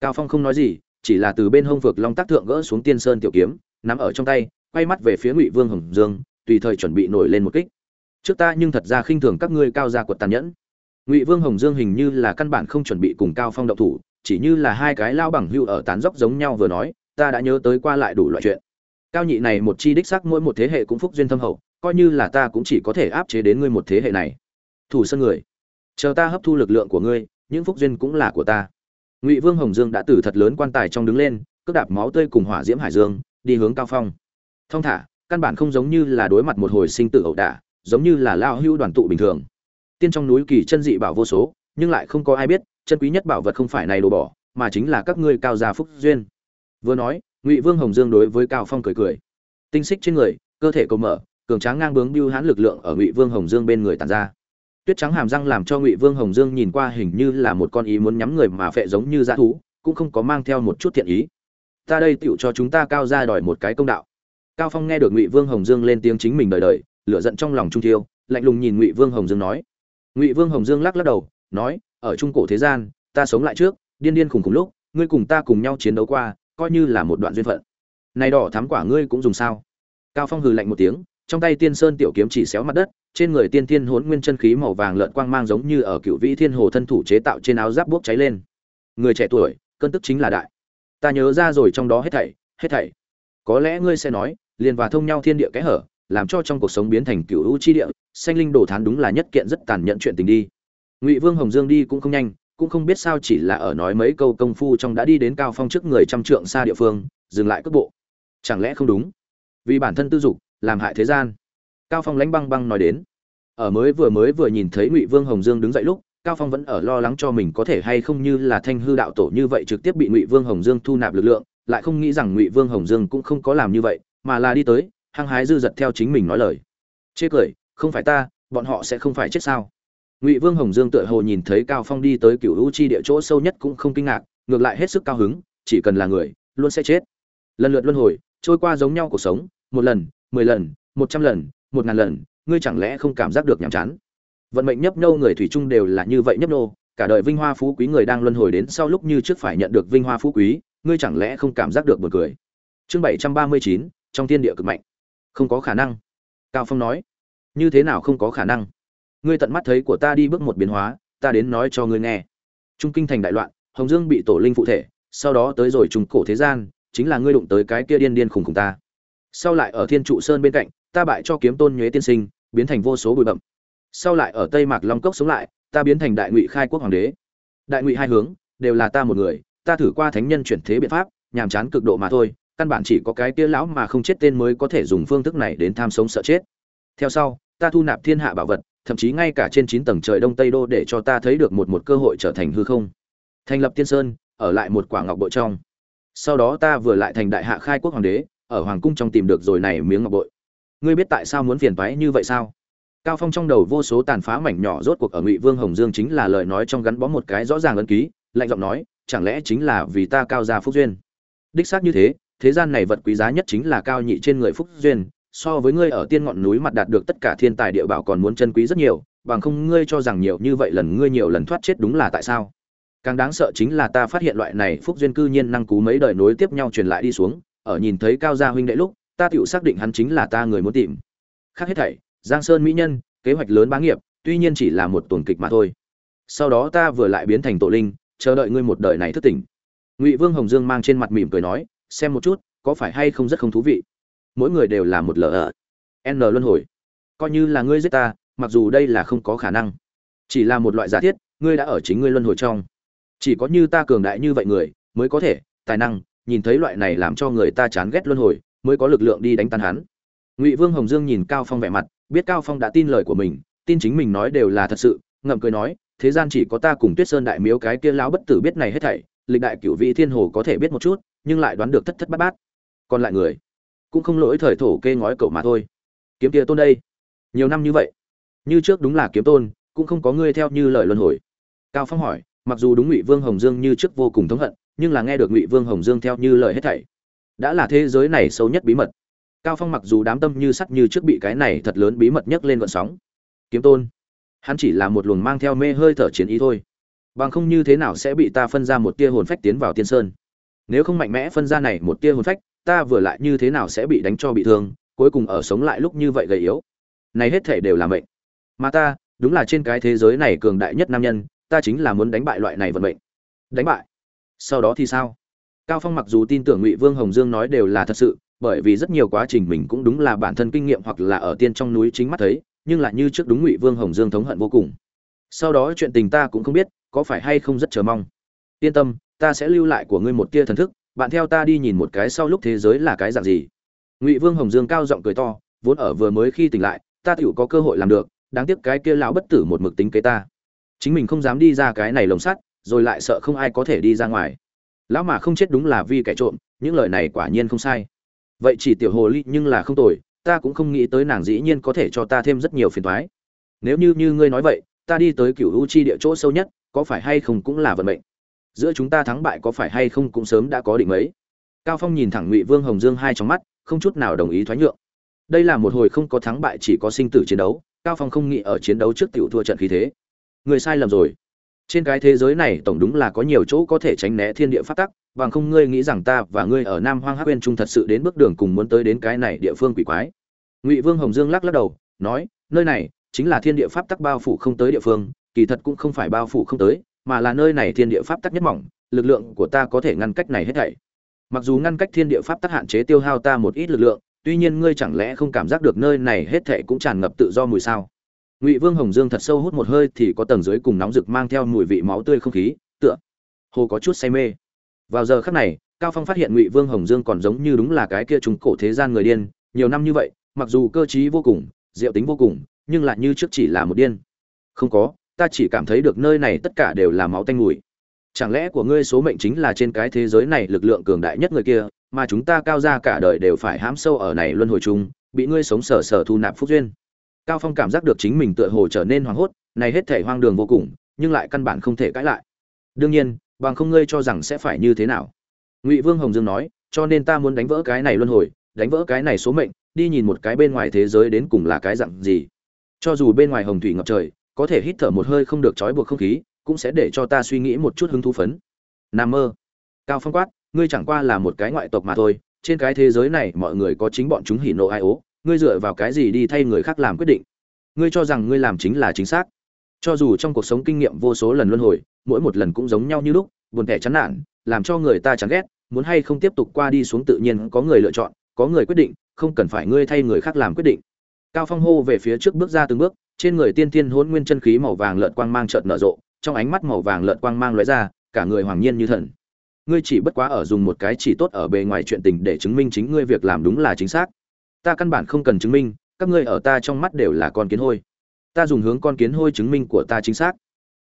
S1: Cao phong không nói gì, chỉ là từ bên hông vực long tác thượng gỡ xuống tiên sơn tiểu kiếm, nắm ở trong tay, quay mắt về phía ngụy vương hồng dương, tùy thời chuẩn bị nổi lên một kích. Trước ta nhưng thật ra khinh thường các ngươi cao gia quật tàn nhẫn. Ngụy vương hồng dương hình như là căn bản không chuẩn bị cùng cao phong động thủ chỉ như là hai cái lao bằng hưu ở tán dốc giống nhau vừa nói, ta đã nhớ tới qua lại đủ loại chuyện. Cao nhị này một chi đích sắc mỗi một thế hệ cũng phúc duyên thâm hậu, coi như là ta cũng chỉ có thể áp chế đến ngươi một thế hệ này. Thủ sân người, chờ ta hấp thu lực lượng của ngươi, những phúc duyên cũng là của ta. Ngụy vương hồng dương đã từ thật lớn quan tài trong đứng lên cướp đạp máu tươi cùng hỏa diễm hải dương, đi hướng cao phong. Thong thả, căn bản không giống như là đối mặt một hồi sinh tử ẩu đả, giống như là lao hưu đoàn tụ bình thường. Tiên trong núi kỳ chân dị bảo vô số, nhưng lại không có ai biết chân quý nhất bảo vật không phải này đồ bỏ, mà chính là các ngươi cao gia phúc duyên. Vừa nói, ngụy vương hồng dương đối với cao phong cười cười. Tinh xích trên người, cơ thể cầu mở, cường tráng ngang bướng biêu hãn lực lượng ở ngụy vương hồng dương bên người tàn ra. Tuyết trắng hàm răng làm cho ngụy vương hồng dương nhìn qua hình như là một con ý muốn nhắm người mà phệ giống như dã thú, cũng không có mang theo một chút thiện ý. Ta đây tựu cho chúng ta cao ra đòi một cái công đạo. Cao phong nghe được ngụy vương hồng dương lên tiếng chính mình đời đời, lửa giận trong lòng trung thiêu, lạnh lùng nhìn ngụy vương hồng dương nói. Ngụy vương hồng dương lắc lắc đầu, nói ở trung cổ thế gian, ta sống lại trước, điên điên khủng khủng lúc, ngươi cùng ta cùng nhau chiến đấu qua, coi như là một đoạn duyên phận. Này đỏ thắm quả ngươi cũng dùng sao? Cao phong hừ lạnh một tiếng, trong tay tiên sơn tiểu kiếm chỉ xéo mặt đất, trên người tiên tiên hỗn nguyên chân khí màu vàng lợn quang mang giống như ở cựu vĩ thiên hồ thân thủ chế tạo trên áo giáp bốc cháy lên. Người trẻ tuổi, cơn tức chính là đại. Ta nhớ ra rồi trong đó hết thảy hết thảy. Có lẽ ngươi sẽ nói, liền và thông nhau thiên địa cái hở, làm cho trong cuộc sống biến thành cựu u chi địa sanh linh đổ thán đúng là nhất kiện rất tàn nhẫn chuyện tình đi ngụy vương hồng dương đi cũng không nhanh, cũng không biết sao chỉ là ở nói mấy câu công phu trong đã đi đến cao phong trước người trăm trượng xa địa phương, dừng lại cước bộ. Chẳng lẽ không đúng? Vì bản thân tư dục, làm hại thế gian. Cao phong lãnh băng băng nói đến. Ở mới vừa mới vừa nhìn thấy ngụy vương hồng dương đứng dậy lúc, cao phong vẫn ở lo lắng cho mình có thể hay không như là thanh hư đạo tổ như vậy trực tiếp bị ngụy vương hồng dương thu nạp lực lượng, lại không nghĩ rằng ngụy vương hồng dương cũng không có làm như vậy, mà là đi tới, hăng hái dư dật theo chính mình nói lời. Chê cười, không phải ta, bọn họ sẽ không phải chết sao? Ngụy vương hồng dương tựa hồ nhìn thấy cao phong đi tới cựu hữu chi địa chỗ sâu nhất cũng không kinh ngạc, ngược lại hết sức cao hứng, chỉ cần là người, luôn sẽ chết. Lần lượt luân hồi, trôi qua giống nhau cuộc sống, một lần, mười lần, một trăm lần, một ngàn lần, ngươi chẳng lẽ không cảm giác được nhàm chán? Vận mệnh nhấp nhô người thủy chung đều là như vậy nhấp nhô, cả đời vinh hoa phú quý người đang luân hồi đến sau lúc như trước phải nhận được vinh hoa phú quý, ngươi chẳng lẽ không cảm giác được buồn cười? Chương bảy trăm ba mươi chín, trong thiên địa cực mạnh. Không có khả năng. Cao phong nói. Như thế nào không có khả năng? Ngươi tận mắt thấy của ta đi bước một biến hóa, ta đến nói cho ngươi nghe. Trung kinh thành đại loạn, hồng dương bị tổ linh phụ thể, sau đó tới rồi trùng cổ thế gian, chính là ngươi đụng tới cái kia điên điên khủng khủng ta. Sau lại ở thiên trụ sơn bên cạnh, ta bại cho kiếm tôn nhuế tiên sinh, biến thành vô số bụi bậm sau lại ở tây mạc long cốc sống lại, ta biến thành đại ngụy khai quốc hoàng đế. Đại ngụy hai hướng, đều là ta một người, ta thử qua thánh nhân chuyển thế biện pháp, nhàm chán cực độ mà thôi, căn bản chỉ có cái kia lão mà không chết tên mới có thể dùng phương thức này đến tham sống sợ chết. Theo sau, ta thu nạp thiên hạ bảo vật thậm chí ngay cả trên chín tầng trời đông tây đô để cho ta thấy được một một cơ hội trở thành hư không. Thành lập tiên sơn, ở lại một quả ngọc bội trong. Sau đó ta vừa lại thành đại hạ khai quốc hoàng đế, ở hoàng cung trong tìm được rồi này miếng ngọc bội. Ngươi biết tại sao muốn phiền toái như vậy sao? Cao phong trong đầu vô số tàn phá mảnh nhỏ rốt cuộc ở ngụy vương hồng dương chính là lời nói trong gắn bó một cái rõ ràng ấn ký, lạnh giọng nói, chẳng lẽ chính là vì ta cao gia phúc duyên? Đích xác như thế thế gian này vật quý giá nhất chính là cao nhị trên người phúc duyên so với ngươi ở tiên ngọn núi mặt đạt được tất cả thiên tài địa bảo còn muốn chân quý rất nhiều, bằng không ngươi cho rằng nhiều như vậy lần ngươi nhiều lần thoát chết đúng là tại sao? Càng đáng sợ chính là ta phát hiện loại này phúc duyên cư nhiên năng cú mấy đời nối tiếp nhau truyền lại đi xuống, ở nhìn thấy cao gia huynh đệ lúc, ta tựu xác định hắn chính là ta người muốn tìm. Khác hết thảy, giang sơn mỹ nhân, kế hoạch lớn bá nghiệp, tuy nhiên chỉ là một tuần kịch mà thôi. Sau đó ta vừa lại biến thành tổ linh, chờ đợi ngươi một đời này thức tỉnh. Ngụy vương hồng dương mang trên mặt mỉm cười nói, xem một chút, có phải hay không rất không thú vị? Mỗi người đều là một lờ ở n luân hồi. Coi như là ngươi giết ta, mặc dù đây là không có khả năng. Chỉ là một loại giả thiết, ngươi đã ở chính ngươi luân hồi trong. Chỉ có như ta cường đại như vậy người, mới có thể, tài năng, nhìn thấy loại này làm cho người ta chán ghét luân hồi, mới có lực lượng đi đánh tan hắn. Ngụy vương hồng dương nhìn cao phong vẻ mặt, biết cao phong đã tin lời của mình, tin chính mình nói đều là thật sự, ngậm cười nói, thế gian chỉ có ta cùng tuyết sơn đại miếu cái kia lão bất tử biết này hết thảy, lịch đại cửu vị thiên hồ có thể biết một chút, nhưng lại đoán được thất thất bát bát. Còn lại người? Cũng không lỗi thời thổ kê ngói cậu mà thôi. Kiếm kia tôn đây. Nhiều năm như vậy, như trước đúng là kiếm tôn, cũng không có ngươi theo như lời luân hồi. Cao phong hỏi, mặc dù đúng ngụy vương hồng dương như trước vô cùng thống hận, nhưng là nghe được ngụy vương hồng dương theo như lời hết thảy, đã là thế giới này sâu nhất bí mật. Cao phong mặc dù đám tâm như sắt như trước bị cái này thật lớn bí mật nhấc lên vận sóng, kiếm tôn, hắn chỉ là một luồng mang theo mê hơi thở chiến ý thôi. Bằng không như thế nào sẽ bị ta phân ra một tia hồn phách tiến vào tiên sơn? Nếu không mạnh mẽ phân ra này một tia hồn phách ta vừa lại như thế nào sẽ bị đánh cho bị thương, cuối cùng ở sống lại lúc như vậy gầy yếu. Này hết thể đều là mệnh. Mà ta, đúng là trên cái thế giới này cường đại nhất nam nhân, ta chính là muốn đánh bại loại này vận mệnh. Đánh bại? Sau đó thì sao? Cao phong mặc dù tin tưởng ngụy vương hồng dương nói đều là thật sự, bởi vì rất nhiều quá trình mình cũng đúng là bản thân kinh nghiệm hoặc là ở tiên trong núi chính mắt thấy, nhưng lại như trước đúng ngụy vương hồng dương thống hận vô cùng. Sau đó chuyện tình ta cũng không biết, có phải hay không rất chờ mong. Yên tâm, ta sẽ lưu lại của ngươi một tia thần thức bạn theo ta đi nhìn một cái sau lúc thế giới là cái dạng gì? Ngụy vương hồng dương cao giọng cười to, vốn ở vừa mới khi tỉnh lại, ta tựu có cơ hội làm được, đáng tiếc cái kia lão bất tử một mực tính kế ta. Chính mình không dám đi ra cái này lồng sắt, rồi lại sợ không ai có thể đi ra ngoài. Lão mà không chết đúng là vì kẻ trộm, những lời này quả nhiên không sai. Vậy chỉ tiểu hồ ly nhưng là không tồi, ta cũng không nghĩ tới nàng dĩ nhiên có thể cho ta thêm rất nhiều phiền toái. Nếu như như ngươi nói vậy, ta đi tới cựu u chi địa chỗ sâu nhất, có phải hay không cũng là vận mệnh? Giữa chúng ta thắng bại có phải hay không cũng sớm đã có định mấy cao phong nhìn thẳng ngụy vương hồng dương hai trong mắt, không chút nào đồng ý thoái nhượng. Đây là một hồi không có thắng bại chỉ có sinh tử chiến đấu, cao phong không nghĩ ở chiến đấu trước tiểu thua trận khí thế. Người sai lầm rồi. Trên cái thế giới này tổng đúng là có nhiều chỗ có thể tránh né thiên địa phát tắc, bằng không ngươi nghĩ rằng ta và ngươi ở nam hoang hắc bên trung thật sự đến bước đường cùng muốn tới đến cái này địa phương quỷ quái. Ngụy vương hồng dương lắc lắc đầu, nói, nơi này chính là thiên địa pháp tắc bao phủ không tới địa phương, kỳ thật cũng không phải bao phủ không tới mà là nơi này thiên địa pháp tắc nhất mỏng, lực lượng của ta có thể ngăn cách này hết thảy. Mặc dù ngăn cách thiên địa pháp tắc hạn chế tiêu hao ta một ít lực lượng, tuy nhiên ngươi chẳng lẽ không cảm giác được nơi này hết thảy cũng tràn ngập tự do mùi sao? Ngụy vương hồng dương thật sâu hút một hơi thì có tầng dưới cùng nóng rực mang theo mùi vị máu tươi không khí, tựa hồ có chút say mê. Vào giờ khắc này, cao phong phát hiện ngụy vương hồng dương còn giống như đúng là cái kia trùng cổ thế gian người điên, nhiều năm như vậy, mặc dù cơ trí vô cùng, diệu tính vô cùng, nhưng lại như trước chỉ là một điên. Không có ta chỉ cảm thấy được nơi này tất cả đều là máu tanh mùi. Chẳng lẽ của ngươi số mệnh chính là trên cái thế giới này lực lượng cường đại nhất người kia, mà chúng ta cao ra cả đời đều phải hãm sâu ở này luân hồi chung, bị ngươi sống sờ sờ thu nạp phúc duyên. Cao phong cảm giác được chính mình tựa hồ trở nên hoảng hốt, này hết thể hoang đường vô cùng, nhưng lại căn bản không thể cãi lại. Đương nhiên, bằng không ngươi cho rằng sẽ phải như thế nào? Ngụy vương hồng dương nói, cho nên ta muốn đánh vỡ cái này luân hồi, đánh vỡ cái này số mệnh, đi nhìn một cái bên ngoài thế giới đến cùng là cái dạng gì. Cho dù bên ngoài hồng thủy ngập trời có thể hít thở một hơi không được trói buộc không khí, cũng sẽ để cho ta suy nghĩ một chút hứng thú phấn. Nam mơ. Cao phong quát, ngươi chẳng qua là một cái ngoại tộc mà thôi, trên cái thế giới này mọi người có chính bọn chúng hỉ nộ ai ố, ngươi dựa vào cái gì đi thay người khác làm quyết định? Ngươi cho rằng ngươi làm chính là chính xác. Cho dù trong cuộc sống kinh nghiệm vô số lần luân hồi, mỗi một lần cũng giống nhau như lúc, buồn thẻ chán nản, làm cho người ta chán ghét, muốn hay không tiếp tục qua đi xuống tự nhiên có người lựa chọn, có người quyết định, không cần phải ngươi thay người khác làm quyết định. Cao phong hô về phía trước bước ra từng bước trên người tiên tiên hỗn nguyên chân khí màu vàng lợn quang mang chợt nở rộ, trong ánh mắt màu vàng lợn quang mang lóe ra, cả người hoàng nhiên như thần. Ngươi chỉ bất quá ở dùng một cái chỉ tốt ở bề ngoài chuyện tình để chứng minh chính ngươi việc làm đúng là chính xác. Ta căn bản không cần chứng minh, các ngươi ở ta trong mắt đều là con kiến hôi. Ta dùng hướng con kiến hôi chứng minh của ta chính xác.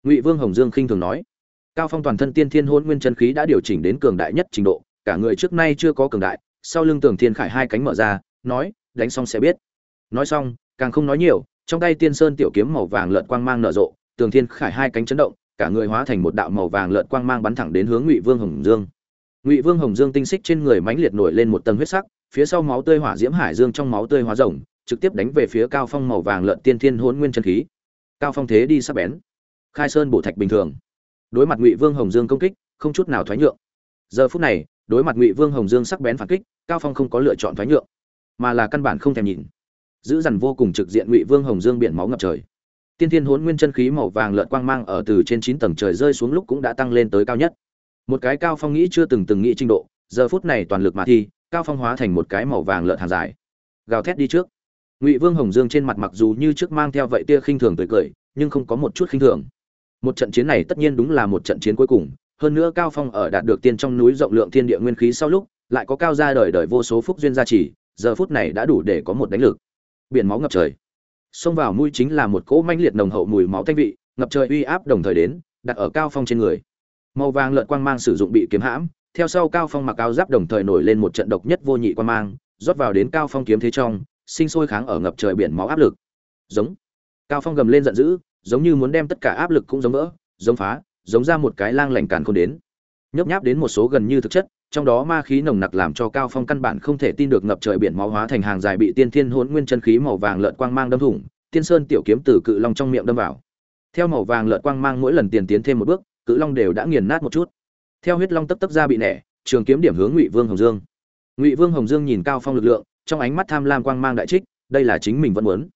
S1: Ngụy vương hồng dương khinh thường nói. Cao phong toàn thân tiên thiên hỗn nguyên chân khí đã điều chỉnh đến cường đại nhất trình độ, cả người trước nay chưa có cường đại, sau lưng tường thiên khải hai cánh mở ra, nói, đánh xong sẽ biết. Nói xong, càng không nói nhiều trong tay tiên sơn tiểu kiếm màu vàng lợn quang mang nở rộ, tường thiên khải hai cánh chấn động, cả người hóa thành một đạo màu vàng lợn quang mang bắn thẳng đến hướng ngụy vương hồng dương. Ngụy vương hồng dương tinh xích trên người mãnh liệt nổi lên một tầng huyết sắc, phía sau máu tươi hỏa diễm hải dương trong máu tươi hóa rồng, trực tiếp đánh về phía cao phong màu vàng lợn tiên thiên hôn nguyên chân khí. Cao phong thế đi sắc bén. Khai sơn bổ thạch bình thường. Đối mặt ngụy vương hồng dương công kích, không chút nào thoái nhượng. Giờ phút này, đối mặt ngụy vương hồng dương sắc bén phản kích, cao phong không có lựa chọn thoái nhượng, mà là căn bản không thèm nhìn giữ dằn vô cùng trực diện ngụy vương hồng dương biển máu ngập trời. Tiên thiên hốn nguyên chân khí màu vàng lợn quang mang ở từ trên chín tầng trời rơi xuống lúc cũng đã tăng lên tới cao nhất. Một cái cao phong nghĩ chưa từng từng nghĩ trình độ, giờ phút này toàn lực mà thi, cao phong hóa thành một cái màu vàng lợn hàng dài. Gào thét đi trước. Ngụy vương hồng dương trên mặt mặc dù như trước mang theo vậy tia khinh thường tươi cười, nhưng không có một chút khinh thường. Một trận chiến này tất nhiên đúng là một trận chiến cuối cùng, hơn nữa cao phong ở đạt được tiên trong núi rộng lượng thiên địa nguyên khí sau lúc, lại có cao ra đời đời vô số phúc duyên gia trì, giờ phút này đã đủ để có một đánh lực biển máu ngập trời. Xông vào mũi chính là một cỗ manh liệt nồng hậu mùi máu thanh vị, ngập trời uy áp đồng thời đến, đặt ở cao phong trên người. Màu vàng lợn quang mang sử dụng bị kiếm hãm, theo sau cao phong mặc áo giáp đồng thời nổi lên một trận độc nhất vô nhị quang mang, rót vào đến cao phong kiếm thế trong, sinh sôi kháng ở ngập trời biển máu áp lực. Giống. Cao phong gầm lên giận dữ, giống như muốn đem tất cả áp lực cũng giống vỡ, giống phá, giống ra một cái lang lành càn không đến nhấp nháp đến một số gần như thực chất, trong đó ma khí nồng nặc làm cho cao phong căn bản không thể tin được ngập trời biển máu hóa thành hàng dài bị tiên thiên hỗn nguyên chân khí màu vàng lợn quang mang đâm thủng, tiên sơn tiểu kiếm từ cự long trong miệng đâm vào. Theo màu vàng lợn quang mang mỗi lần tiền tiến thêm một bước, cự long đều đã nghiền nát một chút. Theo huyết long tấp tấp ra bị nẻ, trường kiếm điểm hướng ngụy vương hồng dương. Ngụy vương hồng dương nhìn cao phong lực lượng, trong ánh mắt tham lam quang mang đại trích, đây là chính mình vẫn muốn.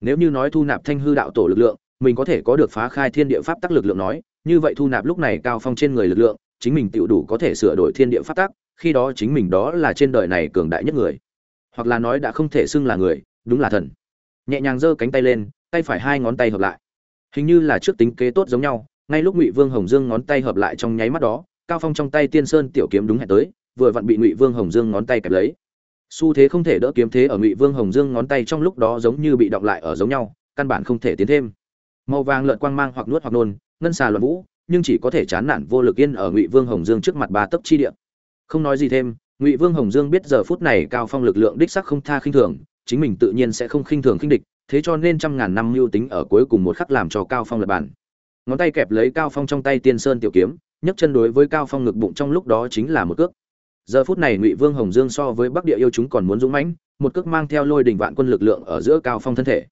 S1: Nếu như nói thu nạp thanh hư đạo tổ lực lượng, mình có thể có được phá khai thiên địa pháp tắc lực lượng nói, như vậy thu nạp lúc này cao phong trên người lực lượng chính mình tự đủ có thể sửa đổi thiên địa pháp tắc, khi đó chính mình đó là trên đời này cường đại nhất người. Hoặc là nói đã không thể xưng là người, đúng là thần. Nhẹ nhàng giơ cánh tay lên, tay phải hai ngón tay hợp lại. Hình như là trước tính kế tốt giống nhau, ngay lúc ngụy vương hồng dương ngón tay hợp lại trong nháy mắt đó, cao phong trong tay tiên sơn tiểu kiếm đúng hẹn tới, vừa vặn bị ngụy vương hồng dương ngón tay kẹp lấy. Xu thế không thể đỡ kiếm thế ở ngụy vương hồng dương ngón tay trong lúc đó giống như bị động lại ở giống nhau, căn bản không thể tiến thêm. Màu vàng lợn quang mang hoặc nuốt hoặc nôn, ngân xà luận vũ nhưng chỉ có thể chán nản vô lực yên ở ngụy vương hồng dương trước mặt ba tấc chi địa. Không nói gì thêm, ngụy vương hồng dương biết giờ phút này cao phong lực lượng đích sắc không tha khinh thường, chính mình tự nhiên sẽ không khinh thường khinh địch, thế cho nên trăm ngàn năm mưu tính ở cuối cùng một khắc làm cho cao phong lật bản. Ngón tay kẹp lấy cao phong trong tay tiên sơn tiểu kiếm, nhấc chân đối với cao phong ngực bụng trong lúc đó chính là một cước. Giờ phút này ngụy vương hồng dương so với bắc địa yêu chúng còn muốn dũng mãnh, một cước mang theo lôi đình vạn quân lực lượng ở giữa cao phong thân thể.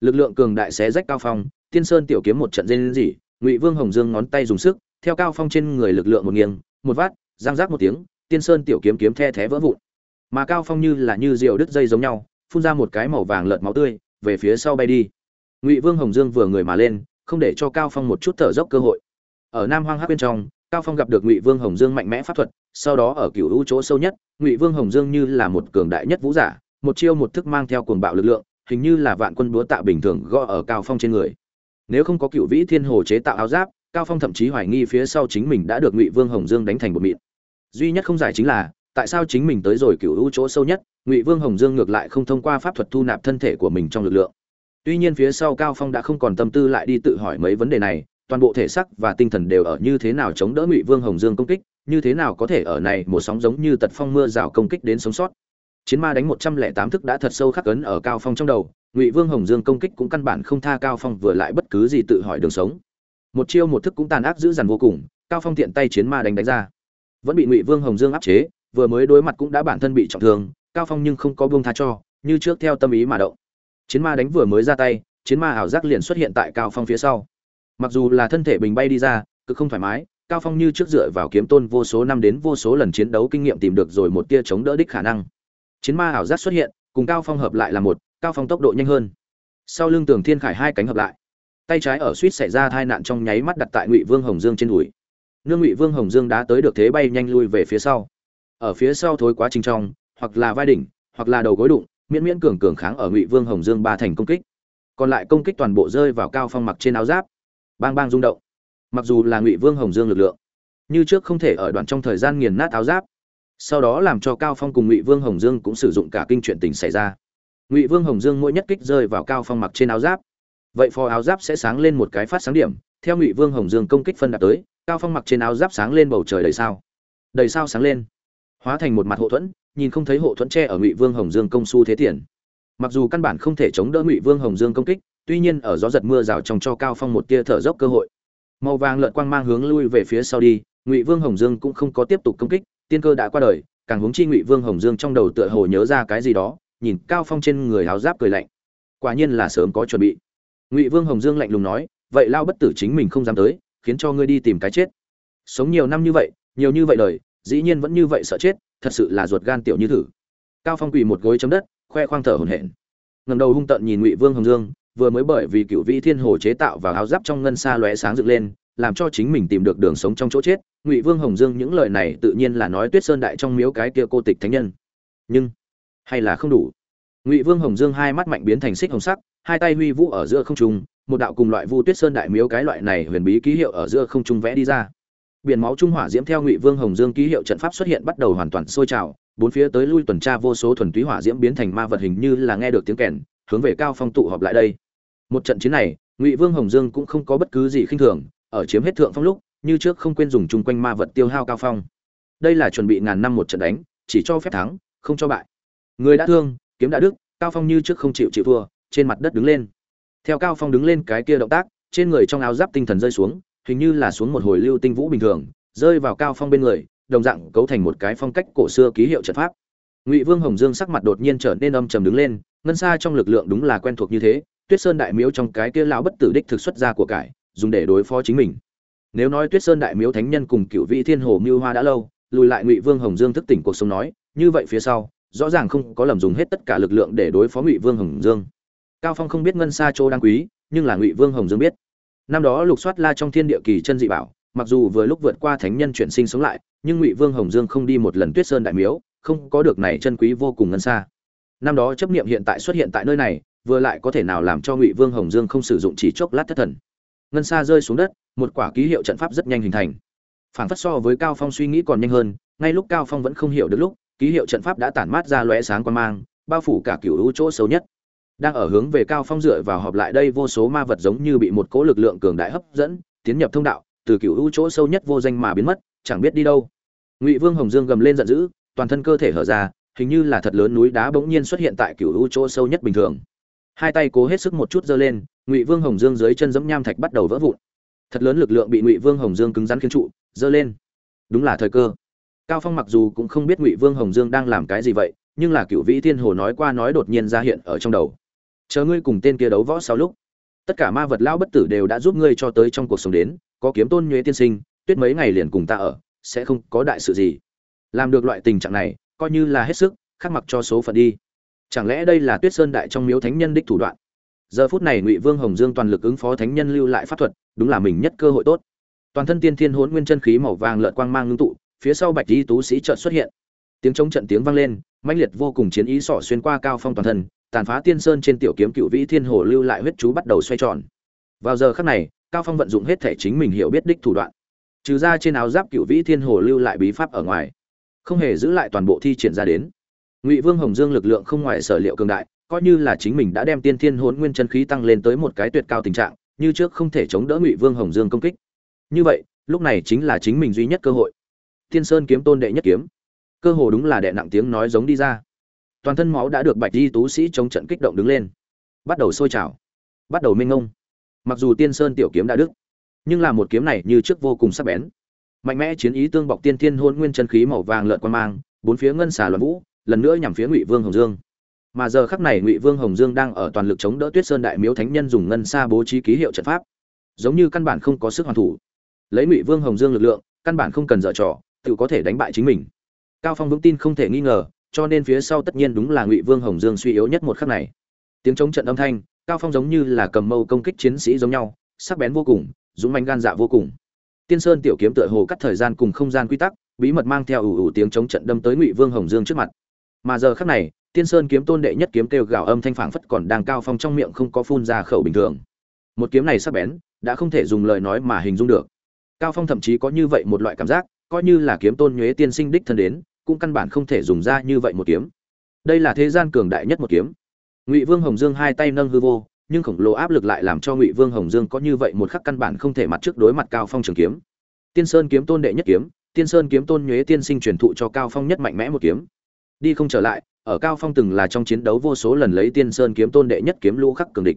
S1: Lực lượng cường đại xé rách cao phong, tiên sơn tiểu kiếm một trận dây gì ngụy vương hồng dương ngón tay dùng sức, theo cao phong trên người lực lượng một nghiêng, một vát giang giác một tiếng, tiên sơn tiểu kiếm kiếm the thé vỡ vụn. Mà cao phong như là như diều đứt dây giống nhau, phun ra một cái màu vàng lợn máu tươi, về phía sau bay đi. Ngụy vương hồng dương vừa người mà lên, không để cho cao phong một chút thở dốc cơ hội. Ở nam hoang Hắc bên trong, cao phong gặp được ngụy vương hồng dương mạnh mẽ pháp thuật, sau đó ở cựu hữu chỗ sâu nhất, ngụy vương hồng dương như là một cường đại nhất vũ giả, một chiêu một thức mang theo cuồng bạo lực lượng, hình như là vạn quân búa tạ bình thường gõ ở cao phong trên người nếu không có cựu vĩ thiên hồ chế tạo áo giáp, cao phong thậm chí hoài nghi phía sau chính mình đã được ngụy vương hồng dương đánh thành một mịn duy nhất không giải chính là, tại sao chính mình tới rồi cựu hữu chỗ sâu nhất, ngụy vương hồng dương ngược lại không thông qua pháp thuật thu nạp thân thể của mình trong lực lượng. Tuy nhiên phía sau cao phong đã không còn tâm tư lại đi tự hỏi mấy vấn đề này, toàn bộ thể xác và tinh thần đều ở như thế nào chống đỡ ngụy vương hồng dương công kích, như thế nào có thể ở này một sóng giống như tật phong mưa rào công kích đến sống sót. Chiến ma đánh một trăm lẻ tám thức đã thật sâu khắc ấn ở cao phong trong đầu ngụy vương hồng dương công kích cũng căn bản không tha cao phong vừa lại bất cứ gì tự hỏi đường sống. Một chiêu một thức cũng tàn ác dữ dằn vô cùng, cao phong tiện tay chiến ma đánh đánh ra. Vẫn bị ngụy vương hồng dương áp chế, vừa mới đối mặt cũng đã bản thân bị trọng thương, cao phong nhưng không có buông tha cho, như trước theo tâm ý mà động. Chiến ma đánh vừa mới ra tay, chiến ma ảo giác liền xuất hiện tại cao phong phía sau. Mặc dù là thân thể bình bay đi ra, cực không thoải mái, cao phong như trước dựa vào kiếm tôn vô số năm đến vô số lần chiến đấu kinh nghiệm tìm được rồi một tia chống đỡ đích khả năng. Chiến ma ảo giác xuất hiện, cùng cao phong hợp lại là một cao phong tốc độ nhanh hơn. Sau lưng tường thiên khải hai cánh hợp lại. Tay trái ở suýt xảy ra tai nạn trong nháy mắt đặt tại ngụy vương hồng dương trên đùi. Nương ngụy vương hồng dương đã tới được thế bay nhanh lui về phía sau. Ở phía sau thối quá trình trong, hoặc là vai đỉnh, hoặc là đầu gối đụng, miễn miễn cường cường kháng ở ngụy vương hồng dương ba thành công kích. Còn lại công kích toàn bộ rơi vào cao phong mặc trên áo giáp. Bang bang rung động. Mặc dù là ngụy vương hồng dương lực lượng, như trước không thể ở đoạn trong thời gian nghiền nát áo giáp, sau đó làm cho cao phong cùng ngụy vương hồng dương cũng sử dụng cả kinh chuyện tình xảy ra ngụy vương hồng dương mỗi nhất kích rơi vào cao phong mặc trên áo giáp. Vậy phò áo giáp sẽ sáng lên một cái phát sáng điểm, theo ngụy vương hồng dương công kích phân đạt tới, cao phong mặc trên áo giáp sáng lên bầu trời đầy sao. Đầy sao sáng lên. Hóa thành một mặt hộ thuẫn, nhìn không thấy hộ thuẫn tre ở ngụy vương hồng dương công su thế tiền. Mặc dù căn bản không thể chống đỡ ngụy vương hồng dương công kích, tuy nhiên ở gió giật mưa rào trong cho cao phong một tia thở dốc cơ hội. Màu vàng lợn quang mang hướng lui về phía sau đi, ngụy vương hồng dương cũng không có tiếp tục công kích, tiên cơ đã qua đời, càng hướng chi ngụy vương hồng dương trong đầu tựa hồ nhớ ra cái gì đó nhìn cao phong trên người áo giáp cười lạnh. Quả nhiên là sớm có chuẩn bị. Ngụy vương hồng dương lạnh lùng nói, vậy lao bất tử chính mình không dám tới, khiến cho ngươi đi tìm cái chết. Sống nhiều năm như vậy, nhiều như vậy đời, dĩ nhiên vẫn như vậy sợ chết, thật sự là ruột gan tiểu như thử. Cao phong quỳ một gối chấm đất, khoe khoang thở hổn hển. Ngầm đầu hung tận nhìn ngụy vương hồng dương, vừa mới bởi vì cựu vĩ thiên hồ chế tạo và áo giáp trong ngân xa lóe sáng dựng lên, làm cho chính mình tìm được đường sống trong chỗ chết, ngụy vương hồng dương những lời này tự nhiên là nói tuyết sơn đại trong miếu cái kia cô tịch thánh nhân. Nhưng hay là không đủ? Ngụy vương hồng dương hai mắt mạnh biến thành xích hồng sắc, hai tay huy vũ ở giữa không trung, một đạo cùng loại vu tuyết sơn đại miếu cái loại này huyền bí ký hiệu ở giữa không trung vẽ đi ra. Biển máu trung hỏa diễm theo ngụy vương hồng dương ký hiệu trận pháp xuất hiện bắt đầu hoàn toàn sôi trào, bốn phía tới lui tuần tra vô số thuần túy hỏa diễm biến thành ma vật hình như là nghe được tiếng kèn, hướng về cao phong tụ họp lại đây. Một trận chiến này, ngụy vương hồng dương cũng không có bất cứ gì khinh thường, ở chiếm hết thượng phong lúc, như trước không quên dùng chung quanh ma vật tiêu hao cao phong. Đây là chuẩn bị ngàn năm một trận đánh, chỉ cho phép thắng, không cho bại người đã thương, kiếm đã đức, cao phong như trước không chịu chịu thua, trên mặt đất đứng lên. Theo cao phong đứng lên, cái kia động tác, trên người trong áo giáp tinh thần rơi xuống, hình như là xuống một hồi lưu tinh vũ bình thường, rơi vào cao phong bên người, đồng dạng cấu thành một cái phong cách cổ xưa ký hiệu trận pháp. Ngụy vương hồng dương sắc mặt đột nhiên trở nên âm trầm đứng lên, ngân xa trong lực lượng đúng là quen thuộc như thế, tuyết sơn đại miếu trong cái kia lão bất tử đích thực xuất ra của cải, dùng để đối phó chính mình. Nếu nói tuyết sơn đại miếu thánh nhân cùng cựu vị thiên hồ mưu hoa đã lâu, lùi lại ngụy vương hồng dương thức tỉnh cuộc sống nói, như vậy phía sau rõ ràng không có lầm dùng hết tất cả lực lượng để đối phó ngụy vương hồng dương. Cao phong không biết ngân xa chỗ đáng quý, nhưng là ngụy vương hồng dương biết. Năm đó lục soát la trong thiên địa kỳ chân dị bảo, mặc dù vừa lúc vượt qua thánh nhân chuyển sinh sống lại, nhưng ngụy vương hồng dương không đi một lần tuyết sơn đại miếu, không có được này chân quý vô cùng ngân xa. Năm đó chấp niệm hiện tại xuất hiện tại nơi này, vừa lại có thể nào làm cho ngụy vương hồng dương không sử dụng chỉ chốc lát thất thần. Ngân xa rơi xuống đất, một quả ký hiệu trận pháp rất nhanh hình thành. Phản phất so với cao phong suy nghĩ còn nhanh hơn, ngay lúc cao phong vẫn không hiểu được lúc ký hiệu trận pháp đã tản mát ra lóe sáng quan mang, bao phủ cả cựu u chỗ xấu nhất. Đang ở hướng về cao phong dựa vào họp lại đây vô số ma vật giống như bị một cỗ lực lượng cường đại hấp dẫn, tiến nhập thông đạo, từ cựu u chỗ sâu nhất vô danh mà biến mất, chẳng biết đi đâu. Ngụy vương hồng dương gầm lên giận dữ, toàn thân cơ thể hở ra, hình như là thật lớn núi đá bỗng nhiên xuất hiện tại cựu u chỗ sâu nhất bình thường. Hai tay cố hết sức một chút giơ lên, ngụy vương hồng dương dưới chân giẫm nham thạch bắt đầu vỡ vụn. Thật lớn lực lượng bị ngụy vương hồng dương cứng rắn khiến trụ, giơ lên. Đúng là thời cơ cao phong mặc dù cũng không biết ngụy vương hồng dương đang làm cái gì vậy, nhưng là cựu vĩ thiên hồ nói qua nói đột nhiên ra hiện ở trong đầu. Chờ ngươi cùng tên kia đấu võ sau lúc, tất cả ma vật lão bất tử đều đã giúp ngươi cho tới trong cuộc sống đến, có kiếm tôn nhuế tiên sinh, tuyết mấy ngày liền cùng ta ở, sẽ không có đại sự gì. Làm được loại tình trạng này, coi như là hết sức, khắc mặc cho số phận đi. Chẳng lẽ đây là tuyết sơn đại trong miếu thánh nhân đích thủ đoạn? Giờ phút này ngụy vương hồng dương toàn lực ứng phó thánh nhân lưu lại pháp thuật, đúng là mình nhất cơ hội tốt. Toàn thân tiên thiên hốn nguyên chân khí màu vàng lợn quang mang ngưng tụ phía sau bạch y tú sĩ trợn xuất hiện. Tiếng chống trận tiếng vang lên, mãnh liệt vô cùng chiến ý sỏ xuyên qua cao phong toàn thân, tàn phá tiên sơn trên tiểu kiếm cựu vĩ thiên hồ lưu lại huyết chú bắt đầu xoay tròn. Vào giờ khắc này, cao phong vận dụng hết thể chính mình hiểu biết đích thủ đoạn. Trừ ra trên áo giáp cựu vĩ thiên hồ lưu lại bí pháp ở ngoài, không hề giữ lại toàn bộ thi triển ra đến. Ngụy vương hồng dương lực lượng không ngoài sở liệu cường đại, coi như là chính mình đã đem tiên thiên hỗn nguyên chân khí tăng lên tới một cái tuyệt cao tình trạng, như trước không thể chống đỡ ngụy vương hồng dương công kích. Như vậy, lúc này chính là chính mình duy nhất cơ hội tiên sơn kiếm tôn đệ nhất kiếm. Cơ hồ đúng là đệ nặng tiếng nói giống đi ra. Toàn thân máu đã được bạch di tú sĩ chống trận kích động đứng lên. Bắt đầu sôi trào. Bắt đầu minh ngông mặc dù tiên sơn tiểu kiếm đã đức nhưng là một kiếm này như trước vô cùng sắc bén. Mạnh mẽ chiến ý tương bọc tiên thiên hôn nguyên chân khí màu vàng lợn quan mang, bốn phía ngân xà loạn vũ, lần nữa nhằm phía ngụy vương hồng dương. Mà giờ khắc này ngụy vương hồng dương đang ở toàn lực chống đỡ tuyết sơn đại miếu thánh nhân dùng ngân xa bố trí ký hiệu trận pháp. Giống như căn bản không có sức hoàn thủ. Lấy ngụy vương hồng dương lực lượng, căn bản không cần dở trò tự có thể đánh bại chính mình. Cao phong vững tin không thể nghi ngờ, cho nên phía sau tất nhiên đúng là ngụy vương hồng dương suy yếu nhất một khắc này. Tiếng chống trận âm thanh, cao phong giống như là cầm mâu công kích chiến sĩ giống nhau, sắc bén vô cùng, dũng mãnh gan dạ vô cùng. Tiên sơn tiểu kiếm tựa hồ cắt thời gian cùng không gian quy tắc, bí mật mang theo ủ ủ tiếng chống trận đâm tới ngụy vương hồng dương trước mặt. Mà giờ khắc này, tiên sơn kiếm tôn đệ nhất kiếm kêu gào âm thanh phảng phất còn đang cao phong trong miệng không có phun ra khẩu bình thường. Một kiếm này sắc bén, đã không thể dùng lời nói mà hình dung được. Cao phong thậm chí có như vậy một loại cảm giác coi như là kiếm tôn nhuế tiên sinh đích thân đến, cũng căn bản không thể dùng ra như vậy một kiếm. Đây là thế gian cường đại nhất một kiếm. Ngụy vương hồng dương hai tay nâng hư vô, nhưng khổng lồ áp lực lại làm cho ngụy vương hồng dương có như vậy một khắc căn bản không thể mặt trước đối mặt cao phong trường kiếm. Tiên sơn kiếm tôn đệ nhất kiếm, tiên sơn kiếm tôn nhuế tiên sinh truyền thụ cho cao phong nhất mạnh mẽ một kiếm. Đi không trở lại, ở cao phong từng là trong chiến đấu vô số lần lấy tiên sơn kiếm tôn đệ nhất kiếm lũ khắc cường địch.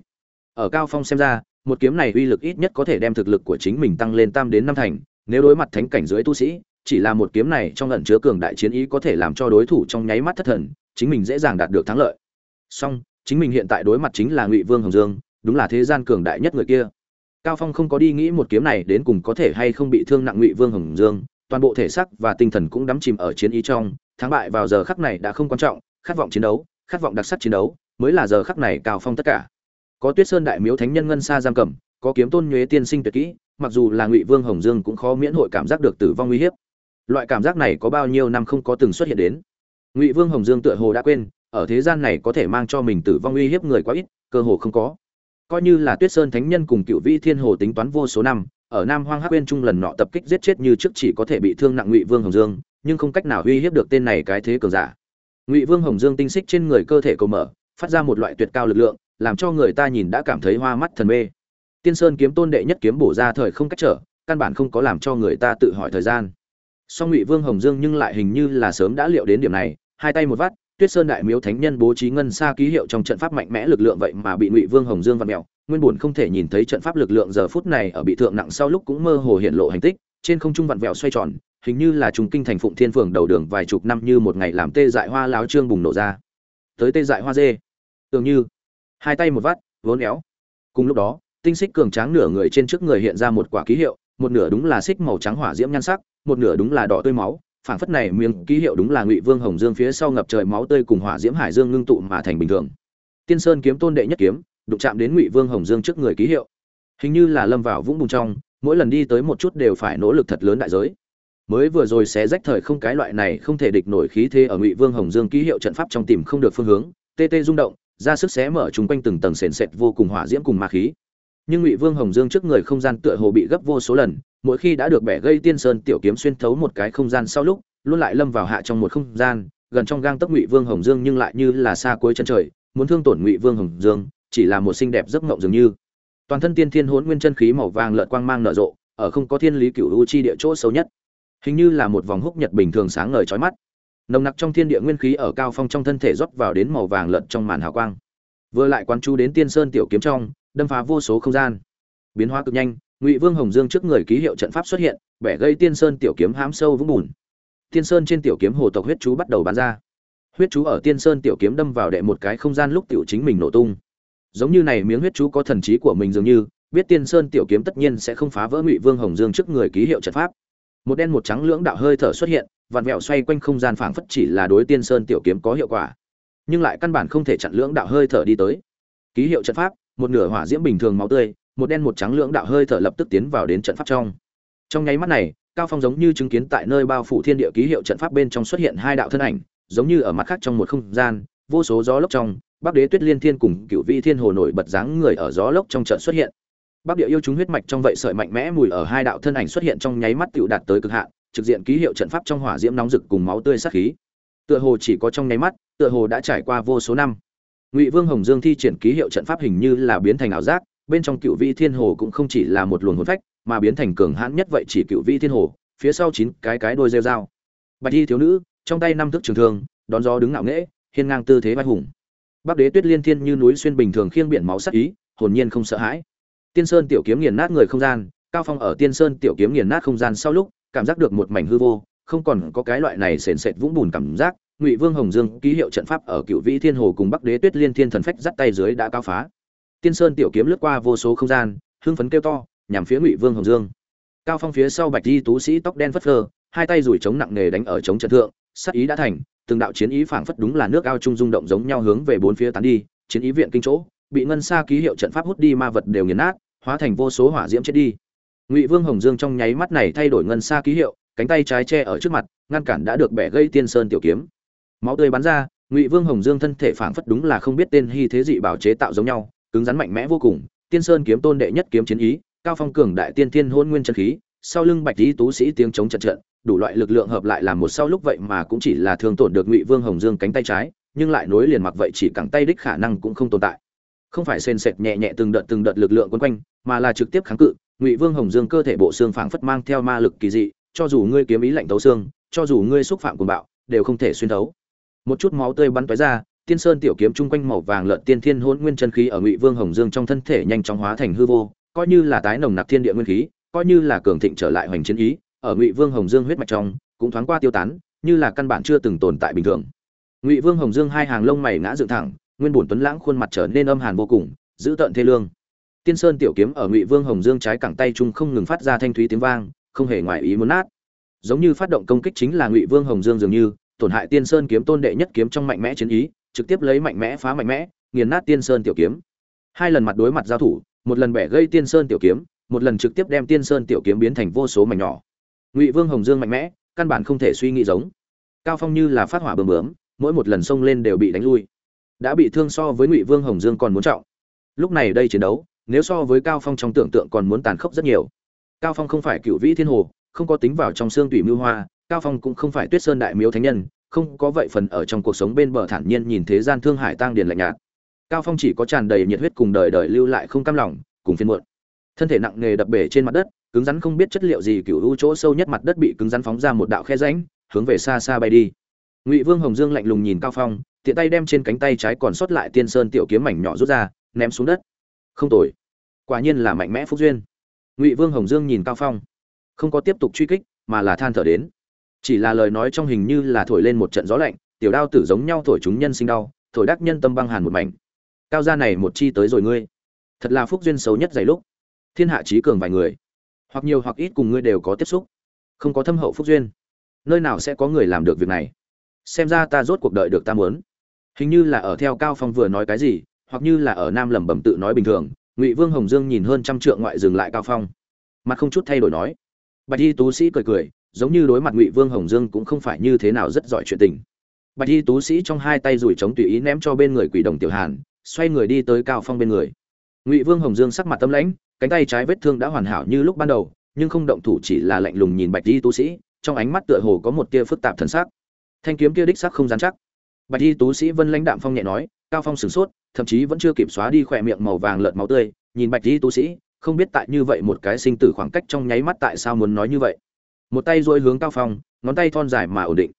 S1: Ở cao phong xem ra, một kiếm này uy lực ít nhất có thể đem thực lực của chính mình tăng lên tam đến năm thành nếu đối mặt thánh cảnh dưới tu sĩ, chỉ là một kiếm này trong lần chứa cường đại chiến ý có thể làm cho đối thủ trong nháy mắt thất thần, chính mình dễ dàng đạt được thắng lợi. Song, chính mình hiện tại đối mặt chính là ngụy vương hồng dương, đúng là thế gian cường đại nhất người kia. Cao phong không có đi nghĩ một kiếm này đến cùng có thể hay không bị thương nặng ngụy vương hồng dương, toàn bộ thể xác và tinh thần cũng đắm chìm ở chiến ý trong, thắng bại vào giờ khắc này đã không quan trọng, khát vọng chiến đấu, khát vọng đặc sắc chiến đấu, mới là giờ khắc này cao phong tất cả. Có tuyết sơn đại miếu thánh nhân ngân xa giam cầm, có kiếm tôn nhuế tiên sinh tuyệt kỹ mặc dù là ngụy vương hồng dương cũng khó miễn hội cảm giác được tử vong uy hiếp. Loại cảm giác này có bao nhiêu năm không có từng xuất hiện đến. Ngụy vương hồng dương tựa hồ đã quên, ở thế gian này có thể mang cho mình tử vong uy hiếp người quá ít, cơ hồ không có. Coi như là tuyết sơn thánh nhân cùng cựu vĩ thiên hồ tính toán vô số năm, ở nam hoang hắc bên trung lần nọ tập kích giết chết như trước chỉ có thể bị thương nặng ngụy vương hồng dương, nhưng không cách nào uy hiếp được tên này cái thế cường giả. Ngụy vương hồng dương tinh xích trên người cơ thể cầu mở, phát ra một loại tuyệt cao lực lượng, làm cho người ta nhìn đã cảm thấy hoa mắt thần mê tiên sơn kiếm tôn đệ nhất kiếm bổ ra thời không cách trở, căn bản không có làm cho người ta tự hỏi thời gian. Song ngụy vương hồng dương nhưng lại hình như là sớm đã liệu đến điểm này, hai tay một vắt, tuyết sơn đại miếu thánh nhân bố trí ngân xa ký hiệu trong trận pháp mạnh mẽ lực lượng vậy mà bị ngụy vương hồng dương vặn mèo, nguyên buồn không thể nhìn thấy trận pháp lực lượng giờ phút này ở bị thượng nặng sau lúc cũng mơ hồ hiện lộ hành tích, trên không trung vặn vẹo xoay tròn, hình như là trùng kinh thành phụng thiên phường đầu đường vài chục năm như một ngày làm tê dại hoa láo trương bùng nổ ra. Tới tê dại hoa dê. Tưởng như, hai tay một vắt, vốn éo. Cùng lúc đó tinh xích cường tráng nửa người trên trước người hiện ra một quả ký hiệu, một nửa đúng là xích màu trắng hỏa diễm nhan sắc, một nửa đúng là đỏ tươi máu. Phảng phất này miếng ký hiệu đúng là ngụy vương hồng dương phía sau ngập trời máu tươi cùng hỏa diễm hải dương ngưng tụ mà thành bình thường. Tiên sơn kiếm tôn đệ nhất kiếm, đụng chạm đến ngụy vương hồng dương trước người ký hiệu. Hình như là lâm vào vũng bùn trong, mỗi lần đi tới một chút đều phải nỗ lực thật lớn đại giới. Mới vừa rồi xé rách thời không cái loại này không thể địch nổi khí thế ở ngụy vương hồng dương ký hiệu trận pháp trong tìm không được phương hướng, tê tê rung động, ra sức xé mở chung quanh từng tầng sền sệt vô cùng hỏa diễm cùng ma khí nhưng ngụy vương hồng dương trước người không gian tựa hồ bị gấp vô số lần, mỗi khi đã được bẻ gây tiên sơn tiểu kiếm xuyên thấu một cái không gian sau lúc, luôn lại lâm vào hạ trong một không gian, gần trong gang tấc ngụy vương hồng dương nhưng lại như là xa cuối chân trời, muốn thương tổn ngụy vương hồng dương, chỉ là một xinh đẹp giấc mộng dường như. Toàn thân tiên thiên hỗn nguyên chân khí màu vàng lợn quang mang nở rộ, ở không có thiên lý cựu u chi địa chỗ xấu nhất. Hình như là một vòng húc nhật bình thường sáng ngời chói mắt. Nồng nặc trong thiên địa nguyên khí ở cao phong trong thân thể rót vào đến màu vàng lợn trong màn hào quang. Vừa lại quán chú đến tiên sơn tiểu kiếm trong đâm phá vô số không gian. Biến hóa cực nhanh, ngụy vương hồng dương trước người ký hiệu trận pháp xuất hiện, bẻ gây tiên sơn tiểu kiếm hám sâu vũng bùn. Tiên sơn trên tiểu kiếm hồ tộc huyết chú bắt đầu bắn ra. Huyết chú ở tiên sơn tiểu kiếm đâm vào đệ một cái không gian lúc tiểu chính mình nổ tung. Giống như này miếng huyết chú có thần trí của mình dường như, biết tiên sơn tiểu kiếm tất nhiên sẽ không phá vỡ ngụy vương hồng dương trước người ký hiệu trận pháp. Một đen một trắng lưỡng đạo hơi thở xuất hiện, vặn vẹo xoay quanh không gian phảng phất chỉ là đối tiên sơn tiểu kiếm có hiệu quả. Nhưng lại căn bản không thể chặn lưỡng đạo hơi thở đi tới. Ký hiệu trận pháp một nửa hỏa diễm bình thường máu tươi, một đen một trắng lưỡng đạo hơi thở lập tức tiến vào đến trận pháp trong. Trong nháy mắt này, cao phong giống như chứng kiến tại nơi bao phủ thiên địa ký hiệu trận pháp bên trong xuất hiện hai đạo thân ảnh, giống như ở mặt khác trong một không gian, vô số gió lốc trong, bắc đế tuyết liên thiên cùng cựu vi thiên hồ nổi bật dáng người ở gió lốc trong trận xuất hiện. Bắc địa yêu chúng huyết mạch trong vậy sợi mạnh mẽ mùi ở hai đạo thân ảnh xuất hiện trong nháy mắt tựu đạt tới cực hạn, trực diện ký hiệu trận pháp trong hỏa diễm nóng rực cùng máu tươi sát khí. Tựa hồ chỉ có trong nháy mắt, tựa hồ đã trải qua vô số năm ngụy vương hồng dương thi triển ký hiệu trận pháp hình như là biến thành ảo giác, bên trong cựu vi thiên hồ cũng không chỉ là một luồng hồn phách, mà biến thành cường hãn nhất vậy chỉ cựu vi thiên hồ, phía sau chín cái cái đôi rêu dao bạch y thiếu nữ, trong tay năm thước trường thương, đón gió đứng ngạo nghễ, hiên ngang tư thế vai hùng. Bắc đế tuyết liên thiên như núi xuyên bình thường khiêng biển máu sắc ý, hồn nhiên không sợ hãi. Tiên sơn tiểu kiếm nghiền nát người không gian, cao phong ở tiên sơn tiểu kiếm nghiền nát không gian sau lúc, cảm giác được một mảnh hư vô, không còn có cái loại này sền sệt vũng bùn cảm giác ngụy vương hồng dương ký hiệu trận pháp ở cựu vĩ thiên hồ cùng bắc đế tuyết liên thiên thần phách dắt tay dưới đã cao phá. Tiên sơn tiểu kiếm lướt qua vô số không gian, hưng phấn kêu to, nhằm phía ngụy vương hồng dương. Cao phong phía sau bạch di tú sĩ tóc đen phất phơ, hai tay rủi chống nặng nề đánh ở chống trận thượng, sắc ý đã thành, từng đạo chiến ý phảng phất đúng là nước ao trung rung động giống nhau hướng về bốn phía tán đi, chiến ý viện kinh chỗ, bị ngân xa ký hiệu trận pháp hút đi ma vật đều nghiền nát, hóa thành vô số hỏa diễm chết đi. Ngụy vương hồng dương trong nháy mắt này thay đổi ngân xa ký hiệu, cánh tay trái che ở trước mặt, ngăn cản đã được bẻ gây tiên sơn tiểu kiếm máu tươi bắn ra, ngụy vương hồng dương thân thể phảng phất đúng là không biết tên hy thế dị bảo chế tạo giống nhau, cứng rắn mạnh mẽ vô cùng, tiên sơn kiếm tôn đệ nhất kiếm chiến ý, cao phong cường đại tiên thiên hôn nguyên chân khí, sau lưng bạch lý tú sĩ tiếng chống trận trận, đủ loại lực lượng hợp lại làm một sau lúc vậy mà cũng chỉ là thương tổn được ngụy vương hồng dương cánh tay trái, nhưng lại nối liền mặc vậy chỉ cẳng tay đích khả năng cũng không tồn tại. Không phải sền sệt nhẹ nhẹ từng đợt từng đợt lực lượng quấn quanh, mà là trực tiếp kháng cự, ngụy vương hồng dương cơ thể bộ xương phảng phất mang theo ma lực kỳ dị, cho dù ngươi kiếm ý lạnh tấu xương, cho dù ngươi xúc phạm cuồng bạo, đều không thể xuyên thấu một chút máu tươi bắn tóe ra, tiên sơn tiểu kiếm chung quanh màu vàng lợn tiên thiên hôn nguyên chân khí ở ngụy vương hồng dương trong thân thể nhanh chóng hóa thành hư vô, coi như là tái nồng nặc thiên địa nguyên khí, coi như là cường thịnh trở lại hoành chiến ý, ở ngụy vương hồng dương huyết mạch trong, cũng thoáng qua tiêu tán, như là căn bản chưa từng tồn tại bình thường. Ngụy vương hồng dương hai hàng lông mày ngã dựng thẳng, nguyên bổn tuấn lãng khuôn mặt trở nên âm hàn vô cùng, giữ tợn thê lương. Tiên sơn tiểu kiếm ở ngụy vương hồng dương trái cẳng tay trung không ngừng phát ra thanh thúy tiếng vang, không hề ngoài ý muốn nát. Giống như phát động công kích chính là ngụy vương hồng dương dường như tổn hại tiên sơn kiếm tôn đệ nhất kiếm trong mạnh mẽ chiến ý, trực tiếp lấy mạnh mẽ phá mạnh mẽ, nghiền nát tiên sơn tiểu kiếm. Hai lần mặt đối mặt giao thủ, một lần bẻ gây tiên sơn tiểu kiếm, một lần trực tiếp đem tiên sơn tiểu kiếm biến thành vô số mảnh nhỏ. Ngụy vương hồng dương mạnh mẽ, căn bản không thể suy nghĩ giống. Cao phong như là phát hỏa bơm bướm, mỗi một lần xông lên đều bị đánh lui. Đã bị thương so với ngụy vương hồng dương còn muốn trọng. Lúc này đây chiến đấu, nếu so với cao phong trong tưởng tượng còn muốn tàn khốc rất nhiều. Cao phong không phải cựu vĩ thiên hồ, không có tính vào trong xương tủy mưu hoa cao phong cũng không phải tuyết sơn đại miếu thánh nhân, không có vậy phần ở trong cuộc sống bên bờ thản nhiên nhìn thế gian thương hải tăng điền lạnh nhạt. Cao phong chỉ có tràn đầy nhiệt huyết cùng đời đời lưu lại không cam lòng, cùng phiên muộn. Thân thể nặng nề đập bể trên mặt đất, cứng rắn không biết chất liệu gì cựu u chỗ sâu nhất mặt đất bị cứng rắn phóng ra một đạo khe rãnh, hướng về xa xa bay đi. Ngụy vương hồng dương lạnh lùng nhìn cao phong, tiện tay đem trên cánh tay trái còn sót lại tiên sơn tiểu kiếm mảnh nhỏ rút ra, ném xuống đất. Không tồi. Quả nhiên là mạnh mẽ phúc duyên. Ngụy vương hồng dương nhìn cao phong. Không có tiếp tục truy kích, mà là than thở đến chỉ là lời nói trong hình như là thổi lên một trận gió lạnh, tiểu đao tử giống nhau thổi chúng nhân sinh đau, thổi đắc nhân tâm băng hàn một mảnh. Cao gia này một chi tới rồi ngươi. Thật là phúc duyên xấu nhất dày lúc. Thiên hạ trí cường vài người. Hoặc nhiều hoặc ít cùng ngươi đều có tiếp xúc. Không có thâm hậu phúc duyên. Nơi nào sẽ có người làm được việc này? Xem ra ta rốt cuộc đợi được ta muốn. Hình như là ở theo cao phong vừa nói cái gì, hoặc như là ở nam lẩm bẩm tự nói bình thường, ngụy vương hồng dương nhìn hơn trăm trượng ngoại dừng lại cao phong. Mặt không chút thay đổi nói. Bạch y tú sĩ cười cười giống như đối mặt ngụy vương hồng dương cũng không phải như thế nào rất giỏi chuyện tình. Bạch y tú sĩ trong hai tay rủi trống tùy ý ném cho bên người quỷ đồng tiểu hàn, xoay người đi tới cao phong bên người. Ngụy vương hồng dương sắc mặt tâm lãnh, cánh tay trái vết thương đã hoàn hảo như lúc ban đầu, nhưng không động thủ chỉ là lạnh lùng nhìn bạch y tú sĩ, trong ánh mắt tựa hồ có một tia phức tạp thần sắc. Thanh kiếm kia đích sắc không dán chắc. Bạch y tú sĩ vân lãnh đạm phong nhẹ nói, cao phong sửng sốt, thậm chí vẫn chưa kịp xóa đi khỏe miệng màu vàng lợn máu tươi, nhìn bạch y tú sĩ, không biết tại như vậy một cái sinh tử khoảng cách trong nháy mắt tại sao muốn nói như vậy một tay duỗi hướng cao phong, ngón tay thon dài mà ổn định.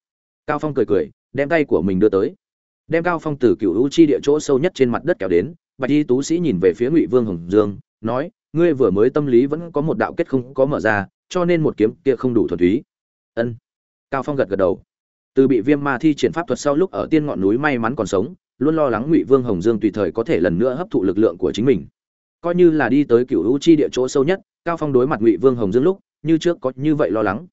S1: Cao phong cười cười, đem tay của mình đưa tới. Đem cao phong từ cựu u chi địa chỗ sâu nhất trên mặt đất kéo đến, bạch y tú sĩ nhìn về phía ngụy vương hồng dương, nói, ngươi vừa mới tâm lý vẫn có một đạo kết không có mở ra, cho nên một kiếm kia không đủ thuần túy. Ân. Cao phong gật gật đầu. Từ bị viêm ma thi triển pháp thuật sau lúc ở tiên ngọn núi may mắn còn sống, luôn lo lắng ngụy vương hồng dương tùy thời có thể lần nữa hấp thụ lực lượng của chính mình. Coi như là đi tới cựu u chi địa chỗ sâu nhất, cao phong đối mặt ngụy vương hồng dương lúc như trước có như vậy lo lắng.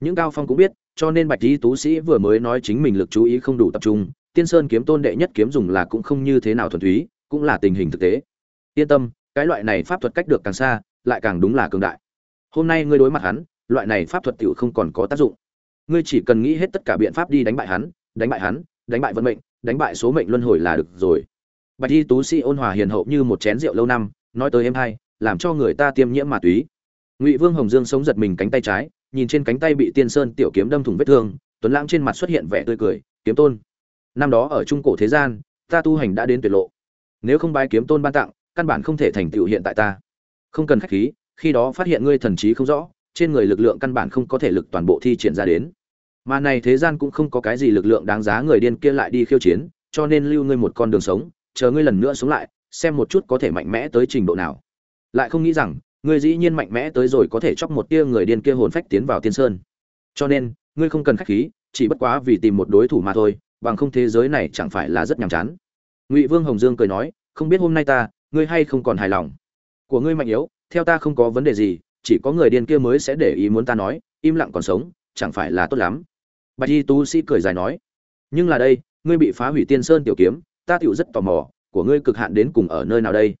S1: Những cao phong cũng biết, cho nên bạch y tú sĩ vừa mới nói chính mình lực chú ý không đủ tập trung, tiên sơn kiếm tôn đệ nhất kiếm dùng là cũng không như thế nào thuần túy, cũng là tình hình thực tế. Yên tâm, cái loại này pháp thuật cách được càng xa, lại càng đúng là cường đại. Hôm nay ngươi đối mặt hắn, loại này pháp thuật tiểu không còn có tác dụng. Ngươi chỉ cần nghĩ hết tất cả biện pháp đi đánh bại hắn, đánh bại hắn, đánh bại vận mệnh, đánh bại số mệnh luân hồi là được rồi. Bạch y tú sĩ ôn hòa hiền hậu như một chén rượu lâu năm, nói tới em hay, làm cho người ta tiêm nhiễm ma túy ngụy vương hồng dương sống giật mình cánh tay trái nhìn trên cánh tay bị tiên sơn tiểu kiếm đâm thủng vết thương tuấn lãng trên mặt xuất hiện vẻ tươi cười kiếm tôn năm đó ở trung cổ thế gian ta tu hành đã đến tuyệt lộ nếu không bái kiếm tôn ban tặng căn bản không thể thành tựu hiện tại ta không cần khách khí khi đó phát hiện ngươi thần trí không rõ trên người lực lượng căn bản không có thể lực toàn bộ thi triển ra đến mà này thế gian cũng không có cái gì lực lượng đáng giá người điên kia lại đi khiêu chiến cho nên lưu ngươi một con đường sống chờ ngươi lần nữa sống lại xem một chút có thể mạnh mẽ tới trình độ nào lại không nghĩ rằng ngươi dĩ nhiên mạnh mẽ tới rồi có thể chọc một tia người điên kia hồn phách tiến vào tiên sơn. Cho nên, ngươi không cần khách khí, chỉ bất quá vì tìm một đối thủ mà thôi, bằng không thế giới này chẳng phải là rất nhàm chán. Ngụy vương hồng dương cười nói, không biết hôm nay ta, ngươi hay không còn hài lòng? Của ngươi mạnh yếu, theo ta không có vấn đề gì, chỉ có người điên kia mới sẽ để ý muốn ta nói, im lặng còn sống, chẳng phải là tốt lắm. Bạch y tu sĩ cười dài nói, nhưng là đây, ngươi bị phá hủy tiên sơn tiểu kiếm, ta tựu rất tò mò, của ngươi cực hạn đến cùng ở nơi nào đây?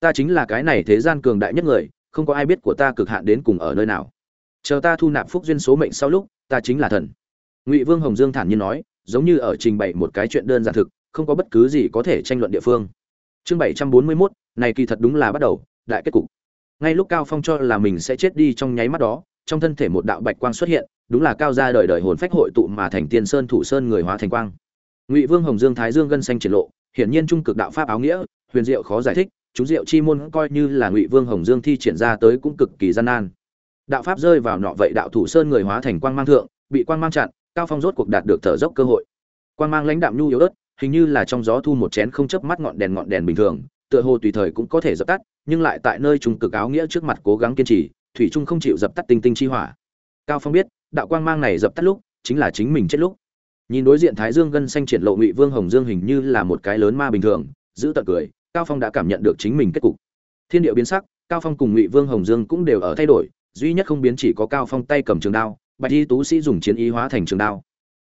S1: Ta chính là cái này thế gian cường đại nhất người không có ai biết của ta cực hạn đến cùng ở nơi nào. Chờ ta thu nạp phúc duyên số mệnh sau lúc ta chính là thần. Ngụy vương hồng dương thản nhiên nói giống như ở trình bày một cái chuyện đơn giản thực không có bất cứ gì có thể tranh luận địa phương. Chương bảy trăm bốn mươi 741, này kỳ thật đúng là bắt đầu đại kết cục. Ngay lúc cao phong cho là mình sẽ chết đi trong nháy mắt đó trong thân thể một đạo bạch quang xuất hiện đúng là cao gia đời đời hồn phách hội tụ mà thành tiên sơn thủ sơn người hóa thành quang. Ngụy vương hồng dương thái dương gân xanh triển lộ hiển nhiên trung cực đạo pháp áo nghĩa huyền diệu khó giải thích chúng diệu chi môn coi như là ngụy vương hồng dương thi triển ra tới cũng cực kỳ gian nan. Đạo pháp rơi vào nọ vậy đạo thủ sơn người hóa thành quang mang thượng, bị quang mang chặn, cao phong rốt cuộc đạt được thở dốc cơ hội. Quang mang lãnh đạm nhu yếu ớt, hình như là trong gió thu một chén không chớp mắt ngọn đèn ngọn đèn bình thường, tựa hồ tùy thời cũng có thể dập tắt, nhưng lại tại nơi trùng cực áo nghĩa trước mặt cố gắng kiên trì, thủy trung không chịu dập tắt tinh tinh chi hỏa. Cao phong biết, đạo quang mang này dập tắt lúc, chính là chính mình chết lúc. Nhìn đối diện thái dương gân xanh triển lộ ngụy vương hồng dương hình như là một cái lớn ma bình thường, giữ tận cười cao phong đã cảm nhận được chính mình kết cục. Thiên địa biến sắc, cao phong cùng ngụy vương hồng dương cũng đều ở thay đổi, duy nhất không biến chỉ có cao phong tay cầm trường đao, bạch y tú sĩ dùng chiến ý hóa thành trường đao.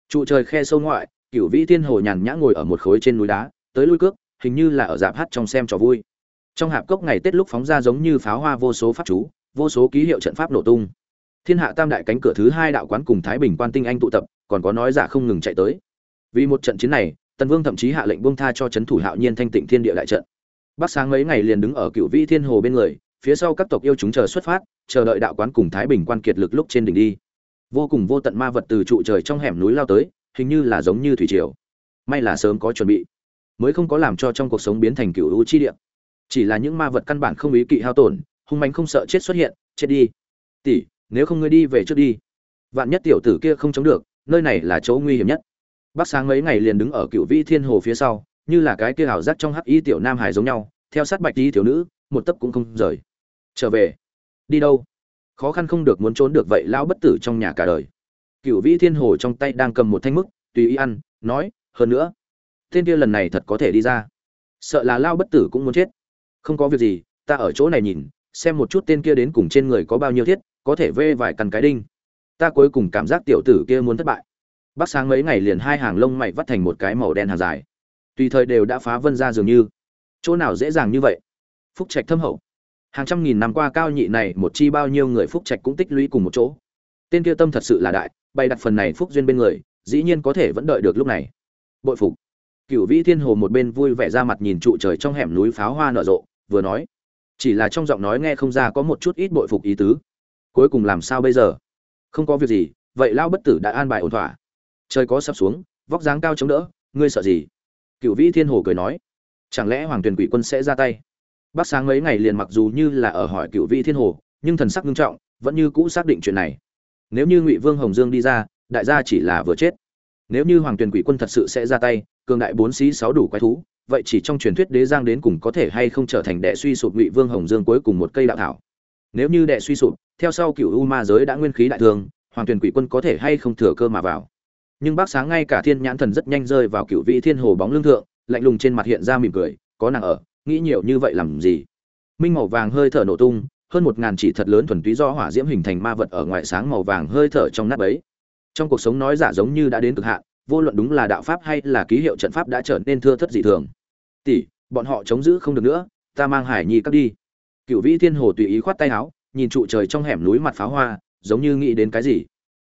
S1: Trụ trời khe sâu ngoại, cửu vĩ thiên hồ nhàn nhã ngồi ở một khối trên núi đá, tới lui cước, hình như là ở dạp hát trong xem trò vui. Trong hạp cốc ngày tết lúc phóng ra giống như pháo hoa vô số pháp chú, vô số ký hiệu trận pháp nổ tung. Thiên hạ tam đại cánh cửa thứ hai đạo quán cùng thái bình quan tinh anh tụ tập, còn có nói giả không ngừng chạy tới. Vì một trận chiến này, tần vương thậm chí hạ lệnh buông tha cho Trấn thủ hạo nhiên thanh tịnh thiên địa đại trận bắc sáng mấy ngày liền đứng ở cựu vĩ thiên hồ bên người, phía sau các tộc yêu chúng chờ xuất phát, chờ đợi đạo quán cùng thái bình quan kiệt lực lúc trên đỉnh đi. Vô cùng vô tận ma vật từ trụ trời trong hẻm núi lao tới, hình như là giống như thủy triều. May là sớm có chuẩn bị, mới không có làm cho trong cuộc sống biến thành cựu u chi địa. Chỉ là những ma vật căn bản không ý kỵ hao tổn, hung mạnh không sợ chết xuất hiện, chết đi. Tỷ, nếu không ngươi đi về trước đi. Vạn nhất tiểu tử kia không chống được, nơi này là chỗ nguy hiểm nhất. Bác sáng mấy ngày liền đứng ở cựu vĩ thiên hồ phía sau như là cái kia ảo giác trong hắc y tiểu nam hải giống nhau, theo sát bạch y tiểu nữ, một tấc cũng không rời. Trở về. Đi đâu? Khó khăn không được muốn trốn được vậy lão bất tử trong nhà cả đời. Cựu vĩ thiên hồ trong tay đang cầm một thanh mức, tùy ý ăn, nói, hơn nữa, tên kia lần này thật có thể đi ra. Sợ là lao bất tử cũng muốn chết. Không có việc gì, ta ở chỗ này nhìn, xem một chút tên kia đến cùng trên người có bao nhiêu thiết, có thể vê vài căn cái đinh. Ta cuối cùng cảm giác tiểu tử kia muốn thất bại. Bác sáng mấy ngày liền hai hàng lông mày vắt thành một cái màu đen hàng dài tùy thời đều đã phá vân ra dường như. Chỗ nào dễ dàng như vậy? Phúc trạch thâm hậu. Hàng trăm nghìn năm qua cao nhị này một chi bao nhiêu người phúc trạch cũng tích lũy cùng một chỗ. Tên kia tâm thật sự là đại, bày đặt phần này phúc duyên bên người, dĩ nhiên có thể vẫn đợi được lúc này. Bội phục. Cựu vĩ thiên hồ một bên vui vẻ ra mặt nhìn trụ trời trong hẻm núi pháo hoa nở rộ, vừa nói. Chỉ là trong giọng nói nghe không ra có một chút ít bội phục ý tứ. Cuối cùng làm sao bây giờ? Không có việc gì, vậy lao bất tử đã an bài ổn thỏa. Trời có sắp xuống, vóc dáng cao chống đỡ, ngươi sợ gì? Cựu vĩ thiên hồ cười nói, chẳng lẽ hoàng tuyền quỷ quân sẽ ra tay? Bác sáng mấy ngày liền mặc dù như là ở hỏi cựu vĩ thiên hồ, nhưng thần sắc nghiêm trọng, vẫn như cũ xác định chuyện này. Nếu như ngụy vương hồng dương đi ra, đại gia chỉ là vừa chết. Nếu như hoàng tuyền quỷ quân thật sự sẽ ra tay, cường đại bốn sĩ sáu đủ quái thú, vậy chỉ trong truyền thuyết đế giang đến cùng có thể hay không trở thành đệ suy sụp ngụy vương hồng dương cuối cùng một cây đạo thảo? Nếu như đệ suy sụp, theo sau cựu u ma giới đã nguyên khí đại thương hoàng tuyền quỷ quân có thể hay không thừa cơ mà vào? Nhưng bác sáng ngay cả thiên nhãn thần rất nhanh rơi vào cựu vị thiên hồ bóng lương thượng, lạnh lùng trên mặt hiện ra mỉm cười, có nàng ở, nghĩ nhiều như vậy làm gì? Minh màu vàng hơi thở nổ tung, hơn một ngàn chỉ thật lớn thuần túy do hỏa diễm hình thành ma vật ở ngoài sáng màu vàng hơi thở trong nát ấy. Trong cuộc sống nói giả giống như đã đến cực hạn, vô luận đúng là đạo pháp hay là ký hiệu trận pháp đã trở nên thưa thất dị thường. Tỷ, bọn họ chống giữ không được nữa, ta mang hải nhi cắt đi. Cựu vĩ thiên hồ tùy ý khoát tay áo, nhìn trụ trời trong hẻm núi mặt pháo hoa, giống như nghĩ đến cái gì?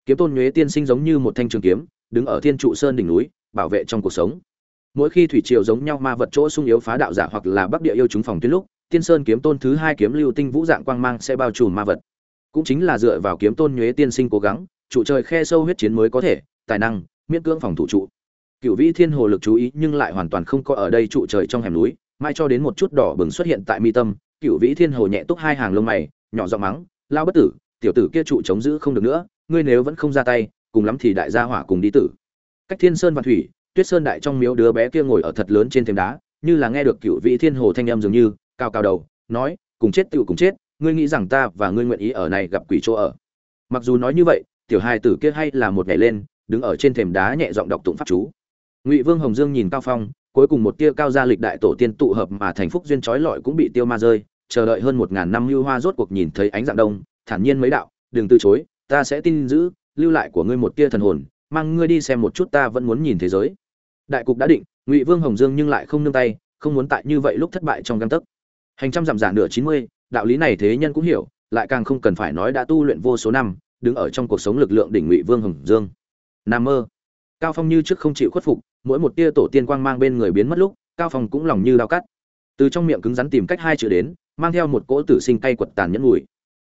S1: Kiếm tôn nhuế tiên sinh giống như một thanh trường kiếm đứng ở thiên trụ sơn đỉnh núi, bảo vệ trong cuộc sống. Mỗi khi thủy triều giống nhau ma vật chỗ sung yếu phá đạo giả hoặc là bắc địa yêu chúng phòng tuyến lúc, tiên sơn kiếm tôn thứ hai kiếm lưu tinh vũ dạng quang mang sẽ bao trùm ma vật. Cũng chính là dựa vào kiếm tôn nhuế tiên sinh cố gắng, trụ trời khe sâu huyết chiến mới có thể, tài năng, miễn cưỡng phòng thủ trụ. Cựu vĩ thiên hồ lực chú ý nhưng lại hoàn toàn không có ở đây trụ trời trong hẻm núi, mai cho đến một chút đỏ bừng xuất hiện tại mi tâm cựu vĩ thiên hồ nhẹ túc hai hàng lông mày, nhỏ giọng mắng lao bất tử, tiểu tử kia trụ chống giữ không được nữa, ngươi nếu vẫn không ra tay cùng lắm thì đại gia hỏa cùng đi tử. Cách thiên sơn và thủy, tuyết sơn đại trong miếu đứa bé kia ngồi ở thật lớn trên thềm đá, như là nghe được cựu vị thiên hồ thanh em dường như, cao cao đầu, nói, cùng chết tựu cùng chết, ngươi nghĩ rằng ta và ngươi nguyện ý ở này gặp quỷ chỗ ở? Mặc dù nói như vậy, tiểu hai tử kia hay là một ngày lên, đứng ở trên thềm đá nhẹ giọng đọc tụng pháp chú. Ngụy vương hồng dương nhìn cao phong, cuối cùng một tia cao gia lịch đại tổ tiên tụ hợp mà thành phúc duyên trói lọi cũng bị tiêu ma rơi, chờ đợi hơn một ngàn năm lưu hoa rốt cuộc nhìn thấy ánh dạng đông, thản nhiên mấy đạo, đừng từ chối, ta sẽ tin giữ lưu lại của ngươi một tia thần hồn, mang ngươi đi xem một chút ta vẫn muốn nhìn thế giới. Đại cục đã định, ngụy vương hồng dương nhưng lại không nương tay, không muốn tại như vậy lúc thất bại trong găng tấc. Hành trăm giảm giả nửa chín mươi, đạo lý này thế nhân cũng hiểu, lại càng không cần phải nói đã tu luyện vô số năm, đứng ở trong cuộc sống lực lượng đỉnh ngụy vương hồng dương. Nam mơ. Cao phong như trước không chịu khuất phục, mỗi một tia tổ tiên quang mang bên người biến mất lúc, cao phong cũng lòng như đao cắt. Từ trong miệng cứng rắn tìm cách hai chữ đến, mang theo một cỗ tử sinh cay quật tàn nhẫn mùi.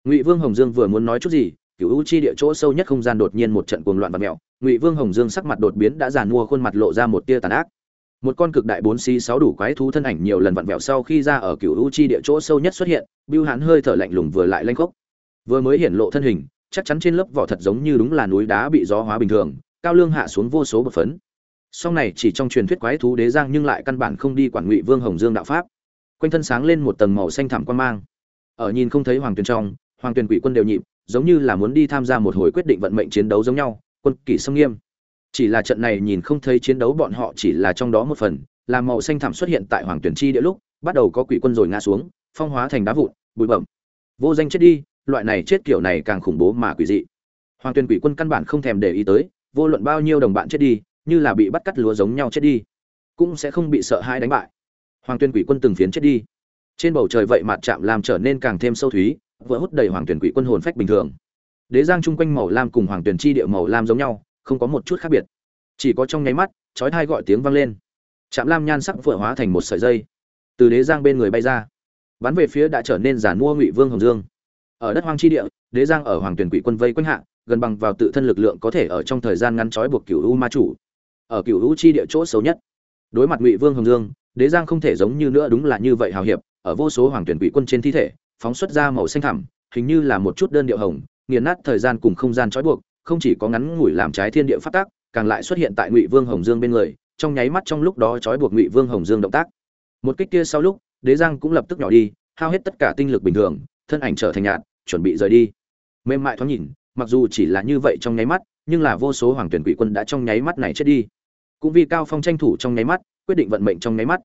S1: Ngụy vương hồng dương vừa muốn nói chút gì cựu u chi địa chỗ sâu nhất không gian đột nhiên một trận cuồng loạn và mèo, ngụy vương hồng dương sắc mặt đột biến đã giàn mua khuôn mặt lộ ra một tia tàn ác. Một con cực đại bốn xi sáu đủ quái thú thân ảnh nhiều lần vặn vẹo sau khi ra ở cựu u chi địa chỗ sâu nhất xuất hiện bưu hán hơi thở lạnh lùng vừa lại lanh khốc. Vừa mới hiển lộ thân hình chắc chắn trên lớp vỏ thật giống như đúng là núi đá bị gió hóa bình thường cao lương hạ xuống vô số bậc phấn. Sau này chỉ trong truyền thuyết quái thú đế giang nhưng lại căn bản không đi quản ngụy vương hồng dương đạo pháp. Quanh thân sáng lên một tầng màu xanh thẳm quan mang. Ở nhìn không thấy hoàng tuyền trong hoàng tuyền quỷ quân đều nhịp giống như là muốn đi tham gia một hồi quyết định vận mệnh chiến đấu giống nhau, quân kỷ sâm nghiêm. Chỉ là trận này nhìn không thấy chiến đấu bọn họ chỉ là trong đó một phần làm màu xanh thảm xuất hiện tại hoàng tuyển chi địa lúc, bắt đầu có quỷ quân rồi ngã xuống, phong hóa thành đá vụn, bụi bẩm vô danh chết đi, loại này chết kiểu này càng khủng bố mà quỷ dị. Hoàng tuyển quỷ quân căn bản không thèm để ý tới, vô luận bao nhiêu đồng bạn chết đi, như là bị bắt cắt lúa giống nhau chết đi, cũng sẽ không bị sợ hãi đánh bại. Hoàng tuyển quỷ quân từng phiến chết đi. Trên bầu trời vậy mặt chạm làm trở nên càng thêm sâu thúy vỡ hút đầy hoàng tuyển quỷ quân hồn phách bình thường. Đế giang chung quanh màu lam cùng hoàng tuyển chi địa màu lam giống nhau, không có một chút khác biệt. Chỉ có trong nháy mắt, chói thai gọi tiếng vang lên. Chạm lam nhan sắc vựa hóa thành một sợi dây. Từ đế giang bên người bay ra. Bắn về phía đã trở nên giản mua ngụy vương hồng dương. Ở đất hoang chi địa, đế giang ở hoàng tuyển quỷ quân vây quanh hạ, gần bằng vào tự thân lực lượng có thể ở trong thời gian ngắn trói buộc cựu u ma chủ. Ở cựu u chi địa chỗ xấu nhất. Đối mặt ngụy vương hồng dương, đế giang không thể giống như nữa đúng là như vậy hào hiệp, ở vô số hoàng tuyển quỷ quân trên thi thể phóng xuất ra màu xanh thẳm, hình như là một chút đơn điệu hồng, nghiền nát thời gian cùng không gian trói buộc, không chỉ có ngắn ngủi làm trái thiên địa phát tác, càng lại xuất hiện tại ngụy vương hồng dương bên người, trong nháy mắt trong lúc đó trói buộc ngụy vương hồng dương động tác. Một kích kia sau lúc, đế giang cũng lập tức nhỏ đi, hao hết tất cả tinh lực bình thường, thân ảnh trở thành nhạt, chuẩn bị rời đi. Mềm mại thoáng nhìn, mặc dù chỉ là như vậy trong nháy mắt, nhưng là vô số hoàng tuyển quỷ quân đã trong nháy mắt này chết đi. Cũng vì cao phong tranh thủ trong nháy mắt, quyết định vận mệnh trong nháy mắt.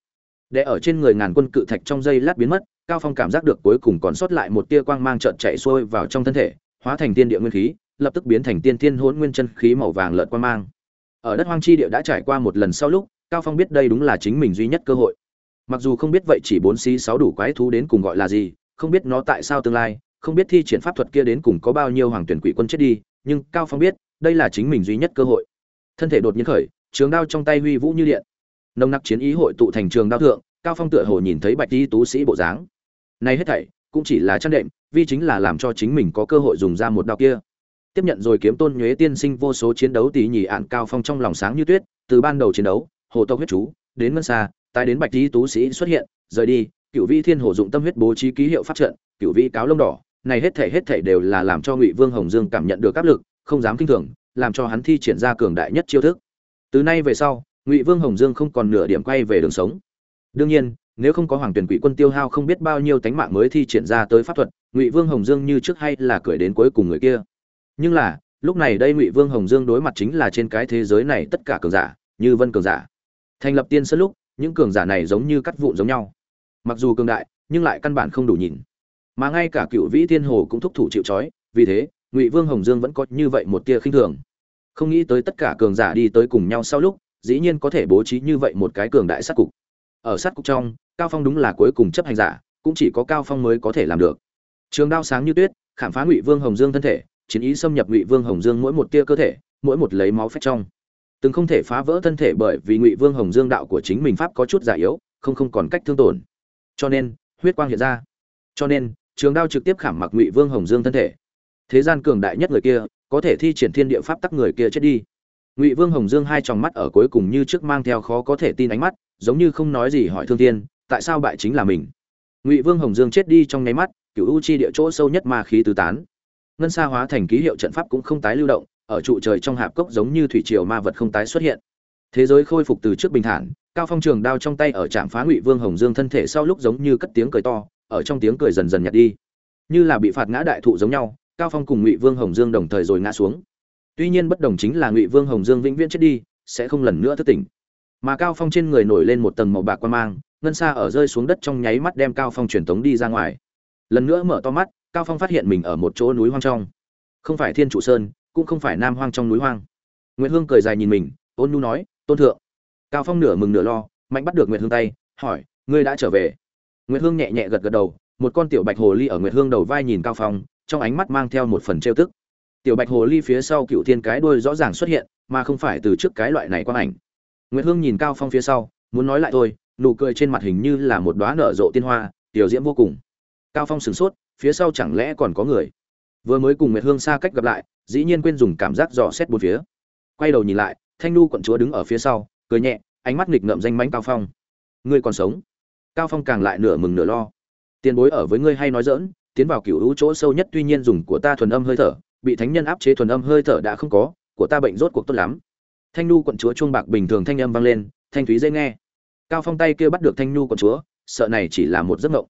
S1: Để ở trên người ngàn quân cự thạch trong giây lát biến mất cao phong cảm giác được cuối cùng còn sót lại một tia quang mang trợn chạy xuôi vào trong thân thể, hóa thành tiên địa nguyên khí, lập tức biến thành tiên thiên hỗn nguyên chân khí màu vàng lợn quang mang. Ở đất hoang chi địa đã trải qua một lần sau lúc, cao phong biết đây đúng là chính mình duy nhất cơ hội. Mặc dù không biết vậy chỉ bốn xí sáu đủ quái thú đến cùng gọi là gì, không biết nó tại sao tương lai, không biết thi triển pháp thuật kia đến cùng có bao nhiêu hoàng tuyển quỷ quân chết đi, nhưng cao phong biết, đây là chính mình duy nhất cơ hội. Thân thể đột nhiên khởi, trường đao trong tay huy vũ như điện. Nồng nặc chiến ý hội tụ thành trường đao thượng cao phong tựa hồ nhìn thấy bạch y tú sĩ bộ dáng. Nay hết thảy, cũng chỉ là chăn đệm, vì chính là làm cho chính mình có cơ hội dùng ra một đao kia. Tiếp nhận rồi kiếm tôn nhuế tiên sinh vô số chiến đấu tỷ nhì ạn cao phong trong lòng sáng như tuyết, từ ban đầu chiến đấu, hồ tộc huyết chú, đến ngân xa, tái đến bạch Y tú sĩ xuất hiện, rời đi, cựu vi thiên hồ dụng tâm huyết bố trí ký hiệu pháp trận, cựu vi cáo lông đỏ. Này hết thể hết thể đều là làm cho ngụy vương hồng dương cảm nhận được áp lực, không dám kinh thường, làm cho hắn thi triển ra cường đại nhất chiêu thức. Từ nay về sau, ngụy vương hồng dương không còn nửa điểm quay về đường sống đương nhiên, nếu không có hoàng tuyển quỷ quân tiêu hao không biết bao nhiêu tánh mạng mới thi triển ra tới pháp thuật, ngụy vương hồng dương như trước hay là cười đến cuối cùng người kia. Nhưng là, lúc này đây ngụy vương hồng dương đối mặt chính là trên cái thế giới này tất cả cường giả, như vân cường giả. Thành lập tiên sân lúc, những cường giả này giống như cắt vụn giống nhau. Mặc dù cường đại, nhưng lại căn bản không đủ nhìn. Mà ngay cả cựu vĩ thiên hồ cũng thúc thủ chịu trói, vì thế, ngụy vương hồng dương vẫn có như vậy một tia khinh thường. Không nghĩ tới tất cả cường giả đi tới cùng nhau sau lúc, dĩ nhiên có thể bố trí như vậy một cái cường đại sát cục ở sát cục trong, cao phong đúng là cuối cùng chấp hành giả, cũng chỉ có cao phong mới có thể làm được. Trường đao sáng như tuyết, khảm phá ngụy vương hồng dương thân thể, chiến ý xâm nhập ngụy vương hồng dương mỗi một tia cơ thể, mỗi một lấy máu phách trong. Từng không thể phá vỡ thân thể bởi vì ngụy vương hồng dương đạo của chính mình pháp có chút giả yếu, không không còn cách thương tổn. Cho nên, huyết quang hiện ra. Cho nên, trường đao trực tiếp khảm mặc ngụy vương hồng dương thân thể. Thế gian cường đại nhất người kia, có thể thi triển thiên địa pháp tắc người kia chết đi. Ngụy vương hồng dương hai tròng mắt ở cuối cùng như trước mang theo khó có thể tin ánh mắt giống như không nói gì hỏi thương thiên, tại sao bại chính là mình? Ngụy vương hồng dương chết đi trong nháy mắt cựu u chi địa chỗ sâu nhất ma khí tứ tán. Ngân sa hóa thành ký hiệu trận pháp cũng không tái lưu động, ở trụ trời trong hạp cốc giống như thủy triều ma vật không tái xuất hiện. Thế giới khôi phục từ trước bình thản, cao phong trường đao trong tay ở trạm phá ngụy vương hồng dương thân thể sau lúc giống như cất tiếng cười to, ở trong tiếng cười dần dần nhạt đi. Như là bị phạt ngã đại thụ giống nhau, cao phong cùng ngụy vương hồng dương đồng thời rồi ngã xuống. Tuy nhiên bất đồng chính là ngụy vương hồng dương vĩnh viễn chết đi, sẽ không lần nữa thức tỉnh mà cao phong trên người nổi lên một tầng màu bạc quan mang, ngân xa ở rơi xuống đất trong nháy mắt đem cao phong truyền tống đi ra ngoài. Lần nữa mở to mắt, cao phong phát hiện mình ở một chỗ núi hoang trong. Không phải thiên trụ sơn, cũng không phải nam hoang trong núi hoang. Nguyễn hương cười dài nhìn mình, ôn nhu nói, tôn thượng. Cao phong nửa mừng nửa lo, mạnh bắt được nguyễn hương tay, hỏi, ngươi đã trở về? Nguyễn hương nhẹ nhẹ gật gật đầu, một con tiểu bạch hồ ly ở nguyễn hương đầu vai nhìn cao phong, trong ánh mắt mang theo một phần trêu tức. Tiểu bạch hồ ly phía sau cựu thiên cái đuôi rõ ràng xuất hiện, mà không phải từ trước cái loại này quang ảnh nguyệt hương nhìn cao phong phía sau, muốn nói lại thôi, nụ cười trên mặt hình như là một đóa nở rộ tiên hoa, tiểu diễm vô cùng. Cao phong sửng sốt, phía sau chẳng lẽ còn có người? Vừa mới cùng nguyệt hương xa cách gặp lại, dĩ nhiên quên dùng cảm giác dò xét bốn phía. Quay đầu nhìn lại, thanh nu quận chúa đứng ở phía sau, cười nhẹ, ánh mắt nghịch ngợm danh mánh cao phong. Ngươi còn sống? Cao phong càng lại nửa mừng nửa lo. Tiền bối ở với ngươi hay nói dỡn tiến vào cựu u chỗ sâu nhất tuy nhiên dùng của ta thuần âm hơi thở, bị thánh nhân áp chế thuần âm hơi thở đã không có, của ta bệnh rốt cuộc tốt lắm thanh nu quận chúa chuông bạc bình thường thanh âm vang lên, thanh thúy dễ nghe. Cao phong tay kia bắt được thanh nu quận chúa, sợ này chỉ là một giấc mộng.